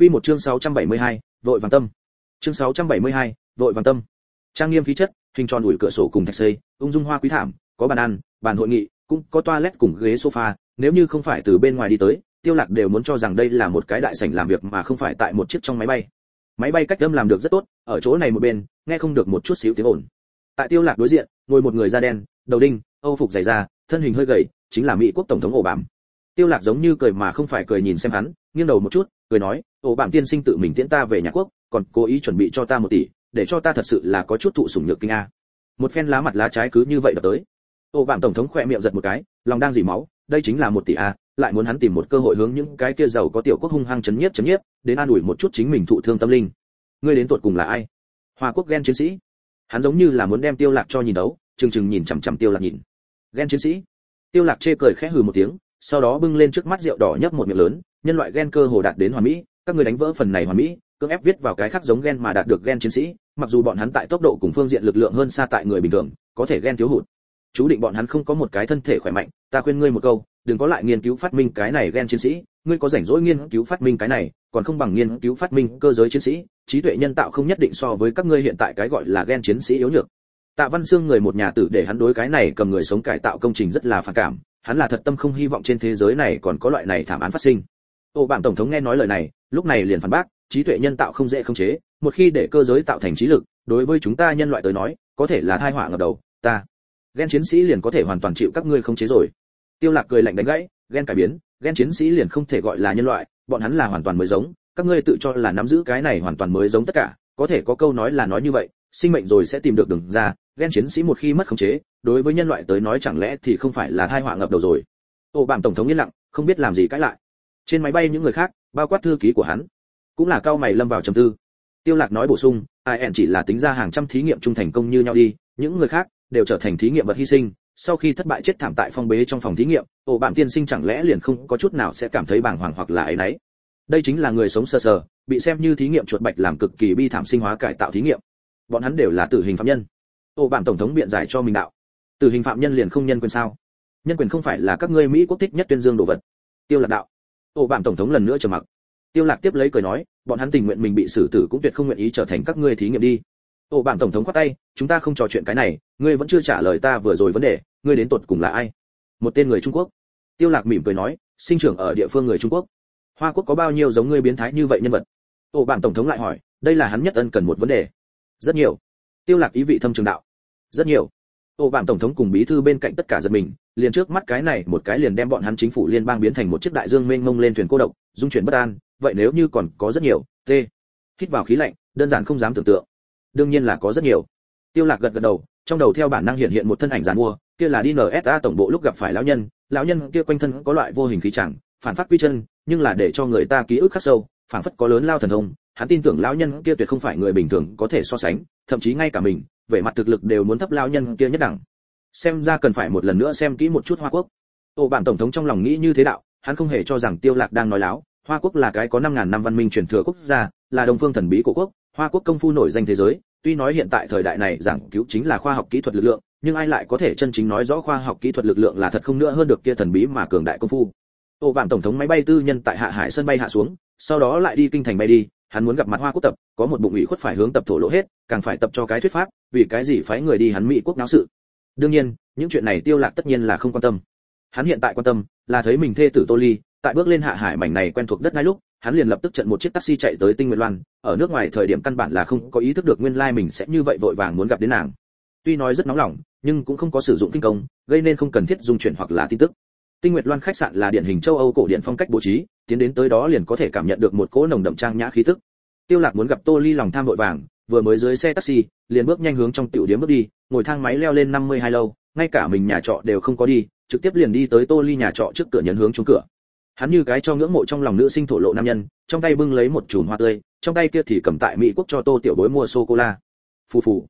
Quy một chương 672, vội vàng tâm. Chương 672, vội vàng tâm. Trang nghiêm khí chất, hình tròn ủi cửa sổ cùng thạch xây, ung dung hoa quý thảm, có bàn ăn, bàn hội nghị, cũng có toilet cùng ghế sofa, nếu như không phải từ bên ngoài đi tới, Tiêu Lạc đều muốn cho rằng đây là một cái đại sảnh làm việc mà không phải tại một chiếc trong máy bay. Máy bay cách âm làm được rất tốt, ở chỗ này một bên, nghe không được một chút xíu tiếng ồn. Tại Tiêu Lạc đối diện, ngồi một người da đen, đầu đinh, âu phục dày da, thân hình hơi gầy, chính là Mỹ quốc tổng thống ổ bảm. Tiêu Lạc giống như cười mà không phải cười nhìn xem hắn, nghiêng đầu một chút, cười nói, ổ bạn tiên sinh tự mình tiễn ta về nhà quốc, còn cố ý chuẩn bị cho ta một tỷ, để cho ta thật sự là có chút thụ sủng nhược kinh a. Một phen lá mặt lá trái cứ như vậy đập tới. Ổ bạn tổng thống khỏe miệng giật một cái, lòng đang dỉ máu, đây chính là một tỷ a, lại muốn hắn tìm một cơ hội hướng những cái kia giàu có tiểu quốc hung hăng chấn nhiếp chấn nhiếp, đến an ủi một chút chính mình thụ thương tâm linh. Ngươi đến tuột cùng là ai? Hoa quốc ghen chiến sĩ. Hắn giống như là muốn đem Tiêu Lạc cho nhìn đấu, chừng chừng nhìn chằm chằm Tiêu Lạc nhìn. Ghen chiến sĩ. Tiêu Lạc chê cười khẽ hừ một tiếng, sau đó bưng lên trước mắt rượu đỏ nhấp một miệng lớn, nhân loại gen cơ hồ đạt đến hoàn mỹ, các người đánh vỡ phần này hoàn mỹ, cưỡng ép viết vào cái khác giống gen mà đạt được gen chiến sĩ, mặc dù bọn hắn tại tốc độ cùng phương diện lực lượng hơn xa tại người bình thường, có thể gen thiếu hụt. Chú định bọn hắn không có một cái thân thể khỏe mạnh, ta khuyên ngươi một câu, đừng có lại nghiên cứu phát minh cái này gen chiến sĩ, ngươi có rảnh rỗi nghiên cứu phát minh cái này, còn không bằng nghiên cứu phát minh cơ giới chiến sĩ, trí tuệ nhân tạo không nhất định so với các ngươi hiện tại cái gọi là gen chiến sĩ yếu nhược. Tạ Văn Xương người một nhà tử để hắn đối cái này cầm người sống cải tạo công trình rất là phản cảm, hắn là thật tâm không hy vọng trên thế giới này còn có loại này thảm án phát sinh. Ô bạn tổng thống nghe nói lời này, lúc này liền phản bác, trí tuệ nhân tạo không dễ không chế, một khi để cơ giới tạo thành trí lực, đối với chúng ta nhân loại tới nói, có thể là tai họa ngập đầu, ta. Gen chiến sĩ liền có thể hoàn toàn chịu các ngươi không chế rồi. Tiêu Lạc cười lạnh đánh gãy, gen cải biến, gen chiến sĩ liền không thể gọi là nhân loại, bọn hắn là hoàn toàn mới giống, các ngươi tự cho là nắm giữ cái này hoàn toàn mới giống tất cả, có thể có câu nói là nói như vậy, sinh mệnh rồi sẽ tìm được đường ra, gen chiến sĩ một khi mất khống chế, đối với nhân loại tới nói chẳng lẽ thì không phải là tai họa ngập đầu rồi. Ô bảng tổng thống yên lặng, không biết làm gì cãi lại. Trên máy bay những người khác, bao quát thư ký của hắn, cũng là cao mày lâm vào trầm tư. Tiêu Lạc nói bổ sung, ai chỉ là tính ra hàng trăm thí nghiệm trung thành công như nhau đi, những người khác đều trở thành thí nghiệm vật hy sinh, sau khi thất bại chết thảm tại phong bế trong phòng thí nghiệm, ổ bạn tiên sinh chẳng lẽ liền không có chút nào sẽ cảm thấy bàng hoàng hoặc là ấy nấy. Đây chính là người sống sờ sờ, bị xem như thí nghiệm chuột bạch làm cực kỳ bi thảm sinh hóa cải tạo thí nghiệm. Bọn hắn đều là tử hình phạm nhân. Ổ bạn tổng thống biện giải cho mình đạo. Tử hình phạm nhân liền không nhân quyền sao? Nhân quyền không phải là các ngươi Mỹ quốc thích nhất tuyên dương đồ vật. Tiêu Lạc đạo. Ổ bạm tổng thống lần nữa trầm mặc. Tiêu Lạc tiếp lấy cười nói, bọn hắn tình nguyện mình bị xử tử cũng tuyệt không nguyện ý trở thành các ngươi thí nghiệm đi. Ổ bạm tổng thống quát tay, chúng ta không trò chuyện cái này, ngươi vẫn chưa trả lời ta vừa rồi vấn đề, ngươi đến tuột cùng là ai? Một tên người trung quốc. Tiêu lạc mỉm cười nói sinh trưởng ở địa phương người trung quốc. Hoa quốc có bao nhiêu giống ngươi biến thái như vậy nhân vật? Ổ bạm tổng thống lại hỏi đây là hắn nhất ân cần một vấn đề. Rất nhiều. Tiêu lạc ý vị thâm trường đạo. Rất nhiều. Ổ bạm tổng thống cùng bí thư bên cạnh tất cả dân mình liền trước mắt cái này một cái liền đem bọn hắn chính phủ liên bang biến thành một chiếc đại dương mênh mông lên thuyền cô độc, dung chuyển bất an, vậy nếu như còn có rất nhiều t hít vào khí lạnh, đơn giản không dám tưởng tượng. Đương nhiên là có rất nhiều. Tiêu lạc gật gật đầu, trong đầu theo bản năng hiện hiện một thân ảnh giàn mua, kia là đi nsa tổng bộ lúc gặp phải lão nhân lão nhân kia quanh thân có loại vô hình khí chẳng, phản phát quy chân, nhưng là để cho người ta ký ức khắc sâu, phản phất có lớn lao thần thông, hắn tin tưởng lão nhân kia tuyệt không phải người bình thường có thể so sánh, thậm chí ngay cả mình về mặt thực lực đều muốn thấp lão nhân kia nhất đẳng xem ra cần phải một lần nữa xem kỹ một chút hoa quốc. Ô bản tổng thống trong lòng nghĩ như thế đạo, hắn không hề cho rằng tiêu lạc đang nói láo. Hoa quốc là cái có năm ngàn năm văn minh truyền thừa quốc gia, là đồng phương thần bí của quốc. Hoa quốc công phu nổi danh thế giới, tuy nói hiện tại thời đại này giảng cứu chính là khoa học kỹ thuật lực lượng, nhưng ai lại có thể chân chính nói rõ khoa học kỹ thuật lực lượng là thật không nữa hơn được kia thần bí mà cường đại công phu. Ô bản tổng thống máy bay tư nhân tại hạ hải sân bay hạ xuống, sau đó lại đi kinh thành bay đi. Hắn muốn gặp mặt hoa quốc tập, có một bụng ủy khuất phải hướng tập thổ lộ hết, càng phải tập cho cái thuyết pháp, vì cái gì phái người đi hắn mỹ quốc náo sự đương nhiên, những chuyện này tiêu lạc tất nhiên là không quan tâm. Hắn hiện tại quan tâm là thấy mình thê tử tô ly, tại bước lên hạ hải mảnh này quen thuộc đất ngay lúc, hắn liền lập tức trận một chiếc taxi chạy tới tinh nguyệt loan, ở nước ngoài thời điểm căn bản là không có ý thức được nguyên lai mình sẽ như vậy vội vàng muốn gặp đến nàng. Tuy nói rất nóng lòng, nhưng cũng không có sử dụng kinh công, gây nên không cần thiết dung chuyển hoặc là tin tức. Tinh nguyệt loan khách sạn là điển hình châu âu cổ điển phong cách bố trí, tiến đến tới đó liền có thể cảm nhận được một cỗ nồng đậm trang nhã khí tức. Tiêu lạc muốn gặp tô ly lòng tham vội vàng, vừa mới dưới xe taxi, liền bước nhanh hướng trong tiểu điếm bước đi ngồi thang máy leo lên 52 lâu, ngay cả mình nhà trọ đều không có đi, trực tiếp liền đi tới tô ly nhà trọ trước cửa nhấn hướng xuống cửa. Hắn như cái cho ngưỡng mộ trong lòng nữ sinh thổ lộ nam nhân, trong tay bưng lấy một chùm hoa tươi, trong tay kia thì cầm tại mỹ quốc cho tô tiểu bối mua sô cô la phù phù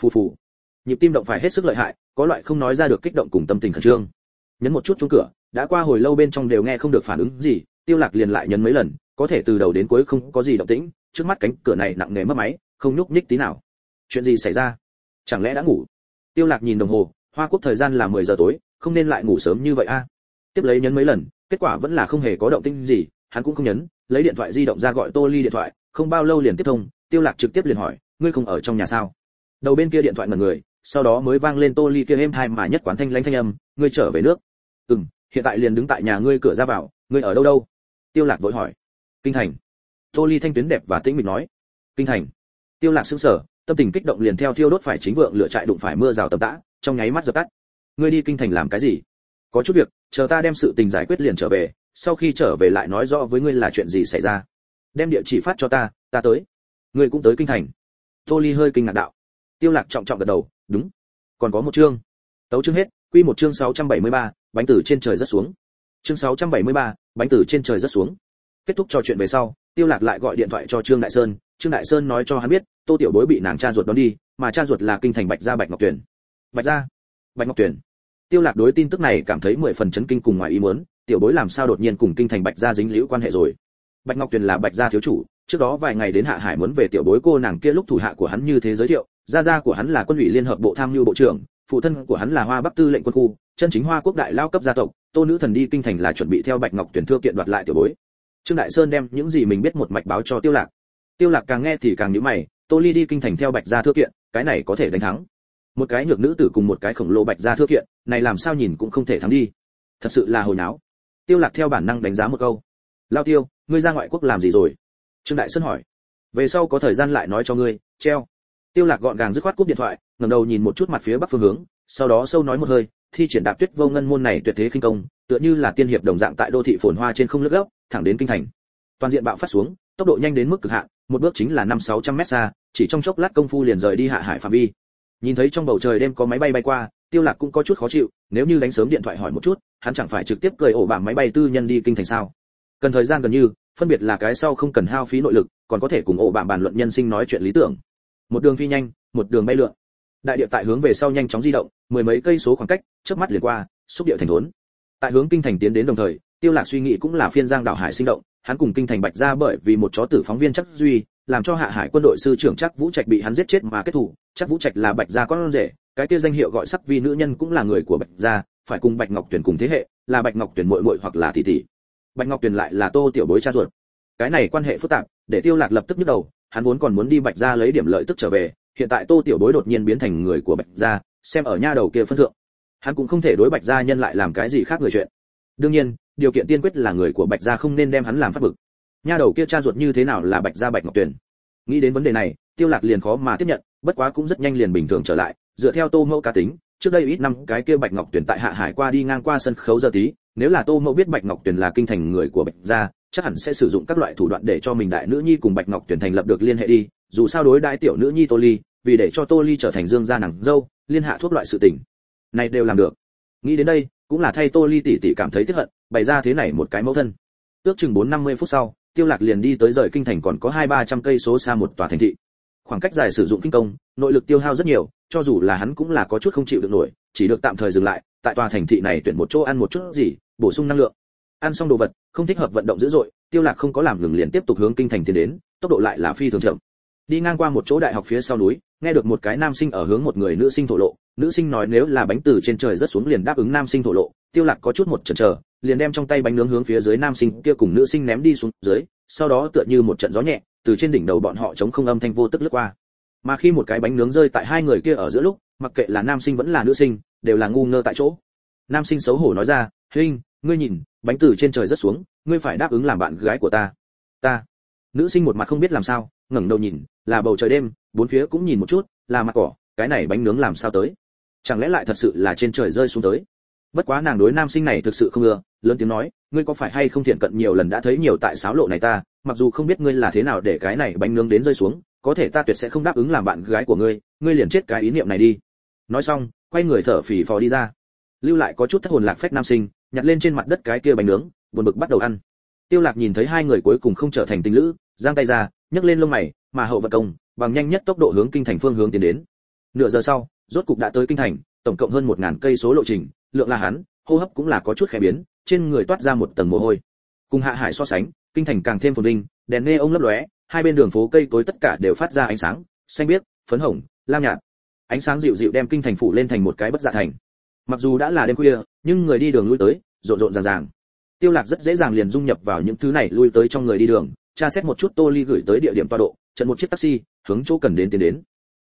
phù phù. Nhịp tim động phải hết sức lợi hại, có loại không nói ra được kích động cùng tâm tình khẩn trương. Nhấn một chút chuông cửa, đã qua hồi lâu bên trong đều nghe không được phản ứng gì, tiêu lạc liền lại nhấn mấy lần, có thể từ đầu đến cuối không có gì động tĩnh, trước mắt cánh cửa này nặng nề mất máy, không nhúc nhích tí nào. Chuyện gì xảy ra? Chẳng lẽ đã ngủ? Tiêu lạc nhìn đồng hồ, hoa quốc thời gian là 10 giờ tối, không nên lại ngủ sớm như vậy a. Tiếp lấy nhấn mấy lần, kết quả vẫn là không hề có động tĩnh gì, hắn cũng không nhấn, lấy điện thoại di động ra gọi tô ly điện thoại, không bao lâu liền tiếp thông, tiêu lạc trực tiếp liền hỏi, ngươi không ở trong nhà sao? Đầu bên kia điện thoại ngẩn người, sau đó mới vang lên tô ly kia êm thai mà nhất quán thanh lãnh thanh âm, ngươi trở về nước. Ừm, hiện tại liền đứng tại nhà ngươi cửa ra vào, ngươi ở đâu đâu? Tiêu lạc vội hỏi. Kinh thành. Tô ly thanh tuyến đẹp và tĩnh mịch nói. Kinh thành. Tiêu lạc sững sờ tâm tình kích động liền theo thiêu đốt phải chính vượng lựa trại đụng phải mưa rào tầm tã trong nháy mắt dập tắt. Ngươi đi kinh thành làm cái gì? Có chút việc chờ ta đem sự tình giải quyết liền trở về sau khi trở về lại nói rõ với ngươi là chuyện gì xảy ra. Đem địa chỉ phát cho ta ta tới. Ngươi cũng tới kinh thành. Tô ly hơi kinh ngạc đạo. Tiêu lạc trọng trọng gật đầu đúng. Còn có một chương. Tấu chương hết quy một chương 673, bánh tử trên trời rất xuống. Chương 673, bánh tử trên trời rất xuống. Kết thúc trò chuyện về sau tiêu lạc lại gọi điện thoại cho trương đại sơn trương đại sơn nói cho hắn biết, tô tiểu bối bị nàng cha ruột đón đi, mà cha ruột là kinh thành bạch gia bạch ngọc tuyển bạch gia bạch ngọc tuyển tiêu lạc đối tin tức này cảm thấy mười phần chấn kinh cùng ngoài ý muốn, tiểu bối làm sao đột nhiên cùng kinh thành bạch gia dính liễu quan hệ rồi? Bạch ngọc tuyền là bạch gia thiếu chủ, trước đó vài ngày đến hạ hải muốn về tiểu bối cô nàng kia lúc thủ hạ của hắn như thế giới thiệu, gia gia của hắn là quân ủy liên hợp bộ tham mưu bộ trưởng, phụ thân của hắn là hoa bắc tư lệnh quân khu, chân chính hoa quốc đại lao cấp gia tộc, tô nữ thần đi kinh thành là chuẩn bị theo bạch ngọc tuyển thưa kiện đoạt lại tiểu bối. Trương đại sơn đem những gì mình biết một mạch báo cho tiêu lạc tiêu lạc càng nghe thì càng nhíu mày, tô ly đi kinh thành theo bạch gia thưa kiện, cái này có thể đánh thắng. Một cái nhược nữ tử cùng một cái khổng lồ bạch gia thưa kiện, này làm sao nhìn cũng không thể thắng đi. Thật sự là hồi náo. Tiêu lạc theo bản năng đánh giá một câu. Lao tiêu, ngươi ra ngoại quốc làm gì rồi? Trương đại sơn hỏi. Về sau có thời gian lại nói cho ngươi, treo. Tiêu lạc gọn gàng dứt khoát cúp điện thoại, ngẩng đầu nhìn một chút mặt phía bắc phương hướng, sau đó sâu nói một hơi, thi triển đạp tuyết vô ngân môn này tuyệt thế khinh công, tựa như là tiên hiệp đồng dạng tại đô thị phồn hoa trên không lướt gốc, thẳng đến kinh thành. Toàn diện bạo phát xuống, tốc độ nhanh đến mức cực hạn một bước chính là năm sáu trăm mét xa, chỉ trong chốc lát công phu liền rời đi hạ hải phạm vi. Nhìn thấy trong bầu trời đêm có máy bay bay qua, tiêu lạc cũng có chút khó chịu, nếu như đánh sớm điện thoại hỏi một chút, hắn chẳng phải trực tiếp cười ổ bảng máy bay tư nhân đi kinh thành sao? Cần thời gian gần như, phân biệt là cái sau không cần hao phí nội lực, còn có thể cùng ổ bảng bàn luận nhân sinh nói chuyện lý tưởng. Một đường phi nhanh, một đường bay lượn. Đại địa tại hướng về sau nhanh chóng di động, mười mấy cây số khoảng cách, chớp mắt liền qua, xúc địa thành thốn. Tại hướng kinh thành tiến đến đồng thời, tiêu lạc suy nghĩ cũng là phiên giang đảo hải sinh động hắn cùng kinh thành bạch ra bởi vì một chó tử phóng viên chắc duy, làm cho hạ hải quân đội sư trưởng chắc vũ trạch bị hắn giết chết mà kết thủ. Chắc vũ trạch là bạch gia con rể, cái kia danh hiệu gọi sắc vi nữ nhân cũng là người của bạch gia, phải cùng bạch ngọc tuyển cùng thế hệ, là bạch ngọc tuyển muội muội hoặc là tỷ tỷ. Bạch ngọc tuyển lại là tô tiểu bối cha ruột. Cái này quan hệ phức tạp, để tiêu lạc lập tức nhức đầu, hắn vốn còn muốn đi bạch gia lấy điểm lợi tức trở về, hiện tại tô tiểu bối đột nhiên biến thành người của bạch gia, xem ở nha đầu kia phân thượng. Hắn cũng không thể đối bạch gia nhân lại làm cái gì khác người chuyện. Đương nhiên điều kiện tiên quyết là người của bạch gia không nên đem hắn làm phát bực. Nha đầu kia cha ruột như thế nào là bạch gia bạch ngọc tuyền? Nghĩ đến vấn đề này, tiêu lạc liền khó mà tiếp nhận, bất quá cũng rất nhanh liền bình thường trở lại, dựa theo tô mẫu cá tính, trước đây ít năm cái kia bạch ngọc tuyền tại hạ hải qua đi ngang qua sân khấu giờ tí, nếu là tô mẫu biết bạch ngọc tuyền là kinh thành người của bạch gia, chắc hẳn sẽ sử dụng các loại thủ đoạn để cho mình đại nữ nhi cùng bạch ngọc tuyền thành lập được liên hệ đi, dù sao đối đại tiểu nữ nhi tô ly, vì để cho tô ly trở thành dương gia nàng dâu, liên hạ thuốc loại sự tình, này đều làm được. Nghĩ đến đây, cũng là thay tô ly tỷ tỷ cảm thấy tiếc hận bày ra thế này một cái mẫu thân. Ước chừng bốn năm mươi phút sau, tiêu lạc liền đi tới rời kinh thành còn có hai ba trăm cây số xa một tòa thành thị. Khoảng cách dài sử dụng kinh công, nội lực tiêu hao rất nhiều, cho dù là hắn cũng là có chút không chịu được nổi, chỉ được tạm thời dừng lại, tại tòa thành thị này tuyển một chỗ ăn một chút gì, bổ sung năng lượng. Ăn xong đồ vật, không thích hợp vận động dữ dội, tiêu lạc không có làm ngừng liền tiếp tục hướng kinh thành tiến đến, tốc độ lại là phi thường chậm. Đi ngang qua một chỗ đại học phía sau núi, nghe được một cái nam sinh ở hướng một người nữ sinh thổ lộ. Nữ sinh nói nếu là bánh từ trên trời rất xuống liền đáp ứng nam sinh thổ lộ. Tiêu lạc có chút một chần chờ liền đem trong tay bánh nướng hướng phía dưới nam sinh kia cùng nữ sinh ném đi xuống dưới, sau đó tựa như một trận gió nhẹ, từ trên đỉnh đầu bọn họ chống không âm thanh vô tức lướt qua. Mà khi một cái bánh nướng rơi tại hai người kia ở giữa lúc, mặc kệ là nam sinh vẫn là nữ sinh, đều là ngu ngơ tại chỗ. Nam sinh xấu hổ nói ra, huynh, ngươi nhìn, bánh từ trên trời rất xuống, ngươi phải đáp ứng làm bạn gái của ta. Ta? Nữ sinh một mặt không biết làm sao, ngẩng đầu nhìn, là bầu trời đêm, bốn phía cũng nhìn một chút, là mặt cỏ, cái này bánh nướng làm sao tới? Chẳng lẽ lại thật sự là trên trời rơi xuống tới? Bất quá nàng đối nam sinh này thực sự không ưa lớn tiếng nói, ngươi có phải hay không thiện cận nhiều lần đã thấy nhiều tại sáo lộ này ta, mặc dù không biết ngươi là thế nào để cái này bánh nướng đến rơi xuống, có thể ta tuyệt sẽ không đáp ứng làm bạn gái của ngươi ngươi liền chết cái ý niệm này đi. Nói xong, quay người thở phì phò đi ra. Lưu lại có chút thất hồn lạc phách nam sinh, nhặt lên trên mặt đất cái kia bánh nướng, buồn bực bắt đầu ăn. Tiêu lạc nhìn thấy hai người cuối cùng không trở thành tình lữ, giang tay ra, nhấc lên lông mày, mà hậu vật công, bằng nhanh nhất tốc độ hướng kinh thành phương hướng tiến đến. Nửa giờ sau, rốt cục đã tới kinh thành, tổng cộng hơn một ngàn cây số lộ trình, lượng là hắn, hô hấp cũng là có chút khẽ biến trên người toát ra một tầng mồ hôi. Cùng hạ hải so sánh, kinh thành càng thêm phồn vinh, đèn nghe ông lấp lóe, hai bên đường phố cây cối tất cả đều phát ra ánh sáng, xanh biếc, phấn hồng, lam nhạt. Ánh sáng dịu dịu đem kinh thành phủ lên thành một cái bất dạ thành. Mặc dù đã là đêm khuya, nhưng người đi đường lui tới, rộn rộn ràng ràng. Tiêu lạc rất dễ dàng liền dung nhập vào những thứ này lui tới trong người đi đường, tra xét một chút tô ly gửi tới địa điểm tọa độ, chặn một chiếc taxi, hướng chỗ cần đến tiến đến.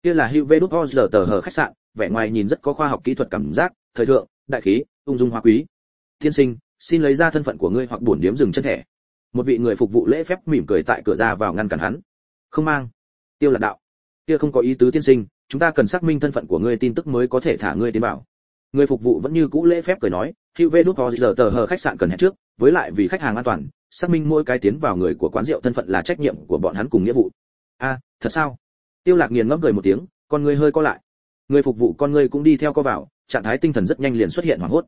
Kia là hữu vê đút giờ tờ hờ khách sạn, vẻ ngoài nhìn rất có khoa học kỹ thuật cảm giác, thời thượng, đại khí, ung dung hoa quý. Thiên sinh xin lấy ra thân phận của ngươi hoặc bổn điếm dừng chân thẻ. Một vị người phục vụ lễ phép mỉm cười tại cửa ra vào ngăn cản hắn. Không mang. Tiêu lạc đạo. Kia không có ý tứ tiên sinh, chúng ta cần xác minh thân phận của ngươi tin tức mới có thể thả ngươi tiến vào. Người phục vụ vẫn như cũ lễ phép cười nói, hữu vê đút giờ tờ hờ khách sạn cần hẹn trước, với lại vì khách hàng an toàn, xác minh mỗi cái tiến vào người của quán rượu thân phận là trách nhiệm của bọn hắn cùng nghĩa vụ. A, thật sao? Tiêu lạc nghiền ngẫm cười một tiếng, con ngươi hơi co lại. Người phục vụ con ngươi cũng đi theo co vào, trạng thái tinh thần rất nhanh liền xuất hiện hoảng hốt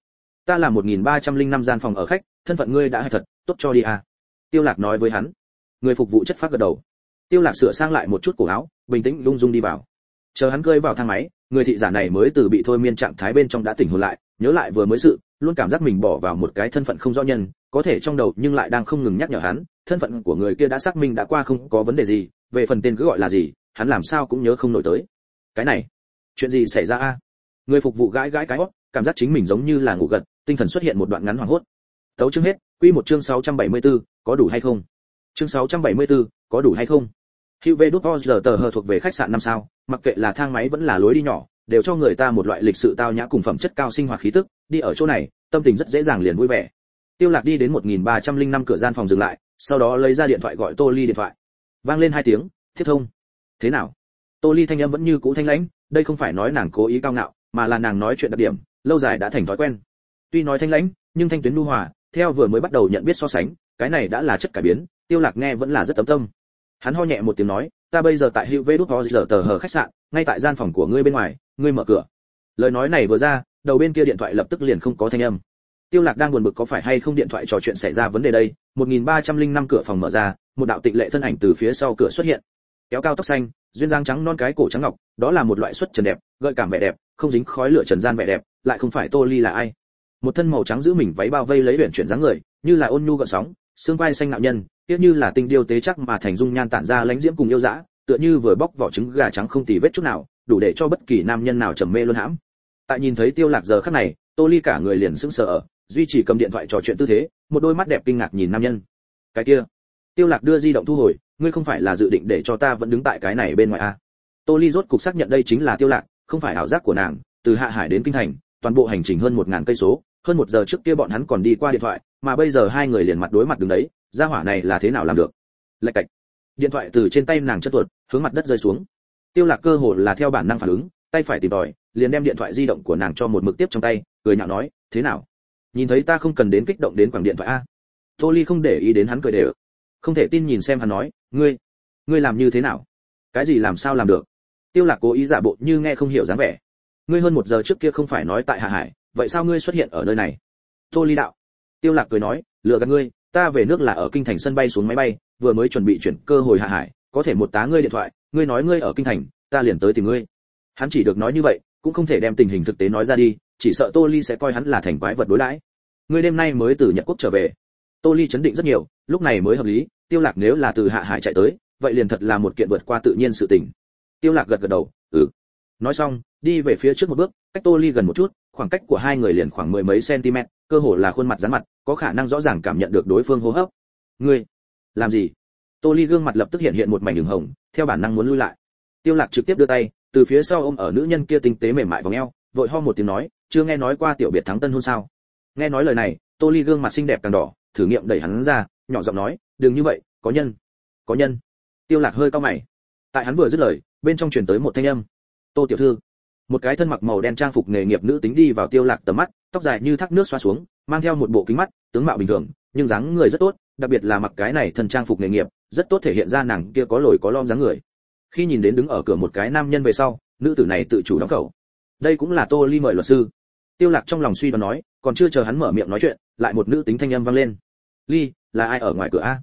ta là 1305 gian phòng ở khách, thân phận ngươi đã hay thật, tốt cho đi a tiêu lạc nói với hắn. Người phục vụ chất phát gật đầu. Tiêu lạc sửa sang lại một chút cổ áo, bình tĩnh lung dung đi vào. Chờ hắn cơi vào thang máy, người thị giả này mới từ bị thôi miên trạng thái bên trong đã tỉnh hồn lại, nhớ lại vừa mới sự, luôn cảm giác mình bỏ vào một cái thân phận không rõ nhân, có thể trong đầu nhưng lại đang không ngừng nhắc nhở hắn, thân phận của người kia đã xác minh đã qua không có vấn đề gì, về phần tên cứ gọi là gì, hắn làm sao cũng nhớ không nổi tới. Cái này, chuyện gì xảy ra a? Người phục vụ gãi gãi cái hót cảm giác chính mình giống như là ngủ gật tinh thần xuất hiện một đoạn ngắn hoảng hốt tấu chương hết quy một chương 674, có đủ hay không chương 674, có đủ hay không Hữu Vê Đút giờ tờ hờ thuộc về khách sạn năm sao, mặc kệ là thang máy vẫn là lối đi nhỏ, đều cho người ta một loại lịch sự tao nhã cùng phẩm chất cao sinh hoạt khí tức, đi ở chỗ này, tâm tình rất dễ dàng liền vui vẻ. Tiêu Lạc đi đến 1305 cửa gian phòng dừng lại, sau đó lấy ra điện thoại gọi Tô Ly điện thoại. Vang lên hai tiếng, thiết thông. Thế nào? Tô Ly thanh âm vẫn như cũ thanh lãnh, đây không phải nói nàng cố ý cao ngạo, mà là nàng nói chuyện đặc điểm, lâu dài đã thành thói quen. Tuy nói thanh lãnh, nhưng thanh tuyến nu hòa, theo vừa mới bắt đầu nhận biết so sánh, cái này đã là chất cải biến, Tiêu Lạc nghe vẫn là rất tấm tâm. Hắn ho nhẹ một tiếng nói, ta bây giờ tại Hữu Vê Đút giờ tờ hờ khách sạn, ngay tại gian phòng của ngươi bên ngoài, ngươi mở cửa. Lời nói này vừa ra, đầu bên kia điện thoại lập tức liền không có thanh âm. Tiêu Lạc đang buồn bực có phải hay không điện thoại trò chuyện xảy ra vấn đề đây, 1305 cửa phòng mở ra, một đạo tịnh lệ thân ảnh từ phía sau cửa xuất hiện. Kéo cao tóc xanh, duyên dáng trắng non cái cổ trắng ngọc, đó là một loại xuất trần đẹp, gợi cảm vẻ đẹp, không dính khói lửa trần gian vẻ đẹp, lại không phải Tô Ly là ai. Một thân màu trắng giữ mình váy bao vây lấy huyền chuyển dáng người, như là ôn nhu gợn sóng, xương vai xanh nạo nhân, tiếc như là tinh điêu tế chắc mà thành dung nhan tản ra lãnh diễm cùng yêu dã, tựa như vừa bóc vỏ trứng gà trắng không tì vết chút nào, đủ để cho bất kỳ nam nhân nào trầm mê luôn hãm. Tại nhìn thấy Tiêu Lạc giờ khắc này, Tô Ly cả người liền sững sờ duy trì cầm điện thoại trò chuyện tư thế, một đôi mắt đẹp kinh ngạc nhìn nam nhân. Cái kia, Tiêu Lạc đưa di động thu hồi, ngươi không phải là dự định để cho ta vẫn đứng tại cái này bên ngoài à? Tô Ly rốt cục xác nhận đây chính là Tiêu Lạc, không phải ảo giác của nàng, từ Hạ Hải đến kinh thành, toàn bộ hành trình hơn một ngàn cây số, hơn một giờ trước kia bọn hắn còn đi qua điện thoại, mà bây giờ hai người liền mặt đối mặt đứng đấy, gia hỏa này là thế nào làm được? Lạch cạch. Điện thoại từ trên tay nàng chất tuột, hướng mặt đất rơi xuống. Tiêu Lạc cơ hồ là theo bản năng phản ứng, tay phải tìm tòi, liền đem điện thoại di động của nàng cho một mực tiếp trong tay, cười nhạo nói, thế nào? Nhìn thấy ta không cần đến kích động đến quảng điện thoại a? Tô Ly không để ý đến hắn cười đều. Không thể tin nhìn xem hắn nói, ngươi, ngươi làm như thế nào? Cái gì làm sao làm được? Tiêu Lạc cố ý giả bộ như nghe không hiểu dáng vẻ. Ngươi hơn một giờ trước kia không phải nói tại Hạ Hải, vậy sao ngươi xuất hiện ở nơi này? Tô ly đạo. Tiêu lạc cười nói, lừa gạt ngươi, ta về nước là ở kinh thành sân bay xuống máy bay, vừa mới chuẩn bị chuyển cơ hồi hạ hải, có thể một tá ngươi điện thoại, ngươi nói ngươi ở kinh thành, ta liền tới tìm ngươi. Hắn chỉ được nói như vậy, cũng không thể đem tình hình thực tế nói ra đi, chỉ sợ tô ly sẽ coi hắn là thành quái vật đối đãi. Ngươi đêm nay mới từ nhật quốc trở về. Tô ly chấn định rất nhiều, lúc này mới hợp lý, tiêu lạc nếu là từ hạ hải chạy tới, vậy liền thật là một kiện vượt qua tự nhiên sự tình. Tiêu lạc gật gật đầu ừ. Nói xong, đi về phía trước một bước, cách tô ly gần một chút khoảng cách của hai người liền khoảng mười mấy cm, cơ hồ là khuôn mặt dán mặt, có khả năng rõ ràng cảm nhận được đối phương hô hấp. Ngươi, làm gì? Tô ly gương mặt lập tức hiện hiện một mảnh đường hồng, theo bản năng muốn lui lại. Tiêu lạc trực tiếp đưa tay, từ phía sau ôm ở nữ nhân kia tinh tế mềm mại vòng eo, vội ho một tiếng nói, chưa nghe nói qua tiểu biệt thắng tân hôn sao? Nghe nói lời này, tô ly gương mặt xinh đẹp càng đỏ, thử nghiệm đẩy hắn ra, nhỏ giọng nói, đừng như vậy, có nhân có nhân. Tiêu lạc hơi cao mày. Tại hắn vừa dứt lời, bên trong truyền tới một thanh âm. Tô tiểu thư một cái thân mặc màu đen trang phục nghề nghiệp nữ tính đi vào tiêu lạc tầm mắt, tóc dài như thác nước xoa xuống, mang theo một bộ kính mắt, tướng mạo bình thường, nhưng dáng người rất tốt, đặc biệt là mặc cái này thân trang phục nghề nghiệp, rất tốt thể hiện ra nàng kia có lồi có lõm dáng người. Khi nhìn đến đứng ở cửa một cái nam nhân về sau, nữ tử này tự chủ đóng khẩu. Đây cũng là tô ly mời luật sư. Tiêu lạc trong lòng suy đoán nói, còn chưa chờ hắn mở miệng nói chuyện, lại một nữ tính thanh âm vang lên. Ly, là ai ở ngoài cửa a?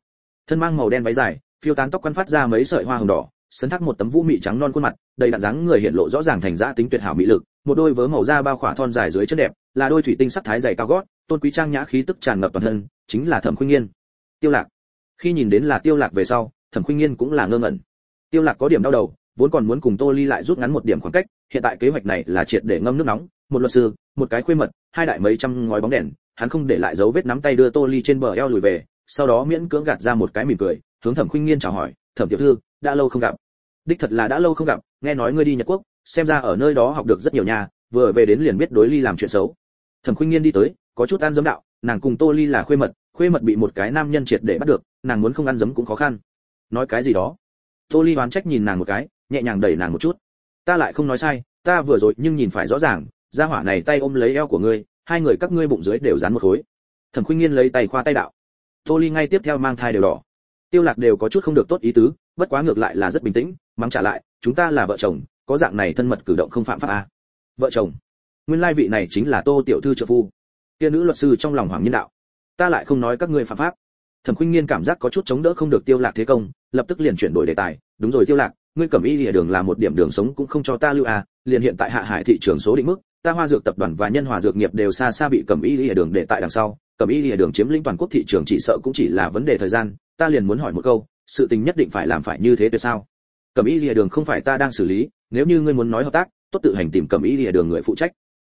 Thân mang màu đen váy dài, phiêu tán tóc quăn phát ra mấy sợi hoa hồng đỏ sấn thác một tấm vũ mị trắng non khuôn mặt, đầy đặn dáng người hiện lộ rõ ràng thành ra tính tuyệt hảo mỹ lực, một đôi vớ màu da bao khỏa thon dài dưới chân đẹp, là đôi thủy tinh sắc thái dày cao gót, tôn quý trang nhã khí tức tràn ngập toàn thân, chính là thẩm khuynh nghiên. Tiêu lạc. Khi nhìn đến là tiêu lạc về sau, thẩm khuynh nghiên cũng là ngơ ngẩn. Tiêu lạc có điểm đau đầu, vốn còn muốn cùng tô ly lại rút ngắn một điểm khoảng cách, hiện tại kế hoạch này là triệt để ngâm nước nóng, một luật sư, một cái khuê mật, hai đại mấy trăm ngói bóng đèn, hắn không để lại dấu vết nắm tay đưa tô ly trên bờ eo lùi về, sau đó miễn cưỡng gạt ra một cái mỉm cười, hướng thẩm khuynh nghiên chào hỏi thẩm tiểu thư, đã lâu không gặp. Đích thật là đã lâu không gặp, nghe nói ngươi đi nhật quốc, xem ra ở nơi đó học được rất nhiều nhà, vừa về đến liền biết đối ly làm chuyện xấu. Thẩm khuynh nghiên đi tới, có chút ăn dấm đạo, nàng cùng tô ly là khuê mật khuê mật bị một cái nam nhân triệt để bắt được, nàng muốn không ăn dấm cũng khó khăn. Nói cái gì đó? Tô ly oán trách nhìn nàng một cái, nhẹ nhàng đẩy nàng một chút. Ta lại không nói sai, ta vừa rồi nhưng nhìn phải rõ ràng, gia hỏa này tay ôm lấy eo của ngươi, hai người các ngươi bụng dưới đều dán một khối. Thẩm khuynh nghiên lấy tay khoa tay đạo. Tô ly ngay tiếp theo mang thai đều đỏ tiêu lạc đều có chút không được tốt ý tứ, bất quá ngược lại là rất bình tĩnh, mắng trả lại, chúng ta là vợ chồng, có dạng này thân mật cử động không phạm pháp à. vợ chồng? Nguyên lai vị này chính là tô tiểu thư trợ phu. Kia nữ luật sư trong lòng hoàng nhân đạo, ta lại không nói các ngươi phạm pháp. Thẩm khuynh nghiên cảm giác có chút chống đỡ không được tiêu lạc thế công, lập tức liền chuyển đổi đề tài, đúng rồi tiêu lạc, ngươi cẩm y lìa đường là một điểm đường sống cũng không cho ta lưu à liền hiện tại hạ hải thị trường số định mức, ta hoa dược tập đoàn và nhân hòa dược nghiệp đều xa xa bị cẩm y lìa đường để tại đằng sau cẩm y lìa đường chiếm lĩnh toàn quốc thị trường chỉ sợ cũng chỉ là vấn đề thời gian ta liền muốn hỏi một câu sự tình nhất định phải làm phải như thế tuyệt sao? Cẩm y lìa đường không phải ta đang xử lý nếu như ngươi muốn nói hợp tác tốt tự hành tìm cẩm y lìa đường người phụ trách.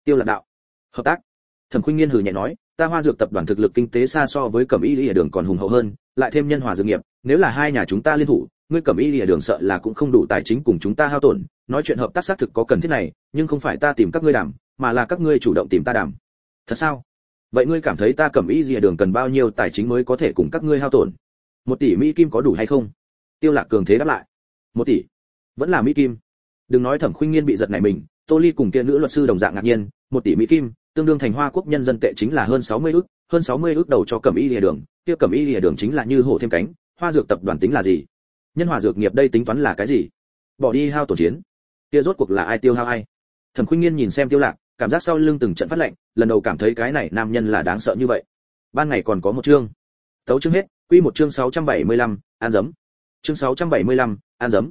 Tiêu lạc đạo. Hợp tác? Thẩm khuynh nghiên hừ nhẹ nói ta hoa dược tập đoàn thực lực kinh tế xa so với cẩm y lìa đường còn hùng hậu hơn lại thêm nhân hòa dược nghiệp nếu là hai nhà chúng ta liên thủ ngươi cẩm y lìa đường sợ là cũng không đủ tài chính cùng chúng ta hao tổn nói chuyện hợp tác xác thực có cần thiết này nhưng không phải ta tìm các ngươi đảm, mà là các ngươi chủ động tìm ta đảm. thật sao? Vậy ngươi cảm thấy ta cẩm y lìa đường cần bao nhiêu tài chính mới có thể cùng các ngươi hao tổn? Một tỷ mỹ kim có đủ hay không? Tiêu lạc cường thế đáp lại. Một tỷ. Vẫn là mỹ kim. Đừng nói thẩm khuynh nghiên bị giật này mình, tô ly cùng kia nữ luật sư đồng dạng ngạc nhiên, một tỷ mỹ kim, tương đương thành hoa quốc nhân dân tệ chính là hơn 60 ức hơn 60 ức đầu cho cẩm y lìa đường, kia cẩm y lìa đường chính là như hổ thêm cánh, hoa dược tập đoàn tính là gì? Nhân hòa dược nghiệp đây tính toán là cái gì? Bỏ đi hao tổn chiến. Kia rốt cuộc là ai tiêu hao ai? Thẩm khuynh nghiên nhìn xem tiêu lạc, cảm giác sau lưng từng trận phát lạnh lần đầu cảm thấy cái này nam nhân là đáng sợ như vậy. Ban ngày còn có một chương. Tấu chương hết quy một chương 675, an dấm chương 675, an dấm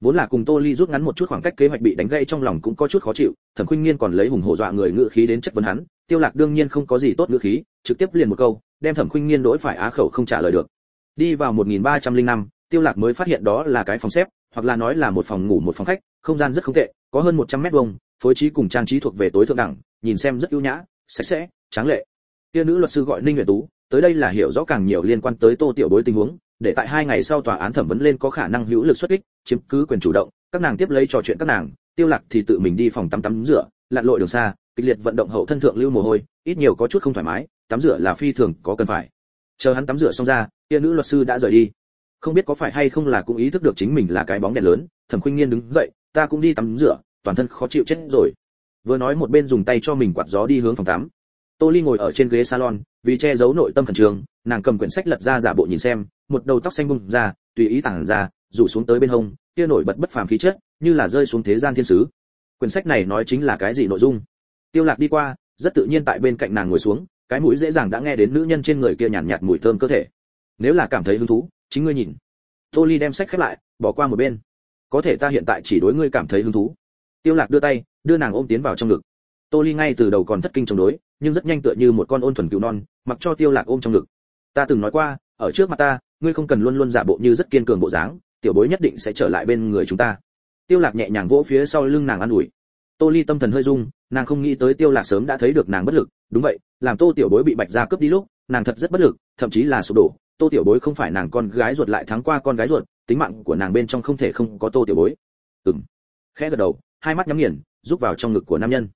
vốn là cùng tô ly rút ngắn một chút khoảng cách kế hoạch bị đánh gãy trong lòng cũng có chút khó chịu thẩm khuynh nghiên còn lấy hùng hổ dọa người ngự khí đến chất vấn hắn tiêu lạc đương nhiên không có gì tốt ngữ khí trực tiếp liền một câu đem thẩm khuynh nghiên đối phải á khẩu không trả lời được. Đi vào 1305, tiêu lạc mới phát hiện đó là cái phòng xếp hoặc là nói là một phòng ngủ một phòng khách không gian rất không tệ có hơn 100 mét vuông phối trí cùng trang trí thuộc về tối thượng đẳng nhìn xem rất ưu nhã sạch sẽ tráng lệ. Kia nữ luật sư gọi ninh nguyệt tú tới đây là hiểu rõ càng nhiều liên quan tới tô tiểu bối tình huống, để tại hai ngày sau tòa án thẩm vấn lên có khả năng hữu lực xuất kích, chiếm cứ quyền chủ động, các nàng tiếp lấy trò chuyện các nàng, tiêu lạc thì tự mình đi phòng tắm tắm rửa, lặn lội đường xa, kịch liệt vận động hậu thân thượng lưu mồ hôi, ít nhiều có chút không thoải mái, tắm rửa là phi thường có cần phải. Chờ hắn tắm rửa xong ra, kia nữ luật sư đã rời đi. Không biết có phải hay không là cũng ý thức được chính mình là cái bóng đèn lớn, thẩm khuynh nghiên đứng dậy, ta cũng đi tắm rửa, toàn thân khó chịu chết rồi. Vừa nói một bên dùng tay cho mình quạt gió đi hướng phòng tắm tô ly ngồi ở trên ghế salon vì che giấu nội tâm khẩn trương nàng cầm quyển sách lật ra giả bộ nhìn xem một đầu tóc xanh bung ra tùy ý tản ra rủ xuống tới bên hông kia nổi bật bất phàm khí chất như là rơi xuống thế gian thiên sứ. Quyển sách này nói chính là cái gì nội dung? Tiêu lạc đi qua rất tự nhiên tại bên cạnh nàng ngồi xuống cái mũi dễ dàng đã nghe đến nữ nhân trên người kia nhàn nhạt, nhạt mùi thơm cơ thể. Nếu là cảm thấy hứng thú chính ngươi nhìn. Tô ly đem sách khép lại bỏ qua một bên. Có thể ta hiện tại chỉ đối ngươi cảm thấy hứng thú. Tiêu lạc đưa tay đưa nàng ôm tiến vào trong ngực tô ly ngay từ đầu còn thất kinh chống đối, nhưng rất nhanh tựa như một con ôn thuần cứu non, mặc cho tiêu lạc ôm trong ngực. Ta từng nói qua, ở trước mặt ta, ngươi không cần luôn luôn giả bộ như rất kiên cường bộ dáng, tiểu bối nhất định sẽ trở lại bên người chúng ta. Tiêu lạc nhẹ nhàng vỗ phía sau lưng nàng an ủi. Tô ly tâm thần hơi rung, nàng không nghĩ tới tiêu lạc sớm đã thấy được nàng bất lực. Đúng vậy, làm tô tiểu bối bị bạch gia cướp đi lúc, nàng thật rất bất lực, thậm chí là sụp đổ. Tô tiểu bối không phải nàng con gái ruột lại thắng qua con gái ruột, tính mạng của nàng bên trong không thể không có tô tiểu bối. Ừm. Khẽ gật đầu, hai mắt nhắm nghiền, rút vào trong ngực của nam nhân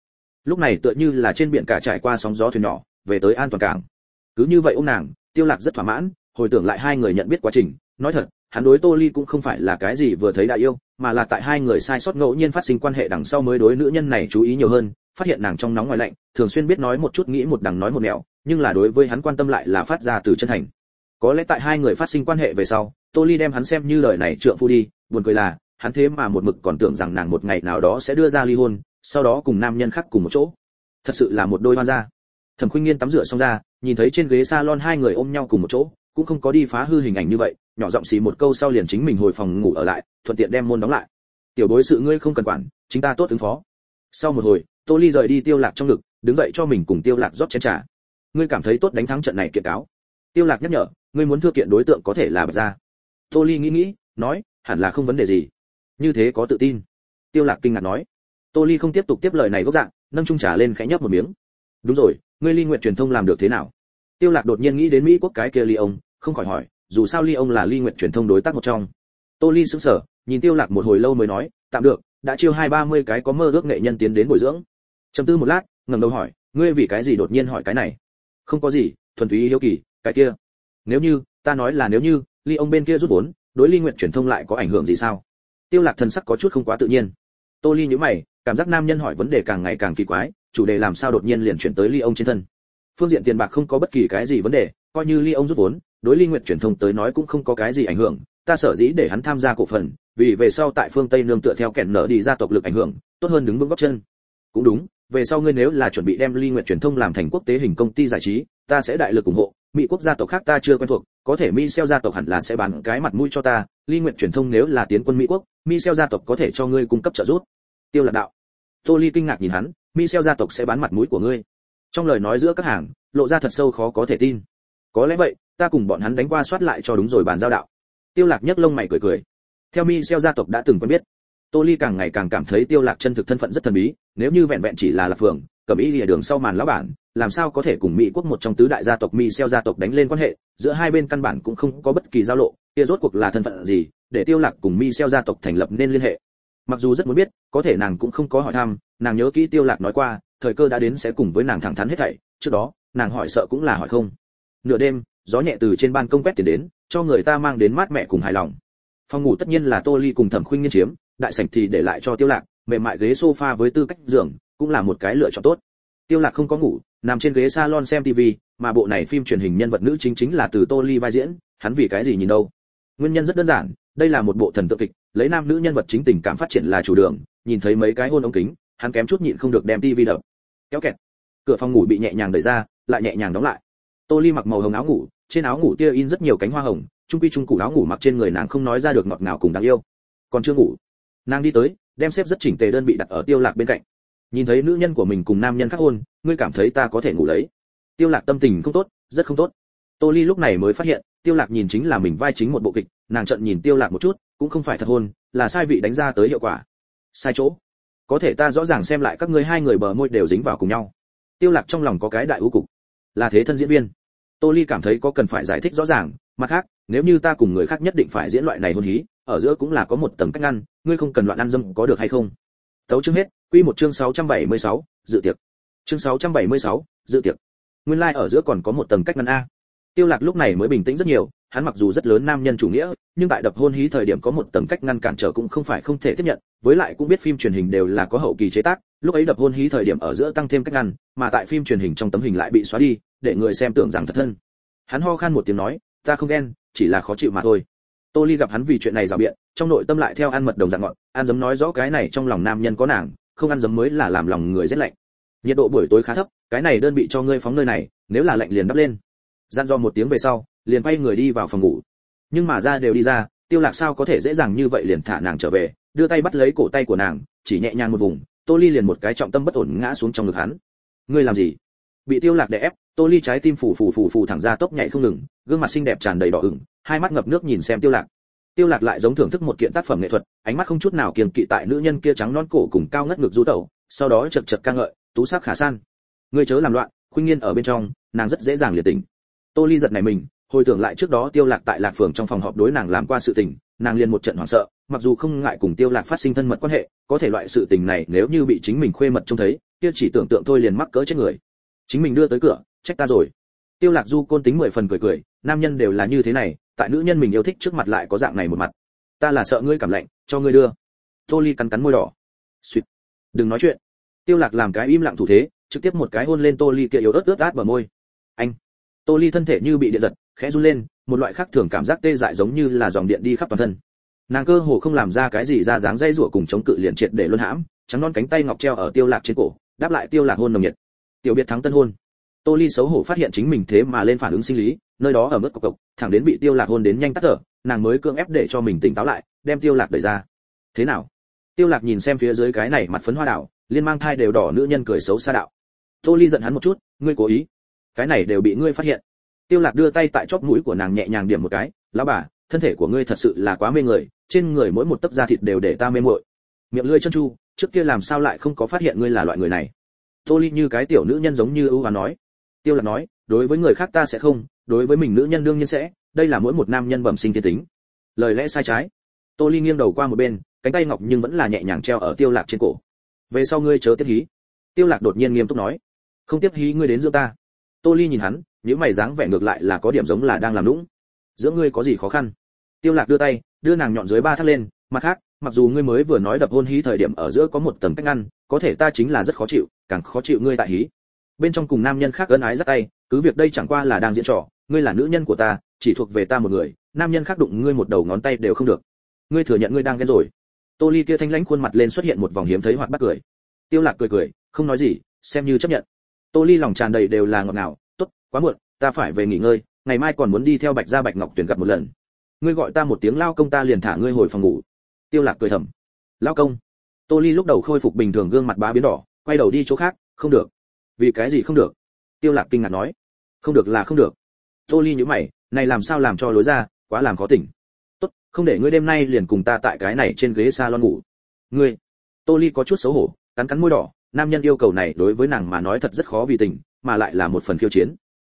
lúc này tựa như là trên biển cả trải qua sóng gió thuyền nhỏ, về tới an toàn cảng. Cứ như vậy ông nàng, tiêu lạc rất thỏa mãn, hồi tưởng lại hai người nhận biết quá trình, nói thật, hắn đối tô ly cũng không phải là cái gì vừa thấy đã yêu, mà là tại hai người sai sót ngẫu nhiên phát sinh quan hệ đằng sau mới đối nữ nhân này chú ý nhiều hơn, phát hiện nàng trong nóng ngoài lạnh, thường xuyên biết nói một chút nghĩ một đằng nói một nẻo, nhưng là đối với hắn quan tâm lại là phát ra từ chân thành. Có lẽ tại hai người phát sinh quan hệ về sau, tô ly đem hắn xem như lời này trượng phu đi, buồn cười là, hắn thế mà một mực còn tưởng rằng nàng một ngày nào đó sẽ đưa ra ly hôn sau đó cùng nam nhân khác cùng một chỗ. Thật sự là một đôi hoan gia. Thẩm khuynh nghiên tắm rửa xong ra, nhìn thấy trên ghế salon hai người ôm nhau cùng một chỗ, cũng không có đi phá hư hình ảnh như vậy, nhỏ giọng xì một câu sau liền chính mình hồi phòng ngủ ở lại, thuận tiện đem môn đóng lại. Tiểu bối sự ngươi không cần quản, chính ta tốt ứng phó. Sau một hồi, tô ly rời đi tiêu lạc trong lực đứng dậy cho mình cùng tiêu lạc rót chén trà. Ngươi cảm thấy tốt đánh thắng trận này kiện cáo. Tiêu lạc nhắc nhở, ngươi muốn thưa kiện đối tượng có thể là bạch gia. Tô ly nghĩ nghĩ, nói, hẳn là không vấn đề gì. Như thế có tự tin. Tiêu lạc kinh ngạc nói tô ly không tiếp tục tiếp lời này gốc dạng, nâng chung trà lên khẽ nhấp một miếng. Đúng rồi, ngươi ly nguyện truyền thông làm được thế nào? Tiêu lạc đột nhiên nghĩ đến mỹ quốc cái kia ly ông, không khỏi hỏi, dù sao ly ông là ly nguyện truyền thông đối tác một trong. Tô ly sững sờ, nhìn tiêu lạc một hồi lâu mới nói, tạm được, đã chiêu hai ba mươi cái có mơ ước nghệ nhân tiến đến bồi dưỡng. Trầm tư một lát, ngẩng đầu hỏi, ngươi vì cái gì đột nhiên hỏi cái này? Không có gì, thuần túy hiếu kỳ, cái kia. Nếu như, ta nói là nếu như, ly ông bên kia rút vốn, đối ly nguyện truyền thông lại có ảnh hưởng gì sao? Tiêu lạc thần sắc có chút không quá tự nhiên. Tô ly nhíu mày cảm giác nam nhân hỏi vấn đề càng ngày càng kỳ quái, chủ đề làm sao đột nhiên liền chuyển tới ly ông trên thân. Phương diện tiền bạc không có bất kỳ cái gì vấn đề, coi như ly ông rút vốn, đối ly nguyệt truyền thông tới nói cũng không có cái gì ảnh hưởng, ta sở dĩ để hắn tham gia cổ phần, vì về sau tại phương tây nương tựa theo kẻn nở đi ra tộc lực ảnh hưởng, tốt hơn đứng vững góc chân. Cũng đúng, về sau ngươi nếu là chuẩn bị đem ly nguyệt truyền thông làm thành quốc tế hình công ty giải trí, ta sẽ đại lực ủng hộ, mỹ quốc gia tộc khác ta chưa quen thuộc, có thể mi xeo gia tộc hẳn là sẽ bán cái mặt mũi cho ta, ly nguyệt truyền thông nếu là tiến quân mỹ quốc mi xeo gia tộc có thể cho ngươi cung cấp trợ giúp tiêu lạc đạo. Tô ly kinh ngạc nhìn hắn mi xeo gia tộc sẽ bán mặt mũi của ngươi. Trong lời nói giữa các hàng, lộ ra thật sâu khó có thể tin. Có lẽ vậy, ta cùng bọn hắn đánh qua soát lại cho đúng rồi bàn giao đạo. Tiêu lạc nhấc lông mày cười cười. Theo mi xeo gia tộc đã từng quen biết, tô ly càng ngày càng cảm thấy tiêu lạc chân thực thân phận rất thần bí, nếu như vẹn vẹn chỉ là lạc phường cầm ý lìa đường sau màn lão bản, làm sao có thể cùng mỹ quốc một trong tứ đại gia tộc mi xeo gia tộc đánh lên quan hệ, giữa hai bên căn bản cũng không có bất kỳ giao lộ, kia rốt cuộc là thân phận gì, để tiêu lạc cùng mi xeo gia tộc thành lập nên liên hệ mặc dù rất muốn biết, có thể nàng cũng không có hỏi thăm, nàng nhớ kỹ tiêu lạc nói qua, thời cơ đã đến sẽ cùng với nàng thẳng thắn hết thảy, trước đó, nàng hỏi sợ cũng là hỏi không. Nửa đêm, gió nhẹ từ trên ban công quét tiền đến, cho người ta mang đến mát mẻ cùng hài lòng. Phòng ngủ tất nhiên là tô ly cùng thẩm khuynh nghiên chiếm, đại sảnh thì để lại cho tiêu lạc, mềm mại ghế sofa với tư cách giường, cũng là một cái lựa chọn tốt. Tiêu lạc không có ngủ, nằm trên ghế salon xem tivi mà bộ này phim truyền hình nhân vật nữ chính chính là từ tô ly vai diễn, hắn vì cái gì nhìn đâu? Nguyên nhân rất đơn giản, đây là một bộ thần tượng kịch lấy nam nữ nhân vật chính tình cảm phát triển là chủ đường, nhìn thấy mấy cái hôn ống kính, hắn kém chút nhịn không được đem tivi đập. Kéo kẹt. Cửa phòng ngủ bị nhẹ nhàng đẩy ra, lại nhẹ nhàng đóng lại. Tô ly mặc màu hồng áo ngủ, trên áo ngủ tia in rất nhiều cánh hoa hồng, trung quy trung cụ áo ngủ mặc trên người nàng không nói ra được ngọt ngào cùng đáng yêu. Còn chưa ngủ, nàng đi tới, đem xếp rất chỉnh tề đơn bị đặt ở tiêu lạc bên cạnh. Nhìn thấy nữ nhân của mình cùng nam nhân khác hôn, ngươi cảm thấy ta có thể ngủ lấy. Tiêu lạc tâm tình không tốt, rất không tốt tô ly lúc này mới phát hiện tiêu lạc nhìn chính là mình vai chính một bộ kịch nàng trận nhìn tiêu lạc một chút cũng không phải thật hôn là sai vị đánh ra tới hiệu quả. Sai chỗ. Có thể ta rõ ràng xem lại các ngươi hai người bờ môi đều dính vào cùng nhau. Tiêu lạc trong lòng có cái đại ưu cục. Là thế thân diễn viên. Tô ly cảm thấy có cần phải giải thích rõ ràng mặt khác nếu như ta cùng người khác nhất định phải diễn loại này hôn hí ở giữa cũng là có một tầng cách ngăn ngươi không cần loạn ăn dâm có được hay không? Tấu chương hết quy một chương 676, dự tiệc. Chương 676, dự tiệc. Nguyên lai like ở giữa còn có một tầng cách ngăn a tiêu lạc lúc này mới bình tĩnh rất nhiều, hắn mặc dù rất lớn nam nhân chủ nghĩa, nhưng tại đập hôn hí thời điểm có một tầng cách ngăn cản trở cũng không phải không thể tiếp nhận, với lại cũng biết phim truyền hình đều là có hậu kỳ chế tác, lúc ấy đập hôn hí thời điểm ở giữa tăng thêm cách ngăn, mà tại phim truyền hình trong tấm hình lại bị xóa đi, để người xem tưởng rằng thật thân hắn ho khan một tiếng nói, ta không ghen, chỉ là khó chịu mà thôi. Tô ly gặp hắn vì chuyện này rào biện, trong nội tâm lại theo ăn mật đồng dạng ngọn, ăn dấm nói rõ cái này trong lòng nam nhân có nàng, không ăn dấm mới là làm lòng người rét lạnh. Nhiệt độ buổi tối khá thấp, cái này đơn bị cho ngươi phóng nơi này, nếu là lạnh liền đắp lên gian do một tiếng về sau, liền quay người đi vào phòng ngủ. Nhưng mà ra đều đi ra, tiêu lạc sao có thể dễ dàng như vậy liền thả nàng trở về, đưa tay bắt lấy cổ tay của nàng, chỉ nhẹ nhàng một vùng, tô ly liền một cái trọng tâm bất ổn ngã xuống trong ngực hắn. Ngươi làm gì? Bị tiêu lạc đè ép, tô ly trái tim phủ phủ phủ phủ thẳng ra tốc nhảy không ngừng, gương mặt xinh đẹp tràn đầy đỏ ửng, hai mắt ngập nước nhìn xem tiêu lạc. Tiêu lạc lại giống thưởng thức một kiện tác phẩm nghệ thuật, ánh mắt không chút nào kiềm kỵ tại nữ nhân kia trắng non cổ cùng cao ngất ngực du tẩu, sau đó chật chật ca ngợi, tú sắc khả san. Ngươi chớ làm loạn khuyên nghiên ở bên trong, nàng rất dễ dàng liệt tình tô ly giật này mình, hồi tưởng lại trước đó tiêu lạc tại lạc phường trong phòng họp đối nàng làm qua sự tình, nàng liền một trận hoảng sợ, mặc dù không ngại cùng tiêu lạc phát sinh thân mật quan hệ, có thể loại sự tình này nếu như bị chính mình khuê mật trông thấy, kia chỉ tưởng tượng thôi liền mắc cỡ chết người. Chính mình đưa tới cửa, trách ta rồi. Tiêu lạc du côn tính mười phần cười cười, nam nhân đều là như thế này, tại nữ nhân mình yêu thích trước mặt lại có dạng này một mặt. Ta là sợ ngươi cảm lạnh, cho ngươi đưa. Tô ly cắn cắn môi đỏ. Xuyệt. đừng nói chuyện. Tiêu lạc làm cái im lặng thủ thế, trực tiếp một cái hôn lên tô ly kia yếu ớt ướt át bờ môi. Anh tô ly thân thể như bị điện giật, khẽ run lên, một loại khác thường cảm giác tê dại giống như là dòng điện đi khắp toàn thân. Nàng cơ hồ không làm ra cái gì ra dáng dây rủa cùng chống cự liền triệt để luân hãm, trắng non cánh tay ngọc treo ở tiêu lạc trên cổ, đáp lại tiêu lạc hôn nồng nhiệt. Tiểu biệt thắng tân hôn. Tô ly xấu hổ phát hiện chính mình thế mà lên phản ứng sinh lý, nơi đó ở mức cộc cộc, thẳng đến bị tiêu lạc hôn đến nhanh tắt thở, nàng mới cưỡng ép để cho mình tỉnh táo lại, đem tiêu lạc đẩy ra. Thế nào? Tiêu lạc nhìn xem phía dưới cái này mặt phấn hoa đảo, liên mang thai đều đỏ nữ nhân cười xấu xa đạo. Tô ly giận hắn một chút, ngươi cố ý cái này đều bị ngươi phát hiện. Tiêu lạc đưa tay tại chóp mũi của nàng nhẹ nhàng điểm một cái, lão bà, thân thể của ngươi thật sự là quá mê người, trên người mỗi một tấc da thịt đều để ta mê muội. Miệng lưỡi chân chu, trước kia làm sao lại không có phát hiện ngươi là loại người này? Tô ly như cái tiểu nữ nhân giống như ưu và nói. Tiêu lạc nói, đối với người khác ta sẽ không, đối với mình nữ nhân đương nhiên sẽ, đây là mỗi một nam nhân bẩm sinh thiên tính. Lời lẽ sai trái. Tô ly nghiêng đầu qua một bên, cánh tay ngọc nhưng vẫn là nhẹ nhàng treo ở tiêu lạc trên cổ. Về sau ngươi chớ tiếp hí. Tiêu lạc đột nhiên nghiêm túc nói, không tiếp hí ngươi đến giữa ta tô ly nhìn hắn những mày dáng vẻ ngược lại là có điểm giống là đang làm nũng. Giữa ngươi có gì khó khăn? Tiêu lạc đưa tay, đưa nàng nhọn dưới ba thắt lên, mặt khác, mặc dù ngươi mới vừa nói đập hôn hí thời điểm ở giữa có một tầng cách ngăn, có thể ta chính là rất khó chịu, càng khó chịu ngươi tại hí. Bên trong cùng nam nhân khác ân ái giắt tay, cứ việc đây chẳng qua là đang diễn trò, ngươi là nữ nhân của ta, chỉ thuộc về ta một người, nam nhân khác đụng ngươi một đầu ngón tay đều không được. Ngươi thừa nhận ngươi đang ghen rồi. Tô ly kia thanh lãnh khuôn mặt lên xuất hiện một vòng hiếm thấy hoặc bắt cười. Tiêu lạc cười cười, không nói gì, xem như chấp nhận tô ly lòng tràn đầy đều là ngọt ngào, tốt, quá muộn, ta phải về nghỉ ngơi, ngày mai còn muốn đi theo bạch gia bạch ngọc tuyển gặp một lần. Ngươi gọi ta một tiếng lao công ta liền thả ngươi hồi phòng ngủ. Tiêu lạc cười thầm, lao công. Tô ly lúc đầu khôi phục bình thường gương mặt bá biến đỏ, quay đầu đi chỗ khác, không được. Vì cái gì không được? Tiêu lạc kinh ngạc nói, không được là không được. Tô ly nhíu mày, này làm sao làm cho lối ra, quá làm khó tỉnh. Tốt, không để ngươi đêm nay liền cùng ta tại cái này trên ghế salon ngủ. Ngươi? Tô ly có chút xấu hổ, cắn cắn môi đỏ nam nhân yêu cầu này đối với nàng mà nói thật rất khó vì tình, mà lại là một phần khiêu chiến.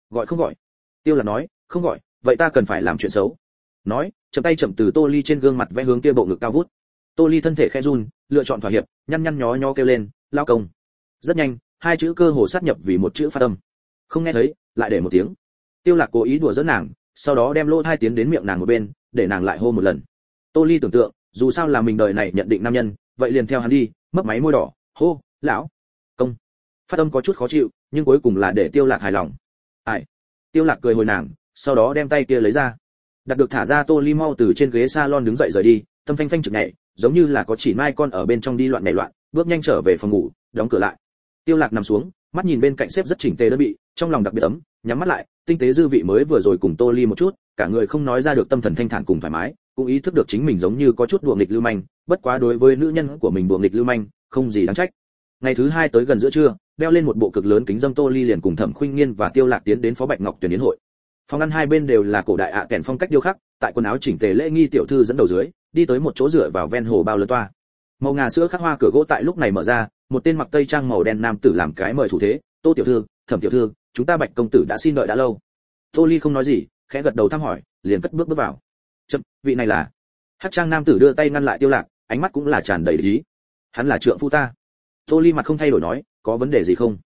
Gọi không gọi? Tiêu lạc nói, không gọi, vậy ta cần phải làm chuyện xấu. Nói, chậm tay chậm từ tô ly trên gương mặt vẽ hướng kia bộ ngực cao vút. Tô ly thân thể khẽ run, lựa chọn thỏa hiệp, nhăn nhăn nhó nhó kêu lên, lao công. Rất nhanh, hai chữ cơ hồ sát nhập vì một chữ phát âm. Không nghe thấy, lại để một tiếng. Tiêu lạc cố ý đùa dẫn nàng, sau đó đem lỗ hai tiến đến miệng nàng một bên, để nàng lại hô một lần. Tô ly tưởng tượng, dù sao là mình đời này nhận định nam nhân, vậy liền theo hắn đi, mấp máy môi đỏ, hô lão, công. Phát âm có chút khó chịu, nhưng cuối cùng là để tiêu lạc hài lòng. Ai? Tiêu lạc cười hồi nàng, sau đó đem tay kia lấy ra. Đặt được thả ra tô ly mau từ trên ghế salon đứng dậy rời đi, tâm phanh phanh trực nhảy, giống như là có chỉ mai con ở bên trong đi loạn nhảy loạn, bước nhanh trở về phòng ngủ, đóng cửa lại. Tiêu lạc nằm xuống, mắt nhìn bên cạnh xếp rất chỉnh tề đơn bị trong lòng đặc biệt ấm, nhắm mắt lại, tinh tế dư vị mới vừa rồi cùng tô ly một chút, cả người không nói ra được tâm thần thanh thản cùng thoải mái, cũng ý thức được chính mình giống như có chút đùa nghịch lưu manh, bất quá đối với nữ nhân của mình đùa nghịch lưu manh, không gì đáng trách ngày thứ hai tới gần giữa trưa, đeo lên một bộ cực lớn kính dâm tô ly liền cùng thẩm khuynh nghiên và tiêu lạc tiến đến phó bạch ngọc tuyển yến hội. Phòng ăn hai bên đều là cổ đại ạ à kèn phong cách điêu khắc, tại quần áo chỉnh tề lễ nghi tiểu thư dẫn đầu dưới, đi tới một chỗ rửa vào ven hồ bao lớn toa. Màu ngà sữa khắc hoa cửa gỗ tại lúc này mở ra, một tên mặc tây trang màu đen nam tử làm cái mời thủ thế, tô tiểu thư, thẩm tiểu thư, chúng ta bạch công tử đã xin đợi đã lâu. Tô ly không nói gì, khẽ gật đầu thăm hỏi, liền cất bước bước vào. Chậm, vị này là? Hắc trang nam tử đưa tay ngăn lại tiêu lạc, ánh mắt cũng là tràn đầy ý. Hắn là trượng phu ta tô ly mặt không thay đổi nói có vấn đề gì không?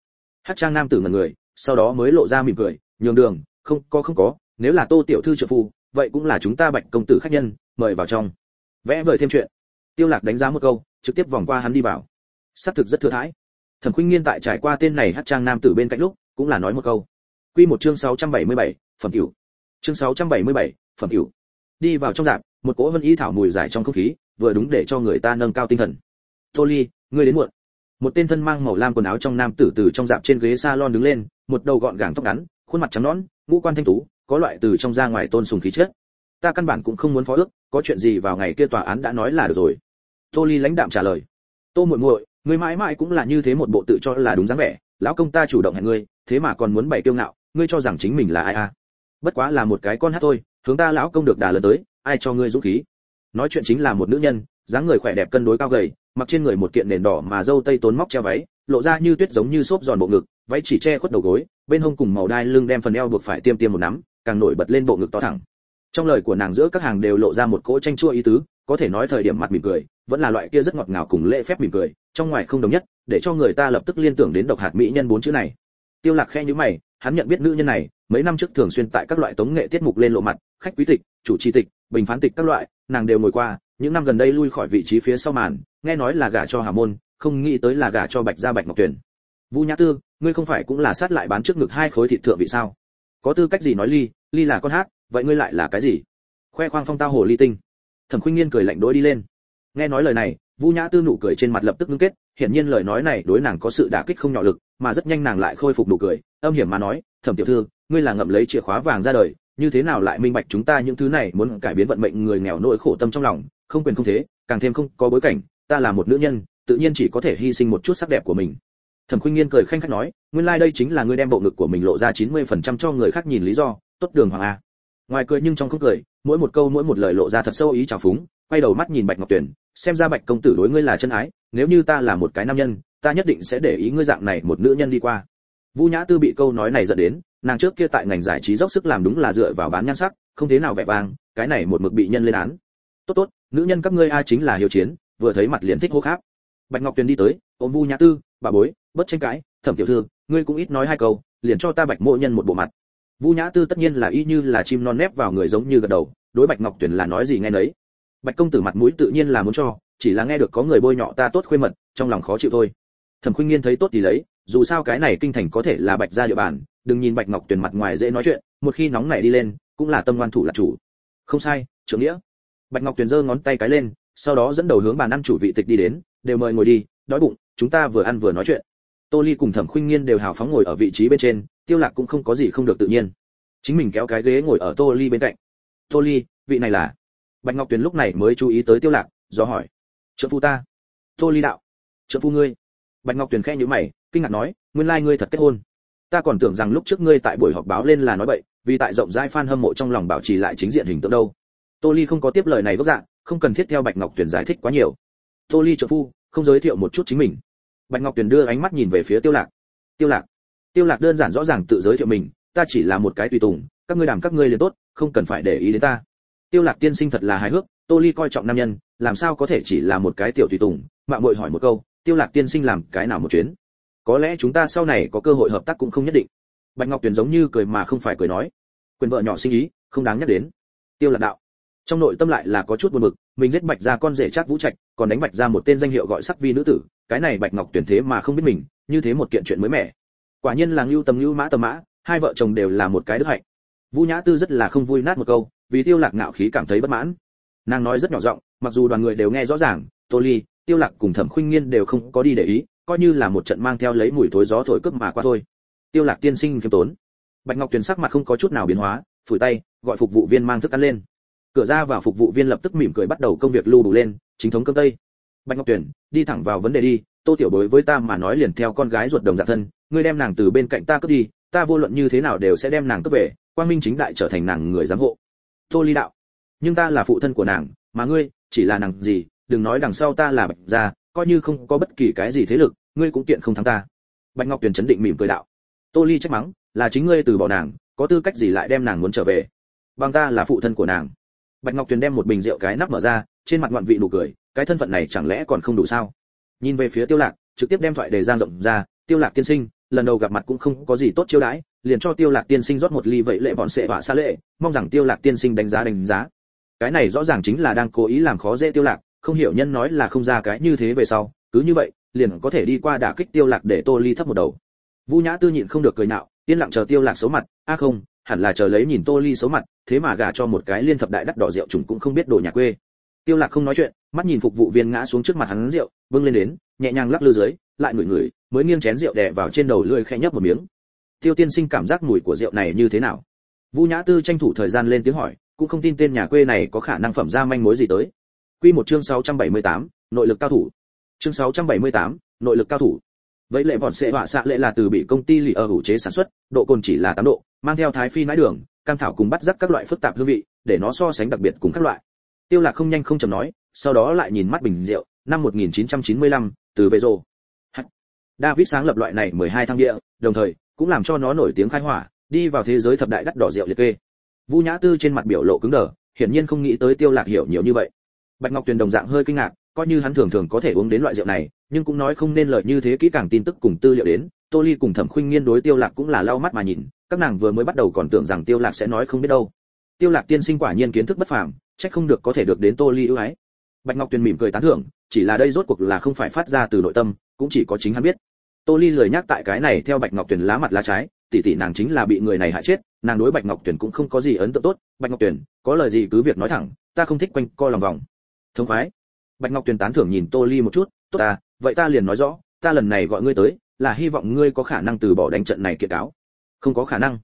Hát trang nam tử ngẩn người sau đó mới lộ ra mỉm cười nhường đường không có không có nếu là tô tiểu thư trợ phu vậy cũng là chúng ta bạch công tử khách nhân mời vào trong. Vẽ vời thêm chuyện. Tiêu lạc đánh giá một câu trực tiếp vòng qua hắn đi vào. Xác thực rất thừa thãi. Thẩm khuynh nghiên tại trải qua tên này hát trang nam tử bên cạnh lúc cũng là nói một câu. Quy một chương 677, phẩm cửu. Chương 677, phẩm cửu. Đi vào trong dạp một cỗ vân y thảo mùi giải trong không khí vừa đúng để cho người ta nâng cao tinh thần. Tô ly ngươi đến muộn một tên thân mang màu lam quần áo trong nam tử từ trong dạp trên ghế salon đứng lên, một đầu gọn gàng tóc ngắn, khuôn mặt trắng nõn, ngũ quan thanh tú, có loại từ trong ra ngoài tôn sùng khí chất. Ta căn bản cũng không muốn phó ước, có chuyện gì vào ngày kia tòa án đã nói là được rồi. Tô ly lãnh đạm trả lời. Tô muội muội, ngươi mãi mãi cũng là như thế một bộ tự cho là đúng dáng vẻ, lão công ta chủ động hẹn ngươi, thế mà còn muốn bày kiêu ngạo, ngươi cho rằng chính mình là ai à? Bất quá là một cái con hát thôi, hướng ta lão công được đà lớn tới, ai cho ngươi dũng khí? Nói chuyện chính là một nữ nhân, dáng người khỏe đẹp cân đối cao gầy mặc trên người một kiện nền đỏ mà dâu tây tốn móc treo váy, lộ ra như tuyết giống như xốp giòn bộ ngực, váy chỉ che khuất đầu gối, bên hông cùng màu đai lưng đem phần eo buộc phải tiêm tiêm một nắm, càng nổi bật lên bộ ngực to thẳng. Trong lời của nàng giữa các hàng đều lộ ra một cỗ tranh chua ý tứ, có thể nói thời điểm mặt mỉm cười, vẫn là loại kia rất ngọt ngào cùng lễ phép mỉm cười, trong ngoài không đồng nhất, để cho người ta lập tức liên tưởng đến độc hạt mỹ nhân bốn chữ này. Tiêu lạc khe như mày, hắn nhận biết nữ nhân này, mấy năm trước thường xuyên tại các loại tống nghệ tiết mục lên lộ mặt, khách quý tịch chủ trì tịch, bình phán tịch các loại, nàng đều ngồi qua, những năm gần đây lui khỏi vị trí phía sau màn, nghe nói là gả cho hà môn, không nghĩ tới là gả cho bạch gia bạch ngọc tuyển vu nhã tư, ngươi không phải cũng là sát lại bán trước ngực hai khối thịt thượng vị sao? Có tư cách gì nói ly ly là con hát, vậy ngươi lại là cái gì? Khoe khoang phong tao hồ ly tinh. Thẩm khuynh nghiên cười lạnh đối đi lên. Nghe nói lời này, vu nhã tư nụ cười trên mặt lập tức ngưng kết, hiển nhiên lời nói này đối nàng có sự đả kích không nhỏ lực, mà rất nhanh nàng lại khôi phục nụ cười, âm hiểm mà nói, thẩm tiểu thư, ngươi là ngậm lấy chìa khóa vàng ra đời như thế nào lại minh bạch chúng ta những thứ này muốn cải biến vận mệnh người nghèo nỗi khổ tâm trong lòng không quyền không thế càng thêm không có bối cảnh ta là một nữ nhân tự nhiên chỉ có thể hy sinh một chút sắc đẹp của mình. Thẩm khuynh nghiên cười khanh khách nói nguyên lai like đây chính là ngươi đem bộ ngực của mình lộ ra 90% cho người khác nhìn lý do tốt đường hoàng a. Ngoài cười nhưng trong không cười mỗi một câu mỗi một lời lộ ra thật sâu ý trào phúng quay đầu mắt nhìn bạch ngọc tuyển xem ra bạch công tử đối ngươi là chân ái nếu như ta là một cái nam nhân ta nhất định sẽ để ý ngươi dạng này một nữ nhân đi qua. Vu Nhã Tư bị câu nói này giận đến, nàng trước kia tại ngành giải trí dốc sức làm đúng là dựa vào bán nhan sắc, không thế nào vẻ vang, cái này một mực bị nhân lên án. Tốt tốt, nữ nhân các ngươi ai chính là hiếu chiến, vừa thấy mặt liền thích hô khác. Bạch Ngọc Tuyền đi tới, ôm Vu Nhã Tư, bà bối, bất tranh cãi, Thẩm tiểu thư, ngươi cũng ít nói hai câu, liền cho ta Bạch Mộ Nhân một bộ mặt. Vu Nhã Tư tất nhiên là y như là chim non nép vào người giống như gật đầu, đối Bạch Ngọc Tuyền là nói gì nghe nấy. Bạch công tử mặt mũi tự nhiên là muốn cho, chỉ là nghe được có người bôi nhọ ta tốt khuê mật, trong lòng khó chịu thôi. Thẩm Khuynh Nghiên thấy tốt thì lấy, dù sao cái này kinh thành có thể là Bạch gia địa bàn, đừng nhìn Bạch Ngọc Tuyền mặt ngoài dễ nói chuyện, một khi nóng nảy đi lên, cũng là tâm ngoan thủ là chủ. Không sai, trưởng nghĩa. Bạch Ngọc Tuyền giơ ngón tay cái lên, sau đó dẫn đầu hướng bàn ăn chủ vị tịch đi đến, đều mời ngồi đi, đói bụng, chúng ta vừa ăn vừa nói chuyện. Tô Ly cùng Thẩm Khuynh Nghiên đều hào phóng ngồi ở vị trí bên trên, Tiêu Lạc cũng không có gì không được tự nhiên. Chính mình kéo cái ghế ngồi ở Tô Ly bên cạnh. Tô Ly, vị này là? Bạch Ngọc Tuyền lúc này mới chú ý tới Tiêu Lạc, do hỏi. Trợ phu ta. Tô Ly đạo. Trợ phu ngươi. Bạch Ngọc Tuyền khẽ nhíu mày, kinh ngạc nói, nguyên lai ngươi thật kết hôn. Ta còn tưởng rằng lúc trước ngươi tại buổi họp báo lên là nói bậy, vì tại rộng rãi fan hâm mộ trong lòng bảo trì lại chính diện hình tượng đâu. Tô Ly không có tiếp lời này gốc dạng, không cần thiết theo Bạch Ngọc Tuyền giải thích quá nhiều. Tô Ly trợ phu, không giới thiệu một chút chính mình. Bạch Ngọc Tuyền đưa ánh mắt nhìn về phía Tiêu Lạc. Tiêu Lạc. Tiêu Lạc đơn giản rõ ràng tự giới thiệu mình, ta chỉ là một cái tùy tùng, các ngươi đảm các ngươi liền tốt, không cần phải để ý đến ta. Tiêu Lạc tiên sinh thật là hài hước, Tô Ly coi trọng nam nhân, làm sao có thể chỉ là một cái tiểu tùy tùng, mạo muội hỏi một câu, Tiêu Lạc tiên sinh làm cái nào một chuyến? Có lẽ chúng ta sau này có cơ hội hợp tác cũng không nhất định. Bạch Ngọc Tuyền giống như cười mà không phải cười nói, quyền vợ nhỏ sinh ý, không đáng nhắc đến. Tiêu Lạc đạo. Trong nội tâm lại là có chút buồn bực, mình giết Bạch gia con rể chắc Vũ Trạch, còn đánh Bạch gia một tên danh hiệu gọi sắc vi nữ tử, cái này Bạch Ngọc Tuyền thế mà không biết mình, như thế một kiện chuyện mới mẻ. Quả nhiên là lưu tầm lưu mã tầm mã, hai vợ chồng đều là một cái đức hạnh. Vũ Nhã Tư rất là không vui nát một câu, vì Tiêu Lạc ngạo khí cảm thấy bất mãn. Nàng nói rất nhỏ giọng, mặc dù đoàn người đều nghe rõ ràng, Tô Ly, Tiêu Lạc cùng Thẩm Khuynh Nghiên đều không có đi để ý, coi như là một trận mang theo lấy mùi thối gió thổi cướp mà qua thôi. Tiêu Lạc tiên sinh kiêm tốn. Bạch Ngọc Tuyền sắc mặt không có chút nào biến hóa, phủi tay, gọi phục vụ viên mang thức ăn lên. Cửa ra và phục vụ viên lập tức mỉm cười bắt đầu công việc lưu đủ lên, chính thống cơm tây. Bạch Ngọc Tuyền, đi thẳng vào vấn đề đi, Tô Tiểu Bối với ta mà nói liền theo con gái ruột đồng dạng thân, ngươi đem nàng từ bên cạnh ta cướp đi, ta vô luận như thế nào đều sẽ đem nàng cướp về, quang minh chính đại trở thành nàng người giám hộ. Tô Ly đạo, nhưng ta là phụ thân của nàng, mà ngươi chỉ là nàng gì, đừng nói đằng sau ta là Bạch gia, coi như không có bất kỳ cái gì thế lực, ngươi cũng kiện không thắng ta. Bạch Ngọc Tuyền chấn định mỉm cười đạo. Tô Ly trách mắng, là chính ngươi từ bỏ nàng, có tư cách gì lại đem nàng muốn trở về? Bằng ta là phụ thân của nàng. Bạch Ngọc Tuyền đem một bình rượu cái nắp mở ra, trên mặt ngoạn vị nụ cười, cái thân phận này chẳng lẽ còn không đủ sao? Nhìn về phía Tiêu Lạc, trực tiếp đem thoại đề giang rộng ra, Tiêu Lạc tiên sinh, lần đầu gặp mặt cũng không có gì tốt chiêu đãi, liền cho Tiêu Lạc tiên sinh rót một ly vậy lệ bọn sẽ vạ xa lệ, mong rằng Tiêu Lạc tiên sinh đánh giá đánh giá. Cái này rõ ràng chính là đang cố ý làm khó dễ Tiêu Lạc, không hiểu nhân nói là không ra cái như thế về sau, cứ như vậy, liền có thể đi qua đả kích Tiêu Lạc để Tô Ly thấp một đầu. Vũ Nhã Tư nhịn không được cười nạo, yên lặng chờ Tiêu Lạc xấu mặt, a không, hẳn là chờ lấy nhìn Tô Ly xấu mặt, thế mà gả cho một cái liên thập đại đắt đỏ rượu trùng cũng không biết đồ nhà quê. Tiêu Lạc không nói chuyện, mắt nhìn phục vụ viên ngã xuống trước mặt hắn rượu, bưng lên đến, nhẹ nhàng lắc lư dưới, lại ngửi ngửi, mới nghiêng chén rượu đè vào trên đầu lưỡi khẽ nhấp một miếng. Tiêu Tiên Sinh cảm giác mùi của rượu này như thế nào? Vũ Nhã Tư tranh thủ thời gian lên tiếng hỏi, cũng không tin tên nhà quê này có khả năng phẩm ra manh mối gì tới. Quy một chương 678, nội lực cao thủ. Chương 678, nội lực cao thủ. Vậy lệ bọn sẽ họa xạ lệ là từ bị công ty lì ở hữu chế sản xuất, độ cồn chỉ là 8 độ, mang theo thái phi nãi đường, cam thảo cùng bắt rắc các loại phức tạp hương vị, để nó so sánh đặc biệt cùng các loại. Tiêu Lạc không nhanh không chậm nói, sau đó lại nhìn mắt bình rượu, năm 1995, từ về rồ. David sáng lập loại này 12 thăng địa, đồng thời cũng làm cho nó nổi tiếng khai hỏa, đi vào thế giới thập đại đắt đỏ rượu liệt kê. Vu Nhã Tư trên mặt biểu lộ cứng đờ, hiển nhiên không nghĩ tới Tiêu Lạc hiểu nhiều như vậy. Bạch Ngọc Tuyền đồng dạng hơi kinh ngạc, coi như hắn thường thường có thể uống đến loại rượu này, nhưng cũng nói không nên lời như thế kỹ càng tin tức cùng tư liệu đến. Tô Ly cùng Thẩm Khuynh Nghiên đối Tiêu Lạc cũng là lau mắt mà nhìn, các nàng vừa mới bắt đầu còn tưởng rằng Tiêu Lạc sẽ nói không biết đâu. Tiêu Lạc tiên sinh quả nhiên kiến thức bất phàm, chắc không được có thể được đến Tô Ly ưu ái. Bạch Ngọc Tuyền mỉm cười tán thưởng, chỉ là đây rốt cuộc là không phải phát ra từ nội tâm, cũng chỉ có chính hắn biết. Tô Ly lười nhắc tại cái này theo Bạch Ngọc Tuyền lá mặt lá trái, tỷ tỷ nàng chính là bị người này hại chết, nàng đối Bạch Ngọc Tuyền cũng không có gì ấn tượng tốt, Bạch Ngọc Tuyền, có lời gì cứ việc nói thẳng, ta không thích quanh co lòng vòng. Thông khoái. Bạch Ngọc Tuyền tán thưởng nhìn Tô Ly một chút, tốt ta, vậy ta liền nói rõ, ta lần này gọi ngươi tới, là hy vọng ngươi có khả năng từ bỏ đánh trận này kiện cáo. Không có khả năng.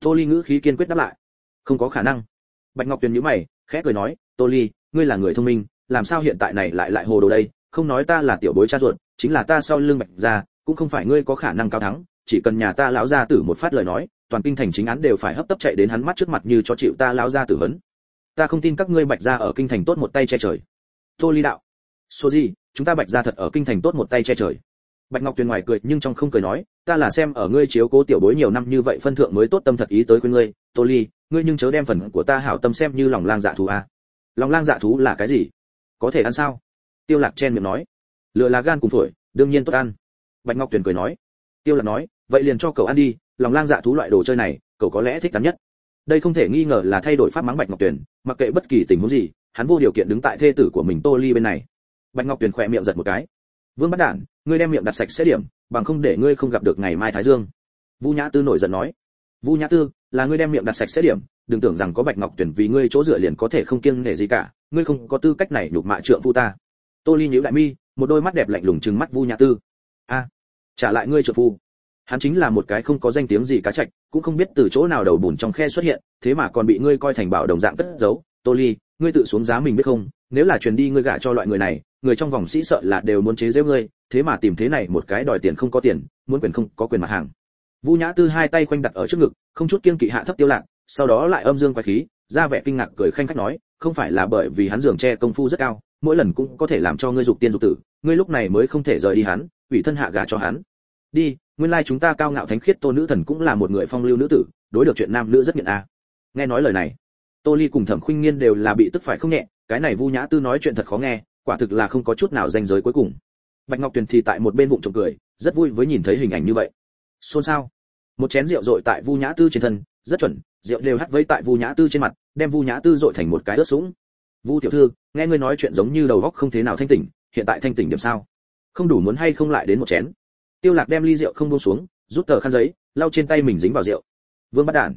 Tô Ly ngữ khí kiên quyết đáp lại. Không có khả năng. Bạch Ngọc Tuyền nhíu mày, khẽ cười nói, Tô Ly, ngươi là người thông minh, làm sao hiện tại này lại lại hồ đồ đây, không nói ta là tiểu bối cha ruột, chính là ta sau lưng Bạch gia, cũng không phải ngươi có khả năng cao thắng, chỉ cần nhà ta lão gia tử một phát lời nói, toàn kinh thành chính án đều phải hấp tấp chạy đến hắn mắt trước mặt như cho chịu ta lão gia tử vấn. Ta không tin các ngươi Bạch gia ở kinh thành tốt một tay che trời. Tô Ly đạo. Số gì, chúng ta Bạch gia thật ở kinh thành tốt một tay che trời. bạch ngọc tuyền ngoài cười nhưng trong không cười nói ta là xem ở ngươi chiếu cố tiểu bối nhiều năm như vậy phân thượng mới tốt tâm thật ý tới khuyên ngươi tô ly ngươi nhưng chớ đem phần của ta hảo tâm xem như lòng lang dạ thú à. lòng lang dạ thú là cái gì có thể ăn sao tiêu lạc chen miệng nói lừa là gan cùng phổi đương nhiên tốt ăn bạch ngọc tuyền cười nói tiêu lạc nói vậy liền cho cậu ăn đi lòng lang dạ thú loại đồ chơi này cậu có lẽ thích ăn nhất đây không thể nghi ngờ là thay đổi pháp mắng bạch ngọc tuyền, mặc kệ bất kỳ tình huống gì, hắn vô điều kiện đứng tại thê tử của mình tô ly bên này. Bạch ngọc tuyền khỏe miệng giật một cái. Vương bắt đản, ngươi đem miệng đặt sạch sẽ điểm, bằng không để ngươi không gặp được ngày mai thái dương. Vu nhã tư nổi giận nói. Vu nhã tư, là ngươi đem miệng đặt sạch sẽ điểm, đừng tưởng rằng có bạch ngọc tuyển vì ngươi chỗ dựa liền có thể không kiêng nể gì cả, ngươi không có tư cách này nhục mạ trượng phu ta. Tô ly nhíu lại mi, một đôi mắt đẹp lạnh lùng trừng mắt vu nhã tư. A, trả lại ngươi trượng phu hắn chính là một cái không có danh tiếng gì cá trạch cũng không biết từ chỗ nào đầu bùn trong khe xuất hiện, thế mà còn bị ngươi coi thành bảo đồng dạng cất giấu. Tô ly, ngươi tự xuống giá mình biết không? Nếu là truyền đi ngươi gả cho loại người này, người trong vòng sĩ sợ là đều muốn chế giễu ngươi, thế mà tìm thế này một cái đòi tiền không có tiền, muốn quyền không có quyền mặt hàng. Vu nhã tư hai tay khoanh đặt ở trước ngực, không chút kiên kỵ hạ thấp tiêu lạc, sau đó lại âm dương quái khí, ra vẻ kinh ngạc cười khanh khách nói, không phải là bởi vì hắn giường che công phu rất cao, mỗi lần cũng có thể làm cho ngươi dục tiên dục tử, ngươi lúc này mới không thể rời đi hắn, ủy thân hạ gả cho hắn đi, nguyên lai chúng ta cao ngạo thánh khiết tô nữ thần cũng là một người phong lưu nữ tử, đối được chuyện nam nữ rất nghiện a. À. nghe nói lời này, tô ly cùng thẩm khuynh nghiên đều là bị tức phải không nhẹ, cái này vu nhã tư nói chuyện thật khó nghe, quả thực là không có chút nào danh giới cuối cùng. Bạch ngọc tuyền thì tại một bên bụng trộm cười, rất vui với nhìn thấy hình ảnh như vậy. Xôn xao. Một chén rượu dội tại vu nhã tư trên thân, rất chuẩn, rượu đều hắt vây tại vu nhã tư trên mặt, đem vu nhã tư dội thành một cái ướt sũng. Vu tiểu thư, nghe ngươi nói chuyện giống như đầu óc không thế nào thanh tỉnh, hiện tại thanh tỉnh điểm sao? Không đủ muốn hay không lại đến một chén? Tiêu lạc đem ly rượu không buông xuống, rút tờ khăn giấy, lau trên tay mình dính vào rượu. Vương bắt đản.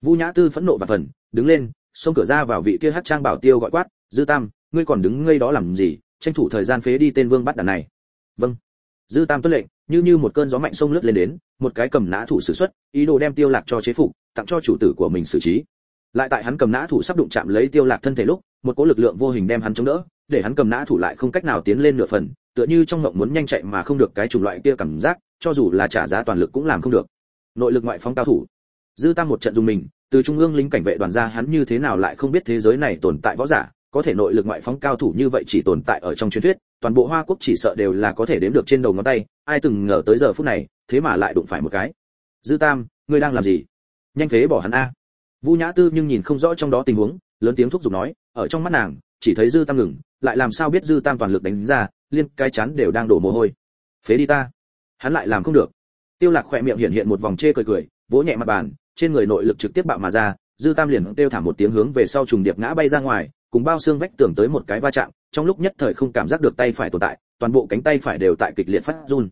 Vu nhã tư phẫn nộ và phần, đứng lên, xông cửa ra vào vị kia hát trang bảo tiêu gọi quát, dư tam, ngươi còn đứng ngây đó làm gì? Tranh thủ thời gian phế đi tên vương bắt Đản này. Vâng. Dư tam tuân lệnh, như như một cơn gió mạnh xông lướt lên đến, một cái cầm nã thủ sử xuất, ý đồ đem tiêu lạc cho chế phục, tặng cho chủ tử của mình xử trí. Lại tại hắn cầm nã thủ sắp đụng chạm lấy tiêu lạc thân thể lúc, một cỗ lực lượng vô hình đem hắn chống đỡ, để hắn cầm nã thủ lại không cách nào tiến lên nửa phần tựa như trong ngộng muốn nhanh chạy mà không được cái chủng loại kia cảm giác, cho dù là trả giá toàn lực cũng làm không được. Nội lực ngoại phóng cao thủ. Dư tam một trận dùng mình, từ trung ương lính cảnh vệ đoàn ra hắn như thế nào lại không biết thế giới này tồn tại võ giả, có thể nội lực ngoại phóng cao thủ như vậy chỉ tồn tại ở trong truyền thuyết, toàn bộ hoa quốc chỉ sợ đều là có thể đếm được trên đầu ngón tay, ai từng ngờ tới giờ phút này, thế mà lại đụng phải một cái. Dư tam, ngươi đang làm gì? Nhanh phế bỏ hắn a. Vu nhã tư nhưng nhìn không rõ trong đó tình huống, lớn tiếng thúc giục nói, ở trong mắt nàng chỉ thấy dư tam ngừng, lại làm sao biết dư tam toàn lực đánh ra, liên cái chán đều đang đổ mồ hôi. Phế đi ta. Hắn lại làm không được. Tiêu lạc khoe miệng hiện hiện một vòng chê cười cười, vỗ nhẹ mặt bàn, trên người nội lực trực tiếp bạo mà ra, dư tam liền kêu thảm một tiếng hướng về sau trùng điệp ngã bay ra ngoài, cùng bao xương vách tường tới một cái va chạm, trong lúc nhất thời không cảm giác được tay phải tồn tại, toàn bộ cánh tay phải đều tại kịch liệt phát run.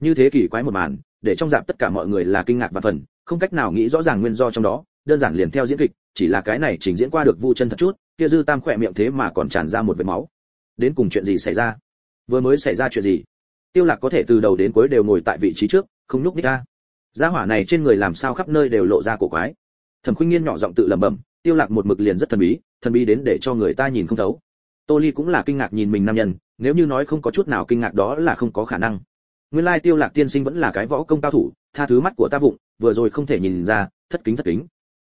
Như thế kỳ quái một màn, để trong dạp tất cả mọi người là kinh ngạc và phần không cách nào nghĩ rõ ràng nguyên do trong đó, đơn giản liền theo diễn kịch, chỉ là cái này trình diễn qua được vu chân thật chút kia dư tam khỏe miệng thế mà còn tràn ra một vệt máu. Đến cùng chuyện gì xảy ra? Vừa mới xảy ra chuyện gì? Tiêu lạc có thể từ đầu đến cuối đều ngồi tại vị trí trước, không nhúc nhích ra gia hỏa này trên người làm sao khắp nơi đều lộ ra cổ quái. Thẩm khuynh nghiên nhỏ giọng tự lẩm bẩm, tiêu lạc một mực liền rất thần bí thần bí đến để cho người ta nhìn không thấu. Tô ly cũng là kinh ngạc nhìn mình nam nhân, nếu như nói không có chút nào kinh ngạc đó là không có khả năng. Nguyên lai tiêu lạc tiên sinh vẫn là cái võ công cao thủ, tha thứ mắt của ta vụng, vừa rồi không thể nhìn ra, thất kính thất kính.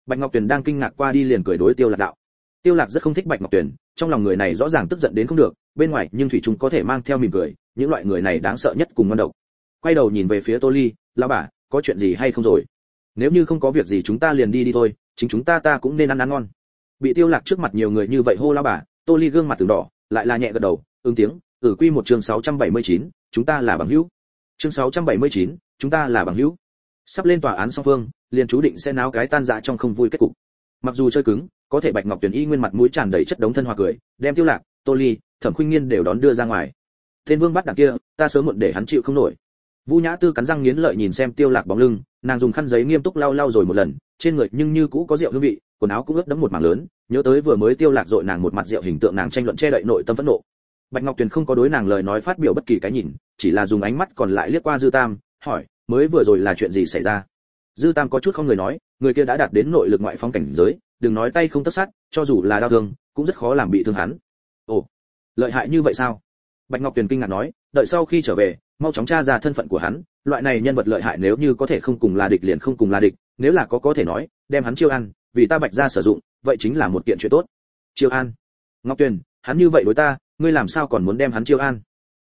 Bạch ngọc tuyền đang kinh ngạc qua đi liền cười đối tiêu lạc đạo tiêu lạc rất không thích bạch ngọc tuyền trong lòng người này rõ ràng tức giận đến không được bên ngoài nhưng thủy trung có thể mang theo mỉm cười những loại người này đáng sợ nhất cùng ngon độc. Quay đầu nhìn về phía tô ly lão bà có chuyện gì hay không rồi? Nếu như không có việc gì chúng ta liền đi đi thôi chính chúng ta ta cũng nên ăn ăn ngon. Bị tiêu lạc trước mặt nhiều người như vậy hô lão bà tô ly gương mặt từng đỏ lại là nhẹ gật đầu ứng tiếng ử quy một chương 679, chúng ta là bằng hữu. Chương 679, chúng ta là bằng hữu. Sắp lên tòa án song phương liền chú định sẽ náo cái tan rã trong không vui kết cục mặc dù chơi cứng có thể bạch ngọc tuyển y nguyên mặt mũi tràn đầy chất đống thân hoa cười đem tiêu lạc tô ly thẩm khuynh nghiên đều đón đưa ra ngoài tên vương bắt đằng kia ta sớm muộn để hắn chịu không nổi Vu Nhã Tư cắn răng nghiến lợi nhìn xem Tiêu Lạc bóng lưng, nàng dùng khăn giấy nghiêm túc lau lau rồi một lần, trên người nhưng như cũ có rượu hương vị, quần áo cũng ướt đẫm một mảng lớn, nhớ tới vừa mới Tiêu Lạc dội nàng một mặt rượu hình tượng nàng tranh luận che đậy nội tâm phẫn nộ. Bạch Ngọc Tuyền không có đối nàng lời nói phát biểu bất kỳ cái nhìn, chỉ là dùng ánh mắt còn lại liếc qua Dư Tam, hỏi, mới vừa rồi là chuyện gì xảy ra? Dư Tam có chút không người nói, người kia đã đạt đến nội lực ngoại phong cảnh giới, đừng nói tay không tất sát, cho dù là đau thương, cũng rất khó làm bị thương hắn. Ồ, lợi hại như vậy sao? Bạch Ngọc Tuyền kinh ngạc nói, đợi sau khi trở về, mau chóng tra ra thân phận của hắn, loại này nhân vật lợi hại nếu như có thể không cùng là địch liền không cùng là địch, nếu là có có thể nói, đem hắn chiêu ăn, vì ta Bạch gia sử dụng, vậy chính là một kiện chuyện tốt. Chiêu an. Ngọc Tuyền, hắn như vậy đối ta, ngươi làm sao còn muốn đem hắn chiêu an?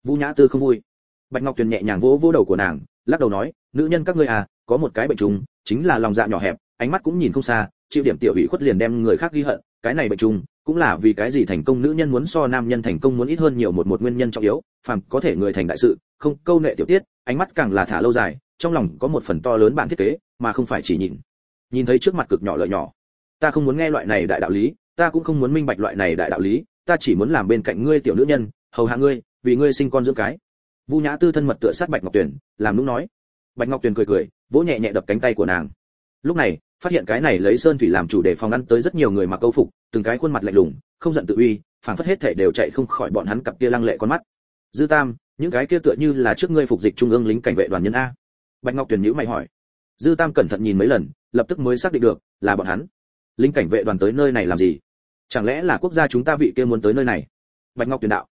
Vũ Nhã Tư không vui. bạch ngọc tuyền nhẹ nhàng vỗ vỗ đầu của nàng lắc đầu nói nữ nhân các ngươi à có một cái bệnh trùng, chính là lòng dạ nhỏ hẹp, ánh mắt cũng nhìn không xa, chịu điểm tiểu ủy khuất liền đem người khác ghi hận, cái này bệnh trùng, cũng là vì cái gì thành công nữ nhân muốn so nam nhân thành công muốn ít hơn nhiều một một nguyên nhân trọng yếu, phàm có thể người thành đại sự, không câu nệ tiểu tiết, ánh mắt càng là thả lâu dài, trong lòng có một phần to lớn bản thiết kế, mà không phải chỉ nhìn. Nhìn thấy trước mặt cực nhỏ lợi nhỏ. Ta không muốn nghe loại này đại đạo lý, ta cũng không muốn minh bạch loại này đại đạo lý, ta chỉ muốn làm bên cạnh ngươi tiểu nữ nhân, hầu hạ ngươi, vì ngươi sinh con dưỡng cái. Vu nhã tư thân mật tựa sát bạch ngọc tuyền, làm nũng nói. Bạch ngọc tuyền cười cười vỗ nhẹ nhẹ đập cánh tay của nàng. Lúc này, phát hiện cái này lấy sơn thủy làm chủ đề phòng ăn tới rất nhiều người mặc câu phục, từng cái khuôn mặt lạnh lùng, không giận tự uy, phảng phất hết thể đều chạy không khỏi bọn hắn cặp kia lăng lệ con mắt. Dư tam, những cái kia tựa như là trước ngươi phục dịch trung ương lính cảnh vệ đoàn nhân a. Bạch ngọc tuyền nhữ mày hỏi. Dư tam cẩn thận nhìn mấy lần, lập tức mới xác định được, là bọn hắn. Lính cảnh vệ đoàn tới nơi này làm gì? Chẳng lẽ là quốc gia chúng ta vị kia muốn tới nơi này? Bạch ngọc tuyền đạo.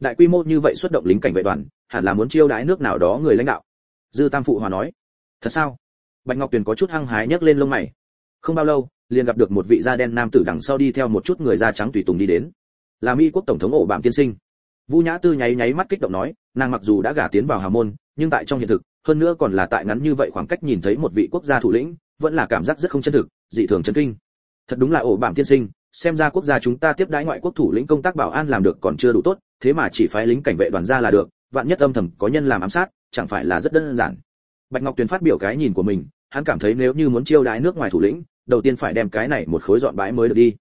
Đại quy mô như vậy xuất động lính cảnh vệ đoàn, hẳn là muốn chiêu đãi nước nào đó người lãnh đạo. Dư tam phụ hòa nói thật sao? Bạch ngọc tuyền có chút hăng hái nhấc lên lông mày. Không bao lâu, liền gặp được một vị da đen nam tử đằng sau đi theo một chút người da trắng tùy tùng đi đến. Là mỹ quốc tổng thống ổ bạm tiên sinh. Vu nhã tư nháy nháy mắt kích động nói, nàng mặc dù đã gả tiến vào hà môn, nhưng tại trong hiện thực, hơn nữa còn là tại ngắn như vậy khoảng cách nhìn thấy một vị quốc gia thủ lĩnh, vẫn là cảm giác rất không chân thực, dị thường chân kinh. Thật đúng là ổ bạm tiên sinh, xem ra quốc gia chúng ta tiếp đãi ngoại quốc thủ lĩnh công tác bảo an làm được còn chưa đủ tốt, thế mà chỉ phái lính cảnh vệ đoàn ra là được, vạn nhất âm thầm có nhân làm ám sát, chẳng phải là rất đơn giản bạch ngọc tuyền phát biểu cái nhìn của mình hắn cảm thấy nếu như muốn chiêu đãi nước ngoài thủ lĩnh đầu tiên phải đem cái này một khối dọn bãi mới được đi.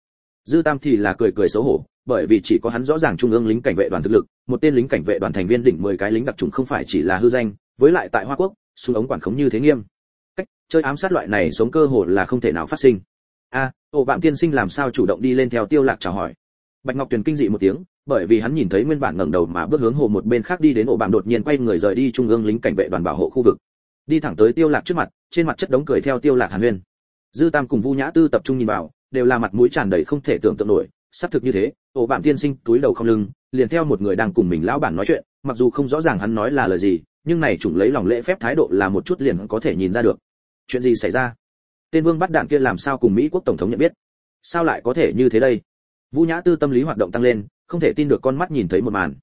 Dư tam thì là cười cười xấu hổ bởi vì chỉ có hắn rõ ràng trung ương lính cảnh vệ đoàn thực lực một tên lính cảnh vệ đoàn thành viên đỉnh mười cái lính đặc trùng không phải chỉ là hư danh với lại tại hoa quốc xuống ống quản khống như thế nghiêm. Cách chơi ám sát loại này sống cơ hội là không thể nào phát sinh. A à, ổ bạn tiên sinh làm sao chủ động đi lên theo tiêu lạc chào hỏi. Bạch ngọc tuyền kinh dị một tiếng bởi vì hắn nhìn thấy nguyên bản ngẩng đầu mà bước hướng hồ một bên khác đi đến ổ bạn đột nhiên quay người rời đi trung ương lính cảnh vệ đoàn bảo hộ khu vực đi thẳng tới tiêu lạc trước mặt, trên mặt chất đống cười theo tiêu lạc hàn huyên. Dư tam cùng vu nhã tư tập trung nhìn vào, đều là mặt mũi tràn đầy không thể tưởng tượng nổi sắp thực như thế, ổ bạn tiên sinh túi đầu không lưng, liền theo một người đang cùng mình lão bản nói chuyện, mặc dù không rõ ràng hắn nói là lời gì, nhưng này chủng lấy lòng lễ phép thái độ là một chút liền có thể nhìn ra được. Chuyện gì xảy ra? Tên vương bắt đạn kia làm sao cùng mỹ quốc tổng thống nhận biết? Sao lại có thể như thế đây? Vũ nhã tư tâm lý hoạt động tăng lên, không thể tin được con mắt nhìn thấy một màn.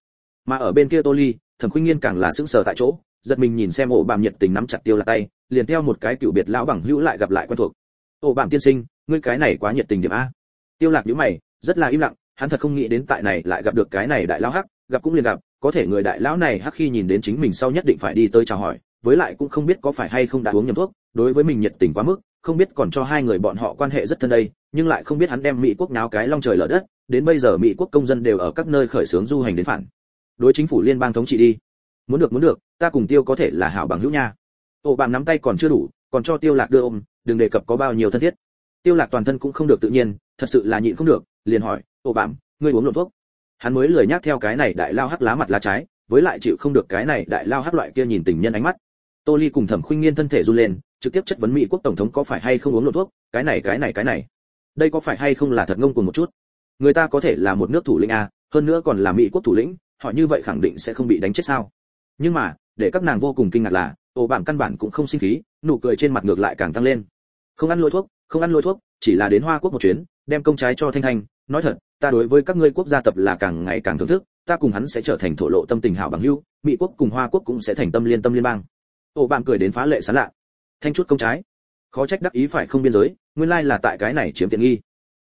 Mà ở bên kia tô ly, thẩm khuynh nghiên càng là sững sờ tại chỗ giật mình nhìn xem ổ bàm nhiệt tình nắm chặt tiêu là tay, liền theo một cái cựu biệt lão bằng hữu lại gặp lại quen thuộc. Ổ bàm tiên sinh, ngươi cái này quá nhiệt tình điểm a. Tiêu lạc nhíu mày, rất là im lặng, hắn thật không nghĩ đến tại này lại gặp được cái này đại lão hắc, gặp cũng liền gặp, có thể người đại lão này hắc khi nhìn đến chính mình sau nhất định phải đi tới chào hỏi, với lại cũng không biết có phải hay không đã uống nhầm thuốc, đối với mình nhiệt tình quá mức, không biết còn cho hai người bọn họ quan hệ rất thân đây, nhưng lại không biết hắn đem mỹ quốc náo cái long trời lở đất, đến bây giờ mỹ quốc công dân đều ở các nơi khởi xướng du hành đến phản. Đối chính phủ liên bang thống trị đi muốn được muốn được, ta cùng tiêu có thể là hảo bằng hữu nha. Ổ bạn nắm tay còn chưa đủ, còn cho tiêu lạc đưa ôm, đừng đề cập có bao nhiêu thân thiết. Tiêu lạc toàn thân cũng không được tự nhiên, thật sự là nhịn không được, liền hỏi ổ bạn ngươi uống lộn thuốc? Hắn mới lười nhắc theo cái này đại lao hắc lá mặt lá trái, với lại chịu không được cái này đại lao hắc loại kia nhìn tình nhân ánh mắt. Tô ly cùng thẩm khuynh nghiên thân thể run lên, trực tiếp chất vấn mỹ quốc tổng thống có phải hay không uống lộn thuốc, cái này cái này cái này. Đây có phải hay không là thật ngông cuồng một chút? Người ta có thể là một nước thủ lĩnh a hơn nữa còn là mỹ quốc thủ lĩnh, họ như vậy khẳng định sẽ không bị đánh chết sao? Nhưng mà, để các nàng vô cùng kinh ngạc là ổ bản căn bản cũng không sinh khí, nụ cười trên mặt ngược lại càng tăng lên. Không ăn lôi thuốc, không ăn lôi thuốc, chỉ là đến hoa quốc một chuyến, đem công trái cho thanh thanh, nói thật, ta đối với các ngươi quốc gia tập là càng ngày càng thưởng thức, ta cùng hắn sẽ trở thành thổ lộ tâm tình hảo bằng hữu, mỹ quốc cùng hoa quốc cũng sẽ thành tâm liên tâm liên bang. Ổ bạn cười đến phá lệ sán lạ. Thanh chút công trái. Khó trách đắc ý phải không biên giới, nguyên lai là tại cái này chiếm tiện nghi.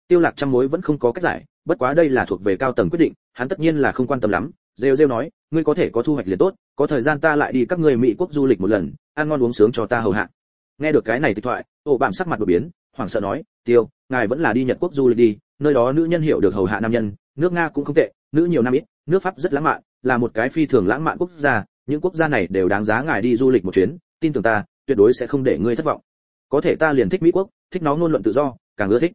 Tiêu lạc trăm mối vẫn không có cách giải, bất quá đây là thuộc về cao tầng quyết định, hắn tất nhiên là không quan tâm lắm rêu rêu nói, ngươi có thể có thu hoạch liền tốt, có thời gian ta lại đi các ngươi mỹ quốc du lịch một lần, ăn ngon uống sướng cho ta hầu hạ. Nghe được cái này tịch thoại, ổ bạm sắc mặt đột biến, hoảng sợ nói, tiêu, ngài vẫn là đi nhật quốc du lịch đi, nơi đó nữ nhân hiểu được hầu hạ nam nhân, nước nga cũng không tệ, nữ nhiều nam ít, nước pháp rất lãng mạn, là một cái phi thường lãng mạn quốc gia, những quốc gia này đều đáng giá ngài đi du lịch một chuyến, tin tưởng ta, tuyệt đối sẽ không để ngươi thất vọng. Có thể ta liền thích mỹ quốc, thích nó ngôn luận tự do, càng ưa thích.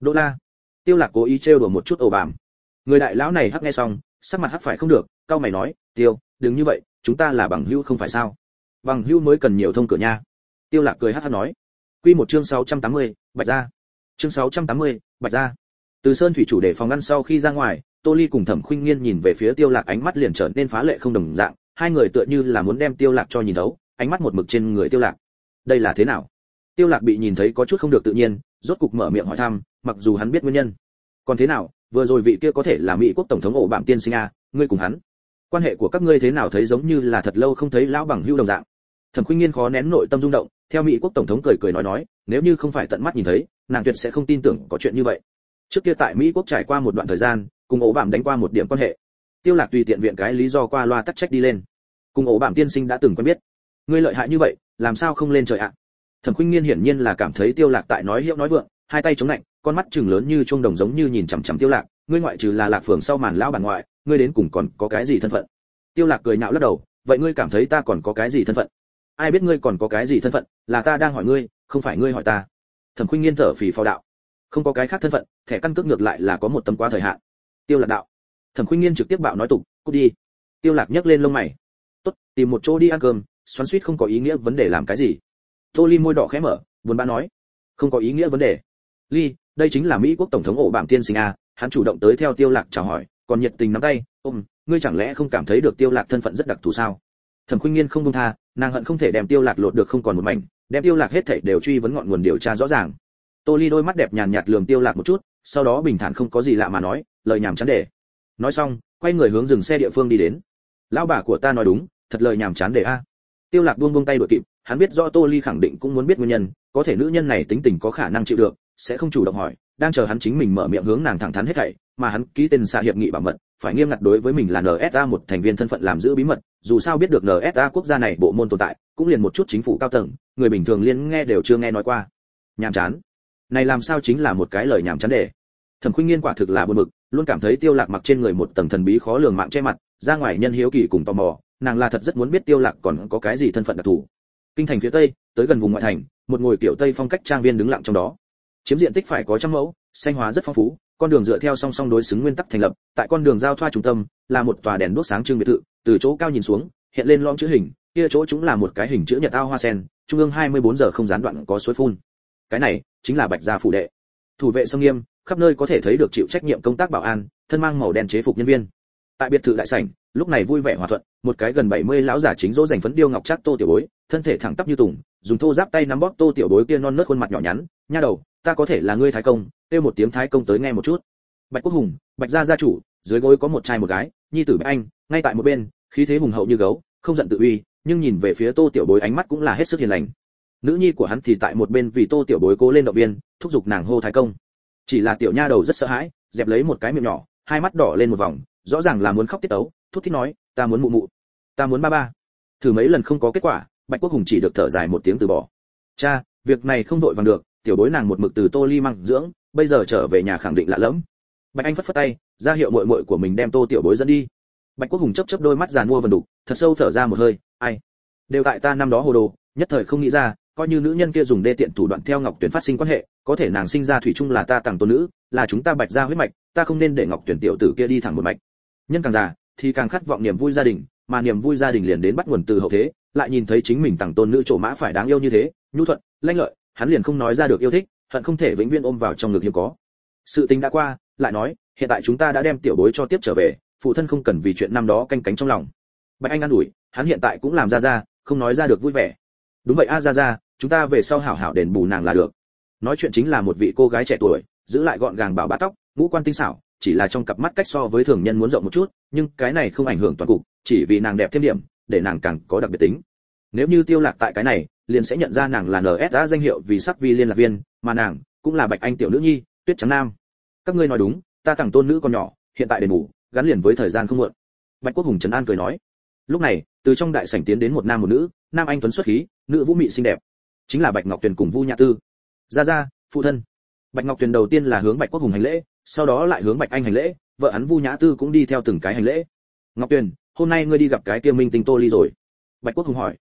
Đô la. Tiêu lạc cố ý trêu đùa một chút ổ bàm người đại lão này hắc nghe xong sắc mặt hắc phải không được cao mày nói tiêu đừng như vậy chúng ta là bằng hữu không phải sao? Bằng hữu mới cần nhiều thông cửa nha. Tiêu lạc cười hắc hắc nói. Quy một chương 680, bạch ra chương 680, bạch ra từ sơn thủy chủ để phòng ngăn sau khi ra ngoài tô ly cùng thẩm khuynh nghiên nhìn về phía tiêu lạc ánh mắt liền trở nên phá lệ không đồng dạng hai người tựa như là muốn đem tiêu lạc cho nhìn thấu ánh mắt một mực trên người tiêu lạc. Đây là thế nào? Tiêu lạc bị nhìn thấy có chút không được tự nhiên rốt cục mở miệng hỏi thăm mặc dù hắn biết nguyên nhân. Còn thế nào vừa rồi vị kia có thể là mỹ quốc tổng thống ổ bạm tiên sinh a, ngươi cùng hắn. Quan hệ của các ngươi thế nào thấy giống như là thật lâu không thấy lão bằng hưu đồng dạng. Thẩm khuynh nghiên khó nén nội tâm rung động, theo mỹ quốc tổng thống cười cười nói nói, nếu như không phải tận mắt nhìn thấy, nàng tuyệt sẽ không tin tưởng có chuyện như vậy. Trước kia tại mỹ quốc trải qua một đoạn thời gian, cùng ổ bạm đánh qua một điểm quan hệ. Tiêu lạc tùy tiện viện cái lý do qua loa tắc trách đi lên. Cùng ổ bạm tiên sinh đã từng quen biết. Ngươi lợi hại như vậy, làm sao không lên trời ạ? Thẩm khuynh nghiên hiển nhiên là cảm thấy tiêu lạc tại nói hiệu nói vượng, hai tay chống lạnh con mắt trừng lớn như chuông đồng giống như nhìn chằm chằm tiêu lạc, ngươi ngoại trừ là lạc phường sau màn lão bản ngoại, ngươi đến cùng còn có cái gì thân phận? Tiêu lạc cười nhạo lắc đầu, vậy ngươi cảm thấy ta còn có cái gì thân phận? Ai biết ngươi còn có cái gì thân phận, là ta đang hỏi ngươi, không phải ngươi hỏi ta. Thẩm khuynh nghiên thở phì phao đạo. Không có cái khác thân phận, thẻ căn cước ngược lại là có một tấm quá thời hạn. Tiêu lạc đạo. Thẩm khuynh nghiên trực tiếp bạo nói tục, cút đi. Tiêu lạc nhấc lên lông mày. Tốt, tìm một chỗ đi ăn cơm, xoắn xuýt không có ý nghĩa vấn đề làm cái gì. Tô ly môi đỏ khẽ mở, buồn bã nói. Không có ý nghĩa vấn đề. Ly đây chính là mỹ quốc tổng thống ổ bảng tiên sinh a, hắn chủ động tới theo tiêu lạc chào hỏi, còn nhiệt tình nắm tay ôm ngươi chẳng lẽ không cảm thấy được tiêu lạc thân phận rất đặc thù sao? Thẩm khuynh nghiên không buông tha, nàng hận không thể đem tiêu lạc lột được không còn một mảnh, đem tiêu lạc hết thảy đều truy vấn ngọn nguồn điều tra rõ ràng. Tô ly đôi mắt đẹp nhàn nhạt lườm tiêu lạc một chút, sau đó bình thản không có gì lạ mà nói, lời nhảm chán để. Nói xong, quay người hướng dừng xe địa phương đi đến. Lão bà của ta nói đúng, thật lời nhảm chán để a. Tiêu lạc buông buông tay đuổi kịp, hắn biết rõ tô ly khẳng định cũng muốn biết nguyên nhân, có thể nữ nhân này tính tình có khả năng chịu được sẽ không chủ động hỏi, đang chờ hắn chính mình mở miệng hướng nàng thẳng thắn hết thảy, mà hắn ký tên xạ hiệp nghị bảo mật, phải nghiêm ngặt đối với mình là NSA một thành viên thân phận làm giữ bí mật, dù sao biết được NSA quốc gia này bộ môn tồn tại, cũng liền một chút chính phủ cao tầng, người bình thường liên nghe đều chưa nghe nói qua. Nhàm chán. Này làm sao chính là một cái lời nhảm chán để thẩm khuynh nghiên quả thực là buồn bực, luôn cảm thấy tiêu lạc mặc trên người một tầng thần bí khó lường mạng che mặt, ra ngoài nhân hiếu kỳ cùng tò mò, nàng là thật rất muốn biết tiêu lạc còn có cái gì thân phận đặc thù. Kinh thành phía tây, tới gần vùng ngoại thành, một ngôi tiểu tây phong cách trang viên đứng lặng trong đó chiếm diện tích phải có trăm mẫu, xanh hóa rất phong phú, con đường dựa theo song song đối xứng nguyên tắc thành lập, tại con đường giao thoa trung tâm, là một tòa đèn đuốc sáng trưng biệt thự, từ chỗ cao nhìn xuống, hiện lên lõm chữ hình, kia chỗ chúng là một cái hình chữ nhật ao hoa sen, trung ương 24 giờ không gián đoạn có suối phun. Cái này chính là bạch gia phủ đệ. Thủ vệ sông nghiêm, khắp nơi có thể thấy được chịu trách nhiệm công tác bảo an, thân mang màu đen chế phục nhân viên. Tại biệt thự đại sảnh, lúc này vui vẻ hòa thuận, một cái gần 70 lão giả chính dỗ dành phấn điêu ngọc chắc tô tiểu bối, thân thể thẳng tắp như tùng, dùng thô giáp tay nắm bóp tô tiểu bối kia non nớt khuôn mặt nhỏ nhắn, nha đầu ta có thể là ngươi thái công, kêu một tiếng thái công tới nghe một chút. Bạch quốc hùng, bạch gia gia chủ, dưới gối có một trai một gái, nhi tử bạch anh, ngay tại một bên, khí thế hùng hậu như gấu, không giận tự uy, nhưng nhìn về phía tô tiểu bối ánh mắt cũng là hết sức hiền lành. Nữ nhi của hắn thì tại một bên vì tô tiểu bối cố lên động viên, thúc giục nàng hô thái công. Chỉ là tiểu nha đầu rất sợ hãi, dẹp lấy một cái miệng nhỏ, hai mắt đỏ lên một vòng, rõ ràng là muốn khóc tiết tấu, thút thít nói, ta muốn mụ mụ, ta muốn ba ba. Thử mấy lần không có kết quả, bạch quốc hùng chỉ được thở dài một tiếng từ bỏ. Cha, việc này không vội vàng được tiểu bối nàng một mực từ tô ly măng dưỡng, bây giờ trở về nhà khẳng định lạ lẫm. Bạch anh phất phất tay, ra hiệu muội muội của mình đem tô tiểu bối dẫn đi. Bạch quốc hùng chấp chấp đôi mắt giàn mua vần đục, thật sâu thở ra một hơi, ai? Đều tại ta năm đó hồ đồ, nhất thời không nghĩ ra, coi như nữ nhân kia dùng đê tiện thủ đoạn theo ngọc tuyển phát sinh quan hệ, có thể nàng sinh ra thủy chung là ta tàng tôn nữ, là chúng ta bạch ra huyết mạch, ta không nên để ngọc tuyển tiểu tử kia đi thẳng một mạch. Nhân càng già, thì càng khát vọng niềm vui gia đình, mà niềm vui gia đình liền đến bắt nguồn từ hậu thế, lại nhìn thấy chính mình tàng tôn nữ trổ mã phải đáng yêu như thế, nhu thuận, lanh lợi hắn liền không nói ra được yêu thích, hận không thể vĩnh viễn ôm vào trong ngực hiếm có. Sự tình đã qua, lại nói, hiện tại chúng ta đã đem tiểu bối cho tiếp trở về, phụ thân không cần vì chuyện năm đó canh cánh trong lòng. Bạch anh an ủi, hắn hiện tại cũng làm ra ra, không nói ra được vui vẻ. Đúng vậy a, ra ra, chúng ta về sau hảo hảo đền bù nàng là được. Nói chuyện chính là một vị cô gái trẻ tuổi, giữ lại gọn gàng bảo bá tóc, ngũ quan tinh xảo, chỉ là trong cặp mắt cách so với thường nhân muốn rộng một chút, nhưng cái này không ảnh hưởng toàn cục, chỉ vì nàng đẹp thêm điểm, để nàng càng có đặc biệt tính nếu như tiêu lạc tại cái này liền sẽ nhận ra nàng là NSA danh hiệu vì sắc vi liên lạc viên mà nàng cũng là bạch anh tiểu nữ nhi tuyết trắng nam. Các ngươi nói đúng ta tặng tôn nữ còn nhỏ hiện tại đền ngủ, gắn liền với thời gian không muộn. Bạch quốc hùng trấn an cười nói. Lúc này từ trong đại sảnh tiến đến một nam một nữ nam anh tuấn xuất khí nữ vũ mị xinh đẹp. Chính là bạch ngọc tuyền cùng vu nhã tư. Gia gia, phụ thân. Bạch ngọc tuyền đầu tiên là hướng bạch quốc hùng hành lễ sau đó lại hướng bạch anh hành lễ vợ hắn vu nhã tư cũng đi theo từng cái hành lễ. Ngọc tuyền hôm nay ngươi đi gặp cái kia minh tinh tô ly rồi. Bạch quốc hùng hỏi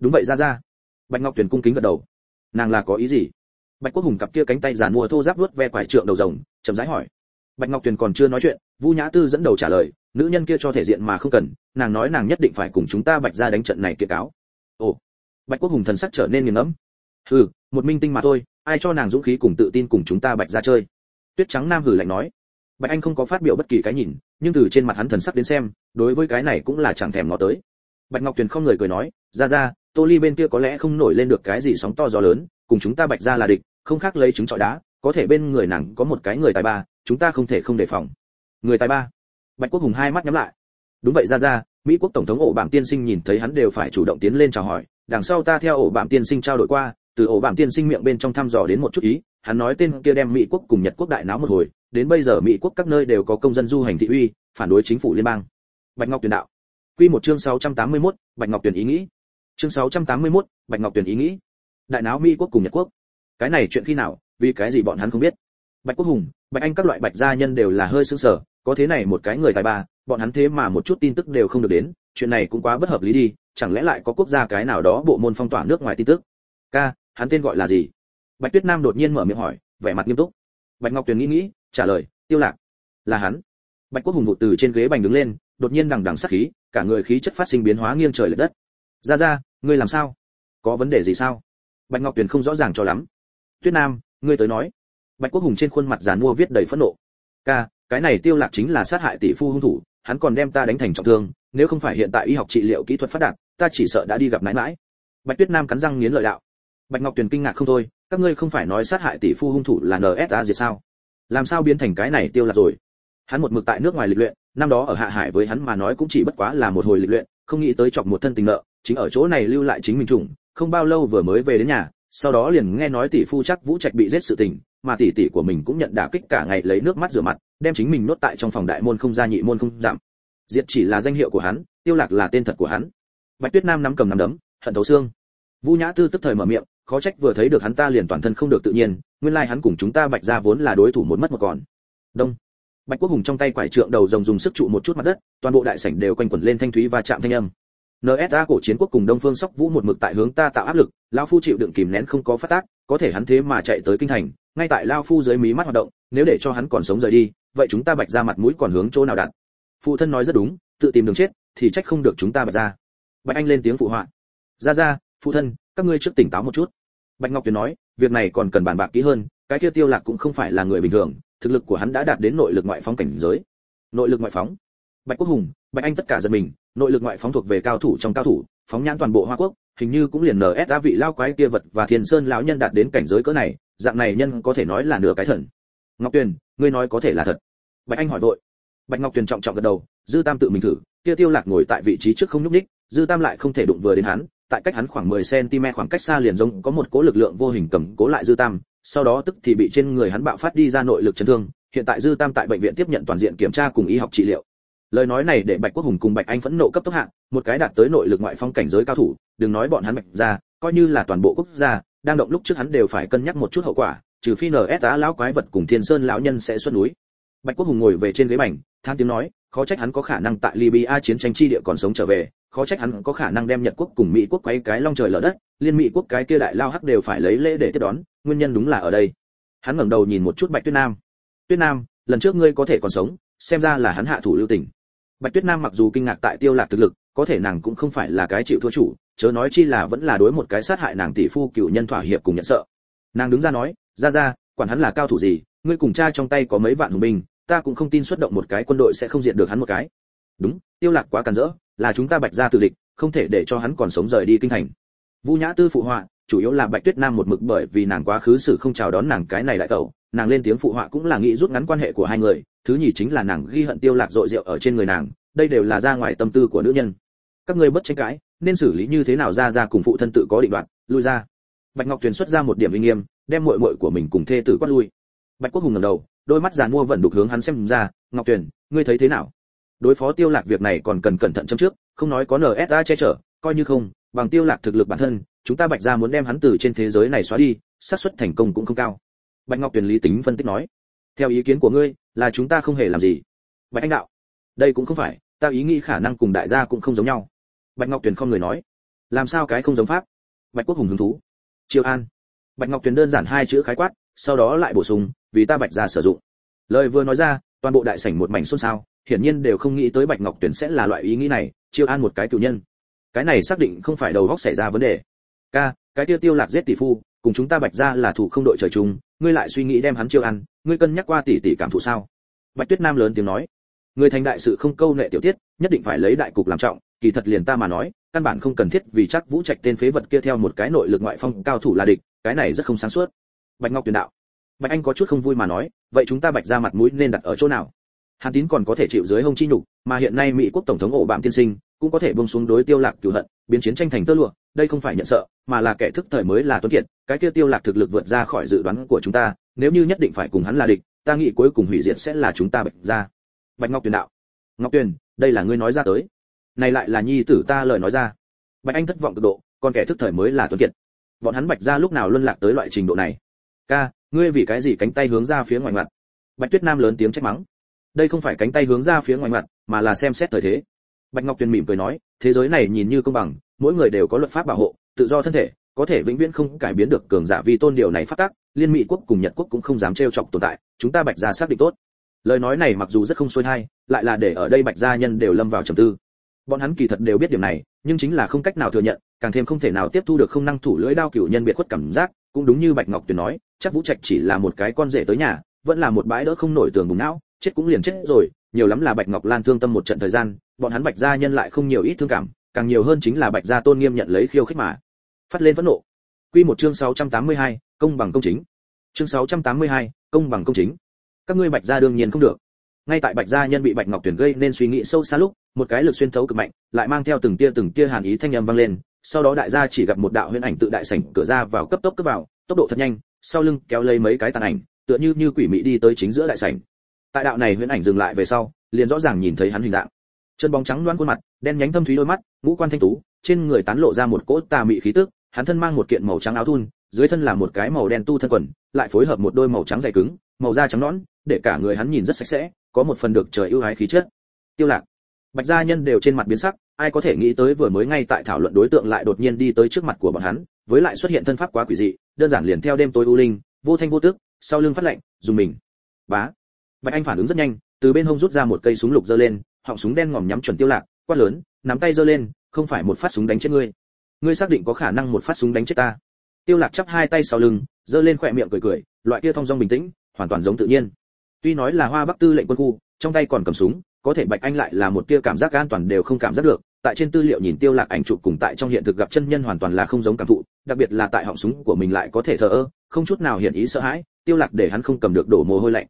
đúng vậy ra ra bạch ngọc tuyền cung kính gật đầu. Nàng là có ý gì? Bạch quốc hùng cặp kia cánh tay giàn mua thô giáp vuốt ve quải trượng đầu rồng, chậm rãi hỏi. Bạch ngọc tuyền còn chưa nói chuyện, vu nhã tư dẫn đầu trả lời, nữ nhân kia cho thể diện mà không cần, nàng nói nàng nhất định phải cùng chúng ta bạch ra đánh trận này kiệt cáo. Ồ. Bạch quốc hùng thần sắc trở nên nghiền ngẫm. Hừ, một minh tinh mà thôi, ai cho nàng dũng khí cùng tự tin cùng chúng ta bạch ra chơi? Tuyết trắng nam hử lạnh nói. Bạch anh không có phát biểu bất kỳ cái nhìn, nhưng từ trên mặt hắn thần sắc đến xem, đối với cái này cũng là chẳng thèm ngó tới. Bạch ngọc tuyền không người cười nói ra ra tô ly bên kia có lẽ không nổi lên được cái gì sóng to gió lớn cùng chúng ta bạch ra là địch không khác lấy trứng trọi đá có thể bên người nàng có một cái người tài ba chúng ta không thể không đề phòng. Người tài ba. Bạch quốc hùng hai mắt nhắm lại. Đúng vậy ra ra mỹ quốc tổng thống ổ bạm tiên sinh nhìn thấy hắn đều phải chủ động tiến lên chào hỏi đằng sau ta theo ổ bạm tiên sinh trao đổi qua từ ổ bạm tiên sinh miệng bên trong thăm dò đến một chút ý hắn nói tên kia đem mỹ quốc cùng nhật quốc đại náo một hồi đến bây giờ mỹ quốc các nơi đều có công dân du hành thị uy phản đối chính phủ liên bang. Bạch ngọc Tuyền đạo. Quy một chương 681, bạch ngọc Tuyền ý nghĩ chương 681, bạch ngọc tuyển ý nghĩ. Đại náo mỹ quốc cùng nhật quốc. Cái này chuyện khi nào vì cái gì bọn hắn không biết? Bạch quốc hùng bạch anh các loại bạch gia nhân đều là hơi sưng sở có thế này một cái người tài ba bọn hắn thế mà một chút tin tức đều không được đến chuyện này cũng quá bất hợp lý đi chẳng lẽ lại có quốc gia cái nào đó bộ môn phong tỏa nước ngoài tin tức? Ca hắn tên gọi là gì? Bạch tuyết nam đột nhiên mở miệng hỏi vẻ mặt nghiêm túc. Bạch ngọc tuyền nghĩ nghĩ trả lời tiêu lạc. Là hắn. Bạch quốc hùng vụ từ trên ghế bành đứng lên đột nhiên đằng đằng sát khí cả người khí chất phát sinh biến hóa nghiêng trời lệch đất ra ra, ngươi làm sao? Có vấn đề gì sao? Bạch ngọc tuyền không rõ ràng cho lắm. Tuyết nam, ngươi tới nói. Bạch quốc hùng trên khuôn mặt giàn mua viết đầy phẫn nộ. Ca, cái này tiêu lạc chính là sát hại tỷ phu hung thủ, hắn còn đem ta đánh thành trọng thương, nếu không phải hiện tại y học trị liệu kỹ thuật phát đạt, ta chỉ sợ đã đi gặp nãi nãi bạch tuyết nam cắn răng nghiến lợi đạo. Bạch ngọc tuyền kinh ngạc không thôi, các ngươi không phải nói sát hại tỷ phu hung thủ là nsa gì sao? Làm sao biến thành cái này tiêu lạc rồi? Hắn một mực tại nước ngoài lịch luyện, năm đó ở hạ hải với hắn mà nói cũng chỉ bất quá là một hồi lịch luyện, không nghĩ tới chọc một thân tình nợ chính ở chỗ này lưu lại chính mình chủng không bao lâu vừa mới về đến nhà sau đó liền nghe nói tỷ phu chắc vũ trạch bị giết sự tình mà tỷ tỷ của mình cũng nhận đả kích cả ngày lấy nước mắt rửa mặt đem chính mình nuốt tại trong phòng đại môn không ra nhị môn không giảm diệt chỉ là danh hiệu của hắn tiêu lạc là tên thật của hắn bạch tuyết nam nắm cầm nắm đấm hận thấu xương Vu Nhã Tư tức thời mở miệng, khó trách vừa thấy được hắn ta liền toàn thân không được tự nhiên, nguyên lai hắn cùng chúng ta Bạch gia vốn là đối thủ một mất một còn. Đông. Bạch Quốc Hùng trong tay quải trượng đầu rồng dùng sức trụ một chút mặt đất, toàn bộ đại sảnh đều quanh quẩn lên thanh thúy và chạm thanh âm. NSA cổ chiến quốc cùng Đông Phương Sóc Vũ một mực tại hướng ta tạo áp lực, lão phu chịu đựng kìm nén không có phát tác, có thể hắn thế mà chạy tới kinh thành, ngay tại lão phu dưới mí mắt hoạt động, nếu để cho hắn còn sống rời đi, vậy chúng ta Bạch ra mặt mũi còn hướng chỗ nào đặt? Phụ thân nói rất đúng, tự tìm đường chết, thì trách không được chúng ta Bạch ra. Bạch Anh lên tiếng phụ họa. Ra ra, phụ thân các ngươi trước tỉnh táo một chút bạch ngọc tuyền nói việc này còn cần bàn bạc kỹ hơn cái kia tiêu lạc cũng không phải là người bình thường thực lực của hắn đã đạt đến nội lực ngoại phóng cảnh giới nội lực ngoại phóng bạch quốc hùng bạch anh tất cả giật mình nội lực ngoại phóng thuộc về cao thủ trong cao thủ phóng nhãn toàn bộ hoa quốc hình như cũng liền ns đã vị lao quái kia vật và thiên sơn lão nhân đạt đến cảnh giới cỡ này dạng này nhân có thể nói là nửa cái thần. Ngọc tuyền ngươi nói có thể là thật. Bạch anh hỏi vội. Bạch ngọc tuyền trọng trọng gật đầu dư tam tự mình thử kia tiêu lạc ngồi tại vị trí trước không nhúc nhích dư tam lại không thể đụng vừa đến hắn tại cách hắn khoảng 10 cm khoảng cách xa liền giống có một cỗ lực lượng vô hình cầm cố lại dư tam, sau đó tức thì bị trên người hắn bạo phát đi ra nội lực chấn thương, hiện tại dư tam tại bệnh viện tiếp nhận toàn diện kiểm tra cùng y học trị liệu. Lời nói này để Bạch Quốc Hùng cùng Bạch Anh phẫn nộ cấp tốc hạng, một cái đạt tới nội lực ngoại phong cảnh giới cao thủ, đừng nói bọn hắn Bạch ra, coi như là toàn bộ quốc gia, đang động lúc trước hắn đều phải cân nhắc một chút hậu quả, trừ phi NSA lão quái vật cùng Thiên Sơn lão nhân sẽ xuất núi. Bạch Quốc Hùng ngồi về trên ghế bành, than tiếng nói, khó trách hắn có khả năng tại Libya chiến tranh chi địa còn sống trở về, khó trách hắn có khả năng đem Nhật quốc cùng Mỹ quốc quấy cái long trời lở đất, liên Mỹ quốc cái kia đại lao hắc đều phải lấy lễ để tiếp đón, nguyên nhân đúng là ở đây. Hắn ngẩng đầu nhìn một chút Bạch Tuyết Nam. Tuyết Nam, lần trước ngươi có thể còn sống, xem ra là hắn hạ thủ lưu tình. Bạch Tuyết Nam mặc dù kinh ngạc tại Tiêu Lạc thực lực, có thể nàng cũng không phải là cái chịu thua chủ, chớ nói chi là vẫn là đối một cái sát hại nàng tỷ phu cựu nhân thỏa hiệp cùng nhận sợ. Nàng đứng ra nói, "Ra ra, quản hắn là cao thủ gì, ngươi cùng cha trong tay có mấy vạn hùng binh, ta cũng không tin xuất động một cái quân đội sẽ không diệt được hắn một cái." Đúng, Tiêu Lạc quá càn rỡ, là chúng ta bạch gia tự địch không thể để cho hắn còn sống rời đi kinh thành vu nhã tư phụ họa chủ yếu là bạch tuyết nam một mực bởi vì nàng quá khứ xử không chào đón nàng cái này lại cậu nàng lên tiếng phụ họa cũng là nghĩ rút ngắn quan hệ của hai người, thứ nhì chính là nàng ghi hận tiêu lạc dội rượu ở trên người nàng, đây đều là ra ngoài tâm tư của nữ nhân. Các ngươi bất tranh cãi, nên xử lý như thế nào ra ra cùng phụ thân tự có định đoạt, lui ra. Bạch ngọc tuyền xuất ra một điểm uy nghiêm, đem muội muội của mình cùng thê tử quát lui. Bạch quốc hùng ngẩng đầu, đôi mắt giàn mua vẫn đục hướng hắn xem ra, ngọc tuyền, ngươi thấy thế nào? Đối phó tiêu lạc việc này còn cần cẩn thận chấm trước, không nói có nsa che chở, coi như không, bằng tiêu lạc thực lực bản thân, chúng ta bạch gia muốn đem hắn từ trên thế giới này xóa đi, xác suất thành công cũng không cao bạch ngọc tuyền lý tính phân tích nói, theo ý kiến của ngươi, là chúng ta không hề làm gì. Bạch anh đạo, đây cũng không phải, ta ý nghĩ khả năng cùng đại gia cũng không giống nhau. Bạch ngọc tuyền không người nói, làm sao cái không giống pháp? Bạch quốc hùng hứng thú, triều an. Bạch ngọc tuyền đơn giản hai chữ khái quát, sau đó lại bổ sung, vì ta bạch gia sử dụng. Lời vừa nói ra, toàn bộ đại sảnh một mảnh xôn xao, hiển nhiên đều không nghĩ tới bạch ngọc Tuyền sẽ là loại ý nghĩ này chiêu an một cái cựu nhân. Cái này xác định không phải đầu góc xảy ra vấn đề. Ca, cái tiêu tiêu lạc giết tỷ phu, cùng chúng ta bạch ra là thủ không đội trời chung ngươi lại suy nghĩ đem hắn chiêu ăn, ngươi cân nhắc qua tỷ tỷ cảm thụ sao? Bạch tuyết nam lớn tiếng nói. Người thành đại sự không câu nệ tiểu tiết, nhất định phải lấy đại cục làm trọng, kỳ thật liền ta mà nói, căn bản không cần thiết vì chắc vũ trạch tên phế vật kia theo một cái nội lực ngoại phong cao thủ là địch, cái này rất không sáng suốt. Bạch ngọc tuyền đạo. Bạch anh có chút không vui mà nói, vậy chúng ta bạch ra mặt mũi nên đặt ở chỗ nào? Hàn tín còn có thể chịu dưới hông chi nhục, mà hiện nay mỹ quốc tổng thống ổ bạm tiên sinh cũng có thể buông xuống đối tiêu lạc cửu hận, biến chiến tranh thành tơ lụa, đây không phải nhận sợ, mà là kẻ thức thời mới là tuấn kiệt, cái kia tiêu lạc thực lực vượt ra khỏi dự đoán của chúng ta, nếu như nhất định phải cùng hắn là địch, ta nghĩ cuối cùng hủy diệt sẽ là chúng ta bạch ra. Bạch ngọc tuyền đạo. Ngọc tuyền, đây là ngươi nói ra tới. Này lại là nhi tử ta lời nói ra. Bạch anh thất vọng cực độ, còn kẻ thức thời mới là tuấn kiệt. Bọn hắn bạch ra lúc nào luân lạc tới loại trình độ này? Ca, ngươi vì cái gì cánh tay hướng ra phía ngoài mặt? Bạch tuyết nam lớn tiếng trách mắng. Đây không phải cánh tay hướng ra phía ngoài mặt, mà là xem xét thời thế bạch ngọc tuyền mỉm cười nói, thế giới này nhìn như công bằng, mỗi người đều có luật pháp bảo hộ, tự do thân thể, có thể vĩnh viễn không cải biến được cường giả vi tôn điều này phát tác, liên mỹ quốc cùng nhật quốc cũng không dám trêu chọc tồn tại, chúng ta bạch gia xác định tốt. Lời nói này mặc dù rất không xuôi thai, lại là để ở đây bạch gia nhân đều lâm vào trầm tư. Bọn hắn kỳ thật đều biết điểm này, nhưng chính là không cách nào thừa nhận, càng thêm không thể nào tiếp thu được không năng thủ lưỡi đao cửu nhân biệt khuất cảm giác, cũng đúng như bạch ngọc tuyền nói, chắc vũ trạch chỉ là một cái con rể tới nhà, vẫn là một bãi đỡ không nổi tường bùng não, chết cũng liền chết rồi, nhiều lắm là bạch ngọc lan thương tâm một trận thời gian bọn hắn bạch gia nhân lại không nhiều ít thương cảm càng nhiều hơn chính là bạch gia tôn nghiêm nhận lấy khiêu khích mà. Phát lên phẫn nộ. Quy một chương 682, công bằng công chính. Chương 682, công bằng công chính. Các ngươi bạch gia đương nhiên không được. Ngay tại bạch gia nhân bị bạch ngọc tuyển gây nên suy nghĩ sâu xa lúc một cái lực xuyên thấu cực mạnh lại mang theo từng tia từng tia hàn ý thanh âm vang lên sau đó đại gia chỉ gặp một đạo huyễn ảnh tự đại sảnh cửa ra vào cấp tốc cấp vào tốc độ thật nhanh sau lưng kéo lấy mấy cái tàn ảnh tựa như như quỷ mị đi tới chính giữa đại sảnh. Tại đạo này huyễn ảnh dừng lại về sau liền rõ ràng nhìn thấy hắn hình dạng chân bóng trắng loáng khuôn mặt, đen nhánh thâm thúy đôi mắt, ngũ quan thanh tú, trên người tán lộ ra một cỗ tà mị khí tức, hắn thân mang một kiện màu trắng áo thun, dưới thân là một cái màu đen tu thân quần, lại phối hợp một đôi màu trắng dày cứng, màu da trắng nõn, để cả người hắn nhìn rất sạch sẽ, có một phần được trời ưu ái khí chất. Tiêu lạc. Bạch gia nhân đều trên mặt biến sắc, ai có thể nghĩ tới vừa mới ngay tại thảo luận đối tượng lại đột nhiên đi tới trước mặt của bọn hắn, với lại xuất hiện thân pháp quá quỷ dị, đơn giản liền theo đêm tối u linh, vô thanh vô tức, sau lưng phát lệnh dùng mình. Bá. Bạch anh phản ứng rất nhanh, từ bên hông rút ra một cây súng lục giơ lên họng súng đen ngòm nhắm chuẩn tiêu lạc, quát lớn, nắm tay giơ lên, không phải một phát súng đánh chết ngươi. Ngươi xác định có khả năng một phát súng đánh chết ta. Tiêu lạc chắp hai tay sau lưng, giơ lên khoẹt miệng cười cười, loại kia thông dong bình tĩnh, hoàn toàn giống tự nhiên. Tuy nói là hoa bắc tư lệnh quân khu, trong tay còn cầm súng, có thể bạch anh lại là một tia cảm giác an toàn đều không cảm giác được, tại trên tư liệu nhìn tiêu lạc ảnh chụp cùng tại trong hiện thực gặp chân nhân hoàn toàn là không giống cảm thụ, đặc biệt là tại họng súng của mình lại có thể thờ ơ, không chút nào hiện ý sợ hãi, tiêu lạc để hắn không cầm được đổ mồ hôi lạnh.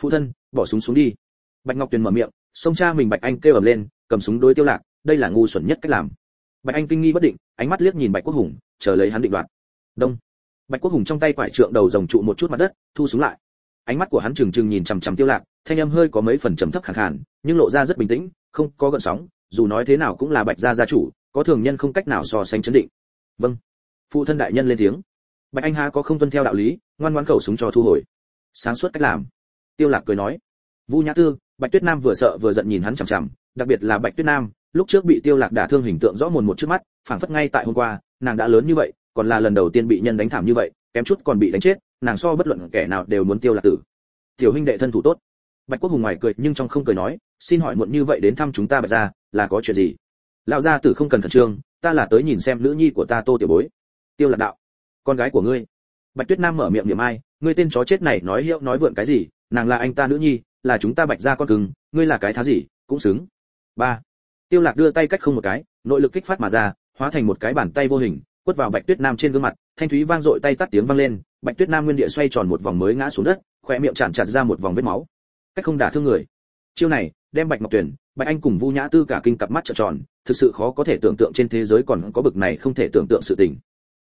Phụ thân, bỏ súng xuống đi. Bạch ngọc tuyền mở miệng xông cha mình bạch anh kêu ầm lên, cầm súng đối tiêu lạc, đây là ngu xuẩn nhất cách làm. Bạch anh kinh nghi bất định, ánh mắt liếc nhìn bạch quốc hùng, chờ lấy hắn định đoạt. Đông. Bạch quốc hùng trong tay quải trượng đầu rồng trụ một chút mặt đất, thu súng lại. Ánh mắt của hắn trừng trừng nhìn chằm chằm tiêu lạc, thanh âm hơi có mấy phần trầm thấp khàn khàn, nhưng lộ ra rất bình tĩnh, không có gợn sóng, dù nói thế nào cũng là bạch gia gia chủ, có thường nhân không cách nào so sánh chấn định. Vâng. Phụ thân đại nhân lên tiếng. Bạch anh ha có không tuân theo đạo lý, ngoan ngoãn khẩu súng cho thu hồi. Sáng suốt cách làm. Tiêu lạc cười nói. Vu nhã tư bạch tuyết nam vừa sợ vừa giận nhìn hắn chằm chằm, đặc biệt là bạch tuyết nam, lúc trước bị tiêu lạc đả thương hình tượng rõ mồn một trước mắt, phảng phất ngay tại hôm qua, nàng đã lớn như vậy, còn là lần đầu tiên bị nhân đánh thảm như vậy, kém chút còn bị đánh chết, nàng so bất luận kẻ nào đều muốn tiêu lạc tử. Tiểu huynh đệ thân thủ tốt. Bạch quốc hùng ngoài cười nhưng trong không cười nói, xin hỏi muộn như vậy đến thăm chúng ta bạch gia, là có chuyện gì? Lão gia tử không cần khẩn trương, ta là tới nhìn xem nữ nhi của ta tô tiểu bối. Tiêu lạc đạo, con gái của ngươi. Bạch tuyết nam mở miệng niệm ai, ngươi tên chó chết này nói hiệu nói vượn cái gì, nàng là anh ta nữ nhi là chúng ta bạch gia con cưng, ngươi là cái thá gì, cũng xứng. Ba. Tiêu lạc đưa tay cách không một cái, nội lực kích phát mà ra, hóa thành một cái bàn tay vô hình, quất vào bạch tuyết nam trên gương mặt, thanh thúy vang dội tay tắt tiếng vang lên, bạch tuyết nam nguyên địa xoay tròn một vòng mới ngã xuống đất khoe miệng tràn chặt ra một vòng vết máu. Cách không đả thương người. Chiêu này, đem bạch ngọc tuyển, bạch anh cùng vu nhã tư cả kinh cặp mắt trợn tròn, thực sự khó có thể tưởng tượng trên thế giới còn có bực này không thể tưởng tượng sự tình.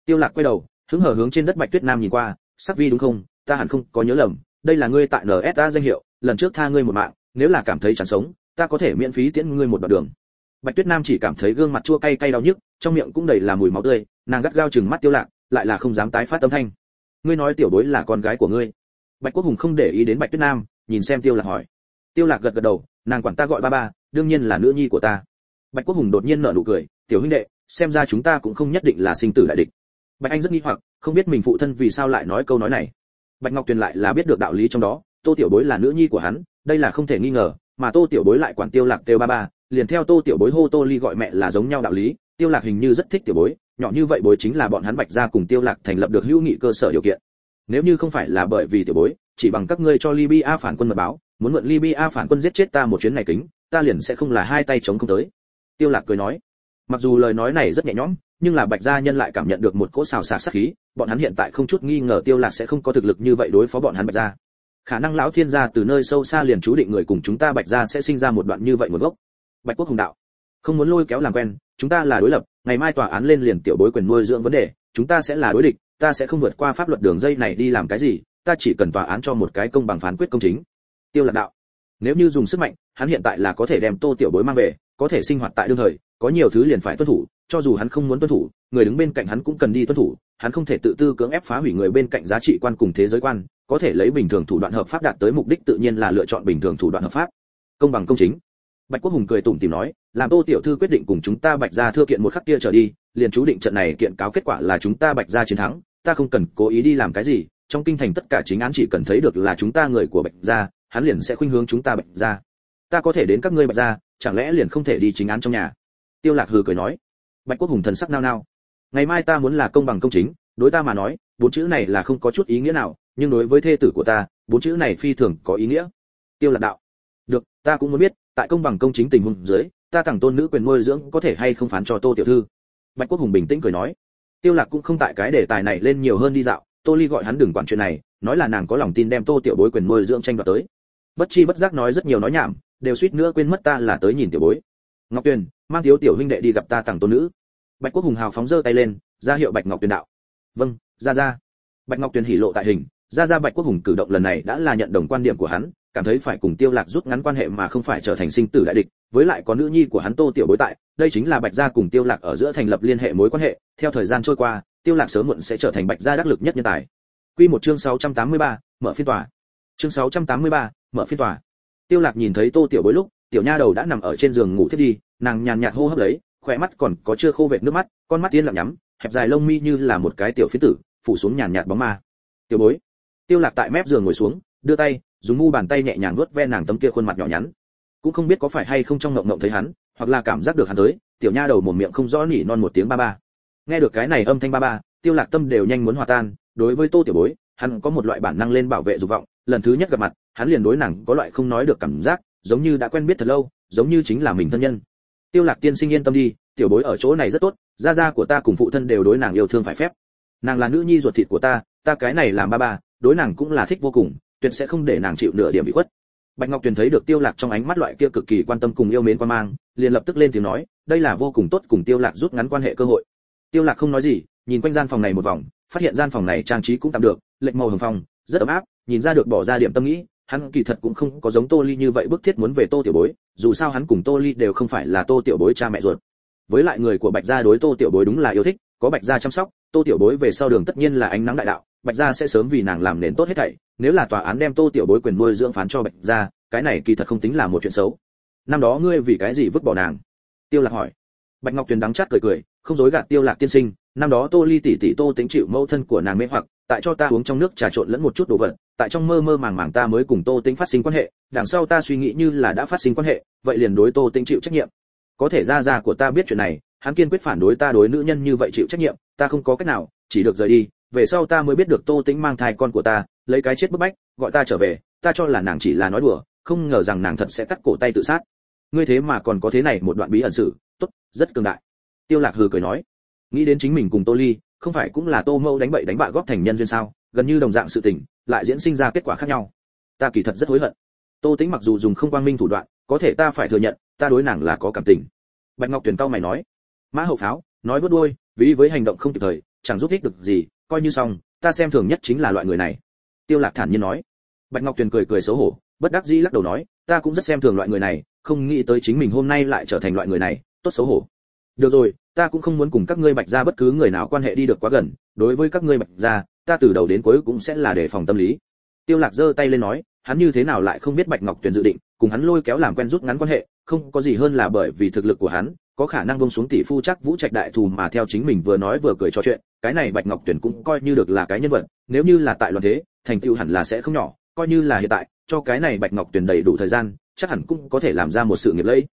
Tiêu lạc quay đầu, hứng hở hướng trên đất bạch tuyết nam nhìn qua, sắc vi đúng không, ta hẳn không có nhớ lầm, đây là ngươi tại nsa danh hiệu lần trước tha ngươi một mạng, nếu là cảm thấy chẳng sống, ta có thể miễn phí tiễn ngươi một đoạn đường. Bạch tuyết nam chỉ cảm thấy gương mặt chua cay cay đau nhức, trong miệng cũng đầy là mùi máu tươi, nàng gắt gao chừng mắt tiêu lạc, lại là không dám tái phát âm thanh. Ngươi nói tiểu bối là con gái của ngươi. Bạch quốc hùng không để ý đến bạch tuyết nam, nhìn xem tiêu lạc hỏi. Tiêu lạc gật gật đầu, nàng quản ta gọi ba ba, đương nhiên là nữ nhi của ta. Bạch quốc hùng đột nhiên nở nụ cười, tiểu huynh đệ, xem ra chúng ta cũng không nhất định là sinh tử đại địch. Bạch anh rất nghi hoặc, không biết mình phụ thân vì sao lại nói câu nói này. Bạch ngọc tuyền lại là biết được đạo lý trong đó tô tiểu bối là nữ nhi của hắn, đây là không thể nghi ngờ, mà tô tiểu bối lại quản tiêu lạc tiêu ba ba, liền theo tô tiểu bối hô tô ly gọi mẹ là giống nhau đạo lý, tiêu lạc hình như rất thích tiểu bối, nhỏ như vậy bối chính là bọn hắn bạch gia cùng tiêu lạc thành lập được hữu nghị cơ sở điều kiện. Nếu như không phải là bởi vì tiểu bối, chỉ bằng các ngươi cho libya phản quân mật báo, muốn mượn libya phản quân giết chết ta một chuyến này kính, ta liền sẽ không là hai tay chống không tới. Tiêu lạc cười nói. Mặc dù lời nói này rất nhẹ nhõm, nhưng là bạch gia nhân lại cảm nhận được một cỗ xào xạc sát khí, bọn hắn hiện tại không chút nghi ngờ tiêu lạc sẽ không có thực lực như vậy đối phó bọn hắn bạch gia khả năng lão thiên gia từ nơi sâu xa liền chú định người cùng chúng ta bạch gia sẽ sinh ra một đoạn như vậy nguồn gốc. Bạch quốc hùng đạo, không muốn lôi kéo làm quen, chúng ta là đối lập, ngày mai tòa án lên liền tiểu bối quyền nuôi dưỡng vấn đề, chúng ta sẽ là đối địch, ta sẽ không vượt qua pháp luật đường dây này đi làm cái gì, ta chỉ cần tòa án cho một cái công bằng phán quyết công chính. Tiêu lạc đạo, nếu như dùng sức mạnh, hắn hiện tại là có thể đem tô tiểu bối mang về, có thể sinh hoạt tại đương thời, có nhiều thứ liền phải tuân thủ, cho dù hắn không muốn tuân thủ, người đứng bên cạnh hắn cũng cần đi tuân thủ hắn không thể tự tư cưỡng ép phá hủy người bên cạnh giá trị quan cùng thế giới quan, có thể lấy bình thường thủ đoạn hợp pháp đạt tới mục đích tự nhiên là lựa chọn bình thường thủ đoạn hợp pháp. Công bằng công chính. Bạch quốc hùng cười tủm tỉm nói, làm tô tiểu thư quyết định cùng chúng ta bạch gia thưa kiện một khắc kia trở đi, liền chú định trận này kiện cáo kết quả là chúng ta bạch gia chiến thắng, ta không cần cố ý đi làm cái gì, trong kinh thành tất cả chính án chỉ cần thấy được là chúng ta người của bạch gia, hắn liền sẽ khuynh hướng chúng ta bạch gia. Ta có thể đến các ngươi bạch gia, chẳng lẽ liền không thể đi chính án trong nhà? Tiêu lạc hừ cười nói. Bạch quốc hùng thần sắc nao nao ngày mai ta muốn là công bằng công chính, đối ta mà nói, bốn chữ này là không có chút ý nghĩa nào, nhưng đối với thê tử của ta, bốn chữ này phi thường có ý nghĩa. Tiêu lạc đạo. Được, ta cũng muốn biết, tại công bằng công chính tình huống dưới, ta thẳng tôn nữ quyền nuôi dưỡng có thể hay không phán cho tô tiểu thư? Bạch quốc hùng bình tĩnh cười nói. Tiêu lạc cũng không tại cái đề tài này lên nhiều hơn đi dạo, tô ly gọi hắn đừng quản chuyện này, nói là nàng có lòng tin đem tô tiểu bối quyền nuôi dưỡng tranh đoạt tới. Bất chi bất giác nói rất nhiều nói nhảm, đều suýt nữa quên mất ta là tới nhìn tiểu bối. Ngọc tuyền, mang thiếu tiểu huynh đệ đi gặp ta thẳng tôn nữ bạch quốc hùng hào phóng giơ tay lên ra hiệu bạch ngọc tuyền đạo. Vâng ra ra bạch ngọc tuyền hỉ lộ tại hình ra ra bạch quốc hùng cử động lần này đã là nhận đồng quan điểm của hắn cảm thấy phải cùng tiêu lạc rút ngắn quan hệ mà không phải trở thành sinh tử đại địch với lại có nữ nhi của hắn tô tiểu bối tại đây chính là bạch gia cùng tiêu lạc ở giữa thành lập liên hệ mối quan hệ theo thời gian trôi qua tiêu lạc sớm muộn sẽ trở thành bạch gia đắc lực nhất nhân tài. Quy một chương 683, mở phiên tòa. Chương 683, mở phiên tòa. Tiêu lạc nhìn thấy tô tiểu bối lúc tiểu nha đầu đã nằm ở trên giường ngủ thiết đi nàng nhàn nhạt hô hấp lấy khỏe mắt còn có chưa khô vệt nước mắt, con mắt tiên lặng nhắm, hẹp dài lông mi như là một cái tiểu phiến tử, phủ xuống nhàn nhạt bóng ma. Tiểu bối. Tiêu lạc tại mép giường ngồi xuống, đưa tay, dùng mu bàn tay nhẹ nhàng vuốt ve nàng tấm kia khuôn mặt nhỏ nhắn. Cũng không biết có phải hay không trong ngọng ngọng thấy hắn, hoặc là cảm giác được hắn tới, tiểu nha đầu mồm miệng không rõ nỉ non một tiếng ba ba. Nghe được cái này âm thanh ba ba, tiêu lạc tâm đều nhanh muốn hòa tan, đối với tô tiểu bối, hắn có một loại bản năng lên bảo vệ dục vọng, lần thứ nhất gặp mặt, hắn liền đối nàng có loại không nói được cảm giác, giống như đã quen biết thật lâu, giống như chính là mình thân nhân tiêu lạc tiên sinh yên tâm đi tiểu bối ở chỗ này rất tốt gia gia của ta cùng phụ thân đều đối nàng yêu thương phải phép. Nàng là nữ nhi ruột thịt của ta ta cái này làm ba ba đối nàng cũng là thích vô cùng tuyệt sẽ không để nàng chịu nửa điểm bị khuất. Bạch ngọc tuyền thấy được tiêu lạc trong ánh mắt loại kia cực kỳ quan tâm cùng yêu mến quan mang liền lập tức lên tiếng nói đây là vô cùng tốt cùng tiêu lạc rút ngắn quan hệ cơ hội. Tiêu lạc không nói gì nhìn quanh gian phòng này một vòng phát hiện gian phòng này trang trí cũng tạm được lệch màu hồng phòng, rất ấm áp nhìn ra được bỏ ra điểm tâm nghĩ hắn kỳ thật cũng không có giống tô ly như vậy bức thiết muốn về tô tiểu bối, dù sao hắn cùng tô ly đều không phải là tô tiểu bối cha mẹ ruột. Với lại người của bạch gia đối tô tiểu bối đúng là yêu thích, có bạch gia chăm sóc, tô tiểu bối về sau đường tất nhiên là ánh nắng đại đạo, bạch gia sẽ sớm vì nàng làm nền tốt hết thảy, nếu là tòa án đem tô tiểu bối quyền nuôi dưỡng phán cho bạch gia, cái này kỳ thật không tính là một chuyện xấu. Năm đó ngươi vì cái gì vứt bỏ nàng? Tiêu lạc hỏi. Bạch ngọc tuyền đắng chát cười cười, không dối gạt tiêu lạc tiên sinh, năm đó tô ly tỷ tỷ tô tính chịu mẫu thân của nàng mê hoặc, tại cho ta uống trong nước trà trộn lẫn một chút đồ vật tại trong mơ mơ màng màng ta mới cùng tô tĩnh phát sinh quan hệ, đằng sau ta suy nghĩ như là đã phát sinh quan hệ, vậy liền đối tô tĩnh chịu trách nhiệm. Có thể ra ra của ta biết chuyện này, hắn kiên quyết phản đối ta đối nữ nhân như vậy chịu trách nhiệm, ta không có cách nào, chỉ được rời đi, về sau ta mới biết được tô tĩnh mang thai con của ta, lấy cái chết bức bách, gọi ta trở về, ta cho là nàng chỉ là nói đùa, không ngờ rằng nàng thật sẽ cắt cổ tay tự sát. Ngươi thế mà còn có thế này một đoạn bí ẩn sự tốt, rất cường đại. Tiêu lạc hừ cười nói, nghĩ đến chính mình cùng tô ly, không phải cũng là tô mâu đánh bậy đánh bạ góp thành nhân duyên sao, gần như đồng dạng sự tình lại diễn sinh ra kết quả khác nhau. Ta kỳ thật rất hối hận. Tô Tĩnh mặc dù dùng không quang minh thủ đoạn, có thể ta phải thừa nhận, ta đối nàng là có cảm tình. Bạch ngọc tuyền cao mày nói, mã hậu pháo, nói vớt đuôi vì với hành động không kịp thời, chẳng giúp ích được gì, coi như xong, ta xem thường nhất chính là loại người này. Tiêu lạc thản nhiên nói. Bạch ngọc tuyền cười cười xấu hổ, bất đắc dĩ lắc đầu nói, ta cũng rất xem thường loại người này, không nghĩ tới chính mình hôm nay lại trở thành loại người này, tốt xấu hổ. Được rồi, ta cũng không muốn cùng các ngươi bạch gia bất cứ người nào quan hệ đi được quá gần, đối với các ngươi bạch gia ta từ đầu đến cuối cũng sẽ là đề phòng tâm lý. Tiêu lạc giơ tay lên nói, hắn như thế nào lại không biết bạch ngọc tuyền dự định, cùng hắn lôi kéo làm quen rút ngắn quan hệ, không có gì hơn là bởi vì thực lực của hắn, có khả năng bông xuống tỷ phu chắc vũ trạch đại thù mà theo chính mình vừa nói vừa cười trò chuyện, cái này bạch ngọc tuyền cũng coi như được là cái nhân vật, nếu như là tại loạn thế, thành tựu hẳn là sẽ không nhỏ, coi như là hiện tại, cho cái này bạch ngọc tuyền đầy đủ thời gian, chắc hẳn cũng có thể làm ra một sự nghiệp lẫy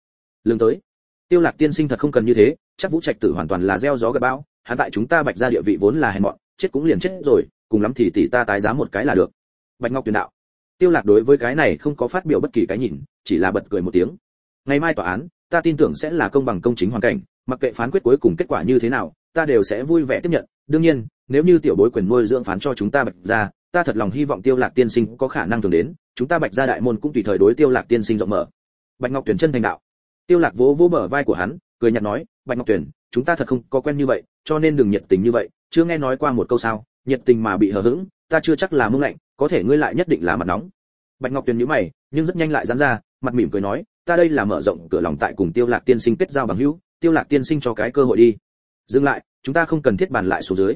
lương tới. Tiêu lạc tiên sinh thật không cần như thế, chắc vũ trạch tử hoàn toàn là gieo gió gặt bão, hắn tại chúng ta bạch gia địa vị vốn là hèn mọn chết cũng liền chết rồi, cùng lắm thì tỷ ta tái giá một cái là được. Bạch ngọc tuyền đạo. Tiêu lạc đối với cái này không có phát biểu bất kỳ cái nhìn, chỉ là bật cười một tiếng. Ngày mai tòa án, ta tin tưởng sẽ là công bằng công chính hoàn cảnh, mặc kệ phán quyết cuối cùng kết quả như thế nào, ta đều sẽ vui vẻ tiếp nhận. Đương nhiên, nếu như tiểu bối quyền nuôi dưỡng phán cho chúng ta bạch gia, ta thật lòng hy vọng tiêu lạc tiên sinh có khả năng thường đến, chúng ta bạch gia đại môn cũng tùy thời đối tiêu lạc tiên sinh rộng mở. Bạch ngọc tuyển chân thành đạo. Tiêu lạc vỗ vỗ bờ vai của hắn, cười nhạt nói, bạch ngọc tuyển chúng ta thật không có quen như vậy cho nên đừng nhiệt tình như vậy, chưa nghe nói qua một câu sao, nhiệt tình mà bị hờ hững, ta chưa chắc là mông lạnh, có thể ngươi lại nhất định là mặt nóng. Bạch ngọc tuyền nhíu mày, nhưng rất nhanh lại giãn ra, mặt mỉm cười nói, ta đây là mở rộng cửa lòng tại cùng tiêu lạc tiên sinh kết giao bằng hữu, tiêu lạc tiên sinh cho cái cơ hội đi. Dừng lại, chúng ta không cần thiết bàn lại số dưới.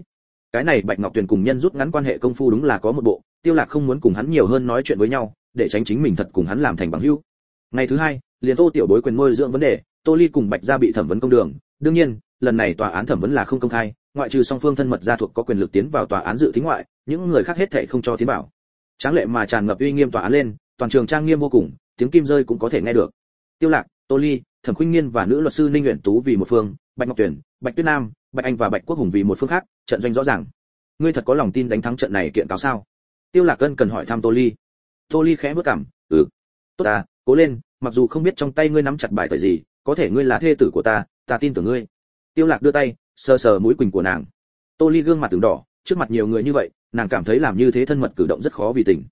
Cái này bạch ngọc tuyền cùng nhân rút ngắn quan hệ công phu đúng là có một bộ, tiêu lạc không muốn cùng hắn nhiều hơn nói chuyện với nhau, để tránh chính mình thật cùng hắn làm thành bằng hữu. Ngày thứ hai, liền tô tiểu bối quyền Môi dưỡng vấn đề, tô ly cùng bạch gia bị thẩm vấn công đường, đương nhiên lần này tòa án thẩm vấn là không công khai, ngoại trừ song phương thân mật gia thuộc có quyền lực tiến vào tòa án dự tính ngoại, những người khác hết thảy không cho tiến vào. Tráng lệ mà tràn ngập uy nghiêm tòa án lên, toàn trường trang nghiêm vô cùng, tiếng kim rơi cũng có thể nghe được. Tiêu lạc, tô ly, thẩm khuynh nghiên và nữ luật sư ninh nguyện tú vì một phương, bạch ngọc tuyển, bạch tuyết nam, bạch anh và bạch quốc hùng vì một phương khác, trận doanh rõ ràng. Ngươi thật có lòng tin đánh thắng trận này kiện cáo sao? Tiêu lạc cân cần hỏi thăm tô ly. Tô ly khẽ bước cằm ừ. Tốt à cố lên, mặc dù không biết trong tay ngươi nắm chặt bài tẩy gì, có thể ngươi là thê tử của ta ta tin tưởng ngươi tiêu lạc đưa tay, sờ sờ mũi quỳnh của nàng. Tô ly gương mặt từng đỏ, trước mặt nhiều người như vậy, nàng cảm thấy làm như thế thân mật cử động rất khó vì tình.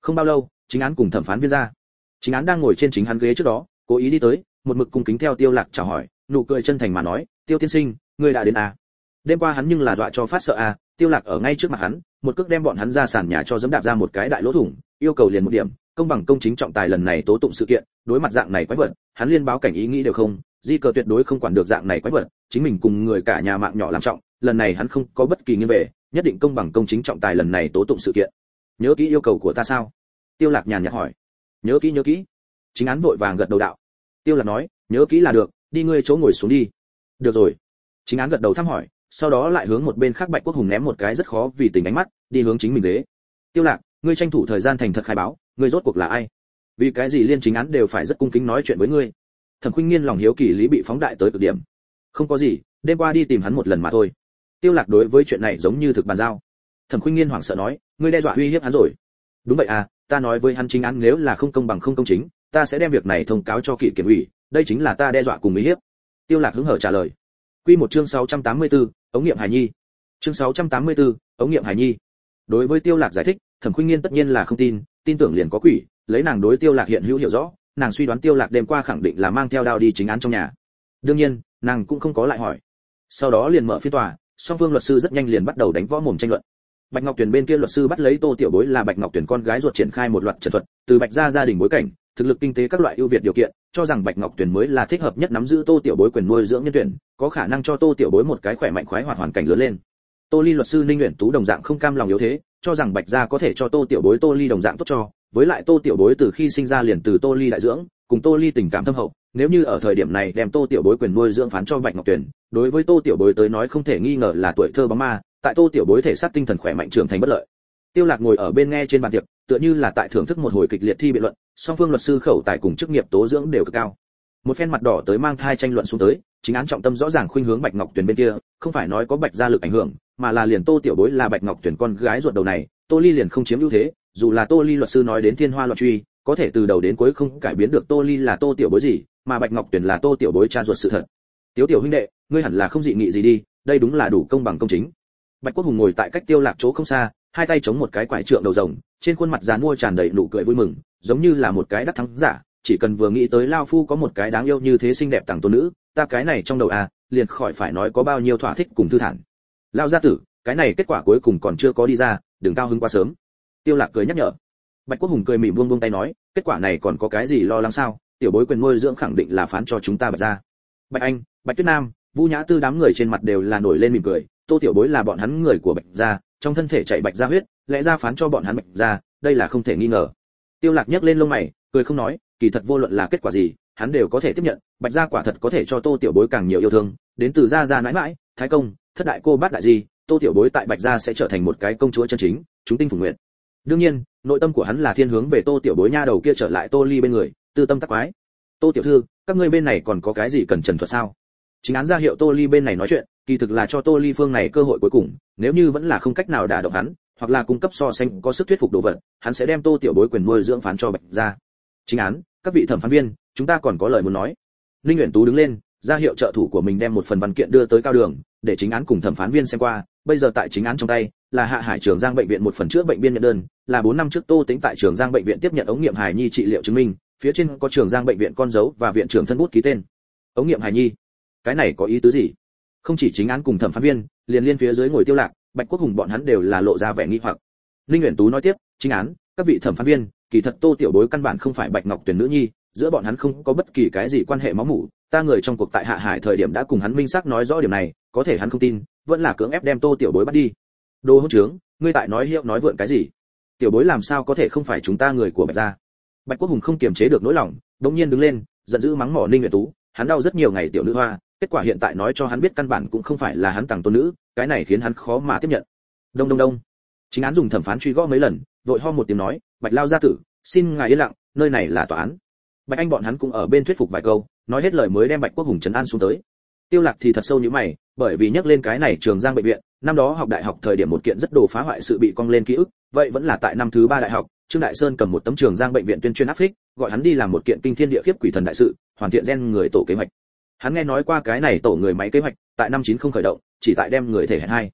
Không bao lâu, chính án cùng thẩm phán viên ra. Chính án đang ngồi trên chính hắn ghế trước đó, cố ý đi tới, một mực cung kính theo tiêu lạc chào hỏi, nụ cười chân thành mà nói, tiêu tiên sinh, ngươi đã đến à? Đêm qua hắn nhưng là dọa cho phát sợ à? Tiêu lạc ở ngay trước mặt hắn, một cước đem bọn hắn ra sàn nhà cho dẫm đạp ra một cái đại lỗ thủng, yêu cầu liền một điểm, công bằng công chính trọng tài lần này tố tụng sự kiện, đối mặt dạng này quái vật, hắn liên báo cảnh ý nghĩ đều không di cờ tuyệt đối không quản được dạng này quái vật, chính mình cùng người cả nhà mạng nhỏ làm trọng, lần này hắn không có bất kỳ nghiêng về, nhất định công bằng công chính trọng tài lần này tố tụng sự kiện. Nhớ kỹ yêu cầu của ta sao? Tiêu lạc nhàn nhạt hỏi. Nhớ kỹ nhớ kỹ. Chính án vội vàng gật đầu đạo. Tiêu lạc nói, nhớ kỹ là được, đi ngươi chỗ ngồi xuống đi. Được rồi. Chính án gật đầu thăm hỏi, sau đó lại hướng một bên khác bạch quốc hùng ném một cái rất khó vì tình ánh mắt, đi hướng chính mình ghế. Tiêu lạc, ngươi tranh thủ thời gian thành thật khai báo, ngươi rốt cuộc là ai? Vì cái gì liên chính án đều phải rất cung kính nói chuyện với ngươi? Thẩm khuynh nghiên lòng hiếu kỳ lý bị phóng đại tới cực điểm. Không có gì đêm qua đi tìm hắn một lần mà thôi. Tiêu lạc đối với chuyện này giống như thực bàn giao. Thẩm khuynh nghiên hoảng sợ nói ngươi đe dọa uy hiếp hắn rồi. Đúng vậy à ta nói với hắn chính án nếu là không công bằng không công chính ta sẽ đem việc này thông cáo cho kỷ kiểm ủy đây chính là ta đe dọa cùng uy hiếp. Tiêu lạc hứng hở trả lời. Quy một chương 684, ống nghiệm hải nhi. Chương 684, ống nghiệm hải nhi. Đối với tiêu lạc giải thích thẩm khuynh nghiên tất nhiên là không tin tin tưởng liền có quỷ lấy nàng đối tiêu lạc hiện hữu hiểu rõ nàng suy đoán tiêu lạc đêm qua khẳng định là mang theo đao đi chính án trong nhà. Đương nhiên, nàng cũng không có lại hỏi. Sau đó liền mở phiên tòa, song phương luật sư rất nhanh liền bắt đầu đánh võ mồm tranh luận. Bạch ngọc tuyền bên kia luật sư bắt lấy tô tiểu bối là bạch ngọc tuyền con gái ruột triển khai một loạt trần thuật, từ bạch gia gia đình bối cảnh, thực lực kinh tế các loại ưu việt điều kiện, cho rằng bạch ngọc tuyền mới là thích hợp nhất nắm giữ tô tiểu bối quyền nuôi dưỡng nhân tuyển, có khả năng cho tô tiểu bối một cái khỏe mạnh khoái hoạt hoàn cảnh lớn lên. Tô ly luật sư ninh nguyện tú đồng dạng không cam lòng yếu thế, cho rằng bạch gia có thể cho tô tiểu bối tô ly đồng dạng tốt cho với lại tô tiểu bối từ khi sinh ra liền từ tô ly đại dưỡng, cùng tô ly tình cảm thâm hậu, nếu như ở thời điểm này đem tô tiểu bối quyền nuôi dưỡng phán cho bạch ngọc tuyền, đối với tô tiểu bối tới nói không thể nghi ngờ là tuổi thơ bóng ma, tại tô tiểu bối thể xác tinh thần khỏe mạnh trưởng thành bất lợi. Tiêu lạc ngồi ở bên nghe trên bàn tiệc, tựa như là tại thưởng thức một hồi kịch liệt thi biện luận, song phương luật sư khẩu tài cùng chức nghiệp tố dưỡng đều cực cao. Một phen mặt đỏ tới mang thai tranh luận xuống tới, chính án trọng tâm rõ ràng khuynh hướng bạch ngọc tuyền bên kia, không phải nói có bạch gia lực ảnh hưởng, mà là liền tô tiểu bối là bạch ngọc tuyền con gái ruột đầu này tô ly liền không chiếm ưu thế, dù là tô ly luật sư nói đến thiên hoa luật truy, có thể từ đầu đến cuối không cải biến được tô ly là tô tiểu bối gì, mà bạch ngọc tuyền là tô tiểu bối cha ruột sự thật. Tiếu tiểu huynh đệ, ngươi hẳn là không dị nghị gì đi, đây đúng là đủ công bằng công chính. Bạch quốc hùng ngồi tại cách tiêu lạc chỗ không xa, hai tay chống một cái quải trượng đầu rồng, trên khuôn mặt dán mua tràn đầy nụ cười vui mừng, giống như là một cái đắc thắng giả, chỉ cần vừa nghĩ tới lao phu có một cái đáng yêu như thế xinh đẹp tàng tôn nữ, ta cái này trong đầu à liền khỏi phải nói có bao nhiêu thỏa thích cùng thư thản. Lao gia tử, cái này kết quả cuối cùng còn chưa có đi ra đừng cao hứng quá sớm. Tiêu lạc cười nhắc nhở. Bạch quốc hùng cười mỉm buông buông tay nói, kết quả này còn có cái gì lo lắng sao? Tiểu bối quyền nuôi dưỡng khẳng định là phán cho chúng ta bạch ra. Bạch anh, bạch tuyết nam, vu nhã tư đám người trên mặt đều là nổi lên mỉm cười. Tô tiểu bối là bọn hắn người của bạch gia, trong thân thể chạy bạch gia huyết, lẽ ra phán cho bọn hắn bạch gia, đây là không thể nghi ngờ. Tiêu lạc nhấc lên lông mày, cười không nói, kỳ thật vô luận là kết quả gì, hắn đều có thể tiếp nhận, bạch gia quả thật có thể cho tô tiểu bối càng nhiều yêu thương. Đến từ gia gia nãi mãi, thái công, thất đại cô bát đại gì tô tiểu bối tại bạch gia sẽ trở thành một cái công chúa chân chính, chúng tinh phủ nguyện. Đương nhiên, nội tâm của hắn là thiên hướng về tô tiểu bối nha đầu kia trở lại tô ly bên người, tư tâm tắc quái. Tô tiểu thư, các ngươi bên này còn có cái gì cần trần thuật sao? Chính án ra hiệu tô ly bên này nói chuyện, kỳ thực là cho tô ly phương này cơ hội cuối cùng, nếu như vẫn là không cách nào đả động hắn, hoặc là cung cấp so sánh có sức thuyết phục đồ vật, hắn sẽ đem tô tiểu bối quyền nuôi dưỡng phán cho bạch ra chính án, các vị thẩm phán viên, chúng ta còn có lời muốn nói. Linh nguyện tú đứng lên, ra hiệu trợ thủ của mình đem một phần văn kiện đưa tới cao đường, để chính án cùng thẩm phán viên xem qua bây giờ tại chính án trong tay, là hạ hải trường giang bệnh viện một phần chữa bệnh viên nhận đơn, là 4 năm trước tô tính tại trường giang bệnh viện tiếp nhận ống nghiệm Hải nhi trị liệu chứng minh, phía trên có trường giang bệnh viện con dấu và viện trưởng thân bút ký tên. Ống nghiệm Hải nhi? Cái này có ý tứ gì? Không chỉ chính án cùng thẩm phán viên, liền liên phía dưới ngồi tiêu lạc, bạch quốc hùng bọn hắn đều là lộ ra vẻ nghi hoặc. Linh uyển tú nói tiếp, chính án, các vị thẩm phán viên, kỳ thật tô tiểu bối căn bản không phải bạch ngọc tuyển nữ nhi, giữa bọn hắn không có bất kỳ cái gì quan hệ máu mủ, ta người trong cuộc tại hạ hải thời điểm đã cùng hắn minh xác nói rõ điểm này, có thể hắn không tin vẫn là cưỡng ép đem tô tiểu bối bắt đi. Đồ hỗn trướng, ngươi tại nói hiệu nói vượn cái gì? Tiểu bối làm sao có thể không phải chúng ta người của bạch gia? Bạch quốc hùng không kiềm chế được nỗi lòng đống nhiên đứng lên, giận dữ mắng mỏ ninh nguyệt tú, hắn đau rất nhiều ngày tiểu nữ hoa, kết quả hiện tại nói cho hắn biết căn bản cũng không phải là hắn tặng tôn nữ, cái này khiến hắn khó mà tiếp nhận. Đông đông đông. Chính án dùng thẩm phán truy gõ mấy lần, vội ho một tiếng nói, bạch lao gia tử, xin ngài yên lặng, nơi này là tòa án. Bạch anh bọn hắn cũng ở bên thuyết phục vài câu, nói hết lời mới đem bạch quốc hùng trấn an xuống tới. Tiêu lạc thì thật sâu như mày bởi vì nhắc lên cái này trường giang bệnh viện, năm đó học đại học thời điểm một kiện rất đồ phá hoại sự bị cong lên ký ức, vậy vẫn là tại năm thứ ba đại học, trương đại sơn cầm một tấm trường giang bệnh viện tuyên truyền áp phích, gọi hắn đi làm một kiện kinh thiên địa khiếp quỷ thần đại sự, hoàn thiện gen người tổ kế hoạch. Hắn nghe nói qua cái này tổ người máy kế hoạch, tại năm chín không khởi động, chỉ tại đem người thể hẹn hai.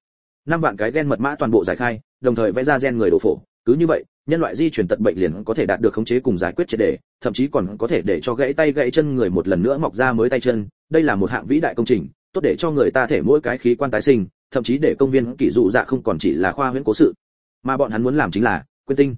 Năm vạn cái gen mật mã toàn bộ giải khai, đồng thời vẽ ra gen người đồ phổ. Cứ như vậy, nhân loại di chuyển tật bệnh liền có thể đạt được khống chế cùng giải quyết triệt đề, thậm chí còn có thể để cho gãy tay gãy chân người một lần nữa mọc ra mới tay chân. Đây là một hạng vĩ đại công trình tốt để cho người ta thể mỗi cái khí quan tái sinh, thậm chí để công viên kỷ dụ dạ không còn chỉ là khoa huyễn cố sự. Mà bọn hắn muốn làm chính là quyên tinh.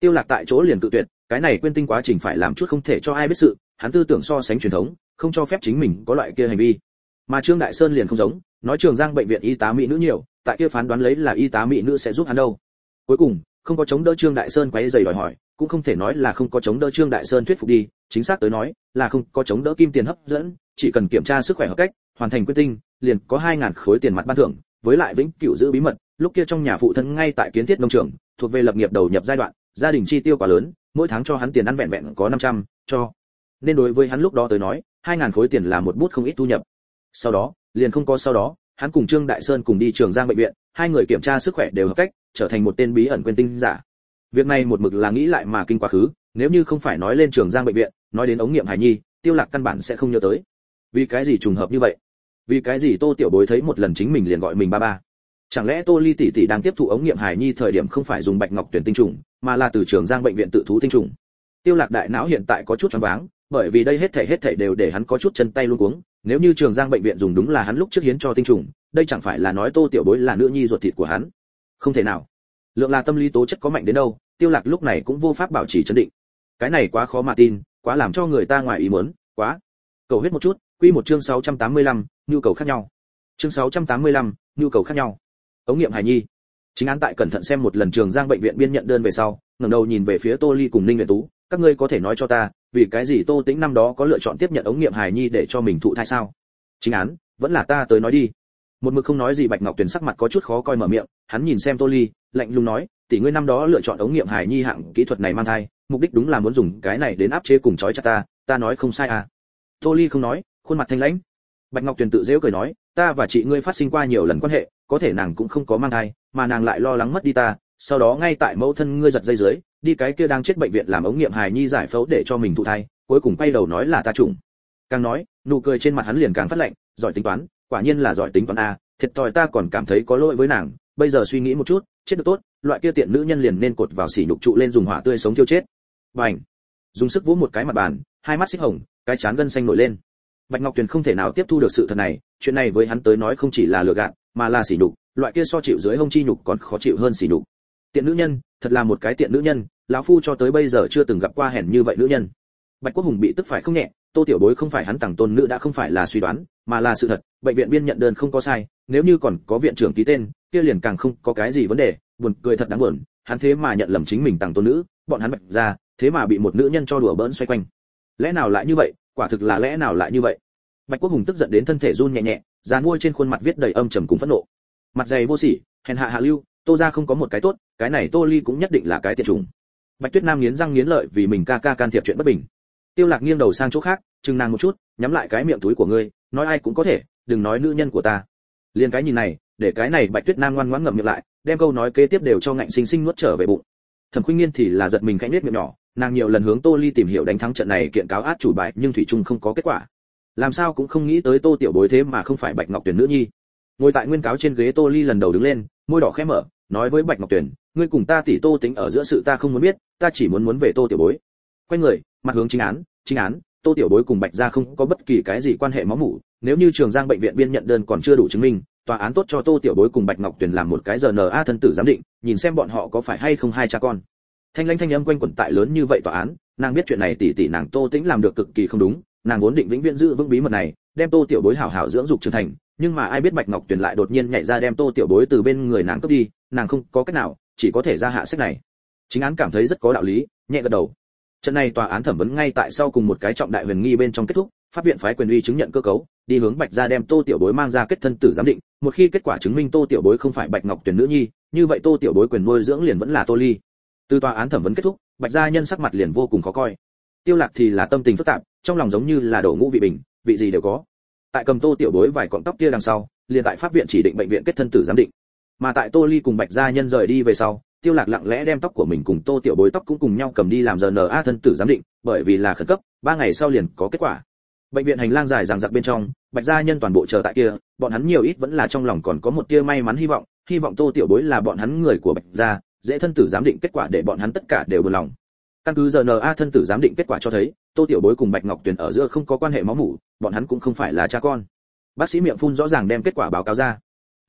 Tiêu lạc tại chỗ liền tự tuyệt, cái này quyên tinh quá trình phải làm chút không thể cho ai biết sự, hắn tư tưởng so sánh truyền thống, không cho phép chính mình có loại kia hành vi. Mà trương đại sơn liền không giống, nói trường giang bệnh viện y tá mỹ nữ nhiều, tại kia phán đoán lấy là y tá mỹ nữ sẽ giúp hắn đâu. Cuối cùng, không có chống đỡ trương đại sơn quấy giày đòi hỏi, cũng không thể nói là không có chống đỡ trương đại sơn thuyết phục đi, chính xác tới nói, là không có chống đỡ kim tiền hấp dẫn, chỉ cần kiểm tra sức khỏe hợp cách hoàn thành quyết tinh liền có hai ngàn khối tiền mặt ban thưởng với lại vĩnh cửu giữ bí mật lúc kia trong nhà phụ thân ngay tại kiến thiết nông trường thuộc về lập nghiệp đầu nhập giai đoạn gia đình chi tiêu quá lớn mỗi tháng cho hắn tiền ăn vẹn vẹn có 500, cho. Nên đối với hắn lúc đó tới nói hai ngàn khối tiền là một bút không ít thu nhập. Sau đó liền không có sau đó hắn cùng trương đại sơn cùng đi trường giang bệnh viện hai người kiểm tra sức khỏe đều hợp cách trở thành một tên bí ẩn quên tinh giả. Việc này một mực là nghĩ lại mà kinh quá khứ nếu như không phải nói lên trường giang bệnh viện nói đến ống nghiệm hải nhi tiêu lạc căn bản sẽ không nhớ tới. Vì cái gì trùng hợp như vậy? Vì cái gì tô tiểu bối thấy một lần chính mình liền gọi mình ba ba? Chẳng lẽ tô ly tỷ tỷ đang tiếp thụ ống nghiệm hải nhi thời điểm không phải dùng bạch ngọc tuyển tinh trùng, mà là từ trường giang bệnh viện tự thú tinh trùng? Tiêu lạc đại não hiện tại có chút choáng váng, bởi vì đây hết thảy hết thảy đều để hắn có chút chân tay luống cuống, nếu như trường giang bệnh viện dùng đúng là hắn lúc trước hiến cho tinh trùng, đây chẳng phải là nói tô tiểu bối là nữ nhi ruột thịt của hắn? Không thể nào. Lượng là tâm lý tố chất có mạnh đến đâu, tiêu lạc lúc này cũng vô pháp bảo trì chấn định. Cái này quá khó mà tin, quá làm cho người ta ngoài ý muốn, quá. Cầu hết một chút quy một chương 685, nhu cầu khác nhau. Chương 685, nhu cầu khác nhau. Ống nghiệm hải nhi. Chính án tại cẩn thận xem một lần trường giang bệnh viện biên nhận đơn về sau ngẩng đầu nhìn về phía tô ly cùng ninh Uyển tú. Các ngươi có thể nói cho ta vì cái gì tô tĩnh năm đó có lựa chọn tiếp nhận ống nghiệm hải nhi để cho mình thụ thai sao? Chính án vẫn là ta tới nói đi. Một mực không nói gì bạch ngọc tuyền sắc mặt có chút khó coi mở miệng hắn nhìn xem tô ly lạnh lùng nói tỷ ngươi năm đó lựa chọn ống nghiệm hải nhi hạng kỹ thuật này mang thai mục đích đúng là muốn dùng cái này đến áp chế cùng chói chặt ta ta nói không sai à. Tô ly không nói khuôn mặt thanh lãnh. Bạch ngọc tuyền tự dễu cười nói, ta và chị ngươi phát sinh qua nhiều lần quan hệ, có thể nàng cũng không có mang thai, mà nàng lại lo lắng mất đi ta, sau đó ngay tại mẫu thân ngươi giật dây dưới, đi cái kia đang chết bệnh viện làm ống nghiệm hài nhi giải phẫu để cho mình thụ thai, cuối cùng quay đầu nói là ta trùng càng nói, nụ cười trên mặt hắn liền càng phát lạnh, giỏi tính toán, quả nhiên là giỏi tính toán a, thiệt thòi ta còn cảm thấy có lỗi với nàng, bây giờ suy nghĩ một chút, chết được tốt, loại kia tiện nữ nhân liền nên cột vào xỉ nhục trụ lên dùng hỏa tươi sống tiêu chết. Bành! Dùng sức vỗ một cái mặt bàn, hai mắt xích hồng, cái chán gân xanh nổi lên bạch ngọc tuyền không thể nào tiếp thu được sự thật này, chuyện này với hắn tới nói không chỉ là lừa gạt, mà là sỉ nhục, loại kia so chịu dưới hông chi nhục còn khó chịu hơn sỉ nhục. Tiện nữ nhân, thật là một cái tiện nữ nhân, lão phu cho tới bây giờ chưa từng gặp qua hèn như vậy nữ nhân. Bạch quốc hùng bị tức phải không nhẹ, tô tiểu bối không phải hắn tặng tôn nữ đã không phải là suy đoán, mà là sự thật, bệnh viện biên nhận đơn không có sai, nếu như còn có viện trưởng ký tên, kia liền càng không có cái gì vấn đề, buồn cười thật đáng buồn, hắn thế mà nhận lầm chính mình tặng tôn nữ, bọn hắn bạch ra, thế mà bị một nữ nhân cho đùa bỡn xoay quanh. Lẽ nào lại như vậy quả thực là lẽ nào lại như vậy? Bạch quốc hùng tức giận đến thân thể run nhẹ nhẹ dàn mua trên khuôn mặt viết đầy âm trầm cùng phẫn nộ. Mặt dày vô sỉ, hèn hạ hạ lưu, tô ra không có một cái tốt, cái này tô ly cũng nhất định là cái tiệt trùng bạch tuyết nam nghiến răng nghiến lợi vì mình ca ca can thiệp chuyện bất bình. Tiêu lạc nghiêng đầu sang chỗ khác, chừng nàng một chút, nhắm lại cái miệng túi của ngươi, nói ai cũng có thể, đừng nói nữ nhân của ta. Liên cái nhìn này, để cái này bạch tuyết nam ngoan ngoãn ngậm miệng lại, đem câu nói kế tiếp đều cho ngạnh sinh sinh nuốt trở về bụng. Thẩm khuynh nghiên thì là giật mình khẽ nết miệng nhỏ nàng nhiều lần hướng tô ly tìm hiểu đánh thắng trận này kiện cáo át chủ bài, nhưng thủy trung không có kết quả. Làm sao cũng không nghĩ tới tô tiểu bối thế mà không phải bạch ngọc tuyển nữ nhi. Ngồi tại nguyên cáo trên ghế tô ly lần đầu đứng lên, môi đỏ khẽ mở, nói với bạch ngọc tuyển ngươi cùng ta tỷ tô tính ở giữa sự ta không muốn biết, ta chỉ muốn muốn về tô tiểu bối. Quay người, mặt hướng chính án chính án, tô tiểu bối cùng bạch gia không có bất kỳ cái gì quan hệ máu mủ, nếu như trường giang bệnh viện biên nhận đơn còn chưa đủ chứng minh, tòa án tốt cho tô tiểu bối cùng bạch ngọc tuyền làm một cái giờ na thân tử giám định, nhìn xem bọn họ có phải hay không hai cha con thanh lãnh thanh âm quanh quẩn tại lớn như vậy tòa án, nàng biết chuyện này tỷ tỷ nàng tô tĩnh làm được cực kỳ không đúng, nàng vốn định vĩnh viễn giữ vững bí mật này, đem tô tiểu bối hảo hảo dưỡng dục trưởng thành, nhưng mà ai biết bạch ngọc tuyền lại đột nhiên nhảy ra đem tô tiểu bối từ bên người nàng cướp đi, nàng không có cách nào, chỉ có thể ra hạ sách này. Chính án cảm thấy rất có đạo lý, nhẹ gật đầu. Trận này tòa án thẩm vấn ngay tại sau cùng một cái trọng đại huyền nghi bên trong kết thúc, pháp viện phái quyền uy chứng nhận cơ cấu, đi hướng bạch gia đem tô tiểu bối mang ra kết thân tử giám định, một khi kết quả chứng minh tô tiểu bối không phải bạch ngọc tuyển nữ nhi, như vậy tô tiểu bối quyền nuôi dưỡng liền vẫn là tô ly từ tòa án thẩm vấn kết thúc, bạch gia nhân sắc mặt liền vô cùng khó coi. Tiêu lạc thì là tâm tình phức tạp, trong lòng giống như là đổ ngũ vị bình, vị gì đều có. Tại cầm tô tiểu bối vài cọng tóc kia đằng sau, liền tại pháp viện chỉ định bệnh viện kết thân tử giám định. Mà tại tô ly cùng bạch gia nhân rời đi về sau, tiêu lạc lặng lẽ đem tóc của mình cùng tô tiểu bối tóc cũng cùng nhau cầm đi làm rna thân tử giám định, bởi vì là khẩn cấp, ba ngày sau liền có kết quả. Bệnh viện hành lang dài dằng dặc bên trong, bạch gia nhân toàn bộ chờ tại kia, bọn hắn nhiều ít vẫn là trong lòng còn có một tia may mắn hy vọng hy vọng tô tiểu bối là bọn hắn người của bạch gia dễ thân tử giám định kết quả để bọn hắn tất cả đều buồn lòng. Căn cứ rna thân tử giám định kết quả cho thấy, tô tiểu bối cùng bạch ngọc tuyền ở giữa không có quan hệ máu mủ, bọn hắn cũng không phải là cha con. Bác sĩ miệng phun rõ ràng đem kết quả báo cáo ra.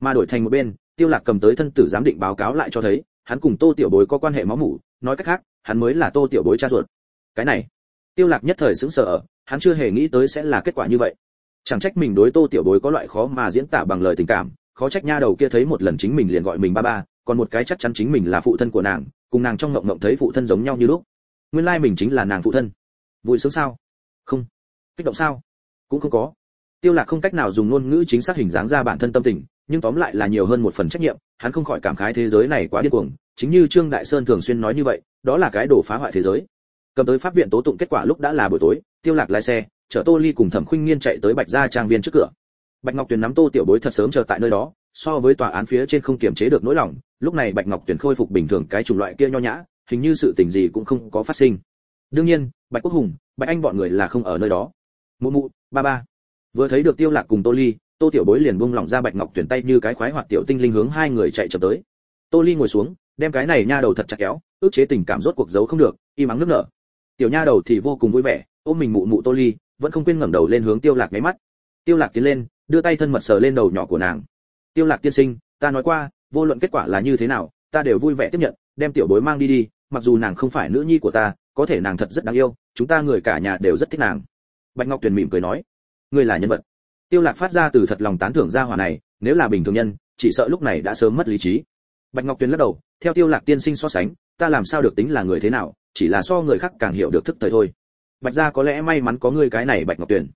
Mà đổi thành một bên, tiêu lạc cầm tới thân tử giám định báo cáo lại cho thấy, hắn cùng tô tiểu bối có quan hệ máu mủ, nói cách khác, hắn mới là tô tiểu bối cha ruột. Cái này, tiêu lạc nhất thời sững sờ hắn chưa hề nghĩ tới sẽ là kết quả như vậy. Chẳng trách mình đối tô tiểu bối có loại khó mà diễn tả bằng lời tình cảm, khó trách nha đầu kia thấy một lần chính mình liền gọi mình ba ba còn một cái chắc chắn chính mình là phụ thân của nàng, cùng nàng trong ngộng ngộng thấy phụ thân giống nhau như lúc. Nguyên lai mình chính là nàng phụ thân. Vui sướng sao? Không. Kích động sao? Cũng không có. Tiêu lạc không cách nào dùng ngôn ngữ chính xác hình dáng ra bản thân tâm tình, nhưng tóm lại là nhiều hơn một phần trách nhiệm, hắn không khỏi cảm khái thế giới này quá điên cuồng, chính như trương đại sơn thường xuyên nói như vậy, đó là cái đổ phá hoại thế giới. Cầm tới pháp viện tố tụng kết quả lúc đã là buổi tối, tiêu lạc lái xe, chở tô ly cùng thẩm khuynh nghiên chạy tới bạch gia trang viên trước cửa. Bạch ngọc tuyền nắm tô tiểu bối thật sớm chờ tại nơi đó so với tòa án phía trên không kiềm chế được nỗi lòng, lúc này bạch ngọc tuyền khôi phục bình thường cái chủng loại kia nho nhã, hình như sự tình gì cũng không có phát sinh. Đương nhiên, bạch quốc hùng, bạch anh bọn người là không ở nơi đó. Mụ mụ, ba ba. Vừa thấy được tiêu lạc cùng tô ly, tô tiểu bối liền buông lỏng ra bạch ngọc tuyển tay như cái khoái hoạt tiểu tinh linh hướng hai người chạy chậm tới. Tô ly ngồi xuống, đem cái này nha đầu thật chặt kéo, ước chế tình cảm rốt cuộc giấu không được, im mắng nước nở. Tiểu nha đầu thì vô cùng vui vẻ, ôm mình mụ mụ tô ly, vẫn không quên ngẩng đầu lên hướng tiêu lạc mấy mắt. Tiêu lạc tiến lên, đưa tay thân mật sờ lên đầu nhỏ của nàng tiêu lạc tiên sinh, ta nói qua, vô luận kết quả là như thế nào, ta đều vui vẻ tiếp nhận, đem tiểu bối mang đi đi, mặc dù nàng không phải nữ nhi của ta, có thể nàng thật rất đáng yêu, chúng ta người cả nhà đều rất thích nàng. Bạch ngọc tuyền mỉm cười nói, ngươi là nhân vật. Tiêu lạc phát ra từ thật lòng tán thưởng gia hỏa này, nếu là bình thường nhân, chỉ sợ lúc này đã sớm mất lý trí. Bạch ngọc tuyền lắc đầu, theo tiêu lạc tiên sinh so sánh, ta làm sao được tính là người thế nào, chỉ là so người khác càng hiểu được thức thời thôi. Bạch gia có lẽ may mắn có ngươi cái này bạch ngọc tuyền.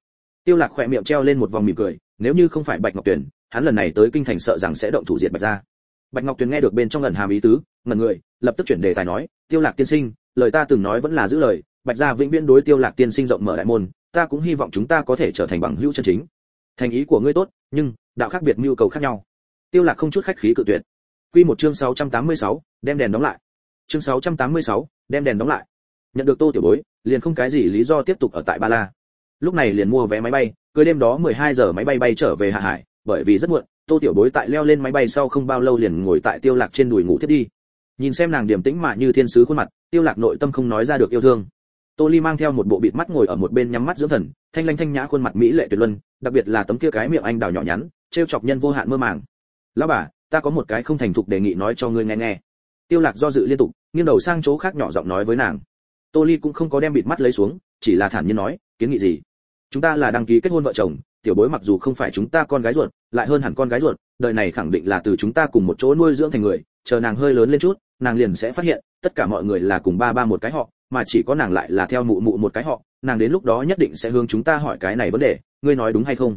Tiêu lạc khoe miệng treo lên một vòng mỉm cười, nếu như không phải bạch ngọc tuyền hắn lần này tới kinh thành sợ rằng sẽ động thủ diệt bạch gia. Bạch ngọc tuyền nghe được bên trong lần hàm ý tứ ngẩn người lập tức chuyển đề tài nói tiêu lạc tiên sinh lời ta từng nói vẫn là giữ lời bạch gia vĩnh viễn đối tiêu lạc tiên sinh rộng mở đại môn ta cũng hy vọng chúng ta có thể trở thành bằng hữu chân chính. Thành ý của ngươi tốt nhưng đạo khác biệt nhu cầu khác nhau. Tiêu lạc không chút khách khí cự tuyệt. Quy một chương 686, đem đèn đóng lại. Chương 686, đem đèn đóng lại. Nhận được tô tiểu bối liền không cái gì lý do tiếp tục ở tại ba la. Lúc này liền mua vé máy bay cưới đêm đó 12 giờ máy bay bay trở về hạ hải bởi vì rất muộn, tô tiểu bối tại leo lên máy bay sau không bao lâu liền ngồi tại tiêu lạc trên đùi ngủ thiết đi. Nhìn xem nàng điềm tĩnh mà như thiên sứ khuôn mặt, tiêu lạc nội tâm không nói ra được yêu thương. Tô ly mang theo một bộ bịt mắt ngồi ở một bên nhắm mắt dưỡng thần, thanh lanh thanh nhã khuôn mặt mỹ lệ tuyệt luân, đặc biệt là tấm kia cái miệng anh đào nhỏ nhắn, trêu chọc nhân vô hạn mơ màng. Lão bà, ta có một cái không thành thục đề nghị nói cho ngươi nghe nghe. Tiêu lạc do dự liên tục, nghiêng đầu sang chỗ khác nhỏ giọng nói với nàng. Tô ly cũng không có đem bịt mắt lấy xuống, chỉ là thản nhiên nói, kiến nghị gì? Chúng ta là đăng ký kết hôn vợ chồng tiểu bối mặc dù không phải chúng ta con gái ruột, lại hơn hẳn con gái ruột, đời này khẳng định là từ chúng ta cùng một chỗ nuôi dưỡng thành người, chờ nàng hơi lớn lên chút, nàng liền sẽ phát hiện, tất cả mọi người là cùng ba ba một cái họ, mà chỉ có nàng lại là theo mụ mụ một cái họ, nàng đến lúc đó nhất định sẽ hướng chúng ta hỏi cái này vấn đề, ngươi nói đúng hay không?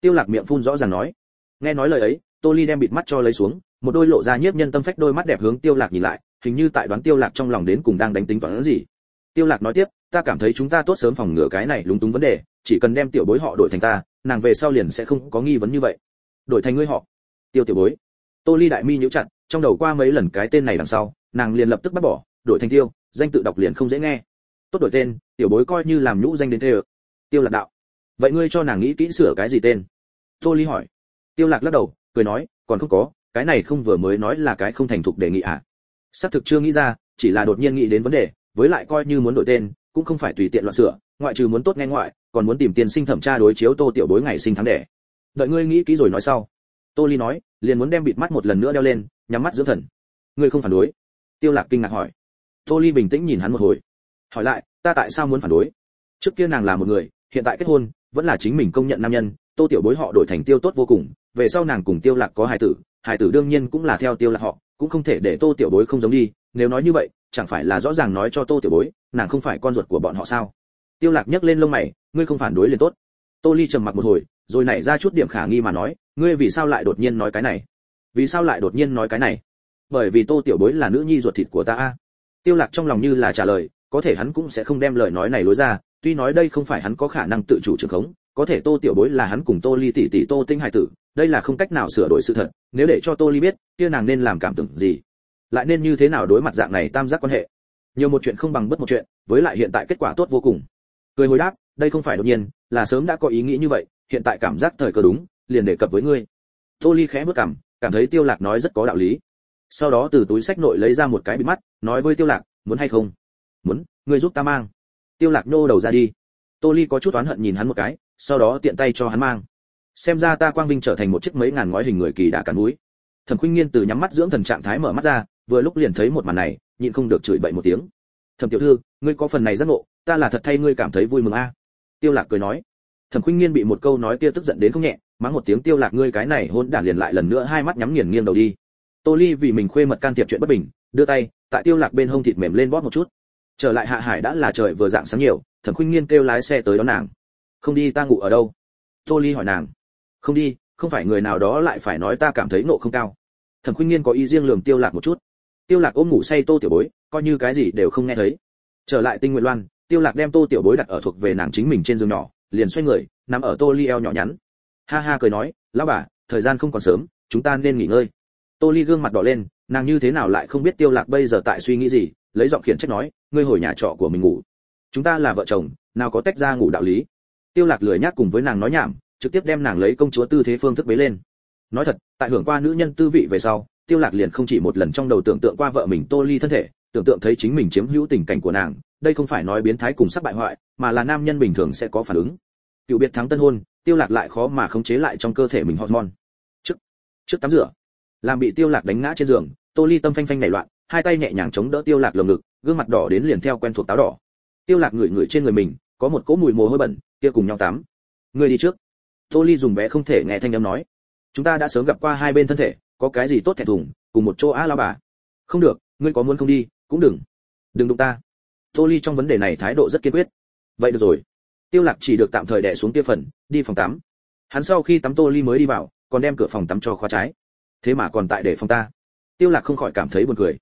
Tiêu lạc miệng phun rõ ràng nói. Nghe nói lời ấy, tô ly đem bịt mắt cho lấy xuống, một đôi lộ ra nhiếp nhân tâm phách đôi mắt đẹp hướng tiêu lạc nhìn lại, hình như tại đoán tiêu lạc trong lòng đến cùng đang đánh tính toán gì. Tiêu lạc nói tiếp, ta cảm thấy chúng ta tốt sớm phòng ngừa cái này lúng túng vấn đề chỉ cần đem tiểu bối họ đổi thành ta, nàng về sau liền sẽ không có nghi vấn như vậy. Đổi thành ngươi họ. Tiêu tiểu bối. Tô ly đại mi nhíu chặt, trong đầu qua mấy lần cái tên này đằng sau, nàng liền lập tức bắt bỏ, đổi thành tiêu, danh tự đọc liền không dễ nghe. Tốt đổi tên, tiểu bối coi như làm nhũ danh đến thế ơ tiêu lạc đạo. Vậy ngươi cho nàng nghĩ kỹ sửa cái gì tên? Tô ly hỏi. Tiêu lạc lắc đầu, cười nói, còn không có, cái này không vừa mới nói là cái không thành thục đề nghị à? Xác thực chưa nghĩ ra, chỉ là đột nhiên nghĩ đến vấn đề, với lại coi như muốn đổi tên, cũng không phải tùy tiện loạn sửa ngoại trừ muốn tốt nghe ngoại, còn muốn tìm tiền sinh thẩm tra đối chiếu tô tiểu bối ngày sinh tháng đẻ. Đợi ngươi nghĩ kỹ rồi nói sau. Tô ly nói, liền muốn đem bịt mắt một lần nữa đeo lên, nhắm mắt dưỡng thần. Ngươi không phản đối? Tiêu lạc kinh ngạc hỏi. Tô ly bình tĩnh nhìn hắn một hồi. Hỏi lại, ta tại sao muốn phản đối? Trước kia nàng là một người, hiện tại kết hôn, vẫn là chính mình công nhận nam nhân, tô tiểu bối họ đổi thành tiêu tốt vô cùng, về sau nàng cùng tiêu lạc có hài tử hài tử đương nhiên cũng là theo tiêu lạc họ, cũng không thể để tô tiểu bối không giống đi, nếu nói như vậy, chẳng phải là rõ ràng nói cho tô tiểu bối, nàng không phải con ruột của bọn họ sao? Tiêu lạc nhấc lên lông mày, ngươi không phản đối liền tốt. Tô ly trầm mặc một hồi, rồi nảy ra chút điểm khả nghi mà nói, ngươi vì sao lại đột nhiên nói cái này? Vì sao lại đột nhiên nói cái này? Bởi vì tô tiểu bối là nữ nhi ruột thịt của ta a. Tiêu lạc trong lòng như là trả lời, có thể hắn cũng sẽ không đem lời nói này lối ra, tuy nói đây không phải hắn có khả năng tự chủ trường khống, có thể tô tiểu bối là hắn cùng tô ly tỷ tỷ tô tinh hải tử, đây là không cách nào sửa đổi sự thật, nếu để cho tô ly biết, kia nàng nên làm cảm tưởng gì? Lại nên như thế nào đối mặt dạng này tam giác quan hệ? Nhiều một chuyện không bằng bất một chuyện, với lại hiện tại kết quả tốt vô cùng cười hồi đáp, đây không phải đột nhiên, là sớm đã có ý nghĩ như vậy, hiện tại cảm giác thời cơ đúng, liền đề cập với ngươi. Tô ly khẽ bước cảm cảm thấy tiêu lạc nói rất có đạo lý. Sau đó từ túi sách nội lấy ra một cái bịt mắt, nói với tiêu lạc, muốn hay không? Muốn, ngươi giúp ta mang. Tiêu lạc nô đầu ra đi. Tô ly có chút oán hận nhìn hắn một cái, sau đó tiện tay cho hắn mang. Xem ra ta quang vinh trở thành một chiếc mấy ngàn ngói hình người kỳ đã cản núi. Thẩm khuynh nghiên từ nhắm mắt dưỡng thần trạng thái mở mắt ra, vừa lúc liền thấy một màn này, nhịn không được chửi bậy một tiếng. Thẩm tiểu thư, ngươi có phần này rất ngộ ta là thật thay ngươi cảm thấy vui mừng a. Tiêu lạc cười nói. Thẩm khuynh nghiên bị một câu nói kia tức giận đến không nhẹ, mắng một tiếng tiêu lạc ngươi cái này hôn đản liền lại lần nữa hai mắt nhắm nghiền nghiêng đầu đi. Tô ly vì mình khuê mật can thiệp chuyện bất bình, đưa tay, tại tiêu lạc bên hông thịt mềm lên bóp một chút. Trở lại hạ hải đã là trời vừa dạng sáng nhiều, thẩm khuynh nghiên kêu lái xe tới đón nàng. Không đi ta ngủ ở đâu? Tô ly hỏi nàng. Không đi, không phải người nào đó lại phải nói ta cảm thấy nộ không cao. Thẩm khuynh nghiên có ý riêng lường tiêu lạc một chút. Tiêu lạc ôm ngủ say tô tiểu bối, coi như cái gì đều không nghe thấy. Trở lại tinh nguyện loan tiêu lạc đem tô tiểu bối đặt ở thuộc về nàng chính mình trên giường nhỏ, liền xoay người, nằm ở tô ly eo nhỏ nhắn. Ha ha cười nói, lão bà, thời gian không còn sớm, chúng ta nên nghỉ ngơi. Tô ly gương mặt đỏ lên, nàng như thế nào lại không biết tiêu lạc bây giờ tại suy nghĩ gì, lấy giọng khiển trách nói, ngươi hồi nhà trọ của mình ngủ. Chúng ta là vợ chồng, nào có tách ra ngủ đạo lý. Tiêu lạc lười nhác cùng với nàng nói nhảm, trực tiếp đem nàng lấy công chúa tư thế phương thức bế lên. Nói thật, tại hưởng qua nữ nhân tư vị về sau, tiêu lạc liền không chỉ một lần trong đầu tưởng tượng qua vợ mình tô ly thân thể, tưởng tượng thấy chính mình chiếm hữu tình cảnh của nàng đây không phải nói biến thái cùng sắc bại hoại, mà là nam nhân bình thường sẽ có phản ứng. Cựu biệt thắng tân hôn, tiêu lạc lại khó mà khống chế lại trong cơ thể mình hormone. Trước trước tắm rửa, làm bị tiêu lạc đánh ngã trên giường, tô ly tâm phanh phanh nảy loạn, hai tay nhẹ nhàng chống đỡ tiêu lạc lồng ngực, gương mặt đỏ đến liền theo quen thuộc táo đỏ. Tiêu lạc ngửi ngửi trên người mình, có một cỗ mùi mồ hôi bẩn, kia cùng nhau tắm. Ngươi đi trước. Tô ly dùng bé không thể nghe thanh âm nói. Chúng ta đã sớm gặp qua hai bên thân thể, có cái gì tốt thẹn thùng, cùng một chỗ á lao bà. Không được, ngươi có muốn không đi, cũng đừng. Đừng đụng ta tô ly trong vấn đề này thái độ rất kiên quyết. Vậy được rồi. Tiêu lạc chỉ được tạm thời đè xuống kia phần, đi phòng tắm. Hắn sau khi tắm tô ly mới đi vào, còn đem cửa phòng tắm cho khóa trái. Thế mà còn tại để phòng ta. Tiêu lạc không khỏi cảm thấy buồn cười.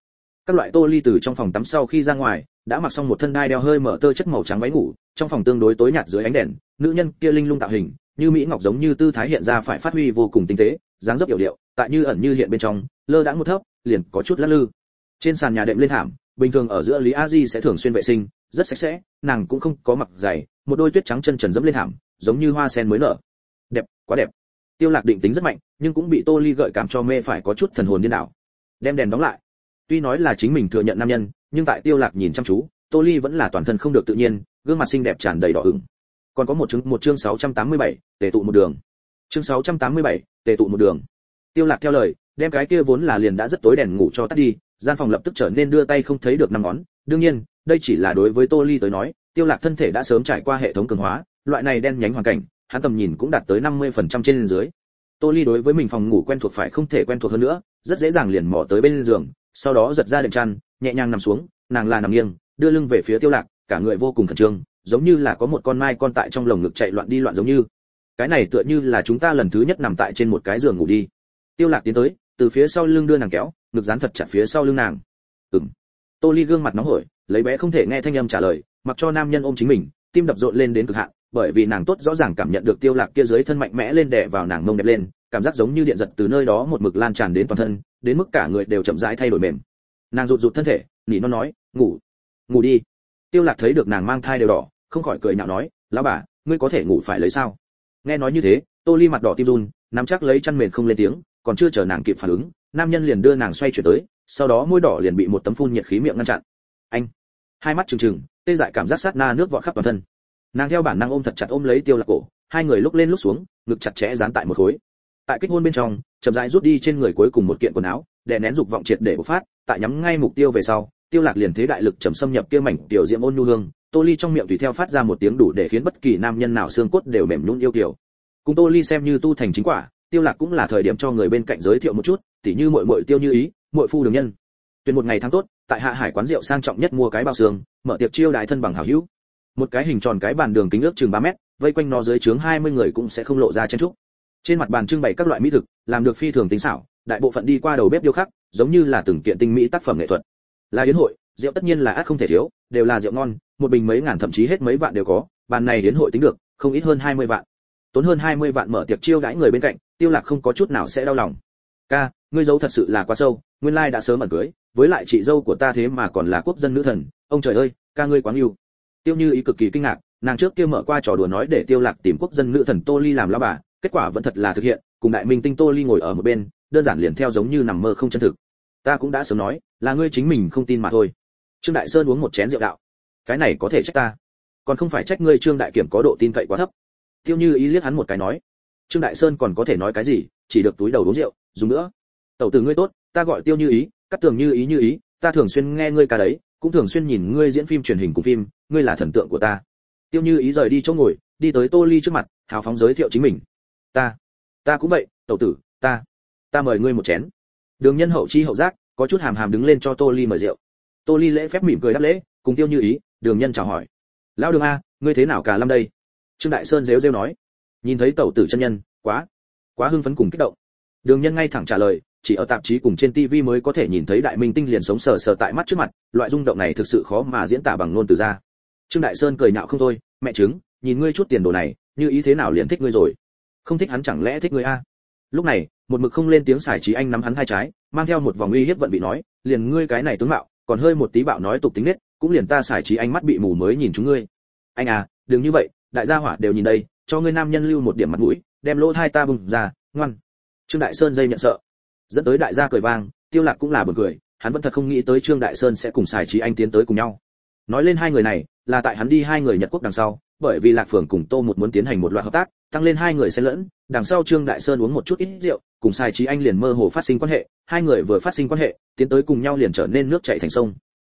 Các loại tô ly từ trong phòng tắm sau khi ra ngoài, đã mặc xong một thân đai đeo hơi mở tơ chất màu trắng váy ngủ, trong phòng tương đối tối nhạt dưới ánh đèn, nữ nhân kia linh lung tạo hình, như mỹ ngọc giống như tư thái hiện ra phải phát huy vô cùng tinh tế, dáng dấp hiểu điệu, tại như ẩn như hiện bên trong, lơ đãng một thấp, liền có chút lắc lư. Trên sàn nhà đệm lên thảm bình thường ở giữa lý a di sẽ thường xuyên vệ sinh rất sạch sẽ nàng cũng không có mặc giày một đôi tuyết trắng chân trần dẫm lên thảm giống như hoa sen mới nở. Đẹp quá đẹp. Tiêu lạc định tính rất mạnh nhưng cũng bị tô ly gợi cảm cho mê phải có chút thần hồn điên đảo. Đem đèn đóng lại. Tuy nói là chính mình thừa nhận nam nhân nhưng tại tiêu lạc nhìn chăm chú tô ly vẫn là toàn thân không được tự nhiên gương mặt xinh đẹp tràn đầy đỏ ửng. Còn có một chương một chương 687, tề tụ một đường. Chương 687, tề tụ một đường. Tiêu lạc theo lời đem cái kia vốn là liền đã rất tối đèn ngủ cho tắt đi gian phòng lập tức trở nên đưa tay không thấy được năm ngón. Đương nhiên, đây chỉ là đối với tô ly tới nói, tiêu lạc thân thể đã sớm trải qua hệ thống cường hóa, loại này đen nhánh hoàn cảnh, hắn tầm nhìn cũng đạt tới 50% trên dưới. Tô ly đối với mình phòng ngủ quen thuộc phải không thể quen thuộc hơn nữa, rất dễ dàng liền mò tới bên giường, sau đó giật ra đệm chăn, nhẹ nhàng nằm xuống, nàng là nằm nghiêng, đưa lưng về phía tiêu lạc, cả người vô cùng khẩn trương, giống như là có một con mai con tại trong lồng ngực chạy loạn đi loạn giống như. Cái này tựa như là chúng ta lần thứ nhất nằm tại trên một cái giường ngủ đi. Tiêu lạc tiến tới từ phía sau lưng đưa nàng kéo, ngực dán thật chặt phía sau lưng nàng. Ừm. Tô ly gương mặt nóng hổi, lấy bé không thể nghe thanh âm trả lời, mặc cho nam nhân ôm chính mình, tim đập rộn lên đến cực hạn, bởi vì nàng tốt rõ ràng cảm nhận được tiêu lạc kia dưới thân mạnh mẽ lên đè vào nàng mông đẹp lên, cảm giác giống như điện giật từ nơi đó một mực lan tràn đến toàn thân, đến mức cả người đều chậm rãi thay đổi mềm. Nàng rụt rụt thân thể, nỉ nó nói, ngủ ngủ đi. Tiêu lạc thấy được nàng mang thai đều đỏ, không khỏi cười nhạo nói, lão bà, ngươi có thể ngủ phải lấy sao? Nghe nói như thế, tô ly mặt đỏ tim run nắm chắc lấy chăn mền không lên tiếng, còn chưa chờ nàng kịp phản ứng, nam nhân liền đưa nàng xoay chuyển tới, sau đó môi đỏ liền bị một tấm phun nhiệt khí miệng ngăn chặn. Anh, hai mắt trừng trừng, tê dại cảm giác sát na nước vọt khắp toàn thân. Nàng theo bản năng ôm thật chặt ôm lấy tiêu lạc cổ, hai người lúc lên lúc xuống, ngực chặt chẽ dán tại một khối. Tại kích hôn bên trong, chậm rãi rút đi trên người cuối cùng một kiện quần áo, đè nén dục vọng triệt để bộc phát, tại nhắm ngay mục tiêu về sau, tiêu lạc liền thế đại lực chậm xâm nhập kia mảnh tiểu diễm ôn nhu hương, tô ly trong miệng tùy theo phát ra một tiếng đủ để khiến bất kỳ nam nhân nào xương cốt đều mềm nhũn yêu kiều cùng tô ly xem như tu thành chính quả, tiêu lạc cũng là thời điểm cho người bên cạnh giới thiệu một chút, tỉ như muội muội tiêu như ý, muội phu đường nhân. Tuyển một ngày tháng tốt, tại hạ hải quán rượu sang trọng nhất mua cái bao xương, mở tiệc chiêu đại thân bằng hảo hữu. Một cái hình tròn cái bàn đường kính ước chừng 3 mét, vây quanh nó dưới trướng 20 người cũng sẽ không lộ ra chen trúc. Trên mặt bàn trưng bày các loại mỹ thực, làm được phi thường tinh xảo, đại bộ phận đi qua đầu bếp điêu khắc, giống như là từng kiện tinh mỹ tác phẩm nghệ thuật. Là yến hội, rượu tất nhiên là át không thể thiếu, đều là rượu ngon, một bình mấy ngàn thậm chí hết mấy vạn đều có, bàn này yến hội tính được, không ít hơn 20 vạn tốn hơn 20 vạn mở tiệc chiêu đãi người bên cạnh, tiêu lạc không có chút nào sẽ đau lòng. Ca, ngươi giấu thật sự là quá sâu, nguyên lai đã sớm ẩn cưới, với lại chị dâu của ta thế mà còn là quốc dân nữ thần, ông trời ơi, ca ngươi quá yêu tiêu như ý cực kỳ kinh ngạc, nàng trước kia mở qua trò đùa nói để tiêu lạc tìm quốc dân nữ thần tô ly làm lão bà, kết quả vẫn thật là thực hiện, cùng đại minh tinh tô ly ngồi ở một bên, đơn giản liền theo giống như nằm mơ không chân thực. Ta cũng đã sớm nói, là ngươi chính mình không tin mà thôi. Trương đại sơn uống một chén rượu đạo. Cái này có thể trách ta, còn không phải trách ngươi trương đại kiểm có độ tin cậy quá thấp tiêu như ý liếc hắn một cái nói, trương đại sơn còn có thể nói cái gì, chỉ được túi đầu uống rượu, dùng nữa. Tẩu tử ngươi tốt, ta gọi tiêu như ý, cắt tường như ý như ý, ta thường xuyên nghe ngươi ca đấy, cũng thường xuyên nhìn ngươi diễn phim truyền hình cùng phim, ngươi là thần tượng của ta. Tiêu như ý rời đi chỗ ngồi, đi tới tô ly trước mặt, hào phóng giới thiệu chính mình. Ta ta cũng vậy, tẩu tử, ta ta mời ngươi một chén. Đường nhân hậu chi hậu giác, có chút hàm hàm đứng lên cho tô ly mời rượu. Tô ly lễ phép mỉm cười đáp lễ, cùng tiêu như ý, đường nhân chào hỏi. Lão đường a, ngươi thế nào cả lâm đây? Trương đại sơn rêu rêu nói nhìn thấy tẩu tử chân nhân quá quá hưng phấn cùng kích động đường nhân ngay thẳng trả lời chỉ ở tạp chí cùng trên TV mới có thể nhìn thấy đại minh tinh liền sống sờ sờ tại mắt trước mặt, loại rung động này thực sự khó mà diễn tả bằng ngôn từ ra. Trương Đại Sơn cười nhạo không thôi, mẹ chứng, nhìn ngươi chút tiền đồ này, như ý thế nào liền thích ngươi rồi. Không thích hắn chẳng lẽ thích ngươi a? Lúc này, một mực không lên tiếng xài trí anh nắm hắn hai trái, mang theo một vòng uy hiếp vận vị nói, liền ngươi cái này tướng mạo, còn hơi một tí bạo nói tục tính nết, cũng liền ta xài trí anh mắt bị mù mới nhìn chúng ngươi. Anh à, đừng như vậy, đại gia hỏa đều nhìn đây, cho ngươi nam nhân lưu một điểm mặt mũi, đem lỗ hai ta bùng ra, ngoan. Trương Đại Sơn dây nhận sợ, dẫn tới đại gia cười vang tiêu lạc cũng là buồn cười hắn vẫn thật không nghĩ tới trương đại sơn sẽ cùng xài trí anh tiến tới cùng nhau. Nói lên hai người này là tại hắn đi hai người nhật quốc đằng sau bởi vì lạc phường cùng tô một muốn tiến hành một loạt hợp tác tăng lên hai người xen lẫn đằng sau trương đại sơn uống một chút ít rượu cùng xài trí anh liền mơ hồ phát sinh quan hệ hai người vừa phát sinh quan hệ tiến tới cùng nhau liền trở nên nước chảy thành sông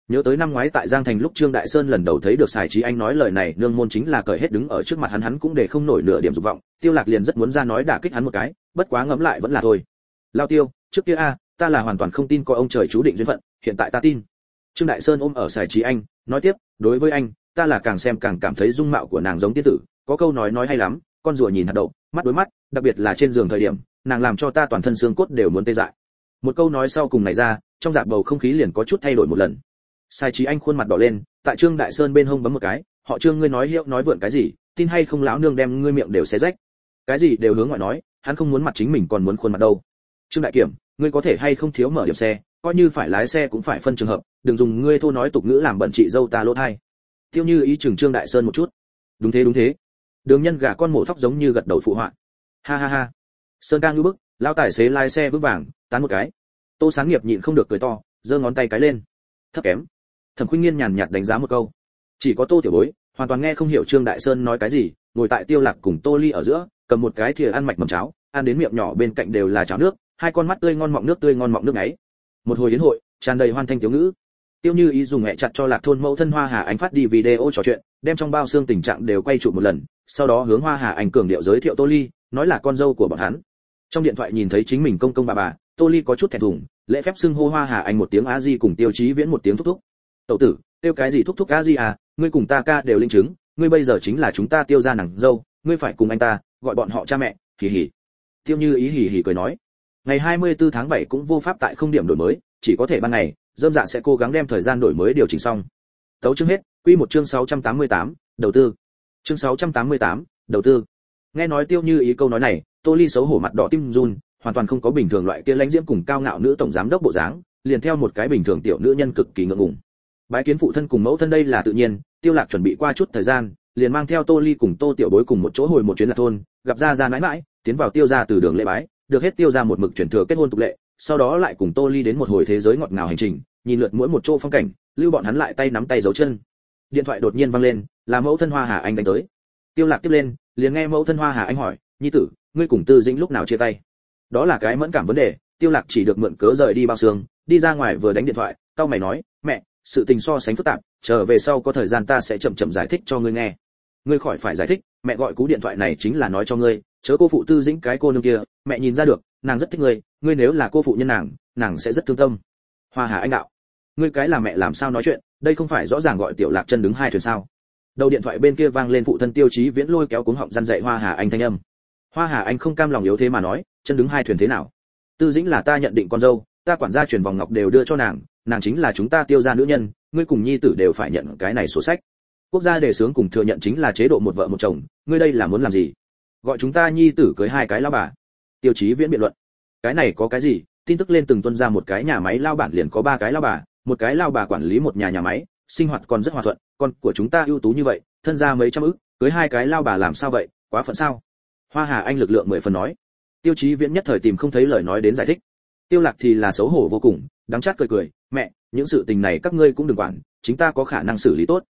nhớ tới năm ngoái tại giang thành lúc trương đại sơn lần đầu thấy được xài trí anh nói lời này, nương môn chính là cởi hết đứng ở trước mặt hắn hắn cũng để không nổi nửa điểm dục vọng. Tiêu lạc liền rất muốn ra nói đả kích hắn một cái, bất quá ngẫm lại vẫn là thôi. Lao tiêu, trước kia a, ta là hoàn toàn không tin coi ông trời chú định duyên phận, hiện tại ta tin. Trương đại sơn ôm ở sài trí anh, nói tiếp, đối với anh, ta là càng xem càng cảm thấy dung mạo của nàng giống tiên tử, có câu nói nói hay lắm, con rùa nhìn hạt đậu, mắt đối mắt, đặc biệt là trên giường thời điểm, nàng làm cho ta toàn thân xương cốt đều muốn tê dại. Một câu nói sau cùng này ra, trong dạp bầu không khí liền có chút thay đổi một lần sai trí anh khuôn mặt đỏ lên, tại trương đại sơn bên hông bấm một cái, họ trương ngươi nói hiệu, nói vượn cái gì, tin hay không lão nương đem ngươi miệng đều xé rách? Cái gì? đều hướng ngoại nói, hắn không muốn mặt chính mình còn muốn khuôn mặt đâu. Trương đại kiểm, ngươi có thể hay không thiếu mở điểm xe, coi như phải lái xe cũng phải phân trường hợp, đừng dùng ngươi thô nói tục ngữ làm bận chị dâu ta lỗ thai. Tiêu như ý chừng trương đại sơn một chút. Đúng thế đúng thế. Đường nhân gà con mổ thóc giống như gật đầu phụ họa. Ha ha ha. Sơn ca ngư bức lao tài xế lái xe vững vàng, tán một cái. Tô sáng nghiệp nhịn không được cười to, giơ ngón tay cái lên. Thấp kém thẩm khuynh nghiên nhàn nhạt đánh giá một câu. Chỉ có tô tiểu bối, hoàn toàn nghe không hiểu trương đại sơn nói cái gì, ngồi tại tiêu lạc cùng tô ly ở giữa, cầm một cái thìa ăn mạch mầm cháo, ăn đến miệng nhỏ bên cạnh đều là cháo nước, hai con mắt tươi ngon mọng nước tươi ngon mọng nước ấy. Một hồi đến hội, tràn đầy hoan thanh thiếu ngữ. Tiêu như ý dùng mẹ chặt cho lạc thôn mẫu thân hoa hà anh phát đi video trò chuyện, đem trong bao xương tình trạng đều quay chụp một lần, sau đó hướng hoa hà anh cường điệu giới thiệu tô ly, nói là con dâu của bọn hắn. Trong điện thoại nhìn thấy chính mình công công bà bà, tô ly có chút thẹn thùng, lễ phép xưng hô hoa hà anh một tiếng a di cùng tiêu chí viễn một tiếng thúc thúc tẩu tử tiêu cái gì thúc thúc a di à ngươi cùng ta ca đều linh chứng ngươi bây giờ chính là chúng ta tiêu ra nàng dâu ngươi phải cùng anh ta gọi bọn họ cha mẹ hì hỉ tiêu như ý hỉ hỉ cười nói. Ngày 24 tháng 7 cũng vô pháp tại không điểm đổi mới chỉ có thể ban ngày dâm dạ sẽ cố gắng đem thời gian đổi mới điều chỉnh xong. Tấu chương hết quy một chương 688, đầu tư. Chương 688, đầu tư. Nghe nói tiêu như ý câu nói này tô ly xấu hổ mặt đỏ tim run hoàn toàn không có bình thường loại kia lãnh diễm cùng cao ngạo nữ tổng giám đốc bộ dáng liền theo một cái bình thường tiểu nữ nhân cực kỳ ngượng ngùng bái kiến phụ thân cùng mẫu thân đây là tự nhiên, tiêu lạc chuẩn bị qua chút thời gian, liền mang theo tô ly cùng tô tiểu bối cùng một chỗ hồi một chuyến là thôn, gặp gia gia nãi mãi, tiến vào tiêu gia từ đường lễ bái, được hết tiêu gia một mực chuyển thừa kết hôn tục lệ, sau đó lại cùng tô ly đến một hồi thế giới ngọt ngào hành trình, nhìn lượt mỗi một chỗ phong cảnh, lưu bọn hắn lại tay nắm tay giấu chân. Điện thoại đột nhiên vang lên, là mẫu thân hoa hà anh đánh tới. Tiêu lạc tiếp lên, liền nghe mẫu thân hoa hà anh hỏi, nhi tử, ngươi cùng tư dĩnh lúc nào chia tay? Đó là cái mẫn cảm vấn đề, tiêu lạc chỉ được mượn cớ rời đi bao xương, đi ra ngoài vừa đánh điện thoại tao mày nói, mẹ sự tình so sánh phức tạp trở về sau có thời gian ta sẽ chậm chậm giải thích cho ngươi nghe. Ngươi khỏi phải giải thích, mẹ gọi cú điện thoại này chính là nói cho ngươi, chớ cô phụ tư dĩnh cái cô nương kia, mẹ nhìn ra được, nàng rất thích ngươi ngươi nếu là cô phụ nhân nàng nàng sẽ rất thương tâm. Hoa hà anh đạo, ngươi cái là mẹ làm sao nói chuyện, đây không phải rõ ràng gọi tiểu lạc chân đứng hai thuyền sao? Đầu điện thoại bên kia vang lên phụ thân tiêu chí viễn lôi kéo cuống họng răn dạy hoa hà anh thanh âm. Hoa hà anh không cam lòng yếu thế mà nói, chân đứng hai thuyền thế nào? Tư dĩnh là ta nhận định con dâu, ta quản gia truyền vòng ngọc đều đưa cho nàng nàng chính là chúng ta tiêu gia nữ nhân, ngươi cùng nhi tử đều phải nhận cái này sổ sách. Quốc gia đề xướng cùng thừa nhận chính là chế độ một vợ một chồng, ngươi đây là muốn làm gì? Gọi chúng ta nhi tử cưới hai cái lao bà. Tiêu chí viễn biện luận. Cái này có cái gì? Tin tức lên từng tuân ra một cái nhà máy lao bản liền có ba cái lao bà, một cái lao bà quản lý một nhà nhà máy, sinh hoạt còn rất hòa thuận, con của chúng ta ưu tú như vậy, thân ra mấy trăm ức, cưới hai cái lao bà làm sao vậy? Quá phận sao? Hoa hà anh lực lượng mười phần nói. Tiêu chí viễn nhất thời tìm không thấy lời nói đến giải thích. Tiêu lạc thì là xấu hổ vô cùng đắng chát cười cười, mẹ, những sự tình này các ngươi cũng đừng quản, chính ta có khả năng xử lý tốt.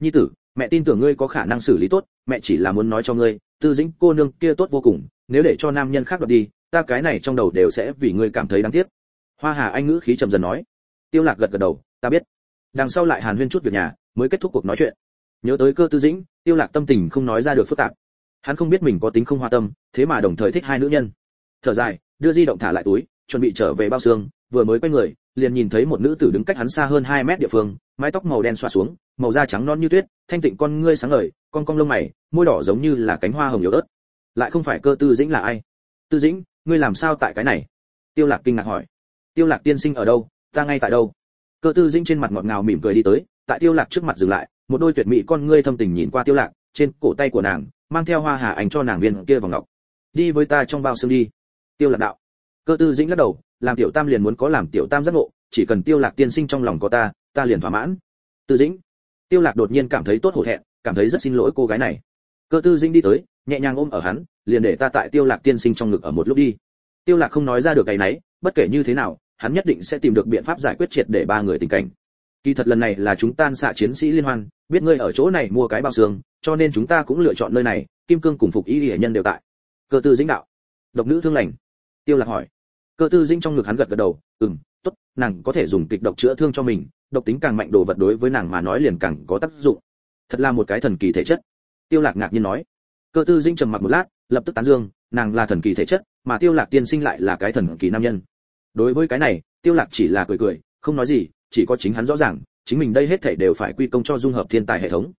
Nhi tử, mẹ tin tưởng ngươi có khả năng xử lý tốt, mẹ chỉ là muốn nói cho ngươi, tư dĩnh cô nương kia tốt vô cùng, nếu để cho nam nhân khác đoạt đi, ta cái này trong đầu đều sẽ vì ngươi cảm thấy đáng tiếc. Hoa hà anh ngữ khí trầm dần nói. Tiêu lạc gật gật đầu, ta biết. Đằng sau lại hàn huyên chút việc nhà, mới kết thúc cuộc nói chuyện. Nhớ tới cơ tư dĩnh, tiêu lạc tâm tình không nói ra được phức tạp. Hắn không biết mình có tính không hoa tâm, thế mà đồng thời thích hai nữ nhân. Thở dài, đưa di động thả lại túi, chuẩn bị trở về bao xương vừa mới quay người, liền nhìn thấy một nữ tử đứng cách hắn xa hơn 2 mét địa phương, mái tóc màu đen xoa xuống, màu da trắng non như tuyết, thanh tịnh con ngươi sáng ngời, con cong lông mày, môi đỏ giống như là cánh hoa hồng yếu ớt. Lại không phải cơ tư dĩnh là ai? Tư dĩnh, ngươi làm sao tại cái này? Tiêu lạc kinh ngạc hỏi. Tiêu lạc tiên sinh ở đâu? Ta ngay tại đâu? Cơ tư dĩnh trên mặt ngọt ngào mỉm cười đi tới, tại tiêu lạc trước mặt dừng lại, một đôi tuyệt mỹ con ngươi thâm tình nhìn qua tiêu lạc, trên cổ tay của nàng mang theo hoa hà ảnh cho nàng viên kia vòng ngọc. Đi với ta trong bao xương đi. Tiêu lạc đạo. Cơ tư dĩnh lắc đầu làm tiểu tam liền muốn có làm tiểu tam giác ngộ, chỉ cần tiêu lạc tiên sinh trong lòng có ta ta liền thỏa mãn. Tư dĩnh. Tiêu lạc đột nhiên cảm thấy tốt hổ thẹn, cảm thấy rất xin lỗi cô gái này. Cơ tư dĩnh đi tới, nhẹ nhàng ôm ở hắn, liền để ta tại tiêu lạc tiên sinh trong ngực ở một lúc đi. Tiêu lạc không nói ra được cái nấy, bất kể như thế nào, hắn nhất định sẽ tìm được biện pháp giải quyết triệt để ba người tình cảnh. Kỳ thật lần này là chúng tan xạ chiến sĩ liên hoan, biết ngươi ở chỗ này mua cái bao xương, cho nên chúng ta cũng lựa chọn nơi này, kim cương cùng phục y hệ nhân đều tại. Cơ tư dĩnh đạo. Độc nữ thương lành. Tiêu lạc hỏi cơ tư dĩnh trong ngực hắn gật gật đầu, ừm, tốt, nàng có thể dùng kịch độc chữa thương cho mình, độc tính càng mạnh đồ vật đối với nàng mà nói liền càng có tác dụng. Thật là một cái thần kỳ thể chất. Tiêu lạc ngạc nhiên nói. Cơ tư dĩnh trầm mặc một lát, lập tức tán dương, nàng là thần kỳ thể chất, mà tiêu lạc tiên sinh lại là cái thần kỳ nam nhân. Đối với cái này, tiêu lạc chỉ là cười cười, không nói gì, chỉ có chính hắn rõ ràng, chính mình đây hết thảy đều phải quy công cho dung hợp thiên tài hệ thống.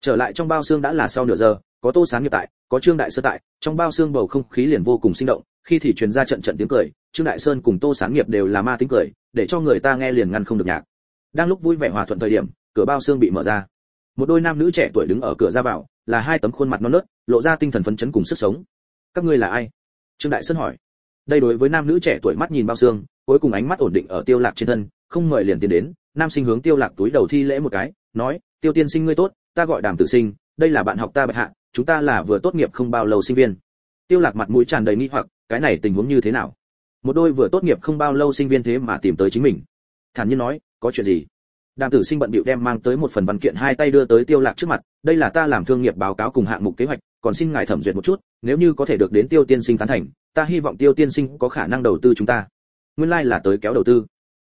Trở lại trong bao xương đã là sau nửa giờ có tô sáng nghiệp tại, có trương đại sơ tại, trong bao xương bầu không khí liền vô cùng sinh động, khi thì truyền ra trận trận tiếng cười, trương đại sơn cùng tô sáng nghiệp đều là ma tiếng cười, để cho người ta nghe liền ngăn không được nhạc. Đang lúc vui vẻ hòa thuận thời điểm, cửa bao xương bị mở ra. Một đôi nam nữ trẻ tuổi đứng ở cửa ra vào, là hai tấm khuôn mặt non nớt, lộ ra tinh thần phấn chấn cùng sức sống. Các ngươi là ai? Trương đại sơn hỏi. Đây đối với nam nữ trẻ tuổi mắt nhìn bao xương, cuối cùng ánh mắt ổn định ở tiêu lạc trên thân, không mời liền tiến đến. Nam sinh hướng tiêu lạc túi đầu thi lễ một cái, nói, tiêu tiên sinh ngươi tốt, ta gọi đàm tử sinh đây là bạn học ta bạch hạ, chúng ta là vừa tốt nghiệp không bao lâu sinh viên. Tiêu lạc mặt mũi tràn đầy nghi hoặc, cái này tình huống như thế nào? Một đôi vừa tốt nghiệp không bao lâu sinh viên thế mà tìm tới chính mình. Thản nhiên nói, có chuyện gì? Đàm tử sinh bận bịu đem mang tới một phần văn kiện hai tay đưa tới tiêu lạc trước mặt, đây là ta làm thương nghiệp báo cáo cùng hạng mục kế hoạch, còn xin ngài thẩm duyệt một chút, nếu như có thể được đến tiêu tiên sinh tán thành, ta hy vọng tiêu tiên sinh có khả năng đầu tư chúng ta. Nguyên lai like là tới kéo đầu tư.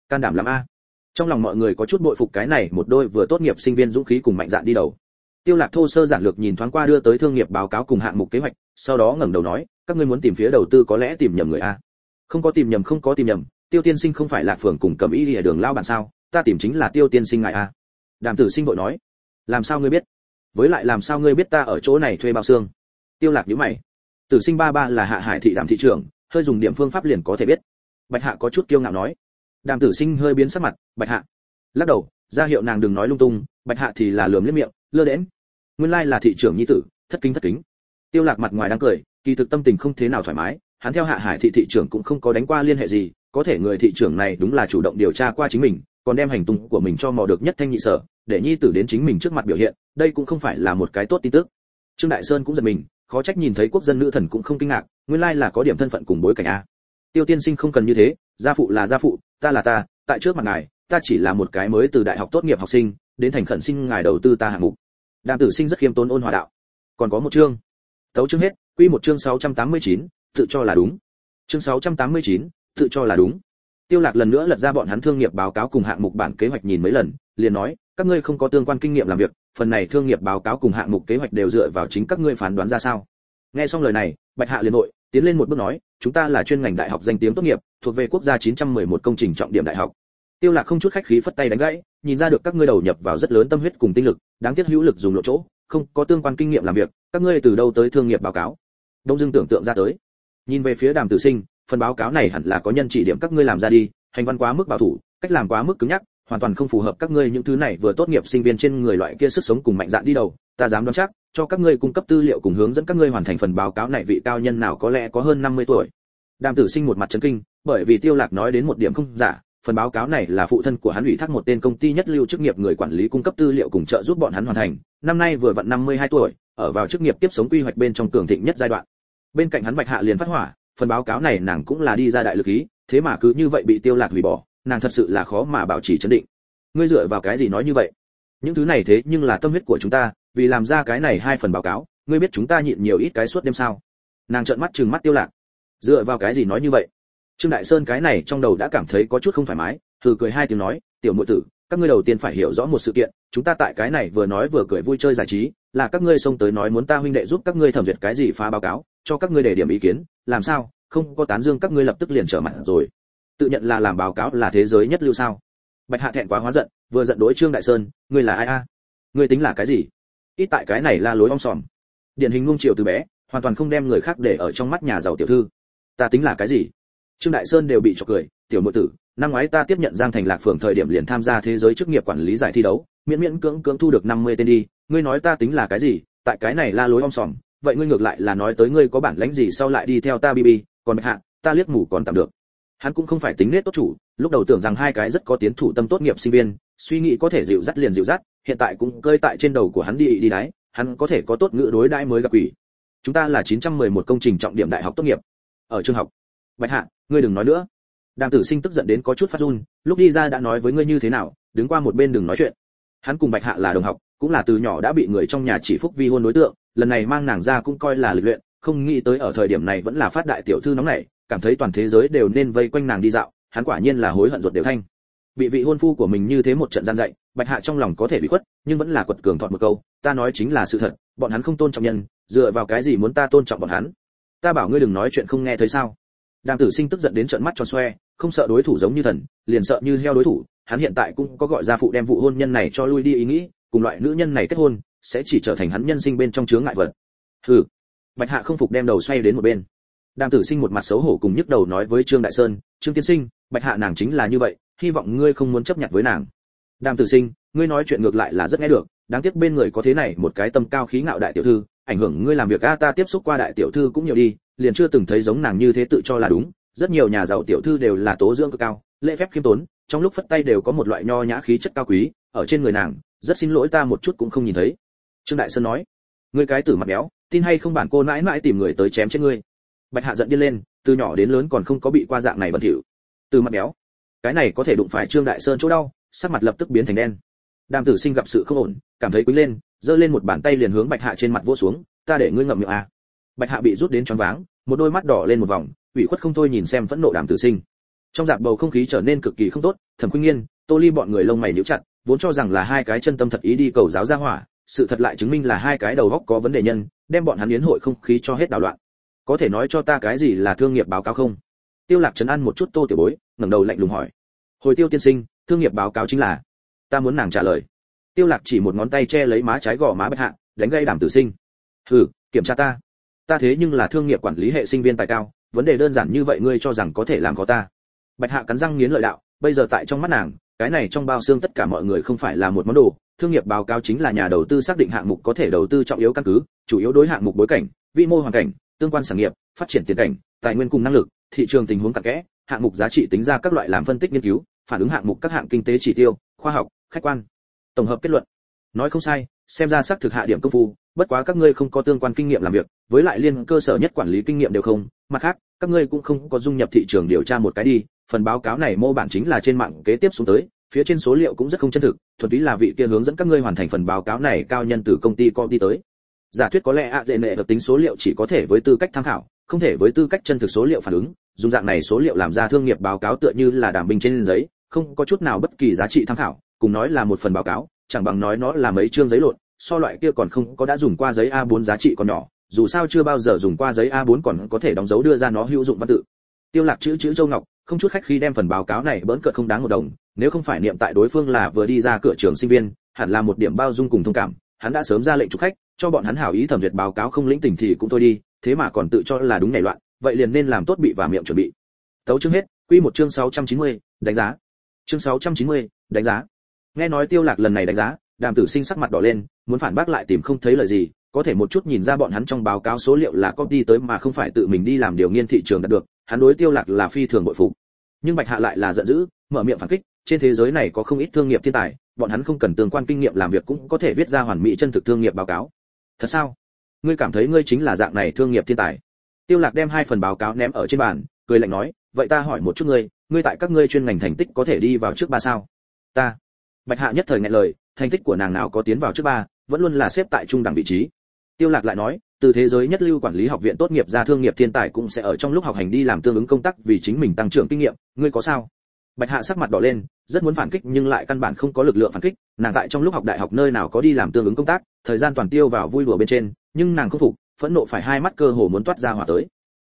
Can đảm lắm a. Trong lòng mọi người có chút bội phục cái này, một đôi vừa tốt nghiệp sinh viên dũng khí cùng mạnh dạn đi đầu tiêu lạc thô sơ giản lược nhìn thoáng qua đưa tới thương nghiệp báo cáo cùng hạng mục kế hoạch, sau đó ngẩng đầu nói, các ngươi muốn tìm phía đầu tư có lẽ tìm nhầm người a. Không có tìm nhầm không có tìm nhầm, tiêu tiên sinh không phải lạc phường cùng cầm ý địa đường lao bản sao? Ta tìm chính là tiêu tiên sinh ngài a. Đàm tử sinh vội nói, làm sao ngươi biết? Với lại làm sao ngươi biết ta ở chỗ này thuê bao xương? Tiêu lạc nhíu mày. Tử sinh ba ba là hạ hải thị đàm thị trưởng, hơi dùng điểm phương pháp liền có thể biết. Bạch hạ có chút kiêu ngạo nói. Đàm tử sinh hơi biến sắc mặt, bạch hạ. Lắc đầu, ra hiệu nàng đừng nói lung tung, bạch hạ thì là lườm liếc miệng, lơ đễnh nguyên lai là thị trưởng nhi tử, thất kính thất kính. Tiêu lạc mặt ngoài đang cười, kỳ thực tâm tình không thế nào thoải mái, hắn theo hạ hải thị thị trưởng cũng không có đánh qua liên hệ gì, có thể người thị trưởng này đúng là chủ động điều tra qua chính mình, còn đem hành tung của mình cho mò được nhất thanh nhị sở, để nhi tử đến chính mình trước mặt biểu hiện, đây cũng không phải là một cái tốt tin tức. Trương đại sơn cũng giật mình, khó trách nhìn thấy quốc dân nữ thần cũng không kinh ngạc, nguyên lai là có điểm thân phận cùng bối cảnh a. Tiêu tiên sinh không cần như thế, gia phụ là gia phụ, ta là ta, tại trước mặt ngài, ta chỉ là một cái mới từ đại học tốt nghiệp học sinh, đến thành khẩn xin ngài đầu tư ta hạng mục đàm tử sinh rất khiêm tốn ôn hòa đạo. Còn có một chương. Tấu chương hết quy một chương 689, tự cho là đúng. Chương 689, tự cho là đúng. Tiêu lạc lần nữa lật ra bọn hắn thương nghiệp báo cáo cùng hạng mục bản kế hoạch nhìn mấy lần liền nói các ngươi không có tương quan kinh nghiệm làm việc phần này thương nghiệp báo cáo cùng hạng mục kế hoạch đều dựa vào chính các ngươi phán đoán ra sao. Nghe xong lời này bạch hạ liền nội tiến lên một bước nói chúng ta là chuyên ngành đại học danh tiếng tốt nghiệp thuộc về quốc gia 911 công trình trọng điểm đại học. Tiêu lạc không chút khách khí phất tay đánh gãy nhìn ra được các ngươi đầu nhập vào rất lớn tâm huyết cùng tinh lực, đáng tiếc hữu lực dùng lộ chỗ, không có tương quan kinh nghiệm làm việc, các ngươi từ đâu tới thương nghiệp báo cáo? Đông dương tưởng tượng ra tới. Nhìn về phía đàm tử sinh, phần báo cáo này hẳn là có nhân chỉ điểm các ngươi làm ra đi, hành văn quá mức bảo thủ, cách làm quá mức cứng nhắc, hoàn toàn không phù hợp các ngươi những thứ này vừa tốt nghiệp sinh viên trên người loại kia sức sống cùng mạnh dạn đi đầu, ta dám đoán chắc, cho các ngươi cung cấp tư liệu cùng hướng dẫn các ngươi hoàn thành phần báo cáo này vị cao nhân nào có lẽ có hơn 50 tuổi. Đàm tử sinh một mặt chấn kinh, bởi vì tiêu lạc nói đến một điểm không giả phần báo cáo này là phụ thân của hắn ủy thác một tên công ty nhất lưu chức nghiệp người quản lý cung cấp tư liệu cùng trợ giúp bọn hắn hoàn thành. Năm nay vừa vặn 52 tuổi, ở vào chức nghiệp tiếp sống quy hoạch bên trong cường thịnh nhất giai đoạn. Bên cạnh hắn bạch hạ liền phát hỏa, phần báo cáo này nàng cũng là đi ra đại lực ý, thế mà cứ như vậy bị tiêu lạc hủy bỏ, nàng thật sự là khó mà bảo trì chấn định. Ngươi dựa vào cái gì nói như vậy? Những thứ này thế nhưng là tâm huyết của chúng ta, vì làm ra cái này hai phần báo cáo, ngươi biết chúng ta nhịn nhiều ít cái suốt đêm sao? Nàng trợn mắt trừng mắt tiêu lạc. Dựa vào cái gì nói như vậy? Trương đại sơn cái này trong đầu đã cảm thấy có chút không thoải mái thử cười hai tiếng nói, tiểu muội tử, các ngươi đầu tiên phải hiểu rõ một sự kiện, chúng ta tại cái này vừa nói vừa cười vui chơi giải trí, là các ngươi xông tới nói muốn ta huynh đệ giúp các ngươi thẩm duyệt cái gì phá báo cáo, cho các ngươi để điểm ý kiến, làm sao, không có tán dương các ngươi lập tức liền trở mặt rồi. Tự nhận là làm báo cáo là thế giới nhất lưu sao? Bạch hạ thẹn quá hóa giận, vừa giận đối trương đại sơn, ngươi là ai a? Ngươi tính là cái gì? Ít tại cái này là lối om sòm. Điển hình nung triều từ bé, hoàn toàn không đem người khác để ở trong mắt nhà giàu tiểu thư. Ta tính là cái gì? Trương đại sơn đều bị cho cười, tiểu nội tử, năm ngoái ta tiếp nhận giang thành lạc phường thời điểm liền tham gia thế giới chức nghiệp quản lý giải thi đấu, miễn miễn cưỡng cưỡng thu được 50 tên đi, ngươi nói ta tính là cái gì? Tại cái này la lối om sòm, vậy ngươi ngược lại là nói tới ngươi có bản lãnh gì sau lại đi theo ta bb còn hạ, ta liếc mù còn tạm được. Hắn cũng không phải tính nết tốt chủ, lúc đầu tưởng rằng hai cái rất có tiến thủ tâm tốt nghiệp sinh viên, suy nghĩ có thể dịu dắt liền dịu dắt, hiện tại cũng cơi tại trên đầu của hắn đi đi đái, hắn có thể có tốt ngữ đối đãi mới gặp quỷ. Chúng ta là 911 công trình trọng điểm đại học tốt nghiệp. Ở trường học bạch hạ, ngươi đừng nói nữa. Đàm tử sinh tức giận đến có chút phát run, lúc đi ra đã nói với ngươi như thế nào, đứng qua một bên đừng nói chuyện. Hắn cùng bạch hạ là đồng học, cũng là từ nhỏ đã bị người trong nhà chỉ phúc vi hôn đối tượng, lần này mang nàng ra cũng coi là lịch luyện, không nghĩ tới ở thời điểm này vẫn là phát đại tiểu thư nóng nảy, cảm thấy toàn thế giới đều nên vây quanh nàng đi dạo, hắn quả nhiên là hối hận ruột đều thanh. Bị vị hôn phu của mình như thế một trận gian dạy, bạch hạ trong lòng có thể bị khuất, nhưng vẫn là quật cường thọt một câu, ta nói chính là sự thật, bọn hắn không tôn trọng nhân, dựa vào cái gì muốn ta tôn trọng bọn hắn? Ta bảo ngươi đừng nói chuyện không nghe thấy sao? Đàm tử sinh tức giận đến trợn mắt tròn xoe, không sợ đối thủ giống như thần, liền sợ như heo đối thủ, hắn hiện tại cũng có gọi ra phụ đem vụ hôn nhân này cho lui đi ý nghĩ, cùng loại nữ nhân này kết hôn, sẽ chỉ trở thành hắn nhân sinh bên trong chướng ngại vật. Hừ. Bạch hạ không phục đem đầu xoay đến một bên. Đàm tử sinh một mặt xấu hổ cùng nhức đầu nói với trương đại sơn, trương tiên sinh, bạch hạ nàng chính là như vậy, hy vọng ngươi không muốn chấp nhận với nàng. Đàm tử sinh, ngươi nói chuyện ngược lại là rất nghe được, đáng tiếc bên người có thế này một cái tâm cao khí ngạo đại tiểu thư, ảnh hưởng ngươi làm việc a, ta tiếp xúc qua đại tiểu thư cũng nhiều đi liền chưa từng thấy giống nàng như thế tự cho là đúng. Rất nhiều nhà giàu tiểu thư đều là tố dưỡng cực cao, lễ phép khiêm tốn, trong lúc phất tay đều có một loại nho nhã khí chất cao quý. Ở trên người nàng, rất xin lỗi ta một chút cũng không nhìn thấy. Trương đại sơn nói, ngươi cái tử mặt béo, tin hay không bản cô mãi mãi tìm người tới chém chết ngươi? Bạch hạ giận điên lên, từ nhỏ đến lớn còn không có bị qua dạng này bẩn thỉu. Từ mặt béo, cái này có thể đụng phải trương đại sơn chỗ đau. Sắc mặt lập tức biến thành đen. Đàm tử sinh gặp sự không ổn, cảm thấy quý lên, giơ lên một bàn tay liền hướng bạch hạ trên mặt vỗ xuống, ta để ngươi ngậm miệng à bạch hạ bị rút đến choáng váng, một đôi mắt đỏ lên một vòng, ủy khuất không thôi nhìn xem phẫn nộ đàm tử sinh. Trong dạp bầu không khí trở nên cực kỳ không tốt, thẩm khuynh nghiên, tô ly bọn người lông mày nhíu chặt, vốn cho rằng là hai cái chân tâm thật ý đi cầu giáo gia hỏa, sự thật lại chứng minh là hai cái đầu góc có vấn đề nhân, đem bọn hắn yến hội không khí cho hết đảo loạn. Có thể nói cho ta cái gì là thương nghiệp báo cáo không? Tiêu lạc trấn an một chút tô tiểu bối, ngẩng đầu lạnh lùng hỏi. Hồi tiêu tiên sinh, thương nghiệp báo cáo chính là? Ta muốn nàng trả lời. Tiêu lạc chỉ một ngón tay che lấy má trái gò má bạch hạ, đánh gây đàm tử sinh. Hừ, kiểm tra ta ta thế nhưng là thương nghiệp quản lý hệ sinh viên tài cao, vấn đề đơn giản như vậy ngươi cho rằng có thể làm có ta. Bạch hạ cắn răng nghiến lợi đạo, bây giờ tại trong mắt nàng, cái này trong bao xương tất cả mọi người không phải là một món đồ, thương nghiệp báo cáo chính là nhà đầu tư xác định hạng mục có thể đầu tư trọng yếu căn cứ, chủ yếu đối hạng mục bối cảnh vi mô hoàn cảnh, tương quan sản nghiệp, phát triển tiền cảnh, tài nguyên cùng năng lực, thị trường tình huống cặn kẽ, hạng mục giá trị tính ra các loại làm phân tích nghiên cứu, phản ứng hạng mục các hạng kinh tế chỉ tiêu, khoa học, khách quan. Tổng hợp kết luận. Nói không sai xem ra xác thực hạ điểm công phu, bất quá các ngươi không có tương quan kinh nghiệm làm việc, với lại liên cơ sở nhất quản lý kinh nghiệm đều không, mặt khác, các ngươi cũng không có dung nhập thị trường điều tra một cái đi, phần báo cáo này mô bản chính là trên mạng kế tiếp xuống tới, phía trên số liệu cũng rất không chân thực, thuần túy là vị kia hướng dẫn các ngươi hoàn thành phần báo cáo này cao nhân từ công ty công ty tới. Giả thuyết có lẽ ạ, dễ nệ được tính số liệu chỉ có thể với tư cách tham khảo, không thể với tư cách chân thực số liệu phản ứng, dùng dạng này số liệu làm ra thương nghiệp báo cáo tựa như là đảm binh trên giấy, không có chút nào bất kỳ giá trị tham khảo, cùng nói là một phần báo cáo chẳng bằng nói nó là mấy chương giấy lộn so loại kia còn không có đã dùng qua giấy A4 giá trị còn nhỏ dù sao chưa bao giờ dùng qua giấy A4 còn có thể đóng dấu đưa ra nó hữu dụng văn tự. Tiêu lạc chữ chữ châu ngọc không chút khách khi đem phần báo cáo này bỡn cợt không đáng một đồng nếu không phải niệm tại đối phương là vừa đi ra cửa trường sinh viên hẳn là một điểm bao dung cùng thông cảm hắn đã sớm ra lệnh chủ khách cho bọn hắn hảo ý thẩm duyệt báo cáo không lĩnh tình thì cũng thôi đi thế mà còn tự cho là đúng ngày loạn vậy liền nên làm tốt bị và miệng chuẩn bị. Tấu chương hết quy một chương 690, đánh giá. Chương 690, đánh giá nghe nói tiêu lạc lần này đánh giá, đàm tử sinh sắc mặt đỏ lên, muốn phản bác lại tìm không thấy lời gì, có thể một chút nhìn ra bọn hắn trong báo cáo số liệu là copy tới mà không phải tự mình đi làm điều nghiên thị trường đạt được, hắn đối tiêu lạc là phi thường bội phục. Nhưng bạch hạ lại là giận dữ, mở miệng phản kích, trên thế giới này có không ít thương nghiệp thiên tài, bọn hắn không cần tương quan kinh nghiệm làm việc cũng có thể viết ra hoàn mỹ chân thực thương nghiệp báo cáo. Thật sao? Ngươi cảm thấy ngươi chính là dạng này thương nghiệp thiên tài? Tiêu lạc đem hai phần báo cáo ném ở trên bàn, cười lạnh nói, vậy ta hỏi một chút ngươi ngươi tại các ngươi chuyên ngành thành tích có thể đi vào trước ba sao? Ta bạch hạ nhất thời nghẹn lời, thành tích của nàng nào có tiến vào trước ba, vẫn luôn là xếp tại trung đẳng vị trí. Tiêu lạc lại nói, từ thế giới nhất lưu quản lý học viện tốt nghiệp ra thương nghiệp thiên tài cũng sẽ ở trong lúc học hành đi làm tương ứng công tác vì chính mình tăng trưởng kinh nghiệm, ngươi có sao? Bạch hạ sắc mặt đỏ lên, rất muốn phản kích nhưng lại căn bản không có lực lượng phản kích, nàng tại trong lúc học đại học nơi nào có đi làm tương ứng công tác, thời gian toàn tiêu vào vui đùa bên trên, nhưng nàng không phục, phẫn nộ phải hai mắt cơ hồ muốn toát ra hỏa tới.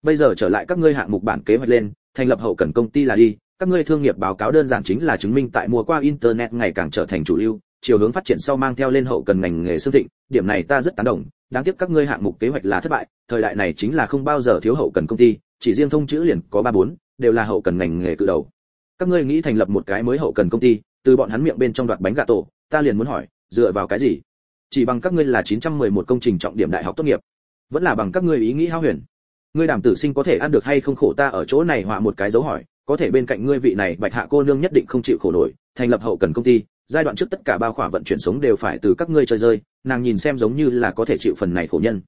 Bây giờ trở lại các ngươi hạng mục bản kế hoạch lên, thành lập hậu cần công ty là đi các ngươi thương nghiệp báo cáo đơn giản chính là chứng minh tại mùa qua internet ngày càng trở thành chủ lưu, chiều hướng phát triển sau mang theo lên hậu cần ngành nghề xương thịnh, điểm này ta rất tán đồng, đáng tiếc các ngươi hạng mục kế hoạch là thất bại, thời đại này chính là không bao giờ thiếu hậu cần công ty, chỉ riêng thông chữ liền có ba bốn, đều là hậu cần ngành nghề cự đầu. Các ngươi nghĩ thành lập một cái mới hậu cần công ty, từ bọn hắn miệng bên trong đoạt bánh gà tổ, ta liền muốn hỏi, dựa vào cái gì? Chỉ bằng các ngươi là 911 công trình trọng điểm đại học tốt nghiệp, vẫn là bằng các ngươi ý nghĩ hao huyền. Ngươi đảm tử sinh có thể ăn được hay không khổ ta ở chỗ này họa một cái dấu hỏi có thể bên cạnh ngươi vị này bạch hạ cô nương nhất định không chịu khổ nổi, thành lập hậu cần công ty, giai đoạn trước tất cả bao khỏa vận chuyển sống đều phải từ các ngươi chơi rơi, nàng nhìn xem giống như là có thể chịu phần này khổ nhân.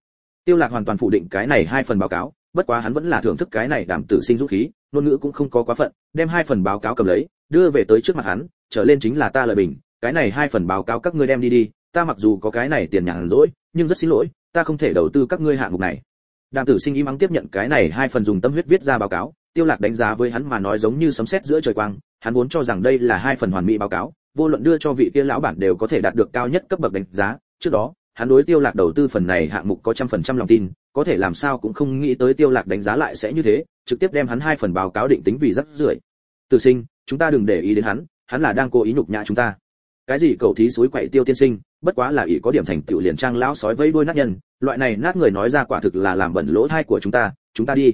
Tiêu lạc hoàn toàn phủ định cái này hai phần báo cáo, bất quá hắn vẫn là thưởng thức cái này đảm tử sinh dũng khí, ngôn ngữ cũng không có quá phận, đem hai phần báo cáo cầm lấy, đưa về tới trước mặt hắn, trở lên chính là ta lời bình, cái này hai phần báo cáo các ngươi đem đi đi, ta mặc dù có cái này tiền nhàn rỗi, nhưng rất xin lỗi, ta không thể đầu tư các ngươi hạng mục này. Đàm tử sinh im ắng tiếp nhận cái này hai phần dùng tâm huyết viết ra báo cáo tiêu lạc đánh giá với hắn mà nói giống như sấm sét giữa trời quang, hắn vốn cho rằng đây là hai phần hoàn mỹ báo cáo, vô luận đưa cho vị kia lão bản đều có thể đạt được cao nhất cấp bậc đánh giá. Trước đó, hắn đối tiêu lạc đầu tư phần này hạng mục có trăm phần trăm lòng tin, có thể làm sao cũng không nghĩ tới tiêu lạc đánh giá lại sẽ như thế, trực tiếp đem hắn hai phần báo cáo định tính vì rất rưởi. Tử sinh, chúng ta đừng để ý đến hắn hắn là đang cố ý nhục nhã chúng ta. Cái gì cầu thí suối quậy tiêu tiên sinh, bất quá là ỷ có điểm thành tựu liền trang lão sói vây đuôi nát nhân, loại này nát người nói ra quả thực là làm bẩn lỗ thai của chúng ta chúng ta đi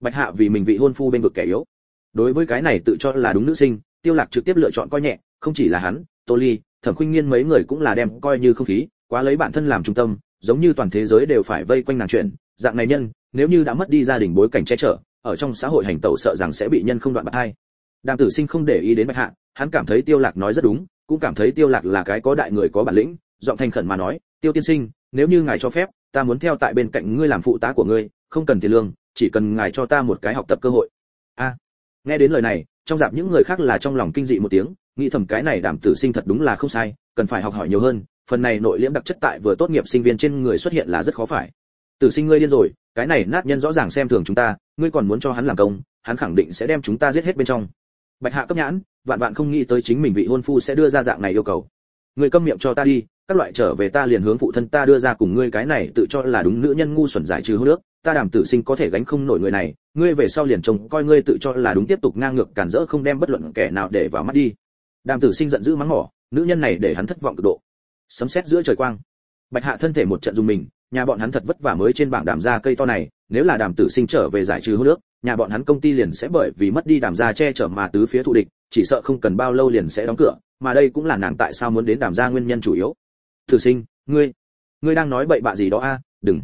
bạch hạ vì mình vị hôn phu bên vực kẻ yếu. Đối với cái này tự cho là đúng nữ sinh, tiêu lạc trực tiếp lựa chọn coi nhẹ, không chỉ là hắn, tô ly, thẩm khuynh nghiên mấy người cũng là đem coi như không khí, quá lấy bản thân làm trung tâm, giống như toàn thế giới đều phải vây quanh nàng chuyện. Dạng này nhân, nếu như đã mất đi gia đình bối cảnh che chở, ở trong xã hội hành tẩu sợ rằng sẽ bị nhân không đoạn bạc hai. Đàng tử sinh không để ý đến bạch hạ, hắn cảm thấy tiêu lạc nói rất đúng, cũng cảm thấy tiêu lạc là cái có đại người có bản lĩnh, giọng thành khẩn mà nói, tiêu tiên sinh, nếu như ngài cho phép, ta muốn theo tại bên cạnh ngươi làm phụ tá của ngươi, không cần tiền lương chỉ cần ngài cho ta một cái học tập cơ hội. A, nghe đến lời này, trong dạp những người khác là trong lòng kinh dị một tiếng, nghĩ thầm cái này đảm tử sinh thật đúng là không sai, cần phải học hỏi nhiều hơn, phần này nội liễm đặc chất tại vừa tốt nghiệp sinh viên trên người xuất hiện là rất khó phải. Tử sinh ngươi điên rồi, cái này nát nhân rõ ràng xem thường chúng ta, ngươi còn muốn cho hắn làm công, hắn khẳng định sẽ đem chúng ta giết hết bên trong. Bạch hạ cấp nhãn, vạn vạn không nghĩ tới chính mình vị hôn phu sẽ đưa ra dạng này yêu cầu. Ngươi câm miệng cho ta đi, các loại trở về ta liền hướng phụ thân ta đưa ra cùng ngươi cái này tự cho là đúng nữ nhân ngu xuẩn giải trừ hôn nước ta đảm tử sinh có thể gánh không nổi người này, ngươi về sau liền trông coi ngươi tự cho là đúng tiếp tục ngang ngược cản rỡ không đem bất luận kẻ nào để vào mắt đi. Đàm tử sinh giận dữ mắng mỏ, nữ nhân này để hắn thất vọng cực độ. Sấm sét giữa trời quang. Bạch hạ thân thể một trận dùng mình, nhà bọn hắn thật vất vả mới trên bảng đàm ra cây to này, nếu là đàm tử sinh trở về giải trừ hô nước, nhà bọn hắn công ty liền sẽ bởi vì mất đi đàm gia che chở mà tứ phía thù địch, chỉ sợ không cần bao lâu liền sẽ đóng cửa, mà đây cũng là nàng tại sao muốn đến đàm gia nguyên nhân chủ yếu. Tử sinh, ngươi ngươi đang nói bậy bạ gì đó a? Đừng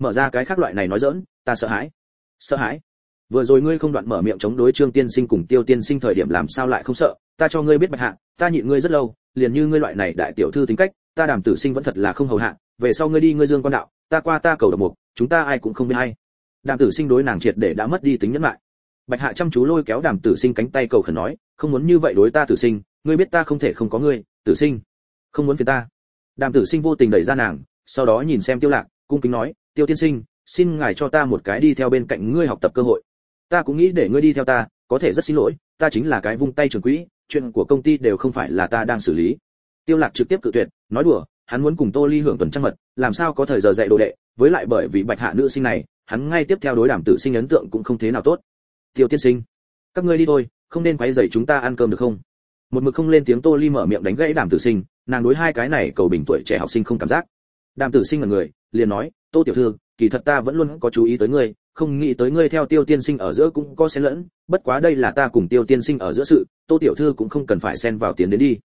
mở ra cái khác loại này nói dỡn, ta sợ hãi. Sợ hãi? Vừa rồi ngươi không đoạn mở miệng chống đối trương tiên sinh cùng tiêu tiên sinh thời điểm làm sao lại không sợ? Ta cho ngươi biết bạch hạ, ta nhịn ngươi rất lâu, liền như ngươi loại này đại tiểu thư tính cách, ta đàm tử sinh vẫn thật là không hầu hạ, về sau ngươi đi ngươi dương quan đạo, ta qua ta cầu độc mục, chúng ta ai cũng không biết hay. Đàm tử sinh đối nàng triệt để đã mất đi tính nhẫn lại. Bạch hạ chăm chú lôi kéo đàm tử sinh cánh tay cầu khẩn nói, không muốn như vậy đối ta tử sinh, ngươi biết ta không thể không có ngươi, tử sinh. Không muốn phiền ta. Đàm tử sinh vô tình đẩy ra nàng, sau đó nhìn xem tiêu lạc, cung kính nói tiêu tiên sinh, xin ngài cho ta một cái đi theo bên cạnh ngươi học tập cơ hội. Ta cũng nghĩ để ngươi đi theo ta, có thể rất xin lỗi, ta chính là cái vung tay trường quỹ, chuyện của công ty đều không phải là ta đang xử lý. Tiêu lạc trực tiếp cự tuyệt, nói đùa, hắn muốn cùng tô ly hưởng tuần trăng mật, làm sao có thời giờ dạy đồ đệ, với lại bởi vì bạch hạ nữ sinh này, hắn ngay tiếp theo đối đảm tử sinh ấn tượng cũng không thế nào tốt. Tiêu tiên sinh, các ngươi đi thôi, không nên quấy rầy chúng ta ăn cơm được không? Một mực không lên tiếng tô ly mở miệng đánh gãy đảm tử sinh, nàng đối hai cái này cầu bình tuổi trẻ học sinh không cảm giác đàm tử sinh là người, liền nói, tô tiểu thư, kỳ thật ta vẫn luôn có chú ý tới ngươi, không nghĩ tới ngươi theo tiêu tiên sinh ở giữa cũng có xen lẫn, bất quá đây là ta cùng tiêu tiên sinh ở giữa sự, tô tiểu thư cũng không cần phải xen vào tiền đến đi.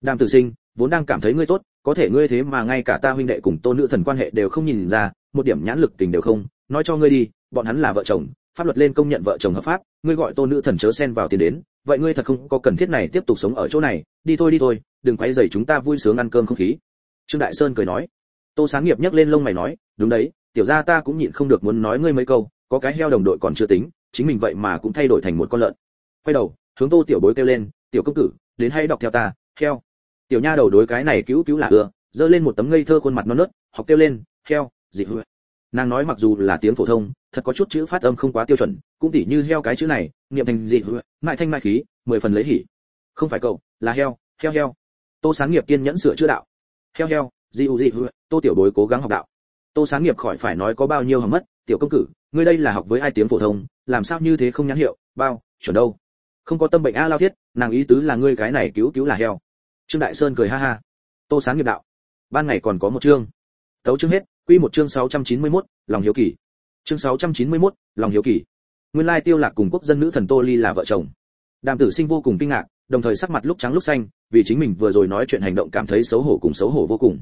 Đàm tử sinh, vốn đang cảm thấy ngươi tốt, có thể ngươi thế mà ngay cả ta huynh đệ cùng tô nữ thần quan hệ đều không nhìn ra, một điểm nhãn lực tình đều không, nói cho ngươi đi, bọn hắn là vợ chồng, pháp luật lên công nhận vợ chồng hợp pháp, ngươi gọi tô nữ thần chớ xen vào tiền đến, vậy ngươi thật không có cần thiết này tiếp tục sống ở chỗ này, đi thôi đi thôi, đừng quấy rầy chúng ta vui sướng ăn cơm không khí. Trương đại sơn cười nói tô sáng nghiệp nhấc lên lông mày nói, đúng đấy, tiểu gia ta cũng nhịn không được muốn nói ngươi mấy câu, có cái heo đồng đội còn chưa tính, chính mình vậy mà cũng thay đổi thành một con lợn. Quay đầu, hướng tô tiểu bối kêu lên, tiểu công tử, đến hay đọc theo ta, heo. Tiểu nha đầu đối cái này cứu cứu là ưa, giơ lên một tấm ngây thơ khuôn mặt non nớt, học kêu lên, heo, dị hựa nàng nói mặc dù là tiếng phổ thông, thật có chút chữ phát âm không quá tiêu chuẩn, cũng tỉ như heo cái chữ này, niệm thành dị hựa mại thanh mai khí, mười phần lấy hỉ. Không phải cậu, là heo heo heo. Tô sáng nghiệp kiên nhẫn sửa chữa đạo. Heo heo, dị u dị hựa tô tiểu bối cố gắng học đạo. Tô sáng nghiệp khỏi phải nói có bao nhiêu hầm mất tiểu công cử ngươi đây là học với ai tiếng phổ thông làm sao như thế không nhãn hiệu bao chuẩn đâu? Không có tâm bệnh a lao thiết nàng ý tứ là ngươi cái này cứu cứu là heo. Trương đại sơn cười ha ha. Tô sáng nghiệp đạo. Ban ngày còn có một chương. Tấu chương hết quy một chương 691, lòng hiếu kỳ. Chương 691, lòng hiếu kỳ. Nguyên lai tiêu lạc cùng quốc dân nữ thần tô ly là vợ chồng. Đàm tử sinh vô cùng kinh ngạc đồng thời sắc mặt lúc trắng lúc xanh vì chính mình vừa rồi nói chuyện hành động cảm thấy xấu hổ cùng xấu hổ vô cùng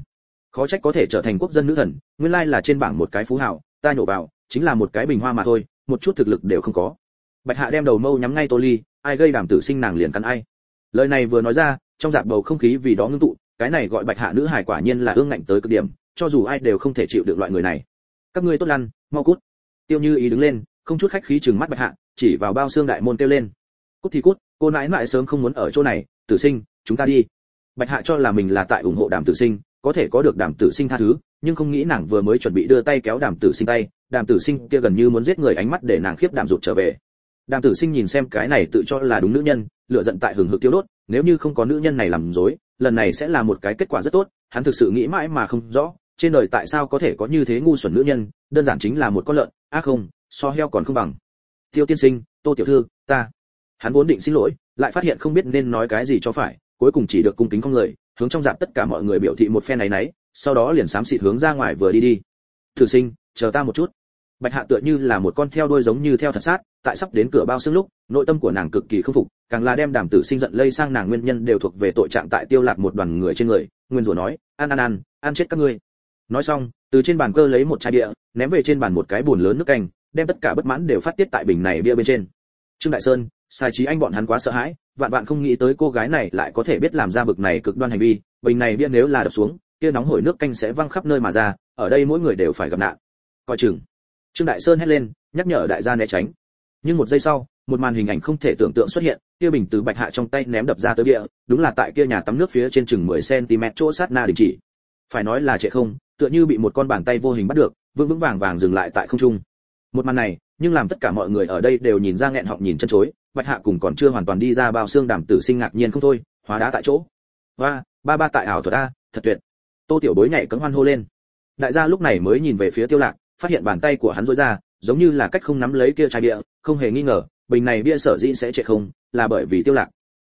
khó trách có thể trở thành quốc dân nữ thần, nguyên lai là trên bảng một cái phú hào, ta nhổ vào, chính là một cái bình hoa mà thôi, một chút thực lực đều không có. Bạch hạ đem đầu mâu nhắm ngay tô ly, ai gây đàm tử sinh nàng liền cắn ai. Lời này vừa nói ra, trong dạp bầu không khí vì đó ngưng tụ, cái này gọi bạch hạ nữ hải quả nhiên là ương ngạnh tới cực điểm, cho dù ai đều không thể chịu được loại người này. Các ngươi tốt lăn, mau cút. Tiêu như ý đứng lên, không chút khách khí chừng mắt bạch hạ, chỉ vào bao xương đại môn kêu lên. Cút thì cút, cô nãi nãi sớm không muốn ở chỗ này, tử sinh, chúng ta đi. Bạch hạ cho là mình là tại ủng hộ đàm tử sinh có thể có được đàm tử sinh tha thứ, nhưng không nghĩ nàng vừa mới chuẩn bị đưa tay kéo đàm tử sinh tay, đàm tử sinh kia gần như muốn giết người ánh mắt để nàng khiếp đàm rụt trở về. Đàm tử sinh nhìn xem cái này tự cho là đúng nữ nhân lựa giận tại hừng hực tiêu đốt, nếu như không có nữ nhân này làm dối lần này sẽ là một cái kết quả rất tốt, hắn thực sự nghĩ mãi mà không rõ, trên đời tại sao có thể có như thế ngu xuẩn nữ nhân, đơn giản chính là một con lợn á à không, so heo còn không bằng. Tiêu tiên sinh, tô tiểu thư, ta. Hắn vốn định xin lỗi, lại phát hiện không biết nên nói cái gì cho phải, cuối cùng chỉ được cung kính con người hướng trong dạp tất cả mọi người biểu thị một phen này nấy sau đó liền xám xịt hướng ra ngoài vừa đi đi. Thử sinh, chờ ta một chút. Bạch hạ tựa như là một con theo đuôi giống như theo thật sát, tại sắp đến cửa bao xương lúc, nội tâm của nàng cực kỳ khâm phục, càng là đem đàm tử sinh giận lây sang nàng nguyên nhân đều thuộc về tội trạng tại tiêu lạc một đoàn người trên người, nguyên rủa nói ăn ăn ăn ăn chết các ngươi. Nói xong, từ trên bàn cơ lấy một chai bia, ném về trên bàn một cái bùn lớn nước canh, đem tất cả bất mãn đều phát tiết tại bình này bia bên trên. Trương đại sơn, sai trí anh bọn hắn quá sợ hãi vạn vạn không nghĩ tới cô gái này lại có thể biết làm ra bực này cực đoan hành vi. Bình này bia nếu là đập xuống, kia nóng hổi nước canh sẽ văng khắp nơi mà ra, ở đây mỗi người đều phải gặp nạn. Coi chừng. Trương đại sơn hét lên, nhắc nhở đại gia né tránh. Nhưng một giây sau, một màn hình ảnh không thể tưởng tượng xuất hiện, kia bình từ bạch hạ trong tay ném đập ra tới địa đúng là tại kia nhà tắm nước phía trên chừng 10 cm chỗ sát na đình chỉ. Phải nói là trệ không, tựa như bị một con bàn tay vô hình bắt được, vững vững vàng vàng dừng lại tại không trung. Một màn này, nhưng làm tất cả mọi người ở đây đều nhìn ra nghẹn họng nhìn chân chối bạch hạ cùng còn chưa hoàn toàn đi ra bao xương đàm tử sinh ngạc nhiên không thôi, hóa đá tại chỗ. Và ba ba tại ảo thuật a, thật tuyệt. Tô tiểu bối nhảy cấm hoan hô lên. Đại gia lúc này mới nhìn về phía tiêu lạc, phát hiện bàn tay của hắn rối ra, giống như là cách không nắm lấy kia chai bia, không hề nghi ngờ, bình này bia sở dĩ sẽ trệ không, là bởi vì tiêu lạc.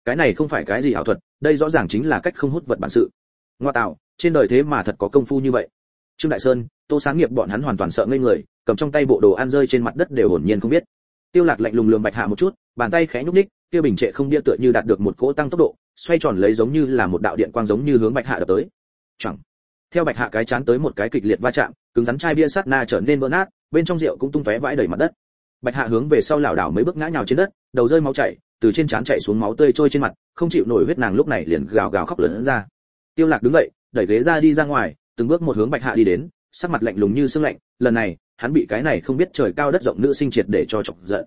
Cái này không phải cái gì ảo thuật, đây rõ ràng chính là cách không hút vật bản sự. Ngoa tạo, trên đời thế mà thật có công phu như vậy. Trương đại sơn, tô sáng nghiệp bọn hắn hoàn toàn sợ ngây người, cầm trong tay bộ đồ ăn rơi trên mặt đất đều hồn nhiên không biết. Tiêu lạc lạnh lùng lườm bạch hạ một chút bàn tay khẽ nhúc nhích, kia bình trệ không bia tựa như đạt được một cỗ tăng tốc độ, xoay tròn lấy giống như là một đạo điện quang giống như hướng bạch hạ đập tới. Chẳng. Theo bạch hạ cái chán tới một cái kịch liệt va chạm, cứng rắn chai bia sát na trở nên vỡ nát, bên trong rượu cũng tung tóe vãi đầy mặt đất. Bạch hạ hướng về sau lảo đảo mấy bước ngã nhào trên đất, đầu rơi máu chảy, từ trên trán chảy xuống máu tươi trôi trên mặt, không chịu nổi huyết nàng lúc này liền gào gào khóc lớn ra. Tiêu lạc đứng dậy, đẩy ghế ra đi ra ngoài, từng bước một hướng bạch hạ đi đến, sắc mặt lạnh lùng như sương lạnh, lần này, hắn bị cái này không biết trời cao đất rộng nữ sinh triệt để cho chọc giận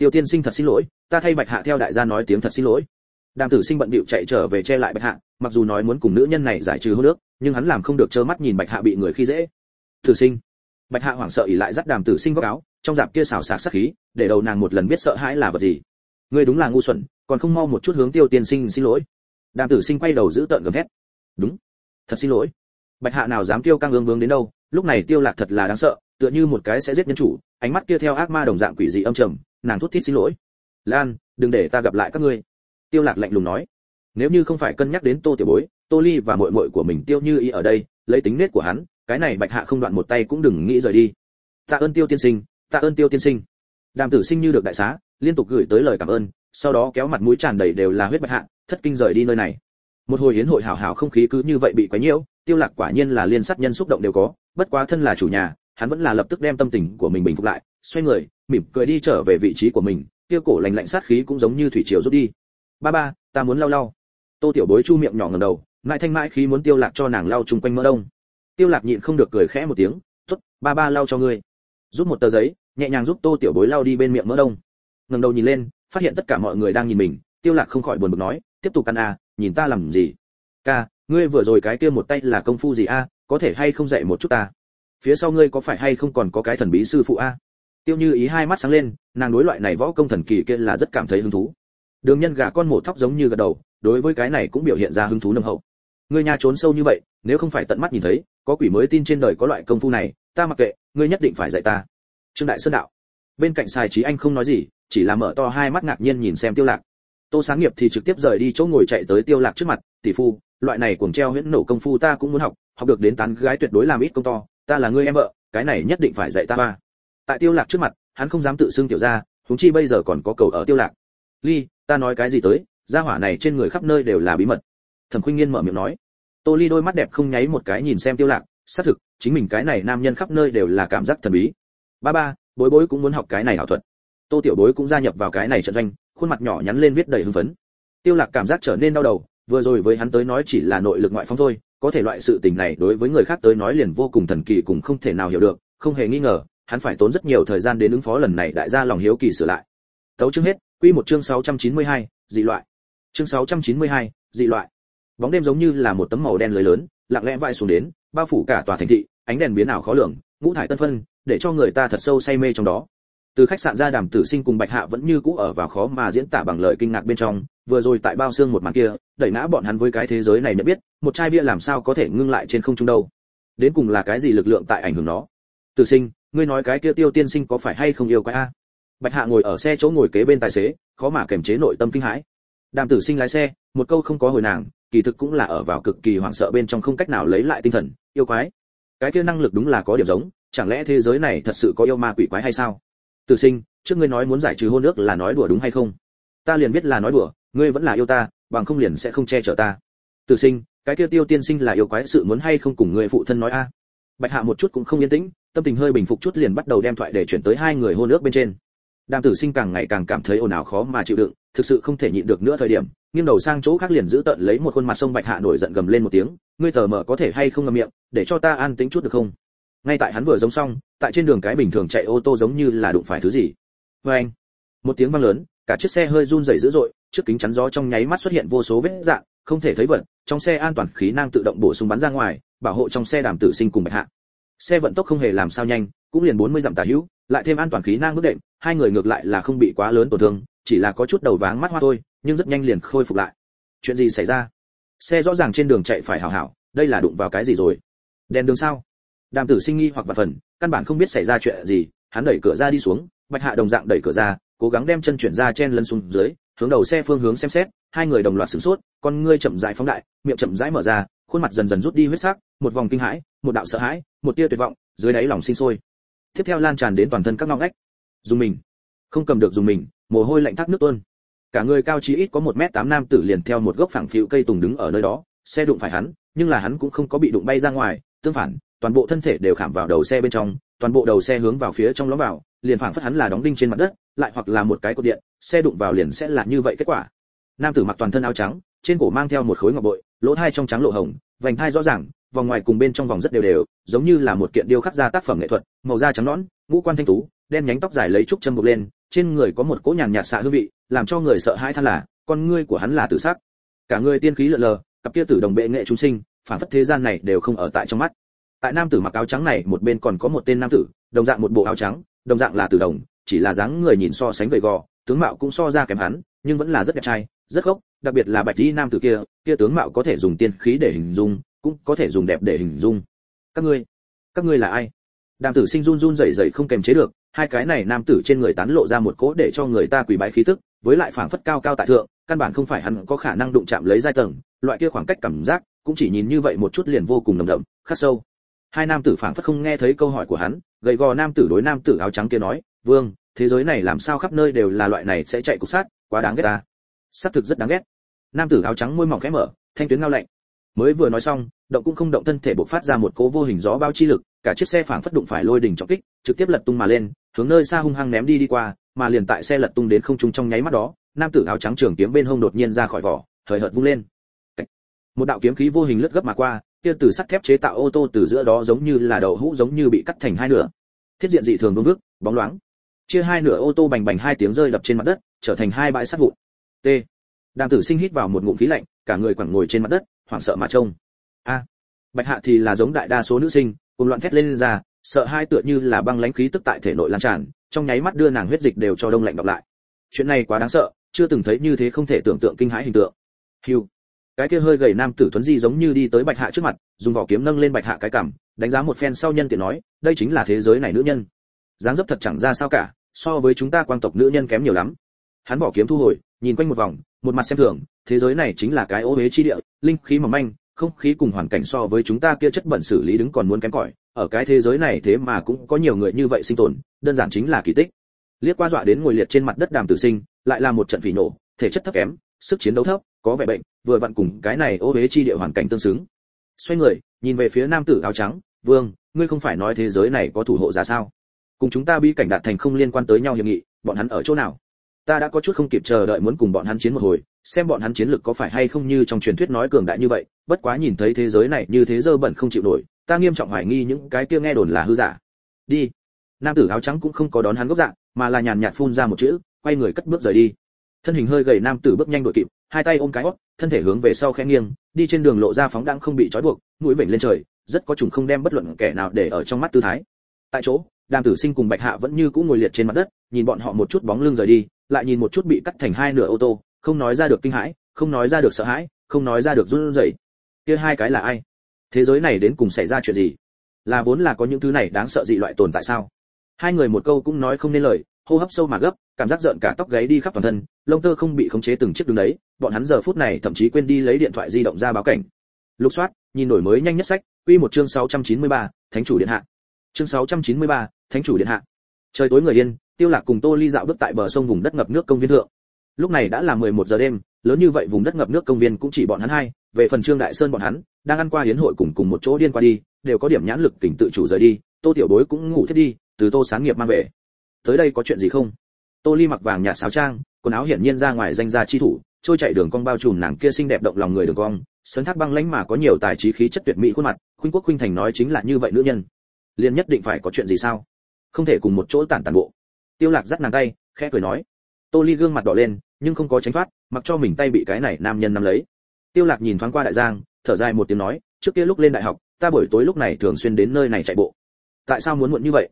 tiêu tiên sinh thật xin lỗi, ta thay bạch hạ theo đại gia nói tiếng thật xin lỗi. Đàm tử sinh bận bịu chạy trở về che lại bạch hạ, mặc dù nói muốn cùng nữ nhân này giải trừ hôn nước nhưng hắn làm không được trơ mắt nhìn bạch hạ bị người khi dễ. Tử sinh. Bạch hạ hoảng sợ ỉ lại dắt đàm tử sinh góc áo, trong dạp kia xào xạc sắc khí, để đầu nàng một lần biết sợ hãi là vật gì. Ngươi đúng là ngu xuẩn, còn không mau một chút hướng tiêu tiên sinh xin lỗi. Đàm tử sinh quay đầu giữ tợn gầm thét. Đúng. Thật xin lỗi. Bạch hạ nào dám tiêu căng ương bướng đến đâu, lúc này tiêu lạc thật là đáng sợ, tựa như một cái sẽ giết nhân chủ, ánh mắt kia theo ác ma đồng dạng quỷ dị âm trầm nàng thút thít xin lỗi. Lan, đừng để ta gặp lại các ngươi. Tiêu lạc lạnh lùng nói. Nếu như không phải cân nhắc đến tô tiểu bối, tô ly và muội muội của mình tiêu như ý ở đây, lấy tính nết của hắn, cái này bạch hạ không đoạn một tay cũng đừng nghĩ rời đi. Tạ ơn tiêu tiên sinh, tạ ơn tiêu tiên sinh. Đàm tử sinh như được đại xá, liên tục gửi tới lời cảm ơn, sau đó kéo mặt mũi tràn đầy đều là huyết bạch hạ, thất kinh rời đi nơi này. Một hồi hiến hội hảo hảo không khí cứ như vậy bị quấy nhiễu, tiêu lạc quả nhiên là liên sát nhân xúc động đều có, bất quá thân là chủ nhà, hắn vẫn là lập tức đem tâm tình của mình bình phục lại, xoay người mỉm cười đi trở về vị trí của mình, kia cổ lạnh lạnh sát khí cũng giống như thủy triều rút đi. Ba ba, ta muốn lau lau. Tô tiểu bối chu miệng nhỏ ngầm đầu mãi thanh mãi khí muốn tiêu lạc cho nàng lau chung quanh mỡ đông. Tiêu lạc nhịn không được cười khẽ một tiếng, tốt, ba ba lau cho ngươi. Rút một tờ giấy, nhẹ nhàng giúp tô tiểu bối lau đi bên miệng mỡ đông. Ngẩng đầu nhìn lên, phát hiện tất cả mọi người đang nhìn mình, tiêu lạc không khỏi buồn bực nói, tiếp tục ăn à nhìn ta làm gì? Ca, ngươi vừa rồi cái kia một tay là công phu gì a có thể hay không dạy một chút ta? Phía sau ngươi có phải hay không còn có cái thần bí sư phụ a tiêu như ý hai mắt sáng lên, nàng đối loại này võ công thần kỳ kia là rất cảm thấy hứng thú. Đường nhân gà con mổ thóc giống như gật đầu, đối với cái này cũng biểu hiện ra hứng thú nồng hậu. Ngươi nhà trốn sâu như vậy, nếu không phải tận mắt nhìn thấy, có quỷ mới tin trên đời có loại công phu này, ta mặc kệ, ngươi nhất định phải dạy ta. Trương đại sơn đạo. Bên cạnh xài trí anh không nói gì, chỉ là mở to hai mắt ngạc nhiên nhìn xem tiêu lạc. Tô sáng nghiệp thì trực tiếp rời đi chỗ ngồi chạy tới tiêu lạc trước mặt, tỷ phu, loại này cuồng treo huyễn nổ công phu ta cũng muốn học học được đến tán gái tuyệt đối làm ít công to, ta là ngươi em vợ, cái này nhất định phải dạy ta ba tại tiêu lạc trước mặt, hắn không dám tự xưng tiểu gia chúng chi bây giờ còn có cầu ở tiêu lạc. Ly, ta nói cái gì tới, gia hỏa này trên người khắp nơi đều là bí mật. Thẩm khuynh nghiên mở miệng nói. Tô ly đôi mắt đẹp không nháy một cái nhìn xem tiêu lạc, xác thực, chính mình cái này nam nhân khắp nơi đều là cảm giác thần bí. Ba ba, bối bối cũng muốn học cái này hảo thuật. Tô tiểu bối cũng gia nhập vào cái này trận doanh, khuôn mặt nhỏ nhắn lên viết đầy hưng phấn. Tiêu lạc cảm giác trở nên đau đầu, vừa rồi với hắn tới nói chỉ là nội lực ngoại phong thôi, có thể loại sự tình này đối với người khác tới nói liền vô cùng thần kỳ cùng không thể nào hiểu được, không hề nghi ngờ hắn phải tốn rất nhiều thời gian đến ứng phó lần này đại gia lòng hiếu kỳ sửa lại. Tấu chương hết quy một chương 692, dị loại. Chương 692, dị loại. Bóng đêm giống như là một tấm màu đen lưới lớn lặng lẽ vai xuống đến bao phủ cả tòa thành thị ánh đèn biến ảo khó lường ngũ thải tân phân để cho người ta thật sâu say mê trong đó. Từ khách sạn ra đàm tử sinh cùng bạch hạ vẫn như cũ ở vào khó mà diễn tả bằng lời kinh ngạc bên trong vừa rồi tại bao xương một màn kia đẩy ngã bọn hắn với cái thế giới này nhận biết một chai bia làm sao có thể ngưng lại trên không trung đâu. Đến cùng là cái gì lực lượng tại ảnh hưởng nó? Tử sinh ngươi nói cái kia tiêu tiên sinh có phải hay không yêu quái a? Bạch hạ ngồi ở xe chỗ ngồi kế bên tài xế, khó mà kiềm chế nội tâm kinh hãi. Đàm tử sinh lái xe, một câu không có hồi nàng, kỳ thực cũng là ở vào cực kỳ hoảng sợ bên trong không cách nào lấy lại tinh thần, yêu quái. Cái kia năng lực đúng là có điểm giống, chẳng lẽ thế giới này thật sự có yêu ma quỷ quái hay sao? Tử sinh, trước ngươi nói muốn giải trừ hôn ước là nói đùa đúng hay không? Ta liền biết là nói đùa, ngươi vẫn là yêu ta, bằng không liền sẽ không che chở ta. Tử sinh, cái kia tiêu tiên sinh là yêu quái sự muốn hay không cùng người phụ thân nói a? Bạch hạ một chút cũng không yên tĩnh, tâm tình hơi bình phục chút liền bắt đầu đem thoại để chuyển tới hai người hôn nước bên trên. Đàm tử sinh càng ngày càng cảm thấy ồn ào khó mà chịu đựng, thực sự không thể nhịn được nữa thời điểm, nghiêng đầu sang chỗ khác liền giữ tận lấy một khuôn mặt sông bạch hạ nổi giận gầm lên một tiếng, ngươi tờ mở có thể hay không ngậm miệng, để cho ta an tĩnh chút được không? Ngay tại hắn vừa giống xong, tại trên đường cái bình thường chạy ô tô giống như là đụng phải thứ gì. Vê anh, một tiếng vang lớn, cả chiếc xe hơi run rẩy dữ dội, trước kính chắn gió trong nháy mắt xuất hiện vô số vết dạn không thể thấy vật, trong xe an toàn khí năng tự động bổ sung bắn ra ngoài, bảo hộ trong xe đàm tử sinh cùng bạch hạ. Xe vận tốc không hề làm sao nhanh, cũng liền 40 dặm tả hữu, lại thêm an toàn khí năng bước đệm hai người ngược lại là không bị quá lớn tổn thương, chỉ là có chút đầu váng mắt hoa thôi, nhưng rất nhanh liền khôi phục lại. Chuyện gì xảy ra? Xe rõ ràng trên đường chạy phải hảo hảo, đây là đụng vào cái gì rồi? Đèn đường sao? Đàm tử sinh nghi hoặc vật phần, căn bản không biết xảy ra chuyện gì, hắn đẩy cửa ra đi xuống, bạch hạ đồng dạng đẩy cửa ra, cố gắng đem chân chuyển ra chen lân xuống dưới hướng đầu xe phương hướng xem xét, hai người đồng loạt sửng sốt, con ngươi chậm rãi phóng đại, miệng chậm rãi mở ra, khuôn mặt dần dần rút đi huyết sắc, một vòng kinh hãi, một đạo sợ hãi, một tia tuyệt vọng, dưới đáy lòng sinh sôi. Tiếp theo lan tràn đến toàn thân các ngóc ngách. Dùng mình. Không cầm được dùng mình, mồ hôi lạnh thác nước tuôn. Cả người cao chí ít có một mét tám nam tử liền theo một gốc phẳng phiu cây tùng đứng ở nơi đó, xe đụng phải hắn, nhưng là hắn cũng không có bị đụng bay ra ngoài, tương phản toàn bộ thân thể đều khảm vào đầu xe bên trong, toàn bộ đầu xe hướng vào phía trong lõm vào, liền phảng phất hắn là đóng đinh trên mặt đất, lại hoặc là một cái cột điện, xe đụng vào liền sẽ là như vậy kết quả. Nam tử mặc toàn thân áo trắng, trên cổ mang theo một khối ngọc bội, lỗ thai trong trắng lộ hồng, vành thai rõ ràng, vòng ngoài cùng bên trong vòng rất đều đều, giống như là một kiện điêu khắc ra tác phẩm nghệ thuật, màu da trắng nõn, ngũ quan thanh tú, đen nhánh tóc dài lấy trúc châm buộc lên, trên người có một cỗ nhàn nhạt xạ hương vị, làm cho người sợ hãi than là, con ngươi của hắn là tử sắc. Cả người tiên khí lượn lờ, cặp kia tử đồng bệ nghệ chúng sinh phản phất thế gian này đều không ở tại trong mắt tại nam tử mặc áo trắng này, một bên còn có một tên nam tử, đồng dạng một bộ áo trắng, đồng dạng là tử đồng, chỉ là dáng người nhìn so sánh gầy gò, tướng mạo cũng so ra kém hắn, nhưng vẫn là rất đẹp trai, rất gốc, đặc biệt là bạch y nam tử kia kia tướng mạo có thể dùng tiên khí để hình dung, cũng có thể dùng đẹp để hình dung. Các ngươi các ngươi là ai? Đàm tử sinh run run rẩy rẩy không kềm chế được, hai cái này nam tử trên người tán lộ ra một cỗ để cho người ta quỳ bái khí tức, với lại phảng phất cao cao tại thượng, căn bản không phải hắn có khả năng đụng chạm lấy giai tầng, loại kia khoảng cách cảm giác, cũng chỉ nhìn như vậy một chút liền vô cùng nồng đậm, khắc sâu hai nam tử phảng phất không nghe thấy câu hỏi của hắn, gầy gò nam tử đối nam tử áo trắng kia nói, vương, thế giới này làm sao khắp nơi đều là loại này sẽ chạy cục sát, quá đáng ghét ta. Xác thực rất đáng ghét. Nam tử áo trắng môi mỏng khẽ mở, thanh tuyến ngao lạnh. Mới vừa nói xong, động cũng không động thân thể bộc phát ra một cố vô hình gió bao chi lực, cả chiếc xe phảng phất đụng phải lôi đỉnh trọng kích, trực tiếp lật tung mà lên, hướng nơi xa hung hăng ném đi đi qua, mà liền tại xe lật tung đến không trung trong nháy mắt đó, nam tử áo trắng trường kiếm bên hông đột nhiên ra khỏi vỏ thời hợt vung lên. Một đạo kiếm khí vô hình lướt gấp mà qua kia từ sắt thép chế tạo ô tô từ giữa đó giống như là đậu hũ giống như bị cắt thành hai nửa. Thiết diện dị thường vương vức, bóng loáng. Chia hai nửa ô tô bành bành hai tiếng rơi đập trên mặt đất, trở thành hai bãi sắt vụn. T. Đàm tử sinh hít vào một ngụm khí lạnh, cả người quẳng ngồi trên mặt đất, hoảng sợ mà trông. A. Bạch hạ thì là giống đại đa số nữ sinh, cùng loạn thét lên ra, sợ hai tựa như là băng lãnh khí tức tại thể nội lan tràn, trong nháy mắt đưa nàng huyết dịch đều cho đông lạnh đọc lại. Chuyện này quá đáng sợ, chưa từng thấy như thế không thể tưởng tượng kinh hãi hình tượng. Hiu cái kia hơi gầy nam tử tuấn di giống như đi tới bạch hạ trước mặt, dùng vỏ kiếm nâng lên bạch hạ cái cằm, đánh giá một phen sau nhân tiện nói, đây chính là thế giới này nữ nhân. Dáng dấp thật chẳng ra sao cả, so với chúng ta quang tộc nữ nhân kém nhiều lắm. Hắn vỏ kiếm thu hồi, nhìn quanh một vòng, một mặt xem thường, thế giới này chính là cái ô huế chi địa, linh khí mỏng manh, không khí cùng hoàn cảnh so với chúng ta kia chất bẩn xử lý đứng còn muốn kém cỏi, ở cái thế giới này thế mà cũng có nhiều người như vậy sinh tồn, đơn giản chính là kỳ tích. Liếc qua dọa đến ngồi liệt trên mặt đất đàm tử sinh, lại là một trận phỉ nổ thể chất thấp kém sức chiến đấu thấp, có vẻ bệnh, vừa vặn cùng cái này ô Hế chi địa hoàn cảnh tương xứng. Xoay người, nhìn về phía nam tử áo trắng, vương, ngươi không phải nói thế giới này có thủ hộ giả sao? Cùng chúng ta bi cảnh đạt thành không liên quan tới nhau hiệp nghị, bọn hắn ở chỗ nào? Ta đã có chút không kịp chờ đợi muốn cùng bọn hắn chiến một hồi, xem bọn hắn chiến lực có phải hay không như trong truyền thuyết nói cường đại như vậy, bất quá nhìn thấy thế giới này như thế dơ bẩn không chịu nổi, ta nghiêm trọng hoài nghi những cái kia nghe đồn là hư giả. Đi. Nam tử áo trắng cũng không có đón hắn gốc dạng, mà là nhàn nhạt phun ra một chữ, quay người cất bước rời đi thân hình hơi gầy nam tử bước nhanh đội kịp, hai tay ôm cái hót, thân thể hướng về sau khẽ nghiêng, đi trên đường lộ ra phóng đang không bị trói buộc, mũi vểnh lên trời, rất có trùng không đem bất luận kẻ nào để ở trong mắt tư thái. Tại chỗ đàm tử sinh cùng bạch hạ vẫn như cũ ngồi liệt trên mặt đất, nhìn bọn họ một chút bóng lưng rời đi, lại nhìn một chút bị cắt thành hai nửa ô tô, không nói ra được kinh hãi, không nói ra được sợ hãi, không nói ra được run rẩy. Kia hai cái là ai? Thế giới này đến cùng xảy ra chuyện gì? Là vốn là có những thứ này đáng sợ dị loại tồn tại sao? Hai người một câu cũng nói không nên lời hô hấp sâu mà gấp cảm giác giận cả tóc gáy đi khắp toàn thân lông tơ không bị khống chế từng chiếc đứng đấy bọn hắn giờ phút này thậm chí quên đi lấy điện thoại di động ra báo cảnh. Lục soát nhìn đổi mới nhanh nhất sách quy một chương 693, thánh chủ điện hạ. Chương 693, thánh chủ điện hạ. Trời tối người yên tiêu lạc cùng tô ly dạo bước tại bờ sông vùng đất ngập nước công viên thượng. Lúc này đã là 11 giờ đêm lớn như vậy vùng đất ngập nước công viên cũng chỉ bọn hắn hai về phần trương đại sơn bọn hắn đang ăn qua hiến hội cùng cùng một chỗ điên qua đi đều có điểm nhãn lực tỉnh tự chủ rời đi tô tiểu bối cũng ngủ thiết đi từ tô sáng nghiệp mang về tới đây có chuyện gì không? Tô ly mặc vàng nhạt sáo trang, quần áo hiển nhiên ra ngoài danh gia chi thủ, trôi chạy đường cong bao trùm nàng kia xinh đẹp động lòng người đường cong, sấn thác băng lãnh mà có nhiều tài trí khí chất tuyệt mỹ khuôn mặt, khuynh quốc khuynh thành nói chính là như vậy nữ nhân. Liền nhất định phải có chuyện gì sao? Không thể cùng một chỗ tản tản bộ. Tiêu lạc dắt nàng tay, khẽ cười nói. Tô ly gương mặt đỏ lên, nhưng không có tránh thoát, mặc cho mình tay bị cái này nam nhân nắm lấy. Tiêu lạc nhìn thoáng qua đại giang, thở dài một tiếng nói, trước kia lúc lên đại học, ta buổi tối lúc này thường xuyên đến nơi này chạy bộ. Tại sao muốn muộn như vậy?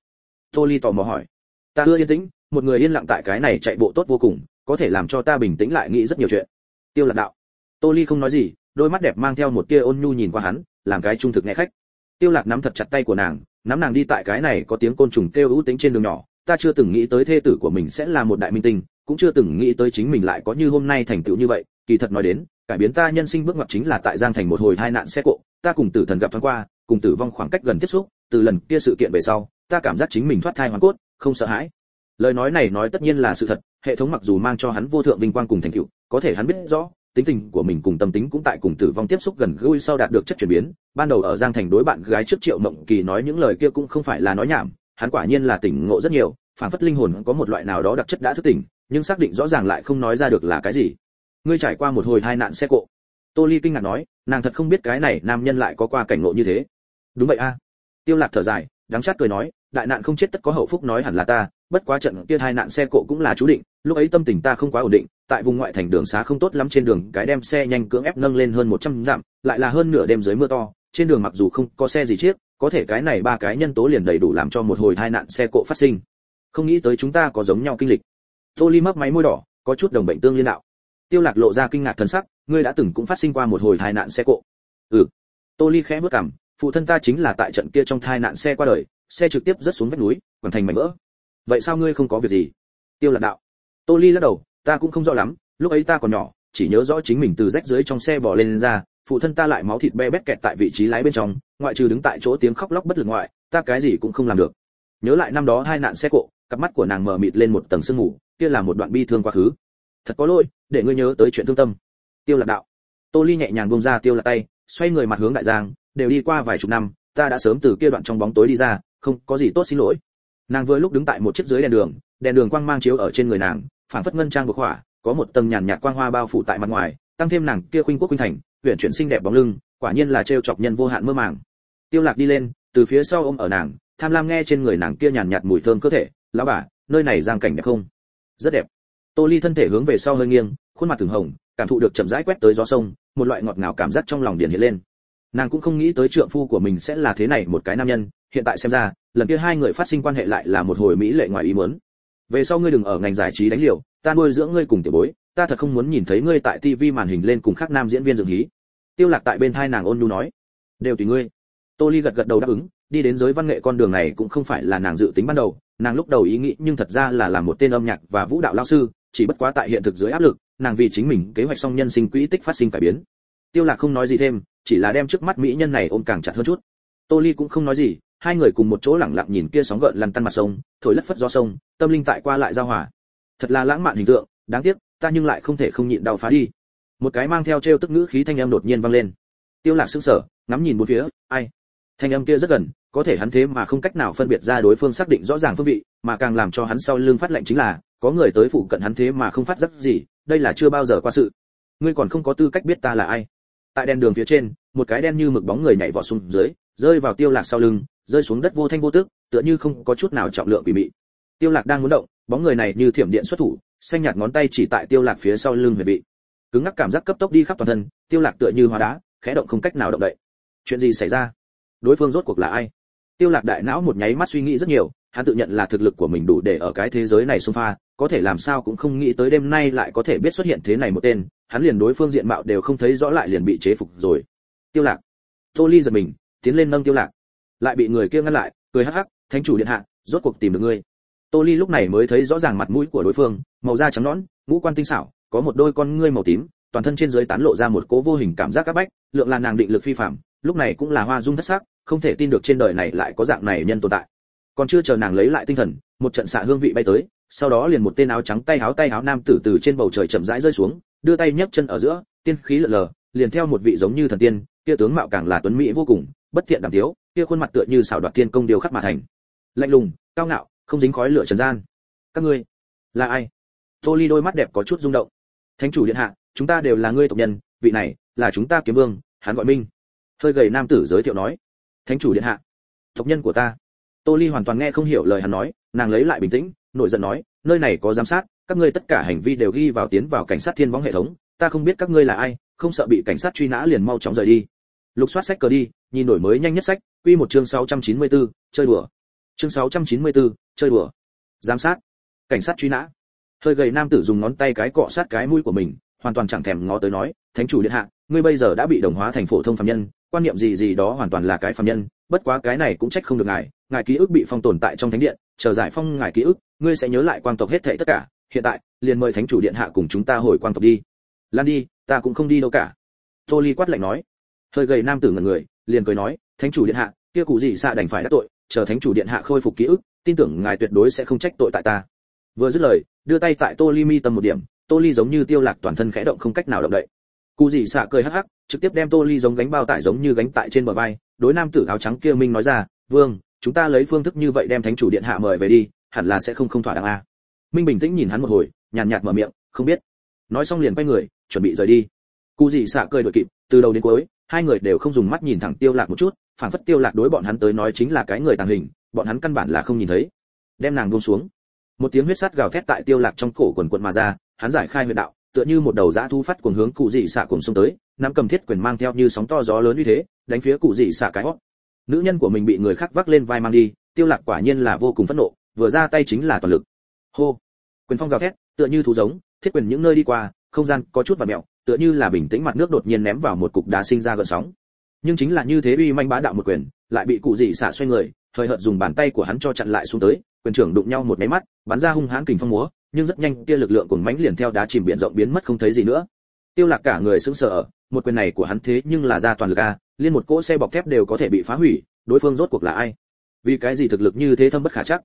Tô ly tò mò hỏi ta ưa yên tĩnh, một người yên lặng tại cái này chạy bộ tốt vô cùng, có thể làm cho ta bình tĩnh lại nghĩ rất nhiều chuyện. Tiêu lạc đạo. Tô ly không nói gì, đôi mắt đẹp mang theo một tia ôn nhu nhìn qua hắn, làm cái trung thực nghe khách. Tiêu lạc nắm thật chặt tay của nàng, nắm nàng đi tại cái này có tiếng côn trùng kêu ưu tính trên đường nhỏ. Ta chưa từng nghĩ tới thê tử của mình sẽ là một đại minh tinh, cũng chưa từng nghĩ tới chính mình lại có như hôm nay thành tựu như vậy. Kỳ thật nói đến, cải biến ta nhân sinh bước ngoặt chính là tại giang thành một hồi tai nạn xe cộ. Ta cùng tử thần gặp thoáng qua, cùng tử vong khoảng cách gần tiếp xúc, từ lần kia sự kiện về sau, ta cảm giác chính mình thoát thai hoàn cốt không sợ hãi. Lời nói này nói tất nhiên là sự thật, hệ thống mặc dù mang cho hắn vô thượng vinh quang cùng thành tựu, có thể hắn biết rõ, tính tình của mình cùng tâm tính cũng tại cùng tử vong tiếp xúc gần gũi sau đạt được chất chuyển biến. Ban đầu ở giang thành đối bạn gái trước triệu mộng kỳ nói những lời kia cũng không phải là nói nhảm, hắn quả nhiên là tỉnh ngộ rất nhiều, phản phất linh hồn có một loại nào đó đặc chất đã thức tỉnh, nhưng xác định rõ ràng lại không nói ra được là cái gì. Ngươi trải qua một hồi hai nạn xe cộ. Tô ly kinh ngạc nói, nàng thật không biết cái này nam nhân lại có qua cảnh ngộ như thế. Đúng vậy a. Tiêu lạc thở dài, đắng chát cười nói đại nạn không chết tất có hậu phúc nói hẳn là ta bất quá trận kia hai nạn xe cộ cũng là chú định lúc ấy tâm tình ta không quá ổn định tại vùng ngoại thành đường xá không tốt lắm trên đường cái đem xe nhanh cưỡng ép nâng lên hơn 100 dặm, lại là hơn nửa đêm dưới mưa to, trên đường mặc dù không có xe gì chiếc, có thể cái này ba cái nhân tố liền đầy đủ làm cho một hồi tai nạn xe cộ phát sinh. Không nghĩ tới chúng ta có giống nhau kinh lịch. Tô Ly mấp máy môi đỏ, có chút đồng bệnh tương liên đạo. Tiêu Lạc lộ ra kinh ngạc thần sắc, ngươi đã từng cũng phát sinh qua một hồi tai nạn xe cộ. Ừ. Tô Ly khẽ bước cằm, phụ thân ta chính là tại trận kia trong tai nạn xe qua đời, xe trực tiếp rớt xuống vách núi, hoàn thành mảnh vỡ. Vậy sao ngươi không có việc gì? Tiêu Lạc đạo. Tô Ly lắc đầu, ta cũng không rõ lắm, lúc ấy ta còn nhỏ, chỉ nhớ rõ chính mình từ rách dưới trong xe bò lên, lên ra, phụ thân ta lại máu thịt be bét kẹt tại vị trí lái bên trong, ngoại trừ đứng tại chỗ tiếng khóc lóc bất lực ngoại, ta cái gì cũng không làm được. Nhớ lại năm đó hai nạn xe cộ, cặp mắt của nàng mở mịt lên một tầng sương mù, kia là một đoạn bi thương quá khứ. Thật có lỗi, để ngươi nhớ tới chuyện thương tâm. Tiêu Lạc đạo. Tô Ly nhẹ nhàng buông ra Tiêu Lạc tay, xoay người mặt hướng đại giang, đều đi qua vài chục năm, ta đã sớm từ kia đoạn trong bóng tối đi ra, không có gì tốt xin lỗi. Nàng vừa lúc đứng tại một chiếc dưới đèn đường, đèn đường quang mang chiếu ở trên người nàng, phản phất ngân trang bực hỏa, có một tầng nhàn nhạt quang hoa bao phủ tại mặt ngoài, tăng thêm nàng kia khuynh quốc khuynh thành, huyện chuyển xinh đẹp bóng lưng, quả nhiên là trêu chọc nhân vô hạn mơ màng. Tiêu Lạc đi lên, từ phía sau ôm ở nàng, tham lam nghe trên người nàng kia nhàn nhạt mùi thơm cơ thể, "Lão bà, nơi này giang cảnh đẹp không?" "Rất đẹp." Tô Ly thân thể hướng về sau hơi nghiêng, khuôn mặt từng hồng, cảm thụ được chậm rãi quét tới gió sông, một loại ngọt ngào cảm giác trong lòng điển hiện lên. Nàng cũng không nghĩ tới trượng phu của mình sẽ là thế này một cái nam nhân, hiện tại xem ra, lần kia hai người phát sinh quan hệ lại là một hồi mỹ lệ ngoài ý muốn. Về sau ngươi đừng ở ngành giải trí đánh liều, ta nuôi dưỡng ngươi cùng tiểu bối, ta thật không muốn nhìn thấy ngươi tại tivi màn hình lên cùng khác nam diễn viên dựng hí. Tiêu Lạc tại bên thai nàng ôn nhu nói, đều tùy ngươi. Tô Ly gật gật đầu đáp ứng, đi đến giới văn nghệ con đường này cũng không phải là nàng dự tính ban đầu, nàng lúc đầu ý nghĩ nhưng thật ra là làm một tên âm nhạc và vũ đạo lao sư, chỉ bất quá tại hiện thực dưới áp lực, nàng vì chính mình kế hoạch song nhân sinh quỹ tích phát sinh cải biến. Tiêu Lạc không nói gì thêm, chỉ là đem trước mắt mỹ nhân này ôm càng chặt hơn chút. Tô Ly cũng không nói gì, hai người cùng một chỗ lặng lặng nhìn kia sóng gợn lăn tăn mặt sông, thổi lất phất gió sông, tâm linh tại qua lại giao hòa. Thật là lãng mạn hình tượng, đáng tiếc, ta nhưng lại không thể không nhịn đau phá đi. Một cái mang theo trêu tức ngữ khí thanh âm đột nhiên vang lên. Tiêu Lạc sững sờ, ngắm nhìn bốn phía, ai? Thanh âm kia rất gần, có thể hắn thế mà không cách nào phân biệt ra đối phương xác định rõ ràng phương vị, mà càng làm cho hắn sau lưng phát lệnh chính là, có người tới phụ cận hắn thế mà không phát giác gì, đây là chưa bao giờ qua sự. Ngươi còn không có tư cách biết ta là ai. Tại đèn đường phía trên, một cái đen như mực bóng người nhảy vọt xuống dưới, rơi vào Tiêu Lạc sau lưng, rơi xuống đất vô thanh vô tức, tựa như không có chút nào trọng lượng quỷ mị. Tiêu Lạc đang muốn động, bóng người này như thiểm điện xuất thủ, xanh nhạt ngón tay chỉ tại Tiêu Lạc phía sau lưng huyệt vị. Cứng ngắc cảm giác cấp tốc đi khắp toàn thân, Tiêu Lạc tựa như hóa đá, khẽ động không cách nào động đậy. Chuyện gì xảy ra? Đối phương rốt cuộc là ai? Tiêu Lạc đại não một nháy mắt suy nghĩ rất nhiều, hắn tự nhận là thực lực của mình đủ để ở cái thế giới này xung pha, có thể làm sao cũng không nghĩ tới đêm nay lại có thể biết xuất hiện thế này một tên, hắn liền đối phương diện mạo đều không thấy rõ lại liền bị chế phục rồi. Tiêu Lạc. Tô Ly giật mình, tiến lên nâng Tiêu Lạc. Lại bị người kia ngăn lại, cười hắc hắc, "Thánh chủ điện hạ, rốt cuộc tìm được ngươi." Tô Ly lúc này mới thấy rõ ràng mặt mũi của đối phương, màu da trắng nõn, ngũ quan tinh xảo, có một đôi con ngươi màu tím, toàn thân trên dưới tán lộ ra một cố vô hình cảm giác các bách, lượng là nàng định lực phi phàm, lúc này cũng là hoa dung thất sắc, không thể tin được trên đời này lại có dạng này nhân tồn tại. Còn chưa chờ nàng lấy lại tinh thần, một trận xạ hương vị bay tới, sau đó liền một tên áo trắng tay áo tay áo nam tử từ trên bầu trời chậm rãi rơi xuống, đưa tay nhấc chân ở giữa, tiên khí lờ lờ, liền theo một vị giống như thần tiên, kia tướng mạo càng là tuấn mỹ vô cùng, bất thiện đảm thiếu, kia khuôn mặt tựa như xảo đoạt tiên công điều khắc mà thành. Lạnh lùng, cao ngạo, không dính khói lửa trần gian. Các ngươi là ai? Tô Ly đôi mắt đẹp có chút rung động. Thánh chủ điện hạ, chúng ta đều là ngươi tộc nhân, vị này là chúng ta kiếm vương, hắn gọi Minh. Hơi gầy nam tử giới thiệu nói. Thánh chủ điện hạ, tộc nhân của ta. Tô Ly hoàn toàn nghe không hiểu lời hắn nói, nàng lấy lại bình tĩnh, nổi giận nói, nơi này có giám sát, các ngươi tất cả hành vi đều ghi vào tiến vào cảnh sát thiên võng hệ thống, ta không biết các ngươi là ai, không sợ bị cảnh sát truy nã liền mau chóng rời đi. Lục soát sách cờ đi, nhìn đổi mới nhanh nhất sách, quy một chương 694, chơi đùa. Chương 694, chơi đùa. Giám sát, cảnh sát truy nã. Hơi gầy nam tử dùng ngón tay cái cọ sát cái mũi của mình, hoàn toàn chẳng thèm ngó tới nói, thánh chủ điện hạ, ngươi bây giờ đã bị đồng hóa thành phổ thông phạm nhân, quan niệm gì gì đó hoàn toàn là cái phạm nhân, bất quá cái này cũng trách không được ngài, ngài ký ức bị phong tồn tại trong thánh điện, chờ giải phong ngài ký ức, ngươi sẽ nhớ lại quang tộc hết thảy tất cả, hiện tại, liền mời thánh chủ điện hạ cùng chúng ta hồi quang tộc đi. Lan đi, ta cũng không đi đâu cả. Tô Ly quát lạnh nói. Hơi gầy nam tử ngẩn người, liền cười nói, thánh chủ điện hạ, kia cụ gì xạ đành phải đắc tội, chờ thánh chủ điện hạ khôi phục ký ức, tin tưởng ngài tuyệt đối sẽ không trách tội tại ta. Vừa dứt lời, đưa tay tại Tô Ly mi tâm một điểm, Tô Ly giống như tiêu lạc toàn thân khẽ động không cách nào động đậy. Cụ gì xạ cười hắc hắc, trực tiếp đem Tô Ly giống gánh bao tải giống như gánh tại trên bờ vai, đối nam tử áo trắng kia minh nói ra, "Vương, chúng ta lấy phương thức như vậy đem thánh chủ điện hạ mời về đi, hẳn là sẽ không không thỏa đáng a." Minh bình tĩnh nhìn hắn một hồi, nhàn nhạt mở miệng, "Không biết." Nói xong liền quay người, chuẩn bị rời đi. Cụ dị xạ cười đội kịp, từ đầu đến cuối, hai người đều không dùng mắt nhìn thẳng Tiêu Lạc một chút, phản phất Tiêu Lạc đối bọn hắn tới nói chính là cái người tàng hình, bọn hắn căn bản là không nhìn thấy. Đem nàng buông xuống. Một tiếng huyết sắt gào thét tại Tiêu Lạc trong cổ quần quần mà ra, hắn giải khai huyệt đạo, tựa như một đầu dã thu phát cuồng hướng cụ dị xạ cuồng xông tới nắm cầm thiết quyền mang theo như sóng to gió lớn như thế đánh phía cụ dị xạ cái hót nữ nhân của mình bị người khác vác lên vai mang đi, tiêu lạc quả nhiên là vô cùng phẫn nộ, vừa ra tay chính là toàn lực. Hô! Quyền phong gào thét, tựa như thú giống, thiết quyền những nơi đi qua, không gian có chút vặn mèo, tựa như là bình tĩnh mặt nước đột nhiên ném vào một cục đá sinh ra gợn sóng. Nhưng chính là như thế uy manh bá đạo một quyền, lại bị cụ dị xả xoay người, thời hợt dùng bàn tay của hắn cho chặn lại xuống tới, quyền trưởng đụng nhau một máy mắt, bắn ra hung hãn kình phong múa, nhưng rất nhanh kia lực lượng cuồng mãnh liền theo đá chìm biển rộng biến mất không thấy gì nữa. Tiêu lạc cả người sững sờ một quyền này của hắn thế nhưng là ra toàn lực a liên một cỗ xe bọc thép đều có thể bị phá hủy, đối phương rốt cuộc là ai? Vì cái gì thực lực như thế thâm bất khả chắc?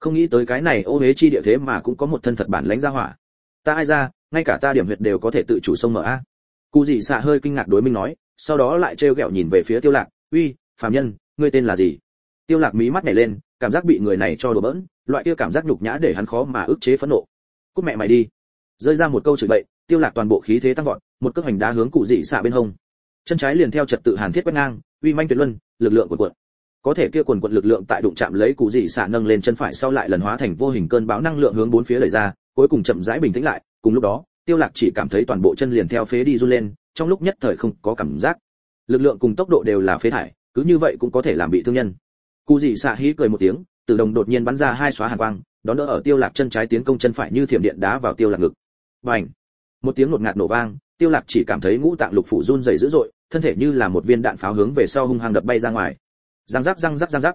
Không nghĩ tới cái này ô hế chi địa thế mà cũng có một thân thật bản lãnh ra hỏa. Ta ai ra, ngay cả ta điểm huyệt đều có thể tự chủ sông mở a. Cụ dị xạ hơi kinh ngạc đối minh nói, sau đó lại trêu ghẹo nhìn về phía tiêu lạc. Uy phàm nhân, ngươi tên là gì? Tiêu lạc mí mắt nhảy lên, cảm giác bị người này cho đùa bỡn, loại kia cảm giác nhục nhã để hắn khó mà ức chế phẫn nộ. Cút mẹ mày đi. Rơi ra một câu chửi bậy, tiêu lạc toàn bộ khí thế tăng vọt, một cước hành đá hướng cụ dị xạ bên hông chân trái liền theo trật tự hàn thiết quét ngang, uy manh tuyệt luân, lực lượng của quận có thể kia quần quận lực lượng tại đụng chạm lấy cụ dị xả nâng lên chân phải sau lại lần hóa thành vô hình cơn bão năng lượng hướng bốn phía lời ra, cuối cùng chậm rãi bình tĩnh lại, cùng lúc đó, tiêu lạc chỉ cảm thấy toàn bộ chân liền theo phế đi run lên, trong lúc nhất thời không có cảm giác. Lực lượng cùng tốc độ đều là phế thải, cứ như vậy cũng có thể làm bị thương nhân. Cụ dị xạ hí cười một tiếng tự đồng đột nhiên bắn ra hai xóa hàn quang đón đỡ ở tiêu lạc chân trái tiến công chân phải như thiểm điện đá vào tiêu lạc ngực. Bành! Một tiếng ngột ngạt nổ vang, tiêu lạc chỉ cảm thấy ngũ tạng lục phủ run rẩy dữ dội thân thể như là một viên đạn pháo hướng về sau hung hăng đập bay ra ngoài. Răng rắc răng rắc răng rắc.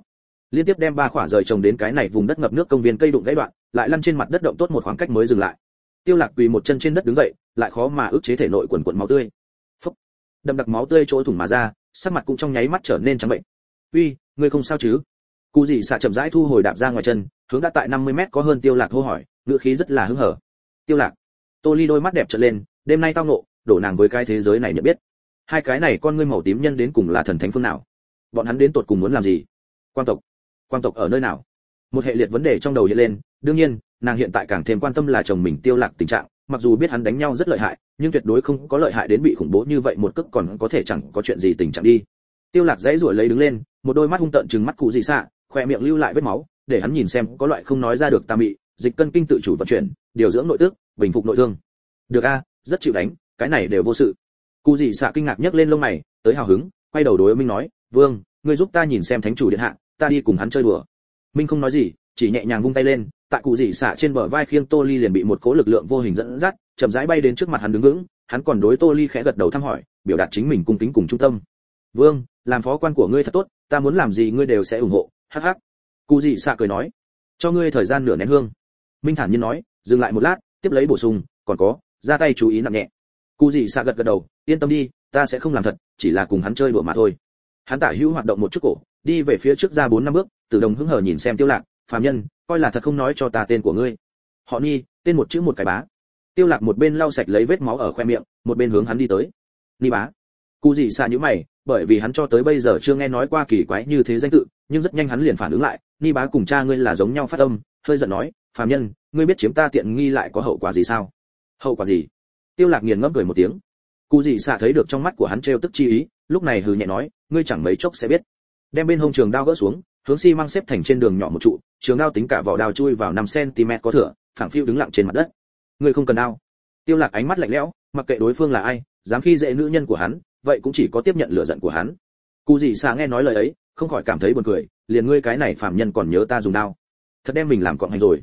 Liên tiếp đem ba khỏa rời trồng đến cái này vùng đất ngập nước công viên cây đụng gãy đoạn, lại lăn trên mặt đất động tốt một khoảng cách mới dừng lại. Tiêu lạc quỳ một chân trên đất đứng dậy, lại khó mà ức chế thể nội quần quần máu tươi. Phúc. Đậm đặc máu tươi trôi thủng mà ra, sắc mặt cũng trong nháy mắt trở nên trắng bệnh. Uy, ngươi không sao chứ? Cụ gì xạ chậm rãi thu hồi đạp ra ngoài chân, hướng đã tại 50 mét có hơn tiêu lạc hô hỏi ngựa khí rất là hứng hở. Tiêu lạc. Tô ly đôi mắt đẹp trợn lên, đêm nay tao nộ đổ nàng với cái thế giới này nhận biết hai cái này con ngươi màu tím nhân đến cùng là thần thánh phương nào? Bọn hắn đến tột cùng muốn làm gì? Quan tộc. Quan tộc ở nơi nào? Một hệ liệt vấn đề trong đầu hiện lên, đương nhiên, nàng hiện tại càng thêm quan tâm là chồng mình tiêu lạc tình trạng, mặc dù biết hắn đánh nhau rất lợi hại, nhưng tuyệt đối không có lợi hại đến bị khủng bố như vậy một cước còn có thể chẳng có chuyện gì tình trạng đi. Tiêu lạc dãy rủa lấy đứng lên, một đôi mắt hung tợn trừng mắt cụ gì xạ, khoe miệng lưu lại vết máu, để hắn nhìn xem có loại không nói ra được tà mị, dịch cân kinh tự chủ vận chuyển, điều dưỡng nội tước bình phục nội thương. Được a, rất chịu đánh, cái này đều vô sự cụ gì xạ kinh ngạc nhấc lên lông mày, tới hào hứng, quay đầu đối minh nói, vương, ngươi giúp ta nhìn xem thánh chủ điện hạ, ta đi cùng hắn chơi đùa. Minh không nói gì, chỉ nhẹ nhàng vung tay lên, tại cụ dị xạ trên bờ vai khiêng tô ly liền bị một cố lực lượng vô hình dẫn dắt, chậm rãi bay đến trước mặt hắn đứng vững, hắn còn đối tô ly khẽ gật đầu thăm hỏi, biểu đạt chính mình cung kính cùng trung tâm. Vương, làm phó quan của ngươi thật tốt, ta muốn làm gì ngươi đều sẽ ủng hộ. Hắc hắc. Cụ dị xạ cười nói, cho ngươi thời gian nửa nén hương. Minh thản nhiên nói, dừng lại một lát, tiếp lấy bổ sung, còn có, ra tay chú ý nặng nhẹ. Cụ dị xạ gật gật đầu yên tâm đi, ta sẽ không làm thật, chỉ là cùng hắn chơi đùa mà thôi. Hắn tả hữu hoạt động một chút cổ, đi về phía trước ra bốn năm bước, từ đồng hứng hờ nhìn xem tiêu lạc phàm nhân, coi là thật không nói cho ta tên của ngươi. Họ ni, tên một chữ một cái bá. Tiêu lạc một bên lau sạch lấy vết máu ở khoe miệng, một bên hướng hắn đi tới. Ni bá. Cụ gì xa như mày, bởi vì hắn cho tới bây giờ chưa nghe nói qua kỳ quái như thế danh tự, nhưng rất nhanh hắn liền phản ứng lại, ni bá cùng cha ngươi là giống nhau phát âm, hơi giận nói phàm nhân, ngươi biết chiếm ta tiện nghi lại có hậu quả gì sao? Hậu quả gì? Tiêu lạc nghiền ngẫm cười một tiếng cụ gì xạ thấy được trong mắt của hắn trêu tức chi ý lúc này hừ nhẹ nói ngươi chẳng mấy chốc sẽ biết. Đem bên hông trường đao gỡ xuống hướng xi si mang xếp thành trên đường nhỏ một trụ trường đao tính cả vỏ đao chui vào 5 cm có thửa, phảng phiu đứng lặng trên mặt đất. Ngươi không cần đao. Tiêu lạc ánh mắt lạnh lẽo mặc kệ đối phương là ai dám khi dễ nữ nhân của hắn vậy cũng chỉ có tiếp nhận lửa giận của hắn. Cụ gì xạ nghe nói lời ấy không khỏi cảm thấy buồn cười liền ngươi cái này phạm nhân còn nhớ ta dùng đao. Thật đem mình làm cọng hành rồi.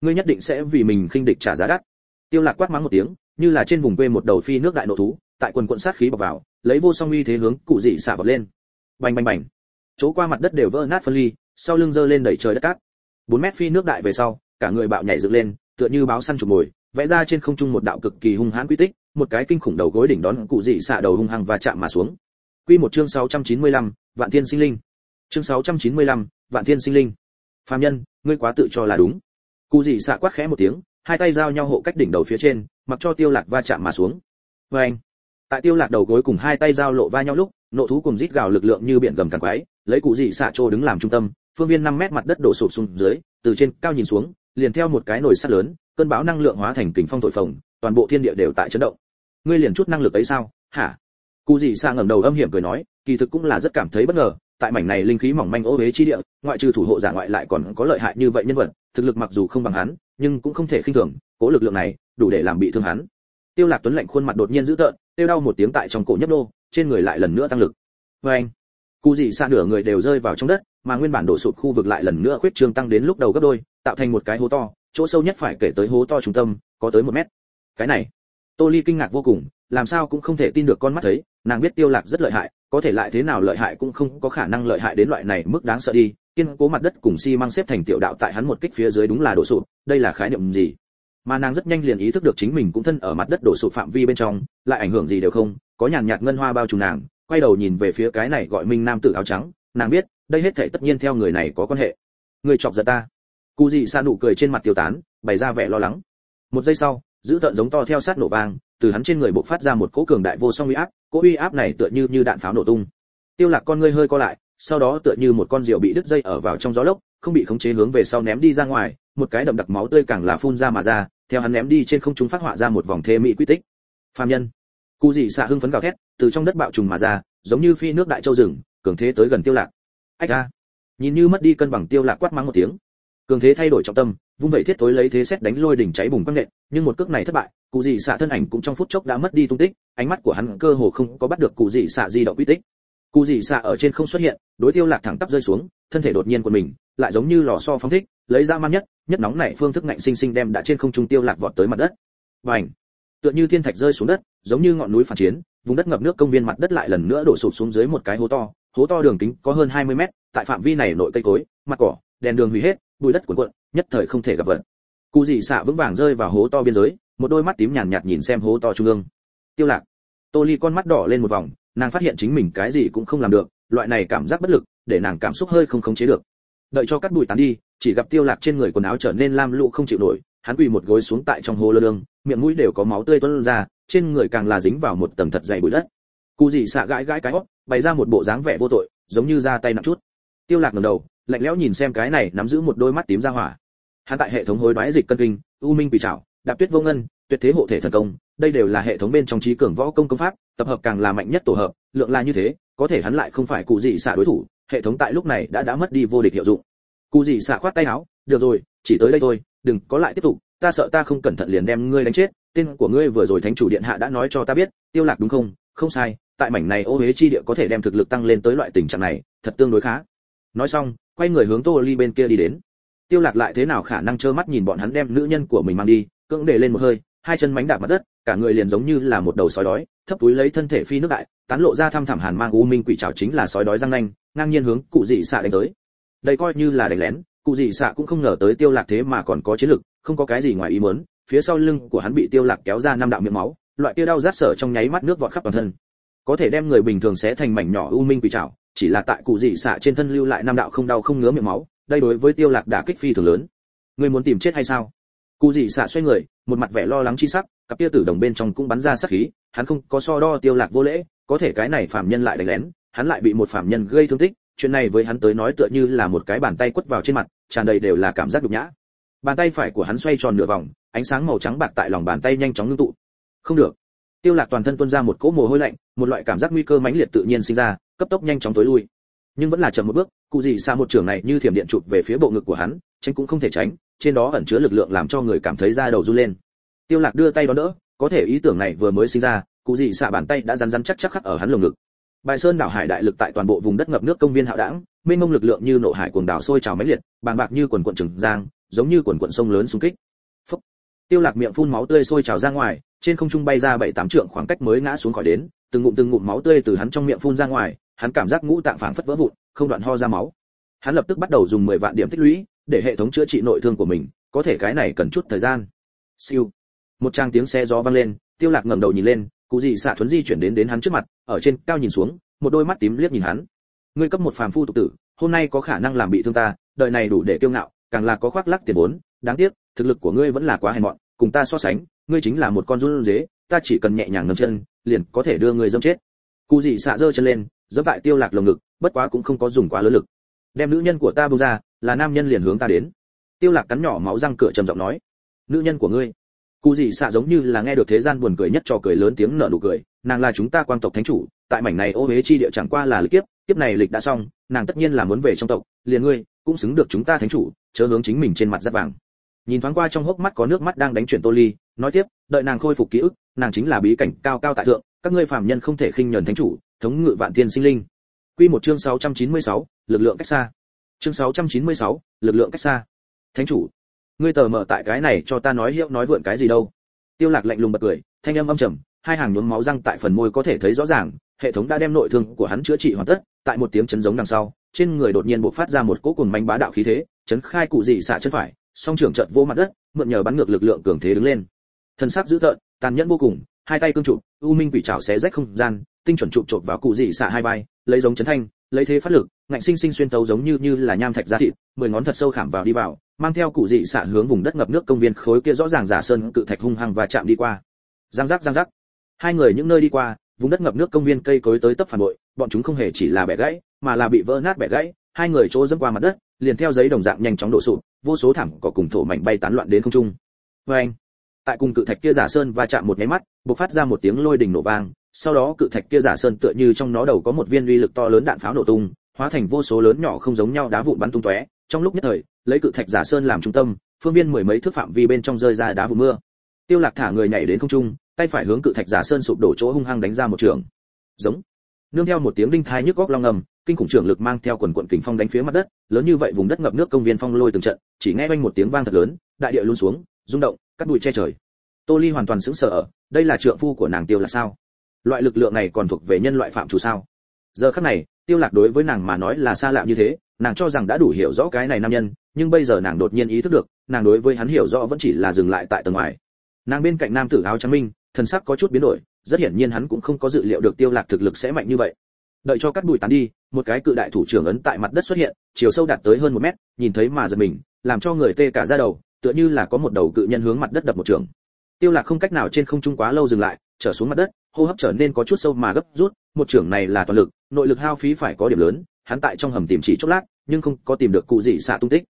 Ngươi nhất định sẽ vì mình khinh địch trả giá đắt. Tiêu lạc quát mắng một tiếng như là trên vùng quê một đầu phi nước đại nộ thú tại quần quận sát khí bọc vào lấy vô song uy thế hướng cụ dị xạ vọt lên. Bành bành bành. Chỗ qua mặt đất đều vỡ nát phân ly sau lưng giơ lên đẩy trời đất cát. Bốn mét phi nước đại về sau cả người bạo nhảy dựng lên tựa như báo săn chụp mồi vẽ ra trên không trung một đạo cực kỳ hung hãn quy tích một cái kinh khủng đầu gối đỉnh đón cụ dị xạ đầu hung hăng và chạm mà xuống. Quy một chương 695, vạn thiên sinh linh. Chương 695, vạn thiên sinh linh. Phàm nhân ngươi quá tự cho là đúng. Cụ dị xạ quát khẽ một tiếng hai tay giao nhau hộ cách đỉnh đầu phía trên mặc cho tiêu lạc va chạm mà xuống. Với anh tại tiêu lạc đầu gối cùng hai tay giao lộ va nhau lúc, nộ thú cùng rít gào lực lượng như biển gầm càn quái, lấy cụ dị xạ trô đứng làm trung tâm, phương viên 5 mét mặt đất đổ sụp xuống dưới, từ trên cao nhìn xuống, liền theo một cái nồi sắt lớn, cơn bão năng lượng hóa thành kình phong thổi phồng, toàn bộ thiên địa đều tại chấn động. Ngươi liền chút năng lực ấy sao? Hả? Cụ dị xạ ngẩng đầu âm hiểm cười nói, kỳ thực cũng là rất cảm thấy bất ngờ, tại mảnh này linh khí mỏng manh ô uế chi địa, ngoại trừ thủ hộ giả ngoại lại còn có lợi hại như vậy nhân vật, thực lực mặc dù không bằng hắn, nhưng cũng không thể khinh thường, cố lực lượng này đủ để làm bị thương hắn tiêu lạc tuấn lạnh khuôn mặt đột nhiên dữ tợn tiêu đau một tiếng tại trong cổ nhấp đô trên người lại lần nữa tăng lực. Với anh, cụ dị xa nửa người đều rơi vào trong đất, mà nguyên bản đổ sụt khu vực lại lần nữa khuyết trương tăng đến lúc đầu gấp đôi, tạo thành một cái hố to, chỗ sâu nhất phải kể tới hố to trung tâm, có tới một mét. Cái này, tô ly kinh ngạc vô cùng, làm sao cũng không thể tin được con mắt thấy, nàng biết tiêu lạc rất lợi hại, có thể lại thế nào lợi hại cũng không có khả năng lợi hại đến loại này mức đáng sợ đi, kiên cố mặt đất cùng xi si măng xếp thành tiểu đạo tại hắn một kích phía dưới đúng là đổ sụp, đây là khái niệm gì? Mà nàng rất nhanh liền ý thức được chính mình cũng thân ở mặt đất đổ sụp phạm vi bên trong, lại ảnh hưởng gì đều không, có nhàn nhạt ngân hoa bao trùm nàng, quay đầu nhìn về phía cái này gọi minh nam tử áo trắng, nàng biết, đây hết thảy tất nhiên theo người này có quan hệ. Người chọc giận ta. Cụ dị sa nụ cười trên mặt tiêu tán, bày ra vẻ lo lắng. Một giây sau, giữ tợn giống to theo sát nổ vang, từ hắn trên người bộc phát ra một cỗ cường đại vô song uy áp, cỗ uy áp này tựa như như đạn pháo nổ tung. Tiêu lạc con ngươi hơi co lại, sau đó tựa như một con diều bị đứt dây ở vào trong gió lốc, không bị khống chế hướng về sau ném đi ra ngoài một cái đậm đặc máu tươi càng là phun ra mà ra, theo hắn ném đi trên không trung phát họa ra một vòng thế mỹ quy tích. Phàm nhân. Cụ dị xạ hưng phấn gào thét, từ trong đất bạo trùng mà ra, giống như phi nước đại châu rừng, cường thế tới gần tiêu lạc. Ách a. Nhìn như mất đi cân bằng tiêu lạc quát mắng một tiếng. Cường thế thay đổi trọng tâm, vung vậy thiết tối lấy thế xét đánh lôi đỉnh cháy bùng quang nện, nhưng một cước này thất bại cụ dị xạ thân ảnh cũng trong phút chốc đã mất đi tung tích, ánh mắt của hắn cơ hồ không có bắt được cụ dị xạ di động quy tích. Cụ dị xạ ở trên không xuất hiện, đối tiêu lạc thẳng tắp rơi xuống, thân thể đột nhiên của mình lại giống như lò xo phóng thích, lấy ra man nhất nhất nóng này phương thức ngạnh sinh sinh đem đã trên không trung tiêu lạc vọt tới mặt đất. Bành! Tựa như thiên thạch rơi xuống đất, giống như ngọn núi phản chiến, vùng đất ngập nước công viên mặt đất lại lần nữa đổ sụp xuống dưới một cái hố to. Hố to đường kính có hơn 20 mét, tại phạm vi này nội cây cối, mặt cỏ, đèn đường hủy hết, bụi đất cuộn cuộn, nhất thời không thể gặp vận cụ dị xạ vững vàng rơi vào hố to biên giới, một đôi mắt tím nhàn nhạt nhìn xem hố to trung ương. Tiêu lạc. Tô ly con mắt đỏ lên một vòng, nàng phát hiện chính mình cái gì cũng không làm được, loại này cảm giác bất lực, để nàng cảm xúc hơi không khống chế được đợi cho cắt bụi tán đi, chỉ gặp tiêu lạc trên người quần áo trở nên lam lũ không chịu nổi, hắn quỳ một gối xuống tại trong hồ lơ lương miệng mũi đều có máu tươi tuôn ra, trên người càng là dính vào một tầng thật dày bụi đất. Cụ dị xạ gãi gãi cái hót, bày ra một bộ dáng vẻ vô tội, giống như ra tay nặng chút. Tiêu lạc ngẩng đầu, lạnh lẽo nhìn xem cái này nắm giữ một đôi mắt tím ra hỏa. Hắn tại hệ thống hối đoái dịch cân kinh, u minh bị trảo, đạp tuyết vô ngân, tuyệt thế hộ thể thần công, đây đều là hệ thống bên trong trí cường võ công công pháp, tập hợp càng là mạnh nhất tổ hợp, lượng là như thế, có thể hắn lại không phải cụ dị xạ đối thủ hệ thống tại lúc này đã đã mất đi vô địch hiệu dụng. Cụ gì xả khoát tay áo, được rồi, chỉ tới đây thôi, đừng có lại tiếp tục, ta sợ ta không cẩn thận liền đem ngươi đánh chết, tên của ngươi vừa rồi thánh chủ điện hạ đã nói cho ta biết, tiêu lạc đúng không? Không sai, tại mảnh này ô huế chi địa có thể đem thực lực tăng lên tới loại tình trạng này, thật tương đối khá. Nói xong, quay người hướng tô ly bên kia đi đến. Tiêu lạc lại thế nào khả năng trơ mắt nhìn bọn hắn đem nữ nhân của mình mang đi, cưỡng để lên một hơi hai chân mánh đạp mặt đất, cả người liền giống như là một đầu sói đói, thấp túi lấy thân thể phi nước đại, tán lộ ra thăm thẳm hàn mang u minh quỷ trảo chính là sói đói răng nanh, ngang nhiên hướng cụ dị xạ đánh tới. Đây coi như là đánh lén, cụ dị xạ cũng không ngờ tới tiêu lạc thế mà còn có chiến lực, không có cái gì ngoài ý muốn, phía sau lưng của hắn bị tiêu lạc kéo ra năm đạo miệng máu, loại kia đau rát sở trong nháy mắt nước vọt khắp toàn thân. Có thể đem người bình thường sẽ thành mảnh nhỏ u minh quỷ trảo, chỉ là tại cụ dị xạ trên thân lưu lại năm đạo không đau không ngứa miệng máu, đây đối với tiêu lạc đã kích phi thường lớn. Ngươi muốn tìm chết hay sao? Cụ dị xạ xoay người, một mặt vẻ lo lắng chi sắc, cặp kia tử đồng bên trong cũng bắn ra sát khí, hắn không có so đo tiêu lạc vô lễ, có thể cái này phạm nhân lại đánh lén, hắn lại bị một phạm nhân gây thương tích, chuyện này với hắn tới nói tựa như là một cái bàn tay quất vào trên mặt, tràn đầy đều là cảm giác nhục nhã. Bàn tay phải của hắn xoay tròn nửa vòng, ánh sáng màu trắng bạc tại lòng bàn tay nhanh chóng ngưng tụ. Không được. Tiêu lạc toàn thân tuôn ra một cỗ mồ hôi lạnh, một loại cảm giác nguy cơ mãnh liệt tự nhiên sinh ra, cấp tốc nhanh chóng tối lui nhưng vẫn là chậm một bước, cụ gì xa một trường này như thiểm điện chụp về phía bộ ngực của hắn, tránh cũng không thể tránh, trên đó ẩn chứa lực lượng làm cho người cảm thấy da đầu run lên. Tiêu lạc đưa tay đón đỡ, có thể ý tưởng này vừa mới sinh ra, cụ gì xạ bàn tay đã rắn rắn chắc chắc khắc ở hắn lồng ngực. Bài sơn đảo hải đại lực tại toàn bộ vùng đất ngập nước công viên hạo đảng mênh mông lực lượng như nộ hải cuồng đảo sôi trào mãnh liệt, bàng bạc như quần quận trường giang, giống như quần quận sông lớn xung kích. Phúc. tiêu lạc miệng phun máu tươi sôi trào ra ngoài, trên không trung bay ra bảy tám trượng khoảng cách mới ngã xuống khỏi đến, từng ngụm từng ngụm máu tươi từ hắn trong miệng phun ra ngoài hắn cảm giác ngũ tạng phảng phất vỡ vụn không đoạn ho ra máu. Hắn lập tức bắt đầu dùng 10 vạn điểm tích lũy để hệ thống chữa trị nội thương của mình có thể cái này cần chút thời gian. Siêu. Một trang tiếng xe gió vang lên tiêu lạc ngẩng đầu nhìn lên cụ gì xạ thuấn di chuyển đến đến hắn trước mặt ở trên cao nhìn xuống một đôi mắt tím liếc nhìn hắn. Ngươi cấp một phàm phu tục tử hôm nay có khả năng làm bị thương ta đời này đủ để kiêu ngạo càng là có khoác lác tiền vốn đáng tiếc thực lực của ngươi vẫn là quá hèn mọn cùng ta so sánh ngươi chính là một con run rễ, ta chỉ cần nhẹ nhàng nâng chân liền có thể đưa ngươi dâm chết. Cụ gì xạ giơ chân lên giẫm tại tiêu lạc lồng ngực, bất quá cũng không có dùng quá lớn lực. Đem nữ nhân của ta buông ra, là nam nhân liền hướng ta đến. Tiêu lạc cắn nhỏ máu răng cửa trầm giọng nói, nữ nhân của ngươi. Cụ gì xạ giống như là nghe được thế gian buồn cười nhất cho cười lớn tiếng nở nụ cười, nàng là chúng ta quang tộc thánh chủ, tại mảnh này ô huế chi địa chẳng qua là lịch kiếp kiếp này lịch đã xong, nàng tất nhiên là muốn về trong tộc, liền ngươi cũng xứng được chúng ta thánh chủ, chớ hướng chính mình trên mặt rất vàng. Nhìn thoáng qua trong hốc mắt có nước mắt đang đánh chuyển tô ly, nói tiếp, đợi nàng khôi phục ký ức, nàng chính là bí cảnh cao cao tại thượng, các ngươi phàm nhân không thể khinh nhẫn thánh chủ thống ngự vạn tiên sinh linh. Quy một chương 696, lực lượng cách xa. Chương 696, lực lượng cách xa. Thánh chủ ngươi tờ mở tại cái này cho ta nói hiệu nói vượn cái gì đâu? Tiêu lạc lạnh lùng bật cười thanh âm âm trầm hai hàng nhuốm máu răng tại phần môi có thể thấy rõ ràng hệ thống đã đem nội thương của hắn chữa trị hoàn tất tại một tiếng chấn giống đằng sau trên người đột nhiên bộc phát ra một cỗ cuồng manh bá đạo khí thế chấn khai cụ dị xạ chân phải song trưởng chợt vô mặt đất mượn nhờ bắn ngược lực lượng cường thế đứng lên. Thân sắc dữ tợn tàn nhẫn vô cùng hai tay cương trụ u minh quỷ trảo xé rách không gian tinh chuẩn chụp chộp vào cụ dị xạ hai vai, lấy giống chấn thanh, lấy thế phát lực, ngạnh sinh sinh xuyên tấu giống như như là nham thạch ra thịt, mười ngón thật sâu khảm vào đi vào, mang theo cụ dị xạ hướng vùng đất ngập nước công viên khối kia rõ ràng giả sơn cự thạch hung hăng và chạm đi qua. Giang giác giang giác. Hai người những nơi đi qua, vùng đất ngập nước công viên cây cối tới tấp phản bội, bọn chúng không hề chỉ là bẻ gãy, mà là bị vỡ nát bẻ gãy, hai người chỗ dẫm qua mặt đất, liền theo giấy đồng dạng nhanh chóng đổ sụp, vô số thảm cỏ cùng thổ mảnh bay tán loạn đến không trung. Vê anh tại cùng cự thạch kia giả sơn va chạm một nháy mắt, bộc phát ra một tiếng lôi đình nổ vang sau đó cự thạch kia giả sơn tựa như trong nó đầu có một viên uy lực to lớn đạn pháo nổ tung, hóa thành vô số lớn nhỏ không giống nhau đá vụn bắn tung tóe. Trong lúc nhất thời, lấy cự thạch giả sơn làm trung tâm, phương viên mười mấy thước phạm vi bên trong rơi ra đá vụn mưa. Tiêu lạc thả người nhảy đến không trung, tay phải hướng cự thạch giả sơn sụp đổ chỗ hung hăng đánh ra một trường. Giống. Nương theo một tiếng đinh thai nhức góc long ngầm, kinh khủng trưởng lực mang theo quần quận kình phong đánh phía mặt đất, lớn như vậy vùng đất ngập nước công viên phong lôi từng trận, chỉ nghe vang một tiếng vang thật lớn, đại địa luôn xuống, rung động cắt bụi che trời. Tô ly hoàn toàn sững sờ ở, đây là trượng phu của nàng tiêu là sao? Loại lực lượng này còn thuộc về nhân loại phạm chủ sao? Giờ khắc này, tiêu lạc đối với nàng mà nói là xa lạ như thế, nàng cho rằng đã đủ hiểu rõ cái này nam nhân, nhưng bây giờ nàng đột nhiên ý thức được, nàng đối với hắn hiểu rõ vẫn chỉ là dừng lại tại tầng ngoài. Nàng bên cạnh nam tử áo trắng minh, thần sắc có chút biến đổi, rất hiển nhiên hắn cũng không có dự liệu được tiêu lạc thực lực sẽ mạnh như vậy. Đợi cho cắt bụi tán đi, một cái cự đại thủ trưởng ấn tại mặt đất xuất hiện, chiều sâu đạt tới hơn một mét, nhìn thấy mà giật mình, làm cho người tê cả da đầu, tựa như là có một đầu cự nhân hướng mặt đất đập một trường. Tiêu lạc không cách nào trên không trung quá lâu dừng lại, trở xuống mặt đất hô hấp trở nên có chút sâu mà gấp rút, một trưởng này là toàn lực, nội lực hao phí phải có điểm lớn, hắn tại trong hầm tìm chỉ chốc lát, nhưng không có tìm được cụ gì xạ tung tích.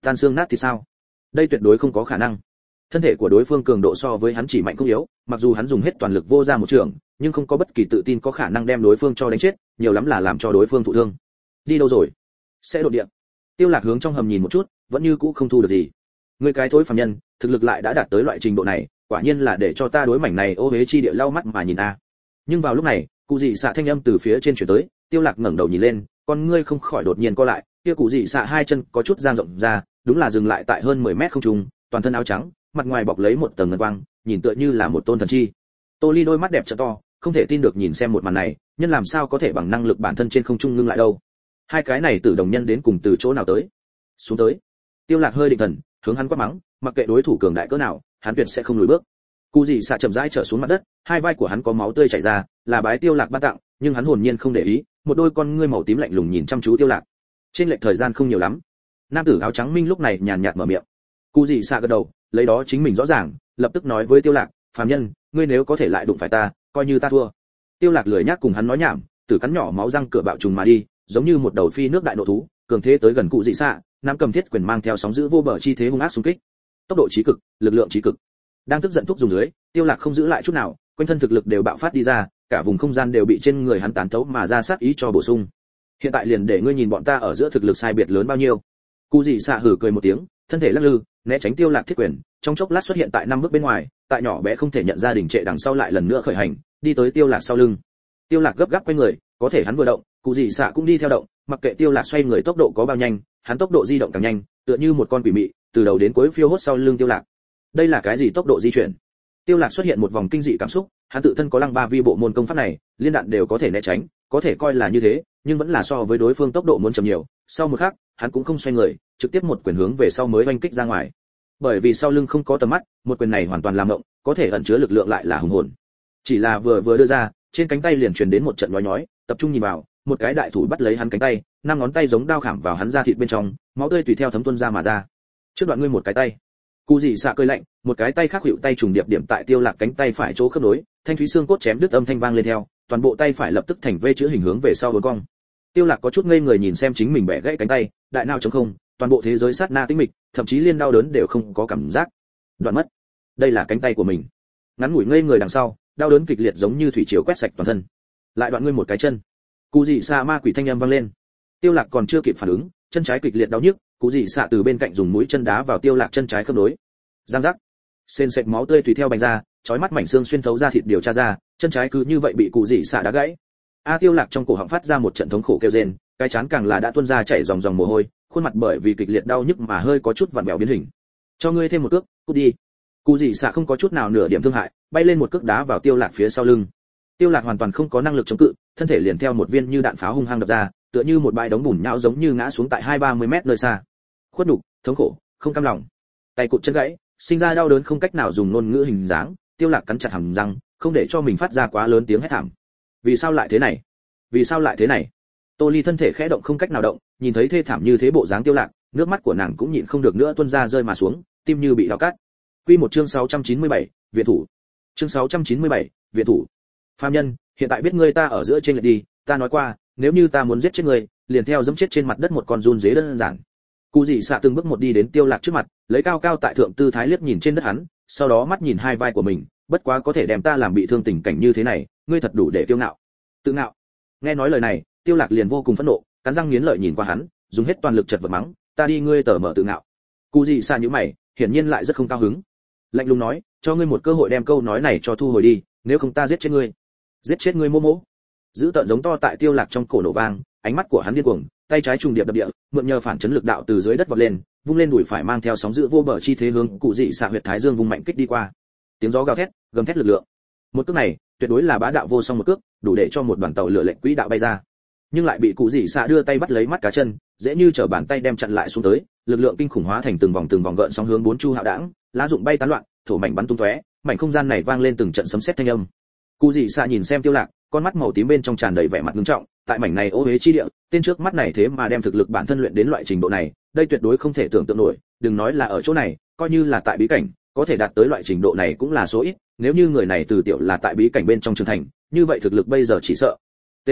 Tan xương nát thì sao? Đây tuyệt đối không có khả năng. Thân thể của đối phương cường độ so với hắn chỉ mạnh không yếu, mặc dù hắn dùng hết toàn lực vô ra một trường nhưng không có bất kỳ tự tin có khả năng đem đối phương cho đánh chết, nhiều lắm là làm cho đối phương thụ thương. Đi đâu rồi? Sẽ đột địa. Tiêu lạc hướng trong hầm nhìn một chút, vẫn như cũ không thu được gì. Người cái thối phàm nhân, thực lực lại đã đạt tới loại trình độ này quả nhiên là để cho ta đối mảnh này ô hế chi địa lau mắt mà nhìn a. Nhưng vào lúc này, cụ dị xạ thanh âm từ phía trên chuyển tới, tiêu lạc ngẩng đầu nhìn lên, con ngươi không khỏi đột nhiên co lại, kia cụ dị xạ hai chân có chút dang rộng ra, đúng là dừng lại tại hơn 10 mét không trung, toàn thân áo trắng, mặt ngoài bọc lấy một tầng ngân quang, nhìn tựa như là một tôn thần chi. Tô ly đôi mắt đẹp trợ to, không thể tin được nhìn xem một màn này, nhân làm sao có thể bằng năng lực bản thân trên không trung ngưng lại đâu. Hai cái này từ đồng nhân đến cùng từ chỗ nào tới? Xuống tới. Tiêu lạc hơi định thần, hướng hắn quát mắng, mặc kệ đối thủ cường đại cỡ nào hắn tuyệt sẽ không lùi bước. Cụ gì xạ chậm rãi trở xuống mặt đất, hai vai của hắn có máu tươi chảy ra, là bái tiêu lạc ban tặng, nhưng hắn hồn nhiên không để ý, một đôi con ngươi màu tím lạnh lùng nhìn chăm chú tiêu lạc. Trên lệch thời gian không nhiều lắm. Nam tử áo trắng minh lúc này nhàn nhạt mở miệng. Cụ gì xạ gật đầu, lấy đó chính mình rõ ràng, lập tức nói với tiêu lạc, phàm nhân, ngươi nếu có thể lại đụng phải ta, coi như ta thua. Tiêu lạc lười nhác cùng hắn nói nhảm tử cắn nhỏ máu răng cửa bạo trùng mà đi, giống như một đầu phi nước đại nộ thú, cường thế tới gần cụ dị xạ nam cầm thiết quyền mang theo sóng dữ vô bờ chi thế hung ác xung kích tốc độ trí cực, lực lượng trí cực. Đang tức giận thúc dùng dưới, tiêu lạc không giữ lại chút nào, quanh thân thực lực đều bạo phát đi ra, cả vùng không gian đều bị trên người hắn tán thấu mà ra sát ý cho bổ sung. Hiện tại liền để ngươi nhìn bọn ta ở giữa thực lực sai biệt lớn bao nhiêu. Cụ dị xạ hử cười một tiếng, thân thể lắc lư, né tránh tiêu lạc thiết quyền, trong chốc lát xuất hiện tại năm bước bên ngoài, tại nhỏ bé không thể nhận ra đỉnh trệ đằng sau lại lần nữa khởi hành, đi tới tiêu lạc sau lưng. Tiêu lạc gấp gáp quay người, có thể hắn vừa động cụ dị xạ cũng đi theo động, mặc kệ tiêu lạc xoay người tốc độ có bao nhanh, hắn tốc độ di động càng nhanh, tựa như một con quỷ mị từ đầu đến cuối phiêu hốt sau lưng tiêu lạc. Đây là cái gì tốc độ di chuyển? Tiêu lạc xuất hiện một vòng kinh dị cảm xúc, hắn tự thân có lăng ba vi bộ môn công pháp này, liên đạn đều có thể né tránh, có thể coi là như thế, nhưng vẫn là so với đối phương tốc độ muốn chậm nhiều. Sau một khắc, hắn cũng không xoay người, trực tiếp một quyền hướng về sau mới oanh kích ra ngoài. Bởi vì sau lưng không có tầm mắt, một quyền này hoàn toàn làm động, có thể ẩn chứa lực lượng lại là hùng hồn. Chỉ là vừa vừa đưa ra, trên cánh tay liền truyền đến một trận nhói nhói, tập trung nhìn vào, một cái đại thủ bắt lấy hắn cánh tay, năm ngón tay giống đao khảm vào hắn da thịt bên trong, máu tươi tùy theo thấm tuôn ra mà ra trước đoạn ngươi một cái tay. Cụ dị xạ cơi lạnh, một cái tay khác hiệu tay trùng điệp điểm tại tiêu lạc cánh tay phải chỗ khớp nối, thanh thúy xương cốt chém đứt âm thanh vang lên theo, toàn bộ tay phải lập tức thành vê chữ hình hướng về sau bốn cong. Tiêu lạc có chút ngây người nhìn xem chính mình bẻ gãy cánh tay, đại nào trống không, toàn bộ thế giới sát na tĩnh mịch, thậm chí liên đau đớn đều không có cảm giác. Đoạn mất. Đây là cánh tay của mình. Ngắn ngủi ngây người đằng sau, đau đớn kịch liệt giống như thủy chiếu quét sạch toàn thân. Lại đoạn ngươi một cái chân. Cụ dị xạ ma quỷ thanh âm vang lên. Tiêu lạc còn chưa kịp phản ứng, chân trái kịch liệt đau nhức cụ dị xạ từ bên cạnh dùng mũi chân đá vào tiêu lạc chân trái khớp nối. Giang giác. Sên sệt máu tươi tùy theo bành ra, chói mắt mảnh xương xuyên thấu ra thịt điều tra ra, chân trái cứ như vậy bị cụ dị xạ đá gãy. A tiêu lạc trong cổ họng phát ra một trận thống khổ kêu rên, cái chán càng là đã tuôn ra chảy dòng dòng mồ hôi, khuôn mặt bởi vì kịch liệt đau nhức mà hơi có chút vặn vẹo biến hình. Cho ngươi thêm một cước, cút đi. Cụ dị xạ không có chút nào nửa điểm thương hại, bay lên một cước đá vào tiêu lạc phía sau lưng. Tiêu lạc hoàn toàn không có năng lực chống cự, thân thể liền theo một viên như đạn pháo hung hăng đập ra, tựa như một bãi đống bùn nhão giống như ngã xuống tại hai ba mươi mét nơi xa khuất nhục thống khổ không cam lòng. Tay cụt chân gãy sinh ra đau đớn không cách nào dùng ngôn ngữ hình dáng tiêu lạc cắn chặt hàm răng không để cho mình phát ra quá lớn tiếng hét thảm. Vì sao lại thế này? Vì sao lại thế này? Tô ly thân thể khẽ động không cách nào động nhìn thấy thê thảm như thế bộ dáng tiêu lạc nước mắt của nàng cũng nhịn không được nữa tuôn ra rơi mà xuống tim như bị đào cắt. Quy một chương 697, viện thủ. Chương 697, viện thủ. Phàm nhân hiện tại biết ngươi ta ở giữa trên lệch đi ta nói qua nếu như ta muốn giết chết ngươi liền theo dẫm chết trên mặt đất một con run dế đơn giản cụ dị xạ từng bước một đi đến tiêu lạc trước mặt, lấy cao cao tại thượng tư thái liếc nhìn trên đất hắn, sau đó mắt nhìn hai vai của mình, bất quá có thể đem ta làm bị thương tình cảnh như thế này, ngươi thật đủ để tiêu ngạo. Tự ngạo. Nghe nói lời này, tiêu lạc liền vô cùng phẫn nộ, cắn răng nghiến lợi nhìn qua hắn, dùng hết toàn lực chật vật mắng, ta đi ngươi tở mở tự ngạo. Cụ dị xạ nhíu mày, hiển nhiên lại rất không cao hứng. Lạnh lùng nói, cho ngươi một cơ hội đem câu nói này cho thu hồi đi, nếu không ta giết chết ngươi. Giết chết ngươi mô mỗ? Giữ tợn giống to tại tiêu lạc trong cổ nổ vang, ánh mắt của hắn điên cuồng, tay trái trùng điệp đập địa, mượn nhờ phản chấn lực đạo từ dưới đất vọt lên, vung lên đùi phải mang theo sóng dữ vô bờ chi thế hướng cụ dị xạ huyệt thái dương vùng mạnh kích đi qua. Tiếng gió gào thét, gầm thét lực lượng. Một cước này, tuyệt đối là bá đạo vô song một cước, đủ để cho một đoàn tàu lửa lệnh quỹ đạo bay ra. Nhưng lại bị cụ dị xạ đưa tay bắt lấy mắt cá chân, dễ như trở bàn tay đem chặn lại xuống tới, lực lượng kinh khủng hóa thành từng vòng từng vòng gợn sóng hướng bốn chu hạo đảng, lá dụng bay tán loạn, thổ mảnh bắn tung tóe, mảnh không gian này vang lên từng trận sấm sét thanh âm. Cụ dị xạ nhìn xem tiêu lạc con mắt màu tím bên trong tràn đầy vẻ mặt nghiêm trọng, tại mảnh này ô hế chi địa, tên trước mắt này thế mà đem thực lực bản thân luyện đến loại trình độ này, đây tuyệt đối không thể tưởng tượng nổi, đừng nói là ở chỗ này, coi như là tại bí cảnh, có thể đạt tới loại trình độ này cũng là số ít, nếu như người này từ tiểu là tại bí cảnh bên trong trưởng thành, như vậy thực lực bây giờ chỉ sợ. T.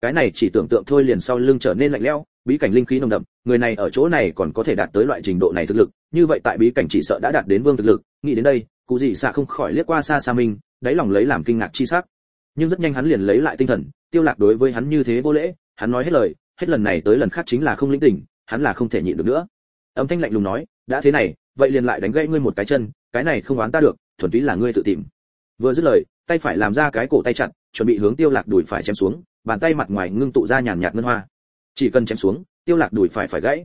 Cái này chỉ tưởng tượng thôi liền sau lưng trở nên lạnh lẽo, bí cảnh linh khí nồng đậm, người này ở chỗ này còn có thể đạt tới loại trình độ này thực lực, như vậy tại bí cảnh chỉ sợ đã đạt đến vương thực lực, nghĩ đến đây, cụ dị xạ không khỏi liếc qua xa xa mình, đáy lòng lấy làm kinh ngạc chi sắc nhưng rất nhanh hắn liền lấy lại tinh thần, tiêu lạc đối với hắn như thế vô lễ, hắn nói hết lời, hết lần này tới lần khác chính là không linh tỉnh hắn là không thể nhịn được nữa. Âm thanh lạnh lùng nói, đã thế này, vậy liền lại đánh gãy ngươi một cái chân, cái này không oán ta được, thuần túy là ngươi tự tìm. Vừa dứt lời, tay phải làm ra cái cổ tay chặt chuẩn bị hướng tiêu lạc đùi phải chém xuống, bàn tay mặt ngoài ngưng tụ ra nhàn nhạt ngân hoa. Chỉ cần chém xuống, tiêu lạc đùi phải phải gãy.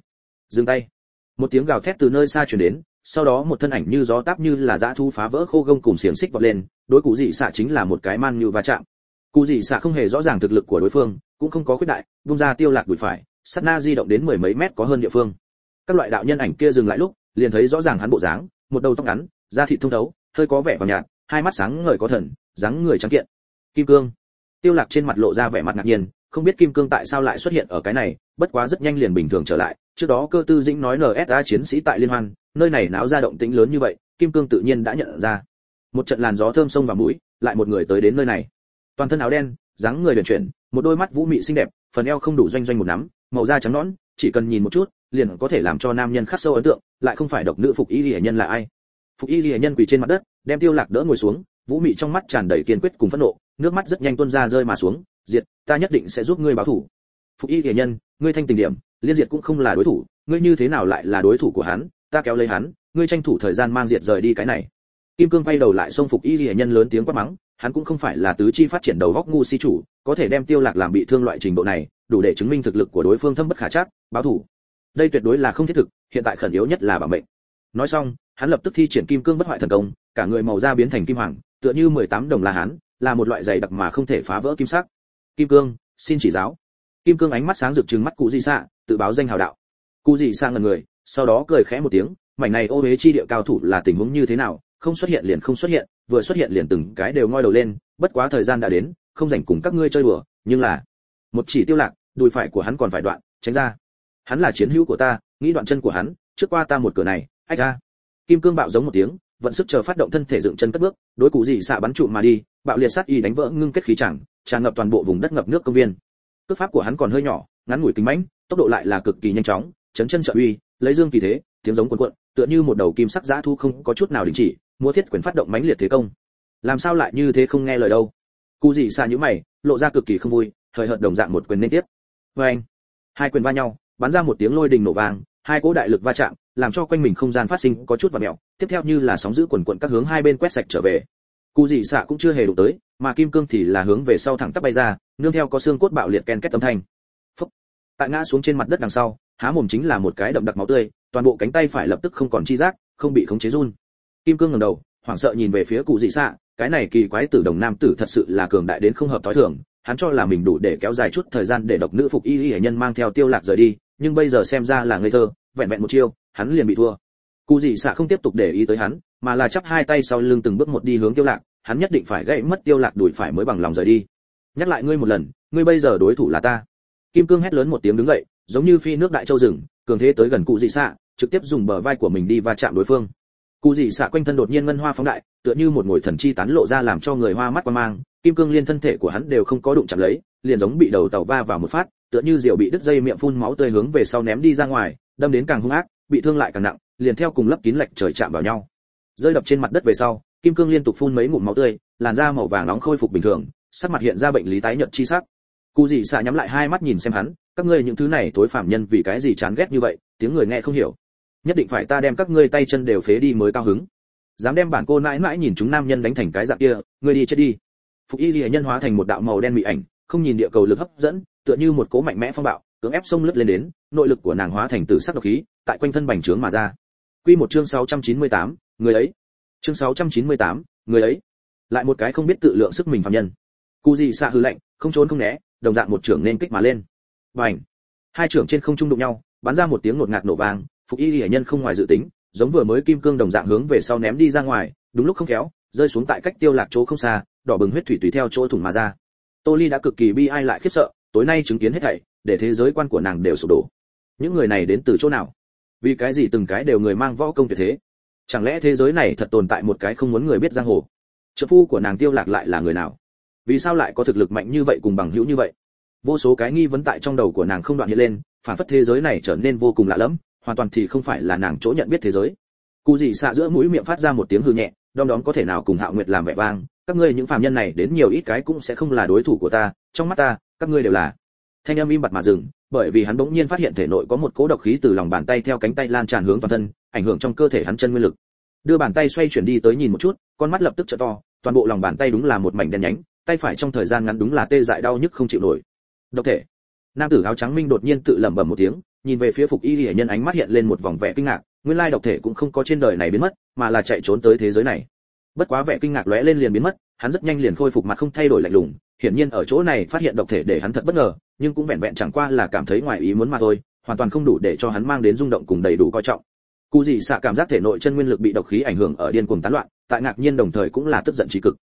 Dừng tay. Một tiếng gào thét từ nơi xa truyền đến sau đó một thân ảnh như gió táp như là dã thu phá vỡ khô gông cùng xiềng xích vọt lên, đối cụ dị xạ chính là một cái man như va chạm. Cụ dị xạ không hề rõ ràng thực lực của đối phương, cũng không có khuyết đại, vung ra tiêu lạc đùi phải, sát na di động đến mười mấy mét có hơn địa phương. Các loại đạo nhân ảnh kia dừng lại lúc, liền thấy rõ ràng hắn bộ dáng, một đầu tóc ngắn, da thịt thông thấu, hơi có vẻ vào nhạt, hai mắt sáng ngời có thần, dáng người trắng kiện. Kim cương. Tiêu lạc trên mặt lộ ra vẻ mặt ngạc nhiên, không biết kim cương tại sao lại xuất hiện ở cái này, bất quá rất nhanh liền bình thường trở lại, trước đó cơ tư dĩnh nói nsa chiến sĩ tại liên hoan nơi này náo ra động tĩnh lớn như vậy, kim cương tự nhiên đã nhận ra. Một trận làn gió thơm sông vào mũi, lại một người tới đến nơi này. Toàn thân áo đen, dáng người huyền chuyển, một đôi mắt vũ mị xinh đẹp, phần eo không đủ doanh doanh một nắm, màu da trắng nõn, chỉ cần nhìn một chút, liền có thể làm cho nam nhân khắc sâu ấn tượng, lại không phải độc nữ phục y lìa nhân là ai. Phục y lìa nhân quỳ trên mặt đất, đem tiêu lạc đỡ ngồi xuống, vũ mị trong mắt tràn đầy kiên quyết cùng phẫn nộ, nước mắt rất nhanh tuôn ra rơi mà xuống, diệt, ta nhất định sẽ giúp ngươi báo thù phục y lìa nhân, ngươi thanh tình điểm, liên diệt cũng không là đối thủ, ngươi như thế nào lại là đối thủ của hắn? Ta kéo lấy hắn, ngươi tranh thủ thời gian mang diệt rời đi cái này. Kim cương quay đầu lại xông phục y lìa nhân lớn tiếng quát mắng, hắn cũng không phải là tứ chi phát triển đầu góc ngu si chủ, có thể đem tiêu lạc làm bị thương loại trình độ này, đủ để chứng minh thực lực của đối phương thâm bất khả chắc, báo thủ. Đây tuyệt đối là không thiết thực, hiện tại khẩn yếu nhất là bảo mệnh. Nói xong, hắn lập tức thi triển kim cương bất hoại thần công, cả người màu da biến thành kim hoàng, tựa như 18 đồng la hắn là một loại dày đặc mà không thể phá vỡ kim sắc. Kim cương, xin chỉ giáo. Kim cương ánh mắt sáng rực trừng mắt cụ di xạ tự báo danh hào đạo. Cụ di xạ ngần người sau đó cười khẽ một tiếng, mảnh này ô huế chi địa cao thủ là tình huống như thế nào, không xuất hiện liền không xuất hiện, vừa xuất hiện liền từng cái đều ngoi đầu lên, bất quá thời gian đã đến, không rảnh cùng các ngươi chơi đùa, nhưng là, một chỉ tiêu lạc, đùi phải của hắn còn phải đoạn, tránh ra. Hắn là chiến hữu của ta, nghĩ đoạn chân của hắn, trước qua ta một cửa này, ách ra. Kim cương bạo giống một tiếng, vận sức chờ phát động thân thể dựng chân cất bước, đối cụ dị xạ bắn trụ mà đi, bạo liệt sát y đánh vỡ ngưng kết khí chẳng tràn ngập toàn bộ vùng đất ngập nước công viên. Cước pháp của hắn còn hơi nhỏ, ngắn ngủi kính mãnh, tốc độ lại là cực kỳ nhanh chóng, chấn chân trợ uy lấy dương kỳ thế, tiếng giống cuồn cuộn, tựa như một đầu kim sắc giã thu không có chút nào đình chỉ, múa thiết quyền phát động mãnh liệt thế công. Làm sao lại như thế không nghe lời đâu? Cụ dị xạ nhữ mày, lộ ra cực kỳ không vui thời hợt đồng dạng một quyền liên tiếp. Với anh, hai quyền va nhau, bắn ra một tiếng lôi đình nổ vang, hai cỗ đại lực va chạm, làm cho quanh mình không gian phát sinh có chút và mèo tiếp theo như là sóng giữ quần quận các hướng hai bên quét sạch trở về. Cụ dị xạ cũng chưa hề đụng tới, mà kim cương thì là hướng về sau thẳng tắp bay ra, nương theo có xương cốt bạo liệt ken kết âm thanh. Phúc. tại ngã xuống trên mặt đất đằng sau há mồm chính là một cái đậm đặc máu tươi, toàn bộ cánh tay phải lập tức không còn chi giác, không bị khống chế run. Kim cương ngẩng đầu, hoảng sợ nhìn về phía cụ dị xạ, cái này kỳ quái tử đồng nam tử thật sự là cường đại đến không hợp thói thường, hắn cho là mình đủ để kéo dài chút thời gian để độc nữ phục y y nhân mang theo tiêu lạc rời đi, nhưng bây giờ xem ra là ngây thơ, vẹn vẹn một chiêu, hắn liền bị thua. Cụ dị xạ không tiếp tục để ý tới hắn, mà là chắp hai tay sau lưng từng bước một đi hướng tiêu lạc, hắn nhất định phải gãy mất tiêu lạc đuổi phải mới bằng lòng rời đi. Nhắc lại ngươi một lần, ngươi bây giờ đối thủ là ta. Kim cương hét lớn một tiếng đứng dậy giống như phi nước đại châu rừng, cường thế tới gần cụ dị xạ, trực tiếp dùng bờ vai của mình đi va chạm đối phương. Cụ dị xạ quanh thân đột nhiên ngân hoa phóng đại, tựa như một ngồi thần chi tán lộ ra làm cho người hoa mắt qua mang, kim cương liên thân thể của hắn đều không có đụng chạm lấy, liền giống bị đầu tàu va vào một phát, tựa như diều bị đứt dây miệng phun máu tươi hướng về sau ném đi ra ngoài, đâm đến càng hung ác, bị thương lại càng nặng, liền theo cùng lấp kín lệch trời chạm vào nhau. Rơi đập trên mặt đất về sau, kim cương liên tục phun mấy ngụm máu tươi, làn da màu vàng nóng khôi phục bình thường, sắc mặt hiện ra bệnh lý tái nhợt chi sắc. Cụ dị xạ nhắm lại hai mắt nhìn xem hắn các ngươi những thứ này tối phạm nhân vì cái gì chán ghét như vậy tiếng người nghe không hiểu. Nhất định phải ta đem các ngươi tay chân đều phế đi mới cao hứng. Dám đem bản cô mãi mãi nhìn chúng nam nhân đánh thành cái dạng kia ngươi đi chết đi. Phục y ghi nhân hóa thành một đạo màu đen mị ảnh không nhìn địa cầu lực hấp dẫn tựa như một cố mạnh mẽ phong bạo cưỡng ép sông lướt lên đến nội lực của nàng hóa thành tử sắc độc khí tại quanh thân bành trướng mà ra. Quy một chương 698, người ấy. Chương 698, người ấy. Lại một cái không biết tự lượng sức mình phạm nhân. Cụ gì xạ hư lạnh không trốn không né đồng dạng một trưởng nên kích mà lên bành. Hai trưởng trên không trung đụng nhau, bắn ra một tiếng ngột ngạt nổ vang, phục y lìa nhân không ngoài dự tính, giống vừa mới kim cương đồng dạng hướng về sau ném đi ra ngoài, đúng lúc không khéo, rơi xuống tại cách tiêu lạc chỗ không xa, đỏ bừng huyết thủy tùy theo chỗ thủng mà ra. Tô ly đã cực kỳ bi ai lại khiếp sợ, tối nay chứng kiến hết thảy, để thế giới quan của nàng đều sụp đổ. Những người này đến từ chỗ nào? Vì cái gì từng cái đều người mang võ công tuyệt thế? Chẳng lẽ thế giới này thật tồn tại một cái không muốn người biết giang hồ? Trợ phu của nàng tiêu lạc lại là người nào? Vì sao lại có thực lực mạnh như vậy cùng bằng hữu như vậy? Vô số cái nghi vấn tại trong đầu của nàng không đoạn hiện lên, phản phất thế giới này trở nên vô cùng lạ lẫm, hoàn toàn thì không phải là nàng chỗ nhận biết thế giới. Cụ gì xạ giữa mũi miệng phát ra một tiếng hư nhẹ, đom đóm có thể nào cùng hạo nguyệt làm vẻ vang, các ngươi những phàm nhân này đến nhiều ít cái cũng sẽ không là đối thủ của ta, trong mắt ta, các ngươi đều là. Thanh âm im bặt mà dừng, bởi vì hắn bỗng nhiên phát hiện thể nội có một cỗ độc khí từ lòng bàn tay theo cánh tay lan tràn hướng toàn thân, ảnh hưởng trong cơ thể hắn chân nguyên lực. Đưa bàn tay xoay chuyển đi tới nhìn một chút, con mắt lập tức trợ to, toàn bộ lòng bàn tay đúng là một mảnh đen nhánh, tay phải trong thời gian ngắn đúng là tê dại đau nhức không chịu nổi độc thể. Nam tử áo trắng minh đột nhiên tự lẩm bẩm một tiếng, nhìn về phía phục y hiển nhân ánh mắt hiện lên một vòng vẻ kinh ngạc, nguyên lai độc thể cũng không có trên đời này biến mất, mà là chạy trốn tới thế giới này. Bất quá vẻ kinh ngạc lóe lên liền biến mất, hắn rất nhanh liền khôi phục mặt không thay đổi lạnh lùng, hiển nhiên ở chỗ này phát hiện độc thể để hắn thật bất ngờ, nhưng cũng vẹn vẹn chẳng qua là cảm thấy ngoài ý muốn mà thôi, hoàn toàn không đủ để cho hắn mang đến rung động cùng đầy đủ coi trọng. Cụ gì xạ cảm giác thể nội chân nguyên lực bị độc khí ảnh hưởng ở điên cuồng tán loạn, tại ngạc nhiên đồng thời cũng là tức giận trí cực.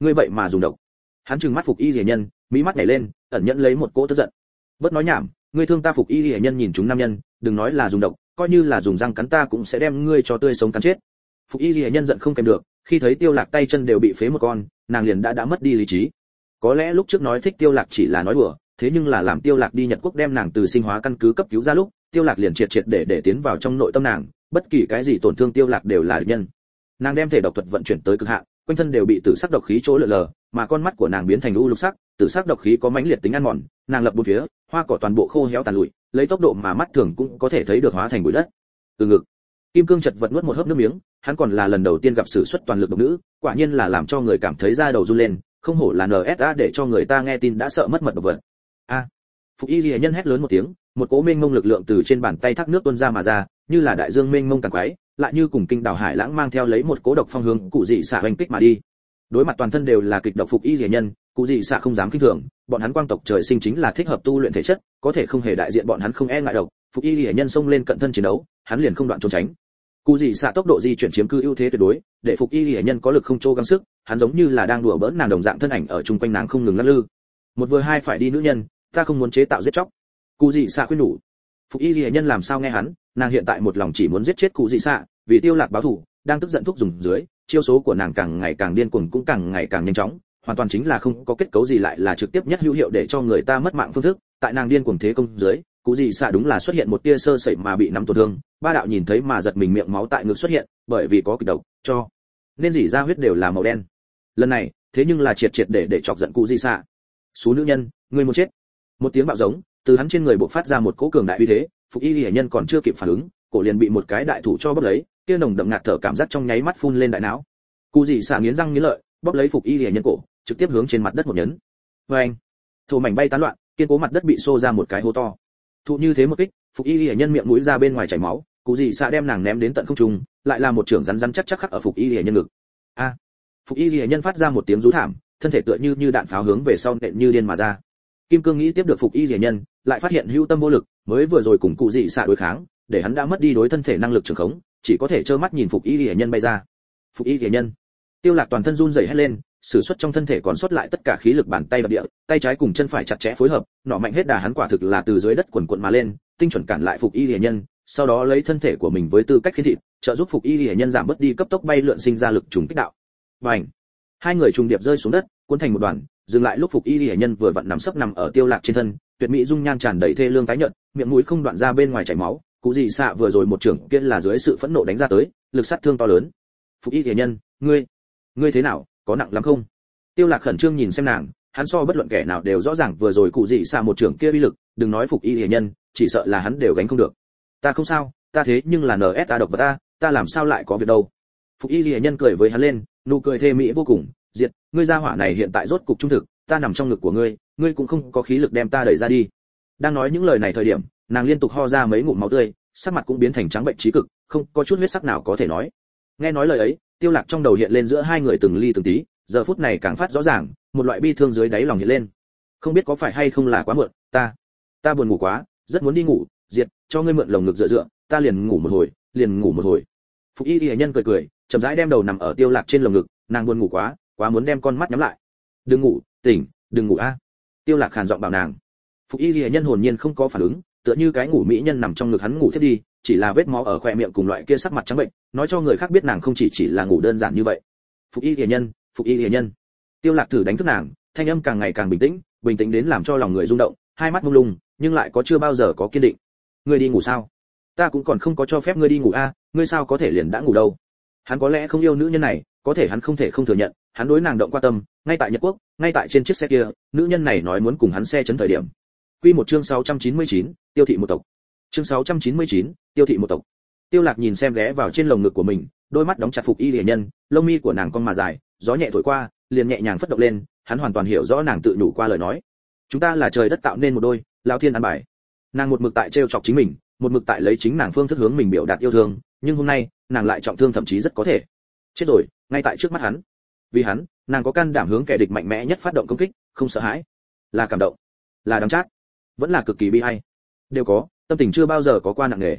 Ngươi vậy mà dùng độc. Hắn trừng mắt phục y rìa nhân mỹ mắt nhảy lên, ẩn nhận lấy một cỗ tức giận. Bớt nói nhảm, ngươi thương ta phục y rỉa nhân nhìn chúng nam nhân, đừng nói là dùng độc, coi như là dùng răng cắn ta cũng sẽ đem ngươi cho tươi sống cắn chết. Phục y rỉa nhân giận không kèm được, khi thấy tiêu lạc tay chân đều bị phế một con, nàng liền đã đã mất đi lý trí. Có lẽ lúc trước nói thích tiêu lạc chỉ là nói đùa, thế nhưng là làm tiêu lạc đi nhật quốc đem nàng từ sinh hóa căn cứ cấp cứu ra lúc, tiêu lạc liền triệt triệt để để tiến vào trong nội tâm nàng, bất kỳ cái gì tổn thương tiêu lạc đều là nhân. Nàng đem thể độc thuật vận chuyển tới cực hạn, quanh thân đều bị tử sắc độc khí chỗ lở. lờ mà con mắt của nàng biến thành u lục sắc, tử sắc độc khí có mãnh liệt tính ăn mòn, nàng lập bốn phía, hoa cỏ toàn bộ khô héo tàn lụi, lấy tốc độ mà mắt thường cũng có thể thấy được hóa thành bụi đất. Từ ngực, kim cương chật vật nuốt một hớp nước miếng, hắn còn là lần đầu tiên gặp sự xuất toàn lực độc nữ, quả nhiên là làm cho người cảm thấy da đầu run lên, không hổ là nsa để cho người ta nghe tin đã sợ mất mật độc vật. A, phục y Liễu nhân hét lớn một tiếng, một cỗ mênh mông lực lượng từ trên bàn tay thác nước tuôn ra mà ra, như là đại dương mênh mông càng quái, lại như cùng kinh đảo hải lãng mang theo lấy một cỗ độc phong hướng cụ dị xạ hoành kích mà đi đối mặt toàn thân đều là kịch độc phục y rẻ nhân, cụ dị xạ không dám kinh thường, bọn hắn quang tộc trời sinh chính là thích hợp tu luyện thể chất, có thể không hề đại diện bọn hắn không e ngại độc, phục y rẻ nhân xông lên cận thân chiến đấu, hắn liền không đoạn trốn tránh. Cụ dị xạ tốc độ di chuyển chiếm cư ưu thế tuyệt đối, để phục y rẻ nhân có lực không trô gắng sức, hắn giống như là đang đùa bỡn nàng đồng dạng thân ảnh ở chung quanh nàng không ngừng lắc lư. Một vừa hai phải đi nữ nhân, ta không muốn chế tạo giết chóc. Cụ dị xạ khuyên nhủ. Phục y rẻ nhân làm sao nghe hắn, nàng hiện tại một lòng chỉ muốn giết chết cụ dị xạ, vì tiêu lạc báo thù đang tức giận thuốc dùng dưới chiêu số của nàng càng ngày càng điên cuồng cũng càng ngày càng nhanh chóng, hoàn toàn chính là không có kết cấu gì lại là trực tiếp nhất hữu hiệu để cho người ta mất mạng phương thức. Tại nàng điên cuồng thế công dưới, cụ gì xạ đúng là xuất hiện một tia sơ sẩy mà bị nắm tổn thương. Ba đạo nhìn thấy mà giật mình miệng máu tại ngực xuất hiện, bởi vì có kịch độc, cho nên dỉ ra huyết đều là màu đen. Lần này, thế nhưng là triệt triệt để để chọc giận cụ gì xạ. Số nữ nhân người một chết. Một tiếng bạo giống, từ hắn trên người bộc phát ra một cỗ cường đại uy thế, phục y hiển nhân còn chưa kịp phản ứng, cổ liền bị một cái đại thủ cho bắt lấy kia nồng đậm ngạt thở cảm giác trong nháy mắt phun lên đại não. Cụ gì xả nghiến răng nghiến lợi, bóp lấy phục y lìa nhân cổ, trực tiếp hướng trên mặt đất một nhấn. Vê anh thổ mảnh bay tán loạn, kiên cố mặt đất bị xô ra một cái hố to. Thụ như thế một kích, phục y lìa nhân miệng mũi ra bên ngoài chảy máu, cụ gì xạ đem nàng ném đến tận không trung, lại là một trưởng rắn rắn chắc chắc khắc ở phục y lìa nhân ngực. A, phục y lìa nhân phát ra một tiếng rú thảm, thân thể tựa như như đạn pháo hướng về sau nện như điên mà ra. Kim cương nghĩ tiếp được phục y lìa nhân, lại phát hiện hữu tâm vô lực, mới vừa rồi cùng cụ dị xạ đối kháng, để hắn đã mất đi đối thân thể năng lực trường khống chỉ có thể trơ mắt nhìn phục y lìa nhân bay ra. Phục y lìa nhân. Tiêu lạc toàn thân run rẩy hết lên, sử xuất trong thân thể còn sót lại tất cả khí lực bàn tay và địa, tay trái cùng chân phải chặt chẽ phối hợp, nọ mạnh hết đà hắn quả thực là từ dưới đất quần cuộn mà lên, tinh chuẩn cản lại phục y lìa nhân, sau đó lấy thân thể của mình với tư cách khiến thịt, trợ giúp phục y lìa nhân giảm bớt đi cấp tốc bay lượn sinh ra lực trùng kích đạo. Bành! Hai người trùng điệp rơi xuống đất, cuốn thành một đoàn, dừng lại lúc phục y lìa nhân vừa vặn nằm sấp nằm ở tiêu lạc trên thân, tuyệt mỹ dung nhan tràn đầy thê lương tái nhợt, miệng mũi không đoạn ra bên ngoài chảy máu cụ gì xạ vừa rồi một trưởng kia là dưới sự phẫn nộ đánh ra tới, lực sát thương to lớn. Phục y lìa nhân, ngươi ngươi thế nào, có nặng lắm không? Tiêu lạc khẩn trương nhìn xem nàng, hắn so bất luận kẻ nào đều rõ ràng vừa rồi cụ gì xạ một trưởng kia uy lực, đừng nói phục y lìa nhân, chỉ sợ là hắn đều gánh không được. Ta không sao, ta thế nhưng là nsa độc vật ta ta làm sao lại có việc đâu? Phục y lìa nhân cười với hắn lên, nụ cười thê mỹ vô cùng, diệt, ngươi gia hỏa này hiện tại rốt cục trung thực, ta nằm trong ngực của ngươi ngươi cũng không có khí lực đem ta đẩy ra đi. Đang nói những lời này thời điểm nàng liên tục ho ra mấy ngụm máu tươi, sắc mặt cũng biến thành trắng bệnh trí cực, không có chút huyết sắc nào có thể nói. Nghe nói lời ấy, tiêu lạc trong đầu hiện lên giữa hai người từng ly từng tí, giờ phút này càng phát rõ ràng, một loại bi thương dưới đáy lòng hiện lên. Không biết có phải hay không là quá muộn, ta ta buồn ngủ quá, rất muốn đi ngủ diệt cho ngươi mượn lồng ngực dựa dựa, ta liền ngủ một hồi, liền ngủ một hồi. Phục y y nhân cười cười, chậm rãi đem đầu nằm ở tiêu lạc trên lồng ngực, nàng buồn ngủ quá quá muốn đem con mắt nhắm lại. Đừng ngủ, tỉnh, đừng ngủ a. Tiêu lạc khàn giọng bảo nàng. Phục y y nhân hồn nhiên không có phản ứng tựa như cái ngủ mỹ nhân nằm trong ngực hắn ngủ thiết đi, chỉ là vết máu ở khoe miệng cùng loại kia sắc mặt trắng bệnh, nói cho người khác biết nàng không chỉ chỉ là ngủ đơn giản như vậy. Phục y y nhân, phục y y nhân. Tiêu lạc thử đánh thức nàng, thanh âm càng ngày càng bình tĩnh bình tĩnh đến làm cho lòng người rung động, hai mắt mông lung, nhưng lại có chưa bao giờ có kiên định. Ngươi đi ngủ sao? Ta cũng còn không có cho phép ngươi đi ngủ a, ngươi sao có thể liền đã ngủ đâu? Hắn có lẽ không yêu nữ nhân này, có thể hắn không thể không thừa nhận, hắn đối nàng động qua tâm, ngay tại nhật quốc, ngay tại trên chiếc xe kia, nữ nhân này nói muốn cùng hắn xe chấn thời điểm quy một chương 699, tiêu thị một tộc. Chương 699, tiêu thị một tộc. Tiêu lạc nhìn xem ghé vào trên lồng ngực của mình đôi mắt đóng chặt phục y liễu nhân lông mi của nàng cong mà dài gió nhẹ thổi qua liền nhẹ nhàng phất động lên hắn hoàn toàn hiểu rõ nàng tự nhủ qua lời nói. Chúng ta là trời đất tạo nên một đôi lão thiên ăn bài. Nàng một mực tại trêu chọc chính mình một mực tại lấy chính nàng phương thức hướng mình biểu đạt yêu thương nhưng hôm nay nàng lại trọng thương thậm chí rất có thể. Chết rồi ngay tại trước mắt hắn. Vì hắn nàng có can đảm hướng kẻ địch mạnh mẽ nhất phát động công kích không sợ hãi. Là cảm động là đắng chát vẫn là cực kỳ bi hay. Đều có, tâm tình chưa bao giờ có qua nặng nề.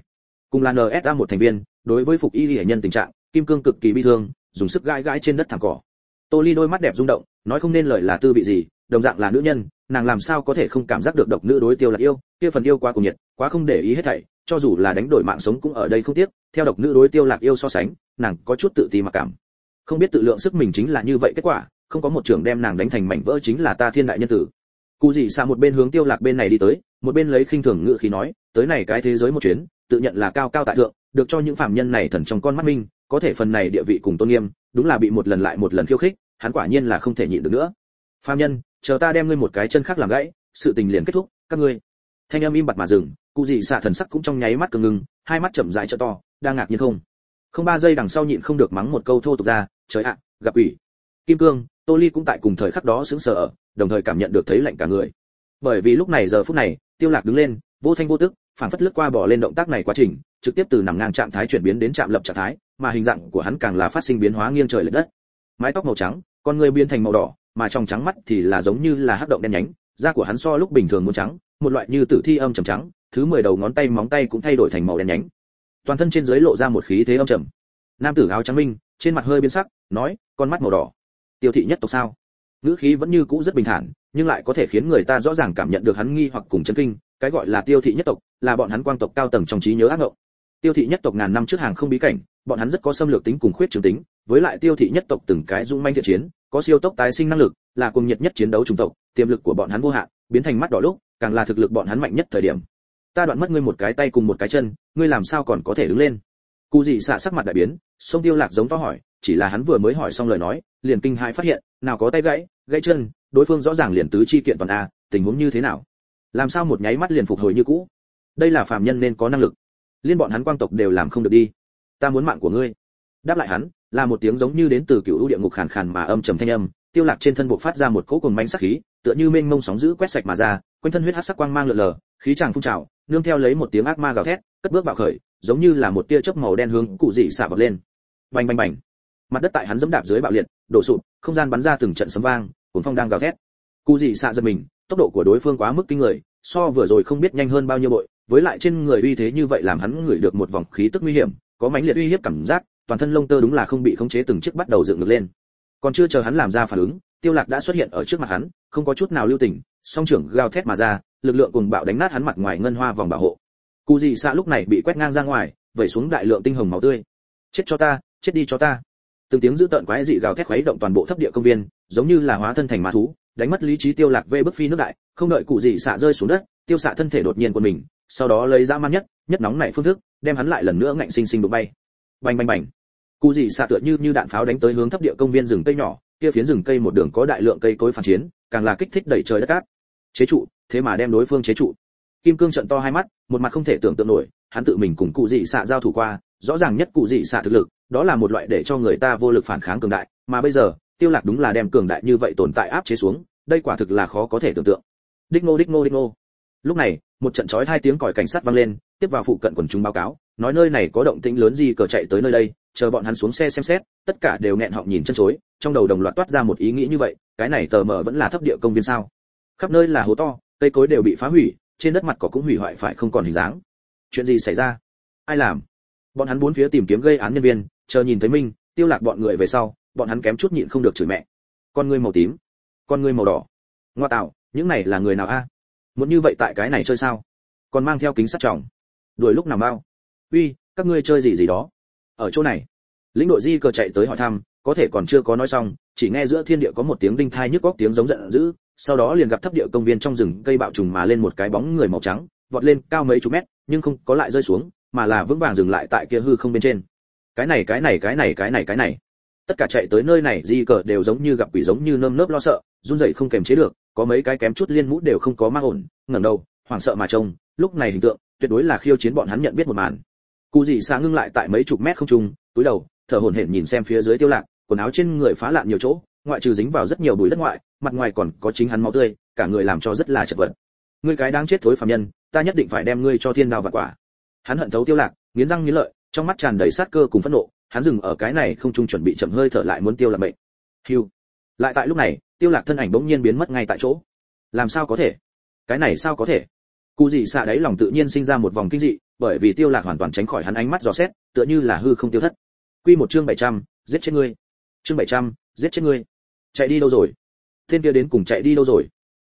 Cùng là nsa một thành viên, đối với phục y hệ nhân tình trạng, kim cương cực kỳ bi thương, dùng sức gãi gãi trên đất thẳng cỏ. Tô ly đôi mắt đẹp rung động, nói không nên lời là tư vị gì, đồng dạng là nữ nhân, nàng làm sao có thể không cảm giác được độc nữ đối tiêu là yêu, kia phần yêu quá cùng nhiệt, quá không để ý hết thảy, cho dù là đánh đổi mạng sống cũng ở đây không tiếc, theo độc nữ đối tiêu lạc yêu so sánh, nàng có chút tự ti mặc cảm. Không biết tự lượng sức mình chính là như vậy kết quả, không có một trưởng đem nàng đánh thành mảnh vỡ chính là ta thiên đại nhân tử cụ gì xa một bên hướng tiêu lạc bên này đi tới, một bên lấy khinh thường ngựa khí nói, tới này cái thế giới một chuyến, tự nhận là cao cao tại thượng, được cho những phạm nhân này thần trong con mắt minh, có thể phần này địa vị cùng tôn nghiêm, đúng là bị một lần lại một lần khiêu khích, hắn quả nhiên là không thể nhịn được nữa. Phạm nhân, chờ ta đem ngươi một cái chân khác làm gãy, sự tình liền kết thúc, các ngươi. Thanh âm im bặt mà dừng, cụ gì xạ thần sắc cũng trong nháy mắt cứng ngưng hai mắt chậm rãi trợ to, đang ngạc nhiên không? Không ba giây đằng sau nhịn không được mắng một câu thô tục ra, trời ạ, gặp ủy kim cương, tô ly cũng tại cùng thời khắc đó sững sờ ở đồng thời cảm nhận được thấy lạnh cả người. Bởi vì lúc này giờ phút này, tiêu lạc đứng lên, vô thanh vô tức phản phất lướt qua bỏ lên động tác này quá trình, trực tiếp từ nằm ngang trạng thái chuyển biến đến chạm lập trạng thái, mà hình dạng của hắn càng là phát sinh biến hóa nghiêng trời lệch đất. Mái tóc màu trắng, con người biến thành màu đỏ, mà trong trắng mắt thì là giống như là hắc động đen nhánh, da của hắn so lúc bình thường muốn trắng, một loại như tử thi âm trầm trắng, thứ mười đầu ngón tay móng tay cũng thay đổi thành màu đen nhánh. Toàn thân trên dưới lộ ra một khí thế âm trầm. Nam tử áo trắng minh, trên mặt hơi biến sắc, nói, con mắt màu đỏ. Tiêu thị nhất tộc sao? Ngữ khí vẫn như cũ rất bình thản, nhưng lại có thể khiến người ta rõ ràng cảm nhận được hắn nghi hoặc cùng chấn kinh, cái gọi là tiêu thị nhất tộc, là bọn hắn quang tộc cao tầng trong trí nhớ ác ngộng. Tiêu thị nhất tộc ngàn năm trước hàng không bí cảnh, bọn hắn rất có xâm lược tính cùng khuyết trường tính, với lại tiêu thị nhất tộc từng cái dung manh thiện chiến, có siêu tốc tái sinh năng lực, là cùng nhiệt nhất chiến đấu chủng tộc, tiềm lực của bọn hắn vô hạn, biến thành mắt đỏ lúc, càng là thực lực bọn hắn mạnh nhất thời điểm. Ta đoạn mất ngươi một cái tay cùng một cái chân, ngươi làm sao còn có thể đứng lên? Cụ gì xạ sắc mặt đại biến sông tiêu lạc giống to hỏi, chỉ là hắn vừa mới hỏi xong lời nói, liền kinh hãi phát hiện, nào có tay gãy gãy chân, đối phương rõ ràng liền tứ chi kiện toàn a, tình huống như thế nào? Làm sao một nháy mắt liền phục hồi như cũ? Đây là phàm nhân nên có năng lực. Liên bọn hắn quang tộc đều làm không được đi. Ta muốn mạng của ngươi. Đáp lại hắn, là một tiếng giống như đến từ cựu u địa ngục khàn khàn mà âm trầm thanh âm, tiêu lạc trên thân bộ phát ra một cỗ cuồng mãnh sắc khí, tựa như mênh mông sóng dữ quét sạch mà ra, quanh thân huyết hắc sắc quang mang lượn lờ, khí tràng phun trào, nương theo lấy một tiếng ác ma gào thét, cất bước bạo khởi giống như là một tia chớp màu đen hướng cụ dị xạ vọt lên. Bành bành bành. Mặt đất tại hắn dẫm đạp dưới bạo liệt, đổ sụp, không gian bắn ra từng trận sấm vang, cuồng phong đang gào thét. Cụ dị xạ giật mình, tốc độ của đối phương quá mức kinh người, so vừa rồi không biết nhanh hơn bao nhiêu bội, với lại trên người uy thế như vậy làm hắn ngửi được một vòng khí tức nguy hiểm, có mãnh liệt uy hiếp cảm giác, toàn thân lông tơ đúng là không bị khống chế từng chiếc bắt đầu dựng ngược lên. Còn chưa chờ hắn làm ra phản ứng, tiêu lạc đã xuất hiện ở trước mặt hắn, không có chút nào lưu tình, song trưởng gào thét mà ra, lực lượng cùng bạo đánh nát hắn mặt ngoài ngân hoa vòng bảo hộ cụ dị xạ lúc này bị quét ngang ra ngoài, vẩy xuống đại lượng tinh hồng máu tươi. Chết cho ta, chết đi cho ta. Từng tiếng dữ tợn quái dị gào thét khuấy động toàn bộ thấp địa công viên, giống như là hóa thân thành ma thú, đánh mất lý trí tiêu lạc vê bức phi nước đại, không đợi cụ dị xạ rơi xuống đất, tiêu xạ thân thể đột nhiên của mình, sau đó lấy ra man nhất nhất nóng nảy phương thức, đem hắn lại lần nữa ngạnh sinh sinh đụng bay. Bành bành bành. Cụ dị xạ tựa như như đạn pháo đánh tới hướng thấp địa công viên rừng cây nhỏ, kia phiến rừng cây một đường có đại lượng cây cối phản chiến, càng là kích thích đẩy trời đất cát. Chế trụ, thế mà đem đối phương chế trụ kim cương trận to hai mắt, một mặt không thể tưởng tượng nổi, hắn tự mình cùng cụ dị xạ giao thủ qua, rõ ràng nhất cụ dị xạ thực lực, đó là một loại để cho người ta vô lực phản kháng cường đại, mà bây giờ, tiêu lạc đúng là đem cường đại như vậy tồn tại áp chế xuống, đây quả thực là khó có thể tưởng tượng. Đích ngô đích ngô đích ngô lúc này, một trận chói hai tiếng còi cảnh sát vang lên, tiếp vào phụ cận quần chúng báo cáo, nói nơi này có động tĩnh lớn gì cờ chạy tới nơi đây, chờ bọn hắn xuống xe xem xét, tất cả đều nghẹn họng nhìn chân chối, trong đầu đồng loạt toát ra một ý nghĩ như vậy, cái này tờ mờ vẫn là thấp địa công viên sao? Khắp nơi là hố to, cây cối đều bị phá hủy trên đất mặt cỏ cũng hủy hoại phải không còn hình dáng. Chuyện gì xảy ra? Ai làm? Bọn hắn bốn phía tìm kiếm gây án nhân viên, chờ nhìn thấy minh, tiêu lạc bọn người về sau, bọn hắn kém chút nhịn không được chửi mẹ. Con ngươi màu tím, con ngươi màu đỏ. Ngoa tạo, những này là người nào a? Muốn như vậy tại cái này chơi sao? Còn mang theo kính sắt trọng. Đuổi lúc nào mau? Uy, các ngươi chơi gì gì đó? Ở chỗ này. Lĩnh đội di cờ chạy tới hỏi thăm, có thể còn chưa có nói xong, chỉ nghe giữa thiên địa có một tiếng đinh thai nhức góc tiếng giống giận dữ sau đó liền gặp thấp địa công viên trong rừng cây bạo trùng mà lên một cái bóng người màu trắng, vọt lên cao mấy chục mét, nhưng không có lại rơi xuống, mà là vững vàng dừng lại tại kia hư không bên trên. Cái này cái này cái này cái này cái này. Tất cả chạy tới nơi này, di cờ đều giống như gặp quỷ giống như nơm nớp lo sợ, run rẩy không kềm chế được, có mấy cái kém chút liên mũ đều không có mang ổn, ngẩng đầu, hoảng sợ mà trông, lúc này hình tượng, tuyệt đối là khiêu chiến bọn hắn nhận biết một màn. Cụ dị sáng ngưng lại tại mấy chục mét không trung, túi đầu, thở hổn hển nhìn xem phía dưới tiêu lạc, quần áo trên người phá lạn nhiều chỗ, ngoại trừ dính vào rất nhiều bụi đất ngoại mặt ngoài còn có chính hắn máu tươi cả người làm cho rất là chật vật. Ngươi cái đáng chết thối phàm nhân ta nhất định phải đem ngươi cho thiên đao vạn quả. Hắn hận thấu tiêu lạc nghiến răng nghiến lợi trong mắt tràn đầy sát cơ cùng phẫn nộ hắn dừng ở cái này không trung chuẩn bị chậm hơi thở lại muốn tiêu lạc mệnh. Hưu. Lại tại lúc này tiêu lạc thân ảnh bỗng nhiên biến mất ngay tại chỗ. Làm sao có thể? Cái này sao có thể? Cụ gì xạ đấy lòng tự nhiên sinh ra một vòng kinh dị bởi vì tiêu lạc hoàn toàn tránh khỏi hắn ánh mắt dò xét tựa như là hư không tiêu thất. Quy một chương 700, giết chết ngươi. Chương 700, giết chết ngươi. Chạy đi đâu rồi? Thiên kia đến cùng chạy đi đâu rồi?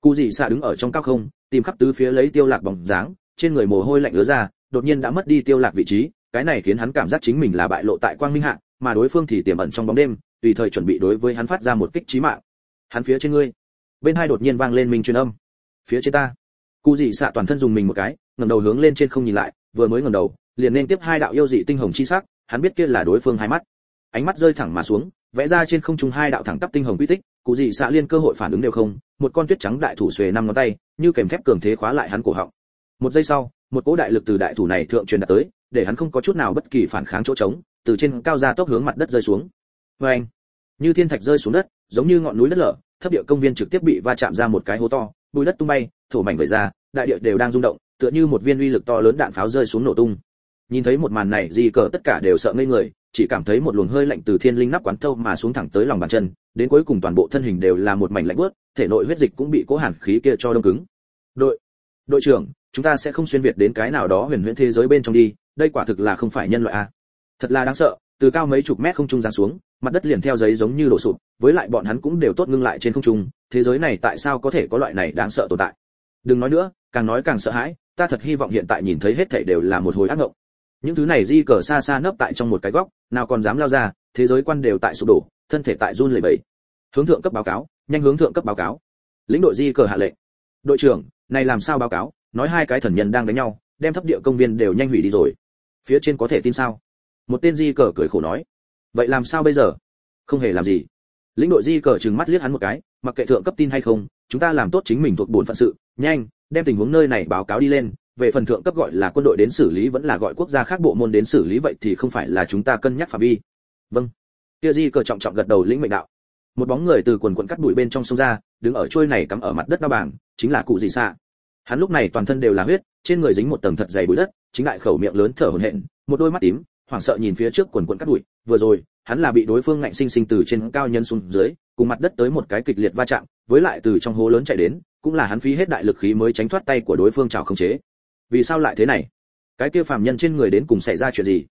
Cụ gì xạ đứng ở trong cao không, tìm khắp tứ phía lấy tiêu lạc bóng dáng, trên người mồ hôi lạnh ứa ra, đột nhiên đã mất đi tiêu lạc vị trí, cái này khiến hắn cảm giác chính mình là bại lộ tại quang minh hạ, mà đối phương thì tiềm ẩn trong bóng đêm, tùy thời chuẩn bị đối với hắn phát ra một kích chí mạng. Hắn phía trên ngươi. Bên hai đột nhiên vang lên minh truyền âm. Phía trên ta. Cụ dị xạ toàn thân dùng mình một cái, ngẩng đầu hướng lên trên không nhìn lại, vừa mới ngẩng đầu, liền nên tiếp hai đạo yêu dị tinh hồng chi sắc, hắn biết kia là đối phương hai mắt. Ánh mắt rơi thẳng mà xuống, vẽ ra trên không trung hai đạo thẳng tắp tinh hồng quy tích cụ dị xạ liên cơ hội phản ứng đều không, một con tuyết trắng đại thủ xuề năm ngón tay, như kèm thép cường thế khóa lại hắn cổ họng. Một giây sau, một cỗ đại lực từ đại thủ này thượng truyền đạt tới, để hắn không có chút nào bất kỳ phản kháng chỗ trống, từ trên cao ra tốc hướng mặt đất rơi xuống. Vê anh, như thiên thạch rơi xuống đất, giống như ngọn núi đất lở, thấp địa công viên trực tiếp bị va chạm ra một cái hố to bùi đất tung bay, thổ mảnh vẩy ra, đại địa đều đang rung động, tựa như một viên uy lực to lớn đạn pháo rơi xuống nổ tung nhìn thấy một màn này, di cờ tất cả đều sợ ngây người, chỉ cảm thấy một luồng hơi lạnh từ thiên linh nắp quán thâu mà xuống thẳng tới lòng bàn chân, đến cuối cùng toàn bộ thân hình đều là một mảnh lạnh bớt thể nội huyết dịch cũng bị cố hàn khí kia cho đông cứng. Đội đội trưởng, chúng ta sẽ không xuyên việt đến cái nào đó huyền huyễn thế giới bên trong đi, đây quả thực là không phải nhân loại a. Thật là đáng sợ, từ cao mấy chục mét không trung ra xuống, mặt đất liền theo giấy giống như đổ sụp, với lại bọn hắn cũng đều tốt ngưng lại trên không trung, thế giới này tại sao có thể có loại này đáng sợ tồn tại? Đừng nói nữa, càng nói càng sợ hãi, ta thật hy vọng hiện tại nhìn thấy hết thảy đều là một hồi ác ngộng những thứ này di cờ xa xa nấp tại trong một cái góc, nào còn dám lao ra, thế giới quan đều tại sụp đổ, thân thể tại run lẩy bẩy. Hướng thượng cấp báo cáo, nhanh hướng thượng cấp báo cáo. Lĩnh đội di cờ hạ lệnh. Đội trưởng, này làm sao báo cáo? Nói hai cái thần nhân đang đánh nhau, đem thấp địa công viên đều nhanh hủy đi rồi. Phía trên có thể tin sao? Một tên di cờ cười khổ nói. Vậy làm sao bây giờ? Không hề làm gì. Lĩnh đội di cờ trừng mắt liếc hắn một cái, mặc kệ thượng cấp tin hay không, chúng ta làm tốt chính mình thuộc bổn phận sự, nhanh, đem tình huống nơi này báo cáo đi lên về phần thượng cấp gọi là quân đội đến xử lý vẫn là gọi quốc gia khác bộ môn đến xử lý vậy thì không phải là chúng ta cân nhắc phạm vi. Vâng. Kia di cờ trọng trọng gật đầu lĩnh mệnh đạo. Một bóng người từ quần quần cắt bụi bên trong sông ra, đứng ở trôi này cắm ở mặt đất ba bảng, chính là cụ dị xạ hắn lúc này toàn thân đều là huyết, trên người dính một tầng thật dày bụi đất, chính đại khẩu miệng lớn thở hổn hển, một đôi mắt tím, hoảng sợ nhìn phía trước quần quần cắt bụi. Vừa rồi, hắn là bị đối phương ngạnh sinh sinh từ trên cao nhân xuống dưới, cùng mặt đất tới một cái kịch liệt va chạm, với lại từ trong hố lớn chạy đến, cũng là hắn phí hết đại lực khí mới tránh thoát tay của đối phương chào không chế vì sao lại thế này? Cái kia phàm nhân trên người đến cùng xảy ra chuyện gì?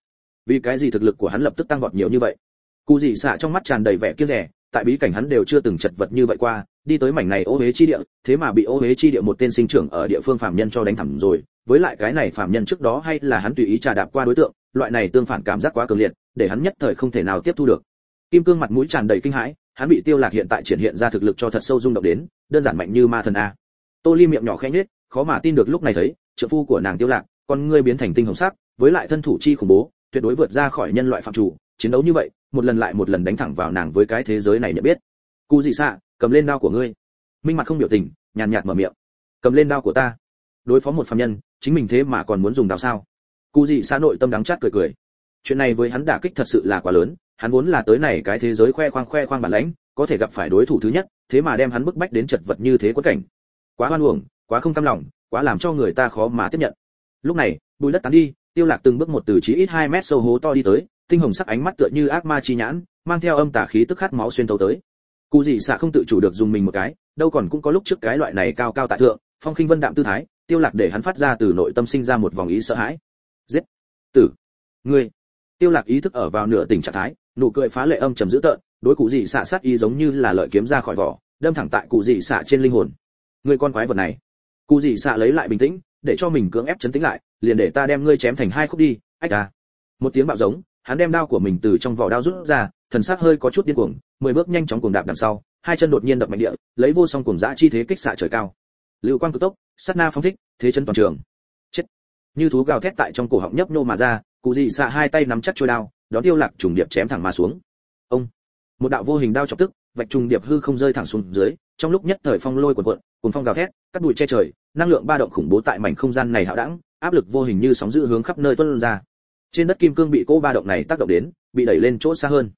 Vì cái gì thực lực của hắn lập tức tăng vọt nhiều như vậy? Cụ dị xạ trong mắt tràn đầy vẻ kia rẻ tại bí cảnh hắn đều chưa từng chật vật như vậy qua, đi tới mảnh này ô huế chi địa, thế mà bị ô huế chi địa một tên sinh trưởng ở địa phương phàm nhân cho đánh thẳng rồi. Với lại cái này phàm nhân trước đó hay là hắn tùy ý trà đạp qua đối tượng, loại này tương phản cảm giác quá cường liệt, để hắn nhất thời không thể nào tiếp thu được. Kim cương mặt mũi tràn đầy kinh hãi, hắn bị tiêu lạc hiện tại triển hiện ra thực lực cho thật sâu rung động đến, đơn giản mạnh như ma thần a. Tô ly miệng nhỏ khẽ nhếch, khó mà tin được lúc này thấy trợ phu của nàng tiêu lạc, con ngươi biến thành tinh hồng sắc, với lại thân thủ chi khủng bố, tuyệt đối vượt ra khỏi nhân loại phạm chủ. Chiến đấu như vậy, một lần lại một lần đánh thẳng vào nàng với cái thế giới này nhận biết. Cụ dị xạ cầm lên đao của ngươi. Minh mặt không biểu tình, nhàn nhạt mở miệng. Cầm lên đao của ta. Đối phó một phạm nhân, chính mình thế mà còn muốn dùng đao sao? Cụ dị xạ nội tâm đắng chát cười cười. Chuyện này với hắn đả kích thật sự là quá lớn, hắn vốn là tới này cái thế giới khoe khoang khoe khoang bản lãnh, có thể gặp phải đối thủ thứ nhất, thế mà đem hắn bức bách đến chật vật như thế quất cảnh. Quá hoan uổng, quá không cam lòng quá làm cho người ta khó mà tiếp nhận. Lúc này bùi đất tán đi, tiêu lạc từng bước một từ chí ít 2 mét sâu hố to đi tới, tinh hồng sắc ánh mắt tựa như ác ma chi nhãn, mang theo âm tà khí tức khát máu xuyên thấu tới. Cụ gì xạ không tự chủ được dùng mình một cái, đâu còn cũng có lúc trước cái loại này cao cao tại thượng, phong khinh vân đạm tư thái, tiêu lạc để hắn phát ra từ nội tâm sinh ra một vòng ý sợ hãi. Giết! Tử! Ngươi! Tiêu lạc ý thức ở vào nửa tỉnh trạng thái, nụ cười phá lệ âm trầm dữ tợn, đối cụ gì xạ sát ý giống như là lợi kiếm ra khỏi vỏ, đâm thẳng tại cụ gì xạ trên linh hồn. Ngươi con quái vật này! Cụ gì xạ lấy lại bình tĩnh, để cho mình cưỡng ép chấn tĩnh lại, liền để ta đem ngươi chém thành hai khúc đi, ách à. Một tiếng bạo giống, hắn đem đao của mình từ trong vỏ đao rút ra, thần sắc hơi có chút điên cuồng, mười bước nhanh chóng cuồng đạp đằng sau, hai chân đột nhiên đập mạnh địa, lấy vô song cuồng dã chi thế kích xạ trời cao. Lưu quang cực tốc, sát na phóng thích, thế chân toàn trường. Chết. Như thú gào thét tại trong cổ họng nhấp nô mà ra, cụ gì xạ hai tay nắm chắc trôi đao, đón tiêu lạc trùng điệp chém thẳng mà xuống. Ông. Một đạo vô hình đao chọc tức, vạch trùng điệp hư không rơi thẳng xuống dưới trong lúc nhất thời phong lôi cuộn cuộn cùng phong gào thét cắt bụi che trời, năng lượng ba động khủng bố tại mảnh không gian này hạo đẳng, áp lực vô hình như sóng dữ hướng khắp nơi tuôn ra. Trên đất kim cương bị cô ba động này tác động đến, bị đẩy lên chỗ xa hơn.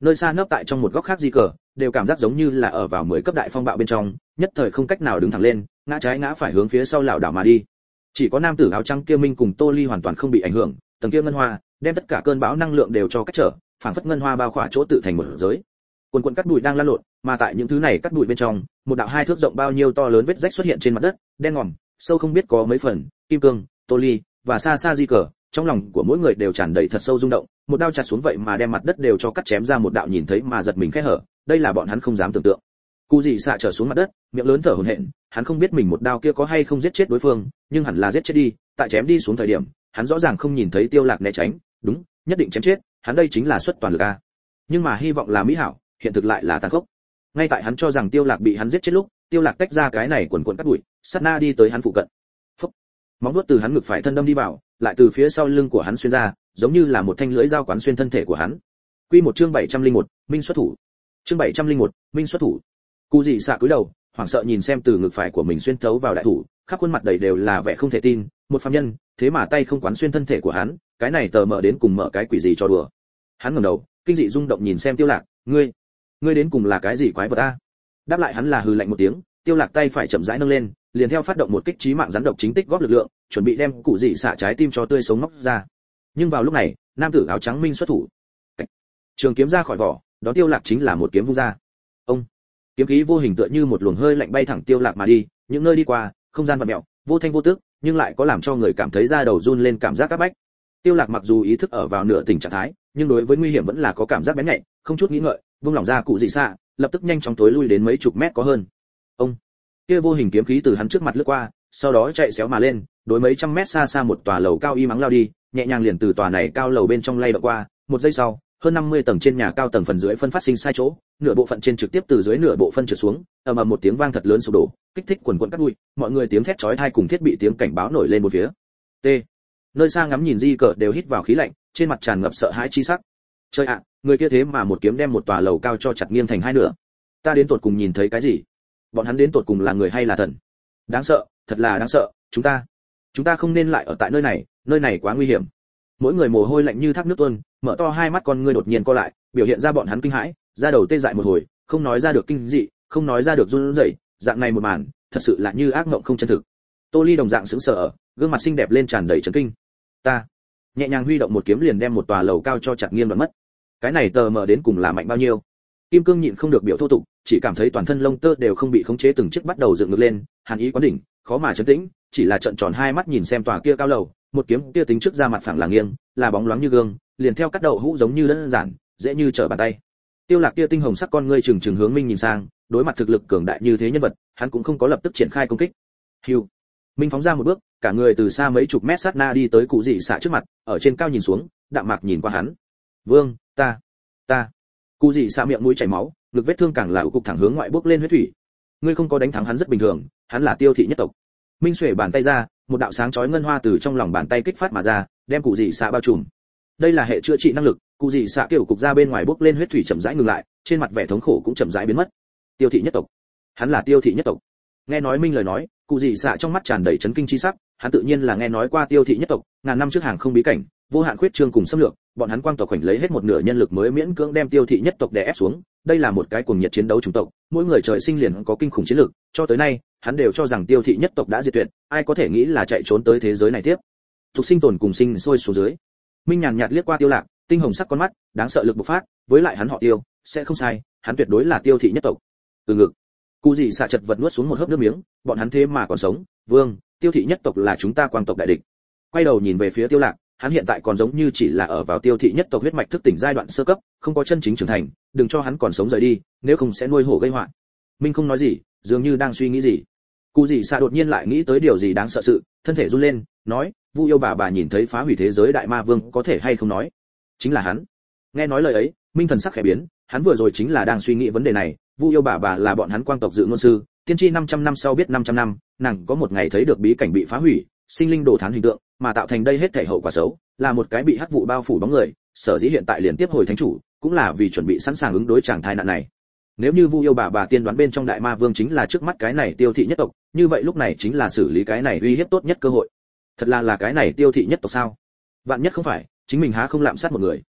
Nơi xa nấp tại trong một góc khác di cờ, đều cảm giác giống như là ở vào mười cấp đại phong bạo bên trong, nhất thời không cách nào đứng thẳng lên, ngã trái ngã phải hướng phía sau lảo đảo mà đi. Chỉ có nam tử áo trắng kia minh cùng tô ly hoàn toàn không bị ảnh hưởng, tầng kia ngân hoa, đem tất cả cơn bão năng lượng đều cho cách trở phản phất ngân hoa bao khỏa chỗ tự thành một giới quần quần cắt bụi đang lan lộn, mà tại những thứ này cắt bụi bên trong, một đạo hai thước rộng bao nhiêu to lớn vết rách xuất hiện trên mặt đất, đen ngòm, sâu không biết có mấy phần, kim cương, tô ly, và xa xa di cờ. Trong lòng của mỗi người đều tràn đầy thật sâu rung động, một đao chặt xuống vậy mà đem mặt đất đều cho cắt chém ra một đạo nhìn thấy mà giật mình khẽ hở, đây là bọn hắn không dám tưởng tượng. Cụ gì xạ trở xuống mặt đất, miệng lớn thở hổn hển, hắn không biết mình một đao kia có hay không giết chết đối phương, nhưng hẳn là giết chết đi, tại chém đi xuống thời điểm, hắn rõ ràng không nhìn thấy tiêu lạc né tránh, đúng, nhất định chém chết, hắn đây chính là xuất toàn lực a. Nhưng mà hy vọng là mỹ hảo hiện thực lại là tàn khốc. Ngay tại hắn cho rằng tiêu lạc bị hắn giết chết lúc tiêu lạc tách ra cái này quần quần cắt đuổi sát na đi tới hắn phụ cận. Phúc. móng vuốt từ hắn ngực phải thân đâm đi vào lại từ phía sau lưng của hắn xuyên ra giống như là một thanh lưỡi dao quán xuyên thân thể của hắn. Quy một chương 701, minh xuất thủ. Chương 701, minh xuất thủ. Cụ gì xạ cúi đầu hoảng sợ nhìn xem từ ngực phải của mình xuyên thấu vào đại thủ khắp khuôn mặt đầy đều là vẻ không thể tin một phàm nhân thế mà tay không quán xuyên thân thể của hắn cái này tờ mở đến cùng mở cái quỷ gì cho đùa. Hắn ngẩng đầu kinh dị rung động nhìn xem tiêu lạc ngươi ngươi đến cùng là cái gì quái vật a? Đáp lại hắn là hừ lạnh một tiếng, tiêu lạc tay phải chậm rãi nâng lên, liền theo phát động một kích trí mạng rắn độc chính tích góp lực lượng, chuẩn bị đem cụ dị xả trái tim cho tươi sống móc ra. Nhưng vào lúc này, nam tử áo trắng minh xuất thủ. Trường kiếm ra khỏi vỏ, đó tiêu lạc chính là một kiếm vung ra. Ông! Kiếm khí vô hình tựa như một luồng hơi lạnh bay thẳng tiêu lạc mà đi, những nơi đi qua, không gian vặn mèo vô thanh vô tức, nhưng lại có làm cho người cảm thấy da đầu run lên cảm giác áp bách tiêu lạc mặc dù ý thức ở vào nửa tỉnh trạng thái, nhưng đối với nguy hiểm vẫn là có cảm giác bén nhạy, không chút nghĩ ngợi, vung lòng ra cụ dị xạ, lập tức nhanh chóng tối lui đến mấy chục mét có hơn. Ông! Kia vô hình kiếm khí từ hắn trước mặt lướt qua, sau đó chạy xéo mà lên, đối mấy trăm mét xa xa một tòa lầu cao y mắng lao đi, nhẹ nhàng liền từ tòa này cao lầu bên trong lay động qua, một giây sau, hơn 50 tầng trên nhà cao tầng phần dưới phân phát sinh sai chỗ, nửa bộ phận trên trực tiếp từ dưới nửa bộ phân trượt xuống, ầm ầm một tiếng vang thật lớn sụp đổ, kích thích quần quần cắt bụi mọi người tiếng thét chói tai cùng thiết bị tiếng cảnh báo nổi lên một phía. T nơi xa ngắm nhìn di cờ đều hít vào khí lạnh, trên mặt tràn ngập sợ hãi chi sắc. Trời ạ, người kia thế mà một kiếm đem một tòa lầu cao cho chặt nghiêng thành hai nửa. Ta đến tột cùng nhìn thấy cái gì? Bọn hắn đến tột cùng là người hay là thần? Đáng sợ, thật là đáng sợ, chúng ta chúng ta không nên lại ở tại nơi này nơi này quá nguy hiểm. Mỗi người mồ hôi lạnh như thác nước tuôn, mở to hai mắt con ngươi đột nhiên co lại, biểu hiện ra bọn hắn kinh hãi ra đầu tê dại một hồi, không nói ra được kinh dị, không nói ra được run rẩy, dạng này một màn, thật sự là như ác mộng không chân thực. Tô ly đồng dạng sững sờ gương mặt xinh đẹp lên tràn đầy chấn kinh ta. Nhẹ nhàng huy động một kiếm liền đem một tòa lầu cao cho chặt nghiêng đoạn mất. Cái này tờ mờ đến cùng là mạnh bao nhiêu? Kim cương nhịn không được biểu thô tục, chỉ cảm thấy toàn thân lông tơ đều không bị khống chế từng chiếc bắt đầu dựng ngược lên, hàn ý quán đỉnh, khó mà chấn tĩnh, chỉ là trận tròn hai mắt nhìn xem tòa kia cao lầu, một kiếm kia tính trước ra mặt phẳng là nghiêng, là bóng loáng như gương, liền theo cắt đậu hũ giống như đơn giản, dễ như trở bàn tay. Tiêu lạc kia tinh hồng sắc con ngươi trừng trừng hướng minh nhìn sang, đối mặt thực lực cường đại như thế nhân vật, hắn cũng không có lập tức triển khai công kích. Hiu minh phóng ra một bước, cả người từ xa mấy chục mét sát na đi tới cụ dị xạ trước mặt, ở trên cao nhìn xuống, đạm mạc nhìn qua hắn. Vương, ta ta. Cụ dị xạ miệng mũi chảy máu, ngực vết thương càng là ủ cục thẳng hướng ngoại bước lên huyết thủy. Ngươi không có đánh thắng hắn rất bình thường, hắn là tiêu thị nhất tộc. Minh xuể bàn tay ra, một đạo sáng chói ngân hoa từ trong lòng bàn tay kích phát mà ra, đem cụ dị xạ bao trùm. Đây là hệ chữa trị năng lực, cụ dị xạ kiểu cục ra bên ngoài bước lên huyết thủy chậm rãi ngừng lại, trên mặt vẻ thống khổ cũng chậm rãi biến mất. Tiêu thị nhất tộc. Hắn là tiêu thị nhất tộc. Nghe nói minh lời nói cụ dị xạ trong mắt tràn đầy chấn kinh chi sắc, hắn tự nhiên là nghe nói qua tiêu thị nhất tộc, ngàn năm trước hàng không bí cảnh, vô hạn khuyết trương cùng xâm lược, bọn hắn quang tộc khoảnh lấy hết một nửa nhân lực mới miễn cưỡng đem tiêu thị nhất tộc đè ép xuống, đây là một cái cuồng nhiệt chiến đấu chủng tộc, mỗi người trời sinh liền có kinh khủng chiến lược cho tới nay, hắn đều cho rằng tiêu thị nhất tộc đã diệt tuyệt, ai có thể nghĩ là chạy trốn tới thế giới này tiếp. Thuộc sinh tồn cùng sinh sôi xuống dưới, minh nhàn nhạt liếc qua tiêu lạc, tinh hồng sắc con mắt, đáng sợ lực bộc phát, với lại hắn họ tiêu, sẽ không sai, hắn tuyệt đối là tiêu thị nhất tộc. Từ ngực cụ gì xạ chật vật nuốt xuống một hớp nước miếng, bọn hắn thế mà còn sống. Vương, tiêu thị nhất tộc là chúng ta quang tộc đại địch. Quay đầu nhìn về phía tiêu lạc, hắn hiện tại còn giống như chỉ là ở vào tiêu thị nhất tộc huyết mạch thức tỉnh giai đoạn sơ cấp, không có chân chính trưởng thành, đừng cho hắn còn sống rời đi, nếu không sẽ nuôi hổ gây họa. Minh không nói gì, dường như đang suy nghĩ gì. Cụ gì xạ đột nhiên lại nghĩ tới điều gì đáng sợ sự, thân thể run lên, nói, vu yêu bà bà nhìn thấy phá hủy thế giới đại ma vương có thể hay không nói? Chính là hắn. Nghe nói lời ấy, minh thần sắc khẽ biến, hắn vừa rồi chính là đang suy nghĩ vấn đề này vu yêu bà bà là bọn hắn quang tộc dự ngôn sư, tiên tri 500 năm sau biết 500 năm, nàng có một ngày thấy được bí cảnh bị phá hủy, sinh linh đồ thán hình tượng, mà tạo thành đây hết thảy hậu quả xấu, là một cái bị hắc vụ bao phủ bóng người, sở dĩ hiện tại liền tiếp hồi thánh chủ, cũng là vì chuẩn bị sẵn sàng ứng đối trạng thái nạn này. Nếu như vu yêu bà bà tiên đoán bên trong đại ma vương chính là trước mắt cái này tiêu thị nhất tộc, như vậy lúc này chính là xử lý cái này uy hiếp tốt nhất cơ hội. Thật là là cái này tiêu thị nhất tộc sao? Vạn nhất không phải, chính mình há không lạm sát một người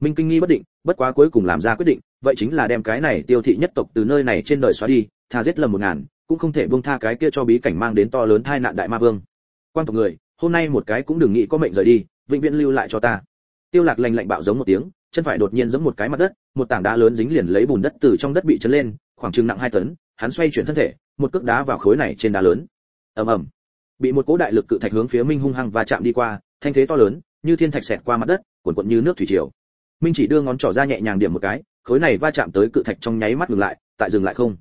minh kinh nghi bất định, bất quá cuối cùng làm ra quyết định, vậy chính là đem cái này tiêu thị nhất tộc từ nơi này trên đời xóa đi, tha giết lầm một ngàn, cũng không thể buông tha cái kia cho bí cảnh mang đến to lớn tai nạn đại ma vương. Quan tộc người, hôm nay một cái cũng đừng nghĩ có mệnh rời đi, vĩnh viễn lưu lại cho ta. Tiêu lạc lạnh lạnh bạo giống một tiếng, chân phải đột nhiên giẫm một cái mặt đất, một tảng đá lớn dính liền lấy bùn đất từ trong đất bị chấn lên, khoảng chừng nặng hai tấn, hắn xoay chuyển thân thể, một cước đá vào khối này trên đá lớn. Ầm ầm. Bị một cỗ đại lực cự thạch hướng phía minh hung hăng và chạm đi qua, thanh thế to lớn, như thiên thạch xẹt qua mặt đất, cuộn cuộn như nước thủy triều minh chỉ đưa ngón trỏ ra nhẹ nhàng điểm một cái, khối này va chạm tới cự thạch trong nháy mắt ngừng lại, tại dừng lại không.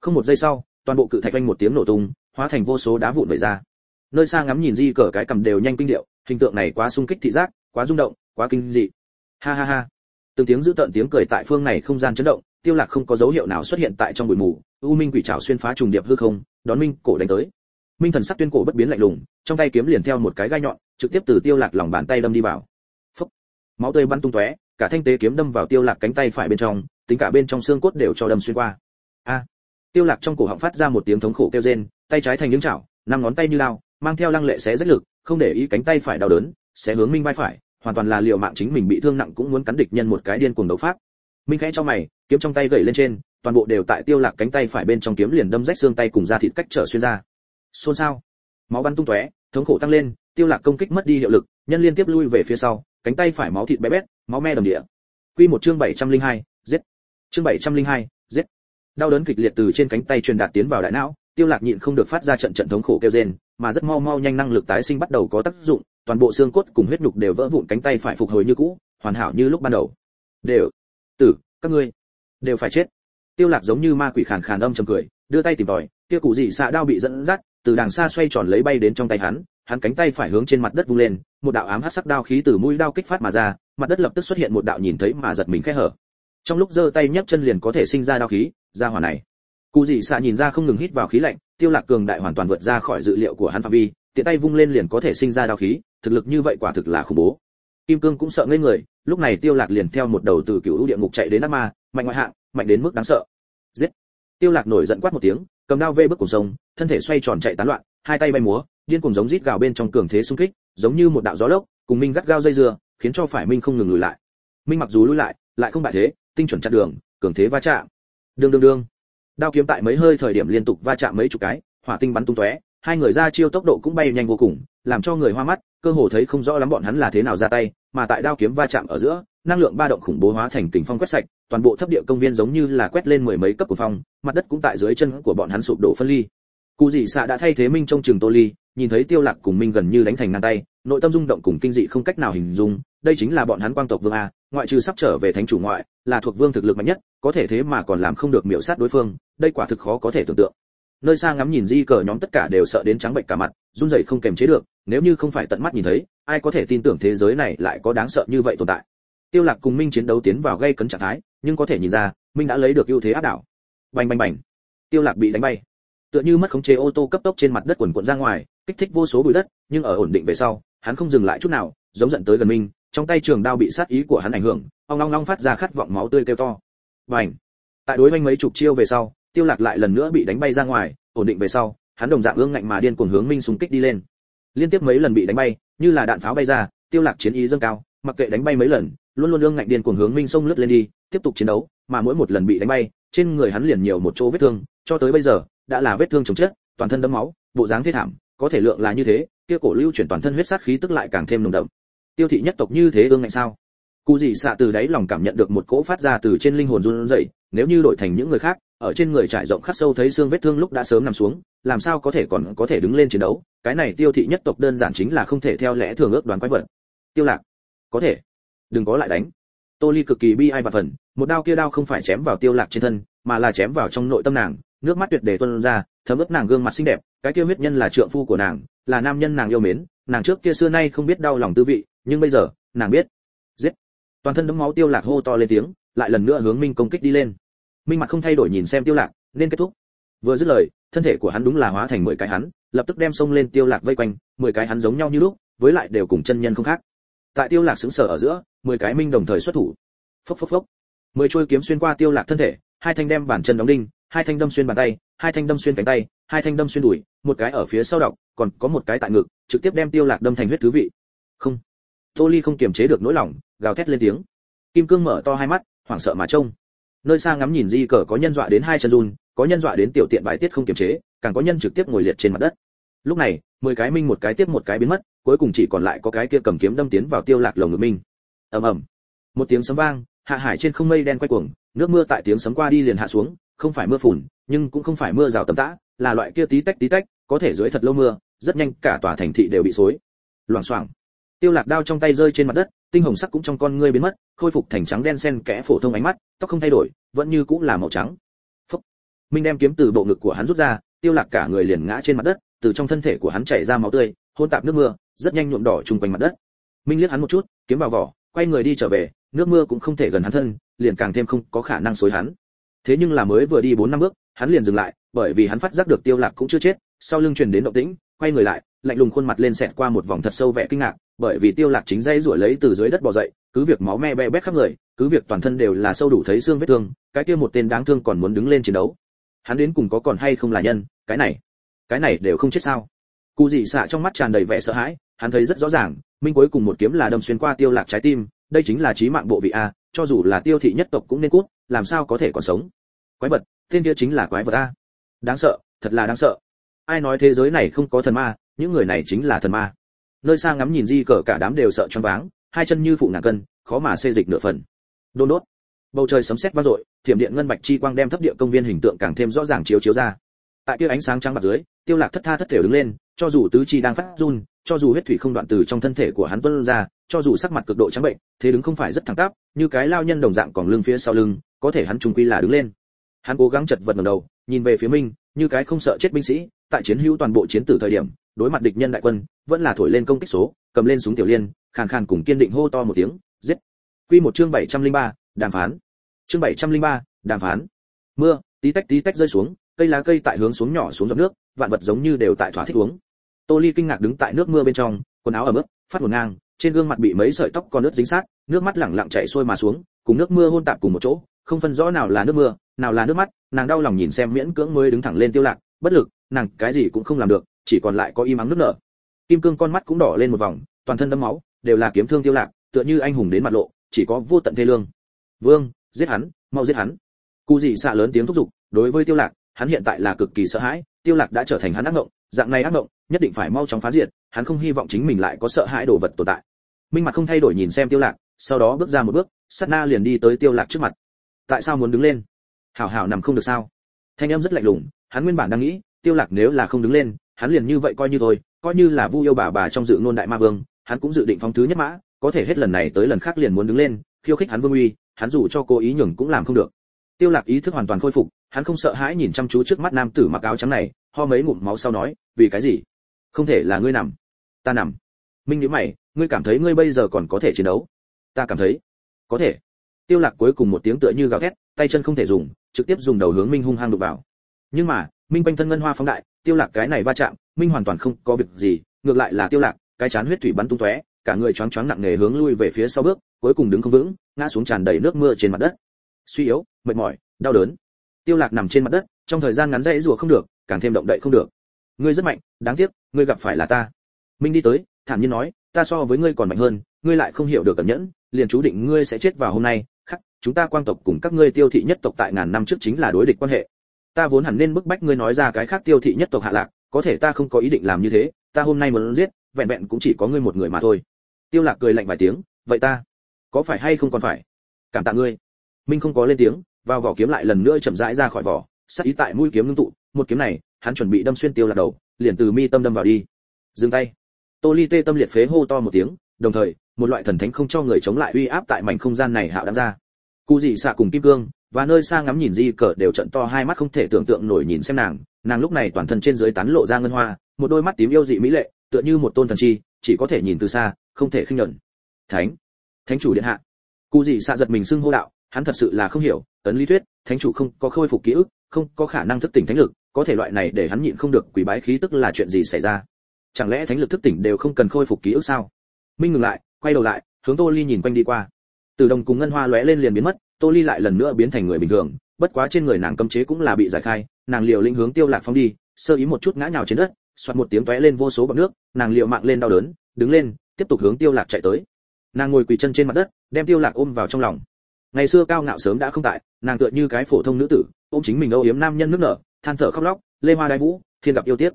Không một giây sau, toàn bộ cự thạch vang một tiếng nổ tung, hóa thành vô số đá vụn vẩy ra. Nơi xa ngắm nhìn di cờ cái cầm đều nhanh kinh điệu, hình tượng này quá sung kích thị giác, quá rung động, quá kinh dị. Ha ha ha. Từng tiếng giữ tận tiếng cười tại phương này không gian chấn động, tiêu lạc không có dấu hiệu nào xuất hiện tại trong bụi mù, u minh quỷ trảo xuyên phá trùng điệp hư không, đón minh cổ đánh tới. Minh thần sắc tuyên cổ bất biến lạnh lùng, trong tay kiếm liền theo một cái gai nhọn, trực tiếp từ tiêu lạc lòng bàn tay đâm đi vào. Phúc. máu tươi bắn tung tóe cả thanh tế kiếm đâm vào tiêu lạc cánh tay phải bên trong, tính cả bên trong xương cốt đều cho đâm xuyên qua. A, tiêu lạc trong cổ họng phát ra một tiếng thống khổ kêu rên, tay trái thành những chảo, năm ngón tay như lao mang theo lăng lệ xé rách lực, không để ý cánh tay phải đau đớn sẽ hướng minh vai phải, hoàn toàn là liều mạng chính mình bị thương nặng cũng muốn cắn địch nhân một cái điên cuồng đấu pháp. Minh khẽ cho mày, kiếm trong tay gậy lên trên, toàn bộ đều tại tiêu lạc cánh tay phải bên trong kiếm liền đâm rách xương tay cùng da thịt cách trở xuyên ra. Xôn xao. Máu bắn tung tóe, thống khổ tăng lên, tiêu lạc công kích mất đi hiệu lực, nhân liên tiếp lui về phía sau cánh tay phải máu thịt bé bét máu me đầm địa. Quy một chương 702, giết chương 702, giết đau đớn kịch liệt từ trên cánh tay truyền đạt tiến vào đại não tiêu lạc nhịn không được phát ra trận trận thống khổ kêu rên mà rất mau mau nhanh năng lực tái sinh bắt đầu có tác dụng toàn bộ xương cốt cùng huyết nhục đều vỡ vụn cánh tay phải phục hồi như cũ hoàn hảo như lúc ban đầu. Đều. Tử các ngươi. Đều phải chết. Tiêu lạc giống như ma quỷ khàn khàn âm trầm cười đưa tay tìm đòi, kia cụ gì xạ đao bị dẫn dắt từ đằng xa xoay tròn lấy bay đến trong tay hắn hắn cánh tay phải hướng trên mặt đất vung lên, một đạo ám hắc sắc đao khí từ mũi đao kích phát mà ra, mặt đất lập tức xuất hiện một đạo nhìn thấy mà giật mình khẽ hở. Trong lúc giơ tay nhấc chân liền có thể sinh ra đao khí, ra hỏa này. Cụ gì xạ nhìn ra không ngừng hít vào khí lạnh, tiêu lạc cường đại hoàn toàn vượt ra khỏi dự liệu của hắn phạm vi, tiện tay vung lên liền có thể sinh ra đao khí, thực lực như vậy quả thực là khủng bố. Kim cương cũng sợ ngây người, lúc này tiêu lạc liền theo một đầu từ cựu địa ngục chạy đến ác ma, mạnh ngoại hạng, mạnh đến mức đáng sợ. Giết! Tiêu lạc nổi giận quát một tiếng, cầm đao vê bước cùng sông, thân thể xoay tròn chạy tán loạn, hai tay bay múa điên cuồng giống rít gào bên trong cường thế xung kích, giống như một đạo gió lốc, cùng minh gắt gao dây dưa, khiến cho phải minh không ngừng lùi lại. Minh mặc dù lùi lại lại không bại thế, tinh chuẩn chặn đường, cường thế va chạm. Đương đương đương. Đao kiếm tại mấy hơi thời điểm liên tục va chạm mấy chục cái, hỏa tinh bắn tung tóe, hai người ra chiêu tốc độ cũng bay nhanh vô cùng, làm cho người hoa mắt, cơ hồ thấy không rõ lắm bọn hắn là thế nào ra tay, mà tại đao kiếm va chạm ở giữa, năng lượng ba động khủng bố hóa thành kình phong quét sạch, toàn bộ thấp địa công viên giống như là quét lên mười mấy cấp của phong, mặt đất cũng tại dưới chân của bọn hắn sụp đổ phân ly cụ dị xạ đã thay thế minh trong trường tô ly, nhìn thấy tiêu lạc cùng minh gần như đánh thành ngang tay, nội tâm rung động cùng kinh dị không cách nào hình dung, đây chính là bọn hắn quang tộc vương a, ngoại trừ sắp trở về thánh chủ ngoại, là thuộc vương thực lực mạnh nhất, có thể thế mà còn làm không được miểu sát đối phương, đây quả thực khó có thể tưởng tượng. Nơi xa ngắm nhìn di cờ nhóm tất cả đều sợ đến trắng bệnh cả mặt, run rẩy không kềm chế được, nếu như không phải tận mắt nhìn thấy, ai có thể tin tưởng thế giới này lại có đáng sợ như vậy tồn tại. Tiêu lạc cùng minh chiến đấu tiến vào gây cấn trạng thái, nhưng có thể nhìn ra, minh đã lấy được ưu thế áp đảo. Bành bành bành. Tiêu lạc bị đánh bay tựa như mất khống chế ô tô cấp tốc trên mặt đất quần cuộn ra ngoài, kích thích vô số bụi đất, nhưng ở ổn định về sau, hắn không dừng lại chút nào, giống giận tới gần minh trong tay trường đao bị sát ý của hắn ảnh hưởng, ong long long phát ra khát vọng máu tươi kêu to. Bành! Tại đối với mấy chục chiêu về sau, tiêu lạc lại lần nữa bị đánh bay ra ngoài, ổn định về sau, hắn đồng dạng ương ngạnh mà điên cuồng hướng minh xung kích đi lên. Liên tiếp mấy lần bị đánh bay, như là đạn pháo bay ra, tiêu lạc chiến ý dâng cao, mặc kệ đánh bay mấy lần, luôn luôn ương ngạnh điên cuồng hướng minh xông lướt lên đi, tiếp tục chiến đấu, mà mỗi một lần bị đánh bay, trên người hắn liền nhiều một chỗ vết thương, cho tới bây giờ đã là vết thương chồng chết, toàn thân đẫm máu, bộ dáng thê thảm, có thể lượng là như thế, kia cổ lưu chuyển toàn thân huyết sát khí tức lại càng thêm nồng đậm. Tiêu thị nhất tộc như thế ương ngạnh sao? Cụ gì xạ từ đáy lòng cảm nhận được một cỗ phát ra từ trên linh hồn run rẩy, nếu như đổi thành những người khác, ở trên người trải rộng khắc sâu thấy xương vết thương lúc đã sớm nằm xuống, làm sao có thể còn có thể đứng lên chiến đấu? Cái này tiêu thị nhất tộc đơn giản chính là không thể theo lẽ thường ước đoán quái vật. Tiêu lạc, có thể. Đừng có lại đánh. Tô ly cực kỳ bi ai và phần, một đao kia đao không phải chém vào tiêu lạc trên thân, mà là chém vào trong nội tâm nàng nước mắt tuyệt để tuôn ra, thấm ướt nàng gương mặt xinh đẹp, cái kia huyết nhân là trượng phu của nàng, là nam nhân nàng yêu mến, nàng trước kia xưa nay không biết đau lòng tư vị, nhưng bây giờ, nàng biết. Giết. Toàn thân đấm máu tiêu lạc hô to lên tiếng, lại lần nữa hướng minh công kích đi lên. Minh mặt không thay đổi nhìn xem tiêu lạc, nên kết thúc. Vừa dứt lời, thân thể của hắn đúng là hóa thành mười cái hắn, lập tức đem xông lên tiêu lạc vây quanh, mười cái hắn giống nhau như lúc, với lại đều cùng chân nhân không khác. Tại tiêu lạc sững sờ ở giữa, mười cái minh đồng thời xuất thủ. Phốc phốc phốc. Mười chuôi kiếm xuyên qua tiêu lạc thân thể, hai thanh đem bản chân đóng đinh hai thanh đâm xuyên bàn tay, hai thanh đâm xuyên cánh tay, hai thanh đâm xuyên đùi, một cái ở phía sau đọc, còn có một cái tại ngực, trực tiếp đem tiêu lạc đâm thành huyết thứ vị. Không. Tô ly không kiềm chế được nỗi lòng, gào thét lên tiếng. Kim cương mở to hai mắt, hoảng sợ mà trông. Nơi xa ngắm nhìn di cờ có nhân dọa đến hai chân run, có nhân dọa đến tiểu tiện bài tiết không kiềm chế, càng có nhân trực tiếp ngồi liệt trên mặt đất. Lúc này, mười cái minh một cái tiếp một cái biến mất, cuối cùng chỉ còn lại có cái kia cầm kiếm đâm tiến vào tiêu lạc lồng ngực minh ầm ầm. Một tiếng sấm vang, hạ hải trên không mây đen quay cuồng, nước mưa tại tiếng sấm qua đi liền hạ xuống không phải mưa phùn, nhưng cũng không phải mưa rào tầm tã, là loại kia tí tách tí tách, có thể dưới thật lâu mưa, rất nhanh cả tòa thành thị đều bị xối. Loảng xoảng. Tiêu lạc đao trong tay rơi trên mặt đất, tinh hồng sắc cũng trong con ngươi biến mất, khôi phục thành trắng đen xen kẽ phổ thông ánh mắt, tóc không thay đổi, vẫn như cũng là màu trắng. Phúc. minh đem kiếm từ bộ ngực của hắn rút ra, tiêu lạc cả người liền ngã trên mặt đất, từ trong thân thể của hắn chảy ra máu tươi, hôn tạp nước mưa, rất nhanh nhuộm đỏ trung quanh mặt đất. Minh liếc hắn một chút, kiếm vào vỏ, quay người đi trở về, nước mưa cũng không thể gần hắn thân, liền càng thêm không có khả năng xối hắn thế nhưng là mới vừa đi bốn năm bước, hắn liền dừng lại, bởi vì hắn phát giác được tiêu lạc cũng chưa chết, sau lưng truyền đến động tĩnh, quay người lại, lạnh lùng khuôn mặt lên xẹt qua một vòng thật sâu vẻ kinh ngạc, bởi vì tiêu lạc chính dây ruổi lấy từ dưới đất bò dậy, cứ việc máu me be bét khắp người, cứ việc toàn thân đều là sâu đủ thấy xương vết thương, cái kia một tên đáng thương còn muốn đứng lên chiến đấu. Hắn đến cùng có còn hay không là nhân, cái này cái này đều không chết sao? Cụ dị xạ trong mắt tràn đầy vẻ sợ hãi, hắn thấy rất rõ ràng, minh cuối cùng một kiếm là đâm xuyên qua tiêu lạc trái tim, đây chính là chí mạng bộ vị a, cho dù là tiêu thị nhất tộc cũng nên cút, làm sao có thể còn sống? Quái vật, tên kia chính là quái vật a. Đáng sợ, thật là đáng sợ. Ai nói thế giới này không có thần ma, những người này chính là thần ma. Nơi xa ngắm nhìn di cờ cả đám đều sợ choáng váng, hai chân như phụ ngàn cân, khó mà xê dịch nửa phần. Đôn đốt. Bầu trời sấm sét vang dội, thiểm điện ngân bạch chi quang đem thấp địa công viên hình tượng càng thêm rõ ràng chiếu chiếu ra. Tại kia ánh sáng trắng bạc dưới, tiêu lạc thất tha thất thể đứng lên, cho dù tứ chi đang phát run, cho dù huyết thủy không đoạn từ trong thân thể của hắn tuôn ra, cho dù sắc mặt cực độ trắng bệnh, thế đứng không phải rất thẳng tắp, như cái lao nhân đồng dạng còn lưng phía sau lưng, có thể hắn trùng quy là đứng lên hắn cố gắng chật vật ngẩng đầu nhìn về phía minh như cái không sợ chết binh sĩ tại chiến hữu toàn bộ chiến tử thời điểm đối mặt địch nhân đại quân vẫn là thổi lên công kích số cầm lên súng tiểu liên khàn khàn cùng kiên định hô to một tiếng giết. Quy một chương 703, đàm phán. Chương 703, đàm phán. Mưa tí tách tí tách rơi xuống cây lá cây tại hướng xuống nhỏ xuống giọt nước vạn vật giống như đều tại thỏa thích uống. Tô ly kinh ngạc đứng tại nước mưa bên trong quần áo ẩm ướt phát một ngang trên gương mặt bị mấy sợi tóc còn nước dính sát nước mắt lẳng lặng chảy xuôi mà xuống cùng nước mưa hôn tạp cùng một chỗ không phân rõ nào là nước mưa, nào là nước mắt, nàng đau lòng nhìn xem miễn cưỡng mới đứng thẳng lên tiêu lạc, bất lực, nàng cái gì cũng không làm được, chỉ còn lại có im ắng nước nở. Kim cương con mắt cũng đỏ lên một vòng, toàn thân đẫm máu, đều là kiếm thương tiêu lạc, tựa như anh hùng đến mặt lộ, chỉ có vô tận thê lương. Vương, giết hắn, mau giết hắn. Cụ dị xạ lớn tiếng thúc giục, đối với tiêu lạc, hắn hiện tại là cực kỳ sợ hãi, tiêu lạc đã trở thành hắn ác ngộng dạng này ác ngộng nhất định phải mau chóng phá diệt, hắn không hy vọng chính mình lại có sợ hãi đồ vật tồn tại. Minh mặt không thay đổi nhìn xem tiêu lạc, sau đó bước ra một bước, sát na liền đi tới tiêu lạc trước mặt tại sao muốn đứng lên? Hảo hảo nằm không được sao? Thanh em rất lạnh lùng, hắn nguyên bản đang nghĩ, tiêu lạc nếu là không đứng lên, hắn liền như vậy coi như thôi, coi như là vu yêu bà bà trong dự ngôn đại ma vương, hắn cũng dự định phóng thứ nhất mã, có thể hết lần này tới lần khác liền muốn đứng lên, khiêu khích hắn vương uy, hắn dù cho cố ý nhường cũng làm không được. Tiêu lạc ý thức hoàn toàn khôi phục, hắn không sợ hãi nhìn chăm chú trước mắt nam tử mặc áo trắng này, ho mấy ngụm máu sau nói, vì cái gì? Không thể là ngươi nằm. Ta nằm. Minh nhíu mày, ngươi cảm thấy ngươi bây giờ còn có thể chiến đấu? Ta cảm thấy có thể tiêu lạc cuối cùng một tiếng tựa như gào thét, tay chân không thể dùng, trực tiếp dùng đầu hướng minh hung hăng đục vào. Nhưng mà, minh quanh thân ngân hoa phóng đại, tiêu lạc cái này va chạm, minh hoàn toàn không có việc gì, ngược lại là tiêu lạc, cái chán huyết thủy bắn tung tóe, cả người choáng choáng nặng nề hướng lui về phía sau bước, cuối cùng đứng không vững, ngã xuống tràn đầy nước mưa trên mặt đất. Suy yếu, mệt mỏi, đau đớn. Tiêu lạc nằm trên mặt đất, trong thời gian ngắn dãy dùa không được, càng thêm động đậy không được. Ngươi rất mạnh, đáng tiếc, ngươi gặp phải là ta. Minh đi tới, thản nhiên nói, ta so với ngươi còn mạnh hơn, ngươi lại không hiểu được cẩn nhẫn, liền chú định ngươi sẽ chết vào hôm nay chúng ta quang tộc cùng các ngươi tiêu thị nhất tộc tại ngàn năm trước chính là đối địch quan hệ. Ta vốn hẳn nên bức bách ngươi nói ra cái khác tiêu thị nhất tộc hạ lạc, có thể ta không có ý định làm như thế, ta hôm nay muốn giết, vẹn vẹn cũng chỉ có ngươi một người mà thôi. Tiêu lạc cười lạnh vài tiếng, vậy ta, có phải hay không còn phải? Cảm tạ ngươi. Minh không có lên tiếng, vào vỏ kiếm lại lần nữa chậm rãi ra khỏi vỏ, sắc ý tại mũi kiếm ngưng tụ, một kiếm này, hắn chuẩn bị đâm xuyên tiêu lạc đầu, liền từ mi tâm đâm vào đi. Dừng tay. Tô ly tê tâm liệt phế hô to một tiếng, đồng thời, một loại thần thánh không cho người chống lại uy áp tại mảnh không gian này hạ đáng ra cụ dị xạ cùng kim cương, và nơi xa ngắm nhìn di cờ đều trận to hai mắt không thể tưởng tượng nổi nhìn xem nàng. Nàng lúc này toàn thân trên dưới tán lộ ra ngân hoa, một đôi mắt tím yêu dị mỹ lệ, tựa như một tôn thần chi, chỉ có thể nhìn từ xa, không thể khinh nhẫn thánh thánh chủ điện hạ. Cụ dị xạ giật mình xưng hô đạo, hắn thật sự là không hiểu ấn lý thuyết, thánh chủ không có khôi phục ký ức, không có khả năng thức tỉnh thánh lực, có thể loại này để hắn nhịn không được quỷ bái khí tức là chuyện gì xảy ra? Chẳng lẽ thánh lực thức tỉnh đều không cần khôi phục ký ức sao? Minh ngừng lại, quay đầu lại, hướng tô ly nhìn quanh đi qua từ đồng cùng ngân hoa lóe lên liền biến mất, tô ly lại lần nữa biến thành người bình thường, bất quá trên người nàng cấm chế cũng là bị giải khai, nàng liều lĩnh hướng tiêu lạc phong đi, sơ ý một chút ngã nhào trên đất xoát một tiếng tóe lên vô số bọt nước, nàng liều mạng lên đau đớn, đứng lên, tiếp tục hướng tiêu lạc chạy tới. Nàng ngồi quỳ chân trên mặt đất, đem tiêu lạc ôm vào trong lòng. Ngày xưa cao ngạo sớm đã không tại, nàng tựa như cái phổ thông nữ tử, ôm chính mình âu yếm nam nhân nước nở, than thở khóc lóc, lê hoa đai vũ, thiên gặp yêu tiếc.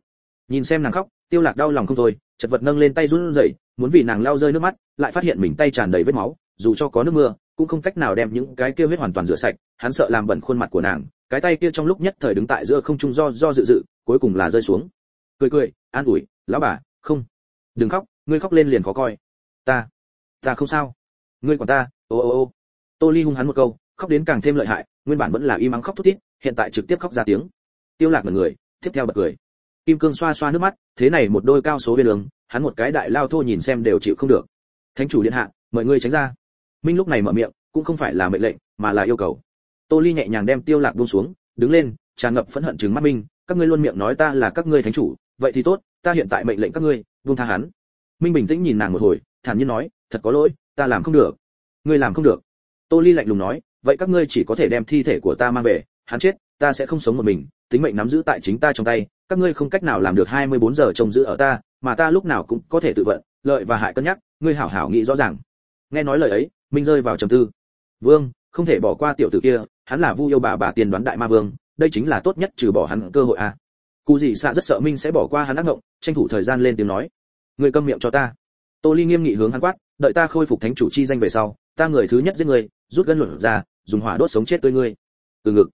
Nhìn xem nàng khóc, tiêu lạc đau lòng không thôi, chật vật nâng lên tay run rẩy, muốn vì nàng lau rơi nước mắt, lại phát hiện mình tay tràn đầy vết máu dù cho có nước mưa, cũng không cách nào đem những cái kia huyết hoàn toàn rửa sạch, hắn sợ làm bẩn khuôn mặt của nàng, cái tay kia trong lúc nhất thời đứng tại giữa không trung do do dự dự, cuối cùng là rơi xuống. Cười cười, an ủi, lão bà, không, đừng khóc, ngươi khóc lên liền khó coi. Ta ta không sao. Ngươi còn ta, ô ô ô. Tô ly hung hắn một câu, khóc đến càng thêm lợi hại, nguyên bản vẫn là im mắng khóc thút thít, hiện tại trực tiếp khóc ra tiếng. Tiêu lạc một người tiếp theo bật cười. Kim cương xoa xoa nước mắt, thế này một đôi cao số viên đường, hắn một cái đại lao thô nhìn xem đều chịu không được. Thánh chủ điện hạ, mời ngươi tránh ra minh lúc này mở miệng, cũng không phải là mệnh lệnh, mà là yêu cầu. Tô ly nhẹ nhàng đem tiêu lạc buông xuống, đứng lên, tràn ngập phẫn hận trừng mắt minh, các ngươi luôn miệng nói ta là các ngươi thánh chủ, vậy thì tốt, ta hiện tại mệnh lệnh các ngươi, buông tha hắn. Minh bình tĩnh nhìn nàng một hồi, thản nhiên nói, thật có lỗi, ta làm không được. Ngươi làm không được. Tô ly lạnh lùng nói, vậy các ngươi chỉ có thể đem thi thể của ta mang về, hắn chết, ta sẽ không sống một mình, tính mệnh nắm giữ tại chính ta trong tay, các ngươi không cách nào làm được 24 giờ trông giữ ở ta, mà ta lúc nào cũng có thể tự vận, lợi và hại cân nhắc, ngươi hảo hảo nghĩ rõ ràng. Nghe nói lời ấy minh rơi vào trầm tư. Vương, không thể bỏ qua tiểu tử kia, hắn là vu yêu bà bà tiền đoán đại ma vương, đây chính là tốt nhất trừ bỏ hắn cơ hội à. Cụ Dị xạ rất sợ minh sẽ bỏ qua hắn ác ngộng, tranh thủ thời gian lên tiếng nói. Người câm miệng cho ta. Tô ly nghiêm nghị hướng hắn quát, đợi ta khôi phục thánh chủ chi danh về sau, ta người thứ nhất giết người, rút gân luận ra, dùng hỏa đốt sống chết tươi ngươi. Từ ngực.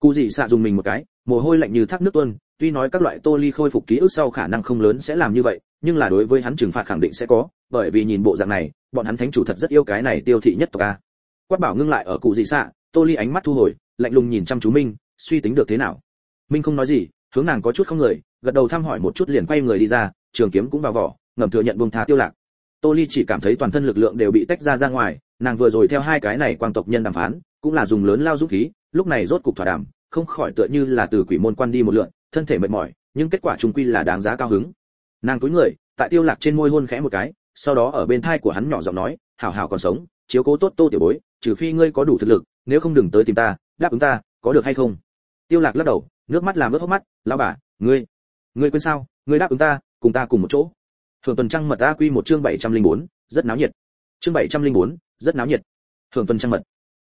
Cụ Dị xạ dùng mình một cái, mồ hôi lạnh như thác nước tuôn, tuy nói các loại tô ly khôi phục ký ức sau khả năng không lớn sẽ làm như vậy, nhưng là đối với hắn trừng phạt khẳng định sẽ có, bởi vì nhìn bộ dạng này bọn hắn thánh chủ thật rất yêu cái này tiêu thị nhất tộc a. Quát bảo ngưng lại ở cụ dị xạ, tô ly ánh mắt thu hồi, lạnh lùng nhìn chăm chú minh, suy tính được thế nào. Minh không nói gì, hướng nàng có chút không người, gật đầu thăm hỏi một chút liền quay người đi ra, trường kiếm cũng vào vỏ, ngầm thừa nhận buông thà tiêu lạc. Tô ly chỉ cảm thấy toàn thân lực lượng đều bị tách ra ra ngoài, nàng vừa rồi theo hai cái này quang tộc nhân đàm phán, cũng là dùng lớn lao dũng khí, lúc này rốt cục thỏa đàm, không khỏi tựa như là từ quỷ môn quan đi một lượn, thân thể mệt mỏi, nhưng kết quả trung quy là đáng giá cao hứng. Nàng cúi người, tại tiêu lạc trên môi hôn khẽ một cái sau đó ở bên thai của hắn nhỏ giọng nói hảo hảo còn sống chiếu cố tốt tô tiểu bối trừ phi ngươi có đủ thực lực nếu không đừng tới tìm ta đáp ứng ta có được hay không? Tiêu lạc lắc đầu nước mắt làm ướt hốc mắt lão bà ngươi ngươi quên sao? Ngươi đáp ứng ta cùng ta cùng một chỗ. Thường tuần trăng mật ta quy một chương 704, rất náo nhiệt. Chương 704, rất náo nhiệt. Thường tuần trăng mật.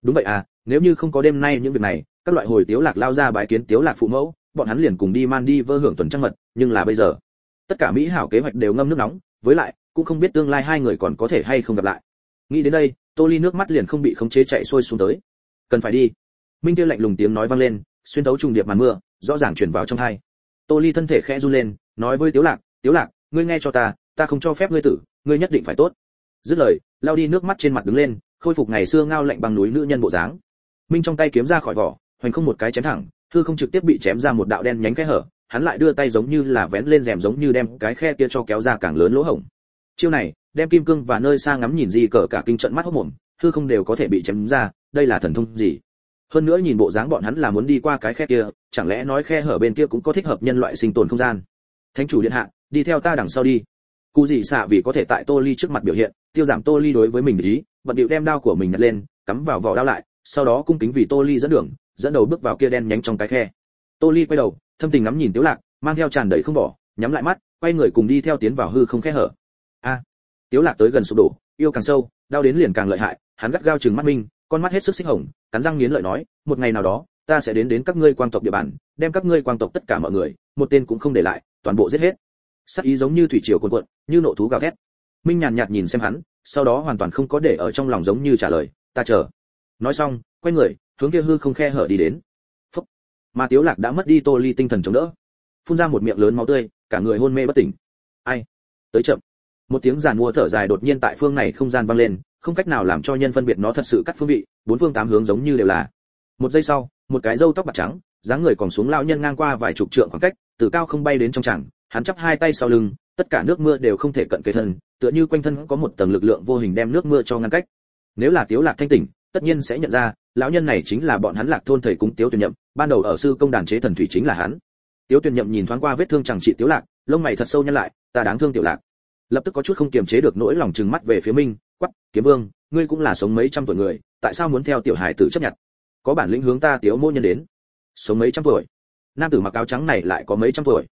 Đúng vậy à nếu như không có đêm nay những việc này các loại hồi tiếu lạc lao ra bái kiến tiếu lạc phụ mẫu bọn hắn liền cùng đi man đi vơ hưởng tuần trăng mật nhưng là bây giờ tất cả mỹ hảo kế hoạch đều ngâm nước nóng với lại cũng không biết tương lai hai người còn có thể hay không gặp lại. Nghĩ đến đây, tô ly nước mắt liền không bị khống chế chạy xuôi xuống tới. Cần phải đi. Minh tiêu lạnh lùng tiếng nói vang lên, xuyên thấu trùng điệp màn mưa, rõ ràng truyền vào trong hai. Tô ly thân thể khẽ run lên, nói với tiếu lạc tiếu lạc, ngươi nghe cho ta ta không cho phép ngươi tử, ngươi nhất định phải tốt. Dứt lời, lao đi nước mắt trên mặt đứng lên, khôi phục ngày xưa ngao lạnh bằng núi nữ nhân bộ dáng. Minh trong tay kiếm ra khỏi vỏ, hoành không một cái chém thẳng, hư không trực tiếp bị chém ra một đạo đen nhánh khe hở, hắn lại đưa tay giống như là vén lên rèm giống như đem cái khe kia cho kéo ra càng lớn lỗ hổng chiêu này, đem kim cương và nơi xa ngắm nhìn gì cỡ cả kinh trận mắt hốc mồm, hư không đều có thể bị chém ra, đây là thần thông gì? Hơn nữa nhìn bộ dáng bọn hắn là muốn đi qua cái khe kia, chẳng lẽ nói khe hở bên kia cũng có thích hợp nhân loại sinh tồn không gian? Thánh chủ điện hạ, đi theo ta đằng sau đi. Cụ gì xạ vì có thể tại tô ly trước mặt biểu hiện, tiêu giảm tô ly đối với mình ý, vận điệu đem đao của mình nhặt lên, cắm vào vỏ đao lại, sau đó cung kính vì tô ly dẫn đường, dẫn đầu bước vào kia đen nhánh trong cái khe. Tô ly quay đầu, thâm tình ngắm nhìn tiếu lạc, mang theo tràn đầy không bỏ, nhắm lại mắt, quay người cùng đi theo tiến vào hư không khe hở tiếu lạc tới gần sụp đổ, yêu càng sâu, đau đến liền càng lợi hại, hắn gắt gao chừng mắt minh, con mắt hết sức xích hồng, cắn răng nghiến lợi nói, một ngày nào đó, ta sẽ đến đến các ngươi quang tộc địa bàn, đem các ngươi quang tộc tất cả mọi người, một tên cũng không để lại, toàn bộ giết hết. Sắc ý giống như thủy triều cuồn cuộn, như nộ thú gào thét. Minh nhàn nhạt nhìn xem hắn, sau đó hoàn toàn không có để ở trong lòng giống như trả lời, ta chờ. Nói xong, quay người, hướng kia hư không khe hở đi đến. Phúc. mà tiếu lạc đã mất đi tô ly tinh thần chống đỡ. Phun ra một miệng lớn máu tươi, cả người hôn mê bất tỉnh. Ai? Tới chậm một tiếng giàn mua thở dài đột nhiên tại phương này không gian vang lên, không cách nào làm cho nhân phân biệt nó thật sự cắt phương vị, bốn phương tám hướng giống như đều là. Một giây sau, một cái râu tóc bạc trắng, dáng người còn xuống lao nhân ngang qua vài chục trượng khoảng cách, từ cao không bay đến trong chẳng hắn chắp hai tay sau lưng, tất cả nước mưa đều không thể cận kề thân, tựa như quanh thân có một tầng lực lượng vô hình đem nước mưa cho ngăn cách. Nếu là tiếu lạc thanh tỉnh, tất nhiên sẽ nhận ra, lão nhân này chính là bọn hắn lạc thôn thầy cúng tiếu tuyển nhậm, ban đầu ở sư công đàn chế thần thủy chính là hắn. Tiếu tuyển nhậm nhìn thoáng qua vết thương chẳng trị tiếu lạc, lông mày thật sâu nhăn lại, ta đáng thương tiểu lạc lập tức có chút không kiềm chế được nỗi lòng trừng mắt về phía minh, quắc, kiếm vương, ngươi cũng là sống mấy trăm tuổi người, tại sao muốn theo tiểu hải tử chấp nhận? Có bản lĩnh hướng ta tiếu mô nhân đến. Sống mấy trăm tuổi? Nam tử mặc áo trắng này lại có mấy trăm tuổi.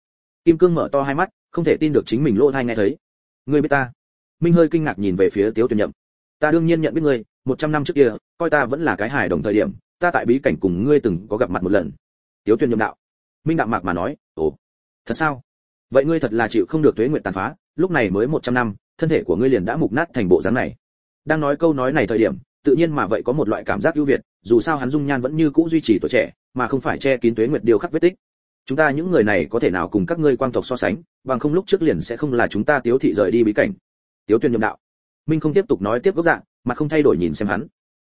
Kim cương mở to hai mắt, không thể tin được chính mình lỗ thai nghe thấy. Ngươi biết ta? Minh hơi kinh ngạc nhìn về phía tiếu tuyển nhậm. Ta đương nhiên nhận biết ngươi, một trăm năm trước kia, coi ta vẫn là cái hài đồng thời điểm, ta tại bí cảnh cùng ngươi từng có gặp mặt một lần. Tiếu tuyển nhậm đạo. Minh đạm mạc mà nói, ồ, thật sao? Vậy ngươi thật là chịu không được tuế nguyện tàn phá lúc này mới một trăm năm, thân thể của ngươi liền đã mục nát thành bộ dáng này. Đang nói câu nói này thời điểm, tự nhiên mà vậy có một loại cảm giác ưu việt, dù sao hắn dung nhan vẫn như cũ duy trì tuổi trẻ, mà không phải che kín tuế nguyệt điều khắc vết tích. Chúng ta những người này có thể nào cùng các ngươi quang tộc so sánh, bằng không lúc trước liền sẽ không là chúng ta tiếu thị rời đi bí cảnh. Tiếu tuyên nhậm đạo. Minh không tiếp tục nói tiếp gốc dạng, mà không thay đổi nhìn xem hắn.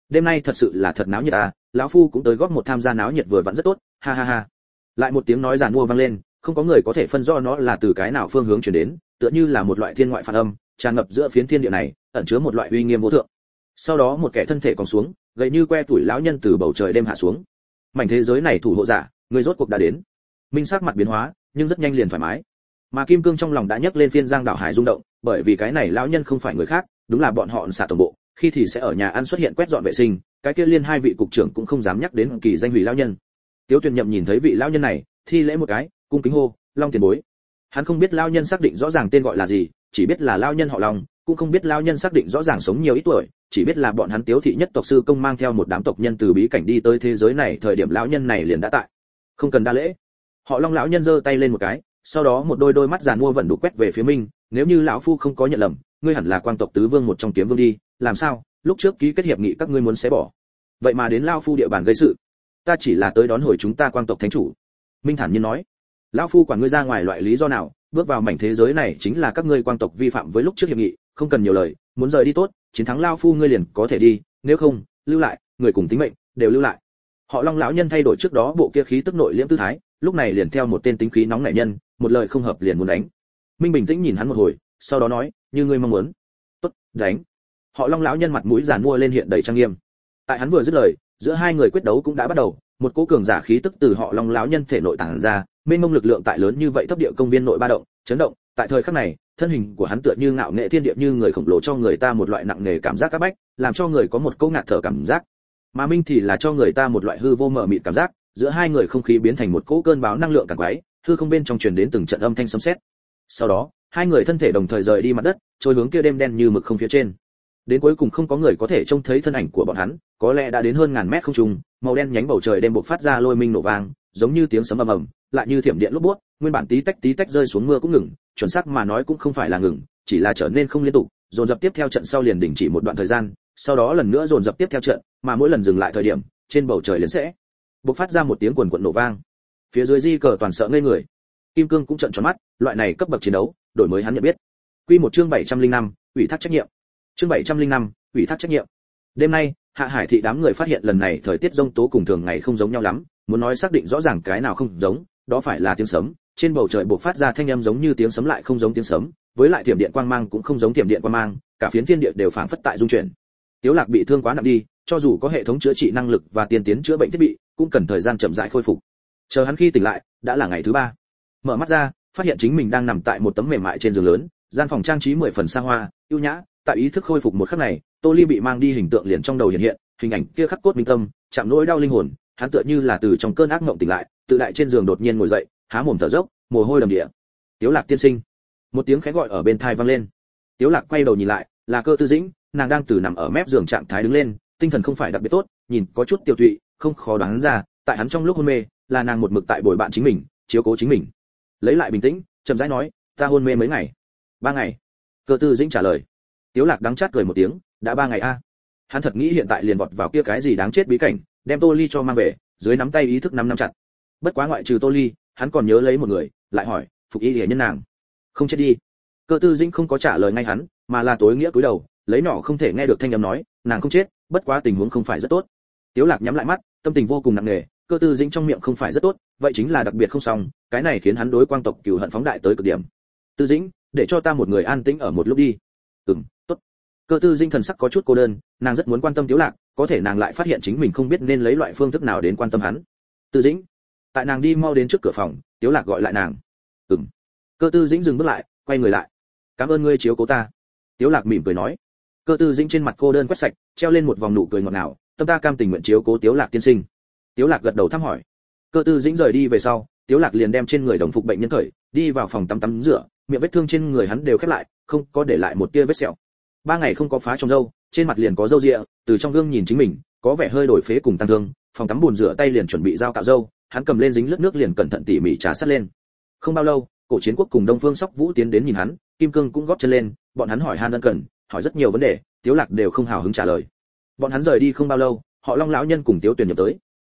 Đêm nay thật sự là thật náo nhiệt à lão phu cũng tới góp một tham gia náo nhiệt vừa vặn rất tốt, ha ha ha. Lại một tiếng nói giàn mua vang lên, không có người có thể phân rõ nó là từ cái nào phương hướng chuyển đến tựa như là một loại thiên ngoại phản âm, tràn ngập giữa phiến thiên địa này, ẩn chứa một loại uy nghiêm vô thượng. Sau đó một kẻ thân thể còn xuống gầy như que tuổi lão nhân từ bầu trời đêm hạ xuống. Mảnh thế giới này thủ hộ giả, người rốt cuộc đã đến. Minh sắc mặt biến hóa, nhưng rất nhanh liền thoải mái. Mà kim cương trong lòng đã nhấc lên phiên giang đảo hải rung động, bởi vì cái này lão nhân không phải người khác, đúng là bọn họ xả tổng bộ, khi thì sẽ ở nhà ăn xuất hiện quét dọn vệ sinh, cái kia liên hai vị cục trưởng cũng không dám nhắc đến kỳ danh hủy lão nhân. Tiếu tuyền nhậm nhìn thấy vị lão nhân này, thi lễ một cái, cung kính hô, long tiền bối hắn không biết lão nhân xác định rõ ràng tên gọi là gì, chỉ biết là lão nhân họ long, cũng không biết lão nhân xác định rõ ràng sống nhiều ít tuổi, chỉ biết là bọn hắn tiếu thị nhất tộc sư công mang theo một đám tộc nhân từ bí cảnh đi tới thế giới này, thời điểm lão nhân này liền đã tại. Không cần đa lễ. Họ long lão nhân giơ tay lên một cái, sau đó một đôi đôi mắt giàn mua vẫn đủ quét về phía minh nếu như lão phu không có nhận lầm, ngươi hẳn là quan tộc tứ vương một trong kiếm vương đi, làm sao? Lúc trước ký kết hiệp nghị các ngươi muốn xé bỏ. Vậy mà đến lão phu địa bàn gây sự. Ta chỉ là tới đón hồi chúng ta quan tộc thánh chủ. Minh thản nhiên nói lão phu quản ngươi ra ngoài loại lý do nào, bước vào mảnh thế giới này chính là các ngươi quang tộc vi phạm với lúc trước hiệp nghị, không cần nhiều lời, muốn rời đi tốt, chiến thắng lão phu ngươi liền có thể đi, nếu không, lưu lại, người cùng tính mệnh đều lưu lại. Họ long lão nhân thay đổi trước đó bộ kia khí tức nội liễm tư thái, lúc này liền theo một tên tính khí nóng nảy nhân, một lời không hợp liền muốn đánh. Minh bình tĩnh nhìn hắn một hồi, sau đó nói, như ngươi mong muốn. Tốt, đánh. Họ long lão nhân mặt mũi giàn mua lên hiện đầy trang nghiêm. Tại hắn vừa dứt lời, giữa hai người quyết đấu cũng đã bắt đầu, một cỗ cường giả khí tức từ họ long lão nhân thể nội tản ra mênh mông lực lượng tại lớn như vậy thấp địa công viên nội ba động, chấn động, tại thời khắc này, thân hình của hắn tựa như ngạo nghệ thiên địa như người khổng lồ cho người ta một loại nặng nề cảm giác các bách, làm cho người có một câu ngạt thở cảm giác. Mà minh thì là cho người ta một loại hư vô mờ mịt cảm giác, giữa hai người không khí biến thành một cỗ cơn báo năng lượng càng quái, hư không bên trong truyền đến từng trận âm thanh sấm sét. Sau đó, hai người thân thể đồng thời rời đi mặt đất, trôi hướng kia đêm đen như mực không phía trên. Đến cuối cùng không có người có thể trông thấy thân ảnh của bọn hắn, có lẽ đã đến hơn ngàn mét không trung, màu đen nhánh bầu trời đêm bộc phát ra lôi minh nổ vang, giống như tiếng sấm ầm ầm lại như thiểm điện lúc buốt nguyên bản tí tách tí tách rơi xuống mưa cũng ngừng chuẩn xác mà nói cũng không phải là ngừng chỉ là trở nên không liên tục dồn dập tiếp theo trận sau liền đình chỉ một đoạn thời gian sau đó lần nữa dồn dập tiếp theo trận mà mỗi lần dừng lại thời điểm trên bầu trời liền sẽ bộc phát ra một tiếng quần quận nổ vang. Phía dưới di cờ toàn sợ ngây người. Kim cương cũng trận tròn mắt loại này cấp bậc chiến đấu đổi mới hắn nhận biết. Quy một chương 705, ủy thác trách nhiệm. Chương 705, ủy thác trách nhiệm. Đêm nay hạ hải thị đám người phát hiện lần này thời tiết rông tố cùng thường ngày không giống nhau lắm muốn nói xác định rõ ràng cái nào không giống đó phải là tiếng sấm, trên bầu trời bộc phát ra thanh âm giống như tiếng sấm lại không giống tiếng sấm, với lại tiềm điện quang mang cũng không giống tiềm điện quang mang, cả phiến thiên địa đều phảng phất tại dung chuyển. Tiếu lạc bị thương quá nặng đi, cho dù có hệ thống chữa trị năng lực và tiên tiến chữa bệnh thiết bị, cũng cần thời gian chậm rãi khôi phục. Chờ hắn khi tỉnh lại, đã là ngày thứ ba. Mở mắt ra, phát hiện chính mình đang nằm tại một tấm mềm mại trên giường lớn, gian phòng trang trí mười phần xa hoa, ưu nhã, tại ý thức khôi phục một khắc này, tô ly bị mang đi hình tượng liền trong đầu hiện hiện, hình ảnh kia khắc cốt minh tâm, chạm nỗi đau linh hồn, hắn tựa như là từ trong cơn ác mộng tỉnh lại tự đại trên giường đột nhiên ngồi dậy, há mồm thở dốc, mồ hôi đầm địa. Tiếu lạc tiên sinh. Một tiếng khẽ gọi ở bên thai vang lên. Tiếu lạc quay đầu nhìn lại, là cơ tư dĩnh, nàng đang từ nằm ở mép giường trạng thái đứng lên, tinh thần không phải đặc biệt tốt, nhìn có chút tiêu tụy, không khó đoán ra, tại hắn trong lúc hôn mê, là nàng một mực tại bồi bạn chính mình, chiếu cố chính mình. Lấy lại bình tĩnh, chậm rãi nói, ta hôn mê mấy ngày? Ba ngày. Cơ tư dĩnh trả lời. Tiếu lạc đắng chát cười một tiếng, đã ba ngày a. Hắn thật nghĩ hiện tại liền vọt vào kia cái gì đáng chết bí cảnh, đem tô ly cho mang về, dưới nắm tay ý thức năm năm chặt bất quá ngoại trừ tô ly, hắn còn nhớ lấy một người, lại hỏi, phục y hiển nhân nàng, không chết đi? Cơ tư dĩnh không có trả lời ngay hắn, mà là tối nghĩa cúi đầu, lấy nhỏ không thể nghe được thanh âm nói, nàng không chết, bất quá tình huống không phải rất tốt. Tiếu lạc nhắm lại mắt, tâm tình vô cùng nặng nề, cơ tư dĩnh trong miệng không phải rất tốt, vậy chính là đặc biệt không xong, cái này khiến hắn đối quang tộc cửu hận phóng đại tới cực điểm. Tư dĩnh, để cho ta một người an tĩnh ở một lúc đi. Ừm, tốt. Cơ tư dĩnh thần sắc có chút cô đơn, nàng rất muốn quan tâm tiếu lạc, có thể nàng lại phát hiện chính mình không biết nên lấy loại phương thức nào đến quan tâm hắn. Tư dĩnh tại nàng đi mau đến trước cửa phòng, tiếu lạc gọi lại nàng. Ừm. Cơ tư dĩnh dừng bước lại, quay người lại. Cảm ơn ngươi chiếu cố ta. Tiếu lạc mỉm cười nói. Cơ tư dĩnh trên mặt cô đơn quét sạch, treo lên một vòng nụ cười ngọt ngào, tâm ta cam tình nguyện chiếu cố tiếu lạc tiên sinh. Tiếu lạc gật đầu thăm hỏi. Cơ tư dĩnh rời đi về sau, tiếu lạc liền đem trên người đồng phục bệnh nhân khởi đi vào phòng tắm tắm rửa, miệng vết thương trên người hắn đều khép lại, không có để lại một tia vết sẹo. Ba ngày không có phá trong râu, trên mặt liền có râu ria từ trong gương nhìn chính mình, có vẻ hơi đổi phế cùng tăng thương, phòng tắm buồn rửa tay liền chuẩn bị dao cạo râu hắn cầm lên dính lướt nước liền cẩn thận tỉ mỉ trà sát lên. Không bao lâu, cổ chiến quốc cùng đông phương sóc vũ tiến đến nhìn hắn, kim cương cũng góp chân lên, bọn hắn hỏi han ân cần, hỏi rất nhiều vấn đề, tiếu lạc đều không hào hứng trả lời. Bọn hắn rời đi không bao lâu, họ long lão nhân cùng tiếu tuyển nhập tới.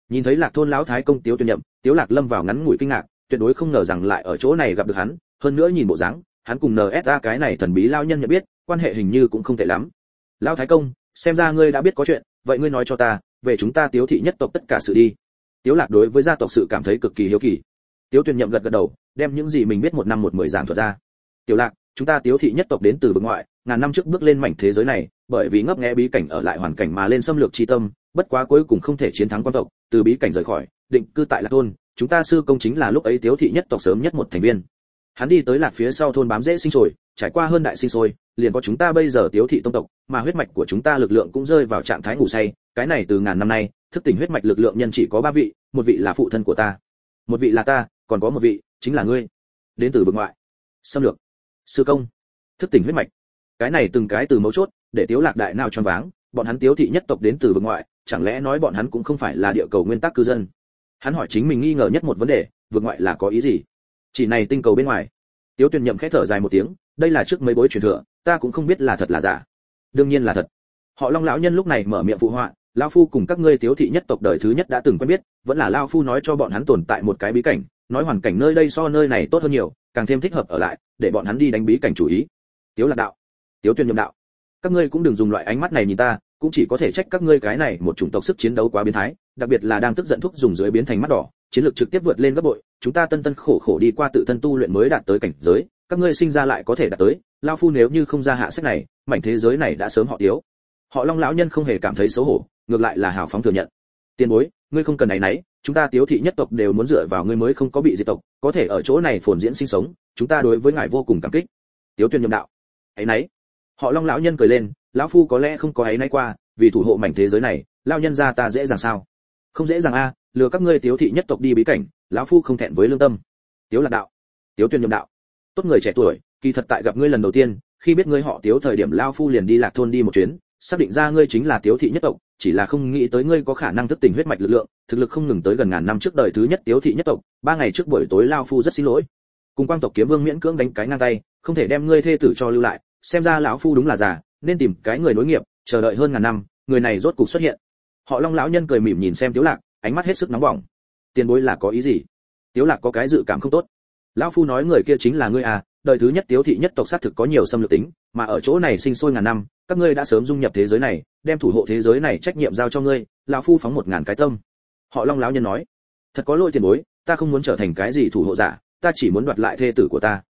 Nhìn thấy lạc thôn lão thái công tiếu tuyển nhậm, tiếu lạc lâm vào ngắn ngủi kinh ngạc, tuyệt đối không ngờ rằng lại ở chỗ này gặp được hắn, hơn nữa nhìn bộ dáng, hắn cùng nsa cái này thần bí lão nhân nhận biết, quan hệ hình như cũng không tệ lắm. Lão thái công, xem ra ngươi đã biết có chuyện, vậy ngươi nói cho ta, về chúng ta tiếu thị nhất tộc tất cả sự đi tiếu lạc đối với gia tộc sự cảm thấy cực kỳ hiếu kỳ. Tiếu tuyền nhậm gật gật đầu, đem những gì mình biết một năm một mười giảng thuật ra. Tiểu lạc, chúng ta tiếu thị nhất tộc đến từ vực ngoại, ngàn năm trước bước lên mảnh thế giới này, bởi vì ngấp nghé bí cảnh ở lại hoàn cảnh mà lên xâm lược chi tâm, bất quá cuối cùng không thể chiến thắng quan tộc, từ bí cảnh rời khỏi, định cư tại lạc thôn, chúng ta sư công chính là lúc ấy tiếu thị nhất tộc sớm nhất một thành viên. Hắn đi tới lạc phía sau thôn bám dễ sinh sôi, trải qua hơn đại sinh sôi, liền có chúng ta bây giờ tiếu thị tông tộc, mà huyết mạch của chúng ta lực lượng cũng rơi vào trạng thái ngủ say cái này từ ngàn năm nay, thức tỉnh huyết mạch lực lượng nhân chỉ có ba vị, một vị là phụ thân của ta, một vị là ta, còn có một vị, chính là ngươi. Đến từ vực ngoại. Xâm lược. Sư công. Thức tỉnh huyết mạch. Cái này từng cái từ mấu chốt, để tiếu lạc đại nào choáng váng, bọn hắn tiếu thị nhất tộc đến từ vực ngoại, chẳng lẽ nói bọn hắn cũng không phải là địa cầu nguyên tắc cư dân? Hắn hỏi chính mình nghi ngờ nhất một vấn đề, vực ngoại là có ý gì? Chỉ này tinh cầu bên ngoài. Tiếu tuyền nhậm khẽ thở dài một tiếng, đây là trước mấy bối truyền thừa, ta cũng không biết là thật là giả. Đương nhiên là thật. Họ long lão nhân lúc này mở miệng phụ họa lão phu cùng các ngươi tiếu thị nhất tộc đời thứ nhất đã từng quen biết, vẫn là lão phu nói cho bọn hắn tồn tại một cái bí cảnh, nói hoàn cảnh nơi đây so nơi này tốt hơn nhiều, càng thêm thích hợp ở lại, để bọn hắn đi đánh bí cảnh chủ ý. Tiếu lạc đạo, tiếu tuyên nhậm đạo, các ngươi cũng đừng dùng loại ánh mắt này nhìn ta, cũng chỉ có thể trách các ngươi cái này một chủng tộc sức chiến đấu quá biến thái, đặc biệt là đang tức giận thuốc dùng dưới biến thành mắt đỏ, chiến lược trực tiếp vượt lên gấp bội, chúng ta tân tân khổ khổ đi qua tự thân tu luyện mới đạt tới cảnh giới, các ngươi sinh ra lại có thể đạt tới lao phu nếu như không ra hạ sách này, mảnh thế giới này đã sớm họ tiếu. Họ long lão nhân không hề cảm thấy xấu hổ ngược lại là hào phóng thừa nhận. Tiền bối, ngươi không cần này nấy, chúng ta tiếu thị nhất tộc đều muốn dựa vào ngươi mới không có bị diệt tộc, có thể ở chỗ này phồn diễn sinh sống, chúng ta đối với ngài vô cùng cảm kích. Tiếu tuyên nhậm đạo. Ấy nấy. Họ long lão nhân cười lên, lão phu có lẽ không có ấy nay qua, vì thủ hộ mảnh thế giới này, lão nhân ra ta dễ dàng sao? Không dễ dàng a, lừa các ngươi tiếu thị nhất tộc đi bí cảnh, lão phu không thẹn với lương tâm. Tiếu lạc đạo. Tiếu tuyên nhậm đạo. Tốt người trẻ tuổi, kỳ thật tại gặp ngươi lần đầu tiên, khi biết ngươi họ tiếu thời điểm, lão phu liền đi lạc thôn đi một chuyến xác định ra ngươi chính là tiếu thị nhất tộc, chỉ là không nghĩ tới ngươi có khả năng thức tỉnh huyết mạch lực lượng, thực lực không ngừng tới gần ngàn năm trước đời thứ nhất tiếu thị nhất tộc, ba ngày trước buổi tối lao phu rất xin lỗi. Cùng quang tộc kiếm vương miễn cưỡng đánh cái ngang tay, không thể đem ngươi thê tử cho lưu lại, xem ra lão phu đúng là già, nên tìm cái người nối nghiệp, chờ đợi hơn ngàn năm, người này rốt cục xuất hiện. Họ long lão nhân cười mỉm nhìn xem tiếu lạc, ánh mắt hết sức nóng bỏng. Tiền bối là có ý gì? Tiếu lạc có cái dự cảm không tốt. Lão phu nói người kia chính là ngươi à đời thứ nhất tiếu thị nhất tộc sát thực có nhiều xâm lược tính, mà ở chỗ này sinh sôi ngàn năm các ngươi đã sớm dung nhập thế giới này, đem thủ hộ thế giới này trách nhiệm giao cho ngươi, lão phu phóng một ngàn cái tâm. Họ long lão nhân nói. Thật có lỗi tiền bối, ta không muốn trở thành cái gì thủ hộ giả, ta chỉ muốn đoạt lại thê tử của ta.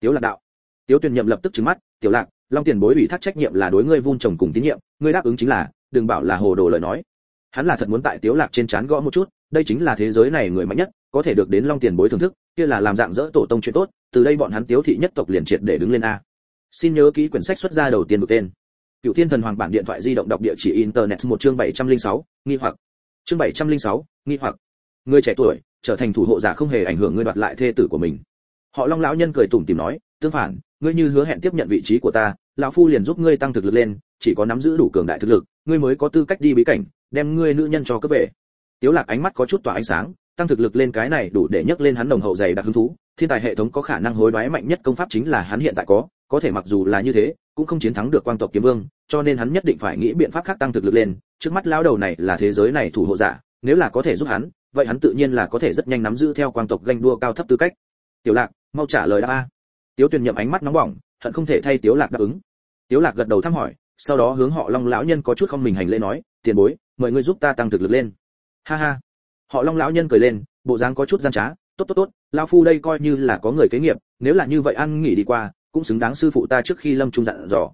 Tiếu lạc đạo. Tiếu tuyền nhậm lập tức trừng mắt, tiểu lạc, long tiền bối ủy thác trách nhiệm là đối ngươi vun trồng cùng tín nhiệm, ngươi đáp ứng chính là, đừng bảo là hồ đồ lời nói. Hắn là thật muốn tại tiếu lạc trên chán gõ một chút, đây chính là thế giới này người mạnh nhất, có thể được đến long tiền bối thưởng thức, kia là làm dạng dỡ tổ tông chuyện tốt, từ đây bọn hắn tiếu thị nhất tộc liền triệt để đứng lên a. Xin nhớ ký quyển sách xuất ra đầu tiên được tên cựu thiên thần hoàng bản điện thoại di động đọc địa chỉ internet một chương 706, nghi hoặc. Chương 706, nghi hoặc. Người trẻ tuổi trở thành thủ hộ giả không hề ảnh hưởng ngươi đoạt lại thê tử của mình. Họ long lão nhân cười tủm tỉm nói tương phản ngươi như hứa hẹn tiếp nhận vị trí của ta lão phu liền giúp ngươi tăng thực lực lên chỉ có nắm giữ đủ cường đại thực lực ngươi mới có tư cách đi bí cảnh đem ngươi nữ nhân cho cấp về. Tiếu lạc ánh mắt có chút tỏa ánh sáng tăng thực lực lên cái này đủ để nhấc lên hắn đồng hậu dày đặc hứng thú. Thiên tài hệ thống có khả năng hối đoái mạnh nhất công pháp chính là hắn hiện tại có có thể mặc dù là như thế cũng không chiến thắng được quang tộc kiếm vương, cho nên hắn nhất định phải nghĩ biện pháp khác tăng thực lực lên. Trước mắt lão đầu này là thế giới này thủ hộ giả, nếu là có thể giúp hắn, vậy hắn tự nhiên là có thể rất nhanh nắm giữ theo quang tộc ganh đua cao thấp tư cách. Tiểu lạc, mau trả lời đáp a. Tiếu tuyền nhậm ánh mắt nóng bỏng, hận không thể thay tiếu lạc đáp ứng. Tiếu lạc gật đầu thăm hỏi, sau đó hướng họ long lão nhân có chút không mình hành lễ nói, tiền bối, mời ngươi giúp ta tăng thực lực lên. Ha ha. Họ long lão nhân cười lên, bộ dáng có chút gian trá, tốt tốt tốt, lão phu đây coi như là có người kế nghiệp, nếu là như vậy ăn nghỉ đi qua cũng xứng đáng sư phụ ta trước khi lâm trung dặn dò.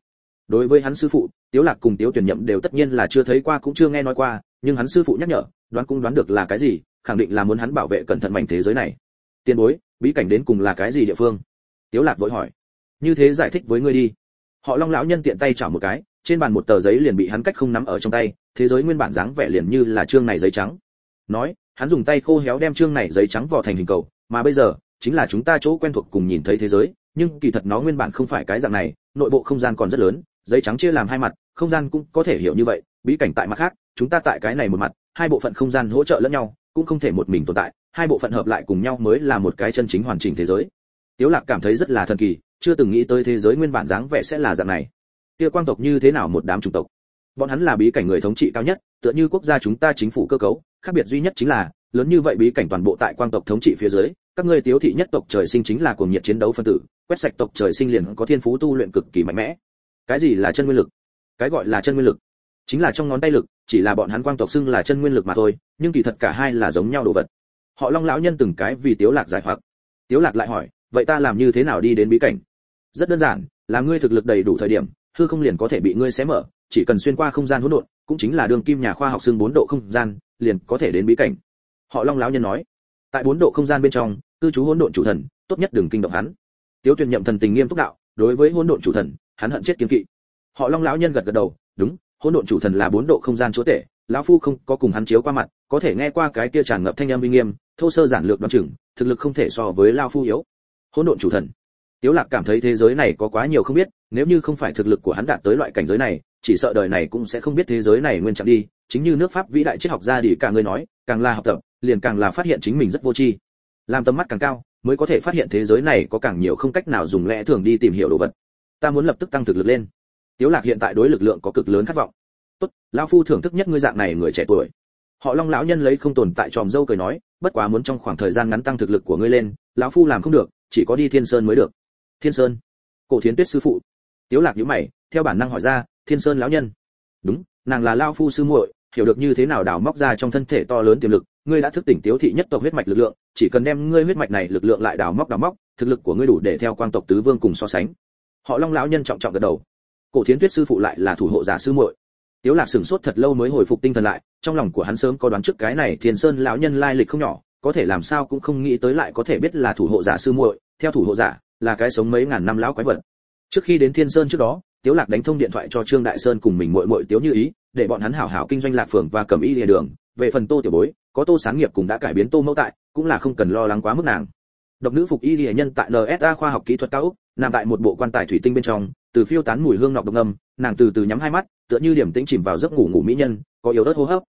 Đối với hắn sư phụ, tiếu lạc cùng tiếu tuyển nhậm đều tất nhiên là chưa thấy qua cũng chưa nghe nói qua, nhưng hắn sư phụ nhắc nhở, đoán cũng đoán được là cái gì, khẳng định là muốn hắn bảo vệ cẩn thận mảnh thế giới này. Tiền bối, bí cảnh đến cùng là cái gì địa phương? Tiếu lạc vội hỏi. Như thế giải thích với ngươi đi. Họ long lão nhân tiện tay chảo một cái, trên bàn một tờ giấy liền bị hắn cách không nắm ở trong tay, thế giới nguyên bản dáng vẻ liền như là trương này giấy trắng. Nói, hắn dùng tay khô héo đem trương này giấy trắng vò thành hình cầu, mà bây giờ, chính là chúng ta chỗ quen thuộc cùng nhìn thấy thế giới nhưng kỳ thật nó nguyên bản không phải cái dạng này, nội bộ không gian còn rất lớn, giấy trắng chia làm hai mặt, không gian cũng có thể hiểu như vậy, bí cảnh tại mặt khác, chúng ta tại cái này một mặt, hai bộ phận không gian hỗ trợ lẫn nhau, cũng không thể một mình tồn tại, hai bộ phận hợp lại cùng nhau mới là một cái chân chính hoàn chỉnh thế giới. Tiếu lạc cảm thấy rất là thần kỳ, chưa từng nghĩ tới thế giới nguyên bản dáng vẻ sẽ là dạng này. Kia quang tộc như thế nào một đám chủng tộc? Bọn hắn là bí cảnh người thống trị cao nhất, tựa như quốc gia chúng ta chính phủ cơ cấu, khác biệt duy nhất chính là, lớn như vậy bí cảnh toàn bộ tại quang tộc thống trị phía dưới, các ngươi tiếu thị nhất tộc trời sinh chính là cuồng nhiệt chiến đấu phân tử quét sạch tộc trời sinh liền có thiên phú tu luyện cực kỳ mạnh mẽ. Cái gì là chân nguyên lực? Cái gọi là chân nguyên lực chính là trong ngón tay lực, chỉ là bọn hắn quang tộc xưng là chân nguyên lực mà thôi, nhưng kỳ thật cả hai là giống nhau đồ vật. Họ long lão nhân từng cái vì tiếu lạc giải hoặc. Tiếu lạc lại hỏi, vậy ta làm như thế nào đi đến bí cảnh? Rất đơn giản, là ngươi thực lực đầy đủ thời điểm, hư không liền có thể bị ngươi xé mở, chỉ cần xuyên qua không gian hỗn độn, cũng chính là đường kim nhà khoa học xưng bốn độ không gian, liền có thể đến bí cảnh. Họ long lão nhân nói, tại bốn độ không gian bên trong, cư trú hỗn độn chủ thần, tốt nhất đừng kinh động hắn tiếu tuyền nhậm thần tình nghiêm túc đạo, đối với hỗn độn chủ thần, hắn hận chết kiên kỵ. Họ long lão nhân gật gật đầu, đúng, hỗn độn chủ thần là bốn độ không gian chúa tể, lão phu không có cùng hắn chiếu qua mặt, có thể nghe qua cái kia tràn ngập thanh âm uy nghiêm, thô sơ giản lược đoán chừng, thực lực không thể so với lão phu yếu. Hỗn độn chủ thần. Tiếu lạc cảm thấy thế giới này có quá nhiều không biết, nếu như không phải thực lực của hắn đạt tới loại cảnh giới này, chỉ sợ đời này cũng sẽ không biết thế giới này nguyên trạng đi, chính như nước pháp vĩ đại triết học gia đi cả người nói, càng là học tập, liền càng là phát hiện chính mình rất vô tri. Làm tầm mắt càng cao mới có thể phát hiện thế giới này có càng nhiều không cách nào dùng lẽ thường đi tìm hiểu đồ vật. Ta muốn lập tức tăng thực lực lên. Tiếu lạc hiện tại đối lực lượng có cực lớn khát vọng. Tốt, lão phu thưởng thức nhất ngươi dạng này người trẻ tuổi. Họ long lão nhân lấy không tồn tại tròm dâu cười nói, bất quá muốn trong khoảng thời gian ngắn tăng thực lực của ngươi lên, lão phu làm không được, chỉ có đi thiên sơn mới được. Thiên sơn? Cổ thiến tuyết sư phụ. Tiếu lạc nhíu mày, theo bản năng hỏi ra, thiên sơn lão nhân. Đúng, nàng là lão phu sư muội hiểu được như thế nào đào móc ra trong thân thể to lớn tiềm lực, ngươi đã thức tỉnh tiếu thị nhất tộc huyết mạch lực lượng, chỉ cần đem ngươi huyết mạch này lực lượng lại đào móc đào móc, thực lực của ngươi đủ để theo quang tộc tứ vương cùng so sánh. Họ long lão nhân trọng trọng gật đầu. Cổ thiến tuyết sư phụ lại là thủ hộ giả sư muội. Tiếu lạc sửng sốt thật lâu mới hồi phục tinh thần lại, trong lòng của hắn sớm có đoán trước cái này thiên sơn lão nhân lai lịch không nhỏ, có thể làm sao cũng không nghĩ tới lại có thể biết là thủ hộ giả sư muội, theo thủ hộ giả, là cái sống mấy ngàn năm lão quái vật. Trước khi đến thiên sơn trước đó, tiếu lạc đánh thông điện thoại cho trương đại sơn cùng mình muội muội tiếu như ý để bọn hắn hảo hảo kinh doanh lạc phường và cầm y lìa đường. Về phần tô tiểu bối, có tô sáng nghiệp cũng đã cải biến tô mẫu tại, cũng là không cần lo lắng quá mức nàng. Độc nữ phục y lìa nhân tại nsa khoa học kỹ thuật cao úc, nằm tại một bộ quan tài thủy tinh bên trong, từ phiêu tán mùi hương nọc độc ngâm, nàng từ từ nhắm hai mắt, tựa như điểm tĩnh chìm vào giấc ngủ ngủ mỹ nhân, có yếu ớt hô hấp.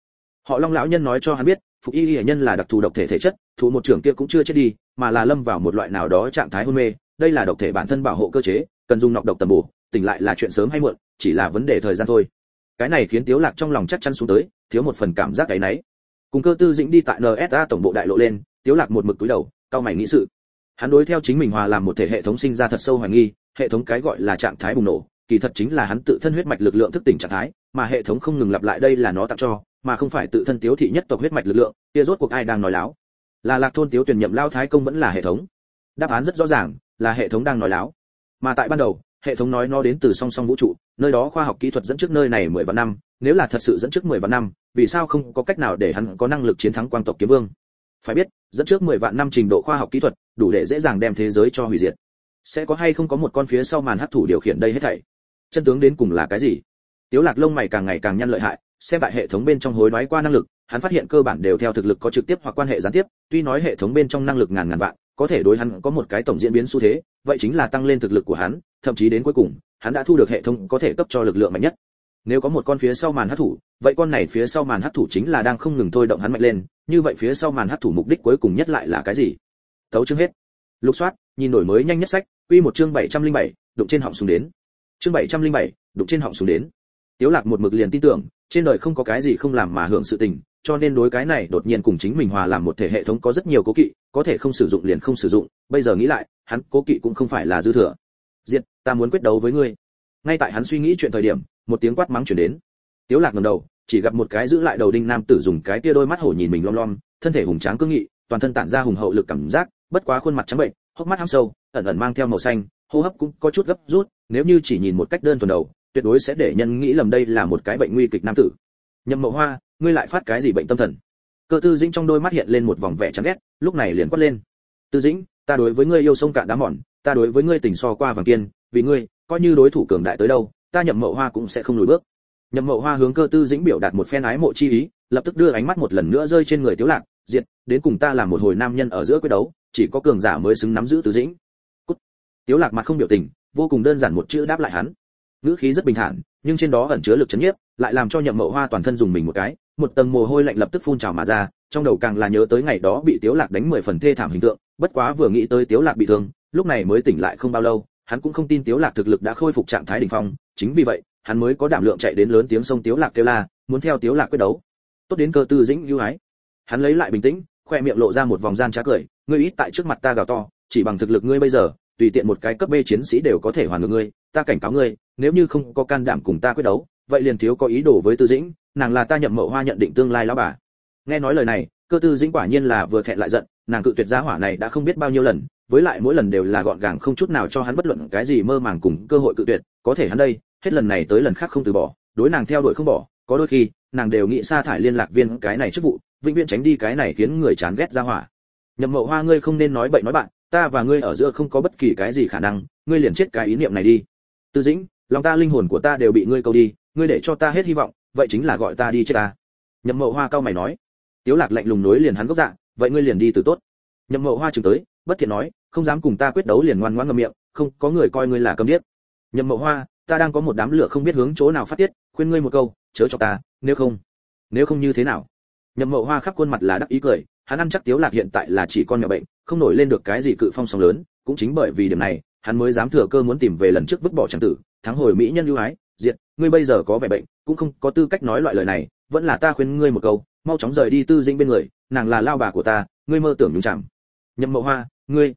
Họ long lão nhân nói cho hắn biết, phục y lìa nhân là đặc thù độc thể thể chất, thụ một trưởng kia cũng chưa chết đi, mà là lâm vào một loại nào đó trạng thái hôn mê. Đây là độc thể bản thân bảo hộ cơ chế, cần dùng nọc độc tầm bổ, tỉnh lại là chuyện sớm hay muộn, chỉ là vấn đề thời gian thôi cái này khiến tiếu lạc trong lòng chắc chắn xuống tới, thiếu một phần cảm giác cái nấy cùng cơ tư dĩnh đi tại nsa tổng bộ đại lộ lên, tiếu lạc một mực túi đầu cao mày nghĩ sự. Hắn đối theo chính mình hòa làm một thể hệ thống sinh ra thật sâu hoài nghi, hệ thống cái gọi là trạng thái bùng nổ, kỳ thật chính là hắn tự thân huyết mạch lực lượng thức tỉnh trạng thái, mà hệ thống không ngừng lặp lại đây là nó tặng cho, mà không phải tự thân tiếu thị nhất tộc huyết mạch lực lượng, kia rốt cuộc ai đang nói láo. Là lạc thôn tiếu tuyển nhậm lao thái công vẫn là hệ thống? Đáp án rất rõ ràng, là hệ thống đang nói láo. Mà tại ban đầu hệ thống nói nó đến từ song song vũ trụ, nơi đó khoa học kỹ thuật dẫn trước nơi này mười vạn năm, nếu là thật sự dẫn trước mười vạn năm, vì sao không có cách nào để hắn có năng lực chiến thắng quang tộc kiếm vương? Phải biết, dẫn trước mười vạn năm trình độ khoa học kỹ thuật, đủ để dễ dàng đem thế giới cho hủy diệt. Sẽ có hay không có một con phía sau màn hấp thủ điều khiển đây hết thảy? Chân tướng đến cùng là cái gì? Tiếu lạc lông mày càng ngày càng nhăn lợi hại, xem lại hệ thống bên trong hối đoái qua năng lực, hắn phát hiện cơ bản đều theo thực lực có trực tiếp hoặc quan hệ gián tiếp, tuy nói hệ thống bên trong năng lực ngàn ngàn vạn, có thể đối hắn có một cái tổng diễn biến xu thế, vậy chính là tăng lên thực lực của hắn thậm chí đến cuối cùng hắn đã thu được hệ thống có thể cấp cho lực lượng mạnh nhất. Nếu có một con phía sau màn hấp thụ vậy con này phía sau màn hấp thụ chính là đang không ngừng thôi động hắn mạnh lên như vậy phía sau màn hấp thụ mục đích cuối cùng nhất lại là cái gì? Tấu chương hết. Lục soát nhìn đổi mới nhanh nhất sách quy một chương 707, đụng trên họng xuống đến. Chương 707, đụng trên họng xuống đến. Tiếu lạc một mực liền tin tưởng trên đời không có cái gì không làm mà hưởng sự tình cho nên đối cái này đột nhiên cùng chính mình hòa làm một thể hệ thống có rất nhiều cố kỵ có thể không sử dụng liền không sử dụng. Bây giờ nghĩ lại hắn cố kỵ cũng không phải là dư thừa diệt, ta muốn quyết đấu với ngươi. Ngay tại hắn suy nghĩ chuyện thời điểm, một tiếng quát mắng truyền đến. Tiếu lạc ngẩng đầu, chỉ gặp một cái giữ lại đầu đinh nam tử dùng cái tia đôi mắt hổ nhìn mình lom lom, thân thể hùng tráng cương nghị, toàn thân tản ra hùng hậu lực cảm giác, bất quá khuôn mặt trắng bệnh, hốc mắt hăm sâu, ẩn ẩn mang theo màu xanh, hô hấp cũng có chút gấp rút, nếu như chỉ nhìn một cách đơn thuần đầu, tuyệt đối sẽ để nhân nghĩ lầm đây là một cái bệnh nguy kịch nam tử. Nhậm mậu hoa, ngươi lại phát cái gì bệnh tâm thần? Cơ tư dĩnh trong đôi mắt hiện lên một vòng vẻ chán ghét, lúc này liền quát lên. Tư dĩnh, ta đối với ngươi yêu sông cạn đá mòn ta đối với ngươi tình so qua vàng kiên, vì ngươi, coi như đối thủ cường đại tới đâu, ta nhậm mậu hoa cũng sẽ không lùi bước. Nhậm mậu hoa hướng cơ tư dĩnh biểu đạt một phen ái mộ chi ý, lập tức đưa ánh mắt một lần nữa rơi trên người tiếu lạc, diệt, đến cùng ta làm một hồi nam nhân ở giữa quyết đấu, chỉ có cường giả mới xứng nắm giữ tư dĩnh. Cút. tiếu lạc mặt không biểu tình, vô cùng đơn giản một chữ đáp lại hắn. Ngữ khí rất bình thản, nhưng trên đó ẩn chứa lực chấn nhiếp, lại làm cho nhậm mậu hoa toàn thân dùng mình một cái, một tầng mồ hôi lạnh lập tức phun trào mà ra, trong đầu càng là nhớ tới ngày đó bị tiếu lạc đánh mười phần thê thảm hình tượng, bất quá vừa nghĩ tới tiếu lạc bị thương lúc này mới tỉnh lại không bao lâu, hắn cũng không tin tiếu lạc thực lực đã khôi phục trạng thái đỉnh phong, chính vì vậy, hắn mới có đảm lượng chạy đến lớn tiếng sông tiếu lạc kêu la, muốn theo tiếu lạc quyết đấu. Tốt đến cơ tư dĩnh lưu hái hắn lấy lại bình tĩnh, khoe miệng lộ ra một vòng gian trá cười, ngươi ít tại trước mặt ta gào to, chỉ bằng thực lực ngươi bây giờ, tùy tiện một cái cấp B chiến sĩ đều có thể hoàn ngược ngươi, ta cảnh cáo ngươi, nếu như không có can đảm cùng ta quyết đấu, vậy liền thiếu có ý đồ với tư dĩnh, nàng là ta nhậm mậu hoa nhận định tương lai lão bà. Nghe nói lời này, cơ tư dĩnh quả nhiên là vừa thẹn lại giận, nàng cự tuyệt gia hỏa này đã không biết bao nhiêu lần với lại mỗi lần đều là gọn gàng không chút nào cho hắn bất luận cái gì mơ màng cùng cơ hội cự tuyệt, có thể hắn đây, hết lần này tới lần khác không từ bỏ, đối nàng theo đuổi không bỏ, có đôi khi, nàng đều nghĩ sa thải liên lạc viên cái này chức vụ, vĩnh viễn tránh đi cái này khiến người chán ghét ra hỏa. Nhậm mậu hoa, ngươi không nên nói bậy nói bạn, ta và ngươi ở giữa không có bất kỳ cái gì khả năng, ngươi liền chết cái ý niệm này đi. Tư dĩnh, lòng ta linh hồn của ta đều bị ngươi câu đi, ngươi để cho ta hết hy vọng, vậy chính là gọi ta đi chết ta. Nhậm mậu hoa cao mày nói. Tiếu lạc lạnh lùng nối liền hắn gốc dạ vậy ngươi liền đi từ tốt. Nhậm mậu hoa chừng tới bất thiện nói, không dám cùng ta quyết đấu liền ngoan ngoãn ngậm miệng, không, có người coi ngươi là cầm điếc. Nhậm mậu hoa, ta đang có một đám lửa không biết hướng chỗ nào phát tiết, khuyên ngươi một câu, chớ cho ta, nếu không nếu không như thế nào. Nhậm mậu hoa khắp khuôn mặt là đắc ý cười, hắn ăn chắc tiếu lạc hiện tại là chỉ con mèo bệnh, không nổi lên được cái gì cự phong sóng lớn, cũng chính bởi vì điểm này, hắn mới dám thừa cơ muốn tìm về lần trước vứt bỏ chẳng tử, thắng hồi mỹ nhân lưu ái, diệt, ngươi bây giờ có vẻ bệnh, cũng không có tư cách nói loại lời này, vẫn là ta khuyên ngươi một câu, mau chóng rời đi tư dĩnh bên người, nàng là lao bà của ta, ngươi mơ tưởng nhúng chẳng nhậm mậu hoa, ngươi.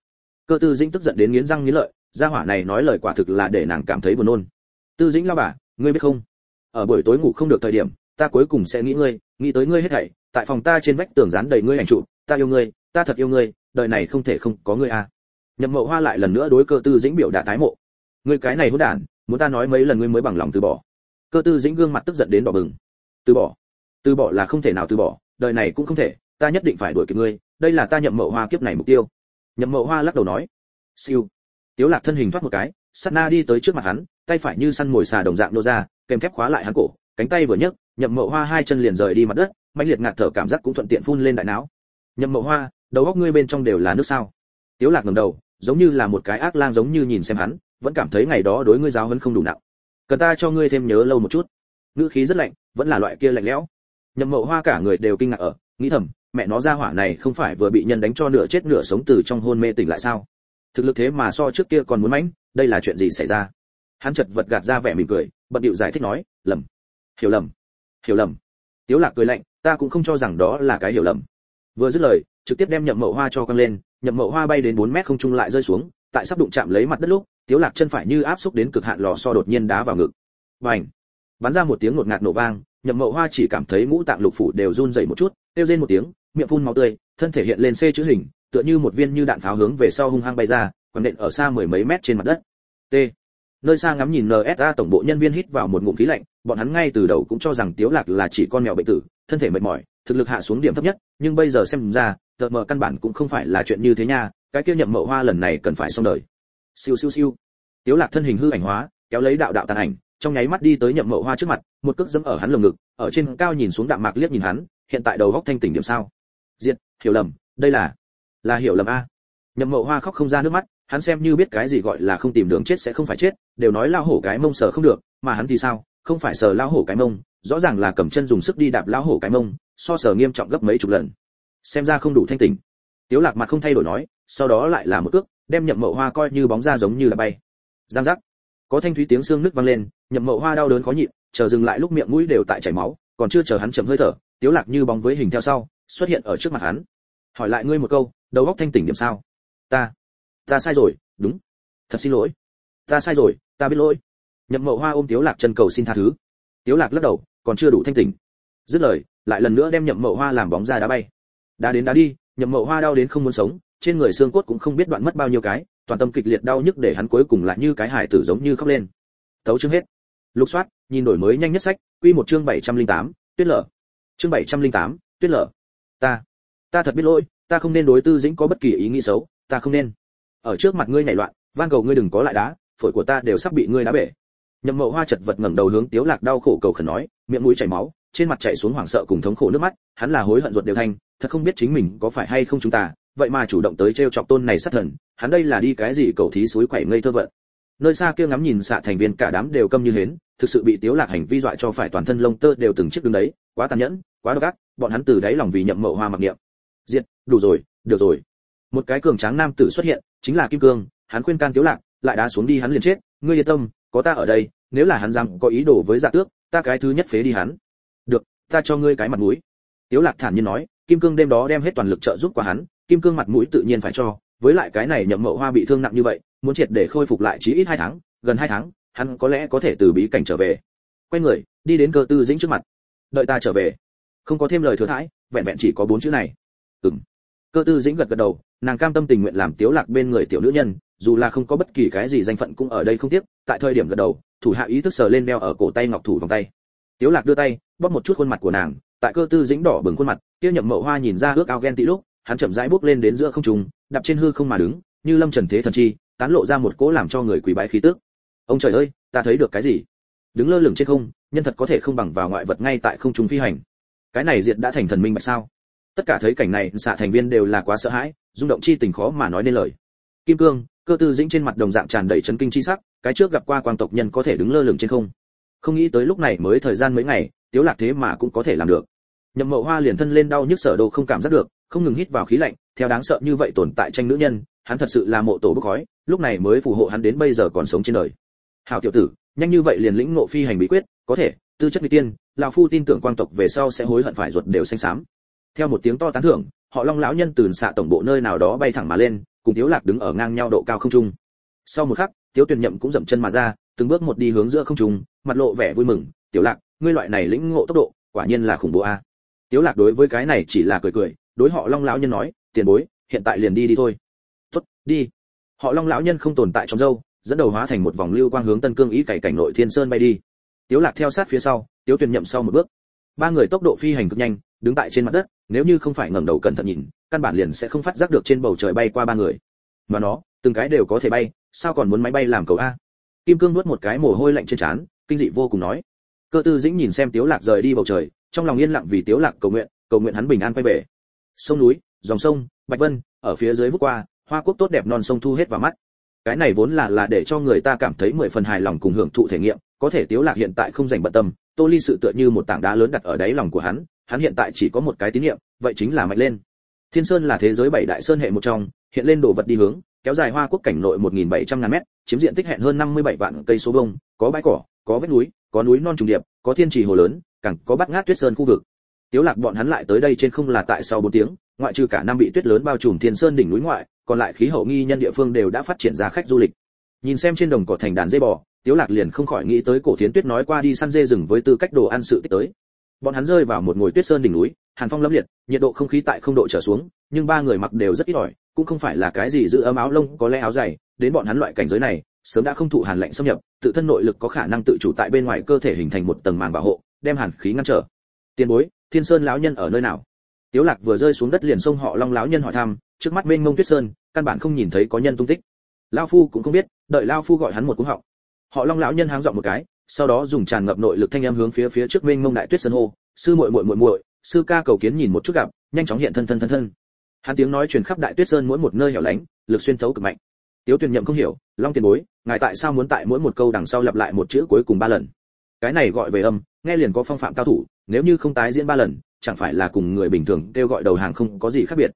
Cơ tư dĩnh tức giận đến nghiến răng nghiến lợi, gia hỏa này nói lời quả thực là để nàng cảm thấy buồn nôn. Tư dĩnh lao bà, ngươi biết không? Ở buổi tối ngủ không được thời điểm, ta cuối cùng sẽ nghĩ ngươi, nghĩ tới ngươi hết thảy, tại phòng ta trên vách tường dán đầy ngươi ảnh trụ ta yêu ngươi, ta thật yêu ngươi, đời này không thể không có ngươi à. Nhậm mậu hoa lại lần nữa đối cơ tư dĩnh biểu đã tái mộ. Ngươi cái này hỗn đản, muốn ta nói mấy lần ngươi mới bằng lòng từ bỏ. Cơ tư dĩnh gương mặt tức giận đến đỏ bừng. Từ bỏ. Từ bỏ là không thể nào từ bỏ, đời này cũng không thể, ta nhất định phải đuổi kịp ngươi đây là ta nhậm mậu hoa kiếp này mục tiêu. Nhậm mậu hoa lắc đầu nói, siêu. Tiếu lạc thân hình thoát một cái, sát na đi tới trước mặt hắn, tay phải như săn mồi xà đồng dạng nô ra, kèm thép khóa lại hắn cổ, cánh tay vừa nhấc, nhậm mậu hoa hai chân liền rời đi mặt đất, mãnh liệt ngạt thở cảm giác cũng thuận tiện phun lên đại não. Nhậm mậu hoa, đầu óc ngươi bên trong đều là nước sao? Tiếu lạc ngẩng đầu, giống như là một cái ác lang giống như nhìn xem hắn, vẫn cảm thấy ngày đó đối ngươi giáo huấn không đủ nặng. Cần ta cho ngươi thêm nhớ lâu một chút. Ngữ khí rất lạnh, vẫn là loại kia lạnh lẽo. Nhậm mậu hoa cả người đều kinh ngạc ở, nghĩ thầm mẹ nó ra hỏa này không phải vừa bị nhân đánh cho nửa chết nửa sống từ trong hôn mê tỉnh lại sao? Thực lực thế mà so trước kia còn muốn mãnh, đây là chuyện gì xảy ra? Hắn chật vật gạt ra vẻ mỉm cười, bận điệu giải thích nói, lầm. Hiểu lầm. Hiểu lầm. Tiếu lạc cười lạnh, ta cũng không cho rằng đó là cái hiểu lầm. Vừa dứt lời, trực tiếp đem nhậm mậu hoa cho căng lên, nhậm mậu hoa bay đến 4 mét không trung lại rơi xuống, tại sắp đụng chạm lấy mặt đất lúc, tiếu lạc chân phải như áp xúc đến cực hạn lò xo đột nhiên đá vào ngực. Bành! Bắn ra một tiếng ngột ngạt nổ vang, nhậm mậu hoa chỉ cảm thấy ngũ tạng lục phủ đều run rẩy một chút tiêu rên một tiếng miệng phun máu tươi, thân thể hiện lên c chữ hình, tựa như một viên như đạn pháo hướng về sau hung hăng bay ra còn nện ở xa mười mấy mét trên mặt đất. T. Nơi xa ngắm nhìn nsa tổng bộ nhân viên hít vào một ngụm khí lạnh, bọn hắn ngay từ đầu cũng cho rằng tiếu lạc là chỉ con mèo bệnh tử, thân thể mệt mỏi, thực lực hạ xuống điểm thấp nhất, nhưng bây giờ xem ra tờ mờ căn bản cũng không phải là chuyện như thế nha, cái kia nhậm mậu hoa lần này cần phải xong đời. Siêu siêu siêu. Tiếu lạc thân hình hư ảnh hóa, kéo lấy đạo đạo tàn ảnh, trong nháy mắt đi tới nhậm mậu hoa trước mặt, một cước dẫm ở hắn lồng ngực, ở trên cao nhìn xuống đạm mạc liếc nhìn hắn, hiện tại đầu góc thanh tỉnh điểm sao? Diệt, hiểu lầm, đây là là hiểu lầm a. Nhậm mậu hoa khóc không ra nước mắt, hắn xem như biết cái gì gọi là không tìm đường chết sẽ không phải chết, đều nói lao hổ cái mông sờ không được, mà hắn thì sao, không phải sờ lao hổ cái mông, rõ ràng là cầm chân dùng sức đi đạp lao hổ cái mông, so sờ nghiêm trọng gấp mấy chục lần. Xem ra không đủ thanh tỉnh. Tiếu lạc mặt không thay đổi nói, sau đó lại là một cước, đem nhậm mậu hoa coi như bóng ra giống như là bay. Giang giác. Có thanh thúy tiếng xương nứt vang lên, nhậm mậu hoa đau đớn khó nhịn, chờ dừng lại lúc miệng mũi đều tại chảy máu, còn chưa chờ hắn chậm hơi thở, tiếu lạc như bóng với hình theo sau xuất hiện ở trước mặt hắn. Hỏi lại ngươi một câu đầu óc thanh tỉnh điểm sao? Ta ta sai rồi đúng. Thật xin lỗi. Ta sai rồi ta biết lỗi. Nhậm mậu hoa ôm tiếu lạc chân cầu xin tha thứ. Tiếu lạc lắc đầu còn chưa đủ thanh tỉnh. Dứt lời lại lần nữa đem nhậm mậu hoa làm bóng ra đá bay. Đá đến đá đi nhậm mậu hoa đau đến không muốn sống trên người xương cốt cũng không biết đoạn mất bao nhiêu cái toàn tâm kịch liệt đau nhức để hắn cuối cùng lại như cái hải tử giống như khóc lên. Tấu chương hết. Lục soát nhìn đổi mới nhanh nhất sách quy một chương 708, tuyết lở. Chương 708, tuyết lở ta ta thật biết lỗi, ta không nên đối tư dĩnh có bất kỳ ý nghĩ xấu, ta không nên. Ở trước mặt ngươi nhảy loạn, van cầu ngươi đừng có lại đá, phổi của ta đều sắp bị ngươi đá bể. Nhậm mậu hoa chật vật ngẩng đầu hướng tiếu lạc đau khổ cầu khẩn nói, miệng mũi chảy máu, trên mặt chảy xuống hoảng sợ cùng thống khổ nước mắt, hắn là hối hận ruột đều thành, thật không biết chính mình có phải hay không chúng ta, vậy mà chủ động tới treo chọc tôn này sát thần, hắn đây là đi cái gì cầu thí suối quẩy ngây thơ vận. Nơi xa kia ngắm nhìn xạ thành viên cả đám đều câm như hến, thực sự bị tiếu lạc hành vi dọa cho phải toàn thân lông tơ đều từng chiếc đứng đấy, quá tàn nhẫn, quá độc ác bọn hắn từ đáy lòng vì nhậm mậu hoa mặc niệm. Diệt, đủ rồi, được rồi. Một cái cường tráng nam tử xuất hiện, chính là kim cương, hắn khuyên can tiếu lạc, lại đá xuống đi hắn liền chết. Ngươi yên tâm, có ta ở đây, nếu là hắn dám có ý đồ với dạ tước, ta cái thứ nhất phế đi hắn. Được, ta cho ngươi cái mặt mũi. Tiếu lạc thản nhiên nói, kim cương đêm đó đem hết toàn lực trợ giúp qua hắn, kim cương mặt mũi tự nhiên phải cho. Với lại cái này nhậm mậu hoa bị thương nặng như vậy, muốn triệt để khôi phục lại chí ít hai tháng, gần hai tháng, hắn có lẽ có thể từ bí cảnh trở về. Quay người, đi đến cơ tư dĩnh trước mặt. Đợi ta trở về không có thêm lời thừa thãi, vẹn vẹn chỉ có bốn chữ này. Ừm. Cơ tư dĩnh gật gật đầu, nàng cam tâm tình nguyện làm tiếu lạc bên người tiểu nữ nhân, dù là không có bất kỳ cái gì danh phận cũng ở đây không tiếc, tại thời điểm gật đầu, thủ hạ ý thức sờ lên đeo ở cổ tay ngọc thủ vòng tay. Tiếu lạc đưa tay, bóp một chút khuôn mặt của nàng, tại cơ tư dĩnh đỏ bừng khuôn mặt, kia nhậm mậu hoa nhìn ra ước ao ghen tị lúc, hắn chậm rãi bước lên đến giữa không trung, đạp trên hư không mà đứng, như lâm trần thế thần chi, tán lộ ra một cỗ làm cho người quỳ bái khí tức ông trời ơi, ta thấy được cái gì? Đứng lơ lửng trên không, nhân thật có thể không bằng vào ngoại vật ngay tại không trung phi hành cái này diệt đã thành thần minh bạch sao? Tất cả thấy cảnh này, xạ thành viên đều là quá sợ hãi, rung động chi tình khó mà nói nên lời. Kim cương, cơ tư dĩnh trên mặt đồng dạng tràn đầy chấn kinh chi sắc, cái trước gặp qua quang tộc nhân có thể đứng lơ lửng trên không. Không nghĩ tới lúc này mới thời gian mấy ngày, tiếu lạc thế mà cũng có thể làm được. Nhậm mậu hoa liền thân lên đau nhức sở đồ không cảm giác được, không ngừng hít vào khí lạnh, theo đáng sợ như vậy tồn tại tranh nữ nhân, hắn thật sự là mộ tổ bốc khói, lúc này mới phù hộ hắn đến bây giờ còn sống trên đời. Hảo tiểu tử, nhanh như vậy liền lĩnh ngộ phi hành bí quyết, có thể tư chất nguy tiên, lão phu tin tưởng quang tộc về sau sẽ hối hận phải ruột đều xanh xám. Theo một tiếng to tán thưởng, họ long lão nhân từ xạ tổng bộ nơi nào đó bay thẳng mà lên, cùng tiếu lạc đứng ở ngang nhau độ cao không trung. Sau một khắc, tiếu tuyền nhậm cũng dậm chân mà ra, từng bước một đi hướng giữa không trung, mặt lộ vẻ vui mừng, tiểu lạc, ngươi loại này lĩnh ngộ tốc độ, quả nhiên là khủng bố a. Tiếu lạc đối với cái này chỉ là cười cười, đối họ long lão nhân nói, tiền bối, hiện tại liền đi đi thôi. Tốt, đi. Họ long lão nhân không tồn tại trong dâu, dẫn đầu hóa thành một vòng lưu quang hướng tân cương ý cày cảnh nội thiên sơn bay đi tiếu lạc theo sát phía sau, tiếu tuyền nhậm sau một bước. Ba người tốc độ phi hành cực nhanh, đứng tại trên mặt đất, nếu như không phải ngẩng đầu cẩn thận nhìn, căn bản liền sẽ không phát giác được trên bầu trời bay qua ba người. Mà nó, từng cái đều có thể bay, sao còn muốn máy bay làm cầu a? Kim cương nuốt một cái mồ hôi lạnh trên trán, kinh dị vô cùng nói. Cơ tư dĩnh nhìn xem tiếu lạc rời đi bầu trời, trong lòng yên lặng vì tiếu lạc cầu nguyện cầu nguyện hắn bình an quay về. Sông núi, dòng sông, bạch vân, ở phía dưới vút qua, hoa quốc tốt đẹp non sông thu hết vào mắt cái này vốn là là để cho người ta cảm thấy mười phần hài lòng cùng hưởng thụ thể nghiệm, có thể tiếu lạc hiện tại không dành bận tâm, tô ly sự tựa như một tảng đá lớn đặt ở đáy lòng của hắn hắn hiện tại chỉ có một cái tín niệm vậy chính là mạnh lên. Thiên sơn là thế giới bảy đại sơn hệ một trong, hiện lên đồ vật đi hướng, kéo dài hoa quốc cảnh nội 1.700 ngàn mét, chiếm diện tích hẹn hơn 57 vạn cây số vuông, có bãi cỏ, có vách núi, có núi non trùng điệp, có thiên trì hồ lớn, càng có bát ngát tuyết sơn khu vực. Tiếu lạc bọn hắn lại tới đây trên không là tại sau 4 tiếng, ngoại trừ cả năm bị tuyết lớn bao trùm thiên sơn đỉnh núi ngoại còn lại khí hậu nghi nhân địa phương đều đã phát triển ra khách du lịch. Nhìn xem trên đồng cỏ thành đàn dê bò, tiếu lạc liền không khỏi nghĩ tới cổ thiến tuyết nói qua đi săn dê rừng với tư cách đồ ăn sự tích tới. Bọn hắn rơi vào một ngồi tuyết sơn đỉnh núi, hàn phong lâm liệt, nhiệt độ không khí tại không độ trở xuống, nhưng ba người mặc đều rất ít ỏi, cũng không phải là cái gì giữ ấm áo lông, có lẽ áo dày, đến bọn hắn loại cảnh giới này, sớm đã không thụ hàn lạnh xâm nhập, tự thân nội lực có khả năng tự chủ tại bên ngoài cơ thể hình thành một tầng màng bảo hộ, đem hàn khí ngăn trở. Tiền bối, thiên sơn lão nhân ở nơi nào? Tiếu lạc vừa rơi xuống đất liền xông họ long lão nhân hỏi thăm trước mắt mênh mông tuyết sơn, căn bản không nhìn thấy có nhân tung tích. Lão phu cũng không biết, đợi lão phu gọi hắn một cú họng. Họ long lão nhân háng giọng một cái, sau đó dùng tràn ngập nội lực thanh âm hướng phía phía trước mênh mông đại tuyết sơn hô, sư muội muội muội muội, sư ca cầu kiến nhìn một chút gặp, nhanh chóng hiện thân thân thân thân. Hắn tiếng nói truyền khắp đại tuyết sơn mỗi một nơi hẻo lánh, lực xuyên thấu cực mạnh. Tiếu tuyền nhậm không hiểu, long tiền bối, ngài tại sao muốn tại mỗi một câu đằng sau lặp lại một chữ cuối cùng ba lần? Cái này gọi về âm, nghe liền có phong phạm cao thủ, nếu như không tái diễn ba lần, chẳng phải là cùng người bình thường kêu gọi đầu hàng không có gì khác biệt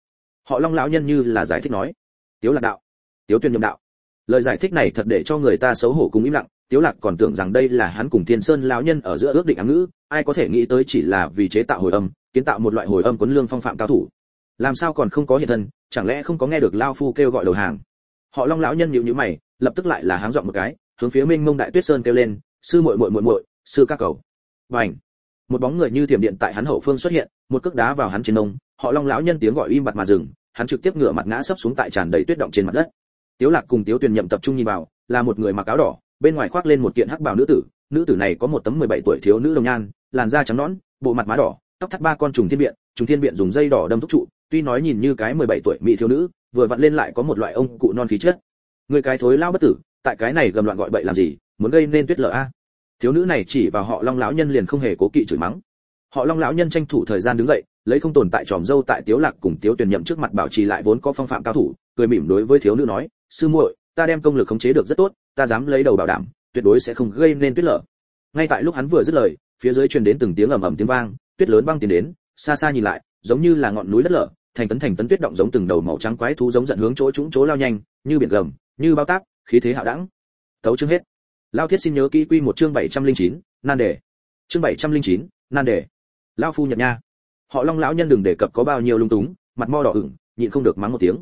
họ long lão nhân như là giải thích nói. Tiếu lạc đạo. Tiếu Tuyên nhậm đạo. Lời giải thích này thật để cho người ta xấu hổ cùng im lặng. Tiếu lạc còn tưởng rằng đây là hắn cùng thiên sơn lão nhân ở giữa ước định ám ngữ. Ai có thể nghĩ tới chỉ là vì chế tạo hồi âm, kiến tạo một loại hồi âm cuốn lương phong phạm cao thủ. Làm sao còn không có hiện thân, chẳng lẽ không có nghe được lao phu kêu gọi đầu hàng? Họ long lão nhân nhíu nhíu mày, lập tức lại là háng dọn một cái, hướng phía minh mông đại tuyết sơn kêu lên, sư muội muội muội muội, sư ca cầu. Bành! Một bóng người như thiểm điện tại hắn hậu phương xuất hiện, một cước đá vào hắn trên nông, họ long lão nhân tiếng gọi im bặt mà dừng hắn trực tiếp ngửa mặt ngã sấp xuống tại tràn đầy tuyết động trên mặt đất. Tiếu lạc cùng tiếu tuyền nhậm tập trung nhìn vào, là một người mặc áo đỏ, bên ngoài khoác lên một kiện hắc bào nữ tử. Nữ tử này có một tấm 17 tuổi thiếu nữ đồng nhan, làn da trắng nõn, bộ mặt má đỏ, tóc thắt ba con trùng thiên biện, trùng thiên biện dùng dây đỏ đâm thúc trụ, tuy nói nhìn như cái 17 tuổi mỹ thiếu nữ, vừa vặn lên lại có một loại ông cụ non khí chất. Người cái thối lao bất tử, tại cái này gầm loạn gọi bậy làm gì, muốn gây nên tuyết lở a? Thiếu nữ này chỉ vào họ long lão nhân liền không hề cố kỵ chửi mắng họ long lão nhân tranh thủ thời gian đứng dậy lấy không tồn tại tròm dâu tại tiếu lạc cùng tiếu tuyển nhậm trước mặt bảo trì lại vốn có phong phạm cao thủ cười mỉm đối với thiếu nữ nói sư muội ta đem công lực khống chế được rất tốt ta dám lấy đầu bảo đảm tuyệt đối sẽ không gây nên tuyết lở. Ngay tại lúc hắn vừa dứt lời phía dưới truyền đến từng tiếng ầm ầm tiếng vang tuyết lớn băng tiến đến xa xa nhìn lại giống như là ngọn núi đất lở thành tấn thành tấn tuyết động giống từng đầu màu trắng quái thú giống giận hướng chỗ chúng chỗ lao nhanh như biển gầm như bao táp khí thế hạo đẳng. Tấu chương hết. Lao thiết xin nhớ kỹ quy một chương 709, nan đề. Chương 709, nan đề lao phu nhật nha. Họ long lão nhân đừng đề cập có bao nhiêu lung túng, mặt mo đỏ ửng, nhịn không được mắng một tiếng.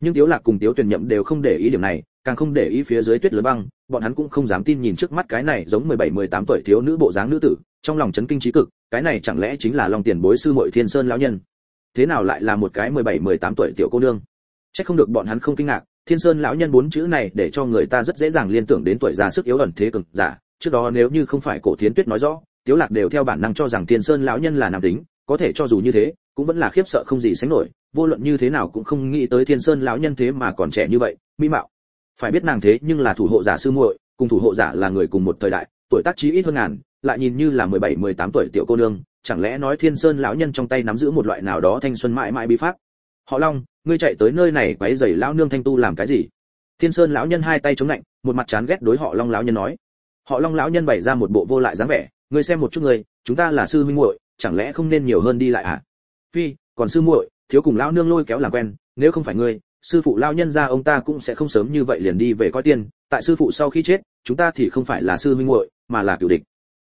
Nhưng tiếu lạc cùng tiếu tuyển nhậm đều không để ý điểm này, càng không để ý phía dưới tuyết lớn băng, bọn hắn cũng không dám tin nhìn trước mắt cái này giống 17-18 tuổi thiếu nữ bộ dáng nữ tử, trong lòng chấn kinh trí cực, cái này chẳng lẽ chính là long tiền bối sư muội thiên sơn lão nhân? Thế nào lại là một cái 17-18 tuổi tiểu cô nương? Chắc không được bọn hắn không kinh ngạc, thiên sơn lão nhân bốn chữ này để cho người ta rất dễ dàng liên tưởng đến tuổi già sức yếu ẩn thế cực giả, trước đó nếu như không phải cổ thiến tuyết nói rõ tiếu lạc đều theo bản năng cho rằng thiên sơn lão nhân là nam tính có thể cho dù như thế cũng vẫn là khiếp sợ không gì sánh nổi vô luận như thế nào cũng không nghĩ tới thiên sơn lão nhân thế mà còn trẻ như vậy mỹ mạo. Phải biết nàng thế nhưng là thủ hộ giả sư muội cùng thủ hộ giả là người cùng một thời đại tuổi tác chí ít hơn ngàn lại nhìn như là 17, 18 tuổi tiểu cô nương chẳng lẽ nói thiên sơn lão nhân trong tay nắm giữ một loại nào đó thanh xuân mãi mãi bí pháp? Họ long ngươi chạy tới nơi này quấy rầy lão nương thanh tu làm cái gì? Thiên sơn lão nhân hai tay chống lạnh một mặt chán ghét đối họ long lão nhân nói. Họ long lão nhân bày ra một bộ vô lại dáng vẻ ngươi xem một chút ngươi, chúng ta là sư huynh muội, chẳng lẽ không nên nhiều hơn đi lại à phi, còn sư muội, thiếu cùng lão nương lôi kéo làm quen, nếu không phải ngươi, sư phụ lão nhân gia ông ta cũng sẽ không sớm như vậy liền đi về coi tiên, tại sư phụ sau khi chết, chúng ta thì không phải là sư huynh muội, mà là cửu địch.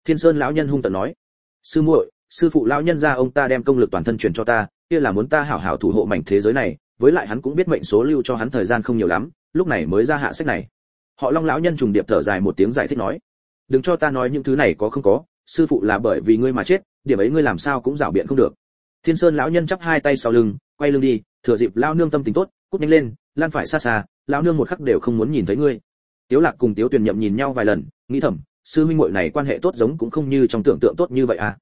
Thiên sơn lão nhân hung tợn nói. Sư muội, sư phụ lão nhân gia ông ta đem công lực toàn thân truyền cho ta, kia là muốn ta hảo hảo thủ hộ mảnh thế giới này, với lại hắn cũng biết mệnh số lưu cho hắn thời gian không nhiều lắm, lúc này mới ra hạ sách này. Họ long lão nhân trùng điệp thở dài một tiếng giải thích nói đừng cho ta nói những thứ này có không có, sư phụ là bởi vì ngươi mà chết, điểm ấy ngươi làm sao cũng rảo biện không được. Thiên sơn lão nhân chắp hai tay sau lưng, quay lưng đi, thừa dịp lão nương tâm tình tốt, cút nhanh lên, lan phải xa xa, lão nương một khắc đều không muốn nhìn thấy ngươi. Tiếu lạc cùng tiếu tuyền nhậm nhìn nhau vài lần, nghĩ thầm, sư huynh muội này quan hệ tốt giống cũng không như trong tưởng tượng tốt như vậy à.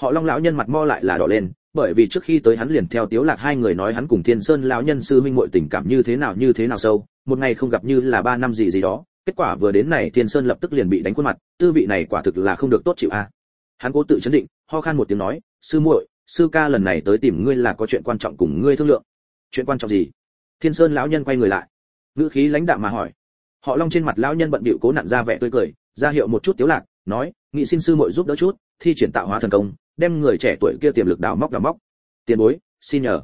Họ long lão nhân mặt mo lại là đỏ lên, bởi vì trước khi tới hắn liền theo tiếu lạc hai người nói hắn cùng thiên sơn lão nhân sư huynh muội tình cảm như thế nào như thế nào sâu, một ngày không gặp như là ba năm gì gì đó kết quả vừa đến này thiên sơn lập tức liền bị đánh khuôn mặt, tư vị này quả thực là không được tốt chịu a. À. hắn cố tự chấn định, ho khan một tiếng nói, sư muội, sư ca lần này tới tìm ngươi là có chuyện quan trọng cùng ngươi thương lượng. Chuyện quan trọng gì? Thiên sơn lão nhân quay người lại. Ngữ khí lãnh đạm mà hỏi. Họ long trên mặt lão nhân bận bịu cố nặn ra vẻ tươi cười, ra hiệu một chút tiếu lạc, nói, nghị xin sư muội giúp đỡ chút, thi triển tạo hóa thần công, đem người trẻ tuổi kia tiềm lực đào móc đào móc. Tiền bối, xin nhờ.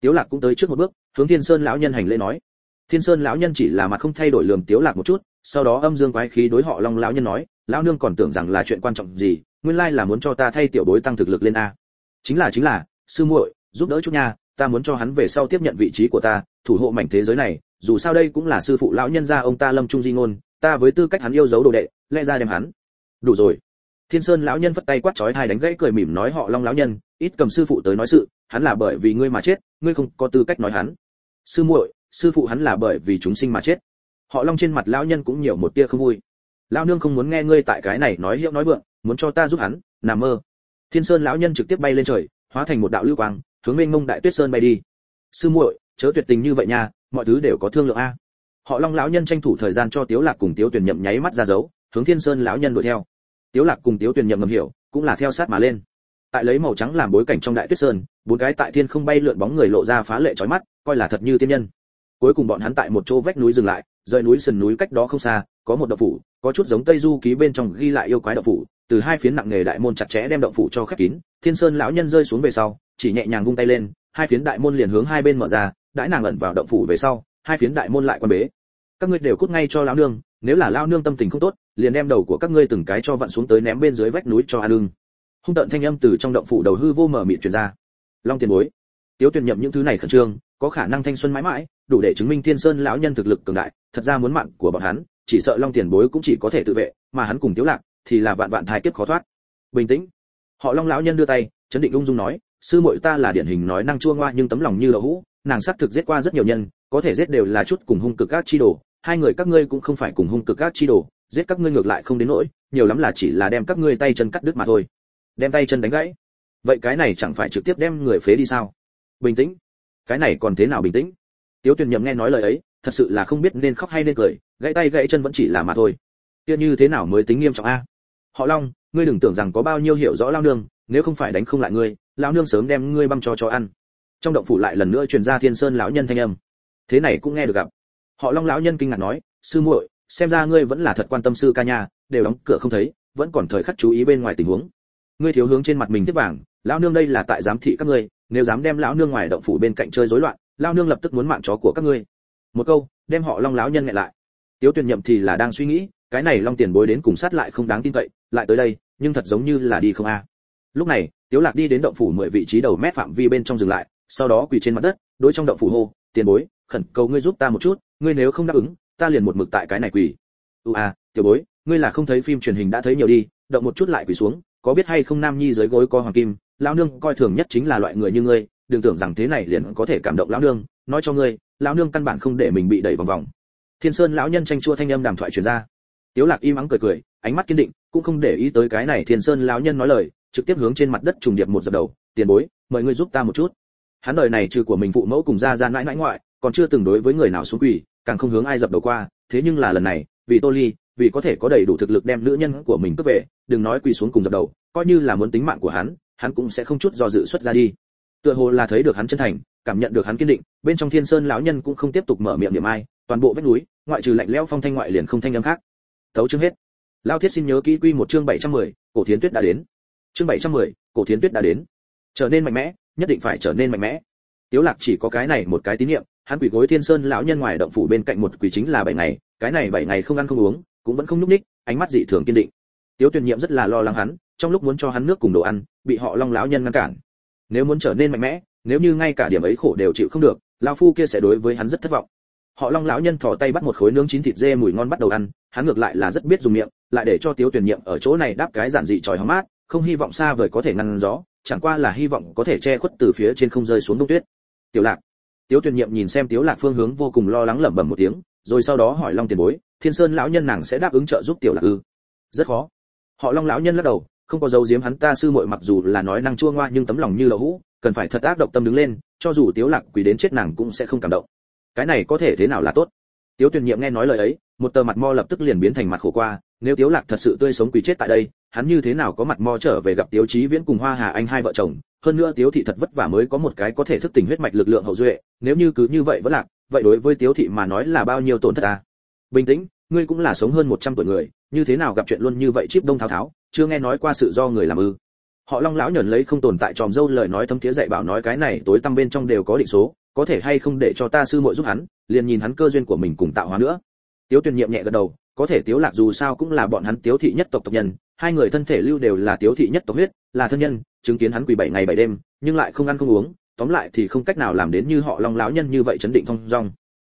Tiếu lạc cũng tới trước một bước, hướng thiên sơn lão nhân hành lễ nói. Thiên sơn lão nhân chỉ là mặt không thay đổi lườm tiếu lạc một chút sau đó âm dương quái khí đối họ long lão nhân nói, lão nương còn tưởng rằng là chuyện quan trọng gì, nguyên lai là muốn cho ta thay tiểu bối tăng thực lực lên a. Chính là chính là, sư muội, giúp đỡ chút nha, ta muốn cho hắn về sau tiếp nhận vị trí của ta, thủ hộ mảnh thế giới này, dù sao đây cũng là sư phụ lão nhân gia ông ta lâm trung di ngôn, ta với tư cách hắn yêu dấu đồ đệ, lẽ ra đem hắn. Đủ rồi. Thiên sơn lão nhân phất tay quát chói hai đánh gãy cười mỉm nói họ long lão nhân, ít cầm sư phụ tới nói sự, hắn là bởi vì ngươi mà chết, ngươi không có tư cách nói hắn. Sư muội, sư phụ hắn là bởi vì chúng sinh mà chết họ long trên mặt lão nhân cũng nhiều một tia không vui. Lão nương không muốn nghe ngươi tại cái này nói hiệu nói vượng, muốn cho ta giúp hắn, nằm mơ. Thiên sơn lão nhân trực tiếp bay lên trời, hóa thành một đạo lưu quang, hướng mênh mông đại tuyết sơn bay đi. Sư muội, chớ tuyệt tình như vậy nha, mọi thứ đều có thương lượng a. Họ long lão nhân tranh thủ thời gian cho tiếu lạc cùng tiếu tuyển nhậm nháy mắt ra dấu, hướng thiên sơn lão nhân đuổi theo. Tiếu lạc cùng tiếu tuyển nhậm ngầm hiểu, cũng là theo sát mà lên. Tại lấy màu trắng làm bối cảnh trong đại tuyết sơn, bốn cái tại thiên không bay lượn bóng người lộ ra phá lệ chói mắt, coi là thật như tiên nhân. Cuối cùng bọn hắn tại một chỗ vách núi dừng lại rời núi sườn núi cách đó không xa, có một động phủ, có chút giống tây du ký bên trong ghi lại yêu quái động phủ, từ hai phiến nặng nghề đại môn chặt chẽ đem động phủ cho khép kín, thiên sơn lão nhân rơi xuống về sau, chỉ nhẹ nhàng vung tay lên, hai phiến đại môn liền hướng hai bên mở ra, đãi nàng ẩn vào động phủ về sau, hai phiến đại môn lại quan bế. Các ngươi đều cút ngay cho lão nương, nếu là lão nương tâm tình không tốt, liền đem đầu của các ngươi từng cái cho vặn xuống tới ném bên dưới vách núi cho a ưng hung tận thanh âm từ trong động phủ đầu hư vô mở miệng truyền ra. Long tiền bối, tiếu tuyển nhậm những thứ này khẩn trương, có khả năng thanh xuân mãi mãi đủ để chứng minh thiên sơn lão nhân thực lực cường đại, thật ra muốn mạng của bọn hắn, chỉ sợ long tiền bối cũng chỉ có thể tự vệ, mà hắn cùng tiếu lạc thì là vạn vạn thai kiếp khó thoát. Bình tĩnh. Họ long lão nhân đưa tay, chấn định ung dung nói, sư muội ta là điển hình nói năng chua ngoa nhưng tấm lòng như lỗ hũ, nàng xác thực giết qua rất nhiều nhân, có thể giết đều là chút cùng hung cực các chi đồ, hai người các ngươi cũng không phải cùng hung cực các chi đồ, giết các ngươi ngược lại không đến nỗi, nhiều lắm là chỉ là đem các ngươi tay chân cắt đứt mà thôi. Đem tay chân đánh gãy? Vậy cái này chẳng phải trực tiếp đem người phế đi sao? Bình tĩnh. Cái này còn thế nào bình tĩnh? Tiếu tuyền nhậm nghe nói lời ấy thật sự là không biết nên khóc hay nên cười gãy tay gãy chân vẫn chỉ là mà thôi. Kia như thế nào mới tính nghiêm trọng a? Họ long ngươi đừng tưởng rằng có bao nhiêu hiểu rõ lao nương nếu không phải đánh không lại ngươi lão nương sớm đem ngươi băm cho cho ăn. Trong động phủ lại lần nữa truyền ra thiên sơn lão nhân thanh âm. Thế này cũng nghe được gặp. Họ long lão nhân kinh ngạc nói sư muội xem ra ngươi vẫn là thật quan tâm sư ca nhà, đều đóng cửa không thấy vẫn còn thời khắc chú ý bên ngoài tình huống. Ngươi thiếu hướng trên mặt mình tiếp vàng lão nương đây là tại giám thị các ngươi nếu dám đem lão nương ngoài động phủ bên cạnh chơi rối loạn lão nương lập tức muốn mạng chó của các ngươi. Một câu, đem họ long lão nhân nghẹn lại. Tiếu tuyền nhậm thì là đang suy nghĩ, cái này long tiền bối đến cùng sát lại không đáng tin cậy, lại tới đây, nhưng thật giống như là đi không a. À. Lúc này, tiếu lạc đi đến động phủ mười vị trí đầu mét phạm vi bên trong dừng lại, sau đó quỳ trên mặt đất, đối trong động phủ hô, tiền bối, khẩn cầu ngươi giúp ta một chút, ngươi nếu không đáp ứng, ta liền một mực tại cái này quỳ. U a, tiểu bối, ngươi là không thấy phim truyền hình đã thấy nhiều đi, động một chút lại quỳ xuống, có biết hay không nam nhi dưới gối có hoàng kim, lão nương coi thường nhất chính là loại người như ngươi đừng tưởng rằng thế này liền có thể cảm động lão nương, nói cho ngươi, lão nương căn bản không để mình bị đẩy vòng vòng. Thiên sơn lão nhân tranh chua thanh âm đàm thoại truyền ra. Tiếu lạc im ắng cười cười, ánh mắt kiên định, cũng không để ý tới cái này thiên sơn lão nhân nói lời, trực tiếp hướng trên mặt đất trùng điệp một dập đầu, tiền bối, mời ngươi giúp ta một chút. Hắn đời này trừ của mình phụ mẫu cùng gia gia nãi nãi ngoại, còn chưa từng đối với người nào xuống quỳ, càng không hướng ai dập đầu qua, thế nhưng là lần này, vì tô ly, vì có thể có đầy đủ thực lực đem nữ nhân của mình cướp về, đừng nói quỳ xuống cùng dập đầu, coi như là muốn tính mạng của hắn hắn cũng sẽ không chút do dự xuất ra đi tựa hồ là thấy được hắn chân thành cảm nhận được hắn kiên định bên trong thiên sơn lão nhân cũng không tiếp tục mở miệng niệm ai toàn bộ vách núi ngoại trừ lạnh lẽo phong thanh ngoại liền không thanh âm khác. Thấu chương hết. Lao thiết xin nhớ kỹ quy một chương 710, cổ thiến tuyết đã đến. Chương 710, cổ thiến tuyết đã đến. Trở nên mạnh mẽ nhất định phải trở nên mạnh mẽ. Tiếu lạc chỉ có cái này một cái tín niệm hắn quỳ gối thiên sơn lão nhân ngoài động phủ bên cạnh một quỳ chính là bảy ngày cái này bảy ngày không ăn không uống cũng vẫn không nhúc ních ánh mắt dị thường kiên định. Tiếu tuyên nhiệm rất là lo lắng hắn trong lúc muốn cho hắn nước cùng đồ ăn bị họ long lão nhân ngăn cản nếu muốn trở nên mạnh mẽ, nếu như ngay cả điểm ấy khổ đều chịu không được, lão phu kia sẽ đối với hắn rất thất vọng. Họ long lão nhân thò tay bắt một khối nướng chín thịt dê mùi ngon bắt đầu ăn, hắn ngược lại là rất biết dùng miệng, lại để cho tiếu tuyển nhiệm ở chỗ này đáp cái giản dị tròi hóng mát, không hy vọng xa vời có thể ngăn gió, chẳng qua là hy vọng có thể che khuất từ phía trên không rơi xuống đông tuyết. Tiểu lạc. Tiếu tuyển nhiệm nhìn xem tiếu lạc phương hướng vô cùng lo lắng lẩm bẩm một tiếng, rồi sau đó hỏi long tiền bối, thiên sơn lão nhân nàng sẽ đáp ứng trợ giúp tiểu lạc ư? Rất khó. Họ long lão nhân lắc đầu không có dấu giếm hắn ta sư muội mặc dù là nói năng chua ngoa nhưng tấm lòng như lậu hũ, cần phải thật ác độc tâm đứng lên, cho dù tiếu lạc quỳ đến chết nàng cũng sẽ không cảm động. Cái này có thể thế nào là tốt? Tiếu tuyển nhiệm nghe nói lời ấy, một tờ mặt mo lập tức liền biến thành mặt khổ qua, nếu tiếu lạc thật sự tươi sống quỳ chết tại đây, hắn như thế nào có mặt mo trở về gặp tiếu chí viễn cùng hoa hà anh hai vợ chồng? Hơn nữa tiếu thị thật vất vả mới có một cái có thể thức tỉnh huyết mạch lực lượng hậu duệ, nếu như cứ như vậy vẫn lạc, vậy đối với tiếu thị mà nói là bao nhiêu tổn thất à bình tĩnh, ngươi cũng là sống hơn 100 tuổi người, như thế nào gặp chuyện luôn như vậy chip đông tháo tháo? Chưa nghe nói qua sự do người làm ư. Họ long lão nhẫn lấy không tồn tại tròm dâu lời nói thâm thiế dạy bảo nói cái này tối tăm bên trong đều có định số, có thể hay không để cho ta sư muội giúp hắn, liền nhìn hắn cơ duyên của mình cùng tạo hóa nữa. Tiếu tuyền nhiệm nhẹ gật đầu, có thể tiếu lạc dù sao cũng là bọn hắn tiếu thị nhất tộc tộc nhân, hai người thân thể lưu đều là tiếu thị nhất tộc huyết, là thân nhân, chứng kiến hắn quỳ bảy ngày bảy đêm, nhưng lại không ăn không uống, tóm lại thì không cách nào làm đến như họ long lão nhân như vậy chấn định thông dong.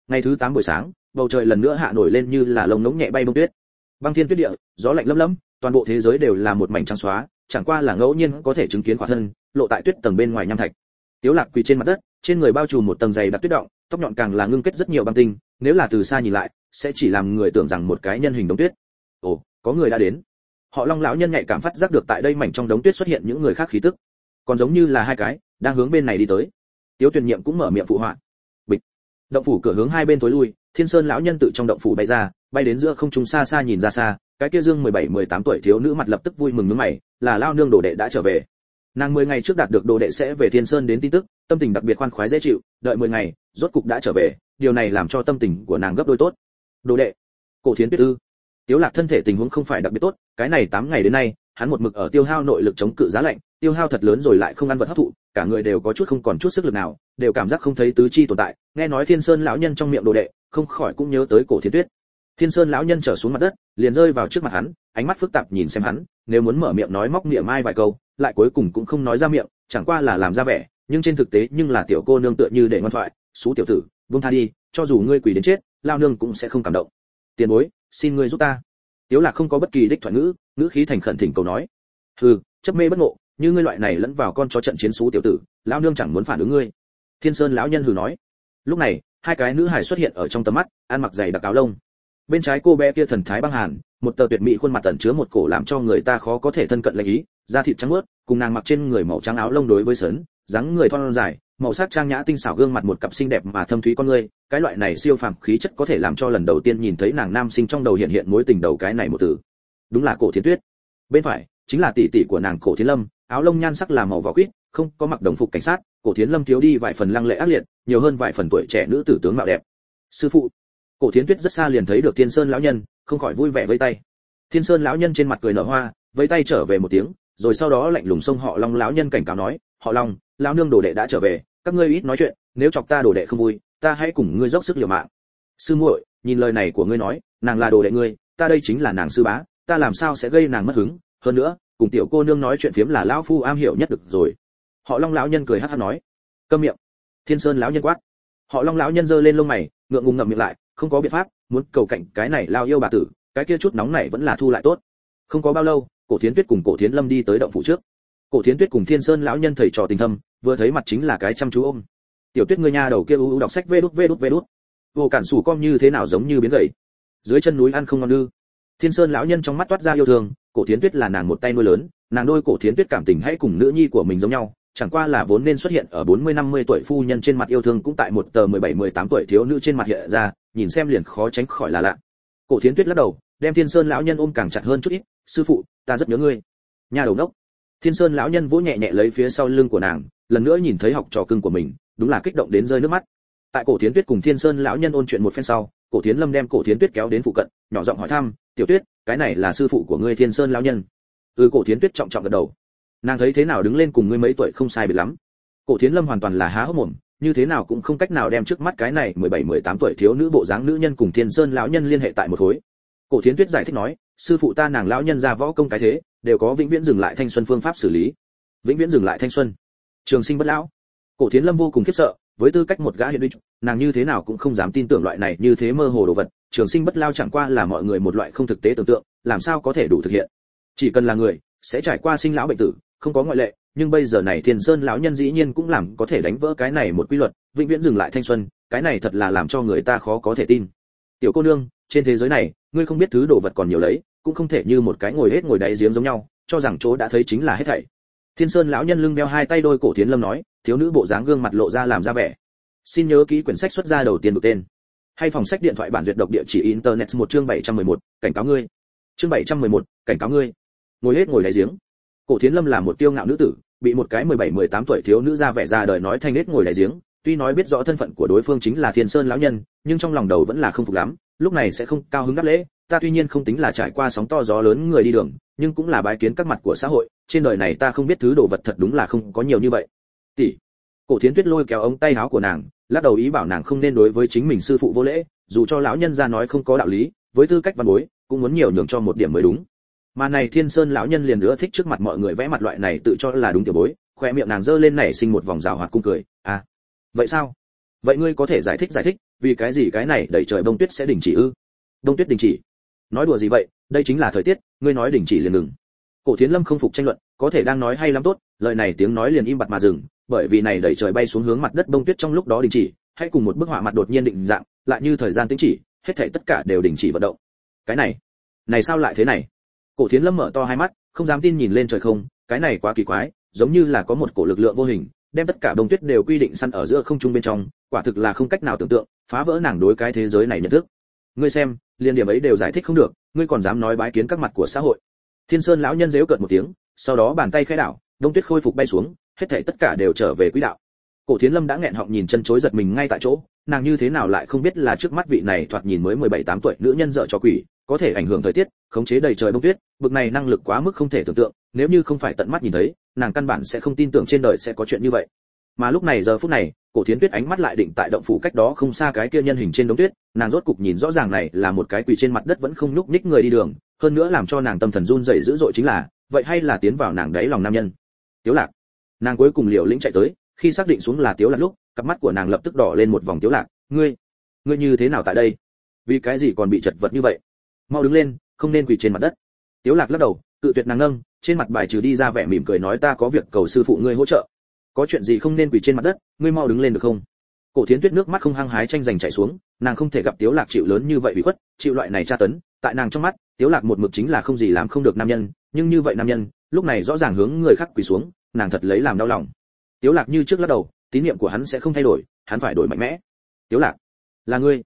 Ngày thứ 8 buổi sáng, bầu trời lần nữa hạ nổi lên như là lông ngỗng nhẹ bay bông tuyết. Băng thiên tuyết địa, gió lạnh lấm lấm toàn bộ thế giới đều là một mảnh trắng xóa, chẳng qua là ngẫu nhiên có thể chứng kiến quả thân, lộ tại tuyết tầng bên ngoài nham thạch. Tiếu lạc quỳ trên mặt đất, trên người bao trùm một tầng dày đặc tuyết động, tóc nhọn càng là ngưng kết rất nhiều băng tinh, nếu là từ xa nhìn lại, sẽ chỉ làm người tưởng rằng một cái nhân hình đống tuyết. Ồ, có người đã đến. Họ long lão nhân nhạy cảm phát giác được tại đây mảnh trong đống tuyết xuất hiện những người khác khí tức. Còn giống như là hai cái, đang hướng bên này đi tới. Tiếu tuyền nhiệm cũng mở miệng phụ họa. Bịch. Động phủ cửa hướng hai bên tối lui, thiên sơn lão nhân tự trong động phủ bay ra, bay đến giữa không trung xa xa nhìn ra xa cái kia dương 17 18 tuổi thiếu nữ mặt lập tức vui mừng nhướng mày, là lao nương đồ đệ đã trở về. Nàng 10 ngày trước đạt được đồ đệ sẽ về thiên sơn đến tin tức, tâm tình đặc biệt khoan khoái dễ chịu, đợi 10 ngày, rốt cục đã trở về, điều này làm cho tâm tình của nàng gấp đôi tốt. Đồ đệ, cổ thiến tuyết ư. Tiếu lạc thân thể tình huống không phải đặc biệt tốt, cái này 8 ngày đến nay, hắn một mực ở tiêu hao nội lực chống cự giá lạnh, tiêu hao thật lớn rồi lại không ăn vật hấp thụ, cả người đều có chút không còn chút sức lực nào, đều cảm giác không thấy tứ chi tồn tại. Nghe nói thiên sơn lão nhân trong miệng đồ đệ, không khỏi cũng nhớ tới cổ thiến tuyết thiên sơn lão nhân trở xuống mặt đất, liền rơi vào trước mặt hắn, ánh mắt phức tạp nhìn xem hắn, nếu muốn mở miệng nói móc miệng mai vài câu, lại cuối cùng cũng không nói ra miệng, chẳng qua là làm ra vẻ, nhưng trên thực tế nhưng là tiểu cô nương tựa như để ngoan thoại, xú tiểu tử, buông tha đi, cho dù ngươi quỳ đến chết, lao nương cũng sẽ không cảm động. Tiền bối, xin ngươi giúp ta. Tiếu lạc không có bất kỳ đích thoại ngữ ngữ khí thành khẩn thỉnh cầu nói, hừ, chấp mê bất ngộ, như ngươi loại này lẫn vào con chó trận chiến xú tiểu tử, lao nương chẳng muốn phản ứng ngươi. Thiên sơn lão nhân hừ nói. Lúc này, hai cái nữ hài xuất hiện ở trong tầm mắt, ăn mặc dày đặc áo lông bên trái cô bé kia thần thái băng hàn, một tờ tuyệt mỹ khuôn mặt tẩn chứa một cổ làm cho người ta khó có thể thân cận lệnh ý, da thịt trắng mướt cùng nàng mặc trên người màu trắng áo lông đối với sớn dáng người thon dài, màu sắc trang nhã tinh xảo gương mặt một cặp xinh đẹp mà thâm thúy con người, cái loại này siêu phàm khí chất có thể làm cho lần đầu tiên nhìn thấy nàng nam sinh trong đầu hiện hiện mối tình đầu cái này một từ. Đúng là cổ thiên tuyết. Bên phải, chính là tỷ tỷ của nàng cổ thiên lâm, áo lông nhan sắc là màu vỏ quýt, không có mặc đồng phục cảnh sát, cổ thiên lâm thiếu đi vài phần lăng lệ ác liệt, nhiều hơn vài phần tuổi trẻ nữ tử tướng mạo đẹp. Sư phụ cổ thiến tuyết rất xa liền thấy được thiên sơn lão nhân, không khỏi vui vẻ vây tay. Thiên sơn lão nhân trên mặt cười nở hoa, vây tay trở về một tiếng, rồi sau đó lạnh lùng xông họ long lão nhân cảnh cáo nói, họ long, lão nương đồ đệ đã trở về, các ngươi ít nói chuyện, nếu chọc ta đồ đệ không vui, ta hãy cùng ngươi dốc sức liều mạng. Sư muội, nhìn lời này của ngươi nói, nàng là đồ đệ ngươi, ta đây chính là nàng sư bá, ta làm sao sẽ gây nàng mất hứng? Hơn nữa, cùng tiểu cô nương nói chuyện phiếm là lão phu am hiểu nhất được rồi. Họ long lão nhân cười hắt hắt nói. Câm miệng. Thiên sơn lão nhân quát. Họ long lão nhân giơ lên lông mày, ngượng ngùng ngậm miệng lại không có biện pháp, muốn cầu cạnh cái này lao yêu bà tử, cái kia chút nóng này vẫn là thu lại tốt. Không có bao lâu, cổ thiến tuyết cùng cổ thiến lâm đi tới động phủ trước. Cổ thiến tuyết cùng thiên sơn lão nhân thầy trò tình thâm, vừa thấy mặt chính là cái chăm chú ôm. Tiểu tuyết ngươi nha đầu kia u đọc sách vê đút vê đút vê đút. Vô cản sủ com như thế nào giống như biến gậy dưới chân núi ăn không ngon ư. Thiên sơn lão nhân trong mắt toát ra yêu thương, cổ thiến tuyết là nàng một tay nuôi lớn, nàng đôi cổ thiến tuyết cảm tình hãy cùng nữ nhi của mình giống nhau chẳng qua là vốn nên xuất hiện ở 40-50 tuổi phu nhân trên mặt yêu thương cũng tại một tờ 17-18 tuổi thiếu nữ trên mặt hiện ra, nhìn xem liền khó tránh khỏi là lạ. Cổ Thiến Tuyết lắc đầu, đem Thiên Sơn lão nhân ôm càng chặt hơn chút ít, "Sư phụ, ta rất nhớ ngươi." Nhà đầu đốc. Thiên Sơn lão nhân vỗ nhẹ nhẹ lấy phía sau lưng của nàng, lần nữa nhìn thấy học trò cưng của mình, đúng là kích động đến rơi nước mắt. Tại Cổ Thiến Tuyết cùng Thiên Sơn lão nhân ôn chuyện một phen sau, Cổ Thiến Lâm đem Cổ Thiến Tuyết kéo đến phụ cận, nhỏ giọng hỏi thăm, "Tiểu Tuyết, cái này là sư phụ của ngươi Thiên Sơn lão nhân?" Ừ Cổ Thiến Tuyết trọng trọng gật đầu, nàng thấy thế nào đứng lên cùng ngươi mấy tuổi không sai biệt lắm. Cổ thiến lâm hoàn toàn là há hốc mồm, như thế nào cũng không cách nào đem trước mắt cái này 17 18 tuổi thiếu nữ bộ dáng nữ nhân cùng thiên sơn lão nhân liên hệ tại một khối. Cổ thiến tuyết giải thích nói, sư phụ ta nàng lão nhân ra võ công cái thế, đều có vĩnh viễn dừng lại thanh xuân phương pháp xử lý. Vĩnh viễn dừng lại thanh xuân. Trường sinh bất lão. Cổ thiến lâm vô cùng khiếp sợ, với tư cách một gã hiện binh nàng như thế nào cũng không dám tin tưởng loại này như thế mơ hồ đồ vật. Trường sinh bất lao chẳng qua là mọi người một loại không thực tế tưởng tượng, làm sao có thể đủ thực hiện. Chỉ cần là người, sẽ trải qua sinh lão bệnh tử không có ngoại lệ nhưng bây giờ này thiên sơn lão nhân dĩ nhiên cũng làm có thể đánh vỡ cái này một quy luật vĩnh viễn dừng lại thanh xuân cái này thật là làm cho người ta khó có thể tin. Tiểu cô nương trên thế giới này ngươi không biết thứ đồ vật còn nhiều lấy cũng không thể như một cái ngồi hết ngồi đáy giếng giống nhau cho rằng chỗ đã thấy chính là hết thảy. Thiên sơn lão nhân lưng đeo hai tay đôi cổ thiến lâm nói thiếu nữ bộ dáng gương mặt lộ ra làm ra vẻ. Xin nhớ ký quyển sách xuất ra đầu tiên được tên. Hay phòng sách điện thoại bản duyệt độc địa chỉ internet một chương 711, cảnh cáo ngươi. Chương 711, cảnh cáo ngươi. Ngồi hết ngồi đáy giếng cổ thiến lâm là một tiêu ngạo nữ tử, bị một cái 17-18 tuổi thiếu nữ ra vẻ ra đời nói thanh nết ngồi đại giếng, tuy nói biết rõ thân phận của đối phương chính là thiên sơn lão nhân, nhưng trong lòng đầu vẫn là không phục lắm, lúc này sẽ không cao hứng đáp lễ, ta tuy nhiên không tính là trải qua sóng to gió lớn người đi đường, nhưng cũng là bái kiến các mặt của xã hội, trên đời này ta không biết thứ đồ vật thật đúng là không có nhiều như vậy. Tỷ. Cổ thiến tuyết lôi kéo ống tay áo của nàng, lắc đầu ý bảo nàng không nên đối với chính mình sư phụ vô lễ, dù cho lão nhân ra nói không có đạo lý, với tư cách văn bối, cũng muốn nhiều nhường cho một điểm mới đúng mà này thiên sơn lão nhân liền nữa thích trước mặt mọi người vẽ mặt loại này tự cho là đúng tiểu bối khoe miệng nàng giơ lên nảy sinh một vòng rào hoạt cung cười. À vậy sao? Vậy ngươi có thể giải thích giải thích, vì cái gì cái này đẩy trời bông tuyết sẽ đình chỉ ư? Bông tuyết đình chỉ? Nói đùa gì vậy? Đây chính là thời tiết, ngươi nói đình chỉ liền ngừng. Cổ thiến lâm không phục tranh luận, có thể đang nói hay lắm tốt, lời này tiếng nói liền im bặt mà dừng, bởi vì này đẩy trời bay xuống hướng mặt đất bông tuyết trong lúc đó đình chỉ, hay cùng một bức họa mặt đột nhiên định dạng, lại như thời gian tĩnh chỉ, hết thảy tất cả đều đình chỉ vận động. Cái này này sao lại thế này? Cổ thiến lâm mở to hai mắt, không dám tin nhìn lên trời không, cái này quá kỳ quái, giống như là có một cổ lực lượng vô hình, đem tất cả đông tuyết đều quy định săn ở giữa không trung bên trong, quả thực là không cách nào tưởng tượng, phá vỡ nàng đối cái thế giới này nhận thức. Ngươi xem liên điểm ấy đều giải thích không được, ngươi còn dám nói bái kiến các mặt của xã hội. Thiên sơn lão nhân dếu cợt một tiếng, sau đó bàn tay khẽ đảo đông tuyết khôi phục bay xuống, hết thảy tất cả đều trở về quỹ đạo cổ thiến lâm đã nghẹn họng nhìn chân chối giật mình ngay tại chỗ, nàng như thế nào lại không biết là trước mắt vị này thoạt nhìn mới 17 8 tuổi nữ nhân dợ cho quỷ, có thể ảnh hưởng thời tiết, khống chế đầy trời bông tuyết, bực này năng lực quá mức không thể tưởng tượng, nếu như không phải tận mắt nhìn thấy, nàng căn bản sẽ không tin tưởng trên đời sẽ có chuyện như vậy. Mà lúc này giờ phút này, cổ thiến tuyết ánh mắt lại định tại động phủ cách đó không xa cái kia nhân hình trên đống tuyết, nàng rốt cục nhìn rõ ràng này là một cái quỳ trên mặt đất vẫn không nhúc nhích người đi đường, hơn nữa làm cho nàng tâm thần run rẩy dữ dội chính là, vậy hay là tiến vào nàng đáy lòng nam nhân? Tiếu lạc. Nàng cuối cùng liều lĩnh chạy tới khi xác định xuống là tiếu lạc lúc, cặp mắt của nàng lập tức đỏ lên một vòng tiếu lạc, ngươi ngươi như thế nào tại đây? Vì cái gì còn bị chật vật như vậy? Mau đứng lên, không nên quỳ trên mặt đất. Tiếu lạc lắc đầu, cự tuyệt nàng nâng, trên mặt bài trừ đi ra vẻ mỉm cười nói, ta có việc cầu sư phụ ngươi hỗ trợ. Có chuyện gì không nên quỳ trên mặt đất, ngươi mau đứng lên được không? Cổ thiến tuyết nước mắt không hăng hái tranh giành chảy xuống, nàng không thể gặp tiếu lạc chịu lớn như vậy bị khuất, chịu loại này tra tấn, tại nàng trong mắt, tiếu lạc một mực chính là không gì làm không được nam nhân, nhưng như vậy nam nhân, lúc này rõ ràng hướng người khác quỳ xuống, nàng thật lấy làm đau lòng tiếu lạc như trước lắc đầu, tín niệm của hắn sẽ không thay đổi, hắn phải đổi mạnh mẽ. Tiếu lạc, là ngươi.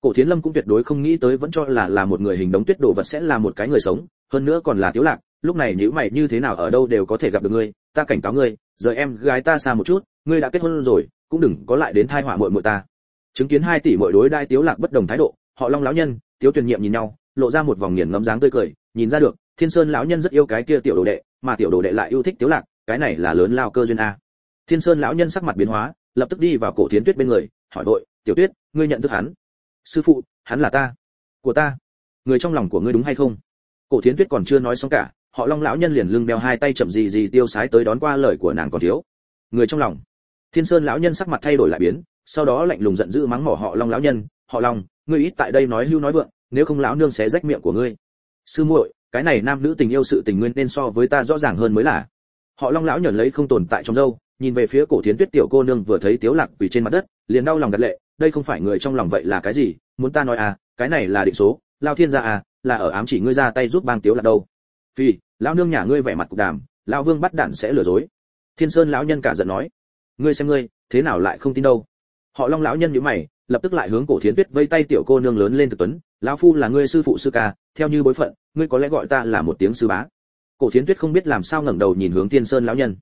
Cổ thiến lâm cũng tuyệt đối không nghĩ tới vẫn cho là là một người hình đống tuyết đồ vật sẽ là một cái người sống, hơn nữa còn là tiếu lạc, lúc này nếu mày như thế nào ở đâu đều có thể gặp được ngươi, ta cảnh cáo ngươi rời em gái ta xa một chút, ngươi đã kết hôn rồi, cũng đừng có lại đến thai họa muội muội ta. Chứng kiến hai tỷ muội đối đai tiếu lạc bất đồng thái độ, họ long lão nhân, tiếu tuyền nhiệm nhìn nhau, lộ ra một vòng nghiền ngẫm dáng tươi cười, nhìn ra được, thiên sơn lão nhân rất yêu cái kia tiểu đồ đệ, mà tiểu đồ đệ lại yêu thích tiếu lạc, cái này là lớn lao cơ duyên a thiên sơn lão nhân sắc mặt biến hóa, lập tức đi vào cổ thiến tuyết bên người, hỏi vội, tiểu tuyết, ngươi nhận thức hắn? Sư phụ, hắn là ta. Của ta? Người trong lòng của ngươi đúng hay không? Cổ thiến tuyết còn chưa nói xong cả, họ long lão nhân liền lưng đeo hai tay chậm gì gì tiêu sái tới đón qua lời của nàng còn thiếu. Người trong lòng. Thiên sơn lão nhân sắc mặt thay đổi lại biến, sau đó lạnh lùng giận dữ mắng mỏ họ long lão nhân, họ long, ngươi ít tại đây nói hưu nói vượng, nếu không lão nương sẽ rách miệng của ngươi. Sư muội, cái này nam nữ tình yêu sự tình nguyên nên so với ta rõ ràng hơn mới là. Họ long lão nhẫn lấy không tồn tại trong dâu nhìn về phía cổ thiến tuyết tiểu cô nương vừa thấy tiếu lạc quỳ trên mặt đất, liền đau lòng gật lệ, đây không phải người trong lòng vậy là cái gì, muốn ta nói à cái này là định số, lao thiên gia à là ở ám chỉ ngươi ra tay giúp bang tiếu lạc đâu. Phi, lão nương nhà ngươi vẻ mặt cục đàm, lão vương bắt đạn sẽ lừa dối. Thiên sơn lão nhân cả giận nói, ngươi xem ngươi, thế nào lại không tin đâu. Họ long lão nhân nhíu mày, lập tức lại hướng cổ thiến tuyết vây tay tiểu cô nương lớn lên từ tuấn, lão phu là ngươi sư phụ sư ca, theo như bối phận, ngươi có lẽ gọi ta là một tiếng sư bá. Cổ thiến tuyết không biết làm sao ngẩng đầu nhìn hướng thiên sơn lão nhân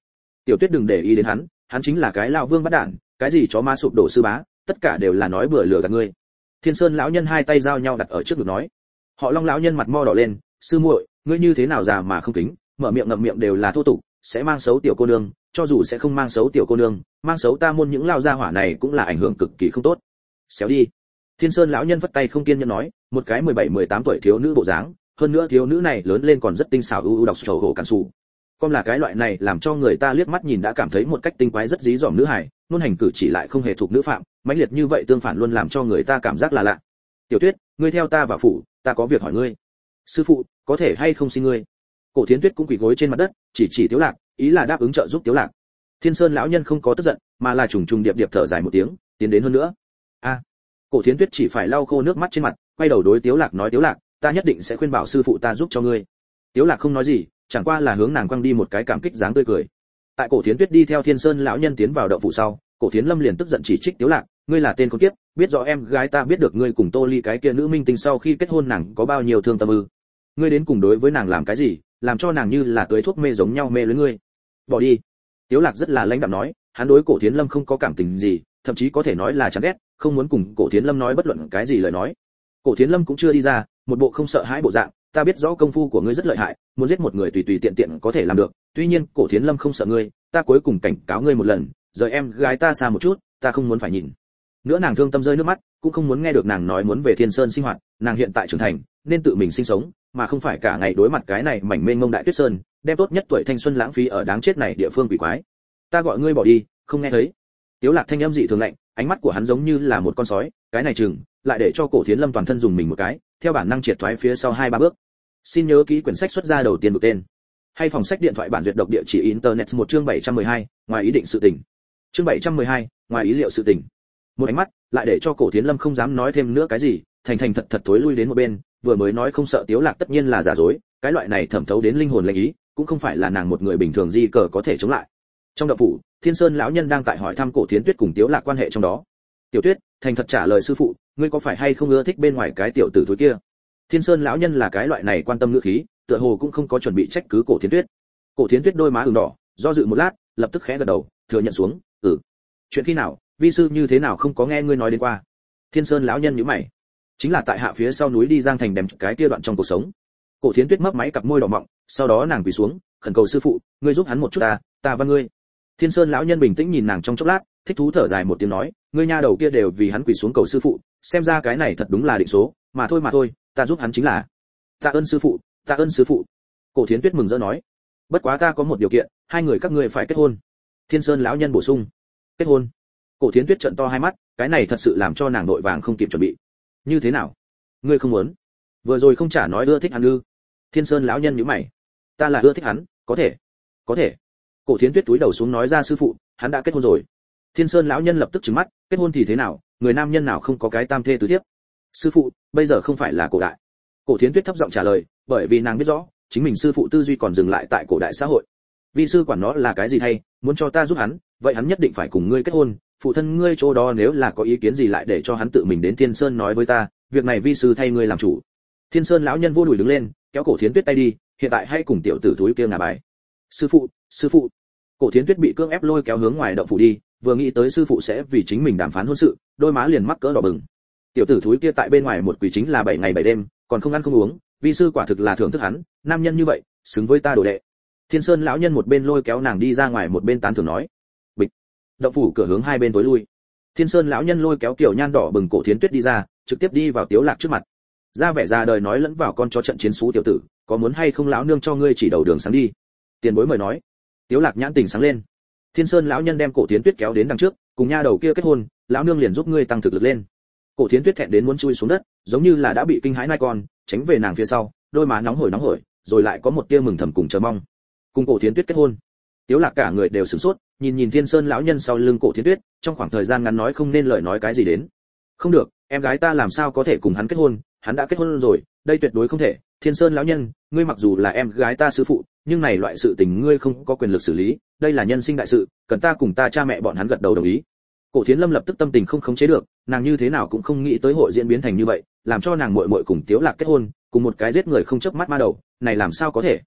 tiểu tuyết đừng để ý đến hắn hắn chính là cái lão vương bắt đản, cái gì chó ma sụp đổ sư bá tất cả đều là nói bừa lừa gạt ngươi. Thiên sơn lão nhân hai tay giao nhau đặt ở trước ngực nói. Họ long lão nhân mặt mo đỏ lên sư muội ngươi như thế nào già mà không kính mở miệng ngậm miệng đều là thô tục sẽ mang xấu tiểu cô nương cho dù sẽ không mang xấu tiểu cô nương mang xấu ta môn những lao gia hỏa này cũng là ảnh hưởng cực kỳ không tốt. Xéo đi. Thiên sơn lão nhân vất tay không kiên nhẫn nói một cái mười bảy mười tám tuổi thiếu nữ bộ dáng hơn nữa thiếu nữ này lớn lên còn rất tinh xảo ưu đọc sầu hổ cản sụ con là cái loại này làm cho người ta liếc mắt nhìn đã cảm thấy một cách tinh quái rất dí dỏm nữ hải nôn hành cử chỉ lại không hề thuộc nữ phạm, mãnh liệt như vậy tương phản luôn làm cho người ta cảm giác là lạ. Tiểu tuyết, ngươi theo ta vào phủ, ta có việc hỏi ngươi. Sư phụ, có thể hay không xin ngươi? Cổ thiến tuyết cũng quỳ gối trên mặt đất, chỉ chỉ tiếu lạc, ý là đáp ứng trợ giúp tiếu lạc. Thiên sơn lão nhân không có tức giận, mà là trùng trùng điệp điệp thở dài một tiếng, tiến đến hơn nữa. A! Cổ thiến tuyết chỉ phải lau khô nước mắt trên mặt, quay đầu đối tiếu lạc nói, tiếu lạc, ta nhất định sẽ khuyên bảo sư phụ ta giúp cho ngươi. Tiếu lạc không nói gì chẳng qua là hướng nàng quăng đi một cái cảm kích dáng tươi cười. Tại cổ thiến tuyết đi theo thiên sơn lão nhân tiến vào động phủ sau, cổ thiến lâm liền tức giận chỉ trích tiếu lạc, ngươi là tên con kiếp, biết rõ em gái ta biết được ngươi cùng tô ly cái kia nữ minh tinh sau khi kết hôn nàng có bao nhiêu thương tâm ư. Ngươi đến cùng đối với nàng làm cái gì, làm cho nàng như là tưới thuốc mê giống nhau mê lưới ngươi. Bỏ đi. Tiếu lạc rất là lãnh đạm nói, hắn đối cổ thiến lâm không có cảm tình gì, thậm chí có thể nói là chán ghét, không muốn cùng cổ thiến lâm nói bất luận cái gì lời nói. Cổ thiến lâm cũng chưa đi ra, một bộ không sợ hãi bộ dạng ta biết rõ công phu của ngươi rất lợi hại, muốn giết một người tùy tùy tiện tiện có thể làm được, tuy nhiên, cổ thiến lâm không sợ ngươi, ta cuối cùng cảnh cáo ngươi một lần, rời em gái ta xa một chút, ta không muốn phải nhìn. Nữa nàng thương tâm rơi nước mắt, cũng không muốn nghe được nàng nói muốn về thiên sơn sinh hoạt, nàng hiện tại trưởng thành, nên tự mình sinh sống, mà không phải cả ngày đối mặt cái này mảnh mênh mông đại tuyết sơn, đem tốt nhất tuổi thanh xuân lãng phí ở đáng chết này địa phương quỷ quái. Ta gọi ngươi bỏ đi, không nghe thấy. Tiếu lạc thanh âm dị thường lạnh, ánh mắt của hắn giống như là một con sói, cái này chừng, lại để cho cổ thiến lâm toàn thân dùng mình một cái, theo bản năng triệt thoái phía sau hai ba bước xin nhớ ký quyển sách xuất ra đầu tiên được tên. Hay phòng sách điện thoại bản duyệt độc địa chỉ internet một chương 712, ngoài ý định sự tình. Chương 712, ngoài ý liệu sự tình. Một ánh mắt lại để cho cổ thiến lâm không dám nói thêm nữa cái gì thành thành thật thật thối lui đến một bên vừa mới nói không sợ tiếu lạc tất nhiên là giả dối cái loại này thẩm thấu đến linh hồn lệnh ý cũng không phải là nàng một người bình thường di cờ có thể chống lại. Trong đậu phủ thiên sơn lão nhân đang tại hỏi thăm cổ thiến tuyết cùng tiếu lạc quan hệ trong đó. Tiểu tuyết thành thật trả lời sư phụ ngươi có phải hay không ưa thích bên ngoài cái tiểu tử thối kia? Thiên sơn lão nhân là cái loại này quan tâm ngữ khí, tựa hồ cũng không có chuẩn bị trách cứ cổ thiến tuyết. Cổ thiến tuyết đôi má ửng đỏ, do dự một lát, lập tức khẽ gật đầu, thừa nhận xuống ừ. Chuyện khi nào, vi sư như thế nào không có nghe ngươi nói đến qua? Thiên sơn lão nhân nhíu mày. Chính là tại hạ phía sau núi đi giang thành đèm cái kia đoạn trong cuộc sống. Cổ thiến tuyết mấp máy cặp môi đỏ mọng, sau đó nàng quỳ xuống, khẩn cầu sư phụ, ngươi giúp hắn một chút ta ta và ngươi. Thiên sơn lão nhân bình tĩnh nhìn nàng trong chốc lát, thích thú thở dài một tiếng nói, ngươi nha đầu kia đều vì hắn quỳ xuống cầu sư phụ, xem ra cái này thật đúng là định số, mà thôi mà thôi ta giúp hắn chính là, tạ ơn sư phụ, tạ ơn sư phụ. Cổ thiến tuyết mừng rỡ nói, bất quá ta có một điều kiện, hai người các ngươi phải kết hôn. Thiên sơn lão nhân bổ sung, kết hôn. Cổ thiến tuyết trợn to hai mắt, cái này thật sự làm cho nàng nội vàng không kịp chuẩn bị. Như thế nào? Ngươi không muốn? Vừa rồi không trả nói ưa thích hắn ư? Thiên sơn lão nhân nhíu mày. Ta là ưa thích hắn, có thể có thể. Cổ thiến tuyết túi đầu xuống nói ra sư phụ, hắn đã kết hôn rồi. Thiên sơn lão nhân lập tức trừng mắt, kết hôn thì thế nào? Người nam nhân nào không có cái tam thê tứ thiếp? Sư phụ, bây giờ không phải là cổ đại. Cổ thiến tuyết thấp giọng trả lời, bởi vì nàng biết rõ, chính mình sư phụ tư duy còn dừng lại tại cổ đại xã hội. Vì sư quản nó là cái gì thay, muốn cho ta giúp hắn, vậy hắn nhất định phải cùng ngươi kết hôn. Phụ thân ngươi chỗ đó nếu là có ý kiến gì lại để cho hắn tự mình đến thiên sơn nói với ta, việc này vi sư thay ngươi làm chủ. Thiên sơn lão nhân vô đùi đứng lên, kéo cổ thiến tuyết tay đi, hiện tại hay cùng tiểu tử thúi kia ngả bài. Sư phụ sư phụ. Cổ thiến tuyết bị cưỡng ép lôi kéo hướng ngoài động phủ đi, vừa nghĩ tới sư phụ sẽ vì chính mình đàm phán hôn sự, đôi má liền mắc cỡ đỏ bừng tiểu tử thúi kia tại bên ngoài một quỷ chính là bảy ngày bảy đêm, còn không ăn không uống, vi sư quả thực là thưởng thức hắn, nam nhân như vậy, xứng với ta đồ đệ. Thiên sơn lão nhân một bên lôi kéo nàng đi ra ngoài một bên tán thưởng nói. Bịch. Động phủ cửa hướng hai bên tối lui. Thiên sơn lão nhân lôi kéo kiểu nhan đỏ bừng cổ thiến tuyết đi ra, trực tiếp đi vào tiếu lạc trước mặt. Ra vẻ ra đời nói lẫn vào con chó trận chiến xú tiểu tử, có muốn hay không lão nương cho ngươi chỉ đầu đường sáng đi. Tiền bối mời nói. Tiếu lạc nhãn tình sáng lên. Thiên sơn lão nhân đem cổ thiến tuyết kéo đến đằng trước, cùng nha đầu kia kết hôn, lão nương liền giúp ngươi tăng thực lực lên cổ thiến tuyết thẹn đến muốn chui xuống đất, giống như là đã bị kinh hãi nai con, tránh về nàng phía sau, đôi má nóng hổi nóng hổi, rồi lại có một tia mừng thầm cùng chờ mong. Cùng cổ thiến tuyết kết hôn. Tiếu lạc cả người đều sửng sốt, nhìn nhìn thiên sơn lão nhân sau lưng cổ thiến tuyết, trong khoảng thời gian ngắn nói không nên lời nói cái gì đến. Không được, em gái ta làm sao có thể cùng hắn kết hôn, hắn đã kết hôn rồi, đây tuyệt đối không thể. Thiên sơn lão nhân, ngươi mặc dù là em gái ta sư phụ, nhưng này loại sự tình ngươi không có quyền lực xử lý, đây là nhân sinh đại sự, cần ta cùng ta cha mẹ bọn hắn gật đầu đồng ý cổ thiến lâm lập tức tâm tình không khống chế được, nàng như thế nào cũng không nghĩ tới hội diễn biến thành như vậy, làm cho nàng muội muội cùng tiếu lạc kết hôn, cùng một cái giết người không chớp mắt ma đầu, này làm sao có thể?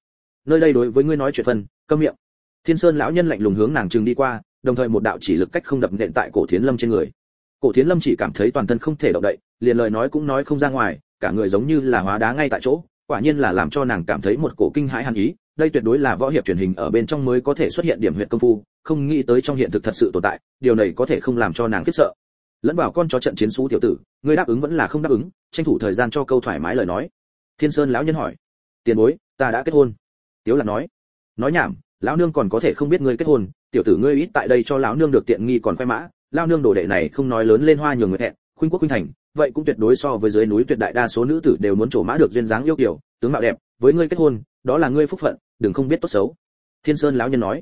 Nơi đây đối với ngươi nói chuyện phân, câm miệng. Thiên sơn lão nhân lạnh lùng hướng nàng trừng đi qua, đồng thời một đạo chỉ lực cách không đập nện tại cổ thiến lâm trên người. Cổ thiến lâm chỉ cảm thấy toàn thân không thể động đậy, liền lời nói cũng nói không ra ngoài, cả người giống như là hóa đá ngay tại chỗ, quả nhiên là làm cho nàng cảm thấy một cổ kinh hãi hàn ý đây tuyệt đối là võ hiệp truyền hình ở bên trong mới có thể xuất hiện điểm huyệt công phu, không nghĩ tới trong hiện thực thật sự tồn tại, điều này có thể không làm cho nàng khiếp sợ. Lẫn vào con chó trận chiến xú tiểu tử ngươi đáp ứng vẫn là không đáp ứng, tranh thủ thời gian cho câu thoải mái lời nói. Thiên sơn lão nhân hỏi, tiền bối, ta đã kết hôn. Tiếu lạc nói nói nhảm, lão nương còn có thể không biết ngươi kết hôn, tiểu tử ngươi ít tại đây cho lão nương được tiện nghi còn khoe mã, lão nương đồ đệ này không nói lớn lên hoa nhường người hẹn, khuynh quốc khuynh thành, vậy cũng tuyệt đối so với dưới núi tuyệt đại đa số nữ tử đều muốn trổ mã được duyên dáng yêu kiều, tướng mạo đẹp với ngươi kết hôn, đó là ngươi phúc phận, đừng không biết tốt xấu. Thiên sơn lão nhân nói.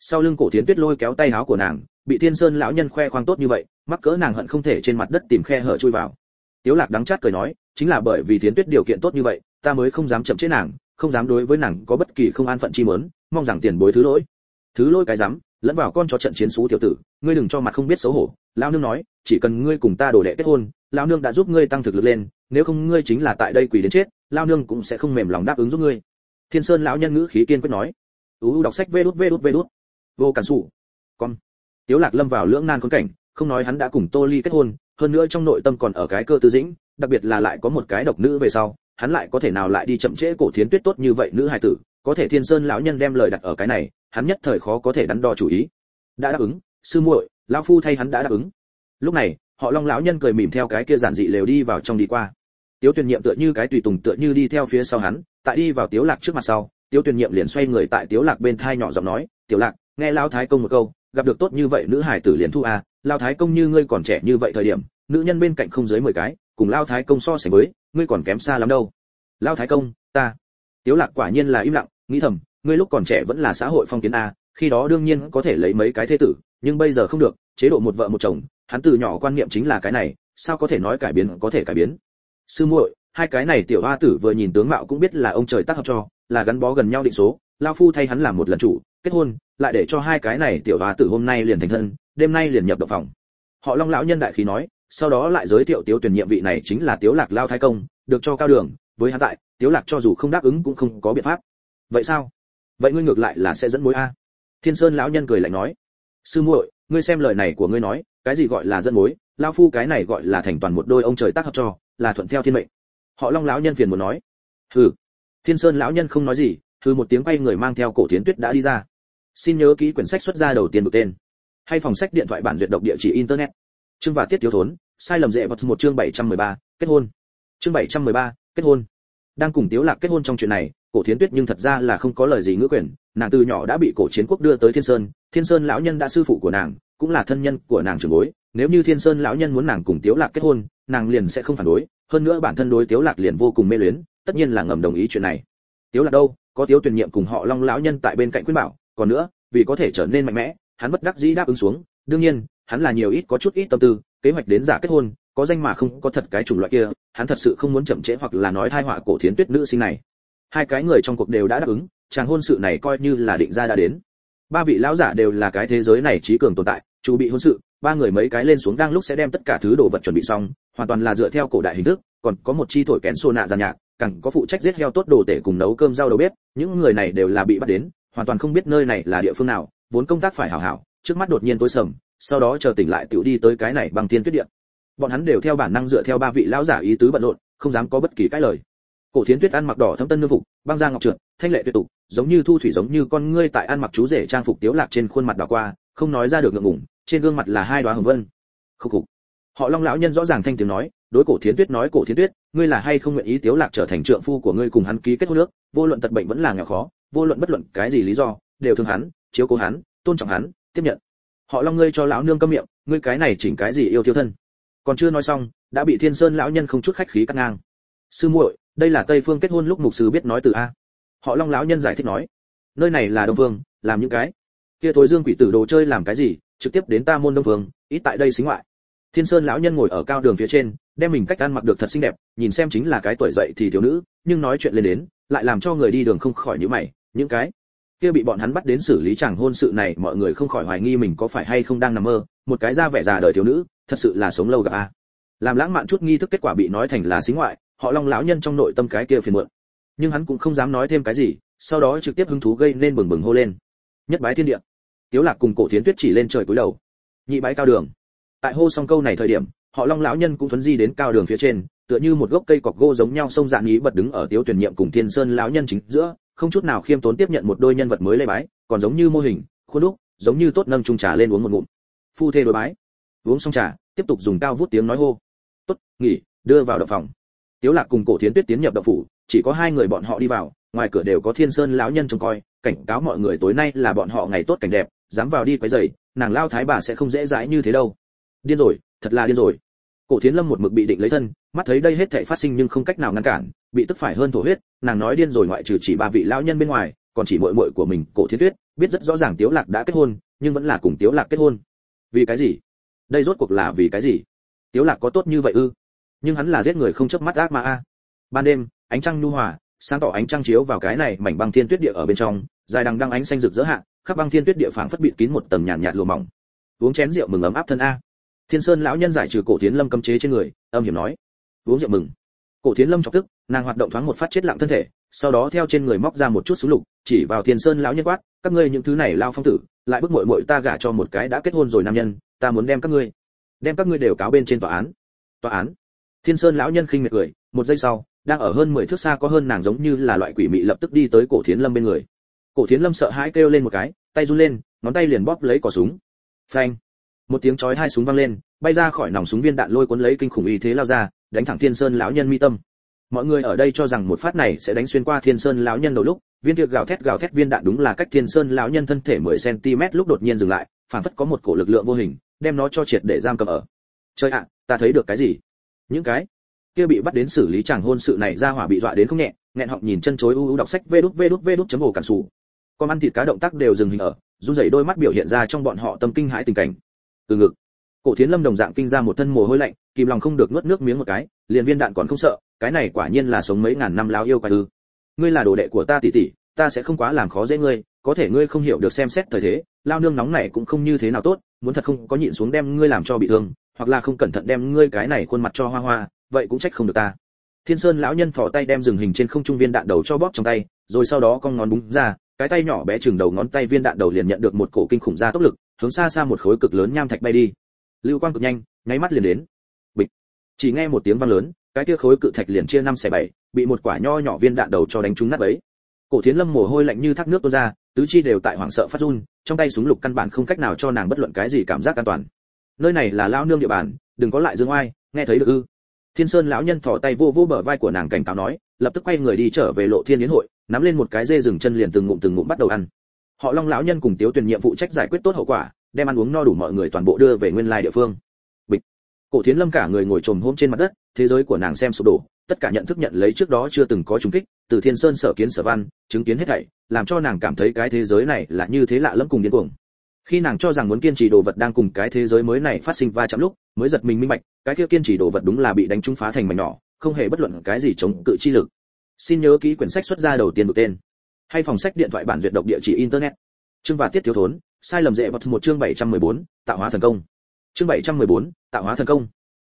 Sau lưng cổ Tiến tuyết lôi kéo tay áo của nàng, bị thiên sơn lão nhân khoe khoang tốt như vậy, mắc cỡ nàng hận không thể trên mặt đất tìm khe hở chui vào. Tiếu lạc đắng chát cười nói, chính là bởi vì Tiến tuyết điều kiện tốt như vậy, ta mới không dám chậm chế nàng, không dám đối với nàng có bất kỳ không an phận chi mớn mong rằng tiền bối thứ lỗi. Thứ lỗi cái dám, lẫn vào con chó trận chiến xú tiểu tử, ngươi đừng cho mặt không biết xấu hổ. Lão nương nói, chỉ cần ngươi cùng ta đổ đệ kết hôn, lão nương đã giúp ngươi tăng thực lực lên nếu không ngươi chính là tại đây quỳ đến chết lão nương cũng sẽ không mềm lòng đáp ứng giúp ngươi. Thiên sơn lão nhân ngữ khí kiên quyết nói. Uu đọc sách vê đút vê đút vê đút. Vô cản sủ. Con. Tiếu lạc lâm vào lưỡng nan khốn cảnh, không nói hắn đã cùng tô ly kết hôn, hơn nữa trong nội tâm còn ở cái cơ tư dĩnh, đặc biệt là lại có một cái độc nữ về sau, hắn lại có thể nào lại đi chậm trễ cổ thiến tuyết tốt như vậy nữ hài tử, có thể thiên sơn lão nhân đem lời đặt ở cái này, hắn nhất thời khó có thể đắn đo chủ ý. Đã đáp ứng, sư muội, lão phu thay hắn đã đáp ứng. Lúc này, họ long lão nhân cười mỉm theo cái kia giản dị lều đi vào trong đi qua tiếu tuyền nhiệm tựa như cái tùy tùng tựa như đi theo phía sau hắn, tại đi vào tiếu lạc trước mặt sau, tiếu tuyền nhiệm liền xoay người tại tiếu lạc bên thai nhỏ giọng nói, tiểu lạc, nghe lão thái công một câu, gặp được tốt như vậy nữ hải tử liền thu à lão thái công như ngươi còn trẻ như vậy thời điểm, nữ nhân bên cạnh không dưới mười cái, cùng lão thái công so sánh với, ngươi còn kém xa lắm đâu. Lão thái công, ta. Tiếu lạc quả nhiên là im lặng, nghĩ thầm, ngươi lúc còn trẻ vẫn là xã hội phong kiến a, khi đó đương nhiên có thể lấy mấy cái thế tử, nhưng bây giờ không được, chế độ một vợ một chồng, hắn từ nhỏ quan niệm chính là cái này, sao có thể nói cải biến, có thể cải biến? Sư muội, hai cái này tiểu hoa tử vừa nhìn tướng mạo cũng biết là ông trời tác hợp cho, là gắn bó gần nhau định số, lao phu thay hắn làm một lần chủ, kết hôn, lại để cho hai cái này tiểu hoa tử hôm nay liền thành thân, đêm nay liền nhập động phòng. Họ long lão nhân đại khí nói, sau đó lại giới thiệu tiếu tuyển nhiệm vị này chính là tiếu lạc lao thái công, được cho cao đường, với hắn tại, tiếu lạc cho dù không đáp ứng cũng không có biện pháp. Vậy sao? Vậy ngươi ngược lại là sẽ dẫn mối a? Thiên sơn lão nhân cười lạnh nói, sư muội, ngươi xem lời này của ngươi nói, cái gì gọi là dẫn mối? Lao phu cái này gọi là thành toàn một đôi ông trời tác hợp cho là thuận theo thiên mệnh. Họ long lão nhân phiền muốn nói. Hừ. Thiên sơn lão nhân không nói gì hừ một tiếng quay người mang theo cổ tiến tuyết đã đi ra. Xin nhớ ký quyển sách xuất ra đầu tiên được tên. Hay phòng sách điện thoại bản duyệt độc địa chỉ internet. Chương và tiết thiếu thốn sai lầm dễ vật một chương 713, kết hôn. Chương 713, kết hôn. Đang cùng tiếu lạc kết hôn trong chuyện này cổ thiến tuyết nhưng thật ra là không có lời gì ngữ quyền. Nàng từ nhỏ đã bị cổ chiến quốc đưa tới thiên sơn. Thiên sơn lão nhân đã sư phụ của nàng cũng là thân nhân của nàng trưởng bối, nếu như thiên sơn lão nhân muốn nàng cùng tiếu lạc kết hôn, nàng liền sẽ không phản đối, hơn nữa bản thân đối tiếu lạc liền vô cùng mê luyến, tất nhiên là ngầm đồng ý chuyện này. Tiếu lạc đâu? Có tiếu tuyển nhiệm cùng họ long lão nhân tại bên cạnh khuyên bảo, còn nữa, vì có thể trở nên mạnh mẽ, hắn bất đắc dĩ đáp ứng xuống. Đương nhiên, hắn là nhiều ít có chút ít tâm tư, kế hoạch đến giả kết hôn, có danh mà không có thật cái chủng loại kia, hắn thật sự không muốn chậm trễ hoặc là nói thai họa cổ thiến tuyết nữ sinh này. Hai cái người trong cuộc đều đã đáp ứng, chàng hôn sự này coi như là định ra đã đến. Ba vị lão giả đều là cái thế giới này trí cường tồn tại chủ bị hôn sự, ba người mấy cái lên xuống đang lúc sẽ đem tất cả thứ đồ vật chuẩn bị xong, hoàn toàn là dựa theo cổ đại hình thức, còn có một chi thổi kén xô nạ giàn nhạc, càng có phụ trách giết heo tốt đồ tể cùng nấu cơm rau đầu bếp, những người này đều là bị bắt đến, hoàn toàn không biết nơi này là địa phương nào, vốn công tác phải hảo hảo, trước mắt đột nhiên tối sầm, sau đó chờ tỉnh lại tiểu đi tới cái này bằng tiên tuyết điện bọn hắn đều theo bản năng dựa theo ba vị lão giả ý tứ bận rộn, không dám có bất kỳ cái lời. Cổ thiến tuyết ăn mặc đỏ thâm tân nương phục, băng da ngọc trượt, thanh lệ tuyệt tục, giống như thu thủy giống như con ngươi tại ăn mặc chú rể trang phục tiếu lạc trên khuôn mặt đỏ qua không nói ra được ngượng ngùng, trên gương mặt là hai đóa hồng vân. Khúc khục. Họ long lão nhân rõ ràng thanh tiếng nói, đối cổ thiến tuyết nói cổ thiến tuyết, ngươi là hay không nguyện ý tiếu lạc trở thành trượng phu của ngươi cùng hắn ký kết hôn nước vô luận tật bệnh vẫn là nghèo khó, vô luận bất luận cái gì lý do, đều thương hắn, chiếu cố hắn, tôn trọng hắn, tiếp nhận. Họ long ngươi cho lão nương câm miệng, ngươi cái này chỉnh cái gì yêu thiêu thân? Còn chưa nói xong, đã bị thiên sơn lão nhân không chút khách khí cắt ngang. Sư muội, đây là tây phương kết hôn lúc mục sư biết nói từ a. Họ long lão nhân giải thích nói, nơi này là đông phương, làm những cái kia thối dương quỷ tử đồ chơi làm cái gì, trực tiếp đến ta môn đông phương, ít tại đây xính ngoại. Thiên sơn lão nhân ngồi ở cao đường phía trên, đem mình cách ăn mặc được thật xinh đẹp, nhìn xem chính là cái tuổi dậy thì thiếu nữ, nhưng nói chuyện lên đến, lại làm cho người đi đường không khỏi nhíu mày, những cái kia bị bọn hắn bắt đến xử lý chẳng hôn sự này, mọi người không khỏi hoài nghi mình có phải hay không đang nằm mơ, một cái da vẻ già đời thiếu nữ, thật sự là sống lâu gặp a. Làm lãng mạn chút nghi thức kết quả bị nói thành là xính ngoại, họ long lão nhân trong nội tâm cái kia phiền muộn. Nhưng hắn cũng không dám nói thêm cái gì, sau đó trực tiếp hứng thú gây nên bừng bừng hô lên nhất bái thiên địa. Tiếu lạc cùng cổ thiến tuyết chỉ lên trời cúi đầu. Nhị bái cao đường. Tại hô xong câu này thời điểm, họ long lão nhân cũng thuấn di đến cao đường phía trên, tựa như một gốc cây cọc gỗ giống nhau sông dạng ý bật đứng ở tiếu tuyển nhiệm cùng thiên sơn lão nhân chính giữa, không chút nào khiêm tốn tiếp nhận một đôi nhân vật mới lê bái, còn giống như mô hình, khuôn đúc, giống như tốt nâng chung trà lên uống một ngụm. Phu thê đối bái. Uống xong trà, tiếp tục dùng cao vút tiếng nói hô. Tốt, nghỉ, đưa vào động phòng. Tiếu lạc cùng cổ thiến tuyết tiến nhập động phủ, chỉ có hai người bọn họ đi vào, ngoài cửa đều có thiên sơn lão nhân trông coi cảnh cáo mọi người tối nay là bọn họ ngày tốt cảnh đẹp, dám vào đi quấy rầy, nàng lao thái bà sẽ không dễ dãi như thế đâu. Điên rồi, thật là điên rồi. Cổ thiến lâm một mực bị định lấy thân, mắt thấy đây hết thảy phát sinh nhưng không cách nào ngăn cản, bị tức phải hơn thổ huyết, nàng nói điên rồi ngoại trừ chỉ ba vị lão nhân bên ngoài, còn chỉ muội muội của mình, cổ thiến tuyết, biết rất rõ ràng tiếu lạc đã kết hôn, nhưng vẫn là cùng tiếu lạc kết hôn. Vì cái gì? Đây rốt cuộc là vì cái gì? Tiếu lạc có tốt như vậy ư? Nhưng hắn là giết người không chớp mắt ác mà a. Ban đêm, ánh trăng nhu hòa sáng tỏ ánh trăng chiếu vào cái này mảnh băng thiên tuyết địa ở bên trong dài đằng đăng ánh xanh rực rỡ hạ khắp băng thiên tuyết địa phảng phất bịt kín một tầng nhàn nhạt, nhạt lùa mỏng. Uống chén rượu mừng ấm áp thân a. Thiên sơn lão nhân giải trừ cổ tiến lâm cấm chế trên người âm hiểm nói. Uống rượu mừng. Cổ tiến lâm chọc tức nàng hoạt động thoáng một phát chết lặng thân thể sau đó theo trên người móc ra một chút súng lục chỉ vào thiên sơn lão nhân quát các ngươi những thứ này lao phong tử lại bức muội muội ta gả cho một cái đã kết hôn rồi nam nhân ta muốn đem các ngươi đem các ngươi đều cáo bên trên tòa án. Tòa án? Thiên sơn lão nhân khinh miệt cười một giây sau đang ở hơn 10 thước xa có hơn nàng giống như là loại quỷ mị lập tức đi tới cổ thiến lâm bên người. Cổ thiến lâm sợ hãi kêu lên một cái, tay run lên, ngón tay liền bóp lấy cò súng. Phanh! Một tiếng chói hai súng vang lên, bay ra khỏi nòng súng viên đạn lôi cuốn lấy kinh khủng y thế lao ra, đánh thẳng thiên sơn lão nhân mi tâm. Mọi người ở đây cho rằng một phát này sẽ đánh xuyên qua thiên sơn lão nhân đầu lúc, viên kia gào thét gào thét viên đạn đúng là cách thiên sơn lão nhân thân thể 10 cm lúc đột nhiên dừng lại, phản phất có một cổ lực lượng vô hình, đem nó cho triệt để giam cầm ở. Chơi ạ, ta thấy được cái gì? Những cái kia bị bắt đến xử lý chàng hôn sự này ra hỏa bị dọa đến không nhẹ, nghẹn họng nhìn chân chối u u đọc sách vê đút vê đút vê đút chấm ổ cản sủ. Con ăn thịt cá động tác đều dừng hình ở, run rẩy đôi mắt biểu hiện ra trong bọn họ tâm kinh hãi tình cảnh. Từ ngực, cổ thiến lâm đồng dạng kinh ra một thân mồ hôi lạnh, kìm lòng không được nuốt nước miếng một cái, liền viên đạn còn không sợ, cái này quả nhiên là sống mấy ngàn năm láo yêu quái ư. Ngươi là đồ đệ của ta tỷ tỷ, ta sẽ không quá làm khó dễ ngươi, có thể ngươi không hiểu được xem xét thời thế, lao nương nóng này cũng không như thế nào tốt, muốn thật không có nhịn xuống đem ngươi làm cho bị thương, hoặc là không cẩn thận đem ngươi cái này khuôn mặt cho hoa hoa vậy cũng trách không được ta. Thiên sơn lão nhân thò tay đem dừng hình trên không trung viên đạn đầu cho bóp trong tay, rồi sau đó con ngón búng ra, cái tay nhỏ bé chừng đầu ngón tay viên đạn đầu liền nhận được một cổ kinh khủng ra tốc lực, hướng xa xa một khối cực lớn nham thạch bay đi. Lưu quang cực nhanh, nháy mắt liền đến. Bịch. Chỉ nghe một tiếng vang lớn, cái kia khối cự thạch liền chia năm xẻ bảy, bị một quả nho nhỏ viên đạn đầu cho đánh trúng nát ấy cổ thiến lâm mồ hôi lạnh như thác nước tuôn ra, tứ chi đều tại hoảng sợ phát run, trong tay súng lục căn bản không cách nào cho nàng bất luận cái gì cảm giác an toàn. Nơi này là lao nương địa bàn, đừng có lại dương oai, nghe thấy được ư? Thiên sơn lão nhân thò tay vô vô bờ vai của nàng cảnh cáo nói, lập tức quay người đi trở về lộ thiên yến hội, nắm lên một cái dê rừng chân liền từng ngụm từng ngụm bắt đầu ăn. Họ long lão nhân cùng tiếu tuyển nhiệm vụ trách giải quyết tốt hậu quả, đem ăn uống no đủ mọi người toàn bộ đưa về nguyên lai địa phương. Bịch. Cổ thiến lâm cả người ngồi trồm hôm trên mặt đất, thế giới của nàng xem sụp đổ, tất cả nhận thức nhận lấy trước đó chưa từng có trùng kích, từ thiên sơn sở kiến sở văn, chứng kiến hết thảy, làm cho nàng cảm thấy cái thế giới này là như thế lạ lẫm cùng điên cuồng. Khi nàng cho rằng muốn kiên trì đồ vật đang cùng cái thế giới mới này phát sinh va chạm lúc, mới giật mình minh bạch cái kia kiên trì đồ vật đúng là bị đánh trúng phá thành mảnh nhỏ không hề bất luận cái gì chống cự chi lực. Xin nhớ ký quyển sách xuất ra đầu tiên được tên. Hay phòng sách điện thoại bản duyệt độc địa chỉ internet. Chương và tiết thiếu thốn sai lầm dễ vật một chương 714, tạo hóa thần công. Chương 714, tạo hóa thần công.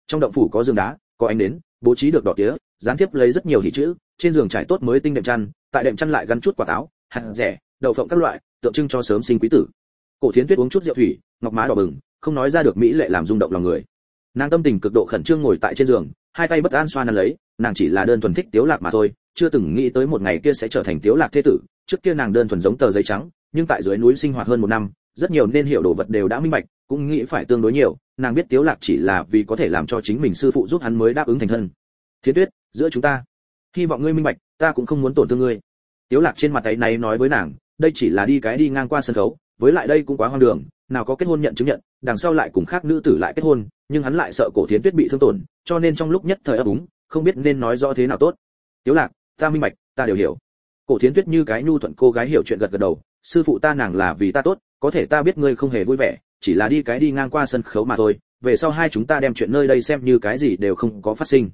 Trong động phủ có giường đá có ánh đến bố trí được đỏ tía gián tiếp lấy rất nhiều hỉ chữ trên giường trải tốt mới tinh đệm chăn tại đệm chăn lại gắn chút quả táo hạt rẻ đậu phộng các loại tượng trưng cho sớm sinh quý tử. Cổ thiến tuyết uống chút rượu thủy ngọc má đỏ bừng không nói ra được mỹ lệ làm rung động lòng người nàng tâm tình cực độ khẩn trương ngồi tại trên giường, hai tay bất an xoa nắn lấy, nàng chỉ là đơn thuần thích tiếu lạc mà thôi, chưa từng nghĩ tới một ngày kia sẽ trở thành tiếu lạc thế tử. Trước kia nàng đơn thuần giống tờ giấy trắng, nhưng tại dưới núi sinh hoạt hơn một năm, rất nhiều nên hiểu đồ vật đều đã minh bạch, cũng nghĩ phải tương đối nhiều. Nàng biết tiếu lạc chỉ là vì có thể làm cho chính mình sư phụ giúp hắn mới đáp ứng thành thân. Thiên tuyết, giữa chúng ta, hy vọng ngươi minh bạch, ta cũng không muốn tổn thương ngươi. Tiếu lạc trên mặt ấy này nói với nàng, đây chỉ là đi cái đi ngang qua sân khấu, với lại đây cũng quá hoang đường, nào có kết hôn nhận chứng nhận đằng sau lại cùng khác nữ tử lại kết hôn, nhưng hắn lại sợ cổ thiến tuyết bị thương tổn, cho nên trong lúc nhất thời ấp úng, không biết nên nói rõ thế nào tốt. Tiếu lạc, ta minh bạch, ta đều hiểu. Cổ thiến tuyết như cái nhu thuận cô gái hiểu chuyện gật gật đầu, sư phụ ta nàng là vì ta tốt, có thể ta biết ngươi không hề vui vẻ, chỉ là đi cái đi ngang qua sân khấu mà thôi, về sau hai chúng ta đem chuyện nơi đây xem như cái gì đều không có phát sinh.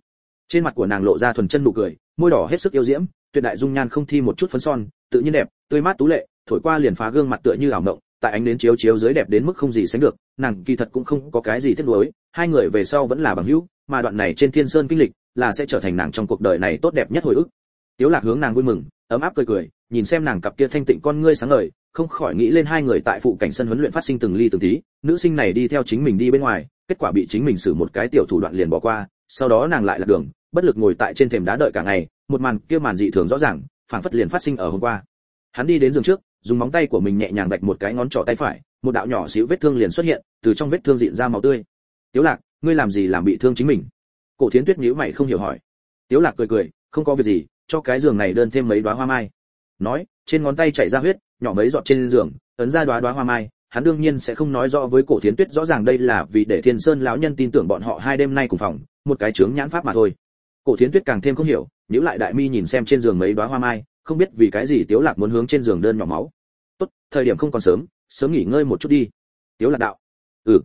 Trên mặt của nàng lộ ra thuần chân nụ cười, môi đỏ hết sức yêu diễm, tuyệt đại dung nhan không thi một chút phấn son, tự nhiên đẹp, tươi mát tú lệ, thổi qua liền phá gương mặt tựa như ảo mộng, tại ánh đến chiếu chiếu dưới đẹp đến mức không gì sánh được nàng kỳ thật cũng không có cái gì tiếc nuối, hai người về sau vẫn là bằng hữu, mà đoạn này trên thiên sơn kinh lịch là sẽ trở thành nàng trong cuộc đời này tốt đẹp nhất hồi ức. Tiếu lạc hướng nàng vui mừng, ấm áp cười cười, nhìn xem nàng cặp kia thanh tịnh con ngươi sáng ngời, không khỏi nghĩ lên hai người tại phụ cảnh sân huấn luyện phát sinh từng ly từng tí, nữ sinh này đi theo chính mình đi bên ngoài, kết quả bị chính mình xử một cái tiểu thủ đoạn liền bỏ qua, sau đó nàng lại lạc đường, bất lực ngồi tại trên thềm đá đợi cả ngày, một màn kia màn dị thường rõ ràng, phảng phất liền phát sinh ở hôm qua. Hắn đi đến giường trước dùng móng tay của mình nhẹ nhàng vạch một cái ngón trỏ tay phải, một đạo nhỏ xíu vết thương liền xuất hiện, từ trong vết thương dịn ra máu tươi. Tiếu lạc, ngươi làm gì làm bị thương chính mình? Cổ thiến tuyết nhíu mày không hiểu hỏi. Tiếu lạc cười cười, không có việc gì, cho cái giường này đơn thêm mấy đóa hoa mai. Nói, trên ngón tay chảy ra huyết, nhỏ mấy giọt trên giường, ấn ra đóa đóa hoa mai, hắn đương nhiên sẽ không nói rõ với cổ thiến tuyết rõ ràng đây là vì để thiên sơn lão nhân tin tưởng bọn họ hai đêm nay cùng phòng, một cái chướng nhãn pháp mà thôi. Cổ thiến tuyết càng thêm không hiểu, nhíu lại đại mi nhìn xem trên giường mấy đóa hoa mai không biết vì cái gì tiếu lạc muốn hướng trên giường đơn nhỏ máu. Tốt, thời điểm không còn sớm sớm nghỉ ngơi một chút đi. Tiếu lạc đạo. Ừ.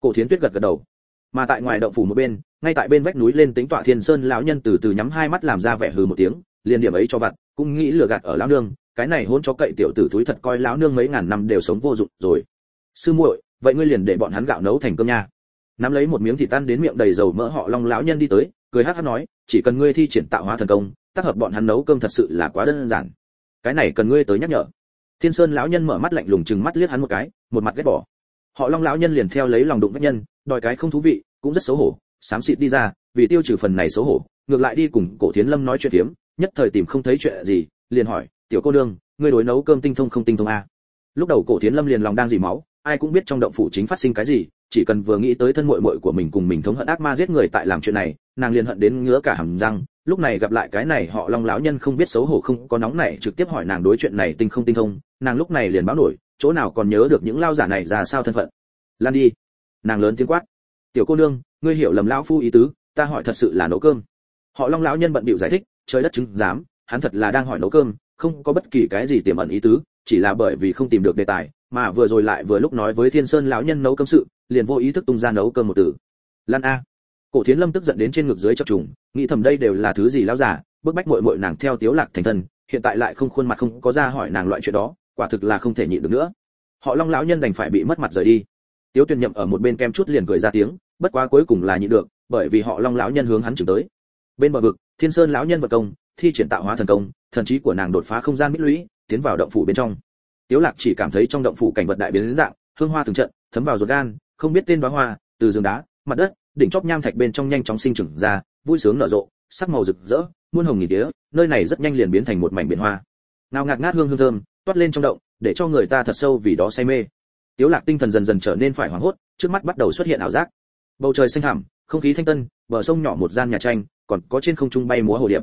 Cổ thiến tuyết gật gật đầu. Mà tại ngoài động phủ một bên, ngay tại bên vách núi lên tính tọa thiên sơn lão nhân từ từ nhắm hai mắt làm ra vẻ hừ một tiếng, liền điểm ấy cho vặt, cũng nghĩ lừa gạt ở lão nương, cái này hôn cho cậy tiểu tử túi thật coi lão nương mấy ngàn năm đều sống vô dụng rồi. Sư muội, vậy ngươi liền để bọn hắn gạo nấu thành cơm nha. Nắm lấy một miếng thịt tan đến miệng đầy dầu mỡ họ long lão nhân đi tới, cười hắt hắt nói, chỉ cần ngươi thi triển tạo hóa thần công tác hợp bọn hắn nấu cơm thật sự là quá đơn giản. Cái này cần ngươi tới nhắc nhở. Thiên sơn lão nhân mở mắt lạnh lùng chừng mắt liếc hắn một cái, một mặt ghét bỏ. Họ long lão nhân liền theo lấy lòng đụng vách nhân, đòi cái không thú vị, cũng rất xấu hổ, xám xịt đi ra, vì tiêu trừ phần này xấu hổ, ngược lại đi cùng cổ thiến lâm nói chuyện phiếm, nhất thời tìm không thấy chuyện gì, liền hỏi, tiểu cô nương, ngươi đối nấu cơm tinh thông không tinh thông a? Lúc đầu cổ thiến lâm liền lòng đang dỉ máu, ai cũng biết trong động phủ chính phát sinh cái gì, chỉ cần vừa nghĩ tới thân muội muội của mình cùng mình thống hận ác ma giết người tại làm chuyện này, nàng liền hận đến ngứa cả hàm răng lúc này gặp lại cái này họ long lão nhân không biết xấu hổ không, có nóng này trực tiếp hỏi nàng đối chuyện này tinh không tinh thông, nàng lúc này liền báo nổi, chỗ nào còn nhớ được những lao giả này ra sao thân phận. Lan đi. Nàng lớn tiếng quát. Tiểu cô nương, ngươi hiểu lầm lão phu ý tứ, ta hỏi thật sự là nấu cơm. Họ long lão nhân bận bịu giải thích, trời đất chứng dám hắn thật là đang hỏi nấu cơm, không có bất kỳ cái gì tiềm ẩn ý tứ, chỉ là bởi vì không tìm được đề tài, mà vừa rồi lại vừa lúc nói với thiên sơn lão nhân nấu cơm sự, liền vô ý thức tung ra nấu cơm một từ. Lan a cổ thiến lâm tức giận đến trên ngực dưới chập trùng, nghĩ thầm đây đều là thứ gì lão giả bức bách muội muội nàng theo tiếu lạc thành thân, hiện tại lại không khuôn mặt không có ra hỏi nàng loại chuyện đó, quả thực là không thể nhịn được nữa. Họ long lão nhân đành phải bị mất mặt rời đi. Tiếu tuyền nhậm ở một bên kem chút liền cười ra tiếng, bất quá cuối cùng là nhịn được, bởi vì họ long lão nhân hướng hắn chừng tới. Bên bờ vực, thiên sơn lão nhân vật công, thi triển tạo hóa thần công, thần trí của nàng đột phá không gian mít lũy, tiến vào động phủ bên trong. Tiếu lạc chỉ cảm thấy trong động phủ cảnh vật đại biến dạng, hương hoa từng trận, thấm vào ruột gan, không biết tên đóa hoa, từ giường đá, mặt đất đỉnh chóp nham thạch bên trong nhanh chóng sinh trưởng ra, vui sướng nở rộ, sắc màu rực rỡ, muôn hồng nghìn tía nơi này rất nhanh liền biến thành một mảnh biển hoa. Ngào ngạt ngát hương hương thơm, toát lên trong động, để cho người ta thật sâu vì đó say mê. Tiếu lạc tinh thần dần dần trở nên phải hoảng hốt, trước mắt bắt đầu xuất hiện ảo giác. Bầu trời xanh thẳm không khí thanh tân, bờ sông nhỏ một gian nhà tranh, còn có trên không trung bay múa hồ điệp.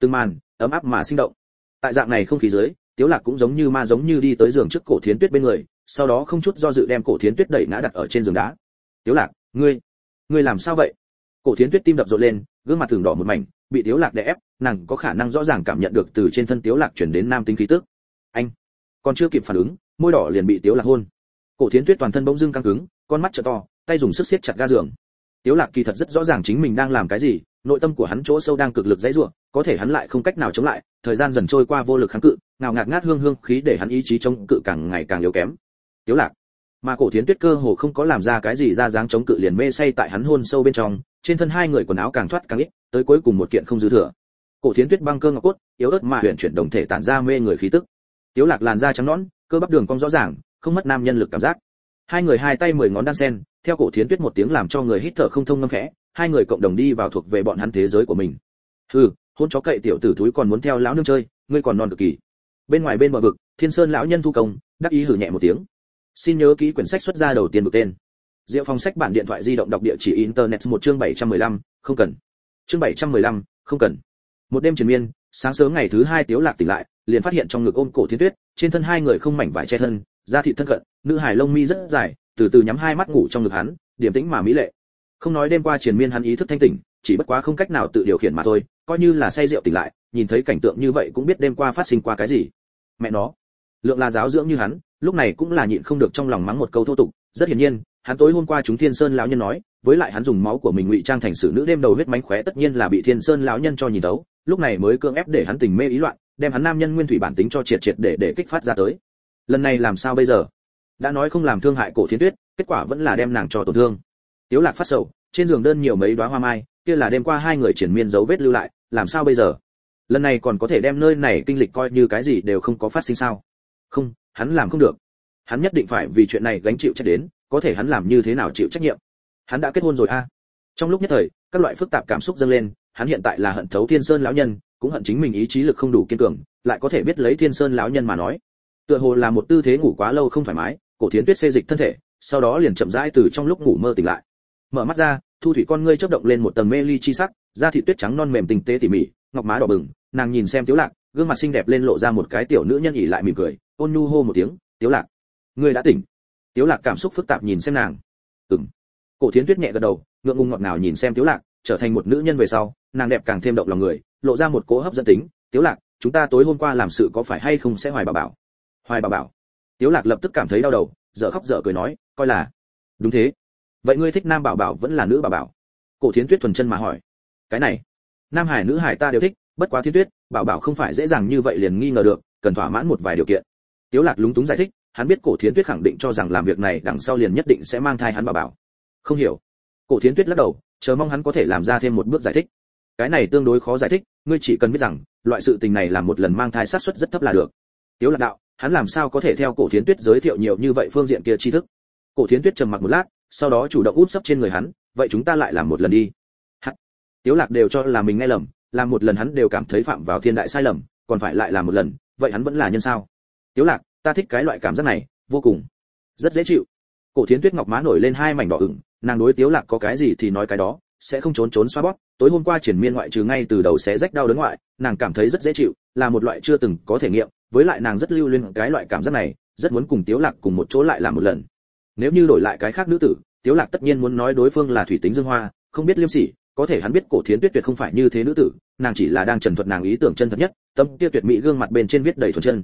Từng màn, ấm áp mà sinh động. Tại dạng này không khí dưới, tiếu lạc cũng giống như ma giống như đi tới giường trước cổ thiến tuyết bên người, sau đó không chút do dự đem cổ thiến tuyết đẩy ngã đặt ở trên giường đá. Tiếu lạc, ngươi ngươi làm sao vậy? Cổ thiến tuyết tim đập rộn lên, gương mặt thường đỏ một mảnh, bị tiếu lạc đè ép, nàng có khả năng rõ ràng cảm nhận được từ trên thân tiếu lạc truyền đến nam tính khí tức. Anh! Còn chưa kịp phản ứng, môi đỏ liền bị tiếu lạc hôn. Cổ thiến tuyết toàn thân bỗng dưng căng cứng, con mắt trợ to, tay dùng sức siết chặt ga giường. Tiếu lạc kỳ thật rất rõ ràng chính mình đang làm cái gì, nội tâm của hắn chỗ sâu đang cực lực dãy rủa, có thể hắn lại không cách nào chống lại, thời gian dần trôi qua vô lực kháng cự, ngào ngạt ngát hương hương khí để hắn ý chí chống cự càng ngày càng yếu kém. Tiếu lạc mà cổ thiến tuyết cơ hồ không có làm ra cái gì ra dáng chống cự liền mê say tại hắn hôn sâu bên trong, trên thân hai người quần áo càng thoát càng ít, tới cuối cùng một kiện không dư thừa. Cổ thiến tuyết băng cơ ngọc cốt, yếu ớt mà huyện chuyển đồng thể tản ra mê người khí tức. Tiếu lạc làn da trắng nõn, cơ bắp đường cong rõ ràng, không mất nam nhân lực cảm giác. Hai người hai tay mười ngón đan sen, theo cổ thiến tuyết một tiếng làm cho người hít thở không thông ngâm khẽ, hai người cộng đồng đi vào thuộc về bọn hắn thế giới của mình. Hừ, hôn chó cậy tiểu tử thúi còn muốn theo lão nương chơi, ngươi còn non cực kỳ. Bên ngoài bên bờ vực, thiên sơn lão nhân thu công, đắc ý hử nhẹ một tiếng xin nhớ ký quyển sách xuất ra đầu tiên được tên. Diệu phong sách bản điện thoại di động đọc địa chỉ internet một chương 715, không cần. Chương 715, không cần. Một đêm triền miên sáng sớm ngày thứ hai tiếu lạc tỉnh lại liền phát hiện trong ngực ôm cổ thiên tuyết trên thân hai người không mảnh vải che thân da thịt thân cận nữ hải lông mi rất dài từ từ nhắm hai mắt ngủ trong ngực hắn điềm tĩnh mà mỹ lệ. Không nói đêm qua triền miên hắn ý thức thanh tỉnh chỉ bất quá không cách nào tự điều khiển mà thôi coi như là say rượu tỉnh lại nhìn thấy cảnh tượng như vậy cũng biết đêm qua phát sinh qua cái gì. Mẹ nó lượng là giáo dưỡng như hắn, lúc này cũng là nhịn không được trong lòng mắng một câu thô tục. Rất hiển nhiên, hắn tối hôm qua chúng thiên sơn lão nhân nói, với lại hắn dùng máu của mình ngụy trang thành sử nữ đêm đầu huyết mánh khóe tất nhiên là bị thiên sơn lão nhân cho nhìn đấu lúc này mới cưỡng ép để hắn tình mê ý loạn, đem hắn nam nhân nguyên thủy bản tính cho triệt triệt để để kích phát ra tới. Lần này làm sao bây giờ? Đã nói không làm thương hại cổ thiên tuyết, kết quả vẫn là đem nàng cho tổn thương. Tiếu lạc phát sầu, trên giường đơn nhiều mấy đóa hoa mai, kia là đêm qua hai người triển miên dấu vết lưu lại, làm sao bây giờ? Lần này còn có thể đem nơi này kinh lịch coi như cái gì đều không có phát sinh sao? Không, hắn làm không được. Hắn nhất định phải vì chuyện này gánh chịu trách đến, có thể hắn làm như thế nào chịu trách nhiệm? Hắn đã kết hôn rồi a. Trong lúc nhất thời, các loại phức tạp cảm xúc dâng lên, hắn hiện tại là hận thấu thiên sơn lão nhân, cũng hận chính mình ý chí lực không đủ kiên cường, lại có thể biết lấy thiên sơn lão nhân mà nói. Tựa hồ là một tư thế ngủ quá lâu không thoải mái, cổ thiến tuyết xê dịch thân thể, sau đó liền chậm rãi từ trong lúc ngủ mơ tỉnh lại. Mở mắt ra, thu thủy con ngươi chớp động lên một tầng mê ly chi sắc, da thịt tuyết trắng non mềm tinh tế tỉ mỉ, ngọc má đỏ bừng, nàng nhìn xem tiếu lạc, gương mặt xinh đẹp lên lộ ra một cái tiểu nữ nhân ỉ lại mỉm cười ôn nhu hô một tiếng, tiếu lạc, ngươi đã tỉnh. Tiếu lạc cảm xúc phức tạp nhìn xem nàng. Ừm. Cổ thiến tuyết nhẹ gật đầu, ngượng ngùng ngọt ngào nhìn xem tiếu lạc, trở thành một nữ nhân về sau, nàng đẹp càng thêm động lòng người, lộ ra một cỗ hấp dẫn tính. Tiếu lạc, chúng ta tối hôm qua làm sự có phải hay không sẽ hoài bảo bảo? Hoài bảo bảo? Tiếu lạc lập tức cảm thấy đau đầu, dở khóc dở cười nói, coi là. Đúng thế. Vậy ngươi thích nam bảo bảo vẫn là nữ bảo bảo? Cổ thiến tuyết thuần chân mà hỏi. Cái này, nam hải nữ hải ta đều thích, bất quá thiên tuyết, bảo bảo không phải dễ dàng như vậy liền nghi ngờ được, cần thỏa mãn một vài điều kiện tiếu lạc lúng túng giải thích, hắn biết cổ thiến tuyết khẳng định cho rằng làm việc này đằng sau liền nhất định sẽ mang thai hắn bảo bảo. Không hiểu. Cổ thiến tuyết lắc đầu, chờ mong hắn có thể làm ra thêm một bước giải thích. Cái này tương đối khó giải thích, ngươi chỉ cần biết rằng, loại sự tình này làm một lần mang thai sát suất rất thấp là được. Tiếu lạc đạo, hắn làm sao có thể theo cổ thiến tuyết giới thiệu nhiều như vậy phương diện kia tri thức? Cổ thiến tuyết trầm mặc một lát, sau đó chủ động út sấp trên người hắn, vậy chúng ta lại làm một lần đi. Hạt. tiếu lạc đều cho là mình nghe lầm, làm một lần hắn đều cảm thấy phạm vào thiên đại sai lầm, còn phải lại làm một lần, vậy hắn vẫn là nhân sao? Tiếu lạc, ta thích cái loại cảm giác này, vô cùng. Rất dễ chịu. Cổ thiến tuyết ngọc má nổi lên hai mảnh đỏ ửng, nàng đối tiếu lạc có cái gì thì nói cái đó, sẽ không trốn trốn xoa bóp, tối hôm qua triển miên ngoại trừ ngay từ đầu sẽ rách đau đớn ngoại, nàng cảm thấy rất dễ chịu, là một loại chưa từng có thể nghiệm, với lại nàng rất lưu luyến cái loại cảm giác này, rất muốn cùng tiếu lạc cùng một chỗ lại làm một lần. Nếu như đổi lại cái khác nữ tử, tiếu lạc tất nhiên muốn nói đối phương là thủy tính dương hoa, không biết liêm sỉ, có thể hắn biết cổ thiến tuyết tuyệt không phải như thế nữ tử, nàng chỉ là đang trần thuật nàng ý tưởng chân thật nhất, tâm kia tuyệt mỹ gương mặt bên trên viết đầy thuần chân.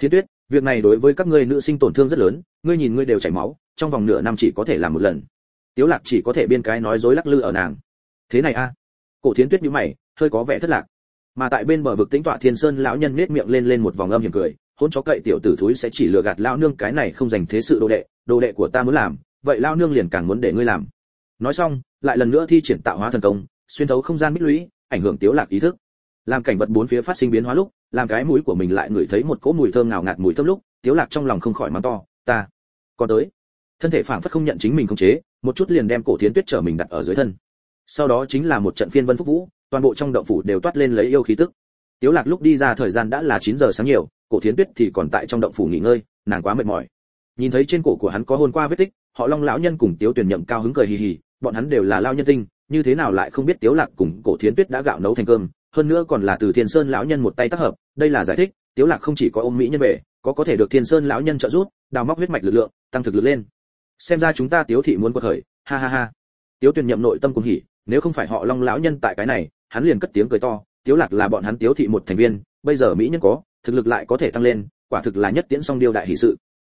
Thiên tuyết, việc này đối với các ngươi nữ sinh tổn thương rất lớn, ngươi nhìn ngươi đều chảy máu, trong vòng nửa năm chỉ có thể làm một lần. Tiếu lạc chỉ có thể biên cái nói dối lắc lư ở nàng. Thế này a? Cổ thiến tuyết như mày, hơi có vẻ thất lạc. Mà tại bên bờ vực tĩnh tọa thiên sơn, lão nhân nét miệng lên lên một vòng âm hiểm cười, hôn chó cậy tiểu tử thúi sẽ chỉ lừa gạt lão nương, cái này không dành thế sự đồ đệ đồ đệ của ta muốn làm, vậy lão nương liền càng muốn để ngươi làm. Nói xong, lại lần nữa thi triển tạo hóa thần công, xuyên thấu không gian bích lũy, ảnh hưởng tiếu lạc ý thức. Làm cảnh vật bốn phía phát sinh biến hóa lúc làm cái mũi của mình lại ngửi thấy một cỗ mùi thơm ngào ngạt mùi thơm lúc, tiếu lạc trong lòng không khỏi mắng to, ta, còn tới. Thân thể phảng phất không nhận chính mình không chế, một chút liền đem cổ thiến tuyết trở mình đặt ở dưới thân. Sau đó chính là một trận phiên vân phúc vũ, toàn bộ trong động phủ đều toát lên lấy yêu khí tức. Tiếu lạc lúc đi ra thời gian đã là 9 giờ sáng nhiều, cổ thiến tuyết thì còn tại trong động phủ nghỉ ngơi, nàng quá mệt mỏi. Nhìn thấy trên cổ của hắn có hôn qua vết tích, họ long lão nhân cùng tiếu tuyển nhậm cao hứng cười hì hì, bọn hắn đều là lao nhân tinh, như thế nào lại không biết tiếu lạc cùng cổ thiến tuyết đã gạo nấu thành cơm, hơn nữa còn là từ thiên sơn lão nhân một tay tác hợp đây là giải thích, tiếu lạc không chỉ có ôm mỹ nhân về, có có thể được thiên sơn lão nhân trợ giúp, đào móc huyết mạch lực lượng, tăng thực lực lên. Xem ra chúng ta tiếu thị muốn quật khởi, ha ha ha. Tiếu tuyền nhậm nội tâm cùng hỉ, nếu không phải họ long lão nhân tại cái này, hắn liền cất tiếng cười to, tiếu lạc là bọn hắn tiếu thị một thành viên, bây giờ mỹ nhân có, thực lực lại có thể tăng lên, quả thực là nhất tiễn song điều đại hỷ sự.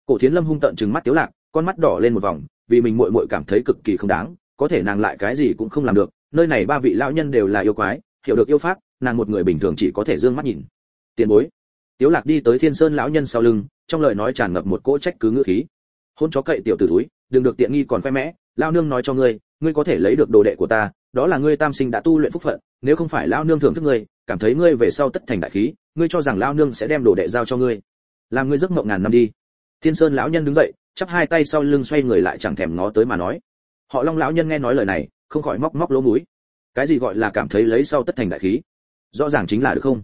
Cổ thiến lâm hung tận trừng mắt tiếu lạc, con mắt đỏ lên một vòng, vì mình muội muội cảm thấy cực kỳ không đáng, có thể nàng lại cái gì cũng không làm được, nơi này ba vị lão nhân đều là yêu quái, hiểu được yêu pháp, nàng một người bình thường chỉ có thể dương mắt nhìn tiền bối. Tiếu lạc đi tới thiên sơn lão nhân sau lưng, trong lời nói tràn ngập một cỗ trách cứ ngữ khí. Hôn chó cậy tiểu tử túi đừng được tiện nghi còn khoe mẽ, lão nương nói cho ngươi ngươi có thể lấy được đồ đệ của ta, đó là ngươi tam sinh đã tu luyện phúc phận, nếu không phải lão nương thưởng thức ngươi, cảm thấy ngươi về sau tất thành đại khí, ngươi cho rằng lão nương sẽ đem đồ đệ giao cho ngươi. Làm ngươi giấc mộng ngàn năm đi. Thiên sơn lão nhân đứng dậy, chắp hai tay sau lưng xoay người lại chẳng thèm ngó tới mà nói. Họ long lão nhân nghe nói lời này, không khỏi móc móc lỗ mũi. Cái gì gọi là cảm thấy lấy sau tất thành đại khí? Rõ ràng chính là được không?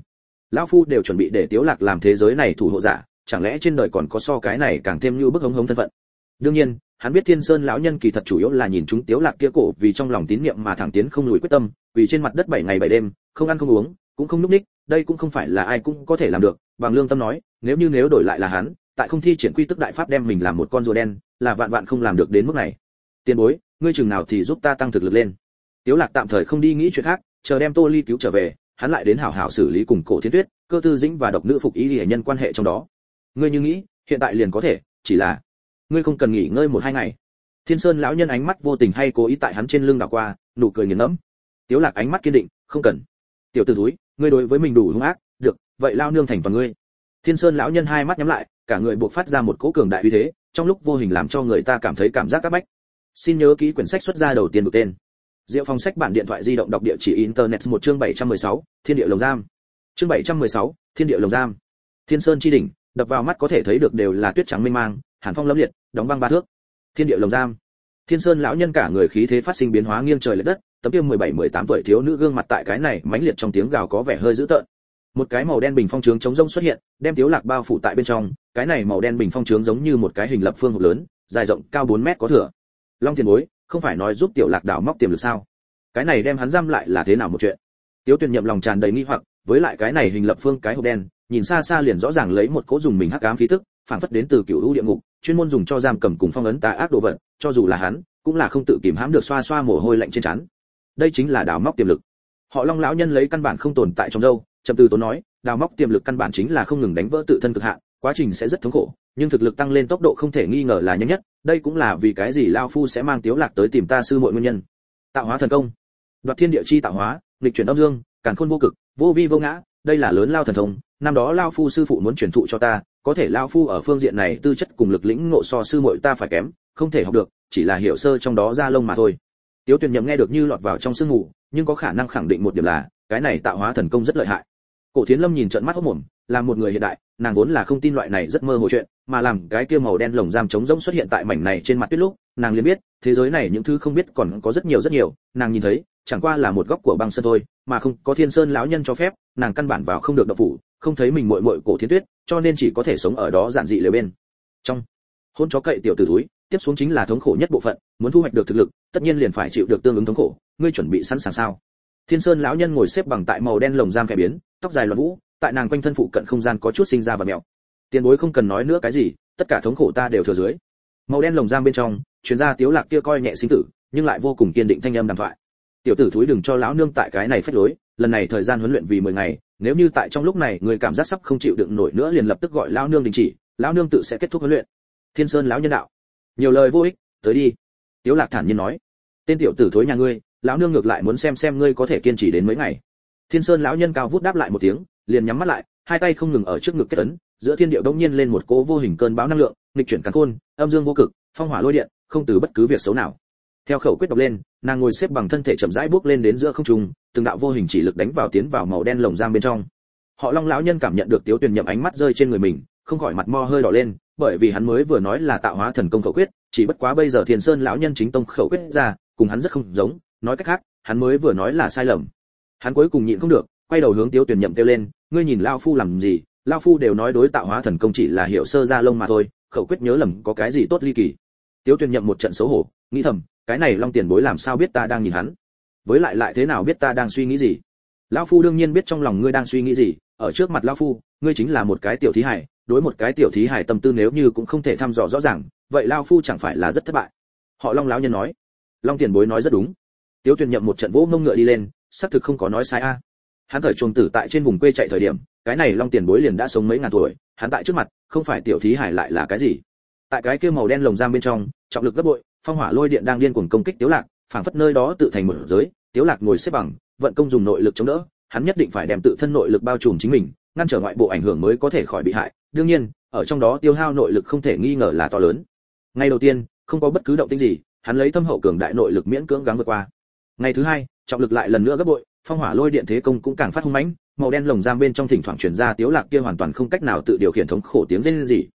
Lão phu đều chuẩn bị để tiếu lạc làm thế giới này thủ hộ giả, chẳng lẽ trên đời còn có so cái này càng thêm như bức hống hống thân phận? Đương nhiên, hắn biết thiên sơn lão nhân kỳ thật chủ yếu là nhìn chúng tiếu lạc kia cổ vì trong lòng tín niệm mà thẳng tiến không lùi quyết tâm, vì trên mặt đất bảy ngày bảy đêm, không ăn không uống, cũng không núp ních, đây cũng không phải là ai cũng có thể làm được, bằng lương tâm nói, nếu như nếu đổi lại là hắn, tại không thi triển quy tức đại pháp đem mình làm một con rùa đen, là vạn vạn không làm được đến mức này. Tiền bối, ngươi chừng nào thì giúp ta tăng thực lực lên. Tiếu lạc tạm thời không đi nghĩ chuyện khác, chờ đem tô ly cứu trở về hắn lại đến hảo hảo xử lý cùng cổ thiên tuyết, cơ tư dĩnh và độc nữ phục ý hệ nhân quan hệ trong đó. Ngươi như nghĩ, hiện tại liền có thể, chỉ là, ngươi không cần nghỉ ngơi một hai ngày. Thiên sơn lão nhân ánh mắt vô tình hay cố ý tại hắn trên lưng đảo qua, nụ cười nghiền ngẫm. Tiếu lạc ánh mắt kiên định, không cần. Tiểu tử túi ngươi đối với mình đủ hung ác, được, vậy lao nương thành toàn ngươi. Thiên sơn lão nhân hai mắt nhắm lại, cả người buộc phát ra một cỗ cường đại uy thế, trong lúc vô hình làm cho người ta cảm thấy cảm giác các bách. Xin nhớ ký quyển sách xuất ra đầu tiên được tên. Diệu Phong sách bản điện thoại di động đọc địa chỉ internet một chương 716, Thiên địa lồng giam. Chương 716, Thiên địa lồng giam. Thiên Sơn chi đỉnh, đập vào mắt có thể thấy được đều là tuyết trắng mênh mang, hàn phong lâm liệt, đóng băng ba thước. Thiên địa lồng giam. Thiên Sơn lão nhân cả người khí thế phát sinh biến hóa nghiêng trời lệch đất, tấm kia 17, 18 tuổi thiếu nữ gương mặt tại cái này mãnh liệt trong tiếng gào có vẻ hơi dữ tợn. Một cái màu đen bình phong trướng chống rông xuất hiện, đem Tiếu Lạc bao phủ tại bên trong, cái này màu đen bình phong trướng giống như một cái hình lập phương hộp lớn, dài rộng cao 4 mét có thừa. Long Tiền Bối, không phải nói giúp tiểu lạc đảo móc tiềm lực sao? Cái này đem hắn giam lại là thế nào một chuyện? Tiếu tuyền nhậm lòng tràn đầy nghi hoặc, với lại cái này hình lập phương cái hộp đen, nhìn xa xa liền rõ ràng lấy một cỗ dùng mình hắc ám khí tức phản phất đến từ cựu u địa ngục, chuyên môn dùng cho giam cầm cùng phong ấn tà ác đồ vật, cho dù là hắn, cũng là không tự kìm hãm được xoa xoa mồ hôi lạnh trên trán. Đây chính là đào móc tiềm lực. Họ long lão nhân lấy căn bản không tồn tại trong dâu trầm tư tốn nói đào móc tiềm lực căn bản chính là không ngừng đánh vỡ tự thân cực hạn, quá trình sẽ rất thống khổ nhưng thực lực tăng lên tốc độ không thể nghi ngờ là nhanh nhất, đây cũng là vì cái gì lao phu sẽ mang tiếu lạc tới tìm ta sư muội nguyên nhân. Tạo hóa thần công. Đoạt thiên địa chi tạo hóa, nghịch chuyển âm dương, càn khôn vô cực, vô vi vô ngã, đây là lớn lao thần thông, năm đó lao phu sư phụ muốn truyền thụ cho ta, có thể lao phu ở phương diện này tư chất cùng lực lĩnh ngộ so sư muội ta phải kém, không thể học được, chỉ là hiểu sơ trong đó ra lông mà thôi. Tiếu tuyền nhậm nghe được như lọt vào trong sương ngủ nhưng có khả năng khẳng định một điểm là, cái này tạo hóa thần công rất lợi hại. Cổ thiến lâm nhìn trận mắt ốm mồm, là một người hiện đại, nàng vốn là không tin loại này rất mơ hồ chuyện mà làm cái kia màu đen lồng giam trống rỗng xuất hiện tại mảnh này trên mặt tuyết lúc, nàng liền biết, thế giới này những thứ không biết còn có rất nhiều rất nhiều, nàng nhìn thấy, chẳng qua là một góc của băng sơn thôi, mà không có thiên sơn lão nhân cho phép, nàng căn bản vào không được động phủ, không thấy mình muội muội cổ thiên tuyết, cho nên chỉ có thể sống ở đó giản dị lều bên. Trong hôn chó cậy tiểu tử túi tiếp xuống chính là thống khổ nhất bộ phận, muốn thu hoạch được thực lực, tất nhiên liền phải chịu được tương ứng thống khổ, ngươi chuẩn bị sẵn sàng sao? Thiên sơn lão nhân ngồi xếp bằng tại màu đen lồng giam kẻ biến, tóc dài loạn vũ, tại nàng quanh thân phụ cận không gian có chút sinh ra và mèo tiền bối không cần nói nữa cái gì, tất cả thống khổ ta đều thừa dưới. Màu đen lồng giam bên trong, chuyên gia tiếu lạc kia coi nhẹ sinh tử, nhưng lại vô cùng kiên định thanh âm đàm thoại. Tiểu tử thúi đừng cho lão nương tại cái này phép lối, lần này thời gian huấn luyện vì 10 ngày, nếu như tại trong lúc này, người cảm giác sắp không chịu đựng nổi nữa liền lập tức gọi lão nương đình chỉ, lão nương tự sẽ kết thúc huấn luyện. Thiên sơn lão nhân đạo. Nhiều lời vô ích, tới đi. Tiếu lạc thản nhiên nói. Tên tiểu tử thối nhà ngươi, lão nương ngược lại muốn xem xem ngươi có thể kiên trì đến mấy ngày. Thiên sơn lão nhân cao vút đáp lại một tiếng, liền nhắm mắt lại, hai tay không ngừng ở trước ngực kết ấn giữa thiên điệu đông nhiên lên một cỗ vô hình cơn bão năng lượng, nghịch chuyển càn khôn, âm dương vô cực, phong hỏa lôi điện, không từ bất cứ việc xấu nào. Theo khẩu quyết đọc lên, nàng ngồi xếp bằng thân thể chậm rãi bước lên đến giữa không trung, từng đạo vô hình chỉ lực đánh vào tiến vào màu đen lồng giam bên trong. Họ long lão nhân cảm nhận được tiếu tuyền nhậm ánh mắt rơi trên người mình, không khỏi mặt mo hơi đỏ lên, bởi vì hắn mới vừa nói là tạo hóa thần công khẩu quyết, chỉ bất quá bây giờ thiền sơn lão nhân chính tông khẩu quyết ra, cùng hắn rất không giống, nói cách khác, hắn mới vừa nói là sai lầm. Hắn cuối cùng nhịn không được, quay đầu hướng tiếu tuyền nhậm kêu lên, ngươi nhìn lao phu làm gì lao phu đều nói đối tạo hóa thần công chỉ là hiểu sơ ra lông mà thôi, khẩu quyết nhớ lầm có cái gì tốt ly kỳ. Tiếu tuyền nhậm một trận xấu hổ, nghĩ thầm, cái này long tiền bối làm sao biết ta đang nhìn hắn? Với lại lại thế nào biết ta đang suy nghĩ gì? Lão phu đương nhiên biết trong lòng ngươi đang suy nghĩ gì, ở trước mặt lão phu, ngươi chính là một cái tiểu thí hải đối một cái tiểu thí hải tâm tư nếu như cũng không thể thăm dò rõ ràng, vậy lão phu chẳng phải là rất thất bại? Họ long lão nhân nói. Long tiền bối nói rất đúng. Tiếu tuyền nhậm một trận vỗ mông ngựa đi lên, xác thực không có nói sai a. Hắn thời chuồng tử tại trên vùng quê chạy thời điểm cái này long tiền bối liền đã sống mấy ngàn tuổi, hắn tại trước mặt, không phải tiểu thí hải lại là cái gì? Tại cái kia màu đen lồng giam bên trong, trọng lực gấp bội, phong hỏa lôi điện đang điên cuồng công kích tiếu lạc, phảng phất nơi đó tự thành một giới, tiếu lạc ngồi xếp bằng, vận công dùng nội lực chống đỡ, hắn nhất định phải đem tự thân nội lực bao trùm chính mình, ngăn trở ngoại bộ ảnh hưởng mới có thể khỏi bị hại. Đương nhiên, ở trong đó tiêu hao nội lực không thể nghi ngờ là to lớn. Ngay đầu tiên, không có bất cứ động tĩnh gì, hắn lấy thâm hậu cường đại nội lực miễn cưỡng gắng vượt qua. Ngày thứ hai, trọng lực lại lần nữa gấp bội, phong hỏa lôi điện thế công cũng càng phát hung mãnh màu đen lồng giam bên trong thỉnh thoảng truyền ra tiếu lạc kia hoàn toàn không cách nào tự điều khiển thống khổ tiếng rên gì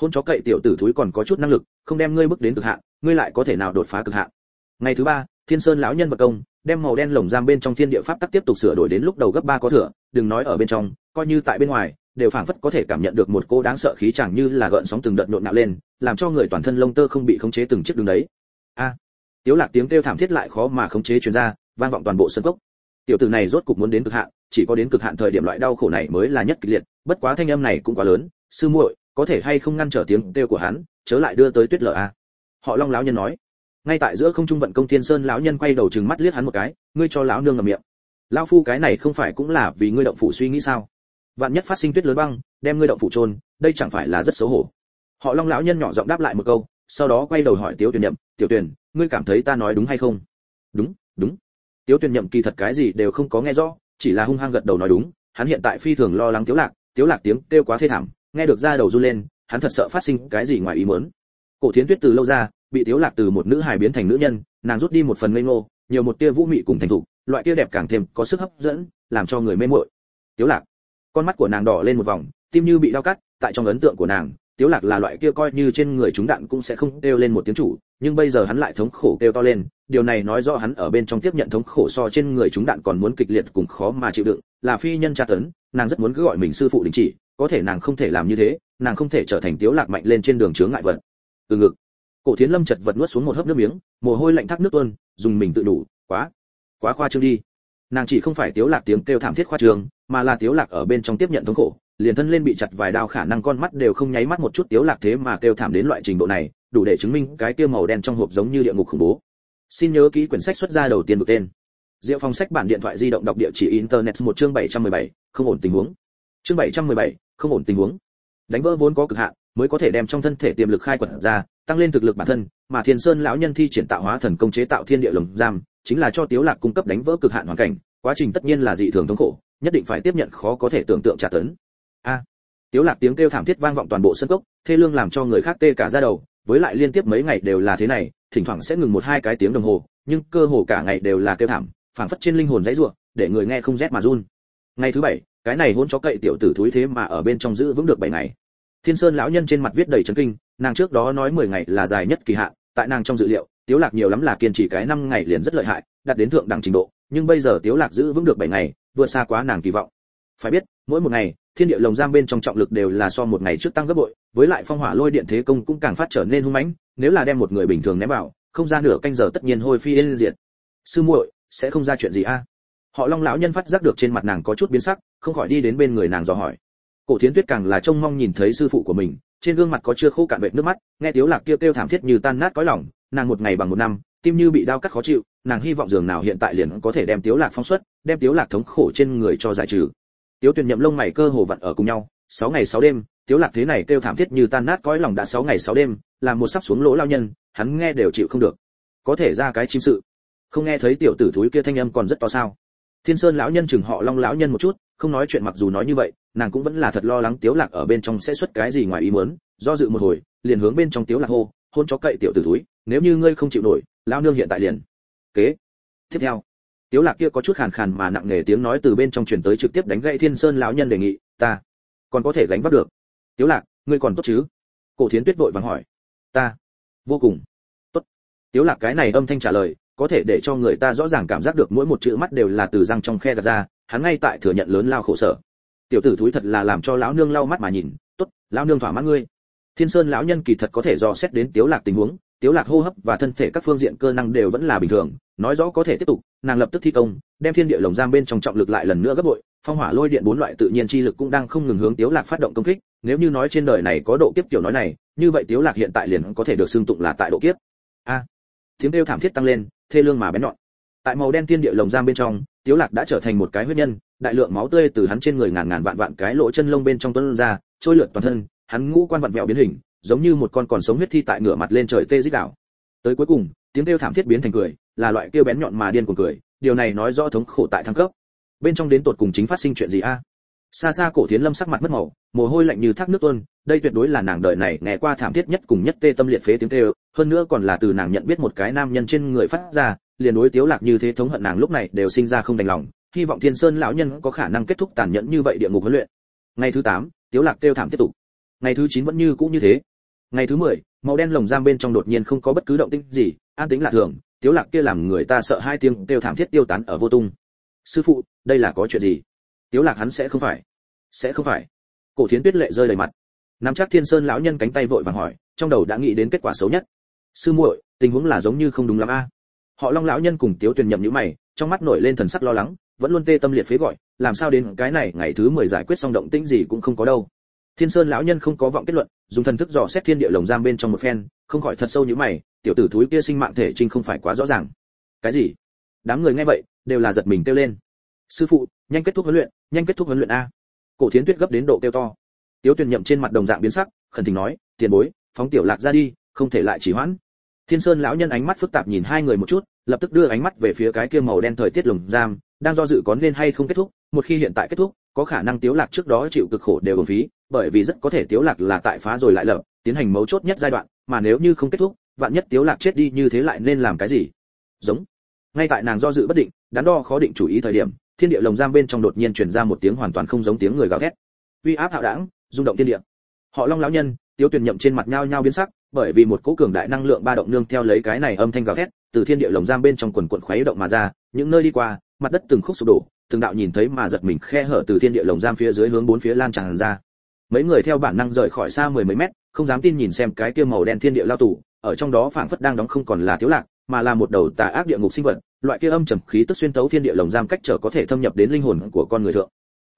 hôn chó cậy tiểu tử thúi còn có chút năng lực, không đem ngươi bước đến cực hạn, ngươi lại có thể nào đột phá cực hạn? Ngày thứ ba, thiên sơn lão nhân vật công, đem màu đen lồng giam bên trong thiên địa pháp tắc tiếp tục sửa đổi đến lúc đầu gấp ba có thừa, đừng nói ở bên trong, coi như tại bên ngoài, đều phảng phất có thể cảm nhận được một cô đáng sợ khí chẳng như là gợn sóng từng đợt nhộn nhạo lên, làm cho người toàn thân lông tơ không bị khống chế từng chiếc đường đấy. A, tiếu lạc tiếng kêu thảm thiết lại khó mà khống chế truyền ra, vang vọng toàn bộ sân cốc tiểu tử này rốt cục muốn đến cực hạn, chỉ có đến cực hạn thời điểm loại đau khổ này mới là nhất kịch liệt, bất quá thanh âm này cũng quá lớn, sư muội, có thể hay không ngăn trở tiếng kêu của hắn, chớ lại đưa tới tuyết lở a họ long lão nhân nói. Ngay tại giữa không trung vận công thiên sơn lão nhân quay đầu chừng mắt liếc hắn một cái, ngươi cho lão nương ngậm miệng. Lão phu cái này không phải cũng là vì ngươi động phủ suy nghĩ sao? Vạn nhất phát sinh tuyết lớn băng, đem ngươi động phủ trôn đây chẳng phải là rất xấu hổ? Họ long lão nhân nhỏ giọng đáp lại một câu, sau đó quay đầu hỏi tiểu tuyển nhậm tiểu tuyển ngươi cảm thấy ta nói đúng hay không? Đúng đúng tiếu tuyền nhậm kỳ thật cái gì đều không có nghe rõ, chỉ là hung hăng gật đầu nói đúng, hắn hiện tại phi thường lo lắng tiếu lạc tiếu lạc tiếng kêu quá thê thảm, nghe được ra đầu run lên, hắn thật sợ phát sinh cái gì ngoài ý muốn. Cổ thiến tuyết từ lâu ra, bị tiếu lạc từ một nữ hài biến thành nữ nhân, nàng rút đi một phần ngây ngô, nhiều một tia vũ mị cùng thành thục, loại kia đẹp càng thêm có sức hấp dẫn, làm cho người mê muội. Tiếu lạc, con mắt của nàng đỏ lên một vòng, tim như bị đau cắt, tại trong ấn tượng của nàng tiếu lạc là loại kia coi như trên người chúng đạn cũng sẽ không kêu lên một tiếng chủ, nhưng bây giờ hắn lại thống khổ kêu to lên, điều này nói rõ hắn ở bên trong tiếp nhận thống khổ so trên người chúng đạn còn muốn kịch liệt cùng khó mà chịu đựng, là phi nhân tra tấn, nàng rất muốn cứ gọi mình sư phụ đình chỉ, có thể nàng không thể làm như thế, nàng không thể trở thành tiếu lạc mạnh lên trên đường chướng ngại vật. Từ ngực, cổ thiến lâm chật vật nuốt xuống một hớp nước miếng, mồ hôi lạnh thác nước tuôn, dùng mình tự đủ, quá quá khoa trương đi. Nàng chỉ không phải tiếu lạc tiếng kêu thảm thiết khoa trương, mà là tiếu lạc ở bên trong tiếp nhận thống khổ liền thân lên bị chặt vài đao khả năng con mắt đều không nháy mắt một chút tiếu lạc thế mà kêu thảm đến loại trình độ này đủ để chứng minh cái tiêu màu đen trong hộp giống như địa ngục khủng bố xin nhớ kỹ quyển sách xuất ra đầu tiên được tên Diệu Phong sách bản điện thoại di động đọc địa chỉ internet một chương 717, không ổn tình huống. Chương 717, không ổn tình huống. Đánh vỡ vốn có cực hạn, mới có thể đem trong thân thể tiềm lực khai quật ra, tăng lên thực lực bản thân, mà Thiên Sơn lão nhân thi triển tạo hóa thần công chế tạo thiên địa lồng giam, chính là cho Tiếu Lạc cung cấp đánh vỡ cực hạn hoàn cảnh, quá trình tất nhiên là dị thường thống khổ, nhất định phải tiếp nhận khó có thể tưởng tượng trả tấn. A. Tiếu Lạc tiếng kêu thảm thiết vang vọng toàn bộ sân cốc, thê lương làm cho người khác tê cả da đầu, với lại liên tiếp mấy ngày đều là thế này, thỉnh thoảng sẽ ngừng một hai cái tiếng đồng hồ, nhưng cơ hồ cả ngày đều là kêu thảm, phảng phất trên linh hồn dãy rủa, để người nghe không rét mà run. Ngày thứ bảy, cái này hôn chó cậy tiểu tử thúi thế mà ở bên trong giữ vững được bảy ngày. Thiên Sơn lão nhân trên mặt viết đầy chấn kinh, nàng trước đó nói 10 ngày là dài nhất kỳ hạn, tại nàng trong dự liệu, Tiếu Lạc nhiều lắm là kiên trì cái năm ngày liền rất lợi hại, đạt đến thượng đẳng trình độ, nhưng bây giờ tiếu lạc giữ vững được bảy ngày vượt xa quá nàng kỳ vọng phải biết mỗi một ngày, thiên địa lồng giam bên trong trọng lực đều là so một ngày trước tăng gấp bội, với lại phong hỏa lôi điện thế công cũng càng phát trở nên hung mãnh, nếu là đem một người bình thường ném vào, không ra nửa canh giờ tất nhiên hôi phi yên diệt. Sư muội, sẽ không ra chuyện gì a? À? Họ long lão nhân phát giác được trên mặt nàng có chút biến sắc, không khỏi đi đến bên người nàng dò hỏi. Cổ thiến tuyết càng là trông mong nhìn thấy sư phụ của mình, trên gương mặt có chưa khô cạn vệt nước mắt, nghe tiếu lạc kêu kêu thảm thiết như tan nát cõi lòng, nàng một ngày bằng một năm, tim như bị đau cắt khó chịu, nàng hy vọng giường nào hiện tại liền có thể đem tiếu lạc phóng xuất, đem tiếu lạc thống khổ trên người cho giải trừ tiếu tuyền nhậm lông mày cơ hồ vặn ở cùng nhau sáu ngày sáu đêm tiếu lạc thế này kêu thảm thiết như tan nát cõi lòng đã sáu ngày sáu đêm làm một sắp xuống lỗ lao nhân hắn nghe đều chịu không được. Có thể ra cái chim sự. Không nghe thấy tiểu tử thúi kia thanh âm còn rất to sao. Thiên sơn lão nhân chừng họ long lão nhân một chút không nói chuyện mặc dù nói như vậy nàng cũng vẫn là thật lo lắng tiếu lạc ở bên trong sẽ xuất cái gì ngoài ý muốn do dự một hồi liền hướng bên trong tiếu lạc hô hôn cho cậy tiểu tử Thúi, nếu như ngươi không chịu nổi lao nương hiện tại liền. Kế. Tiếp theo tiếu lạc kia có chút khàn khàn mà nặng nề tiếng nói từ bên trong truyền tới trực tiếp đánh gãy thiên sơn lão nhân đề nghị, ta còn có thể gánh vác được. Tiếu lạc, ngươi còn tốt chứ? Cổ thiến tuyết vội vàng hỏi. Ta, vô cùng. Tốt. Tiếu lạc cái này âm thanh trả lời, có thể để cho người ta rõ ràng cảm giác được mỗi một chữ mắt đều là từ răng trong khe gạt ra, hắn ngay tại thừa nhận lớn lao khổ sở. Tiểu tử thúi thật là làm cho lão nương lau mắt mà nhìn, tốt, lão nương thỏa mãn ngươi. Thiên sơn lão nhân kỳ thật có thể dò xét đến tiếu lạc tình huống tiếu lạc hô hấp và thân thể các phương diện cơ năng đều vẫn là bình thường, nói rõ có thể tiếp tục, nàng lập tức thi công, đem thiên địa lồng giam bên trong trọng lực lại lần nữa gấp bội, phong hỏa lôi điện bốn loại tự nhiên chi lực cũng đang không ngừng hướng tiếu lạc phát động công kích, nếu như nói trên đời này có độ kiếp kiểu nói này, như vậy tiếu lạc hiện tại liền có thể được xưng tụng là tại độ kiếp. A, tiếng kêu thảm thiết tăng lên, thê lương mà bén nhọn. Tại màu đen thiên địa lồng giam bên trong, tiếu lạc đã trở thành một cái huyết nhân, đại lượng máu tươi từ hắn trên người ngàn ngàn vạn vạn cái lỗ chân lông bên trong tuôn ra, trôi lượn toàn thân, hắn ngũ quan vặn vẹo biến hình giống như một con còn sống huyết thi tại ngửa mặt lên trời tê dích đảo. Tới cuối cùng tiếng kêu thảm thiết biến thành cười là loại kêu bén nhọn mà điên cuồng cười điều này nói rõ thống khổ tại thăng cấp. Bên trong đến tột cùng chính phát sinh chuyện gì a? Xa xa cổ thiến lâm sắc mặt mất màu mồ hôi lạnh như thác nước tuôn đây tuyệt đối là nàng đời này nghe qua thảm thiết nhất cùng nhất tê tâm liệt phế tiếng kêu hơn nữa còn là từ nàng nhận biết một cái nam nhân trên người phát ra liền đối tiếu lạc như thế thống hận nàng lúc này đều sinh ra không đành lòng hy vọng thiên sơn lão nhân có khả năng kết thúc tàn nhẫn như vậy địa ngục huấn luyện. Ngày thứ 8, tiếu lạc kêu thảm tiếp tục. Ngày thứ 9 vẫn như cũ như thế ngày thứ 10, màu đen lồng giam bên trong đột nhiên không có bất cứ động tĩnh gì an tĩnh lạ thường tiếu lạc kia làm người ta sợ hai tiếng kêu thảm thiết tiêu tán ở vô tung. Sư phụ đây là có chuyện gì? Tiếu lạc hắn sẽ không phải. Sẽ không phải. Cổ thiến tuyết lệ rơi đầy mặt. Nắm chắc thiên sơn lão nhân cánh tay vội vàng hỏi trong đầu đã nghĩ đến kết quả xấu nhất. Sư muội tình huống là giống như không đúng lắm a. Họ long lão nhân cùng tiếu tuyền nhậm nhíu mày trong mắt nổi lên thần sắc lo lắng vẫn luôn tê tâm liệt phế gọi làm sao đến cái này ngày thứ 10 giải quyết xong động tĩnh gì cũng không có đâu thiên sơn lão nhân không có vọng kết luận, dùng thần thức dò xét thiên địa lồng giam bên trong một phen, không khỏi thật sâu như mày, tiểu tử thúi kia sinh mạng thể trinh không phải quá rõ ràng. Cái gì? Đám người nghe vậy, đều là giật mình kêu lên. Sư phụ, nhanh kết thúc huấn luyện, nhanh kết thúc huấn luyện a. Cổ thiến tuyết gấp đến độ kêu to. Tiếu tuyền nhậm trên mặt đồng dạng biến sắc, khẩn thỉnh nói, tiền bối, phóng tiểu lạc ra đi, không thể lại chỉ hoãn. Thiên sơn lão nhân ánh mắt phức tạp nhìn hai người một chút, lập tức đưa ánh mắt về phía cái kia màu đen thời tiết lồng giam, đang do dự có nên hay không kết thúc, một khi hiện tại kết thúc, có khả năng tiếu lạc trước đó chịu cực khổ đều uổng phí bởi vì rất có thể tiếu lạc là tại phá rồi lại lập, tiến hành mấu chốt nhất giai đoạn, mà nếu như không kết thúc, vạn nhất tiếu lạc chết đi như thế lại nên làm cái gì? Giống. Ngay tại nàng do dự bất định, đắn đo khó định chủ ý thời điểm, thiên địa lồng giam bên trong đột nhiên truyền ra một tiếng hoàn toàn không giống tiếng người gào thét. Uy áp hạo đảng, rung động thiên địa. Họ long lão nhân, tiếu tuyền nhậm trên mặt nhao nhao biến sắc, bởi vì một cỗ cường đại năng lượng ba động nương theo lấy cái này âm thanh gào thét, từ thiên địa lồng giam bên trong quần quần khuấy động mà ra, những nơi đi qua, mặt đất từng khúc sụp đổ, từng đạo nhìn thấy mà giật mình khe hở từ thiên địa lồng giam phía dưới hướng bốn phía lan tràn ra mấy người theo bản năng rời khỏi xa mười mấy mét, không dám tin nhìn xem cái kia màu đen thiên địa lao tù, ở trong đó phảng phất đang đóng không còn là thiếu lạc, mà là một đầu tà ác địa ngục sinh vật, loại kia âm trầm khí tức xuyên tấu thiên địa lồng giam cách trở có thể thâm nhập đến linh hồn của con người thượng.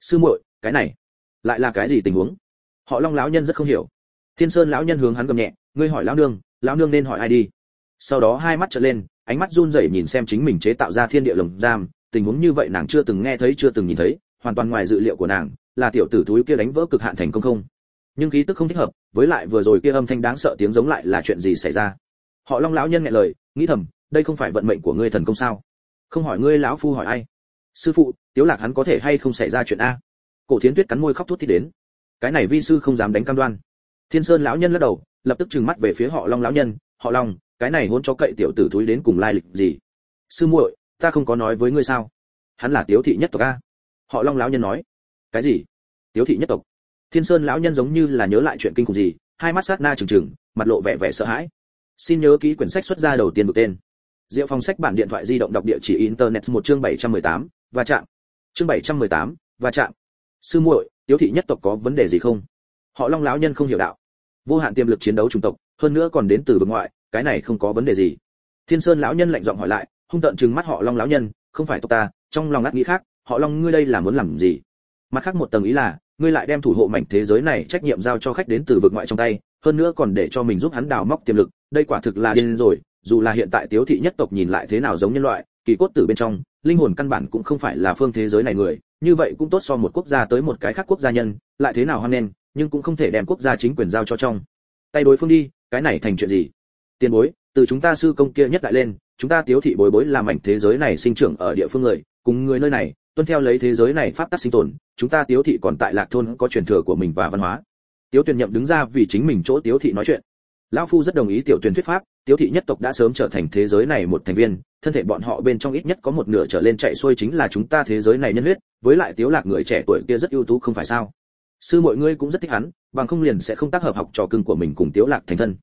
Sư muội, cái này lại là cái gì tình huống? Họ long lão nhân rất không hiểu. Thiên sơn lão nhân hướng hắn gầm nhẹ, ngươi hỏi lão nương lão nương nên hỏi ai đi? Sau đó hai mắt trợn lên, ánh mắt run rẩy nhìn xem chính mình chế tạo ra thiên địa lồng giam, tình huống như vậy nàng chưa từng nghe thấy, chưa từng nhìn thấy, hoàn toàn ngoài dự liệu của nàng là tiểu tử thúi kia đánh vỡ cực hạn thành công không? Nhưng khí tức không thích hợp, với lại vừa rồi kia âm thanh đáng sợ tiếng giống lại là chuyện gì xảy ra? Họ long lão nhân nghe lời, nghĩ thầm, đây không phải vận mệnh của ngươi thần công sao? Không hỏi ngươi lão phu hỏi ai? Sư phụ, tiếu lạc hắn có thể hay không xảy ra chuyện a? Cổ thiến tuyết cắn môi khóc thút thít đến. Cái này vi sư không dám đánh cam đoan. Thiên sơn lão nhân lắc đầu, lập tức trừng mắt về phía họ long lão nhân, họ long, cái này hôn cho cậy tiểu tử thúi đến cùng lai lịch gì? Sư muội, ta không có nói với ngươi sao? Hắn là tiếu thị nhất tộc a. Họ long lão nhân nói cái gì tiếu thị nhất tộc thiên sơn lão nhân giống như là nhớ lại chuyện kinh khủng gì hai mắt sát na trừng trừng mặt lộ vẻ vẻ sợ hãi xin nhớ ký quyển sách xuất ra đầu tiên một tên Diệu phòng sách bản điện thoại di động đọc địa chỉ internet một chương 718, và chạm. Chương 718, và chạm. Sư muội, Tiếu thị nhất tộc có vấn đề gì không? Họ Long lão nhân không hiểu đạo. Vô hạn tiềm lực chiến đấu chủng tộc, hơn nữa còn đến từ vực ngoại, cái này không có vấn đề gì. Thiên Sơn lão nhân lạnh giọng hỏi lại, hung tợn chừng mắt họ Long lão nhân, không phải tộc ta, trong lòng ngắt nghĩ khác, họ Long ngươi đây là muốn làm gì? Mặt khác một tầng ý là, ngươi lại đem thủ hộ mảnh thế giới này trách nhiệm giao cho khách đến từ vực ngoại trong tay, hơn nữa còn để cho mình giúp hắn đào móc tiềm lực, đây quả thực là điên rồi, dù là hiện tại tiếu thị nhất tộc nhìn lại thế nào giống nhân loại kỳ cốt tử bên trong linh hồn căn bản cũng không phải là phương thế giới này người như vậy cũng tốt so một quốc gia tới một cái khác quốc gia nhân lại thế nào hoan nên nhưng cũng không thể đem quốc gia chính quyền giao cho trong. Tay đối phương đi cái này thành chuyện gì? Tiền bối từ chúng ta sư công kia nhất đại lên chúng ta tiếu thị bối bối làm mảnh thế giới này sinh trưởng ở địa phương người cùng người nơi này tuân theo lấy thế giới này pháp tắc sinh tồn, chúng ta tiếu thị còn tại lạc thôn có truyền thừa của mình và văn hóa. Tiếu tuyền nhậm đứng ra vì chính mình chỗ tiếu thị nói chuyện. Lão phu rất đồng ý tiểu tuyển thuyết pháp, tiếu thị nhất tộc đã sớm trở thành thế giới này một thành viên, thân thể bọn họ bên trong ít nhất có một nửa trở lên chạy xuôi chính là chúng ta thế giới này nhân huyết, với lại tiếu lạc người trẻ tuổi kia rất ưu tú không phải sao? Sư mọi ngươi cũng rất thích hắn, bằng không liền sẽ không tác hợp học trò cưng của mình cùng tiếu lạc thành thân.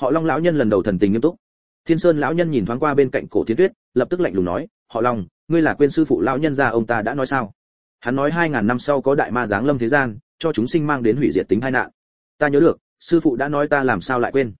Họ long lão nhân lần đầu thần tình nghiêm túc. Thiên sơn lão nhân nhìn thoáng qua bên cạnh cổ thiên tuyết, lập tức lạnh lùng nói, họ long ngươi là quên sư phụ lão nhân gia ông ta đã nói sao? Hắn nói hai ngàn năm sau có đại ma giáng lâm thế gian, cho chúng sinh mang đến hủy diệt tính tai nạn. Ta nhớ được, sư phụ đã nói ta làm sao lại quên.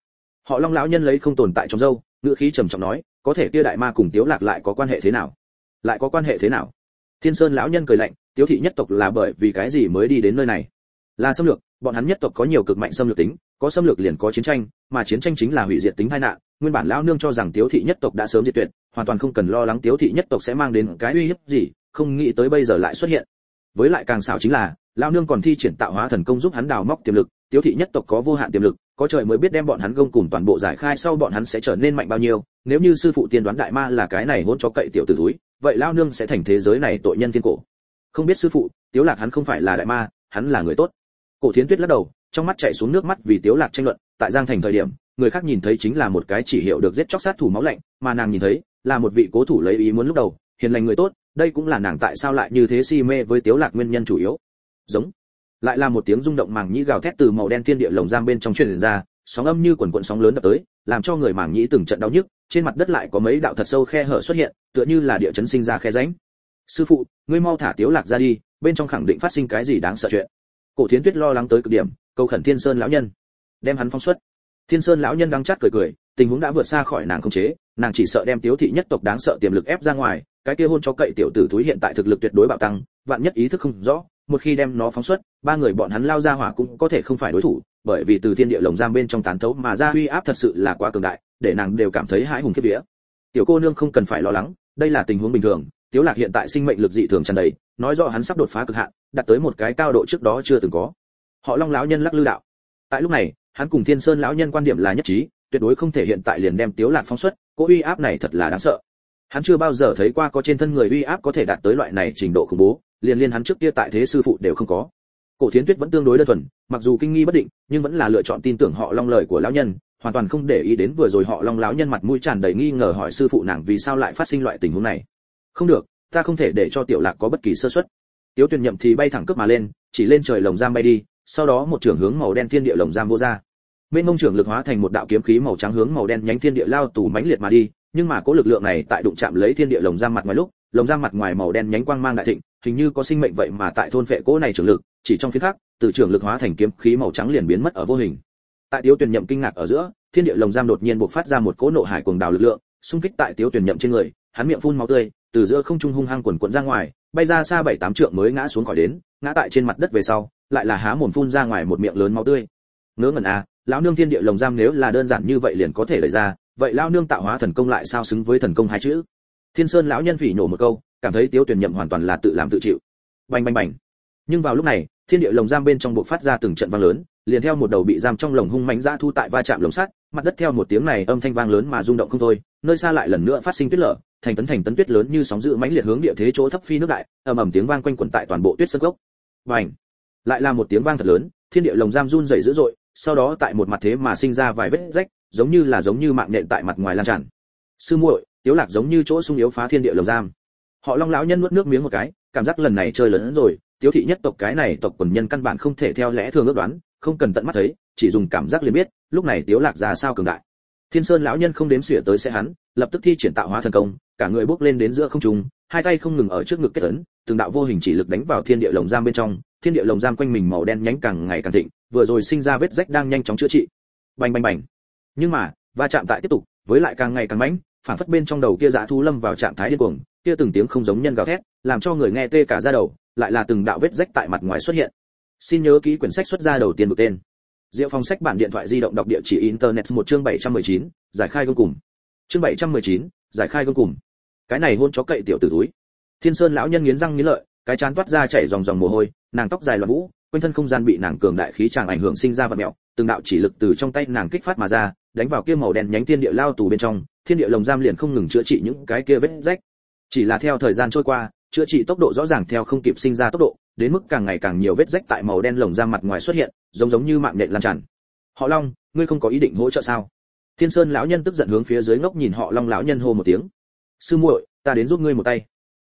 Họ long lão nhân lấy không tồn tại trong dâu, ngữ khí trầm trọng nói, có thể kia đại ma cùng tiếu lạc lại có quan hệ thế nào? Lại có quan hệ thế nào? Thiên sơn lão nhân cười lạnh, tiếu thị nhất tộc là bởi vì cái gì mới đi đến nơi này? Là xâm lược, bọn hắn nhất tộc có nhiều cực mạnh xâm lược tính, có xâm lược liền có chiến tranh, mà chiến tranh chính là hủy diệt tính tai nạn. Nguyên bản lão nương cho rằng tiếu thị nhất tộc đã sớm diệt tuyệt hoàn toàn không cần lo lắng tiếu thị nhất tộc sẽ mang đến cái uy hiếp gì, không nghĩ tới bây giờ lại xuất hiện. Với lại càng xảo chính là, lão nương còn thi triển tạo hóa thần công giúp hắn đào móc tiềm lực, tiếu thị nhất tộc có vô hạn tiềm lực, có trời mới biết đem bọn hắn gông cùng toàn bộ giải khai sau bọn hắn sẽ trở nên mạnh bao nhiêu, nếu như sư phụ tiên đoán đại ma là cái này hôn cho cậy tiểu tử túi vậy lao nương sẽ thành thế giới này tội nhân thiên cổ. Không biết sư phụ, tiếu lạc hắn không phải là đại ma, hắn là người tốt. Cổ thiến tuyết lắc đầu, trong mắt chảy xuống nước mắt vì tiếu lạc tranh luận, tại giang thành thời điểm, người khác nhìn thấy chính là một cái chỉ hiệu được giết chóc sát thủ máu lạnh, mà nàng nhìn thấy là một vị cố thủ lấy ý muốn lúc đầu, hiền lành người tốt, đây cũng là nàng tại sao lại như thế si mê với tiếu lạc nguyên nhân chủ yếu. Giống. Lại là một tiếng rung động màng nhĩ gào thét từ màu đen thiên địa lồng giam bên trong truyền ra, sóng âm như quần cuộn sóng lớn đập tới, làm cho người màng nhĩ từng trận đau nhức, trên mặt đất lại có mấy đạo thật sâu khe hở xuất hiện, tựa như là địa chấn sinh ra khe rãnh. Sư phụ, ngươi mau thả tiếu lạc ra đi, bên trong khẳng định phát sinh cái gì đáng sợ chuyện. Cổ thiến tuyết lo lắng tới cực điểm, cầu khẩn thiên sơn lão nhân. Đem hắn phóng xuất. Thiên sơn lão nhân đang chát cười cười, tình huống đã vượt xa khỏi nàng không chế nàng chỉ sợ đem tiếu thị nhất tộc đáng sợ tiềm lực ép ra ngoài, cái kia hôn cho cậy tiểu tử thúi hiện tại thực lực tuyệt đối bạo tăng, vạn nhất ý thức không rõ, một khi đem nó phóng xuất, ba người bọn hắn lao ra hỏa cũng có thể không phải đối thủ, bởi vì từ thiên địa lồng giam bên trong tán thấu mà ra uy áp thật sự là quá cường đại, để nàng đều cảm thấy hãi hùng kiếp vía. Tiểu cô nương không cần phải lo lắng, đây là tình huống bình thường, tiếu lạc hiện tại sinh mệnh lực dị thường tràn đầy, nói rõ hắn sắp đột phá cực hạn, đạt tới một cái cao độ trước đó chưa từng có. Họ long lão nhân lắc lư đạo. Tại lúc này, hắn cùng thiên sơn lão nhân quan điểm là nhất trí tuyệt đối không thể hiện tại liền đem tiếu lạc phóng xuất, cỗ uy áp này thật là đáng sợ. Hắn chưa bao giờ thấy qua có trên thân người uy áp có thể đạt tới loại này trình độ khủng bố, liền liên hắn trước kia tại thế sư phụ đều không có. Cổ thiến tuyết vẫn tương đối đơn thuần, mặc dù kinh nghi bất định, nhưng vẫn là lựa chọn tin tưởng họ long lời của lão nhân, hoàn toàn không để ý đến vừa rồi họ long lão nhân mặt mũi tràn đầy nghi ngờ hỏi sư phụ nàng vì sao lại phát sinh loại tình huống này. Không được, ta không thể để cho tiểu lạc có bất kỳ sơ suất. Tiếu tuyền nhậm thì bay thẳng cấp mà lên, chỉ lên trời lồng giam bay đi, sau đó một trường hướng màu đen thiên địa lồng giam vô ra mênh mông trưởng lực hóa thành một đạo kiếm khí màu trắng hướng màu đen nhánh thiên địa lao tù mãnh liệt mà đi, nhưng mà cỗ lực lượng này tại đụng chạm lấy thiên địa lồng giam mặt ngoài lúc, lồng giam mặt ngoài màu đen nhánh quang mang đại thịnh, hình như có sinh mệnh vậy mà tại thôn phệ cỗ này trưởng lực, chỉ trong phía khác từ trưởng lực hóa thành kiếm khí màu trắng liền biến mất ở vô hình. Tại tiếu tuyển nhậm kinh ngạc ở giữa, thiên địa lồng giam đột nhiên bộc phát ra một cỗ nộ hải cuồng đào lực lượng, xung kích tại tiếu tuyển nhậm trên người, hắn miệng phun máu tươi, từ giữa không trung hung hăng quần quần ra ngoài, bay ra xa bảy tám trượng mới ngã xuống khỏi đến, ngã tại trên mặt đất về sau, lại là há mồm phun ra ngoài một miệng lớn máu tươi. Ngớ ngẩn à lão nương thiên địa lồng giam nếu là đơn giản như vậy liền có thể đẩy ra, vậy lão nương tạo hóa thần công lại sao xứng với thần công hai chữ? Thiên sơn lão nhân phỉ nhổ một câu, cảm thấy tiếu tuyển nhậm hoàn toàn là tự làm tự chịu. Bành bành bành. Nhưng vào lúc này, thiên địa lồng giam bên trong bộ phát ra từng trận vang lớn, liền theo một đầu bị giam trong lồng hung mãnh dã thu tại va chạm lồng sắt, mặt đất theo một tiếng này âm thanh vang lớn mà rung động không thôi, nơi xa lại lần nữa phát sinh tuyết lở, thành tấn thành tấn tuyết lớn như sóng dữ mãnh liệt hướng địa thế chỗ thấp phi nước đại, ầm ầm tiếng vang quanh quẩn tại toàn bộ tuyết sơn gốc. Bành. Lại là một tiếng vang thật lớn, thiên địa lồng giam run rẩy dữ dội sau đó tại một mặt thế mà sinh ra vài vết rách, giống như là giống như mạng nện tại mặt ngoài lan tràn. Sư muội, tiếu lạc giống như chỗ sung yếu phá thiên địa lồng giam. Họ long lão nhân nuốt nước miếng một cái, cảm giác lần này chơi lớn hơn rồi, tiếu thị nhất tộc cái này tộc quần nhân căn bản không thể theo lẽ thường ước đoán, không cần tận mắt thấy, chỉ dùng cảm giác liền biết, lúc này tiếu lạc ra sao cường đại. Thiên sơn lão nhân không đếm xỉa tới sẽ hắn, lập tức thi triển tạo hóa thần công, cả người bước lên đến giữa không trung, hai tay không ngừng ở trước ngực kết ấn, từng đạo vô hình chỉ lực đánh vào thiên địa lồng giam bên trong thiên địa lồng giam quanh mình màu đen nhánh càng ngày càng thịnh vừa rồi sinh ra vết rách đang nhanh chóng chữa trị bành bành bành nhưng mà va chạm tại tiếp tục với lại càng ngày càng mãnh phản phất bên trong đầu kia dã thu lâm vào trạng thái điên cuồng kia từng tiếng không giống nhân gào thét làm cho người nghe tê cả da đầu lại là từng đạo vết rách tại mặt ngoài xuất hiện xin nhớ kỹ quyển sách xuất ra đầu tiên được tên Diệu phòng sách bản điện thoại di động đọc địa chỉ internet một chương 719, giải khai gông cùng. Chương 719, giải khai gông cùng. Cái này hôn chó cậy tiểu tử túi. Thiên Sơn lão nhân nghiến răng nghiến lợi, cái chán toát ra chảy dòng dòng mồ hôi, nàng tóc dài loạn vũ, quanh thân không gian bị nàng cường đại khí tràng ảnh hưởng sinh ra vật mẹo, từng đạo chỉ lực từ trong tay nàng kích phát mà ra, đánh vào kia màu đen nhánh thiên địa lao tù bên trong, thiên địa lồng giam liền không ngừng chữa trị những cái kia vết rách. Chỉ là theo thời gian trôi qua, chữa trị tốc độ rõ ràng theo không kịp sinh ra tốc độ, đến mức càng ngày càng nhiều vết rách tại màu đen lồng giam mặt ngoài xuất hiện, giống giống như mạng nhện lan tràn. Họ Long, ngươi không có ý định hỗ trợ sao? Thiên Sơn lão nhân tức giận hướng phía dưới ngốc nhìn họ Long lão nhân hô một tiếng. Sư muội, ta đến giúp ngươi một tay.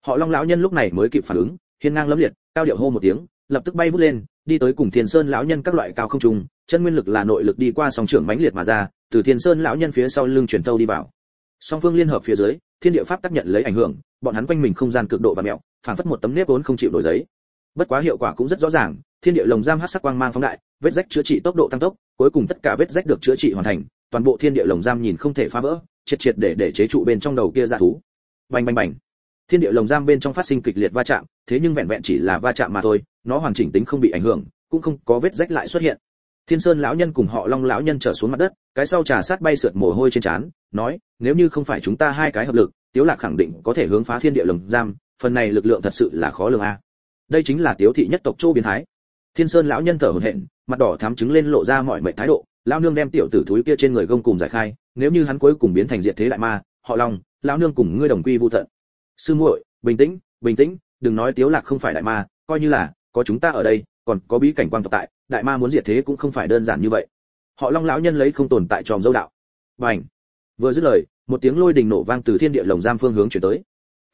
Họ Long lão nhân lúc này mới kịp phản ứng, hiên ngang lẫm liệt, cao điệu hô một tiếng, lập tức bay vút lên, đi tới cùng Thiên Sơn lão nhân các loại cao không trùng, chân nguyên lực là nội lực đi qua song trưởng mãnh liệt mà ra, từ Thiên Sơn lão nhân phía sau lưng truyền tâu đi vào. Song phương liên hợp phía dưới, thiên địa pháp tác nhận lấy ảnh hưởng, bọn hắn quanh mình không gian cực độ và mèo, phản phất một tấm nếp vốn không chịu đổi giấy. Bất quá hiệu quả cũng rất rõ ràng, thiên địa lồng giam hắc sắc quang mang phóng đại, vết rách chữa trị tốc độ tăng tốc, cuối cùng tất cả vết rách được chữa trị hoàn thành, toàn bộ thiên địa lồng giam nhìn không thể phá vỡ, triệt triệt để để chế trụ bên trong đầu kia ra thú. Bành bành bành. Thiên địa lồng giam bên trong phát sinh kịch liệt va chạm, thế nhưng vẹn vẹn chỉ là va chạm mà thôi, nó hoàn chỉnh tính không bị ảnh hưởng, cũng không có vết rách lại xuất hiện. Thiên Sơn lão nhân cùng họ Long lão nhân trở xuống mặt đất, cái sau trà sát bay sượt mồ hôi trên trán, nói, nếu như không phải chúng ta hai cái hợp lực, Tiếu Lạc khẳng định có thể hướng phá thiên địa lồng giam, phần này lực lượng thật sự là khó lường a. Đây chính là Tiếu thị nhất tộc Châu biến thái. Thiên Sơn lão nhân thở hổn hển, mặt đỏ thắm chứng lên lộ ra mọi mệnh thái độ, lão nương đem tiểu tử thúi kia trên người gông cùng giải khai, nếu như hắn cuối cùng biến thành diệt thế đại ma, họ Long, lão nương cùng ngươi đồng quy vu tận. Sư muội, bình tĩnh, bình tĩnh, đừng nói Tiếu Lạc không phải đại ma, coi như là có chúng ta ở đây, còn có bí cảnh quan tộc tại, đại ma muốn diệt thế cũng không phải đơn giản như vậy. Họ Long lão nhân lấy không tồn tại tròm dâu đạo. Bành. Vừa dứt lời, một tiếng lôi đình nổ vang từ thiên địa lồng giam phương hướng chuyển tới.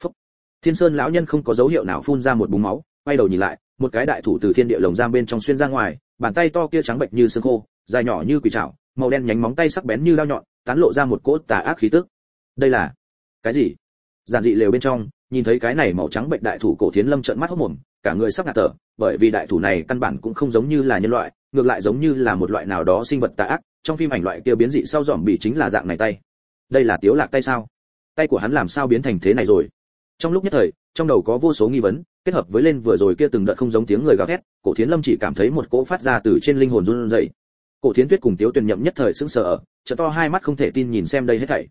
Phúc. Thiên Sơn lão nhân không có dấu hiệu nào phun ra một búng máu, quay đầu nhìn lại, một cái đại thủ từ thiên địa lồng giam bên trong xuyên ra ngoài, bàn tay to kia trắng bệnh như xương khô, dài nhỏ như quỷ chảo, màu đen nhánh móng tay sắc bén như lao nhọn, tán lộ ra một cỗ tà ác khí tức. Đây là cái gì? Giản dị lều bên trong, nhìn thấy cái này màu trắng bệnh đại thủ cổ thiến lâm trợn mắt hốc mồm, cả người sắp ngạt thở, bởi vì đại thủ này căn bản cũng không giống như là nhân loại, ngược lại giống như là một loại nào đó sinh vật tà ác, trong phim ảnh loại kia biến dị sau dòm bị chính là dạng này tay. Đây là Tiếu Lạc tay sao? Tay của hắn làm sao biến thành thế này rồi? Trong lúc nhất thời, trong đầu có vô số nghi vấn, kết hợp với lên vừa rồi kia từng đợt không giống tiếng người gào thét, Cổ Thiến Lâm chỉ cảm thấy một cỗ phát ra từ trên linh hồn run rẩy. Cổ Thiến Tuyết cùng Tiếu Tuyền Nhậm nhất thời sững sờ, trợ to hai mắt không thể tin nhìn xem đây hết thảy.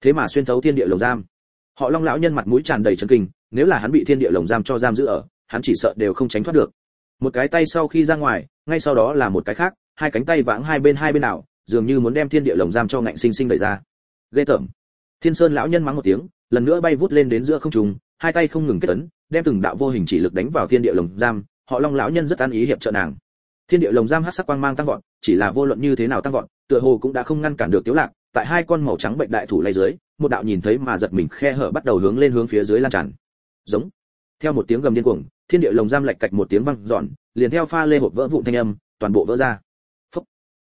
Thế mà xuyên thấu thiên địa lồng giam. Họ Long lão nhân mặt mũi tràn đầy chấn kinh, nếu là hắn bị thiên địa lồng giam cho giam giữ ở, hắn chỉ sợ đều không tránh thoát được. Một cái tay sau khi ra ngoài, ngay sau đó là một cái khác, hai cánh tay vãng hai bên hai bên nào, dường như muốn đem thiên địa lồng giam cho ngạnh sinh sinh đẩy ra. Ghê tởm. Thiên Sơn lão nhân mắng một tiếng, lần nữa bay vút lên đến giữa không trung, hai tay không ngừng kết ấn, đem từng đạo vô hình chỉ lực đánh vào thiên địa lồng giam, họ Long lão nhân rất an ý hiệp trợ nàng. Thiên địa lồng giam hắc sắc quang mang tăng vọt, chỉ là vô luận như thế nào tăng vọt, tựa hồ cũng đã không ngăn cản được Tiếu Lạc, tại hai con màu trắng bệnh đại thủ lay dưới, một đạo nhìn thấy mà giật mình khe hở bắt đầu hướng lên hướng phía dưới lan tràn. Giống. Theo một tiếng gầm điên cuồng, thiên địa lồng giam lạch cạch một tiếng vang dọn, liền theo pha lê hộp vỡ vụn thanh âm, toàn bộ vỡ ra. Phốc.